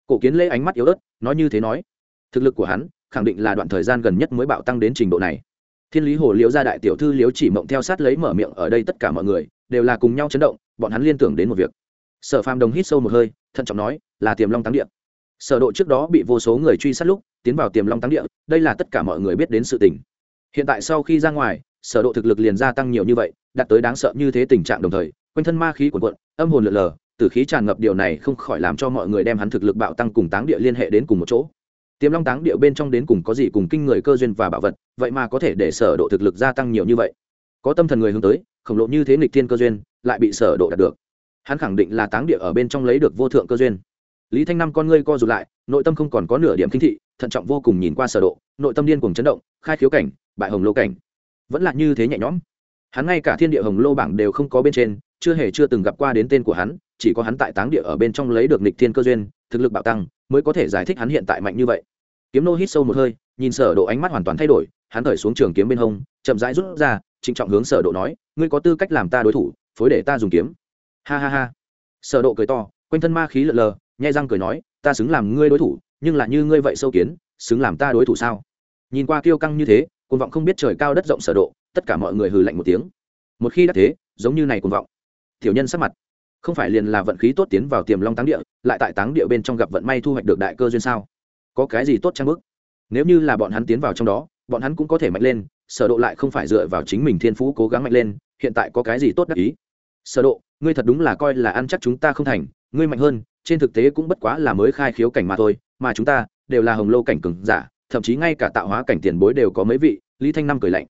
Cổ kiến lễ ánh mắt yếu ớt, nói như thế nói. Thực lực của hắn, khẳng định là đoạn thời gian gần nhất mới bạo tăng đến trình độ này. Thiên lý hồ liễu gia đại tiểu thư liễu chỉ mộng theo sát lấy mở miệng ở đây tất cả mọi người, đều là cùng nhau chấn động, bọn hắn liên tưởng đến một việc. Sở phàm đồng hít sâu một hơi, thận trọng nói, là tiềm long táng điện sở độ trước đó bị vô số người truy sát lúc, tiến vào tiềm long táng địa, đây là tất cả mọi người biết đến sự tình. Hiện tại sau khi ra ngoài, sở độ thực lực liền gia tăng nhiều như vậy, đạt tới đáng sợ như thế tình trạng đồng thời, quanh thân ma khí cuộn cuộn, âm hồn lượn lờ, tử khí tràn ngập điều này không khỏi làm cho mọi người đem hắn thực lực bạo tăng cùng táng địa liên hệ đến cùng một chỗ. Tiềm long táng địa bên trong đến cùng có gì cùng kinh người cơ duyên và bảo vật, vậy mà có thể để sở độ thực lực gia tăng nhiều như vậy. Có tâm thần người hướng tới, khổng lồ như thế nghịch thiên cơ duyên, lại bị sở độ đạt được. Hắn khẳng định là táng địa ở bên trong lấy được vô thượng cơ duyên lý thanh năm con ngươi co rụt lại, nội tâm không còn có nửa điểm kinh thị, thận trọng vô cùng nhìn qua sở độ, nội tâm điên cuồng chấn động, khai khiếu cảnh, bại hồng lô cảnh. Vẫn là như thế nhẹ nhõm. Hắn ngay cả thiên địa hồng lô bảng đều không có bên trên, chưa hề chưa từng gặp qua đến tên của hắn, chỉ có hắn tại táng địa ở bên trong lấy được nịch thiên cơ duyên, thực lực bạo tăng, mới có thể giải thích hắn hiện tại mạnh như vậy. Kiếm nô hít sâu một hơi, nhìn sở độ ánh mắt hoàn toàn thay đổi, hắn thở xuống trường kiếm bên hông, chậm rãi rút ra, trịnh trọng hướng sở độ nói, ngươi có tư cách làm ta đối thủ, phối để ta dùng kiếm. Ha ha ha. Sở độ cười to, quanh thân ma khí lờ lờ nhai răng cười nói, ta xứng làm ngươi đối thủ, nhưng là như ngươi vậy sâu kiến, xứng làm ta đối thủ sao? Nhìn qua kiêu căng như thế Côn vọng không biết trời cao đất rộng sở độ, tất cả mọi người hừ lạnh một tiếng. Một khi đã thế, giống như này Côn vọng. Tiểu nhân sắc mặt. Không phải liền là vận khí tốt tiến vào tiềm long táng địa, lại tại táng địa bên trong gặp vận may thu hoạch được đại cơ duyên sao? Có cái gì tốt trang bức nếu như là bọn hắn tiến vào trong đó, bọn hắn cũng có thể mạnh lên, sở độ lại không phải dựa vào chính mình thiên phú cố gắng mạnh lên, hiện tại có cái gì tốt đắc ý? Sở độ, ngươi thật đúng là coi là ăn chắc chúng ta không thành, ngươi mạnh hơn trên thực tế cũng bất quá là mới khai khiếu cảnh mà thôi, mà chúng ta đều là hồng lô cảnh cường giả, thậm chí ngay cả tạo hóa cảnh tiền bối đều có mấy vị, lý thanh năm cười lạnh.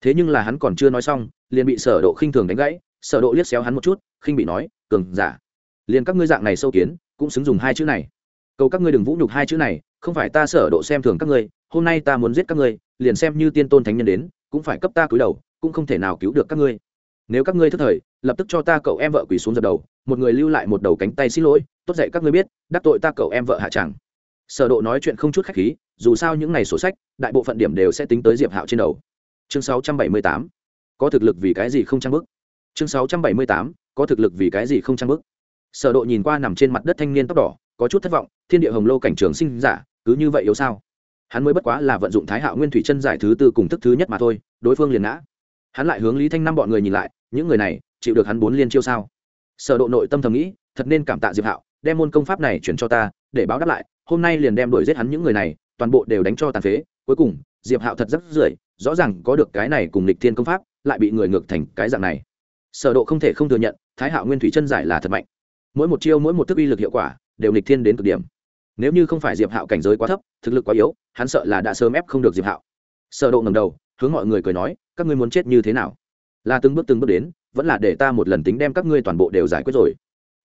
Thế nhưng là hắn còn chưa nói xong, liền bị sở độ khinh thường đánh gãy, sở độ liếc xéo hắn một chút, khinh bị nói, cường giả, liền các ngươi dạng này sâu kiến, cũng xứng dùng hai chữ này. Cầu các ngươi đừng vũ nhục hai chữ này, không phải ta sở độ xem thường các ngươi, hôm nay ta muốn giết các ngươi, liền xem như tiên tôn thánh nhân đến, cũng phải cấp ta cúi đầu, cũng không thể nào cứu được các ngươi nếu các ngươi thức thời, lập tức cho ta cậu em vợ quỳ xuống dập đầu, một người lưu lại một đầu cánh tay xin lỗi, tốt dậy các ngươi biết, đắc tội ta cậu em vợ hạ chẳng. Sở độ nói chuyện không chút khách khí, dù sao những ngày sổ sách, đại bộ phận điểm đều sẽ tính tới diệp hạo trên đầu. Chương 678 có thực lực vì cái gì không trang bức chương 678 có thực lực vì cái gì không trang bức sở độ nhìn qua nằm trên mặt đất thanh niên tóc đỏ, có chút thất vọng, thiên địa hồng lô cảnh trường sinh giả, cứ như vậy yếu sao? Hắn mới bất quá là vận dụng thái hạo nguyên thủy chân giải thứ tư cùng thức thứ nhất mà thôi, đối phương liền ngã hắn lại hướng lý thanh năm bọn người nhìn lại, những người này chịu được hắn bốn liên chiêu sao? Sở độ nội tâm thầm nghĩ, thật nên cảm tạ diệp hạo, đem môn công pháp này chuyển cho ta, để báo đáp lại, hôm nay liền đem đuổi giết hắn những người này, toàn bộ đều đánh cho tàn phế. Cuối cùng, diệp hạo thật rất rưởi rõ ràng có được cái này cùng lịch thiên công pháp, lại bị người ngược thành cái dạng này. Sở độ không thể không thừa nhận, thái hạo nguyên thủy chân giải là thật mạnh. Mỗi một chiêu, mỗi một thức uy lực hiệu quả, đều lịch thiên đến cực điểm. Nếu như không phải diệp hạo cảnh giới quá thấp, thực lực quá yếu, hắn sợ là đã sớm ép không được diệp hạo. Sở độ ngẩng đầu, hướng mọi người cười nói các ngươi muốn chết như thế nào? Là từng bước từng bước đến, vẫn là để ta một lần tính đem các ngươi toàn bộ đều giải quyết rồi.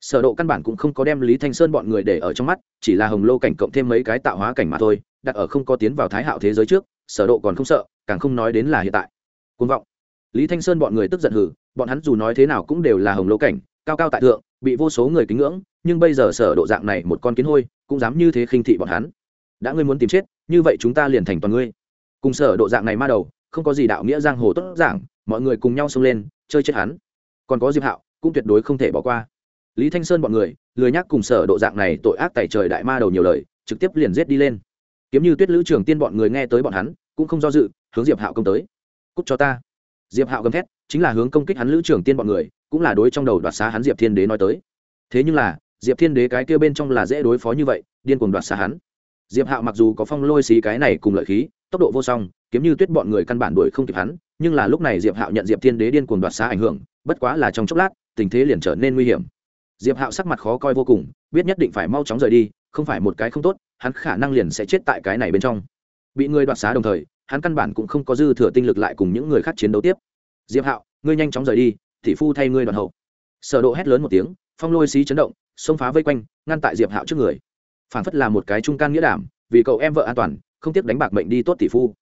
Sở độ căn bản cũng không có đem lý thanh sơn bọn người để ở trong mắt, chỉ là hồng lô cảnh cộng thêm mấy cái tạo hóa cảnh mà thôi, đặt ở không có tiến vào thái hạo thế giới trước, sở độ còn không sợ, càng không nói đến là hiện tại. Cuồng vọng. Lý thanh sơn bọn người tức giận hừ bọn hắn dù nói thế nào cũng đều là hồng lô cảnh, cao cao tại thượng, bị vô số người kính ngưỡng, nhưng bây giờ sở độ dạng này một con kiến hôi, cũng dám như thế khinh thị bọn hắn. Đã ngươi muốn tìm chết, như vậy chúng ta liền thành toàn ngươi. Cùng sở độ dạng này ma đầu không có gì đạo nghĩa giang hồ tốt giảng, mọi người cùng nhau xông lên, chơi chết hắn. Còn có diệp hạo, cũng tuyệt đối không thể bỏ qua. Lý thanh sơn bọn người, lười nhắc cùng sở độ dạng này tội ác tại trời đại ma đầu nhiều lời, trực tiếp liền giết đi lên. Kiếm như tuyết lữ trưởng tiên bọn người nghe tới bọn hắn, cũng không do dự, hướng diệp hạo công tới. Cút cho ta. Diệp hạo gầm thét, chính là hướng công kích hắn lữ trưởng tiên bọn người, cũng là đối trong đầu đoạt xá hắn diệp thiên đế nói tới. Thế nhưng là, diệp thiên đế cái kia bên trong là dễ đối phó như vậy, điên cuồng đoạt xá hắn. Diệp hạo mặc dù có phong lôi xí cái này cùng lợi khí tốc độ vô song, kiếm như tuyết bọn người căn bản đuổi không kịp hắn, nhưng là lúc này diệp hạo nhận diệp thiên đế điên cuồng đoạt xá ảnh hưởng, bất quá là trong chốc lát, tình thế liền trở nên nguy hiểm. Diệp hạo sắc mặt khó coi vô cùng, biết nhất định phải mau chóng rời đi, không phải một cái không tốt, hắn khả năng liền sẽ chết tại cái này bên trong. Bị người đoạt xá đồng thời, hắn căn bản cũng không có dư thừa tinh lực lại cùng những người khác chiến đấu tiếp. Diệp hạo, ngươi nhanh chóng rời đi thị phu thay ngươi đoàn hậu. Sở độ hét lớn một tiếng, phong lôi xí chấn động, xông phá vây quanh, ngăn tại diệp hạo trước người. Phản phất là một cái trung can nghĩa đảm, vì cậu em vợ an toàn không tiếp đánh bạc mệnh đi tốt tỷ phu.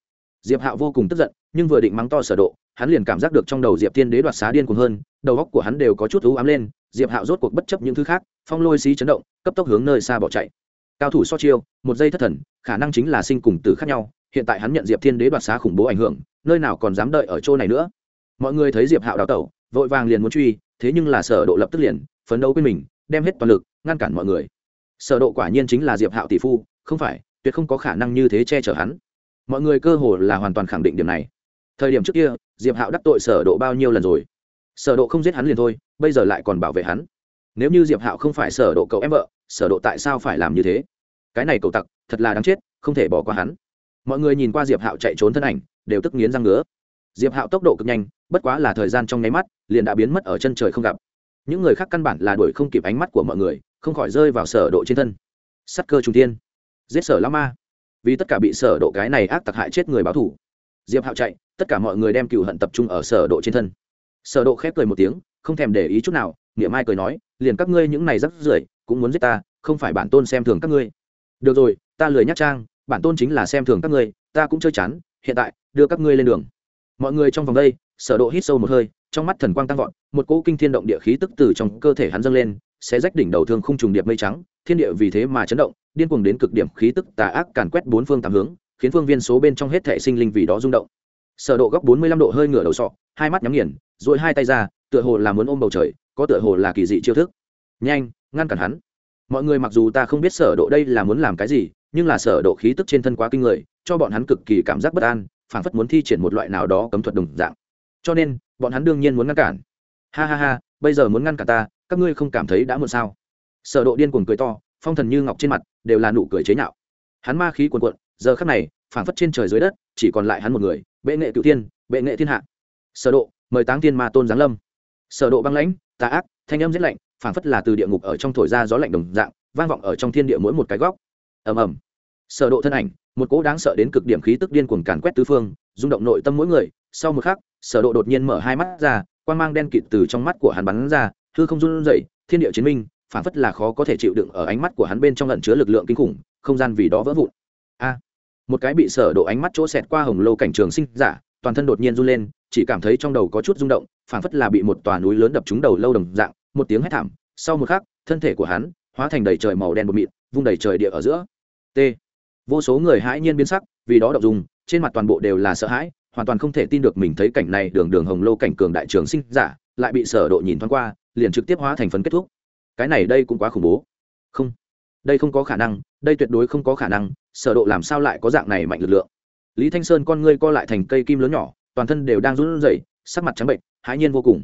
Diệp hạo vô cùng tức giận, nhưng vừa định mắng to sở độ, hắn liền cảm giác được trong đầu diệp thiên đế đoạt xá điên cuồng hơn, đầu óc của hắn đều có chút u ám lên, diệp hạo rốt cuộc bất chấp những thứ khác, phong lôi xí chấn động, cấp tốc hướng nơi xa bỏ chạy. Cao thủ so chiêu, một giây thất thần, khả năng chính là sinh cùng tử khác nhau, hiện tại hắn nhận diệp thiên đế đoạt xá khủng bố ảnh hưởng, nơi nào còn dám đợi ở chỗ này nữa. Mọi người thấy diệp hạo đào tẩu, vội vàng liền muốn truy, thế nhưng là sở độ lập tức liền, phấn đấu với mình, đem hết toàn lực, ngăn cản mọi người. Sở độ quả nhiên chính là diệp hạo tỷ phu, không phải tuyệt không có khả năng như thế che chở hắn. Mọi người cơ hồ là hoàn toàn khẳng định điểm này. Thời điểm trước kia, diệp hạo đắc tội sở độ bao nhiêu lần rồi? Sở độ không giết hắn liền thôi, bây giờ lại còn bảo vệ hắn. Nếu như diệp hạo không phải sở độ cậu em vợ, sở độ tại sao phải làm như thế? Cái này cậu tặc, thật là đáng chết, không thể bỏ qua hắn. Mọi người nhìn qua diệp hạo chạy trốn thân ảnh, đều tức nghiến răng ngứa. Diệp hạo tốc độ cực nhanh, bất quá là thời gian trong nháy mắt, liền đã biến mất ở chân trời không gặp. Những người khác căn bản là đuổi không kịp ánh mắt của mọi người, không khỏi rơi vào sở độ trên thân. Sắt cơ trung thiên giết sở lão ma. Vì tất cả bị sở độ cái này ác tặc hại chết người báo thù. Diệp hạo chạy, tất cả mọi người đem cựu hận tập trung ở sở độ trên thân. Sở độ khép cười một tiếng, không thèm để ý chút nào, niệm mai cười nói, liền các ngươi những này rất rưởi, cũng muốn giết ta, không phải bản tôn xem thường các ngươi. Được rồi, ta lười nhắc trang, bản tôn chính là xem thường các ngươi, ta cũng chơi chán, hiện tại, đưa các ngươi lên đường. Mọi người trong vòng đây, sở độ hít sâu một hơi, trong mắt thần quang tăng vọt, một cỗ kinh thiên động địa khí tức từ trong cơ thể hắn dâng lên sẽ rách đỉnh đầu thương khung trùng điệp mây trắng, thiên địa vì thế mà chấn động, điên cuồng đến cực điểm khí tức tà ác càn quét bốn phương tám hướng, khiến phương viên số bên trong hết thể sinh linh vì đó rung động. Sở độ góc 45 độ hơi ngửa đầu sọ, hai mắt nhắm nghiền, duỗi hai tay ra, tựa hồ là muốn ôm bầu trời, có tựa hồ là kỳ dị chiêu thức. Nhanh, ngăn cản hắn. Mọi người mặc dù ta không biết sở độ đây là muốn làm cái gì, nhưng là sở độ khí tức trên thân quá kinh người, cho bọn hắn cực kỳ cảm giác bất an, phảng phất muốn thi triển một loại nào đó cấm thuật đồng dạng. Cho nên, bọn hắn đương nhiên muốn ngăn cản. Ha ha ha, bây giờ muốn ngăn cản ta các ngươi không cảm thấy đã muộn sao? Sở độ điên cuồng cười to, phong thần như ngọc trên mặt đều là nụ cười chế nhạo. Hắn ma khí cuồn cuộn, giờ khắc này, phảng phất trên trời dưới đất, chỉ còn lại hắn một người, bệ nghệ cửu thiên, bệ nghệ thiên hạ. Sở độ, mời táng thiên ma tôn giáng lâm. Sở độ băng lãnh, tà ác, thanh âm rất lạnh, phảng phất là từ địa ngục ở trong thổi ra gió lạnh đồng dạng, vang vọng ở trong thiên địa mỗi một cái góc. Ầm ầm. Sở độ thân ảnh, một cỗ đáng sợ đến cực điểm khí tức điên cuồng càn quét tứ phương, rung động nội tâm mỗi người. Sau một khắc, sở độ đột nhiên mở hai mắt ra, quang mang đen kịt từ trong mắt của hắn bắn ra hư không run rẩy, thiên địa chiến minh, phản phất là khó có thể chịu đựng ở ánh mắt của hắn bên trong lẩn chứa lực lượng kinh khủng, không gian vì đó vỡ vụn. A! Một cái bị sở độ ánh mắt chỗ xẹt qua hồng lâu cảnh trường sinh giả, toàn thân đột nhiên run lên, chỉ cảm thấy trong đầu có chút rung động, phản phất là bị một tòa núi lớn đập trúng đầu lâu đồng dạng, một tiếng hét thảm, sau một khắc, thân thể của hắn hóa thành đầy trời màu đen bột mịn, vung đầy trời địa ở giữa. T. Vô số người hãi nhiên biến sắc, vì đó động dùng trên mặt toàn bộ đều là sợ hãi, hoàn toàn không thể tin được mình thấy cảnh này đường đường hồng lâu cảnh cường đại trường sinh giả, lại bị sở độ nhìn thoáng qua liền trực tiếp hóa thành phấn kết thúc. Cái này đây cũng quá khủng bố. Không, đây không có khả năng, đây tuyệt đối không có khả năng, sở độ làm sao lại có dạng này mạnh lực lượng? Lý thanh sơn con ngươi co lại thành cây kim lớn nhỏ, toàn thân đều đang run rẩy, sắc mặt trắng bệnh, hãi nhiên vô cùng.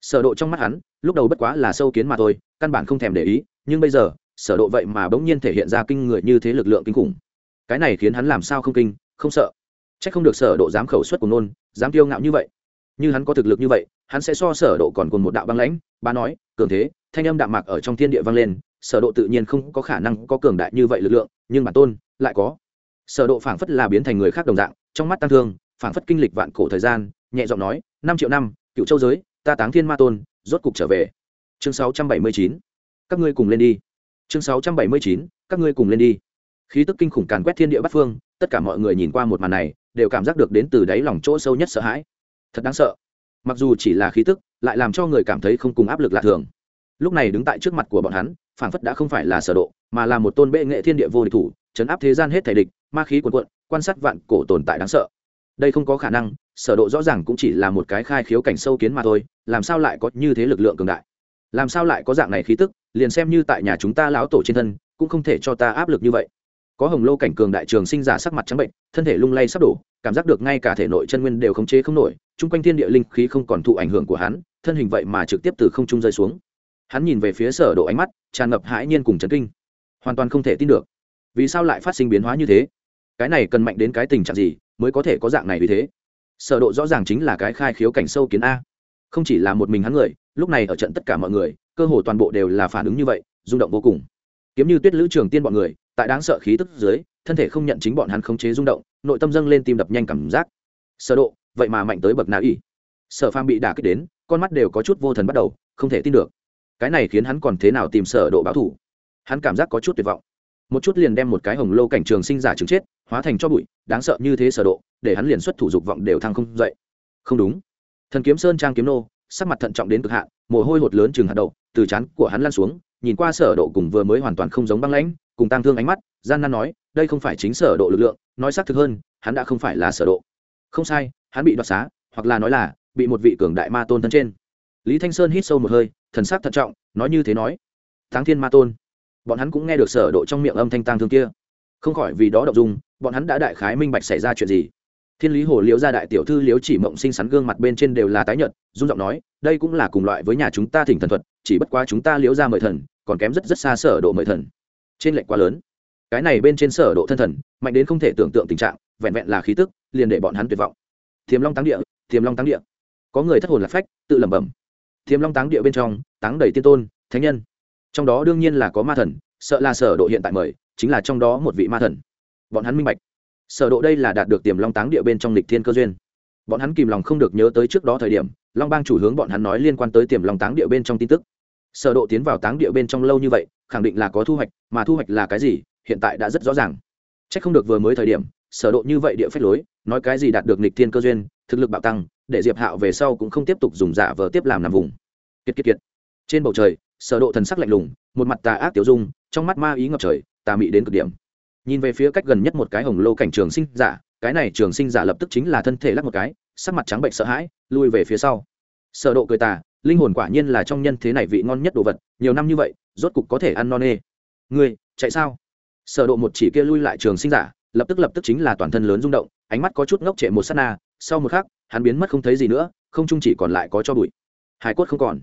Sở độ trong mắt hắn, lúc đầu bất quá là sâu kiến mà thôi, căn bản không thèm để ý, nhưng bây giờ, sở độ vậy mà bỗng nhiên thể hiện ra kinh người như thế lực lượng kinh khủng. Cái này khiến hắn làm sao không kinh, không sợ. Chắc không được sở độ dám khẩu xuất của nôn, dám kiêu ngạo như vậy như hắn có thực lực như vậy, hắn sẽ so sở độ còn cùng một đạo băng lãnh. Ba nói, cường thế, thanh âm đạm mạc ở trong thiên địa vang lên, sở độ tự nhiên không có khả năng có cường đại như vậy lực lượng, nhưng bản tôn lại có. Sở độ phảng phất là biến thành người khác đồng dạng, trong mắt tăng thương, phảng phất kinh lịch vạn cổ thời gian, nhẹ giọng nói, năm triệu năm, cựu châu giới, ta táng thiên ma tôn, rốt cục trở về. Chương 679 các ngươi cùng lên đi. Chương 679 các ngươi cùng lên đi. Khí tức kinh khủng càn quét thiên địa bát phương, tất cả mọi người nhìn qua một màn này, đều cảm giác được đến từ đáy lòng chỗ sâu nhất sợ hãi thật đáng sợ. Mặc dù chỉ là khí tức, lại làm cho người cảm thấy không cùng áp lực lạ thường. Lúc này đứng tại trước mặt của bọn hắn, phảng phất đã không phải là sở độ, mà là một tôn bệ nghệ thiên địa vô địch thủ, chấn áp thế gian hết thể địch, ma khí cuồn cuộn, quan sát vạn cổ tồn tại đáng sợ. Đây không có khả năng, sở độ rõ ràng cũng chỉ là một cái khai khiếu cảnh sâu kiến mà thôi, làm sao lại có như thế lực lượng cường đại? Làm sao lại có dạng này khí tức, liền xem như tại nhà chúng ta lão tổ trên thân, cũng không thể cho ta áp lực như vậy có hồng lô cảnh cường đại trường sinh giả sắc mặt trắng bệnh, thân thể lung lay sắp đổ, cảm giác được ngay cả thể nội chân nguyên đều khống chế không nổi, chung quanh thiên địa linh khí không còn thụ ảnh hưởng của hắn, thân hình vậy mà trực tiếp từ không trung rơi xuống. Hắn nhìn về phía sở độ ánh mắt, tràn ngập hãi nhiên cùng chấn kinh. Hoàn toàn không thể tin được, vì sao lại phát sinh biến hóa như thế? Cái này cần mạnh đến cái tình trạng gì mới có thể có dạng này vì thế? Sở độ rõ ràng chính là cái khai khiếu cảnh sâu kiến a. Không chỉ là một mình hắn người, lúc này ở trận tất cả mọi người, cơ hồ toàn bộ đều là phản ứng như vậy, rung động vô cùng. Kiếm như tuyết lữ trường tiên bọn người tại đáng sợ khí tức dưới thân thể không nhận chính bọn hắn khống chế rung động nội tâm dâng lên tim đập nhanh cảm giác. Sở độ vậy mà mạnh tới bậc nào ỉ, sở phàm bị đả kích đến con mắt đều có chút vô thần bắt đầu không thể tin được. Cái này khiến hắn còn thế nào tìm sở độ báo thù? Hắn cảm giác có chút tuyệt vọng. Một chút liền đem một cái hồng lô cảnh trường sinh giả chứng chết hóa thành cho bụi đáng sợ như thế sở độ để hắn liền xuất thủ dục vọng đều thăng không dậy. Không đúng. Thần kiếm sơn trang kiếm nô sắc mặt thận trọng đến cực hạn mồ hôi hột lớn chừng hạt đậu từ chán của hắn lan xuống nhìn qua sở độ cùng vừa mới hoàn toàn không giống băng lãnh cùng tang thương ánh mắt, gian nan nói, đây không phải chính sở độ lực lượng, nói xác thực hơn, hắn đã không phải là sở độ. Không sai, hắn bị đoạt xá, hoặc là nói là, bị một vị cường đại ma tôn thân trên. Lý thanh sơn hít sâu một hơi, thần sắc thận trọng, nói như thế nói Thắng thiên ma tôn. Bọn hắn cũng nghe được sở độ trong miệng âm thanh tang thương kia. Không khỏi vì đó động dung, bọn hắn đã đại khái minh bạch xảy ra chuyện gì. Thiên lý hồ liễu gia đại tiểu thư liễu chỉ mộng sinh sắn gương mặt bên trên đều là tái nhợt dung giọng nói, đây cũng là cùng loại với nhà chúng ta thỉnh thần thuật, chỉ bất quá chúng ta liễu gia mời thần, còn kém rất rất xa sở độ mời thần trên lệnh quá lớn. Cái này bên trên sở độ thân thần, mạnh đến không thể tưởng tượng tình trạng, vẹn vẹn là khí tức, liền để bọn hắn tuyệt vọng. Thiềm long táng địa, thiềm long táng địa. Có người thất hồn lạc phách, tự lẩm bẩm. Thiềm long táng địa bên trong, táng đầy tiên tôn, thánh nhân. Trong đó đương nhiên là có ma thần, sợ là sở độ hiện tại mời, chính là trong đó một vị ma thần. Bọn hắn minh bạch. Sở độ đây là đạt được tiềm long táng địa bên trong lịch thiên cơ duyên. Bọn hắn kìm lòng không được nhớ tới trước đó thời điểm, long bang chủ hướng bọn hắn nói liên quan tới tiềm long táng địa bên trong tin tức sở độ tiến vào táng địa bên trong lâu như vậy, khẳng định là có thu hoạch, mà thu hoạch là cái gì, hiện tại đã rất rõ ràng. Chắc không được vừa mới thời điểm, sở độ như vậy địa phép lối, nói cái gì đạt được lịch thiên cơ duyên, thực lực bạo tăng, để diệp hạo về sau cũng không tiếp tục dùng giả vờ tiếp làm nằm vùng. Kiệt kiệt kiệt. Trên bầu trời, sở độ thần sắc lạnh lùng, một mặt tà ác tiểu dung, trong mắt ma ý ngập trời, tà mị đến cực điểm. Nhìn về phía cách gần nhất một cái hồng lô cảnh trường sinh giả, cái này trường sinh giả lập tức chính là thân thể lắc một cái, sắc mặt trắng bệnh sợ hãi, lui về phía sau. Sở độ cười tà linh hồn quả nhiên là trong nhân thế này vị ngon nhất đồ vật, nhiều năm như vậy, rốt cục có thể ăn no nê. Ngươi, chạy sao? Sở độ một chỉ kia lui lại trường sinh giả, lập tức lập tức chính là toàn thân lớn rung động, ánh mắt có chút ngốc trệ một sát na, sau một khắc, hắn biến mất không thấy gì nữa, không chung chỉ còn lại có cho bụi. Hải cốt không còn.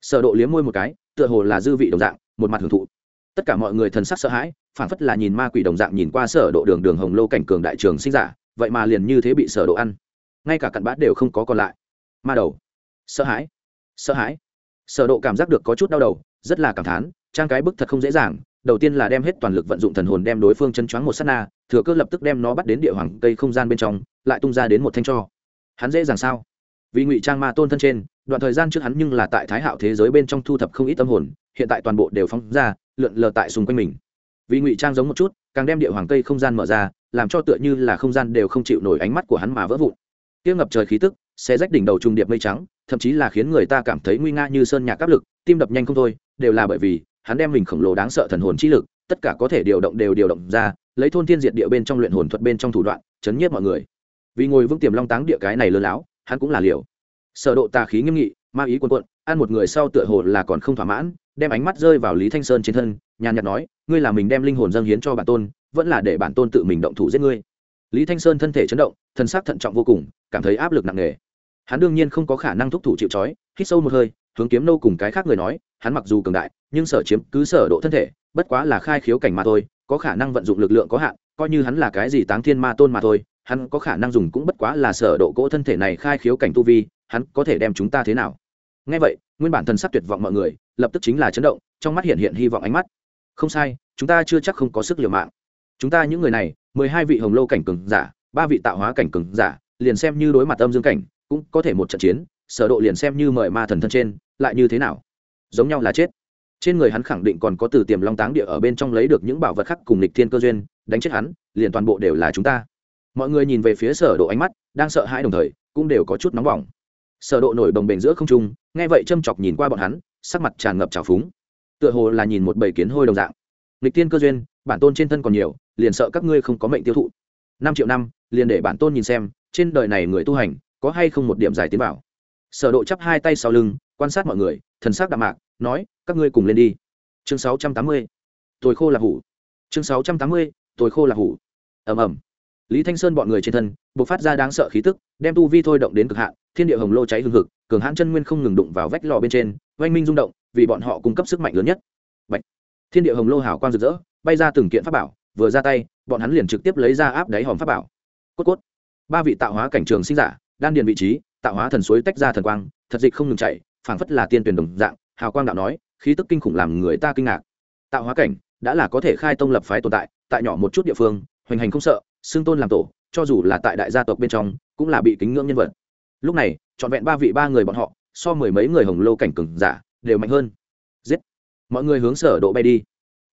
Sở độ liếm môi một cái, tựa hồ là dư vị đồng dạng, một mặt hưởng thụ. Tất cả mọi người thần sắc sợ hãi phản phất là nhìn ma quỷ đồng dạng nhìn qua sở độ đường đường hồng lô cảnh cường đại trường sinh giả, vậy mà liền như thế bị sở độ ăn. Ngay cả cặn bát đều không có còn lại. Ma đầu. Sợ hãi sợ hãi. Sở độ cảm giác được có chút đau đầu, rất là cảm thán, trang cái bức thật không dễ dàng, đầu tiên là đem hết toàn lực vận dụng thần hồn đem đối phương chân choáng một sát na, thừa cơ lập tức đem nó bắt đến địa hoàng cây không gian bên trong, lại tung ra đến một thanh cho. Hắn dễ dàng sao? Vì ngụy trang ma tôn thân trên, đoạn thời gian trước hắn nhưng là tại thái hạo thế giới bên trong thu thập không ít tâm hồn, hiện tại toàn bộ đều phóng ra, lượn lờ tại xung quanh mình. Vì ngụy trang giống một chút, càng đem địa hoàng cây không gian mở ra, làm cho tựa như là không gian đều không chịu nổi ánh mắt của hắn mà vỡ vụn. Tiêu ngập trời khí tức sẽ rách đỉnh đầu trùng điệp mây trắng, thậm chí là khiến người ta cảm thấy nguy nga như sơn nhạc áp lực, tim đập nhanh không thôi, đều là bởi vì, hắn đem mình khổng lồ đáng sợ thần hồn chi lực, tất cả có thể điều động đều điều động ra, lấy thôn thiên diệt địa bên trong luyện hồn thuật bên trong thủ đoạn, chấn nhiếp mọi người. Vì ngồi vững tiềm long táng địa cái này lớn láo, hắn cũng là liều. Sở độ tà khí nghiêm nghị, ma ý cuồn cuộn, ăn một người sau tựa hồ là còn không thỏa mãn, đem ánh mắt rơi vào lý thanh sơn trên thân, nhàn nhạt nói, ngươi là mình đem linh hồn dâng hiến cho bản tôn, vẫn là để bản tôn tự mình động thủ giết ngươi. Lý thanh sơn thân thể chấn động, thân xác thận trọng vô cùng, cảm thấy áp lực nặng nề hắn đương nhiên không có khả năng thúc thủ chịu trói, hít sâu một hơi, hướng kiếm nô cùng cái khác người nói, hắn mặc dù cường đại, nhưng sở chiếm cứ sở độ thân thể, bất quá là khai khiếu cảnh mà thôi, có khả năng vận dụng lực lượng có hạn, coi như hắn là cái gì táng thiên ma tôn mà thôi, hắn có khả năng dùng cũng bất quá là sở độ cỗ thân thể này khai khiếu cảnh tu vi, hắn có thể đem chúng ta thế nào? Nghe vậy, nguyên bản thần sắc tuyệt vọng mọi người, lập tức chính là chấn động, trong mắt hiện hiện hy vọng ánh mắt. Không sai, chúng ta chưa chắc không có sức liều mạng. Chúng ta những người này, mười hai vị hồng lâu cảnh cường giả, ba vị tạo hóa cảnh cường giả, liền xem như đối mặt âm dương cảnh cũng có thể một trận chiến, sở độ liền xem như mời ma thần thân trên, lại như thế nào? Giống nhau là chết. Trên người hắn khẳng định còn có từ tiềm long táng địa ở bên trong lấy được những bảo vật khác cùng lịch thiên cơ duyên, đánh chết hắn, liền toàn bộ đều là chúng ta. Mọi người nhìn về phía sở độ ánh mắt, đang sợ hãi đồng thời, cũng đều có chút nóng bỏng. Sở độ nổi đồng bềnh giữa không trung, nghe vậy châm chọc nhìn qua bọn hắn, sắc mặt tràn ngập trào phúng. Tựa hồ là nhìn một bầy kiến hôi đồng dạng. Lịch thiên cơ duyên, bản tôn trên thân còn nhiều, liền sợ các ngươi không có mệnh tiêu thụ. Năm triệu năm, liền để bản tôn nhìn xem, trên đời này người tu hành có hay không một điểm giải tiến bảo sở độ chắp hai tay sau lưng, quan sát mọi người, thần sắc đạm mạc, nói, các ngươi cùng lên đi. Chương 680 tôi khô là hủ. Chương 680 tôi khô là hủ. Ầm ầm. Lý thanh sơn bọn người trên thân, bộc phát ra đáng sợ khí tức, đem tu vi thôi động đến cực hạn, thiên địa hồng lô cháy hừng hực, cường hãn chân nguyên không ngừng đụng vào vách lò bên trên, oanh minh rung động, vì bọn họ cung cấp sức mạnh lớn nhất. Bạch. thiên địa hồng lô hào quang rực rỡ, bay ra từng kiện pháp bảo, vừa ra tay, bọn hắn liền trực tiếp lấy ra áp đáy hòm pháp bảo. Cốt cốt. Ba vị tạo hóa cảnh trường sinh giả đan điền vị trí, tạo hóa thần suối tách ra thần quang, thật dịch không ngừng chạy phảng phất là tiên tuyển đồng dạng, hào quang đạo nói, khí tức kinh khủng làm người ta kinh ngạc. Tạo hóa cảnh, đã là có thể khai tông lập phái tồn tại tại nhỏ một chút địa phương, hoành hành không sợ, xưng tôn làm tổ, cho dù là tại đại gia tộc bên trong, cũng là bị kính ngưỡng nhân vật. Lúc này, trọn vẹn ba vị ba người bọn họ, so mười mấy người hồng lô cảnh cừng giả, đều mạnh hơn. Giết! Mọi người hướng sở độ bay đi.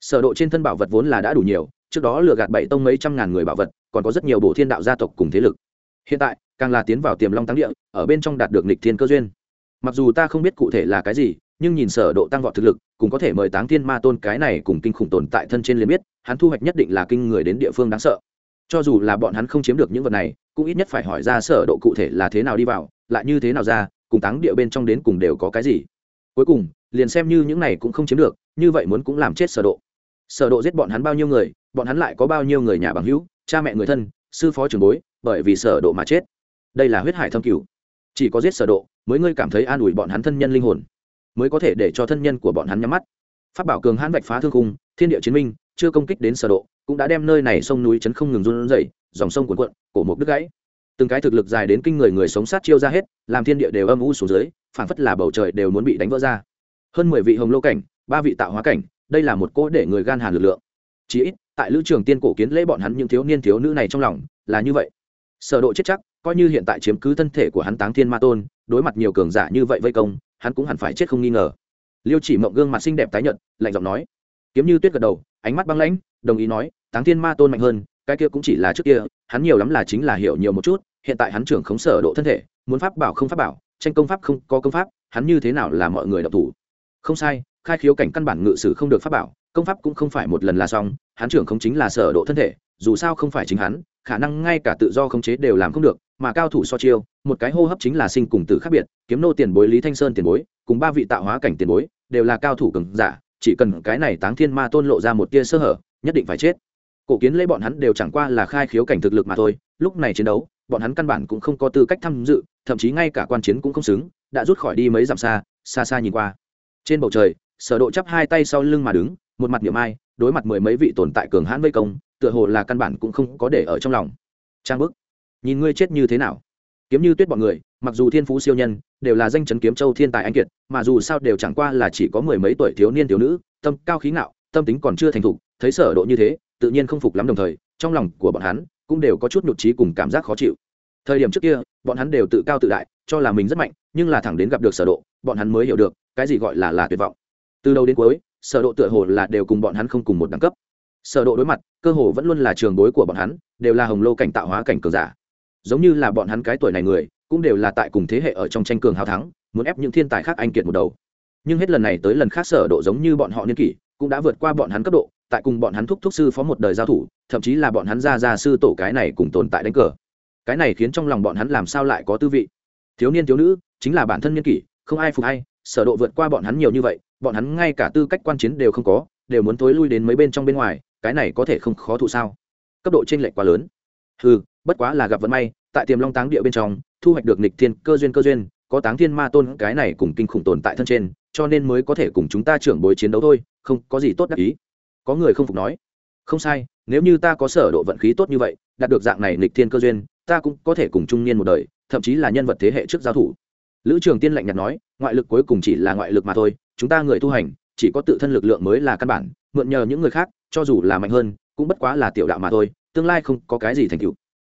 Sở độ trên thân bảo vật vốn là đã đủ nhiều, trước đó lừa gạt bảy tông mấy trăm ngàn người bảo vật, còn có rất nhiều bộ thiên đạo gia tộc cùng thế lực hiện tại, càng là tiến vào tiềm long tăng địa, ở bên trong đạt được nịch thiên cơ duyên. Mặc dù ta không biết cụ thể là cái gì, nhưng nhìn sở độ tăng vọt thực lực, cũng có thể mời táng thiên ma tôn cái này cùng kinh khủng tồn tại thân trên liền biết, hắn thu hoạch nhất định là kinh người đến địa phương đáng sợ. Cho dù là bọn hắn không chiếm được những vật này, cũng ít nhất phải hỏi ra sở độ cụ thể là thế nào đi vào, lại như thế nào ra, cùng táng địa bên trong đến cùng đều có cái gì. Cuối cùng, liền xem như những này cũng không chiếm được, như vậy muốn cũng làm chết sở độ. Sở độ giết bọn hắn bao nhiêu người, bọn hắn lại có bao nhiêu người nhà bằng hữu, cha mẹ người thân, sư phó trưởng bối bởi vì sở độ mà chết. Đây là huyết hải thâm cửu. Chỉ có giết sở độ mới ngươi cảm thấy an ủi bọn hắn thân nhân linh hồn, mới có thể để cho thân nhân của bọn hắn nhắm mắt. Pháp bảo cường hãn vạch phá thương khung, thiên địa chiến minh, chưa công kích đến sở độ, cũng đã đem nơi này sông núi chấn không ngừng run rẩy, dòng sông cuộn cuộn, cổ mục đứt gãy. Từng cái thực lực dài đến kinh người người sống sát chiêu ra hết, làm thiên địa đều âm u xuống dưới, phảng phất là bầu trời đều muốn bị đánh vỡ ra. Hơn mười vị hồng lô cảnh, ba vị tạo hóa cảnh, đây là một cỗ để người gan hàn lực lượng. Chỉ ít, tại lữ trường tiên cổ kiến lễ bọn hắn những thiếu niên thiếu nữ này trong lòng, là như vậy sở độ chết chắc, coi như hiện tại chiếm cứ thân thể của hắn táng thiên ma tôn, đối mặt nhiều cường giả như vậy vây công, hắn cũng hẳn phải chết không nghi ngờ. Liêu chỉ mộng gương mặt xinh đẹp tái nhợt, lạnh giọng nói. Kiếm như tuyết gật đầu, ánh mắt băng lãnh, đồng ý nói, táng thiên ma tôn mạnh hơn, cái kia cũng chỉ là trước kia, hắn nhiều lắm là chính là hiểu nhiều một chút, hiện tại hắn trưởng khống sở độ thân thể, muốn pháp bảo không pháp bảo, tranh công pháp không có công pháp, hắn như thế nào là mọi người đọc thủ? Không sai, khai khiếu cảnh căn bản ngự sử không được pháp bảo, công pháp cũng không phải một lần là xong, hắn trưởng không chính là sở độ thân thể dù sao không phải chính hắn, khả năng ngay cả tự do khống chế đều làm không được, mà cao thủ so chiêu, một cái hô hấp chính là sinh cùng tử khác biệt, kiếm nô tiền bối, lý thanh sơn tiền bối, cùng ba vị tạo hóa cảnh tiền bối, đều là cao thủ cường giả, chỉ cần cái này táng thiên ma tôn lộ ra một tia sơ hở, nhất định phải chết. Cổ kiến lấy bọn hắn đều chẳng qua là khai khiếu cảnh thực lực mà thôi, lúc này chiến đấu, bọn hắn căn bản cũng không có tư cách tham dự, thậm chí ngay cả quan chiến cũng không xứng, đã rút khỏi đi mấy dặm xa xa xa nhìn qua. Trên bầu trời, sở độ chắp hai tay sau lưng mà đứng, một mặt niệm ai, đối mặt mười mấy vị tồn tại cường hãn vây công tựa hồ là căn bản cũng không có để ở trong lòng. Trang bức. Nhìn ngươi chết như thế nào? Kiếm như tuyết bọn người, mặc dù thiên phú siêu nhân, đều là danh chấn kiếm châu thiên tài anh kiệt, mà dù sao đều chẳng qua là chỉ có mười mấy tuổi thiếu niên thiếu nữ, tâm cao khí ngạo, tâm tính còn chưa thành thục, thấy sở độ như thế, tự nhiên không phục lắm đồng thời, trong lòng của bọn hắn cũng đều có chút nhụt chí cùng cảm giác khó chịu. Thời điểm trước kia, bọn hắn đều tự cao tự đại, cho là mình rất mạnh, nhưng là thẳng đến gặp được sở độ, bọn hắn mới hiểu được, cái gì gọi là là tuyệt vọng. Từ đầu đến cuối, sở độ tựa hồ là đều cùng bọn hắn không cùng một đẳng cấp sở độ đối mặt, cơ hồ vẫn luôn là trường bối của bọn hắn, đều là hồng lô cảnh tạo hóa cảnh cường giả. Giống như là bọn hắn cái tuổi này người, cũng đều là tại cùng thế hệ ở trong tranh cường hào thắng, muốn ép những thiên tài khác anh kiệt một đầu. Nhưng hết lần này tới lần khác sở độ giống như bọn họ niên kỷ, cũng đã vượt qua bọn hắn cấp độ, tại cùng bọn hắn thúc thúc sư phó một đời giao thủ, thậm chí là bọn hắn ra ra sư tổ cái này cùng tồn tại đánh cờ. Cái này khiến trong lòng bọn hắn làm sao lại có tư vị? Thiếu niên thiếu nữ, chính là bản thân niên kỷ, không ai phục hay sở độ vượt qua bọn hắn nhiều như vậy, bọn hắn ngay cả tư cách quan chiến đều không có, đều muốn tối lui đến mấy bên trong bên ngoài cái này có thể không khó thụ sao? Cấp độ trên lệch quá lớn. Ừ bất quá là gặp vận may, tại tiềm long táng địa bên trong, thu hoạch được nịch thiên cơ duyên cơ duyên, có táng thiên ma tôn cái này cùng kinh khủng tồn tại thân trên, cho nên mới có thể cùng chúng ta trưởng bối chiến đấu thôi, không, có gì tốt đắc ý. Có người không phục nói. Không sai, nếu như ta có sở độ vận khí tốt như vậy, đạt được dạng này lịch thiên cơ duyên, ta cũng có thể cùng trung niên một đời, thậm chí là nhân vật thế hệ trước giao thủ. Lữ trường tiên lạnh nhạt nói, ngoại lực cuối cùng chỉ là ngoại lực mà thôi, chúng ta người tu hành, chỉ có tự thân lực lượng mới là căn bản, mượn nhờ những người khác cho dù là mạnh hơn, cũng bất quá là tiểu đạo mà thôi, tương lai không có cái gì thành tựu.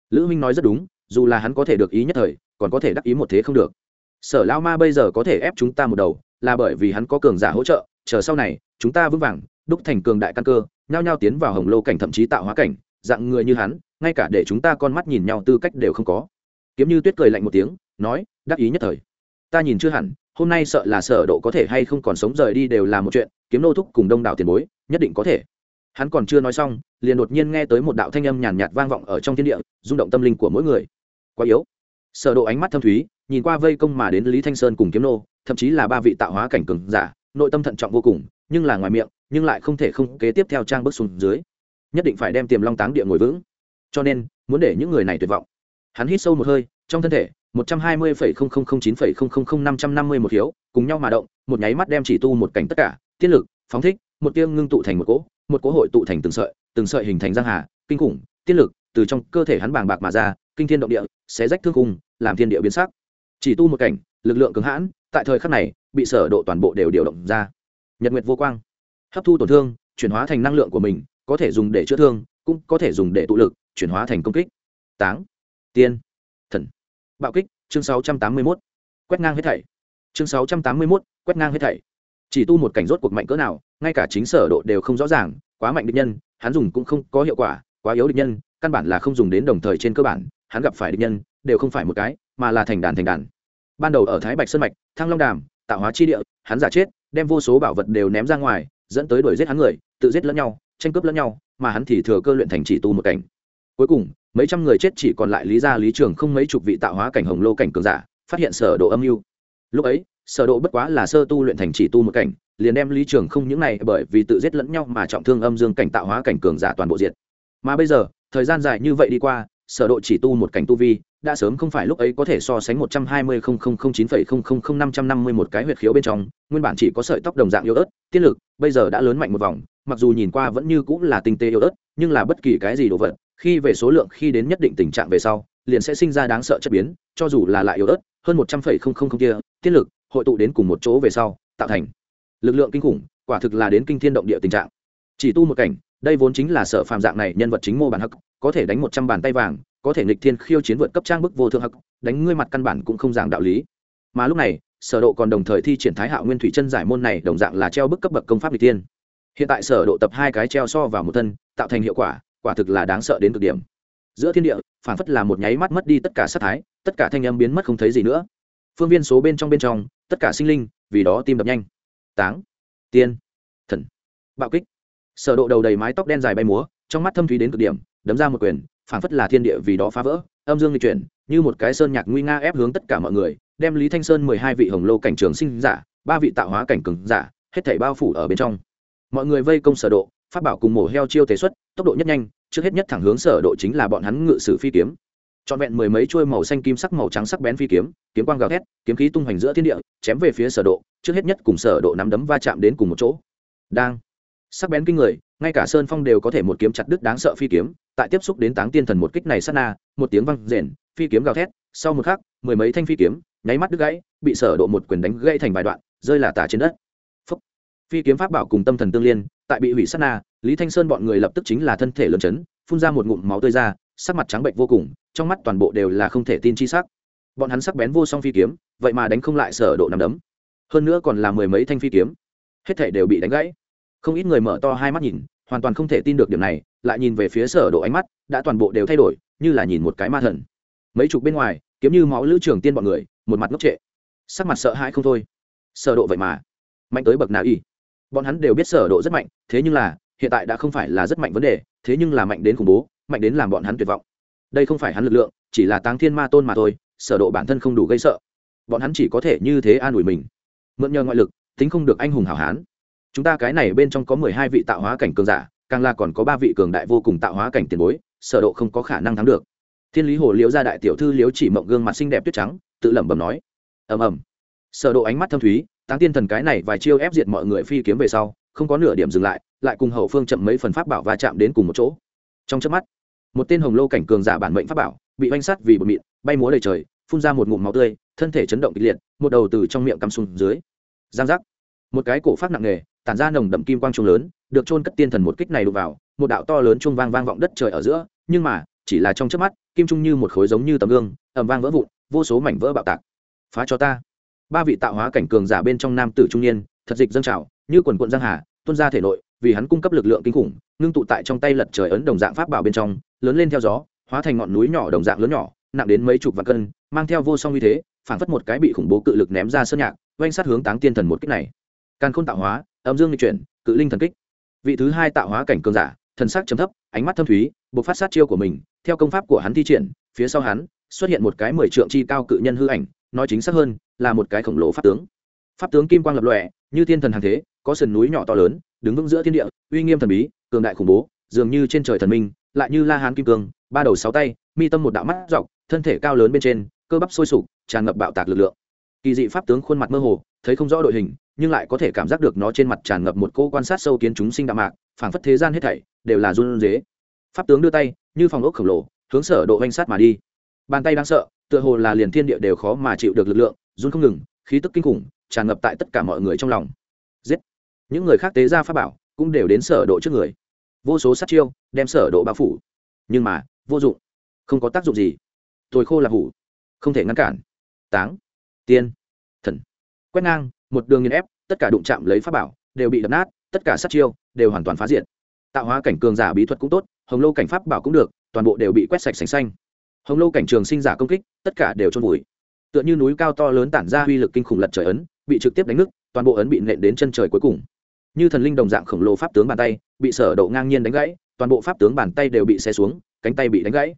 Lữ minh nói rất đúng, dù là hắn có thể được ý nhất thời, còn có thể đắc ý một thế không được. Sở lao ma bây giờ có thể ép chúng ta một đầu, là bởi vì hắn có cường giả hỗ trợ, chờ sau này, chúng ta vững vàng, đúc thành cường đại căn cơ, nhao nhao tiến vào hồng lô cảnh thậm chí tạo hóa cảnh, dạng người như hắn, ngay cả để chúng ta con mắt nhìn nhau tư cách đều không có. Kiếm như tuyết cười lạnh một tiếng, nói, đắc ý nhất thời. Ta nhìn chưa hẳn, hôm nay sợ là sở độ có thể hay không còn sống rời đi đều là một chuyện, kiếm nô thúc cùng đông đảo tiền bối, nhất định có thể hắn còn chưa nói xong, liền đột nhiên nghe tới một đạo thanh âm nhàn nhạt vang vọng ở trong thiên địa, rung động tâm linh của mỗi người. Quá yếu. Sở độ ánh mắt thâm thúy, nhìn qua vây công mà đến lý thanh sơn cùng kiếm nô, thậm chí là ba vị tạo hóa cảnh cường giả, nội tâm thận trọng vô cùng, nhưng là ngoài miệng, nhưng lại không thể không kế tiếp theo trang bước xuống dưới. Nhất định phải đem tiềm long táng địa ngồi vững. Cho nên, muốn để những người này tuyệt vọng. Hắn hít sâu một hơi, trong thân thể, một trăm hai mươi phẩy không không không chín phẩy không không không năm trăm năm mươi một hiếu, cùng nhau mà động, một nháy mắt đem chỉ tu một cảnh tất cả tiết lực, phóng thích, một tiêu ngưng tụ thành một cỗ một cỗ hội tụ thành từng sợi từng sợi hình thành giang hà kinh khủng tiết lực từ trong cơ thể hắn bàng bạc mà ra kinh thiên động địa xé rách thương cung làm thiên địa biến sắc. Chỉ tu một cảnh lực lượng cứng hãn tại thời khắc này bị sở độ toàn bộ đều điều động ra. Nhật nguyệt vô quang hấp thu tổn thương chuyển hóa thành năng lượng của mình có thể dùng để chữa thương cũng có thể dùng để tụ lực chuyển hóa thành công kích. Táng tiên thần bạo kích chương 681. quét ngang hết thảy. Chương 681, quét ngang hết thảy chỉ tu một cảnh rốt cuộc mạnh cỡ nào, ngay cả chính sở độ đều không rõ ràng, quá mạnh địch nhân, hắn dùng cũng không có hiệu quả, quá yếu địch nhân, căn bản là không dùng đến đồng thời trên cơ bản, hắn gặp phải địch nhân, đều không phải một cái, mà là thành đàn thành đàn. Ban đầu ở thái bạch sơn mạch, thăng long đàm, tạo hóa chi địa, hắn giả chết, đem vô số bảo vật đều ném ra ngoài, dẫn tới đuổi giết hắn người, tự giết lẫn nhau, tranh cướp lẫn nhau, mà hắn thì thừa cơ luyện thành chỉ tu một cảnh. Cuối cùng, mấy trăm người chết chỉ còn lại lý gia lý trường không mấy chục vị tạo hóa cảnh hồng lô cảnh cường giả, phát hiện sở độ âm mưu. Lúc ấy sở độ bất quá là sơ tu luyện thành chỉ tu một cảnh, liền đem lý trường không những này bởi vì tự giết lẫn nhau mà trọng thương âm dương cảnh tạo hóa cảnh cường giả toàn bộ diệt. Mà bây giờ, thời gian dài như vậy đi qua, sở độ chỉ tu một cảnh tu vi, đã sớm không phải lúc ấy có thể so sánh một trăm hai mươi chín năm trăm năm mươi một cái huyệt khiếu bên trong, nguyên bản chỉ có sợi tóc đồng dạng yếu ớt, tiết lực, bây giờ đã lớn mạnh một vòng, mặc dù nhìn qua vẫn như cũng là tinh tế yếu ớt, nhưng là bất kỳ cái gì đồ vật, khi về số lượng, khi đến nhất định tình trạng về sau, liền sẽ sinh ra đáng sợ chất biến, cho dù là lại yếu ớt, hơn một trăm phẩy không không không kia, tiết lực hội tụ đến cùng một chỗ về sau, tạo thành lực lượng kinh khủng, quả thực là đến kinh thiên động địa tình trạng. Chỉ tu một cảnh, đây vốn chính là sở phàm dạng này nhân vật chính mô bản hắc, có thể đánh một trăm bàn tay vàng, có thể nghịch thiên khiêu chiến vượt cấp trang bức vô thượng hắc, đánh ngươi mặt căn bản cũng không giảng đạo lý. Mà lúc này, sở độ còn đồng thời thi triển thái hạo nguyên thủy chân giải môn này đồng dạng là treo bức cấp bậc công pháp nghịch thiên. Hiện tại sở độ tập hai cái treo so vào một thân, tạo thành hiệu quả quả thực là đáng sợ đến cực điểm. Giữa thiên địa phản phất là một nháy mắt mất đi tất cả sát thái, tất cả thanh âm biến mất không thấy gì nữa. Phương viên số bên trong bên trong tất cả sinh linh, vì đó tim đập nhanh. Táng. Tiên. Thần. Bạo kích. Sở độ đầu đầy mái tóc đen dài bay múa, trong mắt thâm thúy đến cực điểm, đấm ra một quyền, phảng phất là thiên địa vì đó phá vỡ, âm dương lịch chuyển, như một cái sơn nhạc nguy nga ép hướng tất cả mọi người, đem lý thanh sơn mười hai vị hồng lô cảnh trường sinh giả, ba vị tạo hóa cảnh cường giả, hết thảy bao phủ ở bên trong. Mọi người vây công sở độ phát bảo cùng mổ heo chiêu thế xuất, tốc độ nhất nhanh, trước hết nhất thẳng hướng sở độ chính là bọn hắn ngự sử phi kiếm trọn vẹn mười mấy chuôi màu xanh kim sắc màu trắng sắc bén phi kiếm kiếm quang gào thét, kiếm khí tung hoành giữa thiên địa, chém về phía sở độ, trước hết nhất cùng sở độ nắm đấm va chạm đến cùng một chỗ. Đang. Sắc bén kinh người, ngay cả sơn phong đều có thể một kiếm chặt đứt đáng sợ phi kiếm, tại tiếp xúc đến táng tiên thần một kích này sát na, một tiếng vang rền, phi kiếm gào thét, sau một khắc, mười mấy thanh phi kiếm, nháy mắt đứt gãy, bị sở độ một quyền đánh gãy thành vài đoạn, rơi là tả trên đất. Phúc. phi kiếm pháp bảo cùng tâm thần tương liên, tại bị hủy sát na, lý thanh sơn bọn người lập tức chính là thân thể lớn chấn, phun ra một ngụm máu tươi ra sắc mặt trắng bệnh vô cùng, trong mắt toàn bộ đều là không thể tin chi sắc. Bọn hắn sắc bén vô song phi kiếm, vậy mà đánh không lại sở độ nằm đấm. Hơn nữa còn là mười mấy thanh phi kiếm. Hết thể đều bị đánh gãy. Không ít người mở to hai mắt nhìn, hoàn toàn không thể tin được điểm này, lại nhìn về phía sở độ ánh mắt, đã toàn bộ đều thay đổi, như là nhìn một cái ma thần. Mấy chục bên ngoài, kiếm như máu lữ trường tiên bọn người, một mặt ngốc trệ. Sắc mặt sợ hãi không thôi. Sở độ vậy mà. Mạnh tới bậc nào y? Bọn hắn đều biết sở độ rất mạnh, thế nhưng là, hiện tại đã không phải là rất mạnh vấn đề, thế nhưng là mạnh đến khủng bố mạnh đến làm bọn hắn tuyệt vọng. Đây không phải hắn lực lượng, chỉ là táng thiên ma tôn mà thôi, sở độ bản thân không đủ gây sợ. Bọn hắn chỉ có thể như thế an ủi mình. Mượn nhờ ngoại lực, tính không được anh hùng hảo hán. Chúng ta cái này bên trong có mười hai vị tạo hóa cảnh cường giả, càng là còn có ba vị cường đại vô cùng tạo hóa cảnh tiền bối, sở độ không có khả năng thắng được. Thiên lý hồ liễu gia đại tiểu thư liễu chỉ mộng gương mặt xinh đẹp tuyết trắng, tự lẩm bẩm nói. Ầm ầm. Sở độ ánh mắt thâm thúy, táng tiên thần cái này vài chiêu ép diệt mọi người phi kiếm về sau, không có nửa điểm dừng lại lại cùng hậu phương chậm mấy phần pháp bảo va chạm đến cùng một chỗ. Trong chớp mắt một tên hồng lô cảnh cường giả bản mệnh pháp bảo, bị oanh sắt vì bột mịn, bay múa đầy trời, phun ra một ngụm máu tươi, thân thể chấn động kịch liệt, một đầu từ trong miệng cắm xuống dưới. Giang giác. Một cái cổ phát nặng nề, tản ra nồng đậm kim quang trung lớn, được trôn cất tiên thần một kích này đục vào, một đạo to lớn trung vang vang vọng đất trời ở giữa, nhưng mà, chỉ là trong chớp mắt, kim trung như một khối giống như tấm gương, ầm vang vỡ vụn, vô số mảnh vỡ bạo tạc. Phá cho ta. Ba vị tạo hóa cảnh cường giả bên trong nam tử trung niên, thật dịch dâng trào, như quần quận giang hà, tuôn ra thể nội, vì hắn cung cấp lực lượng kinh khủng ngưng tụ tại trong tay lật trời ấn đồng dạng pháp bảo bên trong, lớn lên theo gió, hóa thành ngọn núi nhỏ đồng dạng lớn nhỏ, nặng đến mấy chục vạn cân, mang theo vô song uy thế, phảng phất một cái bị khủng bố cự lực ném ra sơn nhạc, oanh sát hướng táng tiên thần một kích này. Càn khôn tạo hóa, âm dương lịch chuyển, cự linh thần kích. Vị thứ hai tạo hóa cảnh cường giả, thần sắc chấm thấp, ánh mắt thâm thúy buộc phát sát chiêu của mình, theo công pháp của hắn thi triển, phía sau hắn xuất hiện một cái mười trượng chi cao cự nhân hư ảnh, nói chính xác hơn, là một cái khổng lồ pháp tướng. Pháp tướng kim quang lập lòe, như thiên thần hàng thế, có sườn núi nhỏ to lớn, đứng vững giữa thiên địa, uy nghiêm thần bí cường đại khủng bố, dường như trên trời thần minh, lại như la hán kim cương, ba đầu sáu tay, mi tâm một đạo mắt dọc, thân thể cao lớn bên trên, cơ bắp sôi sục, tràn ngập bạo tạc lực lượng. Kỳ dị pháp tướng khuôn mặt mơ hồ, thấy không rõ đội hình, nhưng lại có thể cảm giác được nó trên mặt tràn ngập một cô quan sát sâu kiến chúng sinh đạo mạc, phảng phất thế gian hết thảy đều là run dế pháp tướng đưa tay, như phòng ốc khổng lồ, hướng sở độ oanh sát mà đi. Bàn tay đáng sợ, tựa hồ là liền thiên địa đều khó mà chịu được lực lượng, run không ngừng, khí tức kinh khủng, tràn ngập tại tất cả mọi người trong lòng. Giết! Những người khác tế ra pháp bảo, cũng đều đến sở độ trước người vô số sát chiêu, đem sở độ bao phủ. Nhưng mà, vô dụng. Không có tác dụng gì. Tôi khô là hủ. Không thể ngăn cản. Táng. Tiên. Thần. Quét ngang, một đường nghiền ép, tất cả đụng chạm lấy pháp bảo, đều bị đập nát, tất cả sát chiêu đều hoàn toàn phá diệt. Tạo hóa cảnh cường giả bí thuật cũng tốt, hồng lô cảnh pháp bảo cũng được, toàn bộ đều bị quét sạch sành xanh. Hồng lô cảnh trường sinh giả công kích, tất cả đều trôn vùi. Tựa như núi cao to lớn tản ra uy lực kinh khủng lật trời ấn, bị trực tiếp đánh nứt, toàn bộ ấn bị nện đến chân trời cuối cùng như thần linh đồng dạng khổng lồ pháp tướng bàn tay, bị sở độ ngang nhiên đánh gãy, toàn bộ pháp tướng bàn tay đều bị xé xuống, cánh tay bị đánh gãy.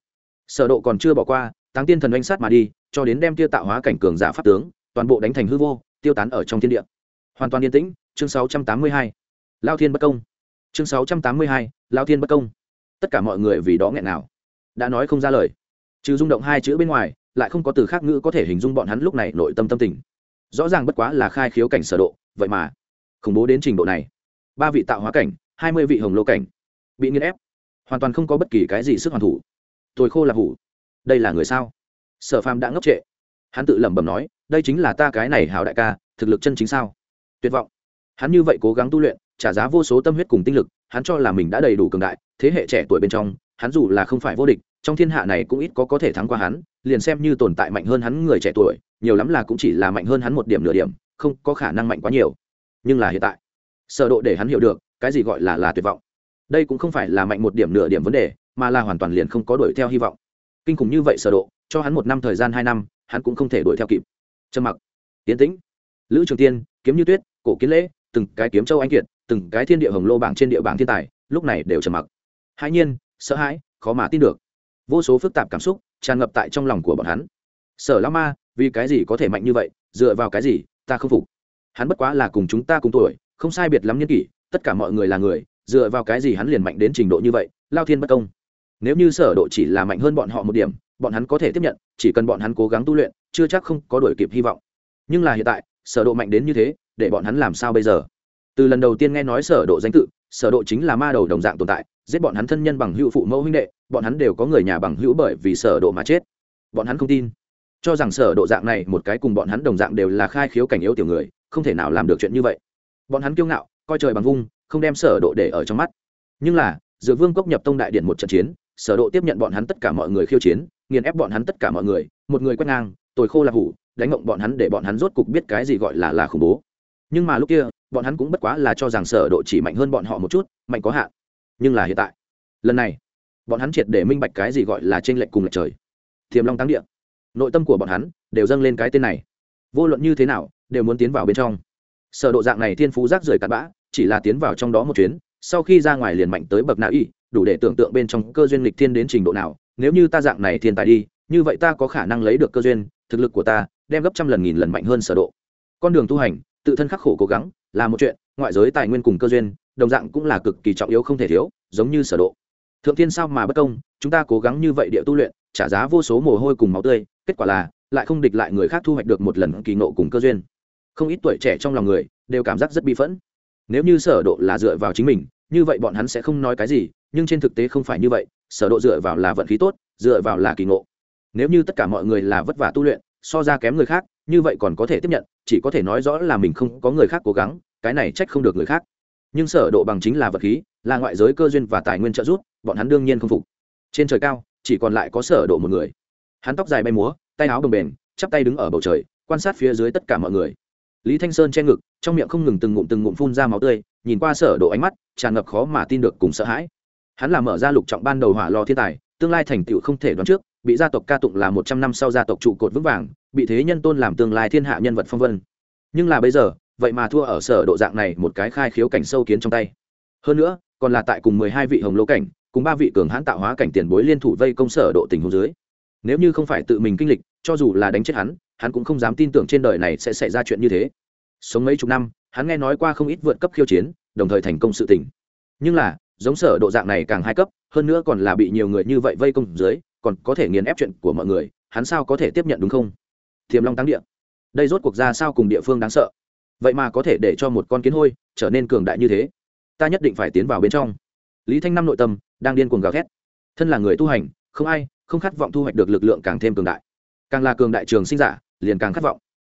Sở độ còn chưa bỏ qua, táng tiên thần oanh sát mà đi, cho đến đem tiêu tạo hóa cảnh cường giả pháp tướng, toàn bộ đánh thành hư vô, tiêu tán ở trong thiên địa. Hoàn toàn yên tĩnh, chương 682 lao thiên bất công. Chương 682 lao thiên bất công. Tất cả mọi người vì đó nghẹn nào đã nói không ra lời. Trừ rung động hai chữ bên ngoài, lại không có từ khác ngữ có thể hình dung bọn hắn lúc này nội tâm tâm tình. Rõ ràng bất quá là khai khiếu cảnh sở độ, vậy mà khủng bố đến trình độ này. Ba vị tạo hóa cảnh, hai mươi vị hồng lô cảnh. Bị nghiền ép. Hoàn toàn không có bất kỳ cái gì sức hoàn thủ. Tôi khô là hủ. Đây là người sao? Sở phàm đã ngốc trệ. Hắn tự lẩm bẩm nói, đây chính là ta cái này hảo đại ca, thực lực chân chính sao? Tuyệt vọng. Hắn như vậy cố gắng tu luyện, trả giá vô số tâm huyết cùng tinh lực, hắn cho là mình đã đầy đủ cường đại, thế hệ trẻ tuổi bên trong, hắn dù là không phải vô địch, trong thiên hạ này cũng ít có có thể thắng qua hắn, liền xem như tồn tại mạnh hơn hắn người trẻ tuổi, nhiều lắm là cũng chỉ là mạnh hơn hắn một điểm nửa điểm, không có khả năng mạnh quá nhiều nhưng là hiện tại. Sở độ để hắn hiểu được, cái gì gọi là là tuyệt vọng. Đây cũng không phải là mạnh một điểm nửa điểm vấn đề, mà là hoàn toàn liền không có đuổi theo hy vọng. Kinh khủng như vậy sở độ, cho hắn một năm thời gian hai năm, hắn cũng không thể đuổi theo kịp. Trầm mặc. Tiến tĩnh. Lữ trường tiên, kiếm như tuyết, cổ kiến lễ, từng cái kiếm châu anh kiệt, từng cái thiên địa hồng lô bảng trên địa bảng thiên tài, lúc này đều trầm mặc. Hãi nhiên, sợ hãi, khó mà tin được. Vô số phức tạp cảm xúc tràn ngập tại trong lòng của bọn hắn. Sở lão ma, vì cái gì có thể mạnh như vậy, dựa vào cái gì, ta không phục? Hắn bất quá là cùng chúng ta cùng tuổi, không sai biệt lắm nhân kỷ, tất cả mọi người là người, dựa vào cái gì hắn liền mạnh đến trình độ như vậy, lao thiên bất công? Nếu như sở độ chỉ là mạnh hơn bọn họ một điểm, bọn hắn có thể tiếp nhận, chỉ cần bọn hắn cố gắng tu luyện, chưa chắc không có đuổi kịp hy vọng. Nhưng là hiện tại, sở độ mạnh đến như thế, để bọn hắn làm sao bây giờ? Từ lần đầu tiên nghe nói sở độ danh tự, sở độ chính là ma đầu đồng dạng tồn tại, giết bọn hắn thân nhân bằng hữu phụ mẫu huynh đệ, bọn hắn đều có người nhà bằng hữu bởi vì sở độ mà chết. Bọn hắn không tin. Cho rằng sở độ dạng này một cái cùng bọn hắn đồng dạng đều là khai khiếu cảnh yếu tiểu người không thể nào làm được chuyện như vậy. Bọn hắn kiêu ngạo, coi trời bằng vung, không đem sở độ để ở trong mắt. Nhưng là, dược vương cốc nhập tông đại điện một trận chiến, sở độ tiếp nhận bọn hắn tất cả mọi người khiêu chiến, nghiền ép bọn hắn tất cả mọi người, một người quét ngang, tồi khô là hủ, đánh ngộng bọn hắn để bọn hắn rốt cục biết cái gì gọi là là khủng bố. Nhưng mà lúc kia, bọn hắn cũng bất quá là cho rằng sở độ chỉ mạnh hơn bọn họ một chút, mạnh có hạn. Nhưng là hiện tại, lần này, bọn hắn triệt để minh bạch cái gì gọi là trên lệnh cùng lệch trời. Thiềm long tăng địa. Nội tâm của bọn hắn đều dâng lên cái tên này. Vô luận như thế nào đều muốn tiến vào bên trong. Sở độ dạng này thiên phú rác rưởi cặn bã, chỉ là tiến vào trong đó một chuyến, sau khi ra ngoài liền mạnh tới bậc nào y, đủ để tưởng tượng bên trong cơ duyên lịch thiên đến trình độ nào. Nếu như ta dạng này thiên tài đi, như vậy ta có khả năng lấy được cơ duyên, thực lực của ta đem gấp trăm lần nghìn lần mạnh hơn sở độ. Con đường tu hành, tự thân khắc khổ cố gắng, là một chuyện, ngoại giới tài nguyên cùng cơ duyên, đồng dạng cũng là cực kỳ trọng yếu không thể thiếu, giống như sở độ. Thượng thiên sao mà bất công, chúng ta cố gắng như vậy địa tu luyện, trả giá vô số mồ hôi cùng máu tươi, kết quả là, lại không địch lại người khác thu hoạch được một lần kỳ ngộ cùng cơ duyên không ít tuổi trẻ trong lòng người đều cảm giác rất bi phẫn. Nếu như sở độ là dựa vào chính mình, như vậy bọn hắn sẽ không nói cái gì, nhưng trên thực tế không phải như vậy, sở độ dựa vào là vận khí tốt, dựa vào là kỳ ngộ. Nếu như tất cả mọi người là vất vả tu luyện, so ra kém người khác, như vậy còn có thể tiếp nhận, chỉ có thể nói rõ là mình không có người khác cố gắng, cái này trách không được người khác. Nhưng sở độ bằng chính là vật khí, là ngoại giới cơ duyên và tài nguyên trợ giúp, bọn hắn đương nhiên không phục. Trên trời cao, chỉ còn lại có sở độ một người. Hắn tóc dài bay múa, tay áo đồng bền chắp tay đứng ở bầu trời, quan sát phía dưới tất cả mọi người lý thanh sơn che ngực, trong miệng không ngừng từng ngụm từng ngụm phun ra máu tươi, nhìn qua sở độ ánh mắt, tràn ngập khó mà tin được cùng sợ hãi. Hắn là mở ra lục trọng ban đầu hỏa lò thiên tài, tương lai thành tựu không thể đoán trước, bị gia tộc ca tụng là một trăm năm sau gia tộc trụ cột vững vàng, bị thế nhân tôn làm tương lai thiên hạ nhân vật phong vân. Nhưng là bây giờ, vậy mà thua ở sở độ dạng này một cái khai khiếu cảnh sâu kiến trong tay. Hơn nữa, còn là tại cùng mười hai vị hồng lô cảnh, cùng ba vị cường hãn tạo hóa cảnh tiền bối liên thủ vây công sở độ tình huống dưới. Nếu như không phải tự mình kinh lịch cho dù là đánh chết hắn hắn cũng không dám tin tưởng trên đời này sẽ xảy ra chuyện như thế. Sống mấy chục năm, hắn nghe nói qua không ít vượt cấp khiêu chiến, đồng thời thành công sự tình. Nhưng là, giống sở độ dạng này càng hai cấp, hơn nữa còn là bị nhiều người như vậy vây công dưới, còn có thể nghiền ép chuyện của mọi người, hắn sao có thể tiếp nhận đúng không? Thiềm long tăng địa. Đây rốt cuộc ra sao cùng địa phương đáng sợ? Vậy mà có thể để cho một con kiến hôi trở nên cường đại như thế. Ta nhất định phải tiến vào bên trong. Lý thanh năm nội tâm đang điên cuồng gào thét. Thân là người tu hành, không ai, không khát vọng thu hoạch được lực lượng càng thêm cường đại càng là cường đại trường sinh giả, liền càng khát vọng.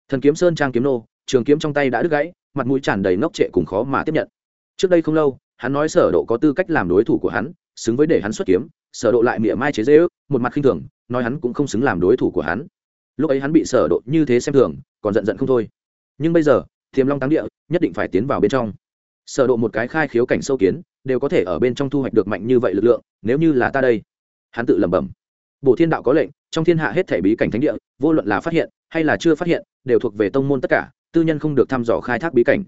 Thần kiếm sơn trang kiếm nô, trường kiếm trong tay đã đứt gãy, mặt mũi tràn đầy ngốc trệ cùng khó mà tiếp nhận. Trước đây không lâu, hắn nói sở độ có tư cách làm đối thủ của hắn, xứng với để hắn xuất kiếm, sở độ lại mỉa mai chế dễ ước một mặt khinh thường, nói hắn cũng không xứng làm đối thủ của hắn. Lúc ấy hắn bị sở độ như thế xem thường, còn giận giận không thôi. Nhưng bây giờ, thiềm long táng địa nhất định phải tiến vào bên trong. Sở độ một cái khai khiếu cảnh sâu kiến, đều có thể ở bên trong thu hoạch được mạnh như vậy lực lượng, nếu như là ta đây. Hắn tự lẩm bẩm. Bổ thiên đạo có lệnh trong thiên hạ hết thể bí cảnh thánh địa, vô luận là phát hiện hay là chưa phát hiện, đều thuộc về tông môn tất cả, tư nhân không được thăm dò khai thác bí cảnh.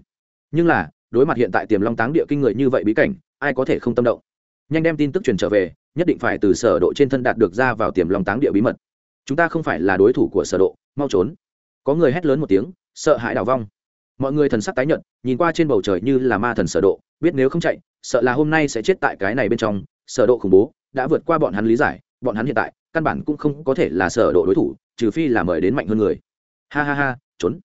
Nhưng là, đối mặt hiện tại tiềm long táng địa kinh người như vậy bí cảnh, ai có thể không tâm động? Nhanh đem tin tức truyền trở về, nhất định phải từ sở độ trên thân đạt được ra vào tiềm long táng địa bí mật. Chúng ta không phải là đối thủ của sở độ, mau trốn. Có người hét lớn một tiếng, sợ hãi đảo vong. Mọi người thần sắc tái nhợt, nhìn qua trên bầu trời như là ma thần sở độ, biết nếu không chạy, sợ là hôm nay sẽ chết tại cái này bên trong, sở độ khủng bố, đã vượt qua bọn hắn lý giải, bọn hắn hiện tại căn bản cũng không có thể là sở độ đối thủ, trừ phi là mời đến mạnh hơn người. Ha ha ha, trốn.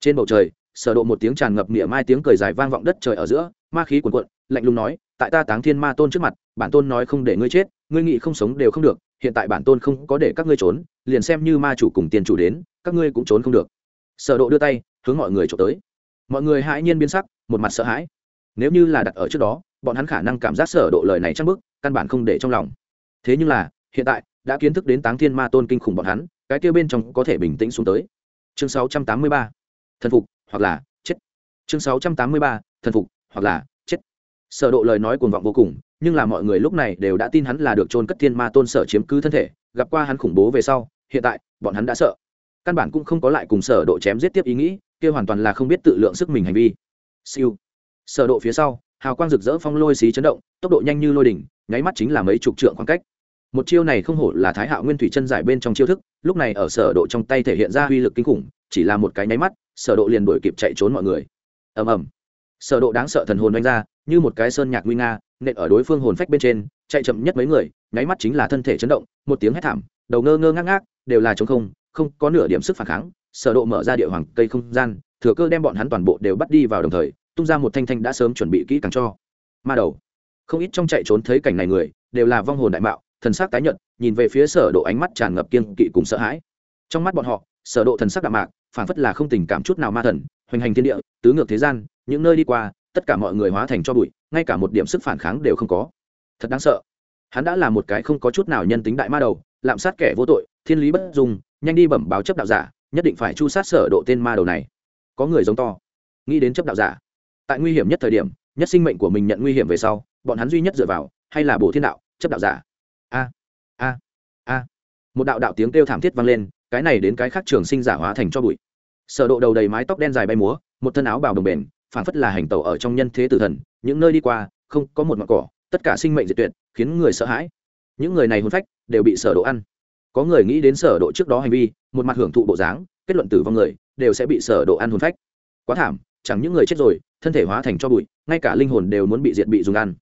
Trên bầu trời, sở độ một tiếng tràn ngập niệm mai tiếng cười dài vang vọng đất trời ở giữa, ma khí cuồn cuộn, lạnh lùng nói, tại ta táng thiên ma tôn trước mặt, bản tôn nói không để ngươi chết, ngươi nghĩ không sống đều không được, hiện tại bản tôn không có để các ngươi trốn, liền xem như ma chủ cùng tiền chủ đến, các ngươi cũng trốn không được. Sở độ đưa tay, hướng mọi người trộm tới. Mọi người hãi nhiên biến sắc, một mặt sợ hãi. Nếu như là đặt ở trước đó, bọn hắn khả năng cảm giác sở độ lời này chắc bức, căn bản không để trong lòng. Thế nhưng là, hiện tại đã kiến thức đến táng thiên ma tôn kinh khủng bọn hắn, cái kia bên trong có thể bình tĩnh xuống tới. Chương 683 thần phục hoặc là chết. Chương 683 thần phục hoặc là chết. Sở độ lời nói cuồng vọng vô cùng, nhưng là mọi người lúc này đều đã tin hắn là được trôn cất thiên ma tôn sở chiếm cứ thân thể, gặp qua hắn khủng bố về sau, hiện tại, bọn hắn đã sợ. Căn bản cũng không có lại cùng sở độ chém giết tiếp ý nghĩ, kia hoàn toàn là không biết tự lượng sức mình hành vi. Siêu. Sở độ phía sau, hào quang rực rỡ phong lôi xí chấn động, tốc độ nhanh như lôi đỉnh, nháy mắt chính là mấy chục trượng khoảng cách một chiêu này không hổ là thái hạo nguyên thủy chân giải bên trong chiêu thức, lúc này ở sở độ trong tay thể hiện ra uy lực kinh khủng, chỉ là một cái nháy mắt, sở độ liền đuổi kịp chạy trốn mọi người. Ầm ầm. Sở độ đáng sợ thần hồn đánh ra, như một cái sơn nhạc nguy nga, nện ở đối phương hồn phách bên trên, chạy chậm nhất mấy người, nháy mắt chính là thân thể chấn động, một tiếng hét thảm, đầu ngơ ngơ ngác ngác, đều là trống không không có nửa điểm sức phản kháng, sở độ mở ra địa hoàng cây không gian, thừa cơ đem bọn hắn toàn bộ đều bắt đi vào đồng thời, tung ra một thanh thanh đã sớm chuẩn bị kỹ càng cho. Ma đầu. Không ít trong chạy trốn thấy cảnh này người, đều là vong hồn đại mạo thần sắc tái nhợt, nhìn về phía sở độ ánh mắt tràn ngập kiên kỵ cùng sợ hãi. Trong mắt bọn họ, sở độ thần sắc đạm mạc phản phất là không tình cảm chút nào ma thần, hoành hành thiên địa, tứ ngược thế gian, những nơi đi qua, tất cả mọi người hóa thành cho bụi, ngay cả một điểm sức phản kháng đều không có. Thật đáng sợ. Hắn đã là một cái không có chút nào nhân tính đại ma đầu, lạm sát kẻ vô tội, thiên lý bất dung, nhanh đi bẩm báo chấp đạo giả, nhất định phải chu sát sở độ tên ma đầu này. Có người giống to. Nghĩ đến chấp đạo giả. Tại nguy hiểm nhất thời điểm, nhất sinh mệnh của mình nhận nguy hiểm về sau, bọn hắn duy nhất dựa vào, hay là bổ thiên đạo, chấp đạo giả a a. Một đạo đạo tiếng kêu thảm thiết vang lên, cái này đến cái khác trường sinh giả hóa thành cho bụi. Sở độ đầu đầy mái tóc đen dài bay múa, một thân áo bào đồng bền phản phất là hành tẩu ở trong nhân thế tử thần, những nơi đi qua, không có một ngọn cỏ, tất cả sinh mệnh diệt tuyệt, khiến người sợ hãi. Những người này hôn phách, đều bị sở độ ăn. Có người nghĩ đến sở độ trước đó hành vi, một mặt hưởng thụ bộ dáng, kết luận tử vong người, đều sẽ bị sở độ ăn hồn phách. Quá thảm, chẳng những người chết rồi, thân thể hóa thành cho bụi, ngay cả linh hồn đều muốn bị diệt bị dùng ăn.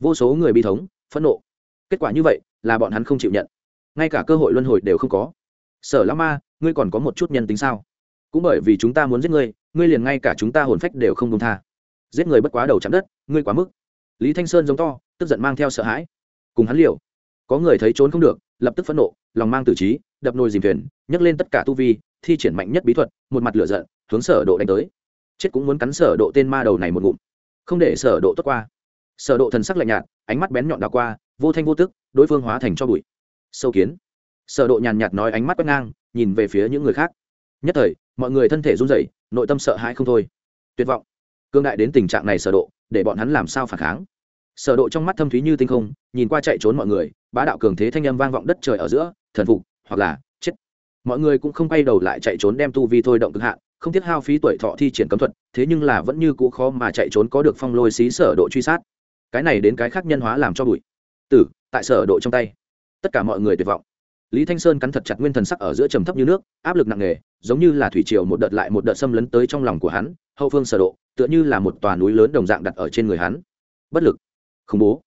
Vô số người bi thống, phẫn nộ. Kết quả như vậy là bọn hắn không chịu nhận. Ngay cả cơ hội luân hồi đều không có. Sở lão ma, ngươi còn có một chút nhân tính sao? Cũng bởi vì chúng ta muốn giết ngươi ngươi liền ngay cả chúng ta hồn phách đều không công tha. Giết người bất quá đầu chạm đất, ngươi quá mức. Lý thanh sơn giống to, tức giận mang theo sợ hãi. Cùng hắn liều. Có người thấy trốn không được, lập tức phẫn nộ, lòng mang tử trí, đập nồi dìm thuyền, nhấc lên tất cả tu vi, thi triển mạnh nhất bí thuật, một mặt lửa giận, hướng sở độ đánh tới. Chết cũng muốn cắn sở độ tên ma đầu này một ngụm. Không để sở độ tốt qua. Sở độ thần sắc lạnh nhạt, ánh mắt bén nhọn đảo qua vô thanh vô tức, đối phương hóa thành cho bụi. Sâu kiến. Sở độ nhàn nhạt nói ánh mắt quét ngang, nhìn về phía những người khác. Nhất thời, mọi người thân thể run rẩy, nội tâm sợ hãi không thôi. Tuyệt vọng. Cương đại đến tình trạng này sở độ, để bọn hắn làm sao phản kháng? Sở độ trong mắt thâm thúy như tinh không, nhìn qua chạy trốn mọi người, bá đạo cường thế thanh âm vang vọng đất trời ở giữa, thần phục, hoặc là chết. Mọi người cũng không quay đầu lại chạy trốn đem tu vi thôi động cực hạn, không thiết hao phí tuổi thọ thi triển cấm thuật, thế nhưng là vẫn như cũ khó mà chạy trốn có được phong lôi xí sở độ truy sát. Cái này đến cái khác nhân hóa làm cho bụi tử, tại sở độ trong tay. Tất cả mọi người tuyệt vọng. Lý thanh sơn cắn thật chặt nguyên thần sắc ở giữa trầm thấp như nước, áp lực nặng nề, giống như là thủy triều một đợt lại một đợt xâm lấn tới trong lòng của hắn, hậu phương sở độ, tựa như là một tòa núi lớn đồng dạng đặt ở trên người hắn. Bất lực. Khủng bố.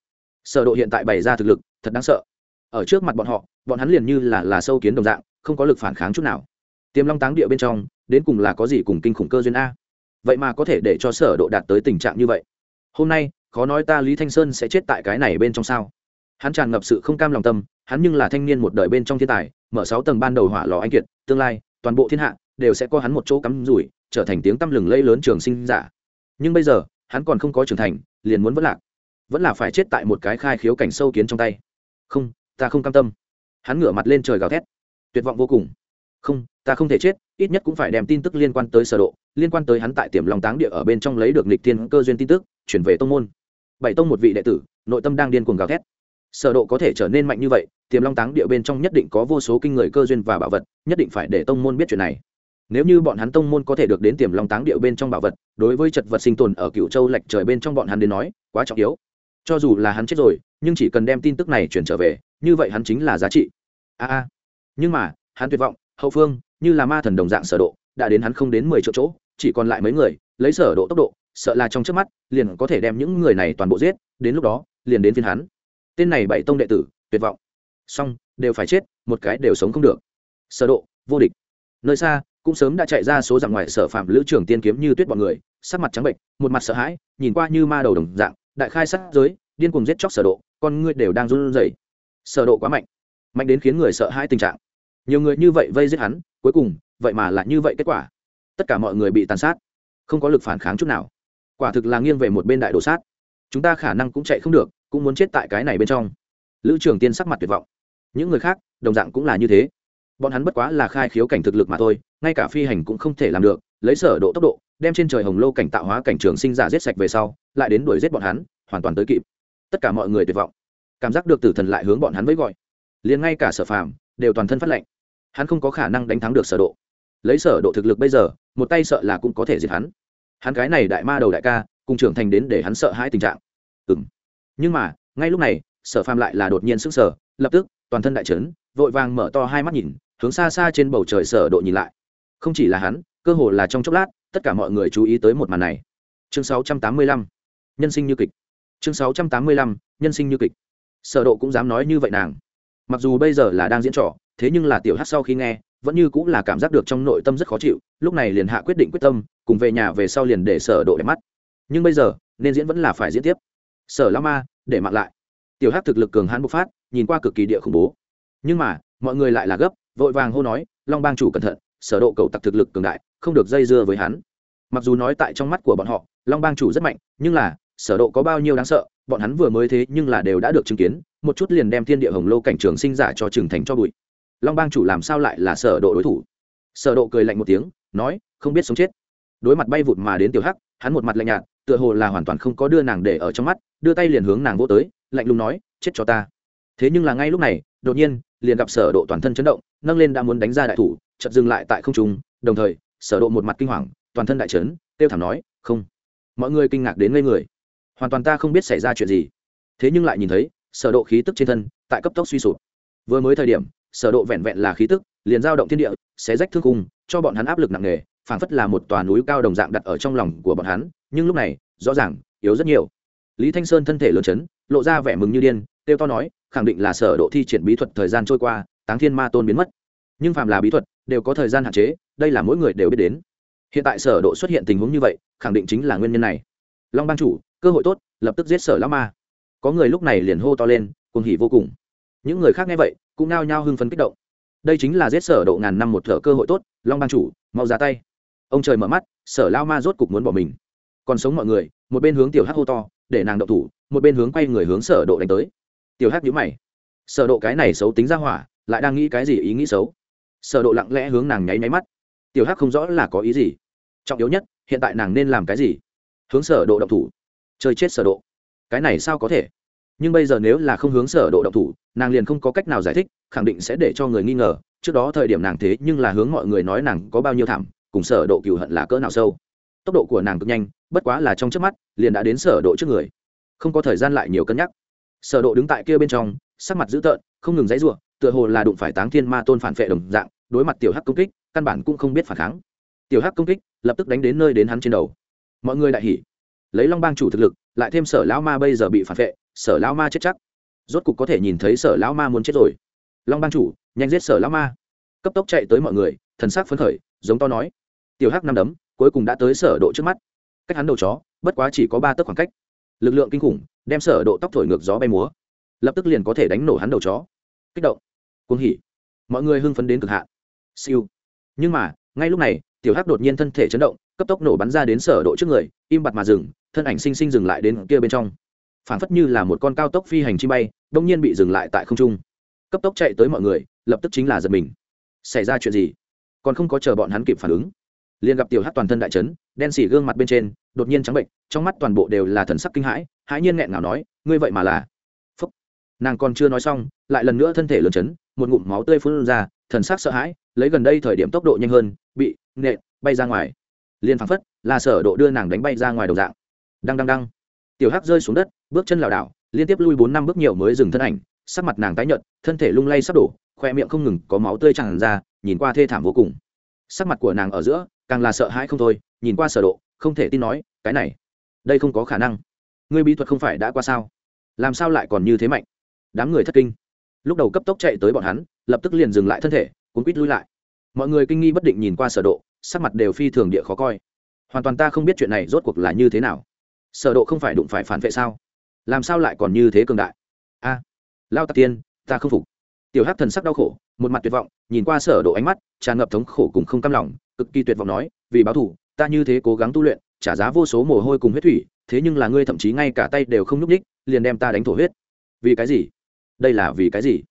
Sở độ hiện tại bày ra thực lực, thật đáng sợ. Ở trước mặt bọn họ, bọn hắn liền như là là sâu kiến đồng dạng, không có lực phản kháng chút nào. Tiềm long táng địa bên trong, đến cùng là có gì cùng kinh khủng cơ duyên a? Vậy mà có thể để cho sở độ đạt tới tình trạng như vậy. Hôm nay, khó nói ta lý thanh sơn sẽ chết tại cái này bên trong sao? Hắn tràn ngập sự không cam lòng tâm, hắn nhưng là thanh niên một đời bên trong thiên tài, mở sáu tầng ban đầu hỏa lò anh kiệt, tương lai, toàn bộ thiên hạ đều sẽ có hắn một chỗ cắm rủi, trở thành tiếng tăm lừng lẫy lớn trường sinh giả. Nhưng bây giờ, hắn còn không có trưởng thành, liền muốn vẫn lạc. Vẫn là phải chết tại một cái khai khiếu cảnh sâu kiến trong tay. Không, ta không cam tâm. Hắn ngửa mặt lên trời gào thét. Tuyệt vọng vô cùng. Không, ta không thể chết, ít nhất cũng phải đem tin tức liên quan tới sở độ. Liên quan tới hắn tại tiềm long táng địa ở bên trong lấy được lịch thiên cơ duyên tin tức, chuyển về tông môn. Bảy tông một vị đệ tử, nội tâm đang điên cuồng gào thét sở độ có thể trở nên mạnh như vậy, tiềm long táng địa bên trong nhất định có vô số kinh người cơ duyên và bảo vật, nhất định phải để tông môn biết chuyện này. Nếu như bọn hắn tông môn có thể được đến tiềm long táng địa bên trong bảo vật, đối với chật vật sinh tồn ở cựu châu lệch trời bên trong bọn hắn đến nói, quá trọng yếu. Cho dù là hắn chết rồi, nhưng chỉ cần đem tin tức này chuyển trở về, như vậy hắn chính là giá trị. A a. Nhưng mà, hắn tuyệt vọng, hậu phương, như là ma thần đồng dạng sở độ, đã đến hắn không đến mười triệu chỗ, chỉ còn lại mấy người, lấy sở độ tốc độ, sợ là trong chớp mắt, liền có thể đem những người này toàn bộ giết, đến lúc đó, liền đến phiên hắn tên này bảy tông đệ tử, tuyệt vọng. Song đều phải chết, một cái đều sống không được. Sở độ, vô địch. Nơi xa, cũng sớm đã chạy ra số dạng ngoài sở phạm lữ trưởng tiên kiếm như tuyết bọn người, sắc mặt trắng bệnh một mặt sợ hãi, nhìn qua như ma đầu đồng dạng, đại khai sát giới, điên cuồng giết chóc sở độ, con ngươi đều đang run rẩy. Sở độ quá mạnh. Mạnh đến khiến người sợ hãi tình trạng. Nhiều người như vậy vây giết hắn, cuối cùng, vậy mà lại như vậy kết quả. Tất cả mọi người bị tàn sát. Không có lực phản kháng chút nào. Quả thực là nghiêng về một bên đại đồ sát chúng ta khả năng cũng chạy không được, cũng muốn chết tại cái này bên trong. Lữ trường tiên sắc mặt tuyệt vọng. Những người khác, đồng dạng cũng là như thế. Bọn hắn bất quá là khai khiếu cảnh thực lực mà thôi, ngay cả phi hành cũng không thể làm được, lấy sở độ tốc độ, đem trên trời hồng lô cảnh tạo hóa cảnh trường sinh giả giết sạch về sau, lại đến đuổi giết bọn hắn, hoàn toàn tới kịp. Tất cả mọi người tuyệt vọng. Cảm giác được tử thần lại hướng bọn hắn với gọi. Liền ngay cả sở phàm đều toàn thân phát lệnh hắn không có khả năng đánh thắng được sở độ. Lấy sở độ thực lực bây giờ, một tay sợ là cũng có thể diệt hắn. Hắn cái này đại ma đầu đại ca cùng trưởng thành đến để hắn sợ hãi tình trạng. Ừm. Nhưng mà, ngay lúc này, sở phàm lại là đột nhiên sững sờ, lập tức, toàn thân đại chấn, vội vàng mở to hai mắt nhìn, hướng xa xa trên bầu trời sở độ nhìn lại. Không chỉ là hắn, cơ hồ là trong chốc lát, tất cả mọi người chú ý tới một màn này. Chương 685 nhân sinh như kịch. Chương 685 nhân sinh như kịch. Sở độ cũng dám nói như vậy nàng. Mặc dù bây giờ là đang diễn trò, thế nhưng là tiểu hát sau khi nghe, vẫn như cũng là cảm giác được trong nội tâm rất khó chịu, lúc này liền hạ quyết định quyết tâm, cùng về nhà về sau liền để sở độ đẹp mắt nhưng bây giờ, nên diễn vẫn là phải diễn tiếp. Sở la ma, để mạng lại. Tiểu hát thực lực cường hãn bộc phát, nhìn qua cực kỳ địa khủng bố. Nhưng mà, mọi người lại là gấp, vội vàng hô nói, long bang chủ cẩn thận, sở độ cầu tặc thực lực cường đại, không được dây dưa với hắn. Mặc dù nói tại trong mắt của bọn họ, long bang chủ rất mạnh, nhưng là, sở độ có bao nhiêu đáng sợ, bọn hắn vừa mới thế nhưng là đều đã được chứng kiến, một chút liền đem thiên địa hồng lô cảnh trường sinh giả cho trường thành cho bụi. Long bang chủ làm sao lại là sở độ đối thủ? Sở độ cười lạnh một tiếng, nói, không biết sống chết. Đối mặt bay vụt mà đến tiểu hắc, hắn một mặt lạnh nhạt tựa hồ là hoàn toàn không có đưa nàng để ở trong mắt, đưa tay liền hướng nàng vỗ tới, lạnh lùng nói, chết cho ta. Thế nhưng là ngay lúc này, đột nhiên, liền gặp sở độ toàn thân chấn động, nâng lên đã muốn đánh ra đại thủ, chợt dừng lại tại không trung, đồng thời, sở độ một mặt kinh hoàng, toàn thân đại chấn tiêu thảm nói, không. Mọi người kinh ngạc đến ngây người. Hoàn toàn ta không biết xảy ra chuyện gì. Thế nhưng lại nhìn thấy, sở độ khí tức trên thân, tại cấp tốc suy sụp. Vừa mới thời điểm, sở độ vẹn vẹn là khí tức, liền dao động thiên địa, xé rách thương cung cho bọn hắn áp lực nặng nề, phảng phất là một tòa núi cao đồng dạng đặt ở trong lòng của bọn hắn nhưng lúc này, rõ ràng, yếu rất nhiều. Lý thanh sơn thân thể lớn chấn, lộ ra vẻ mừng như điên tiêu to nói, khẳng định là sở độ thi triển bí thuật thời gian trôi qua, táng thiên ma tôn biến mất. Nhưng phàm là bí thuật, đều có thời gian hạn chế, đây là mỗi người đều biết đến. Hiện tại sở độ xuất hiện tình huống như vậy, khẳng định chính là nguyên nhân này. Long bang chủ, cơ hội tốt, lập tức giết sở lão ma. Có người lúc này liền hô to lên, cuồng hỉ vô cùng. Những người khác nghe vậy, cũng nao nhao hưng phấn kích động. Đây chính là giết sở độ ngàn năm một thở cơ hội tốt, long bang chủ, mau ra tay. Ông trời mở mắt, sở lao ma rốt cục muốn bỏ mình còn sống mọi người, một bên hướng tiểu hắc hô to, để nàng đậu thủ, một bên hướng quay người hướng sở độ đánh tới. Tiểu hắc nhíu mày. Sở độ cái này xấu tính ra hỏa, lại đang nghĩ cái gì ý nghĩ xấu? Sở độ lặng lẽ hướng nàng nháy nháy mắt. Tiểu hắc không rõ là có ý gì. Trọng yếu nhất, hiện tại nàng nên làm cái gì? Hướng sở độ động thủ. Chơi chết sở độ. Cái này sao có thể? Nhưng bây giờ nếu là không hướng sở độ động thủ, nàng liền không có cách nào giải thích, khẳng định sẽ để cho người nghi ngờ. Trước đó thời điểm nàng thế nhưng là hướng mọi người nói nàng có bao nhiêu thảm, cùng sở độ cừu hận là cỡ nào sâu tốc độ của nàng cực nhanh, bất quá là trong chớp mắt, liền đã đến sở độ trước người. Không có thời gian lại nhiều cân nhắc. Sở độ đứng tại kia bên trong, sắc mặt dữ tợn, không ngừng dãy rủa, tựa hồ là đụng phải táng thiên ma tôn phản phệ đồng dạng, đối mặt tiểu hắc công kích, căn bản cũng không biết phản kháng. Tiểu hắc công kích, lập tức đánh đến nơi đến hắn trên đầu. Mọi người đại hỉ. Lấy long bang chủ thực lực, lại thêm sở lão ma bây giờ bị phản phệ sở lão ma chết chắc. Rốt cục có thể nhìn thấy sở lão ma muốn chết rồi. Long bang chủ, nhanh giết sở lão ma. Cấp tốc chạy tới mọi người, thần sắc phấn khởi, giống to nói. Tiểu hắc năm đấm cuối cùng đã tới sở độ trước mắt. Cách hắn đầu chó, bất quá chỉ có ba tấc khoảng cách. Lực lượng kinh khủng, đem sở độ tóc thổi ngược gió bay múa. Lập tức liền có thể đánh nổ hắn đầu chó. Kích động, cuồng hỉ. Mọi người hưng phấn đến cực hạn. Siêu. Nhưng mà, ngay lúc này, tiểu hắc đột nhiên thân thể chấn động, cấp tốc nổ bắn ra đến sở độ trước người, im bặt mà dừng, thân ảnh sinh sinh dừng lại đến kia bên trong. Phảng phất như là một con cao tốc phi hành chim bay đung nhiên bị dừng lại tại không trung. Cấp tốc chạy tới mọi người, lập tức chính là giật mình. Xảy ra chuyện gì? Còn không có chờ bọn hắn kịp phản ứng liền gặp tiểu hát toàn thân đại chấn, đen xỉ gương mặt bên trên, đột nhiên trắng bệnh, trong mắt toàn bộ đều là thần sắc kinh hãi hãi nhiên nghẹn ngào nói, ngươi vậy mà là? Phúc. Nàng còn chưa nói xong, lại lần nữa thân thể lớn chấn, một ngụm máu tươi phun ra, thần sắc sợ hãi, lấy gần đây thời điểm tốc độ nhanh hơn, bị nện, bay ra ngoài. Liền phăng phất là sở độ đưa nàng đánh bay ra ngoài đầu dạng. Đăng đăng đăng. Tiểu hắc rơi xuống đất, bước chân lảo đảo, liên tiếp lui bốn năm bước nhiều mới dừng thân ảnh, sắc mặt nàng tái nhợt, thân thể lung lay sắp đổ, khoe miệng không ngừng có máu tươi tràn ra, nhìn qua thê thảm vô cùng. Sắc mặt của nàng ở giữa càng là sợ hãi không thôi, nhìn qua sở độ, không thể tin nói, cái này, đây không có khả năng. Ngươi bí thuật không phải đã qua sao? Làm sao lại còn như thế mạnh? Đám người thất kinh. Lúc đầu cấp tốc chạy tới bọn hắn, lập tức liền dừng lại thân thể, cuốn quít lui lại. Mọi người kinh nghi bất định nhìn qua sở độ, sắc mặt đều phi thường địa khó coi. Hoàn toàn ta không biết chuyện này rốt cuộc là như thế nào. Sở độ không phải đụng phải phản vệ sao? Làm sao lại còn như thế cường đại? A, lao tạc tiên, ta không phục. Tiểu hắc thần sắc đau khổ, một mặt tuyệt vọng, nhìn qua sở độ ánh mắt, tràn ngập thống khổ cùng không cam lòng cực kỳ tuyệt vọng nói vì báo thủ, ta như thế cố gắng tu luyện trả giá vô số mồ hôi cùng huyết thủy thế nhưng là ngươi thậm chí ngay cả tay đều không nhúc ních liền đem ta đánh thổ huyết. Vì cái gì? Đây là vì cái gì?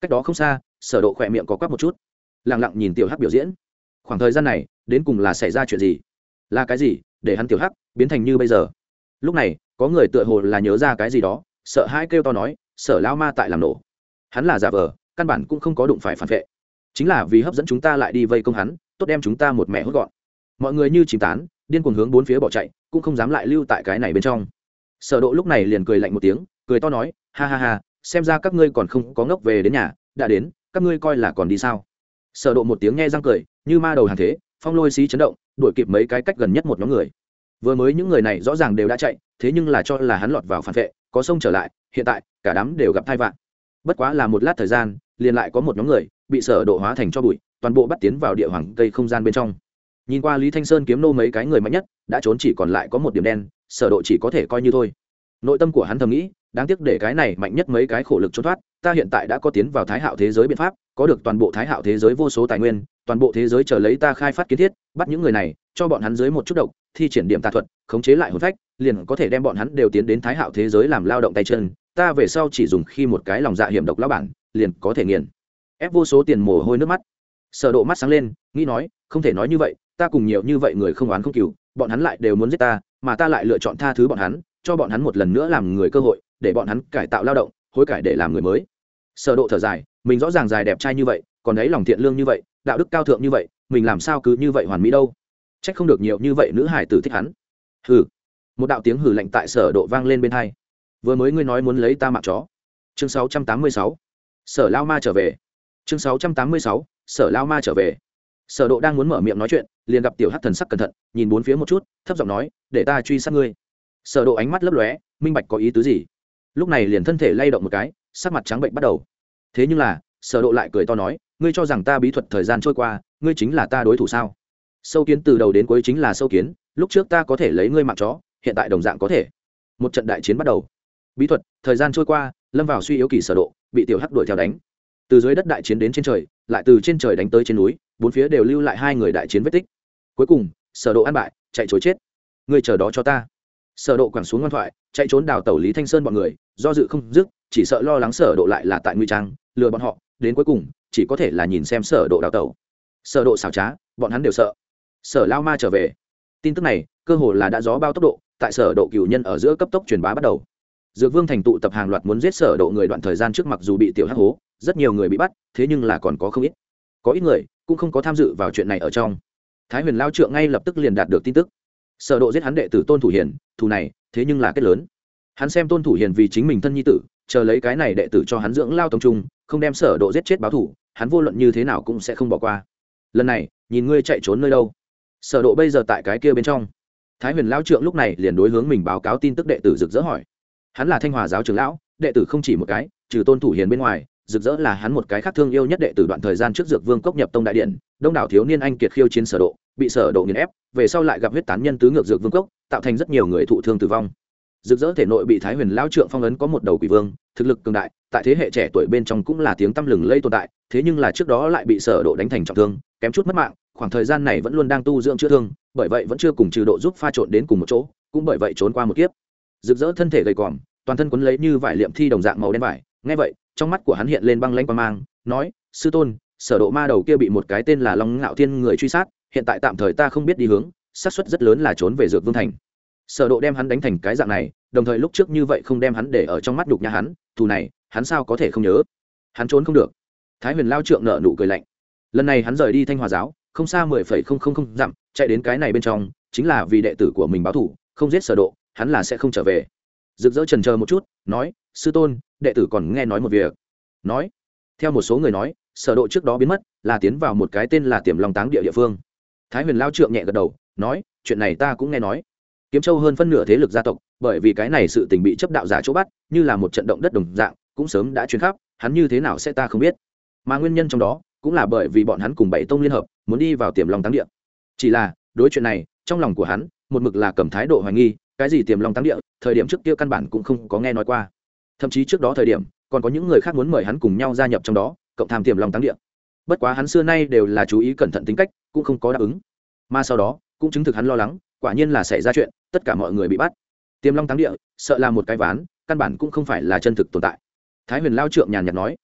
Cách đó không xa sở độ khỏe miệng có quắc một chút lặng lặng nhìn tiểu hắc biểu diễn. Khoảng thời gian này đến cùng là xảy ra chuyện gì? Là cái gì? Để hắn tiểu hắc biến thành như bây giờ. Lúc này có người tựa hồ là nhớ ra cái gì đó sợ hãi kêu to nói sở lao ma tại làm nổ. Hắn là giả vờ căn bản cũng không có đụng phải phản vệ. Chính là vì hấp dẫn chúng ta lại đi vây công hắn tốt đem chúng ta một mẹ hốt gọn. Mọi người như chìm tán, điên cuồng hướng bốn phía bỏ chạy, cũng không dám lại lưu tại cái này bên trong. Sở độ lúc này liền cười lạnh một tiếng, cười to nói, ha ha ha, xem ra các ngươi còn không có ngốc về đến nhà, đã đến, các ngươi coi là còn đi sao? Sở độ một tiếng nghe răng cười, như ma đầu hàng thế, phong lôi xí chấn động, đuổi kịp mấy cái cách gần nhất một nhóm người. Vừa mới những người này rõ ràng đều đã chạy, thế nhưng là cho là hắn lọt vào phản vệ, có sông trở lại, hiện tại cả đám đều gặp tai vạn bất quá là một lát thời gian, liền lại có một nhóm người bị sở độ hóa thành cho bụi, toàn bộ bắt tiến vào địa hoàng cây không gian bên trong. Nhìn qua lý thanh sơn kiếm nô mấy cái người mạnh nhất, đã trốn chỉ còn lại có một điểm đen, sở độ chỉ có thể coi như thôi. Nội tâm của hắn thầm nghĩ, đáng tiếc để cái này mạnh nhất mấy cái khổ lực trốn thoát, ta hiện tại đã có tiến vào thái hạo thế giới biện pháp, có được toàn bộ thái hạo thế giới vô số tài nguyên, toàn bộ thế giới chờ lấy ta khai phát kiến thiết, bắt những người này, cho bọn hắn dưới một chút độc, thi triển điểm tà thuật, khống chế lại hồn phách, liền có thể đem bọn hắn đều tiến đến thái hạo thế giới làm lao động tay chân, ta về sau chỉ dùng khi một cái lòng dạ hiểm độc lão bản, liền có thể nghiền ép vô số tiền mồ hôi nước mắt. Sở độ mắt sáng lên, nghĩ nói, không thể nói như vậy, ta cùng nhiều như vậy người không oán không cừu, bọn hắn lại đều muốn giết ta, mà ta lại lựa chọn tha thứ bọn hắn, cho bọn hắn một lần nữa làm người cơ hội, để bọn hắn cải tạo lao động, hối cải để làm người mới. Sở độ thở dài, mình rõ ràng dài đẹp trai như vậy, còn ấy lòng thiện lương như vậy, đạo đức cao thượng như vậy, mình làm sao cứ như vậy hoàn mỹ đâu? Trách không được nhiều như vậy nữ hải tử thích hắn. Hừ. Một đạo tiếng hừ lạnh tại sở độ vang lên bên hai. Vừa mới ngươi nói muốn lấy ta mạng chó. Chương 686 sở lao ma trở về chương 686 sở lao ma trở về. Sở độ đang muốn mở miệng nói chuyện, liền gặp tiểu hắc thần sắc cẩn thận, nhìn bốn phía một chút, thấp giọng nói, để ta truy sát ngươi. Sở độ ánh mắt lấp lóe, minh bạch có ý tứ gì. Lúc này liền thân thể lay động một cái, sắc mặt trắng bệnh bắt đầu. Thế nhưng là, sở độ lại cười to nói, ngươi cho rằng ta bí thuật thời gian trôi qua, ngươi chính là ta đối thủ sao? Sâu kiến từ đầu đến cuối chính là sâu kiến, lúc trước ta có thể lấy ngươi mạng chó, hiện tại đồng dạng có thể. Một trận đại chiến bắt đầu. Bí thuật, thời gian trôi qua, lâm vào suy yếu kỳ sở độ, bị tiểu hắc đuổi theo đánh từ dưới đất đại chiến đến trên trời, lại từ trên trời đánh tới trên núi, bốn phía đều lưu lại hai người đại chiến vết tích. Cuối cùng, sở độ ăn bại, chạy trốn chết. Ngươi chờ đó cho ta. Sở độ quẳng xuống ngoan thoại, chạy trốn đào tẩu lý thanh sơn bọn người, do dự không dứt, chỉ sợ lo lắng sở độ lại là tại nguy trang, lừa bọn họ, đến cuối cùng, chỉ có thể là nhìn xem sở độ đào tẩu. Sở độ xảo trá, bọn hắn đều sợ. Sở lao ma trở về. Tin tức này, cơ hồ là đã gió bao tốc độ, tại sở độ cửu nhân ở giữa cấp tốc truyền bá bắt đầu dược vương thành tụ tập hàng loạt muốn giết sở độ người đoạn thời gian trước mặc dù bị tiểu hắc hố, rất nhiều người bị bắt, thế nhưng là còn có không ít. Có ít người cũng không có tham dự vào chuyện này ở trong. Thái huyền lao trượng ngay lập tức liền đạt được tin tức. Sở độ giết hắn đệ tử tôn thủ hiền, thù này, thế nhưng là kết lớn. Hắn xem tôn thủ hiền vì chính mình thân nhi tử, chờ lấy cái này đệ tử cho hắn dưỡng lao tông trung, không đem sở độ giết chết báo thù hắn vô luận như thế nào cũng sẽ không bỏ qua. Lần này, nhìn ngươi chạy trốn nơi đâu. Sở độ bây giờ tại cái kia bên trong. Thái huyền lao trượng lúc này liền đối hướng mình báo cáo tin tức đệ tử rực rỡ hỏi hắn là thanh hòa giáo trưởng lão, đệ tử không chỉ một cái, trừ tôn thủ hiền bên ngoài, rực rỡ là hắn một cái khác thương yêu nhất đệ tử đoạn thời gian trước dược vương cốc nhập tông đại điện, đông đảo thiếu niên anh kiệt khiêu chiến sở độ, bị sở độ nghiền ép, về sau lại gặp huyết tán nhân tứ ngược dược vương cốc, tạo thành rất nhiều người thụ thương tử vong. Rực rỡ thể nội bị thái huyền Lão trượng phong ấn có một đầu quỷ vương, thực lực cường đại, tại thế hệ trẻ tuổi bên trong cũng là tiếng tăm lừng lây tồn tại, thế nhưng là trước đó lại bị sở độ đánh thành trọng thương, kém chút mất mạng, khoảng thời gian này vẫn luôn đang tu dưỡng chữa thương, bởi vậy vẫn chưa cùng trừ độ giúp pha trộn đến cùng một chỗ, cũng bởi vậy trốn qua một kiếp rực rỡ thân thể gầy còm, toàn thân quấn lấy như vải liệm thi đồng dạng màu đen vải. Nghe vậy, trong mắt của hắn hiện lên băng lanh qua mang, nói, sư tôn, sở độ ma đầu kia bị một cái tên là long ngạo thiên người truy sát, hiện tại tạm thời ta không biết đi hướng, xác suất rất lớn là trốn về dược vương thành. Sở độ đem hắn đánh thành cái dạng này, đồng thời lúc trước như vậy không đem hắn để ở trong mắt đục nhà hắn, thù này, hắn sao có thể không nhớ? Hắn trốn không được. Thái huyền lao trượng nở nụ cười lạnh. Lần này hắn rời đi thanh hòa giáo, không xa mười phẩy không không không dặm, chạy đến cái này bên trong, chính là vì đệ tử của mình báo thù không giết sở độ hắn là sẽ không trở về. Rực rỡ trần chờ một chút, nói, sư tôn, đệ tử còn nghe nói một việc. Nói, theo một số người nói, sở độ trước đó biến mất, là tiến vào một cái tên là tiềm long táng địa địa phương. Thái huyền lao trượng nhẹ gật đầu, nói, chuyện này ta cũng nghe nói. Kiếm châu hơn phân nửa thế lực gia tộc, bởi vì cái này sự tình bị chấp đạo giả chỗ bắt, như là một trận động đất đồng dạng, cũng sớm đã truyền khắp, hắn như thế nào sẽ ta không biết. Mà nguyên nhân trong đó, cũng là bởi vì bọn hắn cùng bảy tông liên hợp, muốn đi vào tiềm long táng địa. Chỉ là, đối chuyện này, trong lòng của hắn, một mực là cầm thái độ hoài nghi cái gì tiềm long tăng địa, thời điểm trước kia căn bản cũng không có nghe nói qua. Thậm chí trước đó thời điểm, còn có những người khác muốn mời hắn cùng nhau gia nhập trong đó, cộng tham tiềm long tăng địa. Bất quá hắn xưa nay đều là chú ý cẩn thận tính cách, cũng không có đáp ứng. Mà sau đó, cũng chứng thực hắn lo lắng, quả nhiên là xảy ra chuyện, tất cả mọi người bị bắt. Tiềm long tăng địa, sợ là một cái ván, căn bản cũng không phải là chân thực tồn tại. Thái huyền lao trượng nhàn nhạt nói.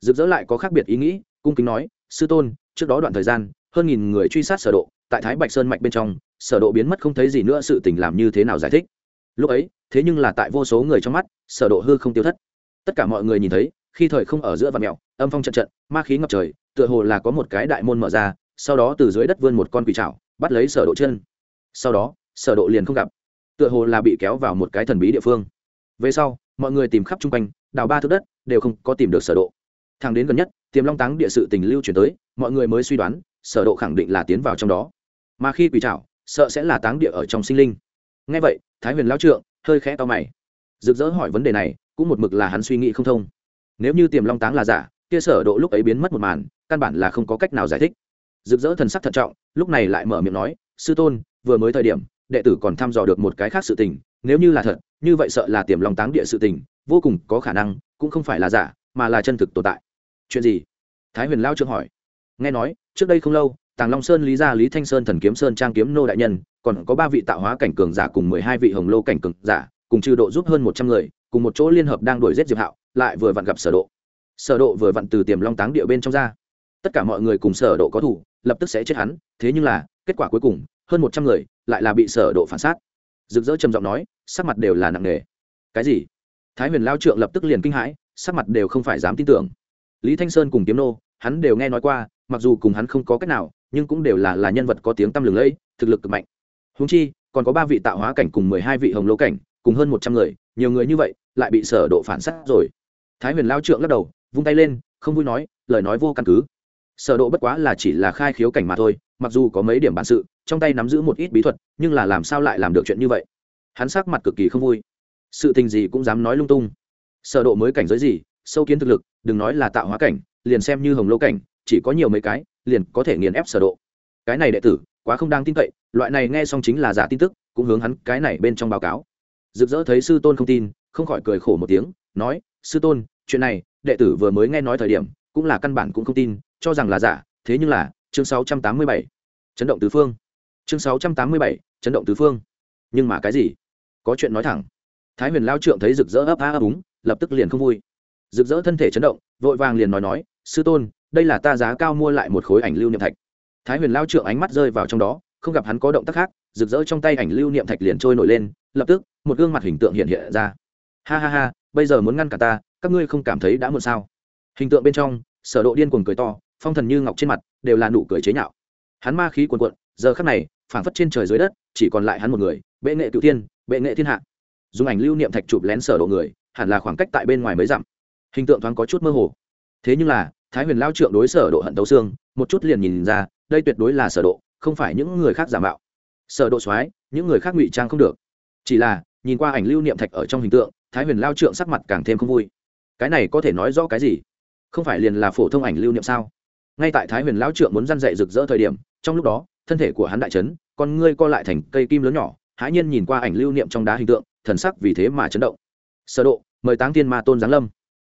Rực rỡ lại có khác biệt ý nghĩ, cung kính nói, sư tôn, trước đó đoạn thời gian, hơn nghìn người truy sát sở độ, tại thái bạch sơn mạch bên trong sở độ biến mất không thấy gì nữa sự tình làm như thế nào giải thích. Lúc ấy, thế nhưng là tại vô số người trong mắt, sở độ hư không tiêu thất. Tất cả mọi người nhìn thấy, khi thời không ở giữa vạn mèo âm phong trận trận, ma khí ngập trời, tựa hồ là có một cái đại môn mở ra, sau đó từ dưới đất vươn một con quỷ chảo bắt lấy sở độ chân. Sau đó, sở độ liền không gặp, tựa hồ là bị kéo vào một cái thần bí địa phương. Về sau, mọi người tìm khắp trung quanh, đào ba thước đất, đều không có tìm được sở độ. Thang đến gần nhất, tiềm long táng địa sự tình lưu truyền tới, mọi người mới suy đoán, sở độ khẳng định là tiến vào trong đó. Mà khi quỷ trảo sợ sẽ là táng địa ở trong sinh linh. Nghe vậy, thái huyền lão trượng hơi khẽ to mày. Rực rỡ hỏi vấn đề này, cũng một mực là hắn suy nghĩ không thông. Nếu như tiềm long táng là giả, kia sở độ lúc ấy biến mất một màn, căn bản là không có cách nào giải thích. Rực rỡ thần sắc thận trọng, lúc này lại mở miệng nói, sư tôn, vừa mới thời điểm, đệ tử còn thăm dò được một cái khác sự tình, nếu như là thật, như vậy sợ là tiềm long táng địa sự tình, vô cùng có khả năng cũng không phải là giả, mà là chân thực tồn tại. Chuyện gì? Thái huyền lao Trượng hỏi. Nghe nói, trước đây không lâu tàng long sơn, lý gia, lý thanh sơn, thần kiếm sơn, trang kiếm nô đại nhân, còn có ba vị tạo hóa cảnh cường giả cùng mười hai vị hồng lô cảnh cường giả, cùng trừ độ giúp hơn một trăm người, cùng một chỗ liên hợp đang đuổi giết diệp hạo, lại vừa vặn gặp sở độ. Sở độ vừa vặn từ tiềm long táng địa bên trong ra. Tất cả mọi người cùng sở độ có thủ, lập tức sẽ chết hắn, thế nhưng là, kết quả cuối cùng, hơn một trăm người lại là bị sở độ phản sát. Rực rỡ trầm giọng nói, sắc mặt đều là nặng nề. Cái gì? Thái huyền lao trượng lập tức liền kinh hãi, sắc mặt đều không phải dám tin tưởng. Lý thanh sơn cùng kiếm nô, hắn đều nghe nói qua, mặc dù cùng hắn không có cách nào nhưng cũng đều là là nhân vật có tiếng tăm lừng lẫy, thực lực cực mạnh. Húng chi, còn có ba vị tạo hóa cảnh cùng mười hai vị hồng lô cảnh, cùng hơn một trăm người, nhiều người như vậy, lại bị sở độ phản sát rồi. Thái huyền lao trượng lắc đầu, vung tay lên, không vui nói, lời nói vô căn cứ. Sở độ bất quá là chỉ là khai khiếu cảnh mà thôi, mặc dù có mấy điểm bản sự, trong tay nắm giữ một ít bí thuật, nhưng là làm sao lại làm được chuyện như vậy? Hắn sắc mặt cực kỳ không vui. Sự tình gì cũng dám nói lung tung. Sở độ mới cảnh giới gì, sâu kiến thực lực, đừng nói là tạo hóa cảnh, liền xem như hồng lô cảnh chỉ có nhiều mấy cái, liền có thể nghiền ép sở độ. Cái này đệ tử, quá không đáng tin cậy, loại này nghe xong chính là giả tin tức, cũng hướng hắn cái này bên trong báo cáo. Rực rỡ thấy sư tôn không tin, không khỏi cười khổ một tiếng, nói, sư tôn, chuyện này, đệ tử vừa mới nghe nói thời điểm, cũng là căn bản cũng không tin, cho rằng là giả, thế nhưng là, chương 687 chấn động tứ phương. Chương 687 chấn động tứ phương. Nhưng mà cái gì? Có chuyện nói thẳng. Thái huyền lao trượng thấy rực rỡ ấp á ấp úng, lập tức liền không vui. Rực rỡ thân thể chấn động, vội vàng liền nói nói, sư tôn đây là ta giá cao mua lại một khối ảnh lưu niệm thạch. Thái huyền lao trượng ánh mắt rơi vào trong đó, không gặp hắn có động tác khác, rực rỡ trong tay ảnh lưu niệm thạch liền trôi nổi lên, lập tức, một gương mặt hình tượng hiện hiện ra. Ha ha ha, bây giờ muốn ngăn cả ta, các ngươi không cảm thấy đã muộn sao? Hình tượng bên trong, sở độ điên cuồng cười to, phong thần như ngọc trên mặt, đều là nụ cười chế nhạo. Hắn ma khí cuồn cuộn, giờ khắc này, phảng phất trên trời dưới đất, chỉ còn lại hắn một người, bệ nghệ cựu thiên, bệ nghệ thiên hạ. Dùng ảnh lưu niệm thạch chụp lén sở độ người, hẳn là khoảng cách tại bên ngoài mới dặm. Hình tượng thoáng có chút mơ hồ. Thế nhưng là thái huyền lao trượng đối sở độ hận tấu xương một chút liền nhìn ra đây tuyệt đối là sở độ không phải những người khác giả mạo. Sở độ xoáy, những người khác ngụy trang không được. Chỉ là nhìn qua ảnh lưu niệm thạch ở trong hình tượng thái huyền lao trượng sắc mặt càng thêm không vui. Cái này có thể nói rõ cái gì? Không phải liền là phổ thông ảnh lưu niệm sao? Ngay tại thái huyền lao trượng muốn răn dạy rực rỡ thời điểm trong lúc đó thân thể của hắn đại chấn con ngươi co lại thành cây kim lớn nhỏ hãi nhiên nhìn qua ảnh lưu niệm trong đá hình tượng thần sắc vì thế mà chấn động. Sở độ mời táng thiên ma tôn giáng lâm.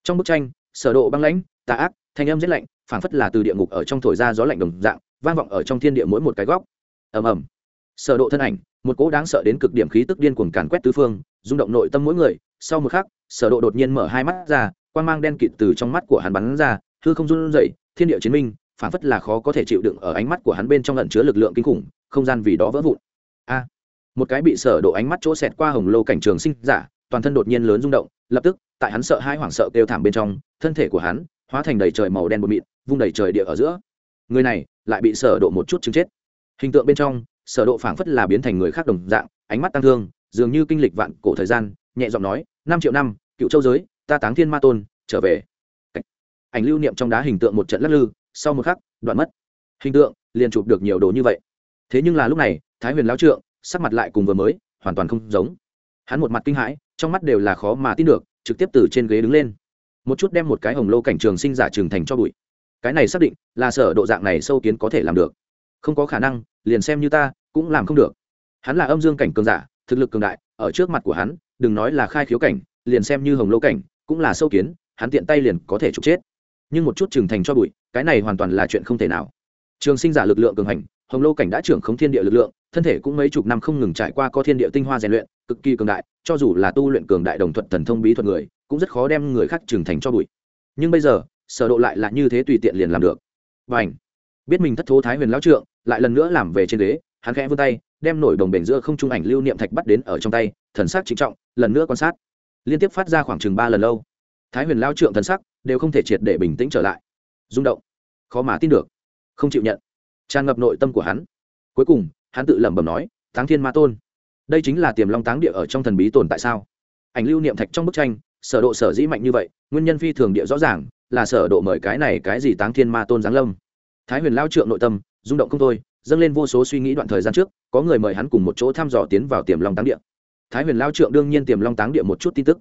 Trong bức tranh sở độ băng lãnh tà ác thanh âm rất lạnh, phảng phất là từ địa ngục ở trong thổi ra gió lạnh đồng dạng, vang vọng ở trong thiên địa mỗi một cái góc. Ầm ầm. Sở độ thân ảnh, một cỗ đáng sợ đến cực điểm khí tức điên cuồng càn quét tứ phương, rung động nội tâm mỗi người. Sau một khắc, sở độ đột nhiên mở hai mắt ra, quang mang đen kịt từ trong mắt của hắn bắn ra, hư không run rẩy, thiên địa chiến minh, phảng phất là khó có thể chịu đựng ở ánh mắt của hắn bên trong ẩn chứa lực lượng kinh khủng, không gian vì đó vỡ vụn. A. Một cái bị sở độ ánh mắt chỗ xẹt qua hồng lô cảnh trường sinh giả, toàn thân đột nhiên lớn rung động, lập tức, tại hắn sợ hai hoảng sợ kêu thảm bên trong, thân thể của hắn hóa thành đầy trời màu đen bột mịn, vung đầy trời địa ở giữa. Người này lại bị sở độ một chút chứng chết. Hình tượng bên trong, sở độ phảng phất là biến thành người khác đồng dạng, ánh mắt tăng thương, dường như kinh lịch vạn cổ thời gian, nhẹ giọng nói, năm triệu năm, cựu châu giới, ta táng thiên ma tôn, trở về. Ảnh lưu niệm trong đá hình tượng một trận lắc lư, sau một khắc, đoạn mất. Hình tượng liền chụp được nhiều đồ như vậy. Thế nhưng là lúc này, thái huyền lão trượng, sắc mặt lại cùng vừa mới, hoàn toàn không giống. Hắn một mặt kinh hãi, trong mắt đều là khó mà tin được, trực tiếp từ trên ghế đứng lên một chút đem một cái hồng lô cảnh trường sinh giả trường thành cho bụi. Cái này xác định là sở độ dạng này sâu kiến có thể làm được. Không có khả năng, liền xem như ta, cũng làm không được. Hắn là âm dương cảnh cường giả, thực lực cường đại, ở trước mặt của hắn, đừng nói là khai khiếu cảnh, liền xem như hồng lô cảnh, cũng là sâu kiến, hắn tiện tay liền có thể trục chết. Nhưng một chút trường thành cho bụi, cái này hoàn toàn là chuyện không thể nào. Trường sinh giả lực lượng cường hành, hồng lô cảnh đã trưởng khống thiên địa lực lượng, thân thể cũng mấy chục năm không ngừng trải qua có thiên địa tinh hoa rèn luyện, cực kỳ cường đại, cho dù là tu luyện cường đại đồng thuận thần thông bí thuật người cũng rất khó đem người khác trưởng thành cho bụi. Nhưng bây giờ, sở độ lại là như thế tùy tiện liền làm được. Và ảnh biết mình thất thố thái huyền lão trượng, lại lần nữa làm về trên đế hắn khẽ vươn tay, đem nổi đồng bể giữa không trung ảnh lưu niệm thạch bắt đến ở trong tay, thần sắc trịnh trọng, lần nữa quan sát. Liên tiếp phát ra khoảng chừng ba lần lâu. Thái huyền lão trượng thần sắc đều không thể triệt để bình tĩnh trở lại. Rung động. Khó mà tin được. Không chịu nhận. Tràn ngập nội tâm của hắn. Cuối cùng, hắn tự lẩm bẩm nói, táng thiên ma tôn, đây chính là tiềm long táng địa ở trong thần bí tồn tại sao? Ảnh lưu niệm thạch trong bức tranh sở độ sở dĩ mạnh như vậy, nguyên nhân phi thường địa rõ ràng, là sở độ mời cái này cái gì táng thiên ma tôn giáng lâm. Thái huyền lao trượng nội tâm, rung động không thôi, dâng lên vô số suy nghĩ đoạn thời gian trước, có người mời hắn cùng một chỗ thăm dò tiến vào tiềm long táng địa. Thái huyền lao trượng đương nhiên tiềm long táng địa một chút tin tức.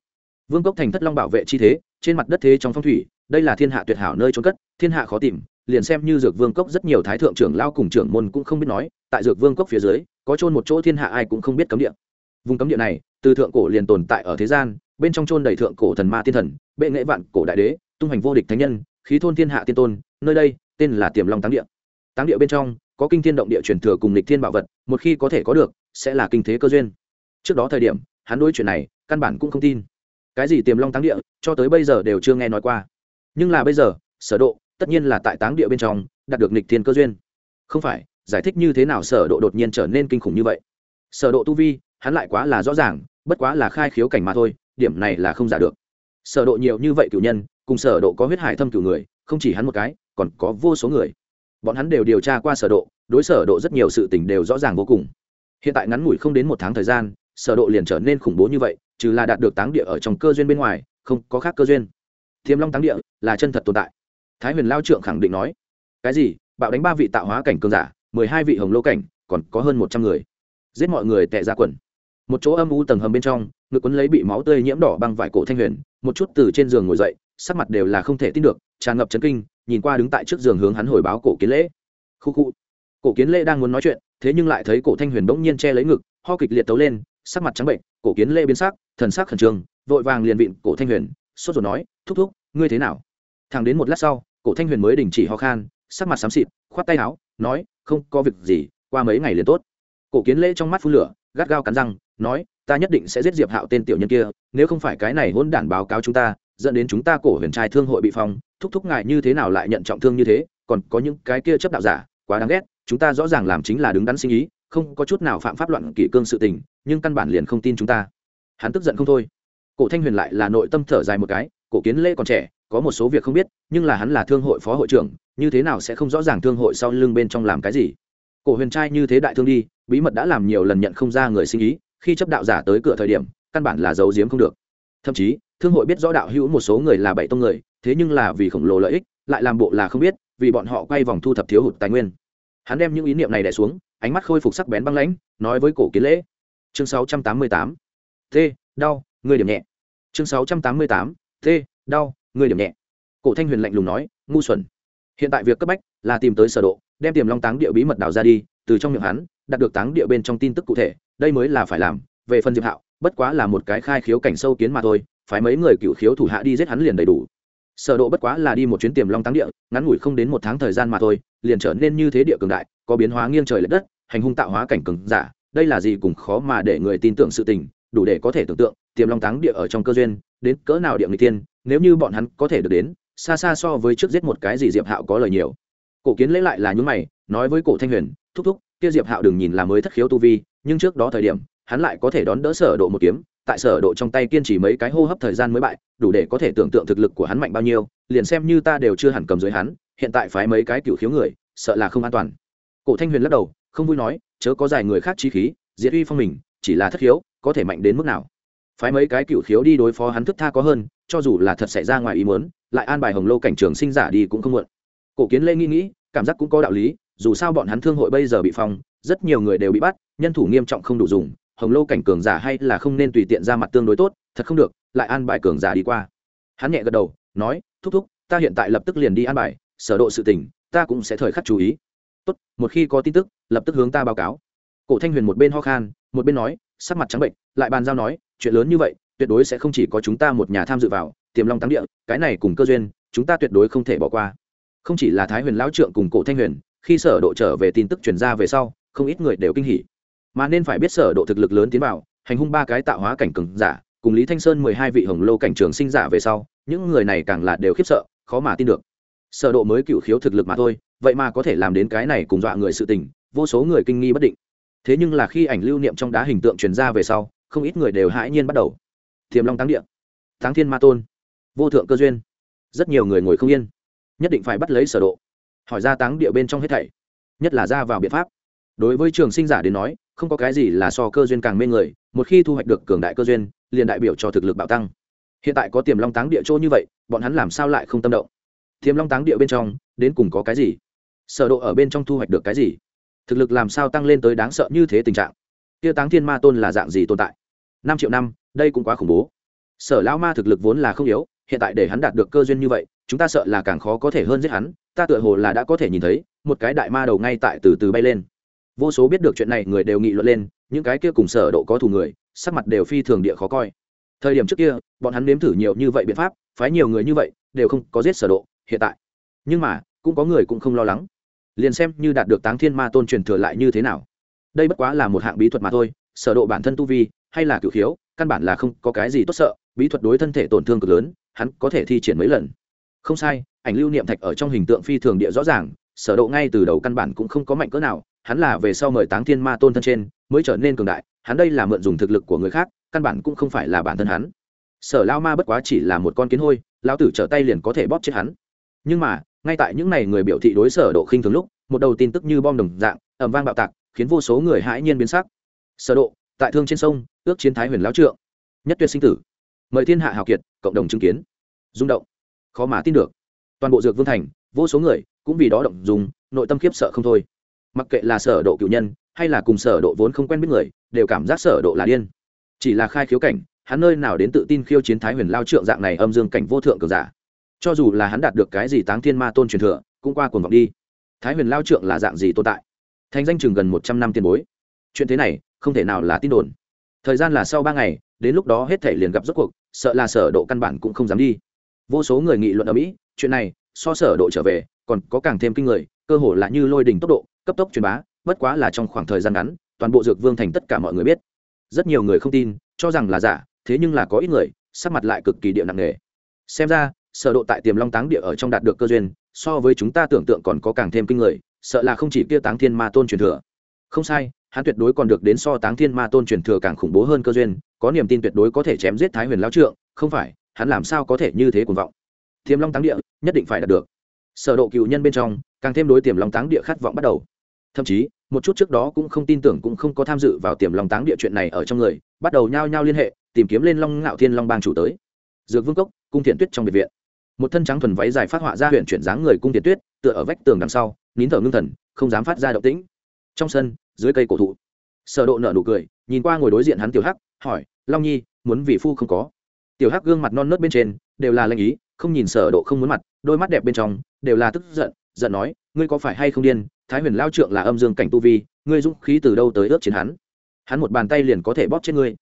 Vương cốc thành thất long bảo vệ chi thế, trên mặt đất thế trong phong thủy, đây là thiên hạ tuyệt hảo nơi trốn cất, thiên hạ khó tìm, liền xem như dược vương cốc rất nhiều thái thượng trưởng lao cùng trưởng môn cũng không biết nói, tại dược vương cốc phía dưới, có chôn một chỗ thiên hạ ai cũng không biết cấm địa. Vùng cấm địa này, từ thượng cổ liền tồn tại ở thế gian bên trong trôn đầy thượng cổ thần ma tiên thần, bệ nghệ vạn cổ đại đế, tung hành vô địch thánh nhân, khí thôn thiên hạ tiên tôn, nơi đây, tên là tiềm long táng địa. Táng địa bên trong, có kinh thiên động địa truyền thừa cùng lịch thiên bảo vật, một khi có thể có được, sẽ là kinh thế cơ duyên. Trước đó thời điểm, hắn đối chuyện này, căn bản cũng không tin. Cái gì tiềm long táng địa, cho tới bây giờ đều chưa nghe nói qua. Nhưng là bây giờ, sở độ, tất nhiên là tại táng địa bên trong, đạt được lịch thiên cơ duyên. Không phải, giải thích như thế nào sở độ đột nhiên trở nên kinh khủng như vậy? Sở độ tu vi, hắn lại quá là rõ ràng, bất quá là khai khiếu cảnh mà thôi điểm này là không giả được. Sở độ nhiều như vậy cửu nhân, cùng sở độ có huyết hải thâm cửu người, không chỉ hắn một cái, còn có vô số người. Bọn hắn đều điều tra qua sở độ, đối sở độ rất nhiều sự tình đều rõ ràng vô cùng. Hiện tại ngắn ngủi không đến một tháng thời gian, sở độ liền trở nên khủng bố như vậy, trừ là đạt được táng địa ở trong cơ duyên bên ngoài, không có khác cơ duyên. Thiêm long táng địa là chân thật tồn tại. Thái huyền lao trượng khẳng định nói, cái gì? Bạo đánh ba vị tạo hóa cảnh cường giả, mười hai vị hồng lô cảnh, còn có hơn một trăm người. Giết mọi người tệ ra quần một chỗ âm u tầng hầm bên trong, ngực quấn lấy bị máu tươi nhiễm đỏ băng vải cổ thanh huyền, một chút từ trên giường ngồi dậy, sắc mặt đều là không thể tin được, tràn ngập chấn kinh, nhìn qua đứng tại trước giường hướng hắn hồi báo cổ kiến lễ. Khu khu. Cổ kiến lễ đang muốn nói chuyện, thế nhưng lại thấy cổ thanh huyền bỗng nhiên che lấy ngực, ho kịch liệt tấu lên, sắc mặt trắng bệnh, cổ kiến lễ biến sắc, thần sắc khẩn trương, vội vàng liền vịn cổ thanh huyền, sốt rồi nói, thúc thúc, ngươi thế nào? Thằng đến một lát sau, cổ thanh huyền mới đình chỉ ho khan, sắc mặt xám xịt, khoát tay áo, nói, không có việc gì, qua mấy ngày liền tốt. Cổ kiến lễ trong mắt phun lửa gắt gao cắn răng, nói, ta nhất định sẽ giết diệp hạo tên tiểu nhân kia, nếu không phải cái này hôn đản báo cáo chúng ta, dẫn đến chúng ta cổ huyền trai thương hội bị phong, thúc thúc ngại như thế nào lại nhận trọng thương như thế, còn có những cái kia chấp đạo giả, quá đáng ghét, chúng ta rõ ràng làm chính là đứng đắn sinh ý, không có chút nào phạm pháp loạn kỷ cương sự tình, nhưng căn bản liền không tin chúng ta. Hắn tức giận không thôi. Cổ thanh huyền lại là nội tâm thở dài một cái, cổ kiến lễ còn trẻ, có một số việc không biết, nhưng là hắn là thương hội phó hội trưởng, như thế nào sẽ không rõ ràng thương hội sau lưng bên trong làm cái gì? Cổ huyền trai như thế đại thương đi bí mật đã làm nhiều lần nhận không ra người sinh ý, khi chấp đạo giả tới cửa thời điểm, căn bản là giấu giếm không được. Thậm chí, thương hội biết rõ đạo hữu một số người là bảy tông người, thế nhưng là vì khổng lồ lợi ích, lại làm bộ là không biết, vì bọn họ quay vòng thu thập thiếu hụt tài nguyên. Hắn đem những ý niệm này đẻ xuống, ánh mắt khôi phục sắc bén băng lãnh, nói với cổ kiến lễ. Chương 688. t, đau, người điểm nhẹ. Chương 688. t, đau, người điểm nhẹ. Cổ thanh huyền lạnh lùng nói, ngu xuẩn. Hiện tại việc cấp bách là tìm tới sở độ, đem tiềm long táng địa bí mật đào ra đi, từ trong miệng hắn đạt được táng địa bên trong tin tức cụ thể, đây mới là phải làm, về phần diệp hạo, bất quá là một cái khai khiếu cảnh sâu kiến mà thôi phải mấy người cựu khiếu thủ hạ đi giết hắn liền đầy đủ. Sở độ bất quá là đi một chuyến tiềm long táng địa, ngắn ngủi không đến một tháng thời gian mà thôi, liền trở nên như thế địa cường đại, có biến hóa nghiêng trời lệch đất, hành hung tạo hóa cảnh cường giả, đây là gì cũng khó mà để người tin tưởng sự tình, đủ để có thể tưởng tượng, tiềm long táng địa ở trong cơ duyên, đến cỡ nào địa người tiên nếu như bọn hắn có thể được đến, xa xa so với trước giết một cái gì diệp hạo có lời nhiều. Cổ kiến lấy lại là những mày, nói với cổ thanh huyền, thúc thúc kia diệp hạo đừng nhìn là mới thất khiếu tu vi, nhưng trước đó thời điểm, hắn lại có thể đón đỡ sở độ một kiếm, tại sở độ trong tay kiên trì mấy cái hô hấp thời gian mới bại, đủ để có thể tưởng tượng thực lực của hắn mạnh bao nhiêu, liền xem như ta đều chưa hẳn cầm dưới hắn, hiện tại phái mấy cái cựu khiếu người, sợ là không an toàn. Cổ thanh huyền lắc đầu, không vui nói, chớ có dài người khác chi khí diệt uy phong mình, chỉ là thất khiếu, có thể mạnh đến mức nào? Phái mấy cái cựu khiếu đi đối phó hắn thức tha có hơn, cho dù là thật xảy ra ngoài ý muốn, lại an bài hồng lô cảnh trường sinh giả đi cũng không muộn. Cổ kiến lê nghĩ nghĩ, cảm giác cũng có đạo lý dù sao bọn hắn thương hội bây giờ bị phong, rất nhiều người đều bị bắt, nhân thủ nghiêm trọng không đủ dùng, hồng lô cảnh cường giả hay là không nên tùy tiện ra mặt tương đối tốt, thật không được, lại an bài cường giả đi qua. Hắn nhẹ gật đầu, nói, thúc thúc, ta hiện tại lập tức liền đi an bài, sở độ sự tình, ta cũng sẽ thời khắc chú ý. Tốt, một khi có tin tức, lập tức hướng ta báo cáo. Cổ thanh huyền một bên ho khan, một bên nói, sắc mặt trắng bệnh, lại bàn giao nói, chuyện lớn như vậy, tuyệt đối sẽ không chỉ có chúng ta một nhà tham dự vào, tiềm long tăng địa, cái này cùng cơ duyên, chúng ta tuyệt đối không thể bỏ qua. Không chỉ là thái huyền lão trượng cùng cổ thanh huyền khi sở độ trở về tin tức truyền ra về sau, không ít người đều kinh hỉ. Mà nên phải biết sở độ thực lực lớn tiến vào, hành hung ba cái tạo hóa cảnh cường giả, cùng lý thanh sơn mười hai vị hồng lô cảnh trường sinh giả về sau, những người này càng là đều khiếp sợ, khó mà tin được. Sở độ mới cựu khiếu thực lực mà thôi, vậy mà có thể làm đến cái này cùng dọa người sự tình, vô số người kinh nghi bất định. Thế nhưng là khi ảnh lưu niệm trong đá hình tượng truyền ra về sau, không ít người đều hãi nhiên bắt đầu. Thiềm long táng địa, táng thiên ma tôn, vô thượng cơ duyên. Rất nhiều người ngồi không yên, nhất định phải bắt lấy sở độ hỏi ra táng địa bên trong hết thảy, nhất là ra vào biện pháp. Đối với trường sinh giả đến nói, không có cái gì là so cơ duyên càng mê người, một khi thu hoạch được cường đại cơ duyên, liền đại biểu cho thực lực bạo tăng. Hiện tại có tiềm long táng địa chỗ như vậy, bọn hắn làm sao lại không tâm động? Tiềm long táng địa bên trong, đến cùng có cái gì? Sở độ ở bên trong thu hoạch được cái gì? Thực lực làm sao tăng lên tới đáng sợ như thế tình trạng? Kia táng thiên ma tôn là dạng gì tồn tại? Năm triệu năm, đây cũng quá khủng bố. Sở lão ma thực lực vốn là không yếu, hiện tại để hắn đạt được cơ duyên như vậy, chúng ta sợ là càng khó có thể hơn giết hắn ta tựa hồ là đã có thể nhìn thấy, một cái đại ma đầu ngay tại từ từ bay lên. Vô số biết được chuyện này người đều nghị luận lên, những cái kia cùng sở độ có thù người, sắc mặt đều phi thường địa khó coi. Thời điểm trước kia, bọn hắn nếm thử nhiều như vậy biện pháp, phái nhiều người như vậy, đều không có giết sở độ, hiện tại. Nhưng mà, cũng có người cũng không lo lắng. Liền xem như đạt được táng thiên ma tôn truyền thừa lại như thế nào. Đây bất quá là một hạng bí thuật mà thôi, sở độ bản thân tu vi, hay là cửu khiếu, căn bản là không có cái gì tốt sợ, bí thuật đối thân thể tổn thương cực lớn, hắn có thể thi triển mấy lần không sai, ảnh lưu niệm thạch ở trong hình tượng phi thường địa rõ ràng, sở độ ngay từ đầu căn bản cũng không có mạnh cỡ nào, hắn là về sau mời táng thiên ma tôn thân trên, mới trở nên cường đại, hắn đây là mượn dùng thực lực của người khác, căn bản cũng không phải là bản thân hắn. Sở lao ma bất quá chỉ là một con kiến hôi lao tử trở tay liền có thể bóp chết hắn. Nhưng mà, ngay tại những ngày người biểu thị đối sở độ khinh thường lúc, một đầu tin tức như bom đồng dạng, ầm vang bạo tạc, khiến vô số người hãi nhiên biến sắc. Sở độ, tại thương trên sông, ước chiến thái huyền lão trượng. Nhất tuyệt sinh tử. Mời thiên hạ hào kiệt, cộng đồng chứng kiến. Rung động khó mà tin được. Toàn bộ dược vương thành, vô số người cũng vì đó động dùng, nội tâm khiếp sợ không thôi. Mặc kệ là sở độ cựu nhân hay là cùng sở độ vốn không quen biết người, đều cảm giác sở độ là điên. Chỉ là khai khiếu cảnh, hắn nơi nào đến tự tin khiêu chiến thái huyền lao trượng dạng này âm dương cảnh vô thượng cường giả. Cho dù là hắn đạt được cái gì táng thiên ma tôn truyền thừa, cũng qua cuồng vọng đi. Thái huyền lao trượng là dạng gì tồn tại? Thành danh chừng gần một trăm năm tiền bối. Chuyện thế này, không thể nào là tin đồn. Thời gian là sau ba ngày, đến lúc đó hết thể liền gặp rốt cuộc, sợ là sở độ căn bản cũng không dám đi vô số người nghị luận ở mỹ, chuyện này, so sở độ trở về, còn có càng thêm kinh người, cơ hồ là như lôi đỉnh tốc độ, cấp tốc truyền bá, bất quá là trong khoảng thời gian ngắn, toàn bộ dược vương thành tất cả mọi người biết. Rất nhiều người không tin, cho rằng là giả, thế nhưng là có ít người, sắc mặt lại cực kỳ địa nặng nề. Xem ra, sở độ tại tiềm long táng địa ở trong đạt được cơ duyên, so với chúng ta tưởng tượng còn có càng thêm kinh người, sợ là không chỉ kia táng thiên ma tôn truyền thừa. Không sai, hắn tuyệt đối còn được đến so táng thiên ma tôn truyền thừa càng khủng bố hơn cơ duyên, có niềm tin tuyệt đối có thể chém giết thái huyền lão trượng, không phải hắn làm sao có thể như thế cuồng vọng? Tiềm long táng địa, nhất định phải đạt được. Sở độ cựu nhân bên trong, càng thêm đối tiềm long táng địa khát vọng bắt đầu. Thậm chí, một chút trước đó cũng không tin tưởng cũng không có tham dự vào tiềm long táng địa chuyện này ở trong người, bắt đầu nhao nhao liên hệ, tìm kiếm lên long ngạo thiên long bang chủ tới. Dược vương cốc, cung thiện tuyết trong biệt viện. Một thân trắng thuần váy dài phát họa ra huyện chuyển dáng người cung thiện tuyết, tựa ở vách tường đằng sau, nín thở ngưng thần, không dám phát ra động tĩnh. Trong sân, dưới cây cổ thụ, sở độ nở nụ cười, nhìn qua ngồi đối diện hắn tiểu hắc, hỏi, long nhi, muốn vị phu không có? Tiểu hắc gương mặt non nớt bên trên đều là lanh ý, không nhìn sở độ không muốn mặt, đôi mắt đẹp bên trong đều là tức giận giận nói, ngươi có phải hay không điên? Thái huyền lao trượng là âm dương cảnh tu vi, ngươi dũng khí từ đâu tới ước chiến hắn? Hắn một bàn tay liền có thể bóp chết ngươi.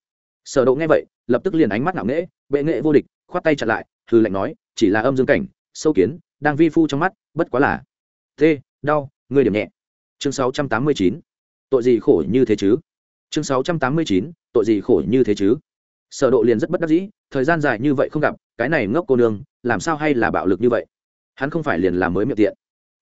Sở độ nghe vậy, lập tức liền ánh mắt ngạo nghễ, bệ nghệ vô địch, khoát tay chặn lại hư lệnh nói, chỉ là âm dương cảnh, sâu kiến, đang vi phu trong mắt, bất quá là thế đau, ngươi điểm nhẹ. Chương 689 tội gì khổ như thế chứ? Chương 689 tội gì khổ như thế chứ? Sở độ liền rất bất đắc dĩ, thời gian dài như vậy không gặp, cái này ngốc cô nương, làm sao hay là bạo lực như vậy? Hắn không phải liền là mới miệng tiện.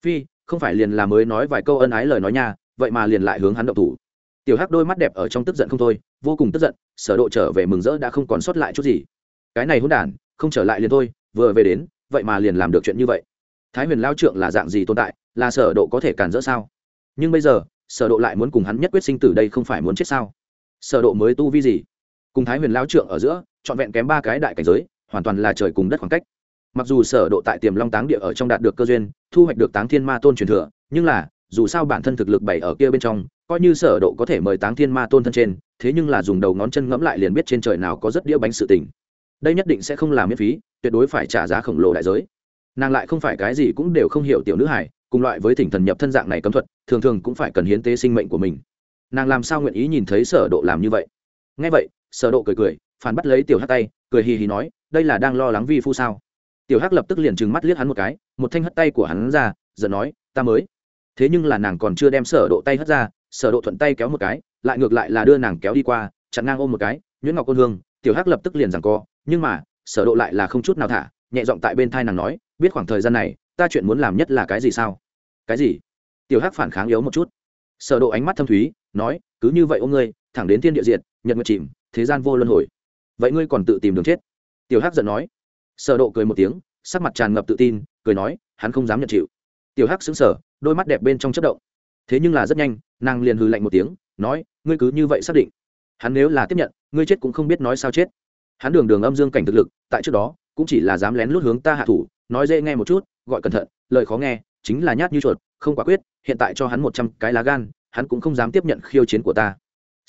Phi, không phải liền là mới nói vài câu ân ái lời nói nha, vậy mà liền lại hướng hắn động thủ. Tiểu hắc đôi mắt đẹp ở trong tức giận không thôi, vô cùng tức giận, sở độ trở về mừng rỡ đã không còn sót lại chút gì. Cái này hỗn đản, không trở lại liền thôi, vừa về đến, vậy mà liền làm được chuyện như vậy. Thái huyền lao trượng là dạng gì tồn tại, là sở độ có thể cản rỡ sao? Nhưng bây giờ, sở độ lại muốn cùng hắn nhất quyết sinh tử đây không phải muốn chết sao? Sở độ mới tu vi gì? Cùng thái huyền lao trượng ở giữa chọn vẹn kém ba cái đại cảnh giới, hoàn toàn là trời cùng đất khoảng cách. Mặc dù sở độ tại tiềm long táng địa ở trong đạt được cơ duyên, thu hoạch được táng thiên ma tôn truyền thừa, nhưng là, dù sao bản thân thực lực bảy ở kia bên trong, coi như sở độ có thể mời táng thiên ma tôn thân trên, thế nhưng là dùng đầu ngón chân ngẫm lại liền biết trên trời nào có rất đĩa bánh sự tình. Đây nhất định sẽ không làm miễn phí, tuyệt đối phải trả giá khổng lồ đại giới. Nàng lại không phải cái gì cũng đều không hiểu tiểu nữ hải cùng loại với thỉnh thần nhập thân dạng này cấm thuật, thường thường cũng phải cần hiến tế sinh mệnh của mình. Nàng làm sao nguyện ý nhìn thấy sở độ làm như vậy? Nghe vậy, sở độ cười cười, phản bắt lấy tiểu hắc tay, cười hì hì nói, đây là đang lo lắng vi phu sao? Tiểu hắc lập tức liền trừng mắt liếc hắn một cái, một thanh hất tay của hắn ra, giận nói, ta mới. Thế nhưng là nàng còn chưa đem sở độ tay hất ra, sở độ thuận tay kéo một cái, lại ngược lại là đưa nàng kéo đi qua, chặn ngang ôm một cái, nhuyễn ngọc côn hương, tiểu hắc lập tức liền giằng co, nhưng mà, sở độ lại là không chút nào thả, nhẹ giọng tại bên tai nàng nói, biết khoảng thời gian này, ta chuyện muốn làm nhất là cái gì sao? Cái gì? Tiểu hắc phản kháng yếu một chút. Sở độ ánh mắt thâm thúy, nói, cứ như vậy ôm ngươi thẳng đến thiên địa diệt, nhật nguyệt chìm, thế gian vô luân hồi. Vậy ngươi còn tự tìm đường chết? Tiểu hắc giận nói. Sở độ cười một tiếng, sắc mặt tràn ngập tự tin, cười nói, hắn không dám nhận chịu. Tiểu hắc sững sờ, đôi mắt đẹp bên trong chớp động. Thế nhưng là rất nhanh, nàng liền hừ lạnh một tiếng, nói, ngươi cứ như vậy xác định. Hắn nếu là tiếp nhận, ngươi chết cũng không biết nói sao chết. Hắn đường đường âm dương cảnh thực lực, tại trước đó, cũng chỉ là dám lén lút hướng ta hạ thủ, nói dễ nghe một chút, gọi cẩn thận, lời khó nghe, chính là nhát như chuột, không quả quyết, hiện tại cho hắn một trăm cái lá gan, hắn cũng không dám tiếp nhận khiêu chiến của ta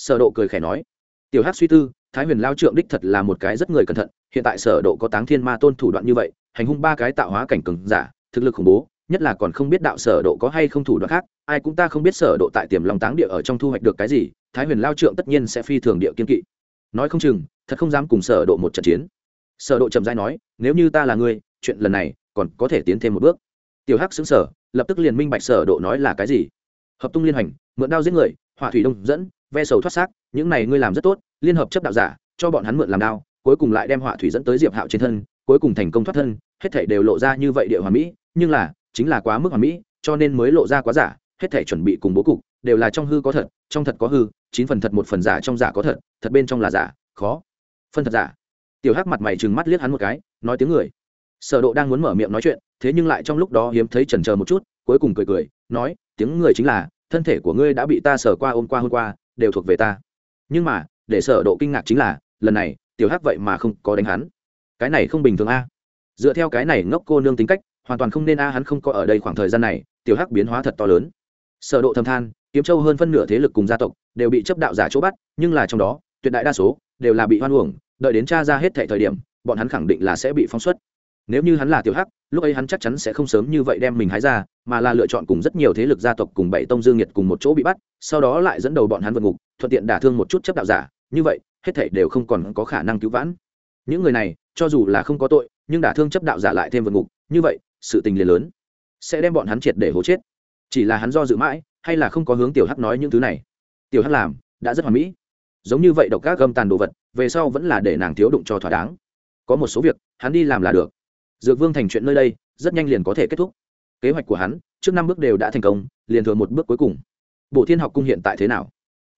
sở độ cười khẽ nói, tiểu hắc suy tư, thái huyền lao trượng đích thật là một cái rất người cẩn thận, hiện tại sở độ có táng thiên ma tôn thủ đoạn như vậy, hành hung ba cái tạo hóa cảnh cường giả, thực lực khủng bố, nhất là còn không biết đạo sở độ có hay không thủ đoạn khác, ai cũng ta không biết sở độ tại tiềm long táng địa ở trong thu hoạch được cái gì, thái huyền lao trượng tất nhiên sẽ phi thường địa kiên kỵ. Nói không chừng, thật không dám cùng sở độ một trận chiến. Sở độ trầm rãi nói, nếu như ta là ngươi, chuyện lần này còn có thể tiến thêm một bước. Tiểu hắc sững sờ, lập tức liền minh bạch sở độ nói là cái gì. Hợp tung liên hành, mượn đao giết người hỏa thủy đông dẫn ve sầu thoát xác, những này ngươi làm rất tốt, liên hợp chấp đạo giả, cho bọn hắn mượn làm đao, cuối cùng lại đem hỏa thủy dẫn tới diệp hạo trên thân, cuối cùng thành công thoát thân, hết thể đều lộ ra như vậy địa hoàn mỹ, nhưng là, chính là quá mức hoàn mỹ, cho nên mới lộ ra quá giả, hết thể chuẩn bị cùng bố cục, đều là trong hư có thật, trong thật có hư, chín phần thật một phần giả trong giả có thật thật bên trong là giả, khó. Phân thật giả. Tiểu hắc mặt mày trừng mắt liếc hắn một cái, nói tiếng người. Sở độ đang muốn mở miệng nói chuyện, thế nhưng lại trong lúc đó hiếm thấy chần chờ một chút, cuối cùng cười cười, nói, tiếng người chính là, thân thể của ngươi đã bị ta sở qua ôm qua hôm qua đều thuộc về ta. Nhưng mà, để sở độ kinh ngạc chính là, lần này, tiểu hắc vậy mà không có đánh hắn. Cái này không bình thường a. Dựa theo cái này ngốc cô nương tính cách, hoàn toàn không nên a, hắn không có ở đây khoảng thời gian này, tiểu hắc biến hóa thật to lớn. Sở độ thầm than, kiếm châu hơn phân nửa thế lực cùng gia tộc, đều bị chấp đạo giả chỗ bắt, nhưng là trong đó, tuyệt đại đa số, đều là bị hoan uổng, đợi đến cha ra hết thảy thời điểm, bọn hắn khẳng định là sẽ bị phóng xuất nếu như hắn là tiểu hắc, lúc ấy hắn chắc chắn sẽ không sớm như vậy đem mình hái ra, mà là lựa chọn cùng rất nhiều thế lực gia tộc cùng bảy tông dương nhiệt cùng một chỗ bị bắt, sau đó lại dẫn đầu bọn hắn vượt ngục, thuận tiện đả thương một chút chấp đạo giả. Như vậy, hết thảy đều không còn có khả năng cứu vãn. Những người này, cho dù là không có tội, nhưng đả thương chấp đạo giả lại thêm vượt ngục, như vậy, sự tình liền lớn. Sẽ đem bọn hắn triệt để hố chết. Chỉ là hắn do dự mãi, hay là không có hướng tiểu hắc nói những thứ này. Tiểu hắc làm, đã rất hoàn mỹ. Giống như vậy độc các gâm tàn đồ vật, về sau vẫn là để nàng thiếu đụng cho thỏa đáng. Có một số việc, hắn đi làm là được dược vương thành chuyện nơi đây, rất nhanh liền có thể kết thúc. Kế hoạch của hắn, trước năm bước đều đã thành công, liền thừa một bước cuối cùng. Bộ thiên học cung hiện tại thế nào?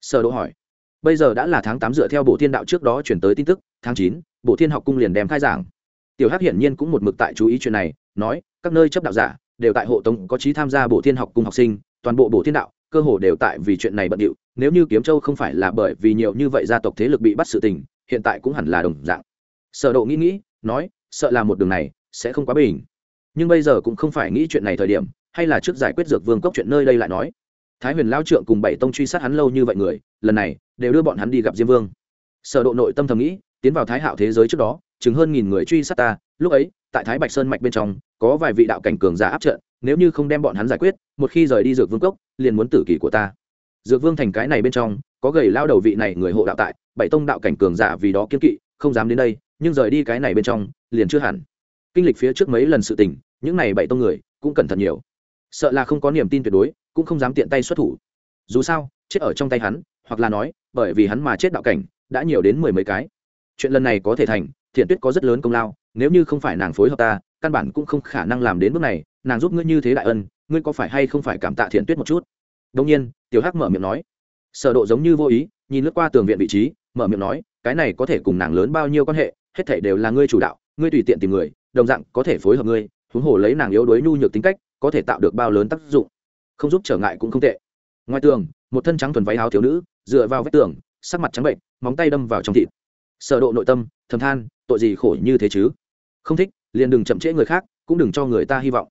Sở đỗ hỏi. Bây giờ đã là tháng tám dựa theo bộ thiên đạo trước đó chuyển tới tin tức, tháng chín bộ thiên học cung liền đem khai giảng. Tiểu hắc hiển nhiên cũng một mực tại chú ý chuyện này, nói, các nơi chấp đạo giả, đều tại hộ tống, có trí tham gia bộ thiên học cung học sinh, toàn bộ bộ thiên đạo, cơ hồ đều tại vì chuyện này bận điệu, nếu như kiếm châu không phải là bởi vì nhiều như vậy gia tộc thế lực bị bắt sự tình, hiện tại cũng hẳn là đồng dạng. Sở độ nghĩ nghĩ, nói, sợ là một đường này sẽ không quá bình. Nhưng bây giờ cũng không phải nghĩ chuyện này thời điểm, hay là trước giải quyết dược vương cốc chuyện nơi đây lại nói. Thái huyền lao trượng cùng bảy tông truy sát hắn lâu như vậy người, lần này đều đưa bọn hắn đi gặp diêm vương. Sở độ nội tâm thầm nghĩ, tiến vào thái hạo thế giới trước đó, chừng hơn nghìn người truy sát ta, lúc ấy, tại thái bạch sơn mạch bên trong, có vài vị đạo cảnh cường giả áp trận, nếu như không đem bọn hắn giải quyết, một khi rời đi dược vương cốc, liền muốn tử kỳ của ta. Dược vương thành cái này bên trong, có gầy lao đầu vị này người hộ đạo tại, bảy tông đạo cảnh cường giả vì đó kiên kỵ, không dám đến đây, nhưng rời đi cái này bên trong, liền chưa hẳn kinh lịch phía trước mấy lần sự tình, những này bảy tông người cũng cẩn thận nhiều. Sợ là không có niềm tin tuyệt đối, cũng không dám tiện tay xuất thủ. Dù sao, chết ở trong tay hắn, hoặc là nói, bởi vì hắn mà chết đạo cảnh, đã nhiều đến mười mấy cái. Chuyện lần này có thể thành, thiện tuyết có rất lớn công lao, nếu như không phải nàng phối hợp ta, căn bản cũng không khả năng làm đến bước này. Nàng giúp ngươi như thế đại ân, ngươi có phải hay không phải cảm tạ thiện tuyết một chút? Đông nhiên, tiểu hắc mở miệng nói. Sở độ giống như vô ý, nhìn lướt qua tường viện vị trí, mở miệng nói, cái này có thể cùng nàng lớn bao nhiêu quan hệ, hết thảy đều là ngươi chủ đạo, ngươi tùy tiện tìm người đồng dạng có thể phối hợp ngươi, huống hồ lấy nàng yếu đuối nhu nhược tính cách, có thể tạo được bao lớn tác dụng. Không giúp trở ngại cũng không tệ. Ngoài tường, một thân trắng thuần váy áo thiếu nữ, dựa vào vách tường, sắc mặt trắng bệnh, móng tay đâm vào trong thịt. Sở độ nội tâm, thầm than, tội gì khổ như thế chứ? Không thích, liền đừng chậm trễ người khác, cũng đừng cho người ta hy vọng.